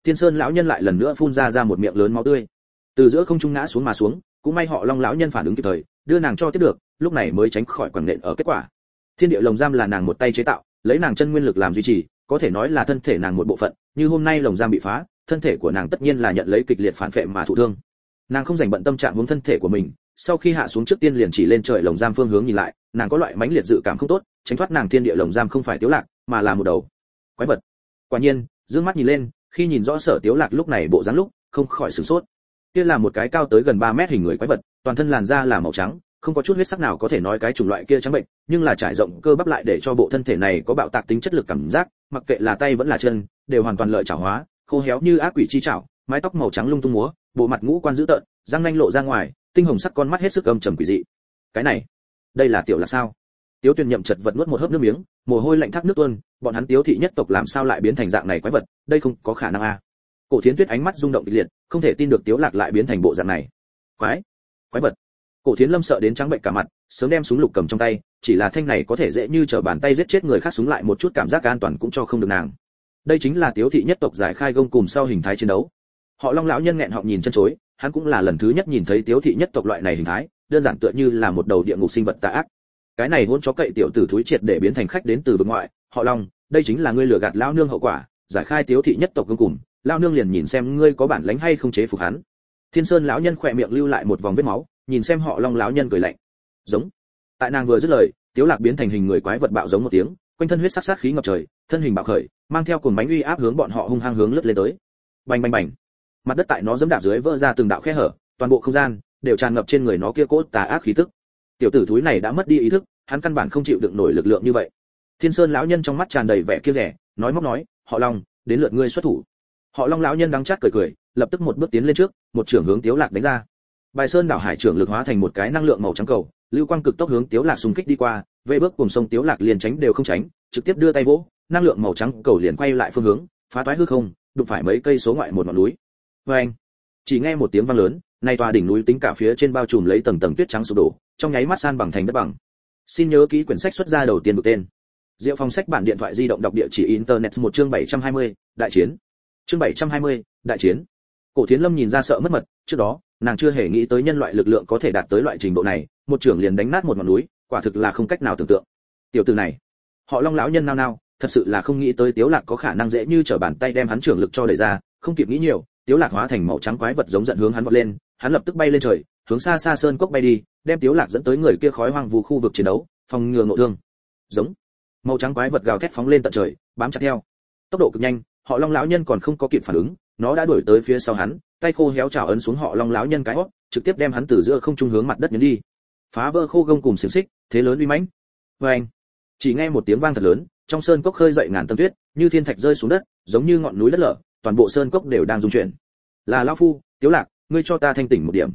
Thiên Sơn lão nhân lại lần nữa phun ra ra một miệng lớn máu tươi. Từ giữa không trung ngã xuống mà xuống, cũng may họ Long lão nhân phản ứng kịp thời, đưa nàng cho tiếp được, lúc này mới tránh khỏi quẳng nện ở kết quả. Thiên địa lồng giam là nàng một tay chế tạo, lấy nàng chân nguyên lực làm duy trì, có thể nói là thân thể nàng một bộ phận, như hôm nay lồng giam bị phá, thân thể của nàng tất nhiên là nhận lấy kịch liệt phản phệ mà thụ thương. Nàng không dành bận tâm trạng huống thân thể của mình, sau khi hạ xuống trước tiên liền chỉ lên trời lồng giam phương hướng nhìn lại, nàng có loại mãnh liệt dự cảm không tốt, tránh thoát nàng thiên địa lồng giam không phải tiếu lạc, mà là một đầu quái vật. Quả nhiên, dương mắt nhìn lên, khi nhìn rõ sở tiếu lạc lúc này bộ dáng lúc, không khỏi sửng sốt. Kia là một cái cao tới gần 3 mét hình người quái vật, toàn thân làn da là màu trắng, không có chút huyết sắc nào có thể nói cái chủng loại kia trắng bệnh, nhưng là trải rộng cơ bắp lại để cho bộ thân thể này có bạo tạc tính chất lực cảm giác, mặc kệ là tay vẫn là chân, đều hoàn toàn lợi trả hóa, khô héo như ác quỷ chi chảo, mái tóc màu trắng lung tung múa, bộ mặt ngũ quan dữ tợn, răng nanh lộ ra ngoài, tinh hồng sắc con mắt hết sức âm trầm quỷ dị. Cái này, đây là tiểu là sao? Tiếu Tuyền nhậm chật vật nuốt một hớp nước miếng, mồ hôi lạnh thác nước tuôn, bọn hắn Tiếu thị nhất tộc làm sao lại biến thành dạng này quái vật, đây không có khả năng a. À. Cổ Thiến Tuyết ánh mắt rung động kịch liệt, không thể tin được Tiếu Lạc lại biến thành bộ dạng này. Quái, quái vật. Cổ Thiến Lâm sợ đến trắng bệnh cả mặt, sớm đem súng lục cầm trong tay, chỉ là thanh này có thể dễ như trở bàn tay giết chết người khác súng lại một chút cảm giác an toàn cũng cho không được nàng. Đây chính là Tiếu thị nhất tộc giải khai gông cùng sau hình thái chiến đấu. họ long lão nhân nghẹn họng nhìn chân chối, hắn cũng là lần thứ nhất nhìn thấy tiếu thị nhất tộc loại này hình thái, đơn giản tựa như là một đầu địa ngục sinh vật tà ác. Cái này hôn chó cậy tiểu tử thúi triệt để biến thành khách đến từ vực ngoại. Họ long, đây chính là ngươi lừa gạt lão nương hậu quả, giải khai tiếu thị nhất tộc gông cùng. Lão nương liền nhìn xem ngươi có bản lĩnh hay không chế phục hắn. Thiên sơn lão nhân khỏe miệng lưu lại một vòng vết máu, nhìn xem họ long lão nhân cười lạnh. Giống. Tại nàng vừa dứt lời, tiếu lạc biến thành hình người quái vật bạo giống một tiếng quanh thân huyết sắc sát khí ngập trời, thân hình bạo khởi, mang theo cuồng bánh uy áp hướng bọn họ hung hăng hướng lướt lên tới. Bành bành bành. Mặt đất tại nó giẫm đạp dưới vỡ ra từng đạo khe hở, toàn bộ không gian đều tràn ngập trên người nó kia cốt tà ác khí tức. Tiểu tử thúi này đã mất đi ý thức, hắn căn bản không chịu đựng nổi lực lượng như vậy. Thiên sơn lão nhân trong mắt tràn đầy vẻ kia rẻ, nói móc nói, họ long, đến lượt ngươi xuất thủ. Họ long lão nhân đắng chát cười cười, lập tức một bước tiến lên trước, một trưởng hướng tiếu lạc đánh ra. Bài sơn đảo hải trưởng lực hóa thành một cái năng lượng màu trắng cầu lưu quang cực tốc hướng tiếu lạc xung kích đi qua về bước cùng sông tiếu lạc liền tránh đều không tránh trực tiếp đưa tay vỗ năng lượng màu trắng cầu liền quay lại phương hướng phá toái hư không đụng phải mấy cây số ngoại một ngọn núi với anh chỉ nghe một tiếng vang lớn nay tòa đỉnh núi tính cả phía trên bao trùm lấy tầng tầng tuyết trắng sụp đổ trong nháy mắt san bằng thành đất bằng xin nhớ ký quyển sách xuất ra đầu tiên được tên Diệu Phong sách bản điện thoại di động đọc địa chỉ internet một chương 720, đại chiến. Chương 720, đại chiến. Cổ Thiến Lâm nhìn ra sợ mất mật, trước đó, nàng chưa hề nghĩ tới nhân loại lực lượng có thể đạt tới loại trình độ này, một trưởng liền đánh nát một ngọn núi, quả thực là không cách nào tưởng tượng. Tiểu tử này, họ Long lão nhân nao nao, thật sự là không nghĩ tới Tiếu Lạc có khả năng dễ như trở bàn tay đem hắn trưởng lực cho đẩy ra, không kịp nghĩ nhiều, Tiếu Lạc hóa thành màu trắng quái vật giống giận hướng hắn vọt lên, hắn lập tức bay lên trời, hướng xa xa sơn cốc bay đi, đem Tiếu Lạc dẫn tới người kia khói hoang vu khu vực chiến đấu, phòng ngừa ngộ thương. Giống màu trắng quái vật gào thét phóng lên tận trời bám chặt theo tốc độ cực nhanh họ long lão nhân còn không có kịp phản ứng nó đã đuổi tới phía sau hắn tay khô héo chảo ấn xuống họ long lão nhân cái hót, trực tiếp đem hắn từ giữa không trung hướng mặt đất nhấn đi. Phá vỡ khô gông cùng xiềng xích, thế lớn uy mãnh. Vê anh chỉ nghe một tiếng vang thật lớn, trong sơn cốc khơi dậy ngàn tầng tuyết, như thiên thạch rơi xuống đất, giống như ngọn núi đất lở, toàn bộ sơn cốc đều đang rung chuyển. Là lão phu, tiếu lạc, ngươi cho ta thanh tỉnh một điểm.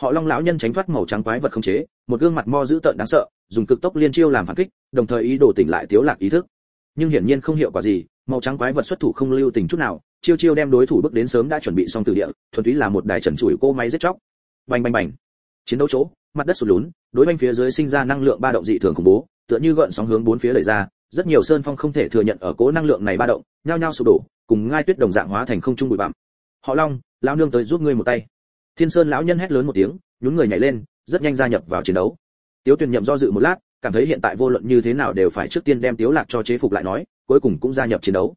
Họ long lão nhân tránh thoát màu trắng quái vật không chế, một gương mặt mo dữ tợn đáng sợ, dùng cực tốc liên chiêu làm phản kích, đồng thời ý đồ tỉnh lại tiếu lạc ý thức nhưng hiển nhiên không hiệu quả gì, màu trắng quái vật xuất thủ không lưu tình chút nào, chiêu chiêu đem đối thủ bước đến sớm đã chuẩn bị xong từ địa, thuần túy là một đài trần chủi cô máy giết chóc. Bành bành bành. Chiến đấu chỗ, mặt đất sụt lún, đối bên phía dưới sinh ra năng lượng ba động dị thường khủng bố, tựa như gợn sóng hướng bốn phía đẩy ra, rất nhiều sơn phong không thể thừa nhận ở cố năng lượng này ba động, nhao nhao sụp đổ, cùng ngai tuyết đồng dạng hóa thành không trung bụi bặm. Họ long, lão nương tới giúp ngươi một tay. Thiên sơn lão nhân hét lớn một tiếng, nhún người nhảy lên, rất nhanh gia nhập vào chiến đấu. Tiếu tuyền nhậm do dự một lát cảm thấy hiện tại vô luận như thế nào đều phải trước tiên đem tiếu lạc cho chế phục lại nói, cuối cùng cũng gia nhập chiến đấu.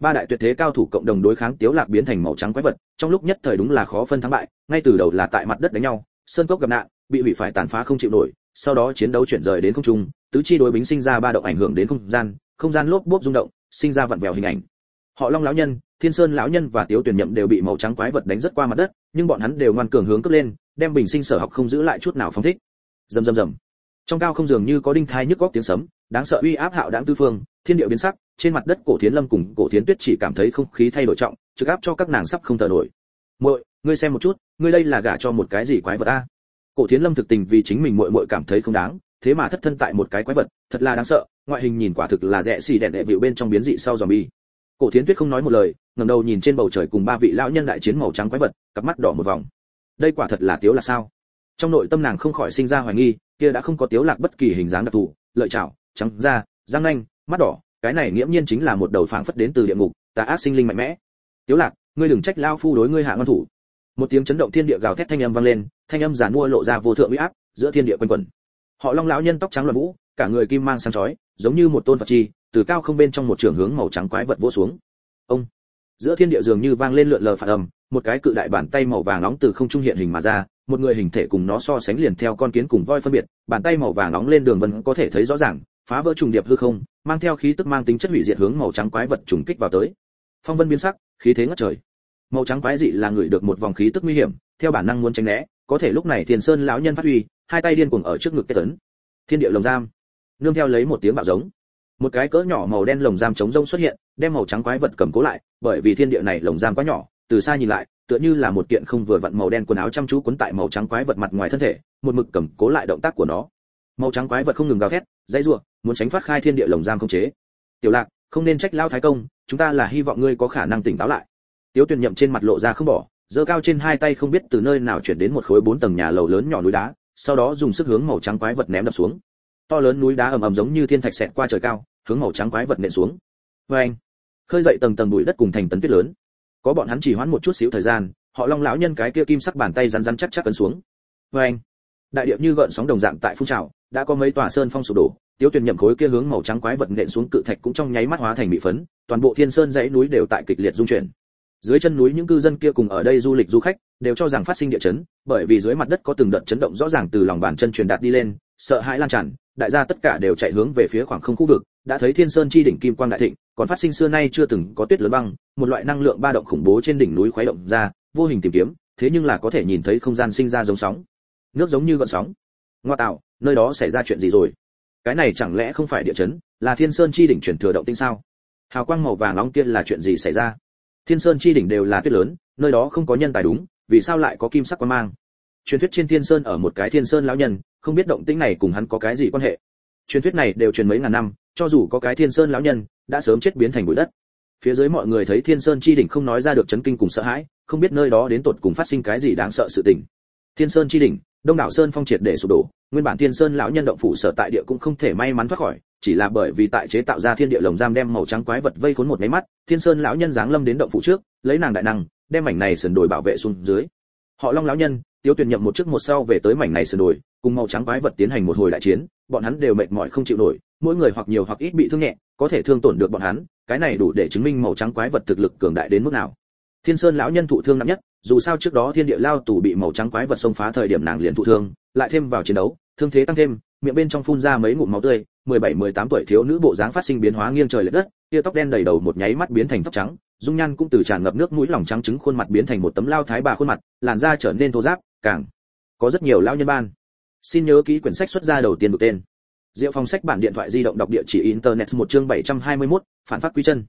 Ba đại tuyệt thế cao thủ cộng đồng đối kháng tiếu lạc biến thành màu trắng quái vật, trong lúc nhất thời đúng là khó phân thắng bại, ngay từ đầu là tại mặt đất đánh nhau, sơn cốc gặp nạn, bị hủy phải tàn phá không chịu nổi, sau đó chiến đấu chuyển rời đến không trung, tứ chi đối bính sinh ra ba động ảnh hưởng đến không gian không gian lốp bốp rung động, sinh ra vặn vẹo hình ảnh. Họ long lão nhân, thiên sơn lão nhân và tiếu tuyển nhậm đều bị màu trắng quái vật đánh rất qua mặt đất, nhưng bọn hắn đều ngoan cường hướng cấp lên, đem bình sinh sở học không giữ lại chút nào phóng thích. Rầm rầm rầm trong cao không dường như có đinh thai nhức góc tiếng sấm, đáng sợ uy áp hạo đáng tư phương, thiên địa biến sắc, trên mặt đất cổ thiến lâm cùng cổ thiến tuyết chỉ cảm thấy không khí thay đổi trọng, trực áp cho các nàng sắp không thở nổi. Muội, ngươi xem một chút, ngươi đây là gả cho một cái gì quái vật a? Cổ thiến lâm thực tình vì chính mình muội muội cảm thấy không đáng, thế mà thất thân tại một cái quái vật, thật là đáng sợ, ngoại hình nhìn quả thực là rẻ xì đẹn đệ vịu bên trong biến dị sau zombie. Cổ thiến tuyết không nói một lời, ngẩng đầu nhìn trên bầu trời cùng ba vị lão nhân đại chiến màu trắng quái vật, cặp mắt đỏ một vòng. Đây quả thật là tiếu là sao? Trong nội tâm nàng không khỏi sinh ra hoài nghi kia đã không có tiếu lạc bất kỳ hình dáng đặc thù, lợi chảo, trắng da, răng nanh, mắt đỏ, cái này nghiễm nhiên chính là một đầu phảng phất đến từ địa ngục, tà ác sinh linh mạnh mẽ. Tiếu lạc, ngươi đừng trách lão phu đối ngươi hạ ngon thủ. Một tiếng chấn động thiên địa gào thét thanh âm vang lên, thanh âm giàn mua lộ ra vô thượng uy áp, giữa thiên địa quanh quẩn. Họ long lão nhân tóc trắng loạn vũ, cả người kim mang sáng chói, giống như một tôn phật chi, từ cao không bên trong một trường hướng màu trắng quái vật vỗ xuống. Ông! Giữa thiên địa dường như vang lên lượn lờ phản âm, một cái cự đại bàn tay màu vàng nóng từ không trung hiện hình mà ra một người hình thể cùng nó so sánh liền theo con kiến cùng voi phân biệt, bàn tay màu vàng nóng lên đường vân có thể thấy rõ ràng, phá vỡ trùng điệp hư không, mang theo khí tức mang tính chất hủy diệt hướng màu trắng quái vật trùng kích vào tới. Phong vân biến sắc, khí thế ngất trời. Màu trắng quái dị là người được một vòng khí tức nguy hiểm, theo bản năng muốn tránh né, có thể lúc này tiền sơn lão nhân phát huy, hai tay điên cuồng ở trước ngực kết tấn. Thiên địa lồng giam. Nương theo lấy một tiếng bạo giống. Một cái cỡ nhỏ màu đen lồng giam chống rông xuất hiện, đem màu trắng quái vật cầm cố lại, bởi vì thiên địa này lồng giam quá nhỏ, từ xa nhìn lại tựa như là một kiện không vừa vặn màu đen quần áo chăm chú cuốn tại màu trắng quái vật mặt ngoài thân thể, một mực cầm cố lại động tác của nó. Màu trắng quái vật không ngừng gào thét, dãy rủa, muốn tránh thoát khai thiên địa lồng giam không chế. Tiểu lạc, không nên trách lao thái công, chúng ta là hy vọng ngươi có khả năng tỉnh táo lại. Tiếu tuyền nhậm trên mặt lộ ra không bỏ, giơ cao trên hai tay không biết từ nơi nào chuyển đến một khối bốn tầng nhà lầu lớn nhỏ núi đá, sau đó dùng sức hướng màu trắng quái vật ném đập xuống. To lớn núi đá ầm ầm giống như thiên thạch xẹt qua trời cao, hướng màu trắng quái vật nện xuống. Oeng! khơi dậy tầng tầng bụi đất cùng thành tấn tuyết lớn có bọn hắn chỉ hoãn một chút xíu thời gian, họ long lão nhân cái kia kim sắc bàn tay rắn rắn chắc chắc cấn xuống. Vê anh, đại điệu như gợn sóng đồng dạng tại phun trào, đã có mấy tòa sơn phong sụp đổ, tiếu tuyền nhậm khối kia hướng màu trắng quái vật nện xuống cự thạch cũng trong nháy mắt hóa thành bị phấn, toàn bộ thiên sơn dãy núi đều tại kịch liệt rung chuyển. Dưới chân núi những cư dân kia cùng ở đây du lịch du khách, đều cho rằng phát sinh địa chấn, bởi vì dưới mặt đất có từng đợt chấn động rõ ràng từ lòng bàn chân truyền đạt đi lên, sợ hãi lan tràn đại gia tất cả đều chạy hướng về phía khoảng không khu vực, đã thấy thiên sơn chi đỉnh kim quang đại thịnh, còn phát sinh xưa nay chưa từng có tuyết lớn băng, một loại năng lượng ba động khủng bố trên đỉnh núi khuấy động ra, vô hình tìm kiếm, thế nhưng là có thể nhìn thấy không gian sinh ra giống sóng. Nước giống như gợn sóng. Ngoa tạo, nơi đó xảy ra chuyện gì rồi? Cái này chẳng lẽ không phải địa chấn, là thiên sơn chi đỉnh chuyển thừa động tinh sao? Hào quang màu vàng nóng kia là chuyện gì xảy ra? Thiên sơn chi đỉnh đều là tuyết lớn, nơi đó không có nhân tài đúng, vì sao lại có kim sắc quang mang? Truyền thuyết trên thiên sơn ở một cái thiên sơn lão nhân, không biết động tĩnh này cùng hắn có cái gì quan hệ. Truyền thuyết này đều truyền mấy ngàn năm, cho dù có cái thiên sơn lão nhân, đã sớm chết biến thành bụi đất. Phía dưới mọi người thấy thiên sơn chi đỉnh không nói ra được chấn kinh cùng sợ hãi, không biết nơi đó đến tột cùng phát sinh cái gì đáng sợ sự tình. Thiên sơn chi đỉnh, đông đảo sơn phong triệt để sụp đổ, nguyên bản thiên sơn lão nhân động phủ sở tại địa cũng không thể may mắn thoát khỏi, chỉ là bởi vì tại chế tạo ra thiên địa lồng giam đem màu trắng quái vật vây khốn một máy mắt, thiên sơn lão nhân giáng lâm đến động phủ trước, lấy nàng đại năng, đem mảnh này sườn đồi bảo vệ xuống dưới. Họ long lão nhân tiêu Tuyền nhậm một trước một sau về tới mảnh này sườn đồi, cùng màu trắng quái vật tiến hành một hồi đại chiến, bọn hắn đều mệt mỏi không chịu nổi, mỗi người hoặc nhiều hoặc ít bị thương nhẹ, có thể thương tổn được bọn hắn, cái này đủ để chứng minh màu trắng quái vật thực lực cường đại đến mức nào. Thiên sơn lão nhân thụ thương nặng nhất, dù sao trước đó thiên địa lao tù bị màu trắng quái vật xông phá thời điểm nàng liền thụ thương, lại thêm vào chiến đấu, thương thế tăng thêm, miệng bên trong phun ra mấy ngụm máu tươi 17-18 tuổi thiếu nữ bộ dáng phát sinh biến hóa nghiêng trời lệch đất, tia tóc đen đầy đầu một nháy mắt biến thành tóc trắng, dung nhan cũng từ tràn ngập nước mũi lòng trắng trứng khuôn mặt biến thành một tấm lao thái bà khuôn mặt, làn da trở nên thô ráp càng có rất nhiều lão nhân ban xin nhớ ký quyển sách xuất ra đầu tiên được tên Diệu phong sách bản điện thoại di động đọc địa chỉ internet một chương 721, phản phát quy chân.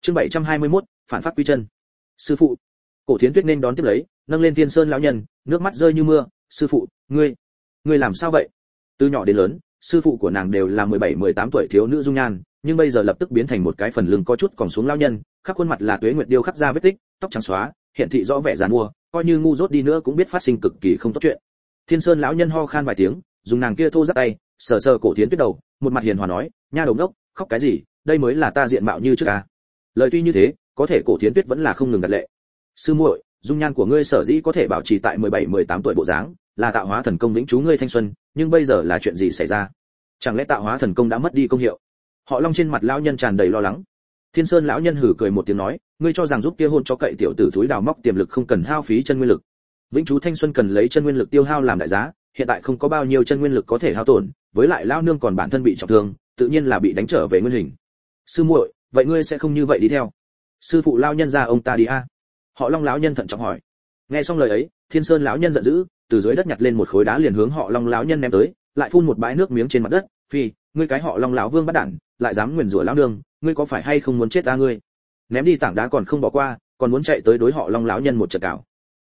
Chương 721, phản phát quy chân. Sư phụ. Cổ Thiến Tuyết nên đón tiếp lấy, nâng lên Thiên Sơn lão nhân, nước mắt rơi như mưa, "Sư phụ, ngươi, ngươi làm sao vậy?" Từ nhỏ đến lớn, sư phụ của nàng đều là 17, 18 tuổi thiếu nữ dung nhan, nhưng bây giờ lập tức biến thành một cái phần lưng có chút còn xuống lão nhân, khắp khuôn mặt là tuế nguyệt điêu khắc ra vết tích, tóc trắng xóa, hiện thị rõ vẻ giàn mua, coi như ngu dốt đi nữa cũng biết phát sinh cực kỳ không tốt chuyện. Thiên Sơn lão nhân ho khan vài tiếng, dùng nàng kia thô ráp tay, sờ sờ cổ thiến tuyết đầu một mặt hiền hòa nói nha đồng đốc khóc cái gì đây mới là ta diện mạo như trước à? Lời tuy như thế có thể cổ thiến tuyết vẫn là không ngừng gật lệ. Sư muội dung nhan của ngươi sở dĩ có thể bảo trì tại 17, 18 tuổi bộ dáng là tạo hóa thần công vĩnh chú ngươi thanh xuân nhưng bây giờ là chuyện gì xảy ra? Chẳng lẽ tạo hóa thần công đã mất đi công hiệu? Họ long trên mặt lão nhân tràn đầy lo lắng thiên sơn lão nhân hử cười một tiếng nói, ngươi cho rằng giúp kia hôn cho cậy tiểu tử thúi đào móc tiềm lực không cần hao phí chân nguyên lực. Vĩnh chú thanh xuân cần lấy chân nguyên lực tiêu hao làm đại giá, hiện tại không có bao nhiêu chân nguyên lực có thể hao tổn, với lại Lão nương còn bản thân bị trọng thương, tự nhiên là bị đánh trở về nguyên hình. Sư muội, vậy ngươi sẽ không như vậy đi theo. Sư phụ lao nhân ra ông ta đi a. Họ long lão nhân thận trọng hỏi. Nghe xong lời ấy, thiên sơn lão nhân giận dữ, từ dưới đất nhặt lên một khối đá liền hướng họ long lão nhân ném tới, lại phun một bãi nước miếng trên mặt đất, phi, ngươi cái họ long lão vương bắt đản lại dám nguyền rủa lão nương, ngươi có phải hay không muốn chết ta ngươi? Ném đi tảng đá còn không bỏ qua, còn muốn chạy tới đối họ long lão nhân một trận cào.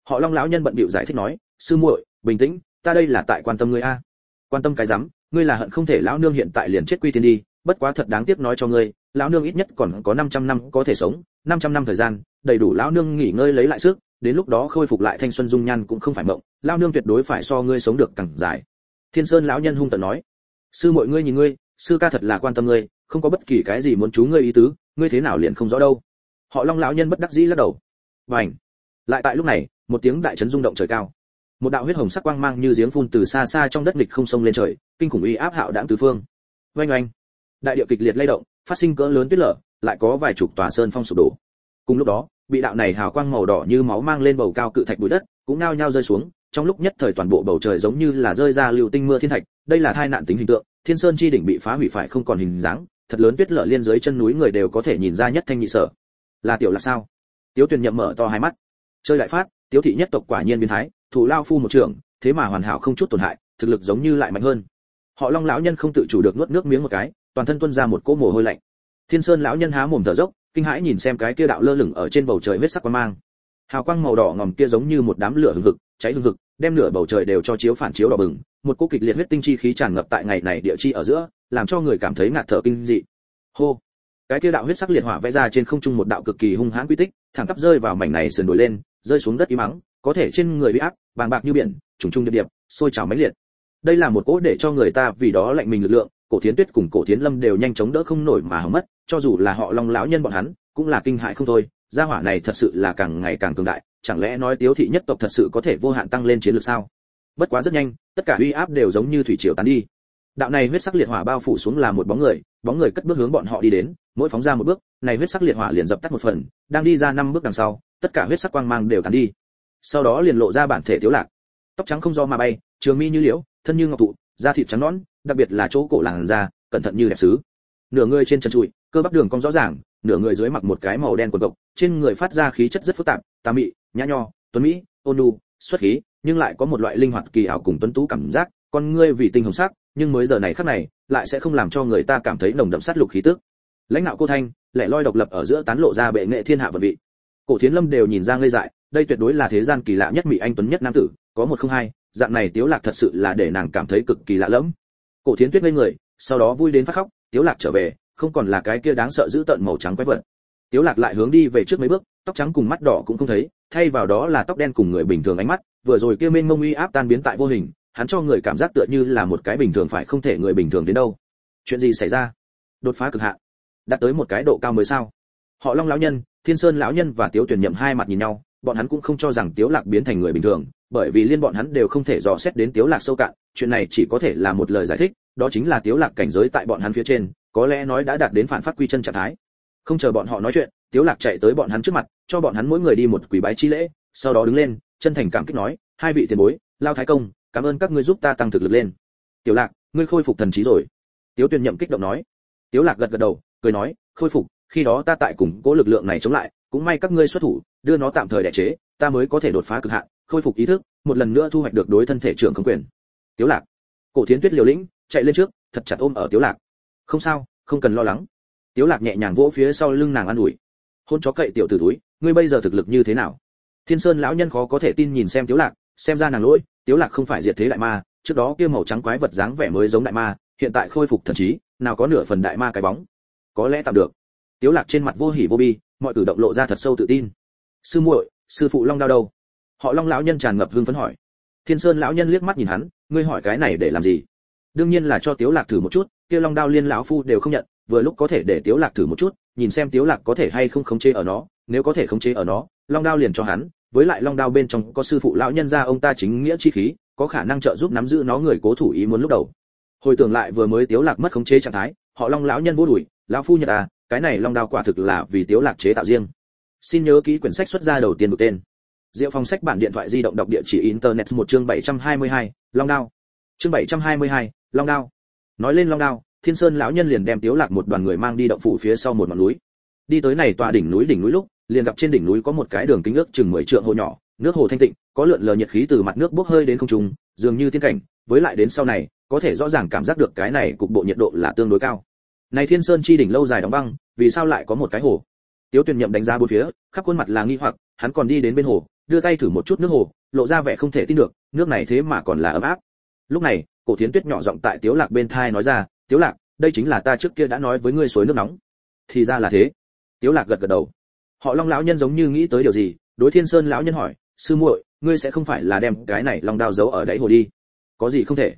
Họ long lão nhân bận bịu giải thích nói, sư muội, bình tĩnh, ta đây là tại quan tâm ngươi a. Quan tâm cái rắm, ngươi là hận không thể lão nương hiện tại liền chết quy tiên đi, bất quá thật đáng tiếc nói cho ngươi, lão nương ít nhất còn có 500 năm có thể sống 500 năm thời gian, đầy đủ lão nương nghỉ ngơi lấy lại sức, đến lúc đó khôi phục lại thanh xuân dung nhan cũng không phải mộng, lão nương tuyệt đối phải so ngươi sống được càng dài. Thiên sơn lão nhân hung tợn nói, sư muội ngươi nhìn ngươi, sư ca thật là quan tâm ngươi không có bất kỳ cái gì muốn chú ngươi ý tứ, ngươi thế nào liền không rõ đâu. Họ long lão nhân bất đắc dĩ lắc đầu. Vành. Lại tại lúc này, một tiếng đại chấn rung động trời cao. Một đạo huyết hồng sắc quang mang như giếng phun từ xa xa trong đất nghịch không sông lên trời, kinh khủng uy áp hạo đãng tứ phương. Oanh oanh. Đại địa kịch liệt lay động, phát sinh cỡ lớn tuyết lở, lại có vài chục tòa sơn phong sụp đổ. Cùng lúc đó, bị đạo này hào quang màu đỏ như máu mang lên bầu cao cự thạch bụi đất, cũng nao nhao rơi xuống, trong lúc nhất thời toàn bộ bầu trời giống như là rơi ra lưu tinh mưa thiên thạch, đây là tai nạn tính hình tượng, thiên sơn chi đỉnh bị phá hủy phải không còn hình dáng thật lớn tuyết lở liên dưới chân núi người đều có thể nhìn ra nhất thanh nhị sở. Là tiểu là sao? Tiếu tuyền nhậm mở to hai mắt. Chơi lại phát, tiếu thị nhất tộc quả nhiên biến thái, thủ lao phu một trường thế mà hoàn hảo không chút tổn hại, thực lực giống như lại mạnh hơn. Họ long lão nhân không tự chủ được nuốt nước miếng một cái, toàn thân tuôn ra một cỗ mồ hôi lạnh. Thiên sơn lão nhân há mồm thở dốc, kinh hãi nhìn xem cái kia đạo lơ lửng ở trên bầu trời huyết sắc quang mang. Hào quang màu đỏ ngòm kia giống như một đám lửa hừng hực, cháy hừng hực, đem lửa bầu trời đều cho chiếu phản chiếu đỏ bừng, một cỗ kịch liệt huyết tinh chi khí tràn ngập tại ngày này địa chi ở giữa làm cho người cảm thấy ngạt thở kinh dị. Hô. Cái kia đạo huyết sắc liệt hỏa vẽ ra trên không trung một đạo cực kỳ hung hãn quy tích, thẳng tắp rơi vào mảnh này sườn đổi lên, rơi xuống đất y mắng, có thể trên người bị áp, bàng bạc như biển, trùng trùng điệp điệp, sôi trào mãnh liệt. Đây là một cỗ để cho người ta vì đó lạnh mình lực lượng, cổ thiến tuyết cùng cổ thiến lâm đều nhanh chóng đỡ không nổi mà hỏng mất, cho dù là họ long lão nhân bọn hắn, cũng là kinh hại không thôi. Gia hỏa này thật sự là càng ngày càng cường đại, chẳng lẽ nói tiếu thị nhất tộc thật sự có thể vô hạn tăng lên chiến lược sao? Bất quá rất nhanh, tất cả uy áp đều giống như thủy triều tán đi đạo này huyết sắc liệt hỏa bao phủ xuống là một bóng người bóng người cất bước hướng bọn họ đi đến, mỗi phóng ra một bước, này huyết sắc liệt hỏa liền dập tắt một phần, đang đi ra năm bước đằng sau, tất cả huyết sắc quang mang đều tàn đi. Sau đó liền lộ ra bản thể thiếu lạc. Tóc trắng không do mà bay, trường mi như liễu, thân như ngọc thụ, da thịt trắng nõn, đặc biệt là chỗ cổ làn da, cẩn thận như đẹp sứ. Nửa người trên chân trụi, cơ bắp đường cong rõ ràng, nửa người dưới mặc một cái màu đen quần cộc, trên người phát ra khí chất rất phức tạp, tà mị, nhã nho, tuấn mỹ, ôn nhu, xuất khí, nhưng lại có một loại linh hoạt kỳ ảo cùng tuấn tú cảm giác, con ngươi vì tinh hồng sắc nhưng mới giờ này khắc này, lại sẽ không làm cho người ta cảm thấy nồng đậm sát lục khí tức. Lãnh đạo cô thanh, lẻ loi độc lập ở giữa tán lộ ra bệ nghệ thiên hạ vật vị. Cổ thiến lâm đều nhìn ra ngây dại, đây tuyệt đối là thế gian kỳ lạ nhất mỹ anh tuấn nhất nam tử, có một không hai, dạng này tiếu lạc thật sự là để nàng cảm thấy cực kỳ lạ lẫm. Cổ thiến tuyết ngây người, sau đó vui đến phát khóc, tiếu lạc trở về, không còn là cái kia đáng sợ giữ tận màu trắng quái vật. Tiếu lạc lại hướng đi về trước mấy bước, tóc trắng cùng mắt đỏ cũng không thấy, thay vào đó là tóc đen cùng người bình thường ánh mắt, vừa rồi kia mênh mông uy áp tan biến tại vô hình hắn cho người cảm giác tựa như là một cái bình thường phải không thể người bình thường đến đâu. Chuyện gì xảy ra? Đột phá cực hạn. Đạt tới một cái độ cao mới sao? Họ long lão nhân, thiên sơn lão nhân và tiếu tuyển nhậm hai mặt nhìn nhau, bọn hắn cũng không cho rằng tiếu lạc biến thành người bình thường, bởi vì liên bọn hắn đều không thể dò xét đến tiếu lạc sâu cạn, chuyện này chỉ có thể là một lời giải thích, đó chính là tiếu lạc cảnh giới tại bọn hắn phía trên, có lẽ nói đã đạt đến phản phát quy chân trạng thái. Không chờ bọn họ nói chuyện, tiếu lạc chạy tới bọn hắn trước mặt, cho bọn hắn mỗi người đi một quỳ bái chi lễ, sau đó đứng lên, chân thành cảm kích nói, hai vị tiền bối, lao thái công cảm ơn các ngươi giúp ta tăng thực lực lên. Tiểu lạc, ngươi khôi phục thần trí rồi. Tiếu tuyền nhậm kích động nói. Tiếu lạc gật gật đầu, cười nói, khôi phục, khi đó ta tại cùng cố lực lượng này chống lại, cũng may các ngươi xuất thủ, đưa nó tạm thời đẻ chế, ta mới có thể đột phá cực hạn, khôi phục ý thức, một lần nữa thu hoạch được đối thân thể trưởng không quyền. Tiếu lạc, cổ thiến tuyết liều lĩnh, chạy lên trước, thật chặt ôm ở tiếu lạc. Không sao, không cần lo lắng. Tiếu lạc nhẹ nhàng vỗ phía sau lưng nàng an ủi. Hôn chó cậy tiểu tử túi ngươi bây giờ thực lực như thế nào? Thiên sơn lão nhân khó có thể tin nhìn xem tiếu lạc xem ra nàng lỗi, tiếu lạc không phải diệt thế đại ma, trước đó kia màu trắng quái vật dáng vẻ mới giống đại ma, hiện tại khôi phục thần trí, nào có nửa phần đại ma cái bóng. Có lẽ tạm được. Tiếu lạc trên mặt vô hỉ vô bi, mọi cử động lộ ra thật sâu tự tin. Sư muội, sư phụ long đao đâu? Họ long lão nhân tràn ngập hương phấn hỏi. Thiên sơn lão nhân liếc mắt nhìn hắn, ngươi hỏi cái này để làm gì? Đương nhiên là cho tiếu lạc thử một chút, kia long đao liên lão phu đều không nhận, vừa lúc có thể để tiếu lạc thử một chút, nhìn xem tiếu lạc có thể hay không khống chế ở nó, nếu có thể khống chế ở nó, long đao liền cho hắn với lại long đao bên trong có sư phụ lão nhân gia ông ta chính nghĩa chi khí có khả năng trợ giúp nắm giữ nó người cố thủ ý muốn lúc đầu hồi tưởng lại vừa mới tiếu lạc mất khống chế trạng thái họ long lão nhân vô đuổi lão phu nhật à cái này long đao quả thực là vì tiếu lạc chế tạo riêng xin nhớ ký quyển sách xuất ra đầu tiên được tên Diệu Phong sách bản điện thoại di động đọc địa chỉ internet một chương 722, Long Đao. Chương 722, Long Đao. Nói lên Long Đao, Thiên Sơn lão nhân liền đem Tiếu Lạc một đoàn người mang đi động phủ phía sau một ngọn núi. Đi tới này tòa đỉnh núi đỉnh núi lúc, liền gặp trên đỉnh núi có một cái đường kính ước chừng 10 trượng hồ nhỏ, nước hồ thanh tịnh, có lượn lờ nhiệt khí từ mặt nước bốc hơi đến không trung, dường như tiên cảnh, với lại đến sau này, có thể rõ ràng cảm giác được cái này cục bộ nhiệt độ là tương đối cao. Này Thiên Sơn chi đỉnh lâu dài đóng băng, vì sao lại có một cái hồ? Tiếu Tuyền Nhậm đánh giá bốn phía, khắp khuôn mặt là nghi hoặc, hắn còn đi đến bên hồ, đưa tay thử một chút nước hồ, lộ ra vẻ không thể tin được, nước này thế mà còn là ấm áp. Lúc này, Cổ Thiến Tuyết nhỏ giọng tại Tiếu Lạc bên thai nói ra, "Tiếu Lạc, đây chính là ta trước kia đã nói với ngươi suối nước nóng." Thì ra là thế. Tiếu Lạc gật gật đầu. Họ Long lão nhân giống như nghĩ tới điều gì, đối Thiên Sơn lão nhân hỏi, "Sư muội, ngươi sẽ không phải là đem cái này long đao giấu ở đáy hồ đi?" "Có gì không thể?"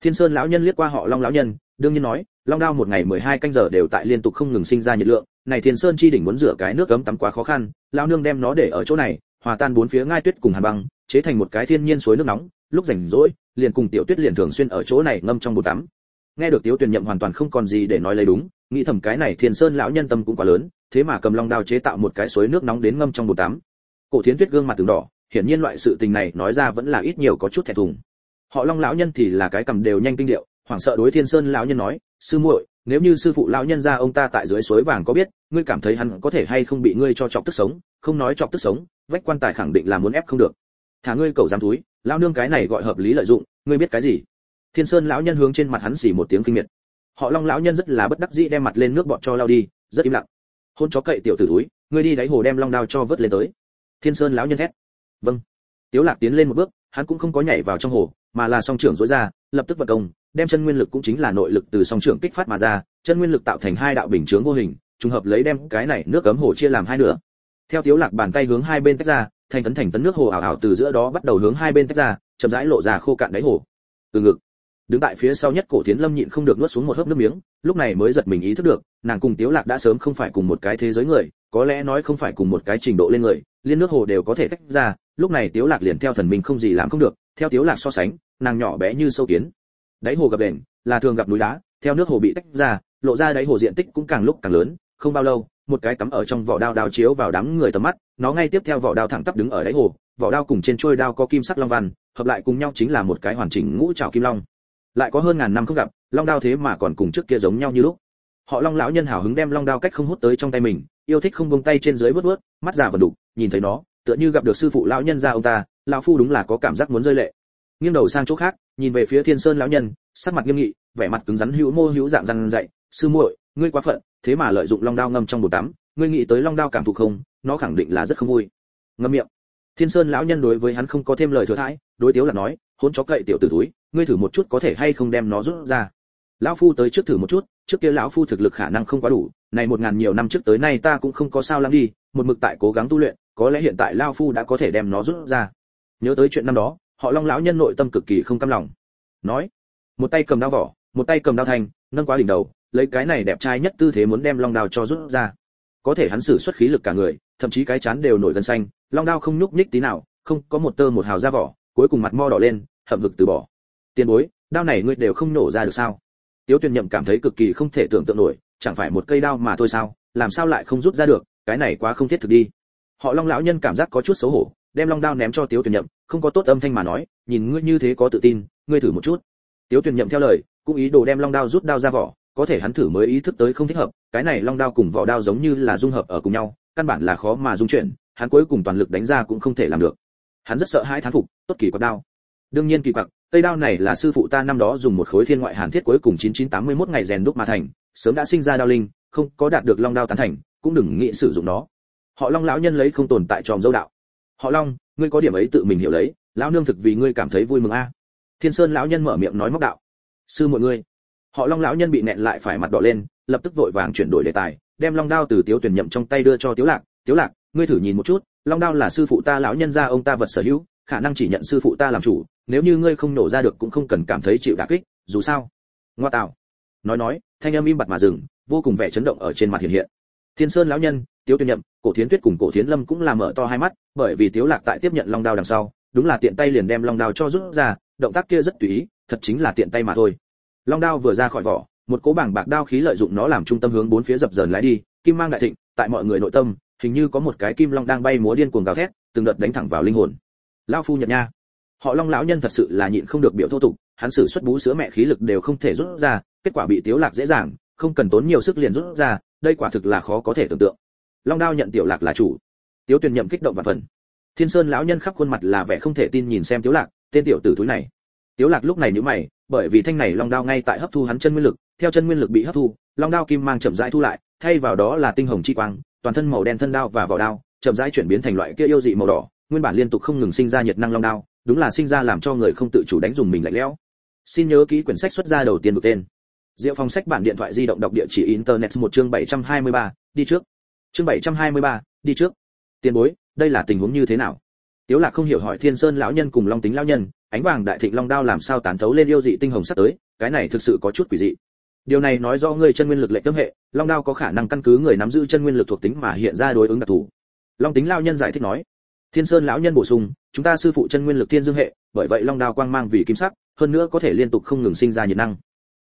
Thiên Sơn lão nhân liếc qua họ Long lão nhân, đương nhiên nói, long đao một ngày 12 canh giờ đều tại liên tục không ngừng sinh ra nhiệt lượng, này Thiên Sơn chi đỉnh muốn rửa cái nước cấm tắm quá khó khăn, lão nương đem nó để ở chỗ này, hòa tan bốn phía ngai tuyết cùng hàn băng, chế thành một cái thiên nhiên suối nước nóng, lúc rảnh rỗi, liền cùng tiểu tuyết liền thường xuyên ở chỗ này ngâm trong bồn tắm. Nghe được Tiếu Tuyền Nhậm hoàn toàn không còn gì để nói lấy đúng, nghĩ thầm cái này Thiên Sơn lão nhân tâm cũng quá lớn, thế mà cầm long đao chế tạo một cái suối nước nóng đến ngâm trong bồn tắm. Cổ Thiến Tuyết gương mặt từng đỏ, hiển nhiên loại sự tình này nói ra vẫn là ít nhiều có chút thẹn thùng. Họ Long lão nhân thì là cái cầm đều nhanh kinh điệu, hoảng sợ đối Thiên Sơn lão nhân nói, sư muội, nếu như sư phụ lão nhân gia ông ta tại dưới suối vàng có biết, ngươi cảm thấy hắn có thể hay không bị ngươi cho chọc tức sống, không nói chọc tức sống, vách quan tài khẳng định là muốn ép không được. Thả ngươi cầu dám túi, lão nương cái này gọi hợp lý lợi dụng, ngươi biết cái gì? Thiên Sơn lão nhân hướng trên mặt hắn xỉ một tiếng kinh miệt. Họ Long lão nhân rất là bất đắc dĩ đem mặt lên nước bọt cho lao đi, rất im lặng. Hôn chó cậy tiểu tử túi, ngươi đi đáy hồ đem long đao cho vớt lên tới. Thiên Sơn lão nhân thét Vâng. Tiếu Lạc tiến lên một bước, hắn cũng không có nhảy vào trong hồ, mà là song trưởng dối ra, lập tức vận công, đem chân nguyên lực cũng chính là nội lực từ song trưởng kích phát mà ra, chân nguyên lực tạo thành hai đạo bình chướng vô hình, trùng hợp lấy đem cái này nước cấm hồ chia làm hai nửa. Theo Tiếu Lạc bàn tay hướng hai bên tách ra, thành tấn thành tấn nước hồ ảo ảo từ giữa đó bắt đầu hướng hai bên tách ra, chậm rãi lộ ra khô cạn đáy hồ. Từ ngực, đứng tại phía sau nhất cổ tiến lâm nhịn không được nuốt xuống một hớp nước miếng, lúc này mới giật mình ý thức được, nàng cùng tiếu lạc đã sớm không phải cùng một cái thế giới người, có lẽ nói không phải cùng một cái trình độ lên người, liên nước hồ đều có thể tách ra, lúc này tiếu lạc liền theo thần mình không gì làm không được, theo tiếu lạc so sánh, nàng nhỏ bé như sâu kiến. Đáy hồ gặp đền, là thường gặp núi đá, theo nước hồ bị tách ra, lộ ra đáy hồ diện tích cũng càng lúc càng lớn, không bao lâu, một cái cắm ở trong vỏ đao đao chiếu vào đám người tầm mắt, nó ngay tiếp theo vỏ đao thẳng tắp đứng ở đáy hồ, vỏ đao cùng trên trôi đao có kim sắc long văn, hợp lại cùng nhau chính là một cái hoàn chỉnh ngũ trảo kim long lại có hơn ngàn năm không gặp, long đao thế mà còn cùng trước kia giống nhau như lúc. Họ long lão nhân hào hứng đem long đao cách không hút tới trong tay mình, yêu thích không buông tay trên dưới vớt vớt mắt già và đục, nhìn thấy nó, tựa như gặp được sư phụ lão nhân ra ông ta, lão phu đúng là có cảm giác muốn rơi lệ. Nghiêng đầu sang chỗ khác, nhìn về phía thiên sơn lão nhân, sắc mặt nghiêm nghị, vẻ mặt cứng rắn hữu mô hữu dạng răng dạy, sư muội, ngươi quá phận, thế mà lợi dụng long đao ngâm trong bồn tắm, ngươi nghĩ tới long đao cảm thụ không, nó khẳng định là rất không vui. Ngâm miệng. Thiên sơn lão nhân đối với hắn không có thêm lời thừa thãi, đối tiếu là nói hôn chó cậy tiểu tử túi ngươi thử một chút có thể hay không đem nó rút ra. Lão phu tới trước thử một chút, trước kia lão phu thực lực khả năng không quá đủ, này một ngàn nhiều năm trước tới nay ta cũng không có sao lắm đi, một mực tại cố gắng tu luyện, có lẽ hiện tại lão phu đã có thể đem nó rút ra. Nhớ tới chuyện năm đó, họ long lão nhân nội tâm cực kỳ không cam lòng. Nói, một tay cầm đao vỏ, một tay cầm đao thanh nâng quá đỉnh đầu, lấy cái này đẹp trai nhất tư thế muốn đem long đao cho rút ra. Có thể hắn sử xuất khí lực cả người, thậm chí cái chán đều nổi gân xanh, long đao không nhúc nhích tí nào, không có một tơ một hào ra vỏ, cuối cùng mặt mo đỏ lên, hậm hực từ bỏ tiền bối, đao này ngươi đều không nổ ra được sao? Tiếu tuyền nhậm cảm thấy cực kỳ không thể tưởng tượng nổi, chẳng phải một cây đao mà thôi sao? Làm sao lại không rút ra được? Cái này quá không thiết thực đi. Họ long lão nhân cảm giác có chút xấu hổ, đem long đao ném cho tiếu tuyền nhậm, không có tốt âm thanh mà nói, nhìn ngươi như thế có tự tin, ngươi thử một chút. Tiếu tuyền nhậm theo lời, cũng ý đồ đem long đao rút đao ra vỏ, có thể hắn thử mới ý thức tới không thích hợp, cái này long đao cùng vỏ đao giống như là dung hợp ở cùng nhau, căn bản là khó mà dung chuyển, hắn cuối cùng toàn lực đánh ra cũng không thể làm được. Hắn rất sợ hãi thán phục, tốt kỳ quặc đao. Đương nhiên kỳ quặc cây đao này là sư phụ ta năm đó dùng một khối thiên ngoại hàn thiết cuối cùng 9981 ngày rèn đúc mà thành, sớm đã sinh ra đao linh, không có đạt được long đao tán thành, cũng đừng nghĩ sử dụng nó. Họ long lão nhân lấy không tồn tại tròm dâu đạo. Họ long, ngươi có điểm ấy tự mình hiểu lấy, lão nương thực vì ngươi cảm thấy vui mừng a. Thiên sơn lão nhân mở miệng nói móc đạo. Sư mọi ngươi. Họ long lão nhân bị nẹn lại phải mặt đỏ lên, lập tức vội vàng chuyển đổi đề tài, đem long đao từ tiếu tuyển nhậm trong tay đưa cho tiếu lạc. Tiếu lạc, ngươi thử nhìn một chút, long đao là sư phụ ta lão nhân gia ông ta vật sở hữu khả năng chỉ nhận sư phụ ta làm chủ, nếu như ngươi không nổ ra được cũng không cần cảm thấy chịu đả kích, dù sao. Ngoa tạo. Nói nói, thanh âm im bặt mà dừng, vô cùng vẻ chấn động ở trên mặt hiện hiện. Thiên sơn lão nhân, tiếu tuyên nhậm, cổ thiến tuyết cùng cổ thiến lâm cũng làm mở to hai mắt, bởi vì tiếu lạc tại tiếp nhận long đao đằng sau, đúng là tiện tay liền đem long đao cho rút ra, động tác kia rất tùy ý, thật chính là tiện tay mà thôi. Long đao vừa ra khỏi vỏ, một cỗ bảng bạc đao khí lợi dụng nó làm trung tâm hướng bốn phía dập dờn lái đi, kim mang đại thịnh, tại mọi người nội tâm, hình như có một cái kim long đang bay múa điên cuồng gào thét, từng đợt đánh thẳng vào linh hồn lão phu nhận nha. Họ long lão nhân thật sự là nhịn không được biểu thô tục, hắn sử xuất bú sữa mẹ khí lực đều không thể rút ra, kết quả bị tiếu lạc dễ dàng, không cần tốn nhiều sức liền rút ra, đây quả thực là khó có thể tưởng tượng. Long đao nhận tiểu lạc là chủ. Tiếu tuyền nhậm kích động và phần. Thiên sơn lão nhân khắp khuôn mặt là vẻ không thể tin nhìn xem tiếu lạc, tên tiểu tử túi này. Tiếu lạc lúc này nhíu mày, bởi vì thanh này long đao ngay tại hấp thu hắn chân nguyên lực, theo chân nguyên lực bị hấp thu, long đao kim mang chậm rãi thu lại, thay vào đó là tinh hồng chi quang, toàn thân màu đen thân đao và vỏ đao, chậm rãi chuyển biến thành loại kia yêu dị màu đỏ nguyên bản liên tục không ngừng sinh ra nhiệt năng long đao đúng là sinh ra làm cho người không tự chủ đánh dùng mình lạnh lẽo xin nhớ ký quyển sách xuất ra đầu tiên được tên Diệu Phong sách bản điện thoại di động đọc địa chỉ internet một chương 723, đi trước. Chương 723, đi trước. Tiền bối, đây là tình huống như thế nào? Tiếu Lạc không hiểu hỏi Thiên Sơn lão nhân cùng Long Tính lão nhân, ánh vàng đại thịnh long đao làm sao tán thấu lên yêu dị tinh hồng sắp tới, cái này thực sự có chút quỷ dị. Điều này nói rõ ngươi chân nguyên lực lệ tâm hệ, long đao có khả năng căn cứ người nắm giữ chân nguyên lực thuộc tính mà hiện ra đối ứng đặc thù. Long Tính lão nhân giải thích nói. Thiên Sơn lão nhân bổ sung, chúng ta sư phụ chân nguyên lực thiên dương hệ, bởi vậy long đao quang mang vì kim sắc, hơn nữa có thể liên tục không ngừng sinh ra nhiệt năng.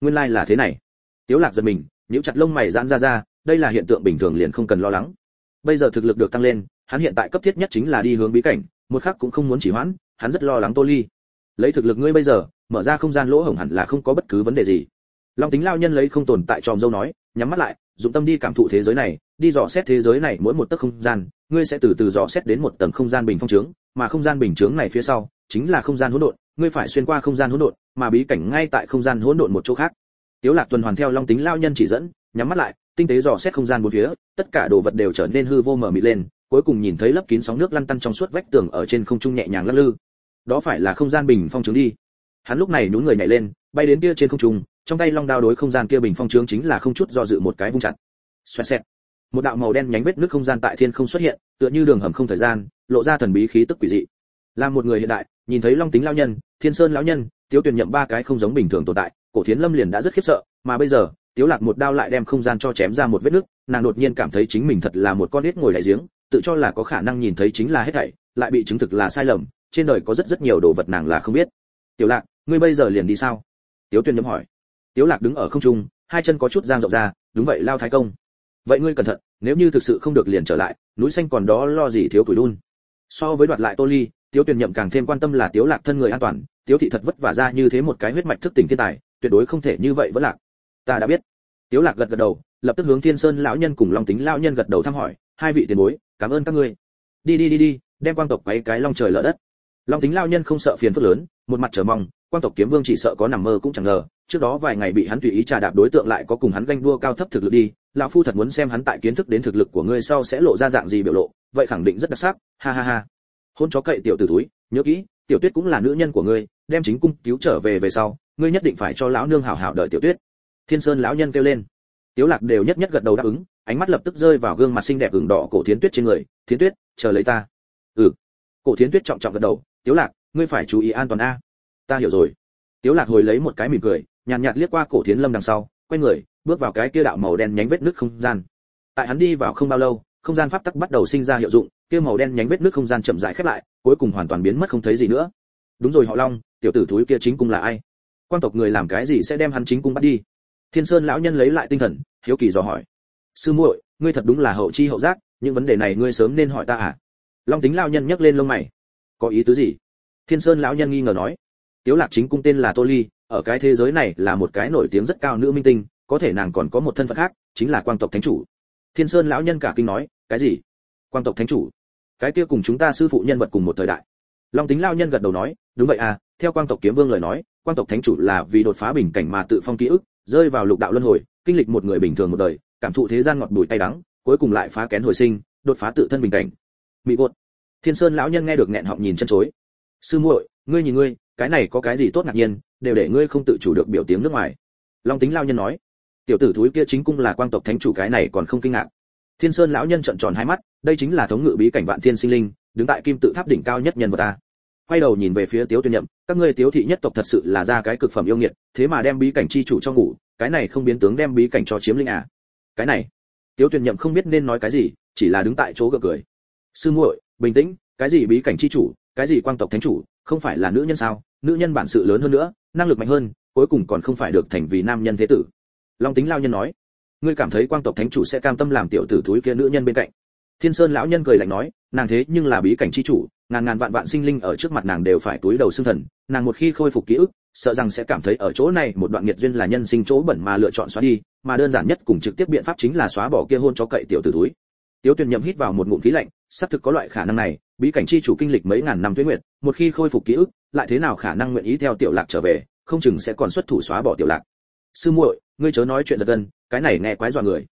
Nguyên lai là thế này. Tiếu Lạc giật mình, nhíu chặt lông mày giãn ra ra, đây là hiện tượng bình thường liền không cần lo lắng. Bây giờ thực lực được tăng lên, hắn hiện tại cấp thiết nhất chính là đi hướng bí cảnh, một khắc cũng không muốn chỉ hoãn, hắn rất lo lắng Tô Ly. Lấy thực lực ngươi bây giờ, mở ra không gian lỗ hổng hẳn là không có bất cứ vấn đề gì. Long Tính lao nhân lấy không tồn tại tròm dâu nói, nhắm mắt lại, dụng tâm đi cảm thụ thế giới này, đi dò xét thế giới này mỗi một tấc không gian, ngươi sẽ từ từ dò xét đến một tầng không gian bình phong trướng, mà không gian bình chướng này phía sau chính là không gian hỗn độn, ngươi phải xuyên qua không gian hỗn độn, mà bí cảnh ngay tại không gian hỗn độn một chỗ khác. Tiếu Lạc tuần hoàn theo Long Tính Lão nhân chỉ dẫn, nhắm mắt lại, tinh tế dò xét không gian bốn phía, tất cả đồ vật đều trở nên hư vô mờ mịt lên, cuối cùng nhìn thấy lấp kín sóng nước lăn tăn trong suốt vách tường ở trên không trung nhẹ nhàng lắc lư. Đó phải là không gian bình phong trướng đi. Hắn lúc này nhún người nhảy lên, bay đến kia trên không trung, trong tay long đao đối không gian kia bình phong trướng chính là không chút do dự một cái vung chặt. Xoẹt xẹt. Một đạo màu đen nhánh vết nước không gian tại thiên không xuất hiện, tựa như đường hầm không thời gian, lộ ra thần bí khí tức quỷ dị. Là một người hiện đại, nhìn thấy long tính lão nhân, thiên sơn lão nhân, tiếu tuyền nhậm ba cái không giống bình thường tồn tại cổ thiến lâm liền đã rất khiếp sợ mà bây giờ tiếu lạc một đao lại đem không gian cho chém ra một vết nước, nàng đột nhiên cảm thấy chính mình thật là một con nít ngồi đại giếng tự cho là có khả năng nhìn thấy chính là hết thảy lại bị chứng thực là sai lầm trên đời có rất rất nhiều đồ vật nàng là không biết. Tiểu lạc ngươi bây giờ liền đi sao? Tiếu tuyền nhậm hỏi. Tiếu lạc đứng ở không trung hai chân có chút giang rộng ra đúng vậy lao thái công vậy ngươi cẩn thận, nếu như thực sự không được liền trở lại, núi xanh còn đó lo gì thiếu tuổi đun. So với đoạt lại tô ly, tiếu tuyền nhậm càng thêm quan tâm là tiếu lạc thân người an toàn, tiếu thị thật vất vả ra như thế một cái huyết mạch thức tỉnh thiên tài, tuyệt đối không thể như vậy vẫn lạc. Ta đã biết. Tiếu lạc gật gật đầu, lập tức hướng thiên sơn lão nhân cùng long tính lão nhân gật đầu thăm hỏi, hai vị tiền bối, cảm ơn các ngươi. Đi đi đi đi, đem quang tộc quấy cái long trời lở đất. Long tính lão nhân không sợ phiền phức lớn, một mặt chờ mong, quang tộc kiếm vương chỉ sợ có nằm mơ cũng chẳng ngờ trước đó vài ngày bị hắn tùy ý trà đạp đối tượng lại có cùng hắn ganh đua cao thấp thực lực đi, lão phu thật muốn xem hắn tại kiến thức đến thực lực của ngươi sau sẽ lộ ra dạng gì biểu lộ, vậy khẳng định rất đặc sắc, ha ha ha. Hôn chó cậy tiểu tử túi nhớ kỹ, tiểu tuyết cũng là nữ nhân của ngươi, đem chính cung cứu trở về về sau, ngươi nhất định phải cho lão nương hảo hảo đợi tiểu tuyết. Thiên sơn lão nhân kêu lên. Tiếu lạc đều nhất nhất gật đầu đáp ứng, ánh mắt lập tức rơi vào gương mặt xinh đẹp ửng đỏ cổ thiến tuyết trên người, thiến tuyết, chờ lấy ta. Ừ. Cổ thiến tuyết trọng trọng gật đầu, tiếu lạc, ngươi phải chú ý an toàn a. Ta hiểu rồi. Tiếu lạc hồi lấy một cái mỉm cười nhàn nhạt, liếc qua cổ thiến lâm đằng sau quay người bước vào cái kia đạo màu đen nhánh vết nước không gian. Tại hắn đi vào không bao lâu không gian pháp tắc bắt đầu sinh ra hiệu dụng kia màu đen nhánh vết nước không gian chậm rãi khép lại cuối cùng hoàn toàn biến mất không thấy gì nữa. Đúng rồi họ long tiểu tử thúi kia chính cung là ai? Quan tộc người làm cái gì sẽ đem hắn chính cung bắt đi? Thiên sơn lão nhân lấy lại tinh thần hiếu kỳ dò hỏi. Sư muội ngươi thật đúng là hậu chi hậu giác những vấn đề này ngươi sớm nên hỏi ta à? Long tính lão nhân nhấc lên lông mày. Có ý tứ gì? Thiên sơn lão nhân nghi ngờ nói. Tiếu lạc chính cung tên là tô ly ở cái thế giới này là một cái nổi tiếng rất cao nữ minh tinh, có thể nàng còn có một thân phận khác, chính là quang tộc thánh chủ. Thiên sơn lão nhân cả kinh nói, cái gì? Quang tộc thánh chủ? Cái kia cùng chúng ta sư phụ nhân vật cùng một thời đại. Long tính lão nhân gật đầu nói, đúng vậy à theo quang tộc kiếm vương lời nói, quang tộc thánh chủ là vì đột phá bình cảnh mà tự phong ký ức, rơi vào lục đạo luân hồi, kinh lịch một người bình thường một đời, cảm thụ thế gian ngọt bùi tay đắng, cuối cùng lại phá kén hồi sinh, đột phá tự thân bình cảnh. Mỹ gột. Thiên sơn lão nhân nghe được nghẹn họng nhìn chân chối. Sư muội, ngươi nhìn ngươi cái này có cái gì tốt ngạc nhiên, đều để ngươi không tự chủ được biểu tiếng nước ngoài. Long tính lão nhân nói. Tiểu tử thúi kia chính cung là quang tộc thánh chủ cái này còn không kinh ngạc. Thiên sơn lão nhân trợn tròn hai mắt, đây chính là thống ngự bí cảnh vạn thiên sinh linh, đứng tại kim tự tháp đỉnh cao nhất nhân vật ta. Quay đầu nhìn về phía tiếu tuyên nhậm, các ngươi tiếu thị nhất tộc thật sự là ra cái cực phẩm yêu nghiệt, thế mà đem bí cảnh chi chủ cho ngủ, cái này không biến tướng đem bí cảnh cho chiếm linh à? Cái này, tiếu tuyên nhậm không biết nên nói cái gì, chỉ là đứng tại chỗ gượng cười. Sư muội, bình tĩnh, cái gì bí cảnh chi chủ, cái gì quang tộc thánh chủ không phải là nữ nhân sao? Nữ nhân bản sự lớn hơn nữa, năng lực mạnh hơn, cuối cùng còn không phải được thành vì nam nhân thế tử. Long tính lao nhân nói. Ngươi cảm thấy quang tộc thánh chủ sẽ cam tâm làm tiểu tử thúi kia nữ nhân bên cạnh? Thiên sơn lão nhân cười lạnh nói. Nàng thế nhưng là bí cảnh chi chủ, ngàn ngàn vạn vạn sinh linh ở trước mặt nàng đều phải túi đầu xương thần. Nàng một khi khôi phục ký ức, sợ rằng sẽ cảm thấy ở chỗ này một đoạn nghiệt duyên là nhân sinh chỗ bẩn mà lựa chọn xóa đi, mà đơn giản nhất cùng trực tiếp biện pháp chính là xóa bỏ kia hôn cho cậy tiểu tử túi tiếu tuyền nhậm hít vào một ngụm khí lạnh, xác thực có loại khả năng này, bí cảnh chi chủ kinh lịch mấy ngàn năm tuế nguyệt, một khi khôi phục ký ức, lại thế nào khả năng nguyện ý theo tiểu lạc trở về, không chừng sẽ còn xuất thủ xóa bỏ tiểu lạc. Sư muội, ngươi chớ nói chuyện giật gân, cái này nghe quái dọa người.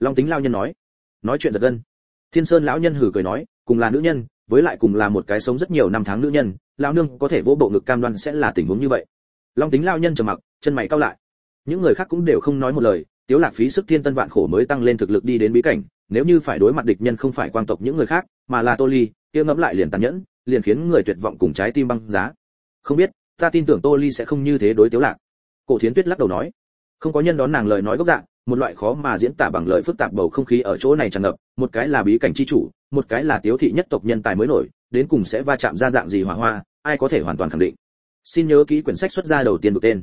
Long tính lao nhân nói. Nói chuyện giật gân. Thiên sơn lão nhân hử cười nói, cùng là nữ nhân, với lại cùng là một cái sống rất nhiều năm tháng nữ nhân, lão nương có thể vỗ bộ ngực cam đoan sẽ là tình huống như vậy. Long tính lao nhân trầm mặc, chân mày cau lại. Những người khác cũng đều không nói một lời tiếu lạc phí sức thiên tân vạn khổ mới tăng lên thực lực đi đến bí cảnh, nếu như phải đối mặt địch nhân không phải quang tộc những người khác, mà là tô ly, kia ngẫm lại liền tàn nhẫn, liền khiến người tuyệt vọng cùng trái tim băng giá. Không biết, ta tin tưởng tô ly sẽ không như thế đối tiếu lạc. Cổ thiến tuyết lắc đầu nói. Không có nhân đón nàng lời nói gốc dạng một loại khó mà diễn tả bằng lời phức tạp bầu không khí ở chỗ này tràn ngập, một cái là bí cảnh chi chủ, một cái là tiếu thị nhất tộc nhân tài mới nổi, đến cùng sẽ va chạm ra dạng gì hỏa hoa, ai có thể hoàn toàn khẳng định. Xin nhớ ký quyển sách xuất ra đầu tiên được tên.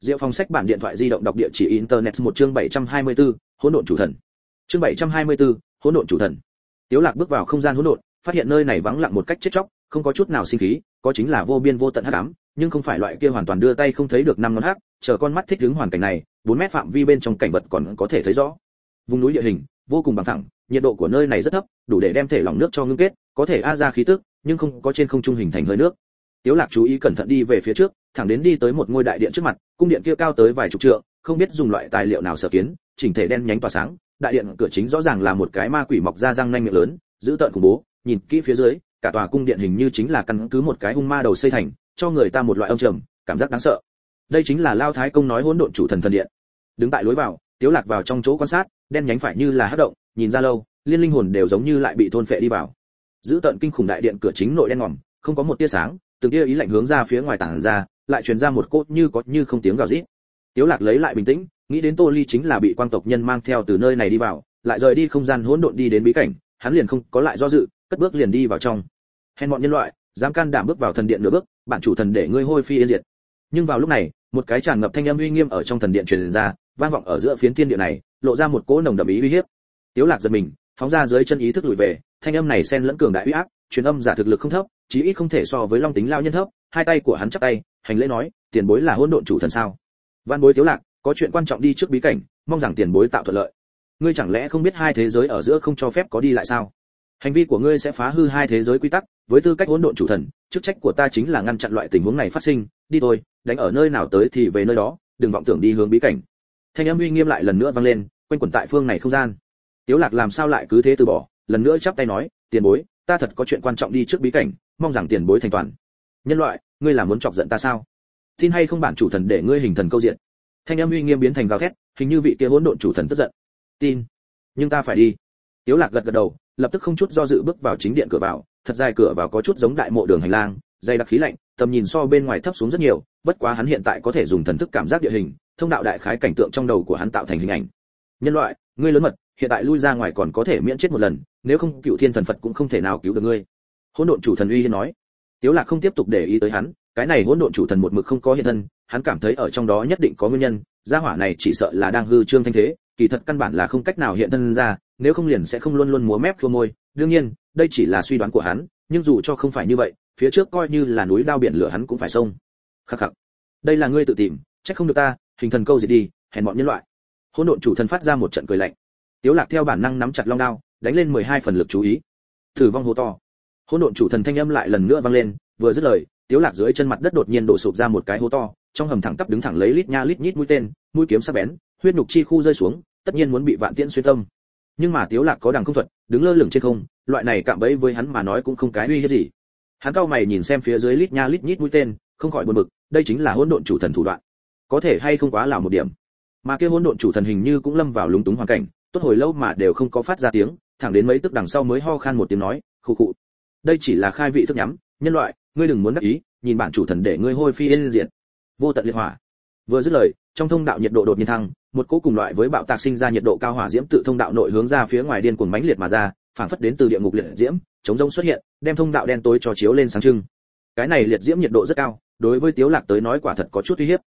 Diệu Phong sách bản điện thoại di động đọc địa chỉ internet một chương 724, hỗn độn chủ thần. Chương 724, hỗn độn chủ thần. Tiếu Lạc bước vào không gian hỗn độn, phát hiện nơi này vắng lặng một cách chết chóc, không có chút nào sinh khí, có chính là vô biên vô tận hắc ám, nhưng không phải loại kia hoàn toàn đưa tay không thấy được năm ngón hắc, chờ con mắt thích ứng hoàn cảnh này, 4 mét phạm vi bên trong cảnh vật còn có thể thấy rõ. Vùng núi địa hình vô cùng bằng phẳng, nhiệt độ của nơi này rất thấp, đủ để đem thể lỏng nước cho ngưng kết, có thể a ra khí tức, nhưng không có trên không trung hình thành hơi nước. Tiếu Lạc chú ý cẩn thận đi về phía trước, thẳng đến đi tới một ngôi đại điện trước mặt, cung điện kia cao tới vài chục trượng, không biết dùng loại tài liệu nào sở kiến, chỉnh thể đen nhánh tỏa sáng, đại điện cửa chính rõ ràng là một cái ma quỷ mọc ra răng nanh miệng lớn, giữ tợn khủng bố, nhìn kỹ phía dưới, cả tòa cung điện hình như chính là căn cứ một cái hung ma đầu xây thành, cho người ta một loại âm trầm, cảm giác đáng sợ. Đây chính là Lao Thái công nói hỗn độn chủ thần thần điện. Đứng tại lối vào, Tiếu Lạc vào trong chỗ quan sát, đen nhánh phải như là hắc động, nhìn ra lâu, liên linh hồn đều giống như lại bị thôn phệ đi vào. Giữ tận kinh khủng đại điện cửa chính nội đen ngòm, không có một tia sáng, từng kia ý lạnh hướng ra phía ngoài tản ra, lại truyền ra một cốt như có như không tiếng gào rít. Tiếu lạc lấy lại bình tĩnh nghĩ đến tô ly chính là bị quang tộc nhân mang theo từ nơi này đi vào lại rời đi không gian hỗn độn đi đến bí cảnh hắn liền không có lại do dự cất bước liền đi vào trong. Hèn bọn nhân loại dám can đảm bước vào thần điện nửa bước bản chủ thần để ngươi hôi phi yên diệt. Nhưng vào lúc này một cái tràn ngập thanh âm uy nghiêm ở trong thần điện truyền ra vang vọng ở giữa phiến thiên địa này lộ ra một cỗ nồng đậm ý uy hiếp. Tiếu lạc giật mình phóng ra dưới chân ý thức lùi về thanh âm này xen lẫn cường đại uy áp truyền âm giả thực lực không thấp chí ít không thể so với long tính lao nhân thấp, hai tay của hắn chắp tay, hành lễ nói, tiền bối là hỗn độn chủ thần sao? Văn bối tiếu lạc, có chuyện quan trọng đi trước bí cảnh, mong rằng tiền bối tạo thuận lợi. Ngươi chẳng lẽ không biết hai thế giới ở giữa không cho phép có đi lại sao? Hành vi của ngươi sẽ phá hư hai thế giới quy tắc, với tư cách hỗn độn chủ thần, chức trách của ta chính là ngăn chặn loại tình huống này phát sinh. Đi thôi, đánh ở nơi nào tới thì về nơi đó, đừng vọng tưởng đi hướng bí cảnh. Thanh âm uy nghiêm lại lần nữa vang lên, quanh quẩn tại phương này không gian. Tiếu lạc làm sao lại cứ thế từ bỏ, lần nữa chắp tay nói, tiền bối, ta thật có chuyện quan trọng đi trước bí cảnh mong rằng tiền bối thành toàn. Nhân loại, ngươi là muốn chọc giận ta sao? Tin hay không bản chủ thần để ngươi hình thần câu diện? Thanh âm uy nghiêm biến thành gào thét, hình như vị kia hỗn độn chủ thần tức giận. Tin. Nhưng ta phải đi. Tiếu lạc gật gật đầu, lập tức không chút do dự bước vào chính điện cửa vào, thật dài cửa vào có chút giống đại mộ đường hành lang, dày đặc khí lạnh, tầm nhìn so bên ngoài thấp xuống rất nhiều, bất quá hắn hiện tại có thể dùng thần thức cảm giác địa hình, thông đạo đại khái cảnh tượng trong đầu của hắn tạo thành hình ảnh. Nhân loại, ngươi lớn mật, hiện tại lui ra ngoài còn có thể miễn chết một lần, nếu không cựu thiên thần phật cũng không thể nào cứu được ngươi hỗn độn chủ thần uy hiên nói. Tiếu lạc không tiếp tục để ý tới hắn, cái này hỗn độn chủ thần một mực không có hiện thân, hắn cảm thấy ở trong đó nhất định có nguyên nhân, gia hỏa này chỉ sợ là đang hư trương thanh thế, kỳ thật căn bản là không cách nào hiện thân ra, nếu không liền sẽ không luôn luôn múa mép khua môi. Đương nhiên, đây chỉ là suy đoán của hắn, nhưng dù cho không phải như vậy, phía trước coi như là núi đao biển lửa hắn cũng phải xông. Khắc khắc. Đây là ngươi tự tìm chắc không được ta, hình thần câu gì đi, hèn bọn nhân loại. Hỗn độn chủ thần phát ra một trận cười lạnh. Tiếu lạc theo bản năng nắm chặt long đao, đánh lên 12 phần lực chú ý. Thử vong hô to hỗn độn chủ thần thanh âm lại lần nữa vang lên, vừa dứt lời, tiếu lạc dưới chân mặt đất đột nhiên đổ sụp ra một cái hố to, trong hầm thẳng tắp đứng thẳng lấy lít nha lít nhít mũi tên, mũi kiếm sắc bén, huyết nhục chi khu rơi xuống, tất nhiên muốn bị vạn tiễn xuyên tâm. Nhưng mà tiếu lạc có đằng không thuật, đứng lơ lửng trên không, loại này cạm bẫy với hắn mà nói cũng không cái uy hiếp gì. Hắn cao mày nhìn xem phía dưới lít nha lít nhít mũi tên, không khỏi buồn bực, đây chính là hỗn độn chủ thần thủ đoạn. Có thể hay không quá lão một điểm. Mà kia hỗn độn chủ thần hình như cũng lâm vào lúng túng hoàn cảnh, tốt hồi lâu mà đều không có phát ra tiếng, thẳng đến mấy tức đằng sau mới ho khan một tiếng nói, khụ khụ đây chỉ là khai vị thức nhắm, nhân loại, ngươi đừng muốn đắc ý, nhìn bản chủ thần để ngươi hôi phi yên diện vô tận liệt hỏa. Vừa dứt lời, trong thông đạo nhiệt độ đột nhiên thăng, một cỗ cùng loại với bạo tạc sinh ra nhiệt độ cao hỏa diễm tự thông đạo nội hướng ra phía ngoài điên cuồng mãnh liệt mà ra phản phất đến từ địa ngục liệt diễm, chống rông xuất hiện, đem thông đạo đen tối cho chiếu lên sáng trưng. Cái này liệt diễm nhiệt độ rất cao, đối với tiếu lạc tới nói quả thật có chút uy hiếp.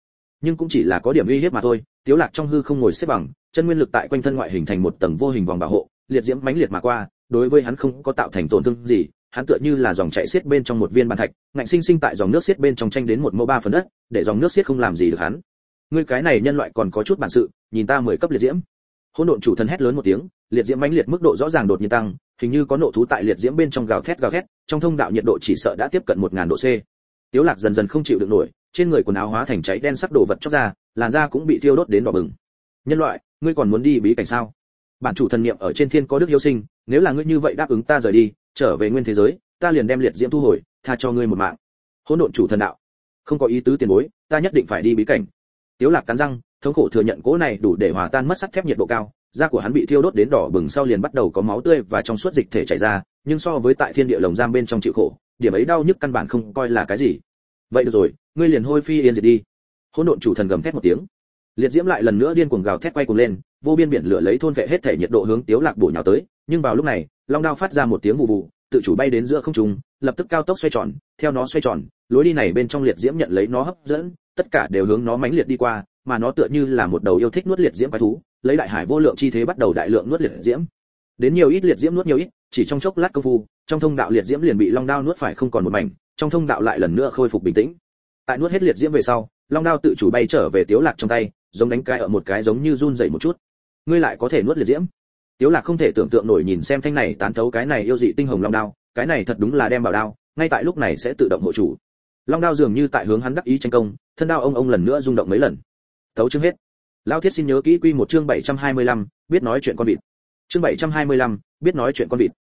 Nhưng cũng chỉ là có điểm uy hiếp mà thôi, tiếu lạc trong hư không ngồi xếp bằng, chân nguyên lực tại quanh thân ngoại hình thành một tầng vô hình vòng bảo hộ, liệt diễm mãnh liệt mà qua, đối với hắn không có tạo thành tổn thương gì hắn tựa như là dòng chảy xiết bên trong một viên bàn thạch, ngạnh sinh sinh tại dòng nước xiết bên trong tranh đến một mẫu ba phần đất, để dòng nước xiết không làm gì được hắn. Ngươi cái này nhân loại còn có chút bản sự, nhìn ta mười cấp liệt diễm. Hỗn độn chủ thần hét lớn một tiếng, liệt diễm mãnh liệt mức độ rõ ràng đột nhiên tăng, hình như có nộ thú tại liệt diễm bên trong gào thét gào thét, trong thông đạo nhiệt độ chỉ sợ đã tiếp cận một ngàn độ c. Tiếu lạc dần dần không chịu được nổi, trên người quần áo hóa thành cháy đen sắp đổ vật chốc ra, làn da cũng bị thiêu đốt đến đỏ bừng. Nhân loại, ngươi còn muốn đi bí cảnh sao? Bản chủ thần niệm ở trên thiên có đức yêu sinh nếu là ngươi như vậy đáp ứng ta rời đi, trở về nguyên thế giới, ta liền đem liệt diễm thu hồi, tha cho ngươi một mạng. Hỗn độn chủ thần đạo. Không có ý tứ tiền bối, ta nhất định phải đi bí cảnh. Tiếu lạc cắn răng, thống khổ thừa nhận cố này đủ để hòa tan mất sắt thép nhiệt độ cao, da của hắn bị thiêu đốt đến đỏ bừng sau liền bắt đầu có máu tươi và trong suốt dịch thể chảy ra, nhưng so với tại thiên địa lồng giam bên trong chịu khổ, điểm ấy đau nhức căn bản không coi là cái gì. Vậy được rồi, ngươi liền hôi phi yên diệt đi. Hỗn độn chủ thần gầm thét một tiếng. Liệt diễm lại lần nữa điên cuồng gào thét quay cuồng lên, vô biên biển lửa lấy thôn vệ hết thể nhiệt độ hướng tiếu lạc bổ nhào tới nhưng vào lúc này, long đao phát ra một tiếng vụ vụ, tự chủ bay đến giữa không trung, lập tức cao tốc xoay tròn, theo nó xoay tròn, lối đi này bên trong liệt diễm nhận lấy nó hấp dẫn, tất cả đều hướng nó mãnh liệt đi qua, mà nó tựa như là một đầu yêu thích nuốt liệt diễm quái thú, lấy đại hải vô lượng chi thế bắt đầu đại lượng nuốt liệt diễm. Đến nhiều ít liệt diễm nuốt nhiều ít, chỉ trong chốc lát công phu, trong thông đạo liệt diễm liền bị long đao nuốt phải không còn một mảnh, trong thông đạo lại lần nữa khôi phục bình tĩnh. Tại nuốt hết liệt diễm về sau, long đao tự chủ bay trở về tiếu lạc trong tay, giống đánh cái ở một cái giống như run rẩy một chút. Ngươi lại có thể nuốt liệt diễm? Tiếu lạc không thể tưởng tượng nổi nhìn xem thanh này tán thấu cái này yêu dị tinh hồng long đao cái này thật đúng là đem bảo đao ngay tại lúc này sẽ tự động hộ chủ. Long đao dường như tại hướng hắn đắc ý tranh công thân đao ông ông lần nữa rung động mấy lần. Thấu chương hết. Lao thiết xin nhớ kỹ quy một chương 725, biết nói chuyện con vịt. Chương 725, biết nói chuyện con vịt.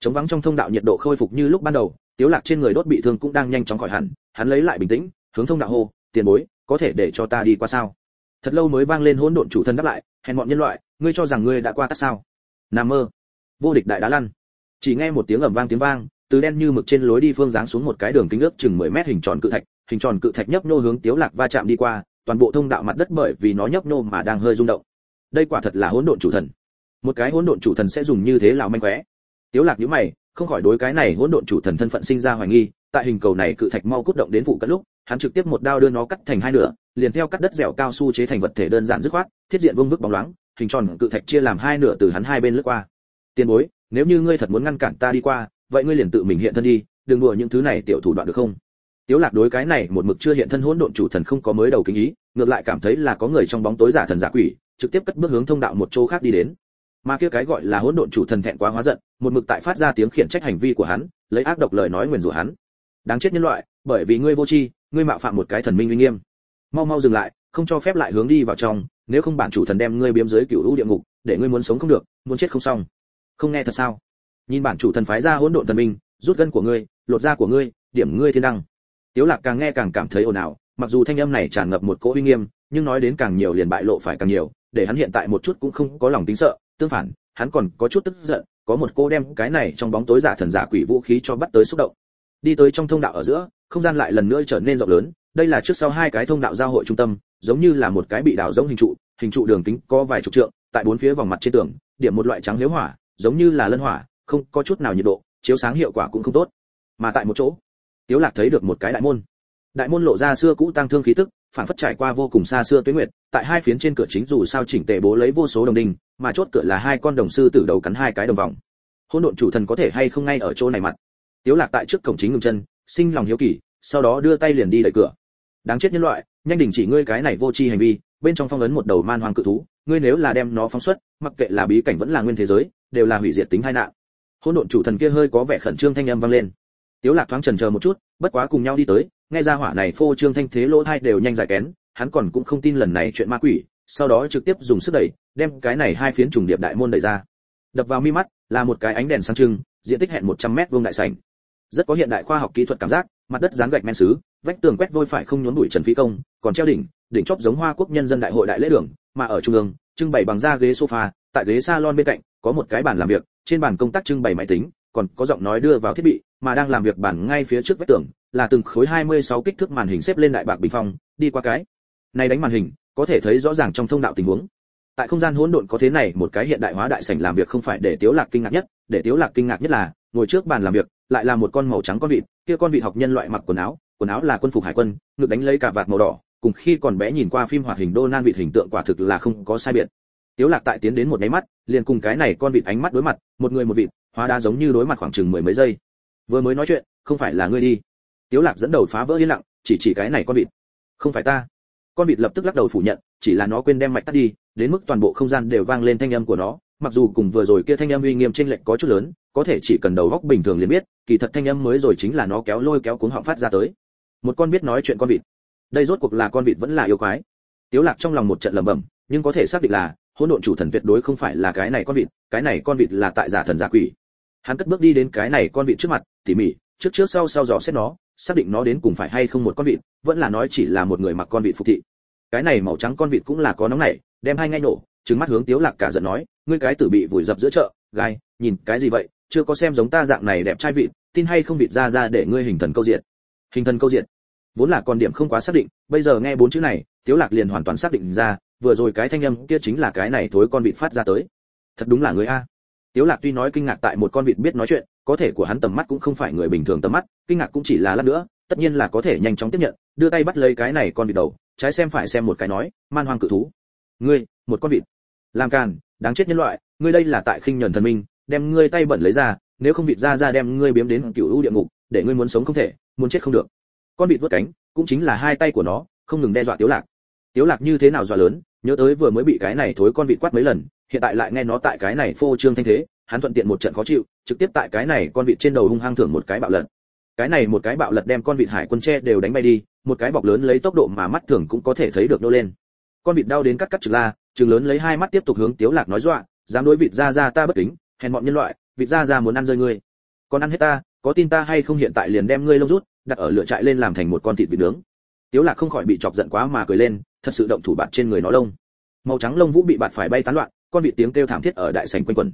Chống vắng trong thông đạo nhiệt độ khôi phục như lúc ban đầu tiếu lạc trên người đốt bị thương cũng đang nhanh chóng khỏi hẳn hắn lấy lại bình tĩnh hướng thông đạo hô tiền bối có thể để cho ta đi qua sao? Thật lâu mới vang lên hỗn độn chủ thân đáp lại hèn bọn nhân loại ngươi cho rằng ngươi đã qua tắt sao? Nam mơ. Vô địch đại đá lăn. Chỉ nghe một tiếng ầm vang tiếng vang, từ đen như mực trên lối đi phương giáng xuống một cái đường kính ước chừng 10 mét hình tròn cự thạch, hình tròn cự thạch nhấp nô hướng tiếu lạc va chạm đi qua, toàn bộ thông đạo mặt đất bởi vì nó nhấp nô mà đang hơi rung động. Đây quả thật là hỗn độn chủ thần. Một cái hỗn độn chủ thần sẽ dùng như thế là manh khóe. Tiếu lạc nhíu mày, không khỏi đối cái này hỗn độn chủ thần thân phận sinh ra hoài nghi, tại hình cầu này cự thạch mau cút động đến vụ cận lúc, hắn trực tiếp một đao đưa nó cắt thành hai nửa, liền theo cắt đất dẻo cao su chế thành vật thể đơn giản dứt khoát, thiết diện vương vức bóng loáng hình tròn cự thạch chia làm hai nửa từ hắn hai bên lướt qua. Tiền bối, nếu như ngươi thật muốn ngăn cản ta đi qua, vậy ngươi liền tự mình hiện thân đi, đừng đùa những thứ này tiểu thủ đoạn được không? Tiếu lạc đối cái này một mực chưa hiện thân hỗn độn chủ thần không có mới đầu kính ý, ngược lại cảm thấy là có người trong bóng tối giả thần giả quỷ, trực tiếp cất bước hướng thông đạo một chỗ khác đi đến. Mà kia cái gọi là hỗn độn chủ thần thẹn quá hóa giận, một mực tại phát ra tiếng khiển trách hành vi của hắn, lấy ác độc lời nói nguyền rủa hắn. Đáng chết nhân loại, bởi vì ngươi vô tri, ngươi mạo phạm một cái thần minh uy nghiêm. Mau mau dừng lại, không cho phép lại hướng đi vào trong nếu không bản chủ thần đem ngươi biếm dưới cựu lũ địa ngục, để ngươi muốn sống không được, muốn chết không xong. Không nghe thật sao? Nhìn bản chủ thần phái ra hỗn độn thần minh, rút gân của ngươi, lột da của ngươi, điểm ngươi thiên đăng. Tiếu lạc càng nghe càng cảm thấy ồn ào, mặc dù thanh âm này tràn ngập một cỗ uy nghiêm, nhưng nói đến càng nhiều liền bại lộ phải càng nhiều, để hắn hiện tại một chút cũng không có lòng tính sợ, tương phản, hắn còn có chút tức giận, có một cô đem cái này trong bóng tối giả thần giả quỷ vũ khí cho bắt tới xúc động. Đi tới trong thông đạo ở giữa, không gian lại lần nữa trở nên rộng lớn, đây là trước sau hai cái thông đạo giao hội trung tâm giống như là một cái bị đảo giống hình trụ hình trụ đường kính có vài chục trượng, tại bốn phía vòng mặt trên tường, điểm một loại trắng liếu hỏa, giống như là lân hỏa, không có chút nào nhiệt độ, chiếu sáng hiệu quả cũng không tốt. Mà tại một chỗ, tiếu lạc thấy được một cái đại môn. Đại môn lộ ra xưa cũ tăng thương khí tức phản phất trải qua vô cùng xa xưa tuyết nguyệt, tại hai phiến trên cửa chính dù sao chỉnh tề bố lấy vô số đồng đinh, mà chốt cửa là hai con đồng sư tử đầu cắn hai cái đồng vòng. Hỗn độn chủ thần có thể hay không ngay ở chỗ này mặt? Tiếu lạc tại trước cổng chính ngừng chân, sinh lòng hiếu kỳ, sau đó đưa tay liền đi đẩy cửa. Đáng chết nhân loại nhanh đình chỉ ngươi cái này vô tri hành vi, bên trong phong ấn một đầu man hoang cự thú, ngươi nếu là đem nó phóng xuất, mặc kệ là bí cảnh vẫn là nguyên thế giới, đều là hủy diệt tính tai nạn. Hỗn độn chủ thần kia hơi có vẻ khẩn trương thanh âm vang lên. Tiếu lạc thoáng chần chờ một chút, bất quá cùng nhau đi tới, nghe ra hỏa này phô trương thanh thế lỗ thai đều nhanh giải kén, hắn còn cũng không tin lần này chuyện ma quỷ, sau đó trực tiếp dùng sức đẩy, đem cái này hai phiến trùng điệp đại môn đẩy ra. Đập vào mi mắt, là một cái ánh đèn sáng trưng, diện tích hẹn 100 mét vuông đại sảnh. Rất có hiện đại khoa học kỹ thuật cảm giác, mặt đất dán gạch men sứ vách tường quét vôi phải không nhốn bụi trần phi công, còn treo đỉnh đỉnh chóp giống hoa quốc nhân dân đại hội đại lễ đường, mà ở trung ương, trưng bày bằng da ghế sofa, tại ghế salon bên cạnh, có một cái bàn làm việc, trên bàn công tác trưng bày máy tính, còn có giọng nói đưa vào thiết bị, mà đang làm việc bàn ngay phía trước vách tường, là từng khối 26 kích thước màn hình xếp lên đại bạc bình phong, đi qua cái. Này đánh màn hình, có thể thấy rõ ràng trong thông đạo tình huống. Tại không gian hỗn độn có thế này, một cái hiện đại hóa đại sảnh làm việc không phải để tiếu lạc kinh ngạc nhất, để tiếu lạc kinh ngạc nhất là, ngồi trước bàn làm việc, lại là một con màu trắng con vịt, kia con vịt học nhân loại mặc quần áo quần áo là quân phục hải quân, ngực đánh lấy cả vạt màu đỏ, cùng khi còn bé nhìn qua phim hoạt hình Donan vịt hình tượng quả thực là không có sai biệt. Tiếu lạc tại tiến đến một cái mắt, liền cùng cái này con vịt ánh mắt đối mặt, một người một vịt, hóa đa giống như đối mặt khoảng chừng mười mấy giây. Vừa mới nói chuyện, không phải là ngươi đi. Tiếu lạc dẫn đầu phá vỡ yên lặng, chỉ chỉ cái này con vịt. Không phải ta. Con vịt lập tức lắc đầu phủ nhận, chỉ là nó quên đem mạch tắt đi, đến mức toàn bộ không gian đều vang lên thanh âm của nó, mặc dù cùng vừa rồi kia thanh âm uy nghiêm trên lệch có chút lớn, có thể chỉ cần đầu óc bình thường liền biết, kỳ thật thanh âm mới rồi chính là nó kéo lôi kéo cuống họng phát ra tới một con biết nói chuyện con vịt. Đây rốt cuộc là con vịt vẫn là yêu quái. Tiếu lạc trong lòng một trận lẩm bẩm, nhưng có thể xác định là, hỗn độn chủ thần tuyệt đối không phải là cái này con vịt, cái này con vịt là tại giả thần giả quỷ. Hắn cất bước đi đến cái này con vịt trước mặt, tỉ mỉ, trước trước sau sau dò xét nó, xác định nó đến cùng phải hay không một con vịt, vẫn là nói chỉ là một người mặc con vịt phục thị. Cái này màu trắng con vịt cũng là có nóng nảy, đem hai ngay nổ, trừng mắt hướng tiếu lạc cả giận nói, ngươi cái tử bị vùi dập giữa chợ, gai, nhìn cái gì vậy, chưa có xem giống ta dạng này đẹp trai vịt, tin hay không vịt ra ra để ngươi hình thần câu diện hình thần câu diện vốn là con điểm không quá xác định, bây giờ nghe bốn chữ này, tiếu lạc liền hoàn toàn xác định ra, vừa rồi cái thanh âm kia chính là cái này thối con vịt phát ra tới. Thật đúng là người a. Tiếu lạc tuy nói kinh ngạc tại một con vịt biết nói chuyện, có thể của hắn tầm mắt cũng không phải người bình thường tầm mắt, kinh ngạc cũng chỉ là lát nữa, tất nhiên là có thể nhanh chóng tiếp nhận, đưa tay bắt lấy cái này con vịt đầu, trái xem phải xem một cái nói, man hoang cự thú, ngươi, một con vịt. Làm càn, đáng chết nhân loại, ngươi đây là tại khinh nhẫn thần minh, đem ngươi tay bẩn lấy ra, nếu không vịt ra ra đem ngươi biếm đến cựu u địa ngục để ngươi muốn sống không thể, muốn chết không được. Con vịt vớt cánh, cũng chính là hai tay của nó, không ngừng đe dọa tiếu lạc. Tiếu lạc như thế nào dọa lớn, nhớ tới vừa mới bị cái này thối con vịt quát mấy lần, hiện tại lại nghe nó tại cái này phô trương thanh thế, hắn thuận tiện một trận khó chịu, trực tiếp tại cái này con vịt trên đầu hung hăng thưởng một cái bạo lật. Cái này một cái bạo lật đem con vịt hải quân tre đều đánh bay đi, một cái bọc lớn lấy tốc độ mà mắt thường cũng có thể thấy được nô lên. Con vịt đau đến cắt cắt trực la, trường lớn lấy hai mắt tiếp tục hướng tiếu lạc nói dọa, dám đối vịt ra ra ta bất kính, hèn bọn nhân loại, vịt ra ra muốn ăn rơi ngươi. Còn ăn hết ta có tin ta hay không hiện tại liền đem ngươi lông rút, đặt ở lửa trại lên làm thành một con thịt vịt nướng. Tiếu lạc không khỏi bị chọc giận quá mà cười lên, thật sự động thủ bạt trên người nó lông. Màu trắng lông vũ bị bạt phải bay tán loạn, con vịt tiếng kêu thảm thiết ở đại sảnh quanh quẩn.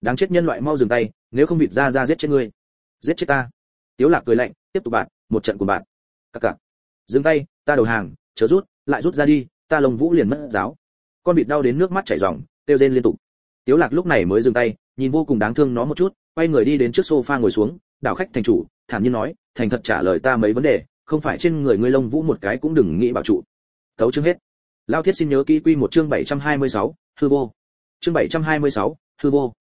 Đáng chết nhân loại mau dừng tay, nếu không vịt ra ra giết chết ngươi. Giết chết ta. Tiếu lạc cười lạnh, tiếp tục bạn một trận cùng bạn cặc cặc. Dừng tay, ta đầu hàng, chớ rút, lại rút ra đi, ta lông vũ liền mất giáo. Con vịt đau đến nước mắt chảy ròng tiêu rên liên tục. Tiếu lạc lúc này mới dừng tay, nhìn vô cùng đáng thương nó một chút, quay người đi đến trước sofa ngồi xuống đảo khách thành chủ thản nhiên nói thành thật trả lời ta mấy vấn đề không phải trên người ngươi lông vũ một cái cũng đừng nghĩ bảo trụ. Tấu chương hết. Lao thiết xin nhớ kỹ quy một chương 726, hư vô. Chương 726, hư vô.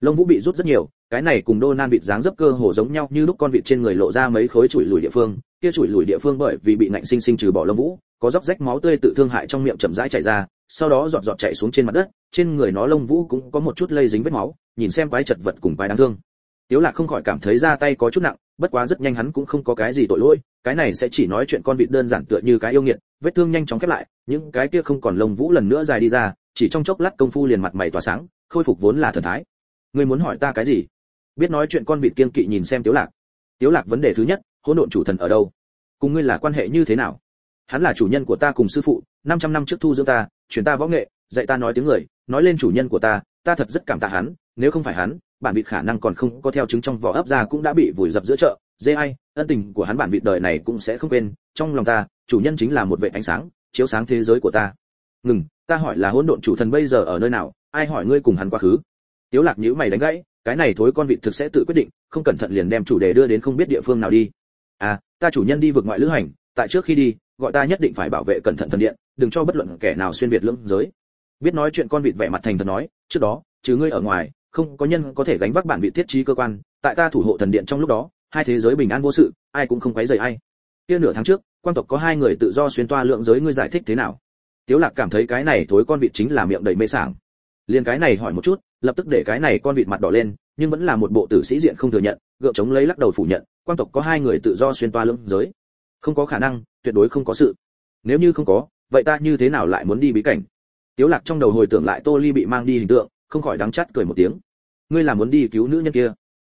Lông vũ bị rút rất nhiều cái này cùng đô nan vịt dáng dấp cơ hồ giống nhau như lúc con vịt trên người lộ ra mấy khối chuỗi lùi địa phương. Kia chuỗi lùi địa phương bởi vì bị nạnh sinh sinh trừ bỏ lông vũ có róc rách máu tươi tự thương hại trong miệng chậm rãi chảy ra sau đó giọt giọt chảy xuống trên mặt đất trên người nó lông vũ cũng có một chút lây dính vết máu nhìn xem quái chật vật cùng quái đáng thương tiếu lạc không khỏi cảm thấy ra tay có chút nặng, bất quá rất nhanh hắn cũng không có cái gì tội lỗi, cái này sẽ chỉ nói chuyện con vịt đơn giản tựa như cái yêu nghiệt, vết thương nhanh chóng khép lại, những cái kia không còn lông vũ lần nữa dài đi ra, chỉ trong chốc lát công phu liền mặt mày tỏa sáng, khôi phục vốn là thần thái. Ngươi muốn hỏi ta cái gì? Biết nói chuyện con vịt kiên kỵ nhìn xem tiếu lạc. Tiếu lạc vấn đề thứ nhất, hỗn độn chủ thần ở đâu? Cùng ngươi là quan hệ như thế nào? Hắn là chủ nhân của ta cùng sư phụ 500 năm trước thu dưỡng ta, truyền ta võ nghệ, dạy ta nói tiếng người, nói lên chủ nhân của ta ta thật rất cảm tạ hắn nếu không phải hắn, bản vịt khả năng còn không có theo chứng trong vỏ ấp ra cũng đã bị vùi dập giữa chợ. Dê ai, ân tình của hắn bản vịt đời này cũng sẽ không quên. Trong lòng ta, chủ nhân chính là một vệ ánh sáng, chiếu sáng thế giới của ta. Ngừng, ta hỏi là hỗn độn chủ thần bây giờ ở nơi nào? Ai hỏi ngươi cùng hắn quá khứ? Tiếu lạc nhíu mày đánh gãy, cái này thối con vịt thực sẽ tự quyết định, không cẩn thận liền đem chủ đề đưa đến không biết địa phương nào đi. À ta chủ nhân đi vượt ngoại lữ hành, tại trước khi đi, gọi ta nhất định phải bảo vệ cẩn thận thần điện, đừng cho bất luận kẻ nào xuyên việt lưỡng giới. Biết nói chuyện con vịt vẻ mặt thành thật nói, trước đó, trừ ngươi ở ngoài không có nhân có thể gánh vác bản vị thiết trí cơ quan, tại ta thủ hộ thần điện trong lúc đó, hai thế giới bình an vô sự, ai cũng không quấy rầy ai. Kia nửa tháng trước, quan tộc có hai người tự do xuyên toa lượng giới ngươi giải thích thế nào? Tiếu lạc cảm thấy cái này thối con vịt chính là miệng đầy mê sảng. Liền cái này hỏi một chút, lập tức để cái này con vịt mặt đỏ lên, nhưng vẫn là một bộ tử sĩ diện không thừa nhận, gượng chống lấy lắc đầu phủ nhận, quan tộc có hai người tự do xuyên toa lượng giới. Không có khả năng, tuyệt đối không có sự. Nếu như không có, vậy ta như thế nào lại muốn đi bí cảnh? Tiếu lạc trong đầu hồi tưởng lại tô ly bị mang đi hình tượng không khỏi đắng chát cười một tiếng. Ngươi là muốn đi cứu nữ nhân kia.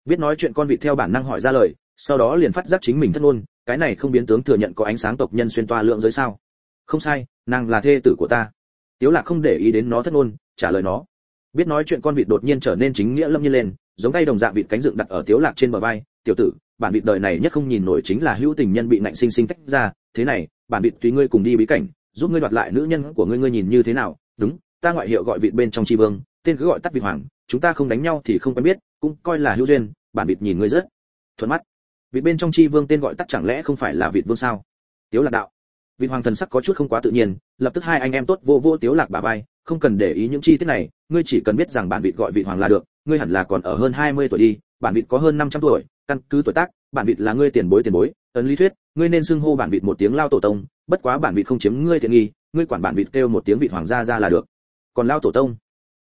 Biết nói chuyện con vịt theo bản năng hỏi ra lời, sau đó liền phát giác chính mình thất ngôn, cái này không biến tướng thừa nhận có ánh sáng tộc nhân xuyên toa lượng giới sao? Không sai, nàng là thê tử của ta. Tiếu lạc không để ý đến nó thất ngôn, trả lời nó. Biết nói chuyện con vịt đột nhiên trở nên chính nghĩa lâm nhiên lên, giống tay đồng dạng vịt cánh dựng đặt ở tiếu lạc trên bờ vai. Tiểu tử, bản vịt đời này nhất không nhìn nổi chính là hữu tình nhân bị nạnh sinh sinh tách ra. Thế này, bản vịt tùy ngươi cùng đi bí cảnh, giúp ngươi đoạt lại nữ nhân của ngươi ngươi nhìn như thế nào? Đúng, ta ngoại hiệu gọi vịt bên trong tri vương tên cứ gọi tắt vịt hoàng, chúng ta không đánh nhau thì không quen biết, cũng coi là hữu duyên, bản vịt nhìn ngươi rất thuận mắt. Vịt bên trong tri vương tên gọi tắt chẳng lẽ không phải là vịt vương sao? Tiếu lạc đạo. Vịt hoàng thần sắc có chút không quá tự nhiên, lập tức hai anh em tốt vô vô tiếu lạc bả vai, không cần để ý những chi tiết này, ngươi chỉ cần biết rằng bản vịt gọi vịt hoàng là được, ngươi hẳn là còn ở hơn 20 tuổi đi, bản vịt có hơn 500 tuổi, căn cứ tuổi tác, bản vịt là ngươi tiền bối tiền bối, ấn lý thuyết, ngươi nên xưng hô bản vịt một tiếng lao tổ tông, bất quá bản vịt không chiếm ngươi thiện nghi, ngươi quản bản vịt kêu một tiếng vịt hoàng gia gia là được. Còn lao tổ tông?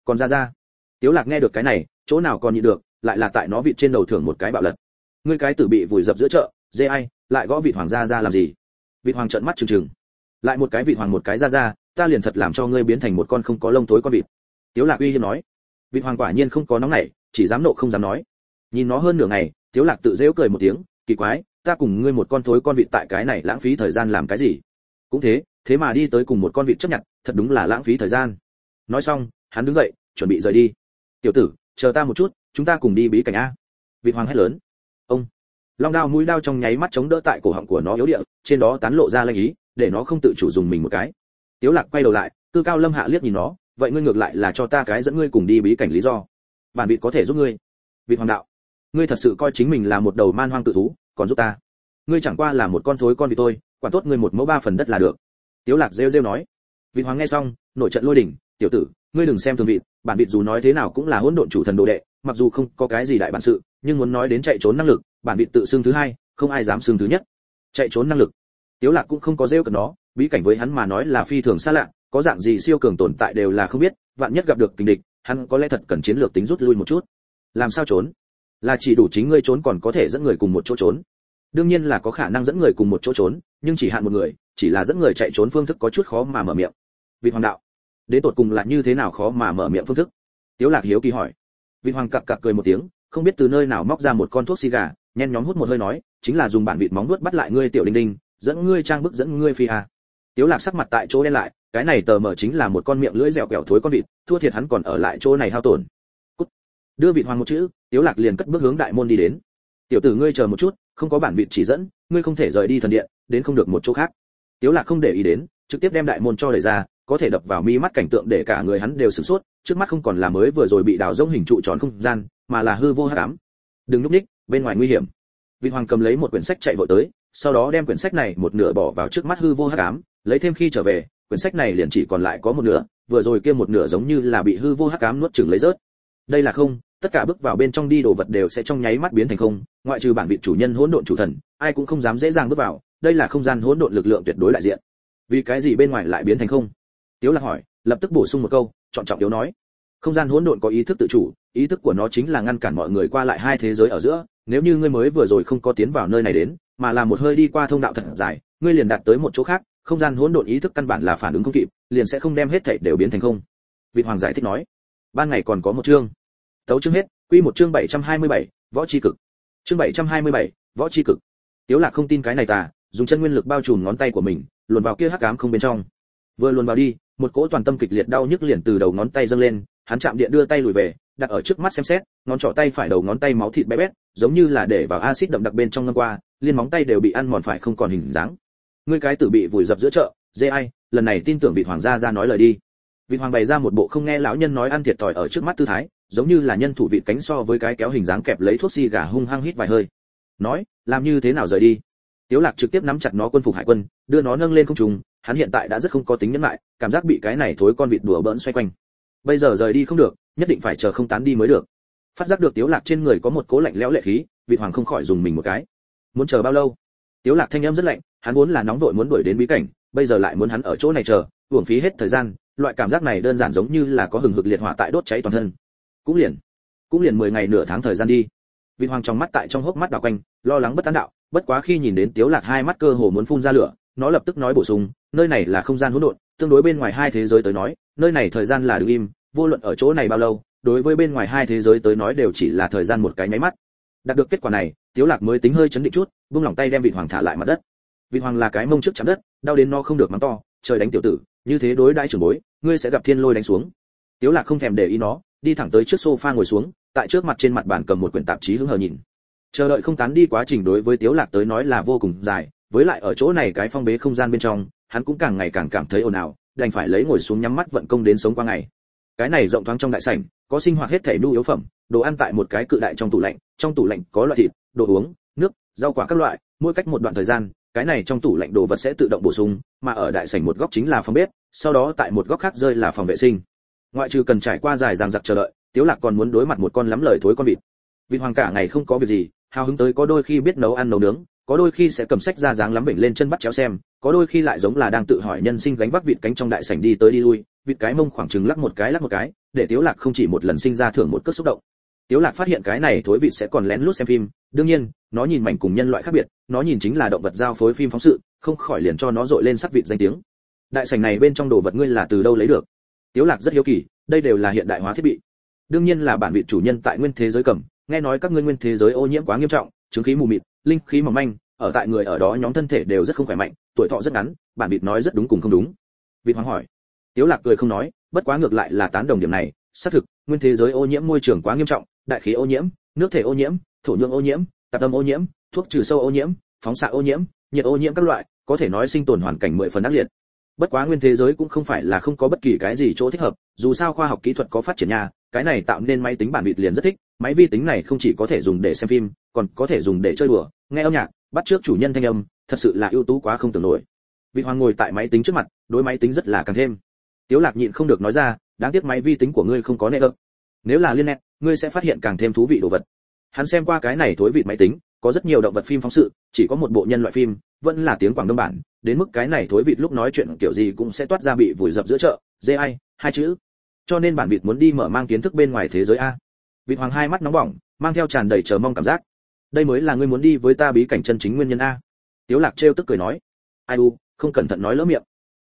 Còn Ra Ra, tiếu lạc nghe được cái này chỗ nào còn nhịn được lại là tại nó vịt trên đầu thưởng một cái bạo lật. Ngươi cái tử bị vùi dập giữa chợ dê ai lại gõ vịt hoàng gia Ra làm gì? Vịt hoàng trợn mắt trừng trừng. Lại một cái vịt hoàng một cái Ra Ra, ta liền thật làm cho ngươi biến thành một con không có lông tối con vịt. Tiếu lạc uy hiếp nói. Vịt hoàng quả nhiên không có nóng nảy chỉ dám nộ không dám nói. Nhìn nó hơn nửa ngày tiếu lạc tự dễu cười một tiếng kỳ quái ta cùng ngươi một con thối con vịt tại cái này lãng phí thời gian làm cái gì? Cũng thế thế mà đi tới cùng một con vịt chấp nhận thật đúng là lãng phí thời gian. Nói xong hắn đứng dậy, chuẩn bị rời đi. Tiểu tử, chờ ta một chút, chúng ta cùng đi bí cảnh a. Vịt hoàng hét lớn. Ông. Long đao mũi đao trong nháy mắt chống đỡ tại cổ họng của nó yếu địa, trên đó tán lộ ra lanh ý, để nó không tự chủ dùng mình một cái. Tiếu lạc quay đầu lại cư cao lâm hạ liếc nhìn nó, vậy ngươi ngược lại là cho ta cái dẫn ngươi cùng đi bí cảnh lý do. Bản vịt có thể giúp ngươi. Vịt hoàng đạo, ngươi thật sự coi chính mình là một đầu man hoang tự thú, còn giúp ta. Ngươi chẳng qua là một con thối con vịt tôi quản tốt ngươi một mẫu ba phần đất là được. Tiếu lạc rêu rêu nói. Vịt hoàng nghe xong, nổi trận lôi đỉnh, tiểu tử ngươi đừng xem thường vịt, bản vịt dù nói thế nào cũng là hỗn độn chủ thần đồ đệ, mặc dù không có cái gì đại bản sự, nhưng muốn nói đến chạy trốn năng lực, bản vịt tự xưng thứ hai, không ai dám xưng thứ nhất. Chạy trốn năng lực. Tiếu lạc cũng không có rêu cần nó, bí cảnh với hắn mà nói là phi thường xa lạ, có dạng gì siêu cường tồn tại đều là không biết, vạn nhất gặp được kình địch, hắn có lẽ thật cần chiến lược tính rút lui một chút. Làm sao trốn? Là chỉ đủ chính ngươi trốn còn có thể dẫn người cùng một chỗ trốn. Đương nhiên là có khả năng dẫn người cùng một chỗ trốn, nhưng chỉ hạn một người, chỉ là dẫn người chạy trốn phương thức có chút khó mà mở miệng. Vị hoàng đạo đến tột cùng là như thế nào khó mà mở miệng phương thức. Tiếu lạc hiếu kỳ hỏi. Vị hoàng cặc cặc cười một tiếng, không biết từ nơi nào móc ra một con thuốc xì gà nhen nhóm hút một hơi nói, chính là dùng bản vịt móng nuốt bắt lại ngươi tiểu đinh đinh, dẫn ngươi trang bức dẫn ngươi phi à. tiếu lạc sắc mặt tại chỗ đen lại, cái này tờ mở chính là một con miệng lưỡi dẻo kẹo thối con vịt, thua thiệt hắn còn ở lại chỗ này hao tổn. Cút. đưa vịt hoàng một chữ, tiếu lạc liền cất bước hướng đại môn đi đến. Tiểu tử ngươi chờ một chút, không có bản vị chỉ dẫn, ngươi không thể rời đi thần điện, đến không được một chỗ khác. Tiếu lạc không để ý đến, trực tiếp đem đại môn cho đẩy ra có thể đập vào mi mắt cảnh tượng để cả người hắn đều sửng sốt, trước mắt không còn là mới vừa rồi bị đào rỗng hình trụ tròn không gian, mà là hư vô hắc ám. Đừng núp ních, bên ngoài nguy hiểm. Vị hoàng cầm lấy một quyển sách chạy vội tới, sau đó đem quyển sách này một nửa bỏ vào trước mắt hư vô hắc ám, lấy thêm khi trở về, quyển sách này liền chỉ còn lại có một nửa, vừa rồi kia một nửa giống như là bị hư vô hắc ám nuốt chửng lấy rớt. Đây là không, tất cả bước vào bên trong đi đồ vật đều sẽ trong nháy mắt biến thành không, ngoại trừ bản vị chủ nhân hỗn độn chủ thần, ai cũng không dám dễ dàng bước vào, đây là không gian hỗn độn lực lượng tuyệt đối đại diện. Vì cái gì bên ngoài lại biến thành không? Tiếu lạc hỏi lập tức bổ sung một câu trọng trọng yếu nói. Không gian hỗn độn có ý thức tự chủ ý thức của nó chính là ngăn cản mọi người qua lại hai thế giới ở giữa. Nếu như ngươi mới vừa rồi không có tiến vào nơi này đến mà là một hơi đi qua thông đạo thật dài ngươi liền đạt tới một chỗ khác không gian hỗn độn ý thức căn bản là phản ứng không kịp liền sẽ không đem hết thảy đều biến thành không. Vị hoàng giải thích nói. Ban ngày còn có một chương. Tấu chương hết quy một chương 727, võ chi cực. Chương 727, võ chi cực. Tiếu lạc không tin cái này ta dùng chân nguyên lực bao trùm ngón tay của mình luồn vào kia hắc ám không bên trong. Vừa luồn vào đi một cỗ toàn tâm kịch liệt đau nhức liền từ đầu ngón tay dâng lên, hắn chạm điện đưa tay lùi về, đặt ở trước mắt xem xét, ngón trỏ tay phải đầu ngón tay máu thịt bé bét, giống như là để vào axit đậm đặc bên trong ngâm qua, liên móng tay đều bị ăn mòn phải không còn hình dáng. Ngươi cái tử bị vùi dập giữa chợ, dê ai, lần này tin tưởng vị hoàng gia ra nói lời đi. Vị hoàng bày ra một bộ không nghe lão nhân nói ăn thiệt thòi ở trước mắt tư thái, giống như là nhân thủ vị cánh so với cái kéo hình dáng kẹp lấy thuốc xi gà hung hăng hít vài hơi. Nói, làm như thế nào rời đi? Tiếu lạc trực tiếp nắm chặt nó quân phục hải quân, đưa nó nâng lên không trung, hắn hiện tại đã rất không có tính nhẫn lại, cảm giác bị cái này thối con vịt đùa bỡn xoay quanh. Bây giờ rời đi không được, nhất định phải chờ không tán đi mới được. Phát giác được tiếu lạc trên người có một cố lạnh lẽo lệ khí vị hoàng không khỏi dùng mình một cái. Muốn chờ bao lâu? Tiếu lạc thanh âm rất lạnh, hắn muốn là nóng vội muốn đuổi đến bí cảnh, bây giờ lại muốn hắn ở chỗ này chờ, uổng phí hết thời gian, loại cảm giác này đơn giản giống như là có hừng hực liệt hỏa tại đốt cháy toàn thân. Cũng liền cũng liền 10 ngày nửa tháng thời gian đi vị hoàng trong mắt tại trong hốc mắt đảo quanh, lo lắng bất tán đạo, bất quá khi nhìn đến tiếu lạc hai mắt cơ hồ muốn phun ra lửa, nó lập tức nói bổ sung, nơi này là không gian hỗn độn, tương đối bên ngoài hai thế giới tới nói, nơi này thời gian là đứng im, vô luận ở chỗ này bao lâu, đối với bên ngoài hai thế giới tới nói đều chỉ là thời gian một cái nháy mắt. Đạt được kết quả này, tiếu lạc mới tính hơi chấn định chút buông lòng tay đem vị hoàng thả lại mặt đất. Vị hoàng là cái mông trước chạm đất, đau đến nó không được mắng to, trời đánh tiểu tử, như thế đối đãi trưởng bối, ngươi sẽ gặp thiên lôi đánh xuống. Tiếu lạc không thèm để ý nó đi thẳng tới trước sofa ngồi xuống, tại trước mặt trên mặt bàn cầm một quyển tạp chí hứng hờ nhìn. Chờ đợi không tán đi quá trình đối với tiếu lạc tới nói là vô cùng dài, với lại ở chỗ này cái phong bế không gian bên trong, hắn cũng càng ngày càng cảm thấy ồn ào, đành phải lấy ngồi xuống nhắm mắt vận công đến sống qua ngày. Cái này rộng thoáng trong đại sảnh, có sinh hoạt hết thảy nhu yếu phẩm, đồ ăn tại một cái cự đại trong tủ lạnh, trong tủ lạnh có loại thịt, đồ uống, nước, rau quả các loại, mỗi cách một đoạn thời gian, cái này trong tủ lạnh đồ vật sẽ tự động bổ sung, mà ở đại sảnh một góc chính là phòng bếp, sau đó tại một góc khác rơi là phòng vệ sinh ngoại trừ cần trải qua dài dằng dặc chờ đợi, tiếu lạc còn muốn đối mặt một con lắm lời thối con vịt. Vịt hoàng cả ngày không có việc gì, hào hứng tới có đôi khi biết nấu ăn nấu nướng, có đôi khi sẽ cầm sách ra dáng lắm bệnh lên chân bắt chéo xem, có đôi khi lại giống là đang tự hỏi nhân sinh gánh vác vịt cánh trong đại sảnh đi tới đi lui, vịt cái mông khoảng chừng lắc một cái lắc một cái, để tiếu lạc không chỉ một lần sinh ra thưởng một cơn xúc động. Tiếu lạc phát hiện cái này thối vịt sẽ còn lén lút xem phim, đương nhiên, nó nhìn mảnh cùng nhân loại khác biệt, nó nhìn chính là động vật giao phối phim phóng sự, không khỏi liền cho nó dội lên sắc vịt danh tiếng. Đại sảnh này bên trong đồ vật ngươi là từ đâu lấy được? Tiếu lạc rất hiếu kỳ, đây đều là hiện đại hóa thiết bị. Đương nhiên là bản vị chủ nhân tại nguyên thế giới cầm, nghe nói các ngươi nguyên thế giới ô nhiễm quá nghiêm trọng, chứng khí mù mịt, linh khí mỏng manh, ở tại người ở đó nhóm thân thể đều rất không khỏe mạnh, tuổi thọ rất ngắn, bản vịt nói rất đúng cùng không đúng. Vịt hoàng hỏi. Tiếu lạc cười không nói, bất quá ngược lại là tán đồng điểm này, xác thực, nguyên thế giới ô nhiễm môi trường quá nghiêm trọng, đại khí ô nhiễm, nước thể ô nhiễm, thổ nhưỡng ô nhiễm, tạp âm ô nhiễm, thuốc trừ sâu ô nhiễm, phóng xạ ô nhiễm, nhiệt ô nhiễm các loại, có thể nói sinh tồn hoàn cảnh mười phần ác liệt bất quá nguyên thế giới cũng không phải là không có bất kỳ cái gì chỗ thích hợp, dù sao khoa học kỹ thuật có phát triển nhà cái này tạo nên máy tính bản vịt liền rất thích, máy vi tính này không chỉ có thể dùng để xem phim, còn có thể dùng để chơi đùa, nghe âm nhạc, bắt trước chủ nhân thanh âm, thật sự là ưu tú quá không tưởng nổi. Vị hoàng ngồi tại máy tính trước mặt, đối máy tính rất là càng thêm. Tiếu lạc nhịn không được nói ra, đáng tiếc máy vi tính của ngươi không có nệ ơ nếu là liên net ngươi sẽ phát hiện càng thêm thú vị đồ vật. Hắn xem qua cái này thối vị máy tính, có rất nhiều động vật phim phóng sự, chỉ có một bộ nhân loại phim vẫn là tiếng quảng đông bản, đến mức cái này thối vịt lúc nói chuyện kiểu gì cũng sẽ toát ra bị vùi dập giữa chợ, dê ai, hai chữ. Cho nên bản vịt muốn đi mở mang kiến thức bên ngoài thế giới a. Vịt hoàng hai mắt nóng bỏng, mang theo tràn đầy chờ mong cảm giác. Đây mới là ngươi muốn đi với ta bí cảnh chân chính nguyên nhân a. Tiếu lạc trêu tức cười nói. Ai u, không cẩn thận nói lỡ miệng.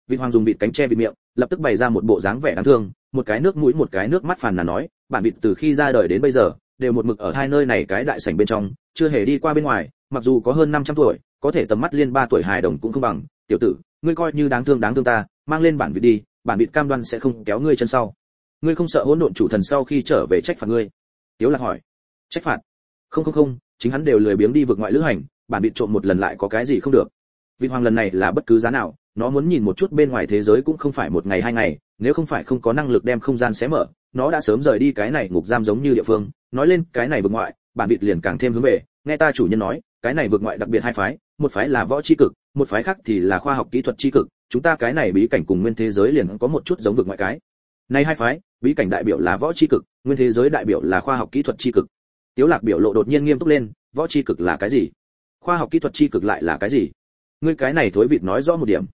Vịt hoàng dùng vịt cánh che vịt miệng, lập tức bày ra một bộ dáng vẻ đáng thương, một cái nước mũi, một cái nước mắt phàn nàn nói, bản vịt từ khi ra đời đến bây giờ, đều một mực ở hai nơi này cái đại sảnh bên trong, chưa hề đi qua bên ngoài mặc dù có hơn 500 tuổi, có thể tầm mắt liên ba tuổi hài đồng cũng không bằng. Tiểu tử, ngươi coi như đáng thương đáng thương ta, mang lên bản vịt đi, bản vịt cam đoan sẽ không kéo ngươi chân sau. Ngươi không sợ hỗn độn chủ thần sau khi trở về trách phạt ngươi? Tiếu lạc hỏi. Trách phạt? Không không không, chính hắn đều lười biếng đi vượt ngoại lữ hành, bản vị trộm một lần lại có cái gì không được. Vị hoàng lần này là bất cứ giá nào, nó muốn nhìn một chút bên ngoài thế giới cũng không phải một ngày hai ngày, nếu không phải không có năng lực đem không gian xé mở, nó đã sớm rời đi cái này ngục giam giống như địa phương. Nói lên cái này vượt ngoại, bản vị liền càng thêm hướng về, nghe ta chủ nhân nói cái này vượt ngoại đặc biệt hai phái, một phái là võ chi cực, một phái khác thì là khoa học kỹ thuật chi cực. Chúng ta cái này bí cảnh cùng nguyên thế giới liền có một chút giống vượt ngoại cái. Này hai phái, bí cảnh đại biểu là võ chi cực, nguyên thế giới đại biểu là khoa học kỹ thuật chi cực. Tiếu lạc biểu lộ đột nhiên nghiêm túc lên, võ chi cực là cái gì? Khoa học kỹ thuật chi cực lại là cái gì? Ngươi cái này thối vịt nói rõ một điểm.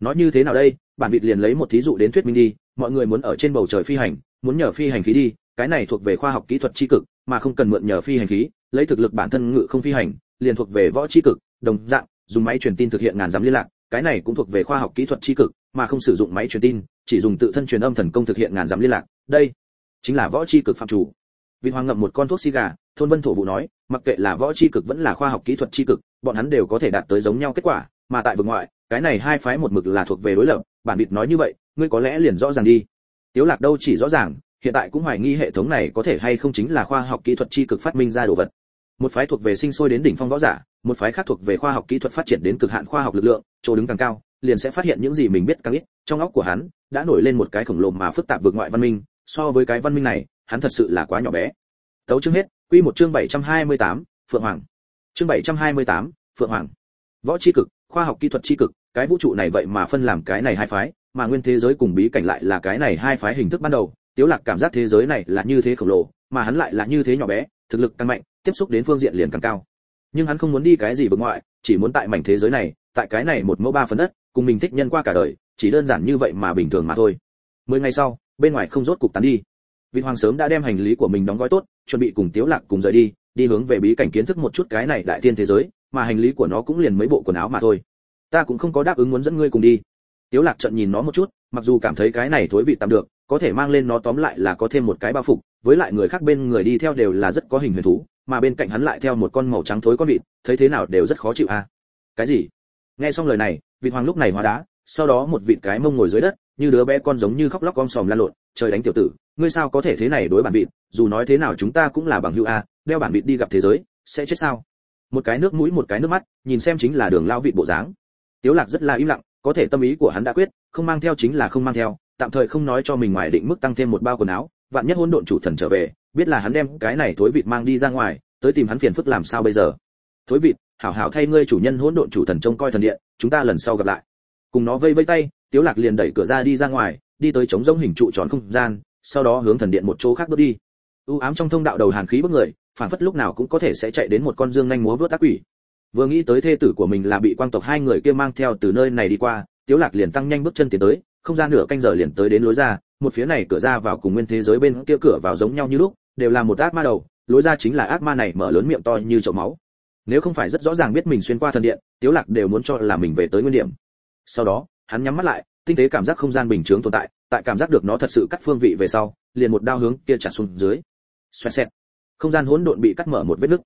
Nói như thế nào đây? Bản vịt liền lấy một thí dụ đến thuyết minh đi. Mọi người muốn ở trên bầu trời phi hành, muốn nhờ phi hành khí đi. Cái này thuộc về khoa học kỹ thuật chi cực, mà không cần mượn nhờ phi hành khí, lấy thực lực bản thân ngự không phi hành liền thuộc về võ chi cực, đồng dạng, dùng máy truyền tin thực hiện ngàn dặm liên lạc, cái này cũng thuộc về khoa học kỹ thuật chi cực, mà không sử dụng máy truyền tin, chỉ dùng tự thân truyền âm thần công thực hiện ngàn dặm liên lạc. Đây chính là võ chi cực phạm chủ. Vị hoàng ngậm một con thuốc xì gà thôn vân thổ vụ nói, mặc kệ là võ chi cực vẫn là khoa học kỹ thuật chi cực, bọn hắn đều có thể đạt tới giống nhau kết quả, mà tại vực ngoại, cái này hai phái một mực là thuộc về đối lập, bản vịt nói như vậy, ngươi có lẽ liền rõ ràng đi. Tiếu lạc đâu chỉ rõ ràng, hiện tại cũng hoài nghi hệ thống này có thể hay không chính là khoa học kỹ thuật chi cực phát minh ra đồ vật một phái thuộc về sinh sôi đến đỉnh phong võ giả một phái khác thuộc về khoa học kỹ thuật phát triển đến cực hạn khoa học lực lượng chỗ đứng càng cao liền sẽ phát hiện những gì mình biết càng ít trong óc của hắn đã nổi lên một cái khổng lồ mà phức tạp vượt ngoại văn minh so với cái văn minh này hắn thật sự là quá nhỏ bé. Tấu chương hết quy một chương 728, phượng hoàng. Chương 728, phượng hoàng. Võ chi cực khoa học kỹ thuật chi cực cái vũ trụ này vậy mà phân làm cái này hai phái mà nguyên thế giới cùng bí cảnh lại là cái này hai phái hình thức ban đầu. Tiếu lạc cảm giác thế giới này là như thế khổng lồ mà hắn lại là như thế nhỏ bé thực lực càng mạnh tiếp xúc đến phương diện liền càng cao. Nhưng hắn không muốn đi cái gì vực ngoại, chỉ muốn tại mảnh thế giới này, tại cái này một mẫu ba phần đất, cùng mình thích nhân qua cả đời, chỉ đơn giản như vậy mà bình thường mà thôi. Mười ngày sau, bên ngoài không rốt cục tán đi. Vị hoàng sớm đã đem hành lý của mình đóng gói tốt, chuẩn bị cùng tiếu lạc cùng rời đi đi hướng về bí cảnh kiến thức một chút cái này đại thiên thế giới, mà hành lý của nó cũng liền mấy bộ quần áo mà thôi. Ta cũng không có đáp ứng muốn dẫn ngươi cùng đi. Tiếu lạc trận nhìn nó một chút, mặc dù cảm thấy cái này thối vị tạm được có thể mang lên nó tóm lại là có thêm một cái bao phục, với lại người khác bên người đi theo đều là rất có hình huyền thú, mà bên cạnh hắn lại theo một con màu trắng thối con vịt, thấy thế nào đều rất khó chịu a. À. cái gì? Nghe xong lời này, vịt hoàng lúc này hóa đá, sau đó một vịt cái mông ngồi dưới đất, như đứa bé con giống như khóc lóc om sòm lan lộn, trời đánh tiểu tử, ngươi sao có thể thế này đối bản vịt, dù nói thế nào chúng ta cũng là bằng hữu a, đeo bản vịt đi gặp thế giới, sẽ chết sao? Một cái nước mũi, một cái nước mắt, nhìn xem chính là đường lao vịt bộ dáng. Tiếu lạc rất là im lặng, có thể tâm ý của hắn đã quyết, không mang theo chính là không mang theo tạm thời không nói cho mình ngoài định mức tăng thêm một bao quần áo, vạn nhất hỗn độn chủ thần trở về, biết là hắn đem cái này thối vịt mang đi ra ngoài, tới tìm hắn phiền phức làm sao bây giờ? Thối vịt, hảo hảo thay ngươi chủ nhân hỗn độn chủ thần trông coi thần điện, chúng ta lần sau gặp lại. Cùng nó vây vây tay, tiếu lạc liền đẩy cửa ra đi ra ngoài, đi tới chống rỗng hình trụ tròn không gian, sau đó hướng thần điện một chỗ khác bước đi. U ám trong thông đạo đầu hàn khí bức người, phản phất lúc nào cũng có thể sẽ chạy đến một con dương nhanh múa vớt tác quỷ. Vừa nghĩ tới thê tử của mình là bị quang tộc hai người kia mang theo từ nơi này đi qua, tiếu lạc liền tăng nhanh bước chân tiến tới không gian nửa canh giờ liền tới đến lối ra, một phía này cửa ra vào cùng nguyên thế giới bên kia cửa vào giống nhau như lúc, đều là một ác ma đầu, lối ra chính là ác ma này mở lớn miệng to như chậu máu. Nếu không phải rất rõ ràng biết mình xuyên qua thần điện, tiếu lạc đều muốn cho là mình về tới nguyên điểm. Sau đó, hắn nhắm mắt lại, tinh tế cảm giác không gian bình thường tồn tại tại cảm giác được nó thật sự cắt phương vị về sau, liền một đao hướng kia trả xuống dưới. Xoẹt xẹt. Không gian hỗn độn bị cắt mở một vết nứt.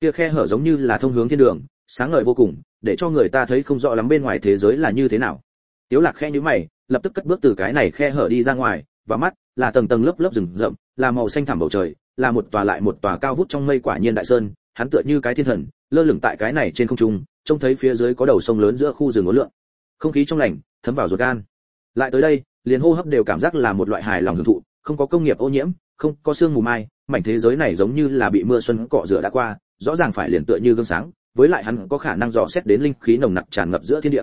Kia khe hở giống như là thông hướng thiên đường, sáng ngời vô cùng, để cho người ta thấy không rõ lắm bên ngoài thế giới là như thế nào. Tiếu lạc khe nhíu mày lập tức cất bước từ cái này khe hở đi ra ngoài, và mắt là tầng tầng lớp lớp rừng rậm, là màu xanh thẳm bầu trời, là một tòa lại một tòa cao vút trong mây quả nhiên đại sơn, hắn tựa như cái thiên thần, lơ lửng tại cái này trên không trung, trông thấy phía dưới có đầu sông lớn giữa khu rừng ngố lượng. Không khí trong lành, thấm vào ruột gan. Lại tới đây, liền hô hấp đều cảm giác là một loại hài lòng hưởng thụ, không có công nghiệp ô nhiễm, không có sương mù mai, mảnh thế giới này giống như là bị mưa xuân cọ rửa đã qua, rõ ràng phải liền tựa như gương sáng, với lại hắn có khả năng dò xét đến linh khí nồng nặc tràn ngập giữa thiên địa.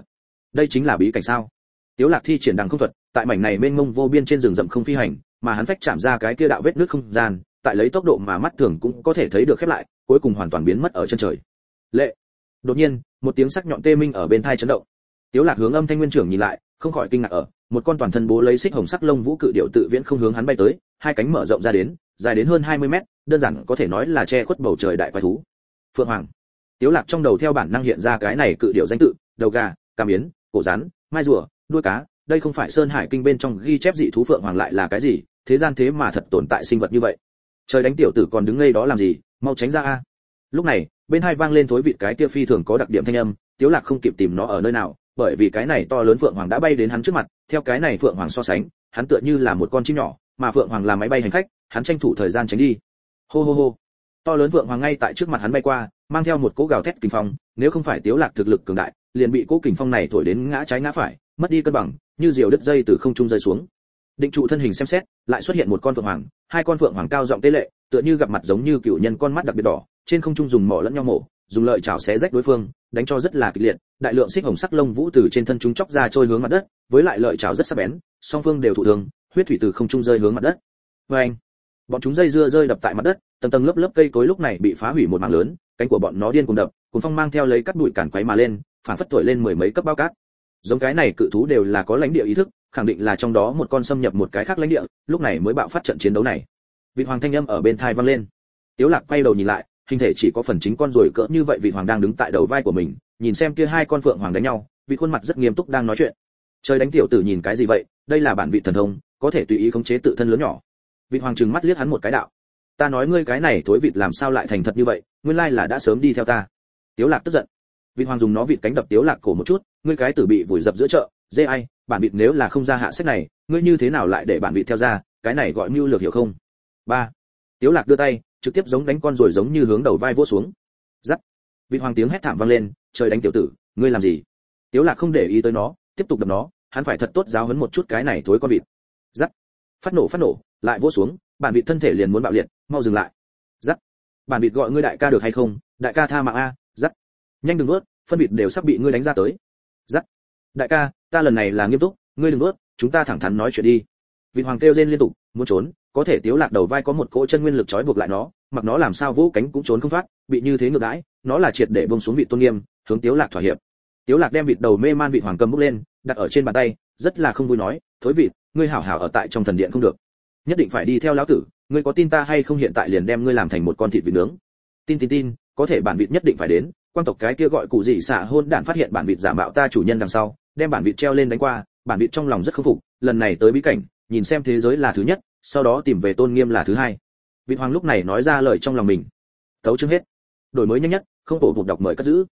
Đây chính là bí cảnh sao? Tiếu lạc thi triển đằng không thuật, tại mảnh này mênh mông vô biên trên rừng rậm không phi hành, mà hắn phách chạm ra cái kia đạo vết nước không gian, tại lấy tốc độ mà mắt thường cũng có thể thấy được khép lại, cuối cùng hoàn toàn biến mất ở chân trời. Lệ! Đột nhiên, một tiếng sắc nhọn tê minh ở bên tai chấn động. Tiếu lạc hướng âm thanh nguyên trưởng nhìn lại, không khỏi kinh ngạc ở, một con toàn thân bố lấy xích hồng sắc lông vũ cự điệu tự viễn không hướng hắn bay tới, hai cánh mở rộng ra đến, dài đến hơn 20 mét, đơn giản có thể nói là che khuất bầu trời đại quái thú. Phượng hoàng! Tiếu lạc trong đầu theo bản năng hiện ra cái này cự điệu danh tự, đầu gà, cam yến, cổ rắn, mai rùa đuôi cá, đây không phải sơn hải kinh bên trong ghi chép dị thú phượng hoàng lại là cái gì, thế gian thế mà thật tồn tại sinh vật như vậy. Trời đánh tiểu tử còn đứng ngây đó làm gì, mau tránh ra a. Lúc này, bên hai vang lên thối vị cái kia phi thường có đặc điểm thanh âm, tiếu lạc không kịp tìm nó ở nơi nào, bởi vì cái này to lớn phượng hoàng đã bay đến hắn trước mặt, theo cái này phượng hoàng so sánh, hắn tựa như là một con chim nhỏ, mà phượng hoàng là máy bay hành khách, hắn tranh thủ thời gian tránh đi. Hô hô hô. To lớn vượng hoàng ngay tại trước mặt hắn bay qua, mang theo một cỗ gào thét kình phong, nếu không phải tiếu lạc thực lực cường đại, liền bị cỗ kình phong này thổi đến ngã trái ngã phải mất đi cân bằng, như diều đứt dây từ không trung rơi xuống. Định trụ thân hình xem xét, lại xuất hiện một con phượng hoàng, hai con phượng hoàng cao giọng tê lệ, tựa như gặp mặt giống như cựu nhân con mắt đặc biệt đỏ, trên không trung dùng mỏ lẫn nhau mổ, dùng lợi chảo xé rách đối phương, đánh cho rất là kịch liệt, đại lượng xích hồng sắc lông vũ từ trên thân chúng chóc ra trôi hướng mặt đất, với lại lợi chảo rất sắc bén, song phương đều thụ thương, huyết thủy từ không trung rơi hướng mặt đất. Vê anh, bọn chúng dây dưa rơi đập tại mặt đất, tầng tầng lớp lớp cây cối lúc này bị phá hủy một mảng lớn, cánh của bọn nó điên cuồng đập cuốn phong mang theo lấy cắt bụi cản quấy mà lên, phản phất thổi lên mười mấy cấp bao cát giống cái này cự thú đều là có lãnh địa ý thức, khẳng định là trong đó một con xâm nhập một cái khác lãnh địa, lúc này mới bạo phát trận chiến đấu này. Vị hoàng thanh âm ở bên thai vang lên. Tiếu lạc quay đầu nhìn lại, hình thể chỉ có phần chính con rồi cỡ như vậy vị hoàng đang đứng tại đầu vai của mình, nhìn xem kia hai con phượng hoàng đánh nhau vị khuôn mặt rất nghiêm túc đang nói chuyện. Trời đánh tiểu tử nhìn cái gì vậy, đây là bản vị thần thông, có thể tùy ý khống chế tự thân lớn nhỏ. Vị hoàng trừng mắt liếc hắn một cái đạo. Ta nói ngươi cái này thối vịt làm sao lại thành thật như vậy, nguyên lai là đã sớm đi theo ta. Tiếu lạc tức giận vị hoàng dùng nó vịt cánh đập tiếu lạc cổ một chút, ngươi cái tử bị vùi dập giữa chợ, dê ai, bản vịt nếu là không ra hạ sách này, ngươi như thế nào lại để bản vịt theo ra, cái này gọi mưu lược hiểu không? Ba. Tiếu lạc đưa tay, trực tiếp giống đánh con rồi giống như hướng đầu vai vỗ xuống. Giắt vị hoàng tiếng hét thảm vang lên, trời đánh tiểu tử, ngươi làm gì? Tiếu lạc không để ý tới nó, tiếp tục đập nó, hắn phải thật tốt giáo huấn một chút cái này thối con vịt. Giắt phát nổ phát nổ, lại vỗ xuống, bản vịt thân thể liền muốn bạo liệt, mau dừng lại. Giắt bản vịt gọi ngươi đại ca được hay không? Đại ca tha mạng a nhanh đừng vớt, phân vịt đều sắp bị ngươi đánh ra tới. Giắt. Đại ca ta lần này là nghiêm túc ngươi đừng vớt, chúng ta thẳng thắn nói chuyện đi. Vịt hoàng kêu rên liên tục muốn trốn có thể tiếu lạc đầu vai có một cỗ chân nguyên lực trói buộc lại nó mặc nó làm sao vũ cánh cũng trốn không thoát bị như thế ngược đãi nó là triệt để buông xuống vị tôn nghiêm hướng tiếu lạc thỏa hiệp. Tiếu lạc đem vịt đầu mê man vịt hoàng cầm bốc lên đặt ở trên bàn tay rất là không vui nói thối vịt ngươi hảo hảo ở tại trong thần điện không được. Nhất định phải đi theo lão tử ngươi có tin ta hay không hiện tại liền đem ngươi làm thành một con thịt vịt nướng. Tin tin tin có thể bản vịt nhất định phải đến quan tộc cái kia gọi cụ gì xạ hôn đản phát hiện bản vịt giả mạo ta chủ nhân đằng sau, đem bản vịt treo lên đánh qua, bản vịt trong lòng rất khâm phục, lần này tới bí cảnh, nhìn xem thế giới là thứ nhất, sau đó tìm về tôn nghiêm là thứ hai. Vịt hoàng lúc này nói ra lời trong lòng mình. Thấu chương hết. Đổi mới nhanh nhất, không tổ vụt đọc mời cất giữ.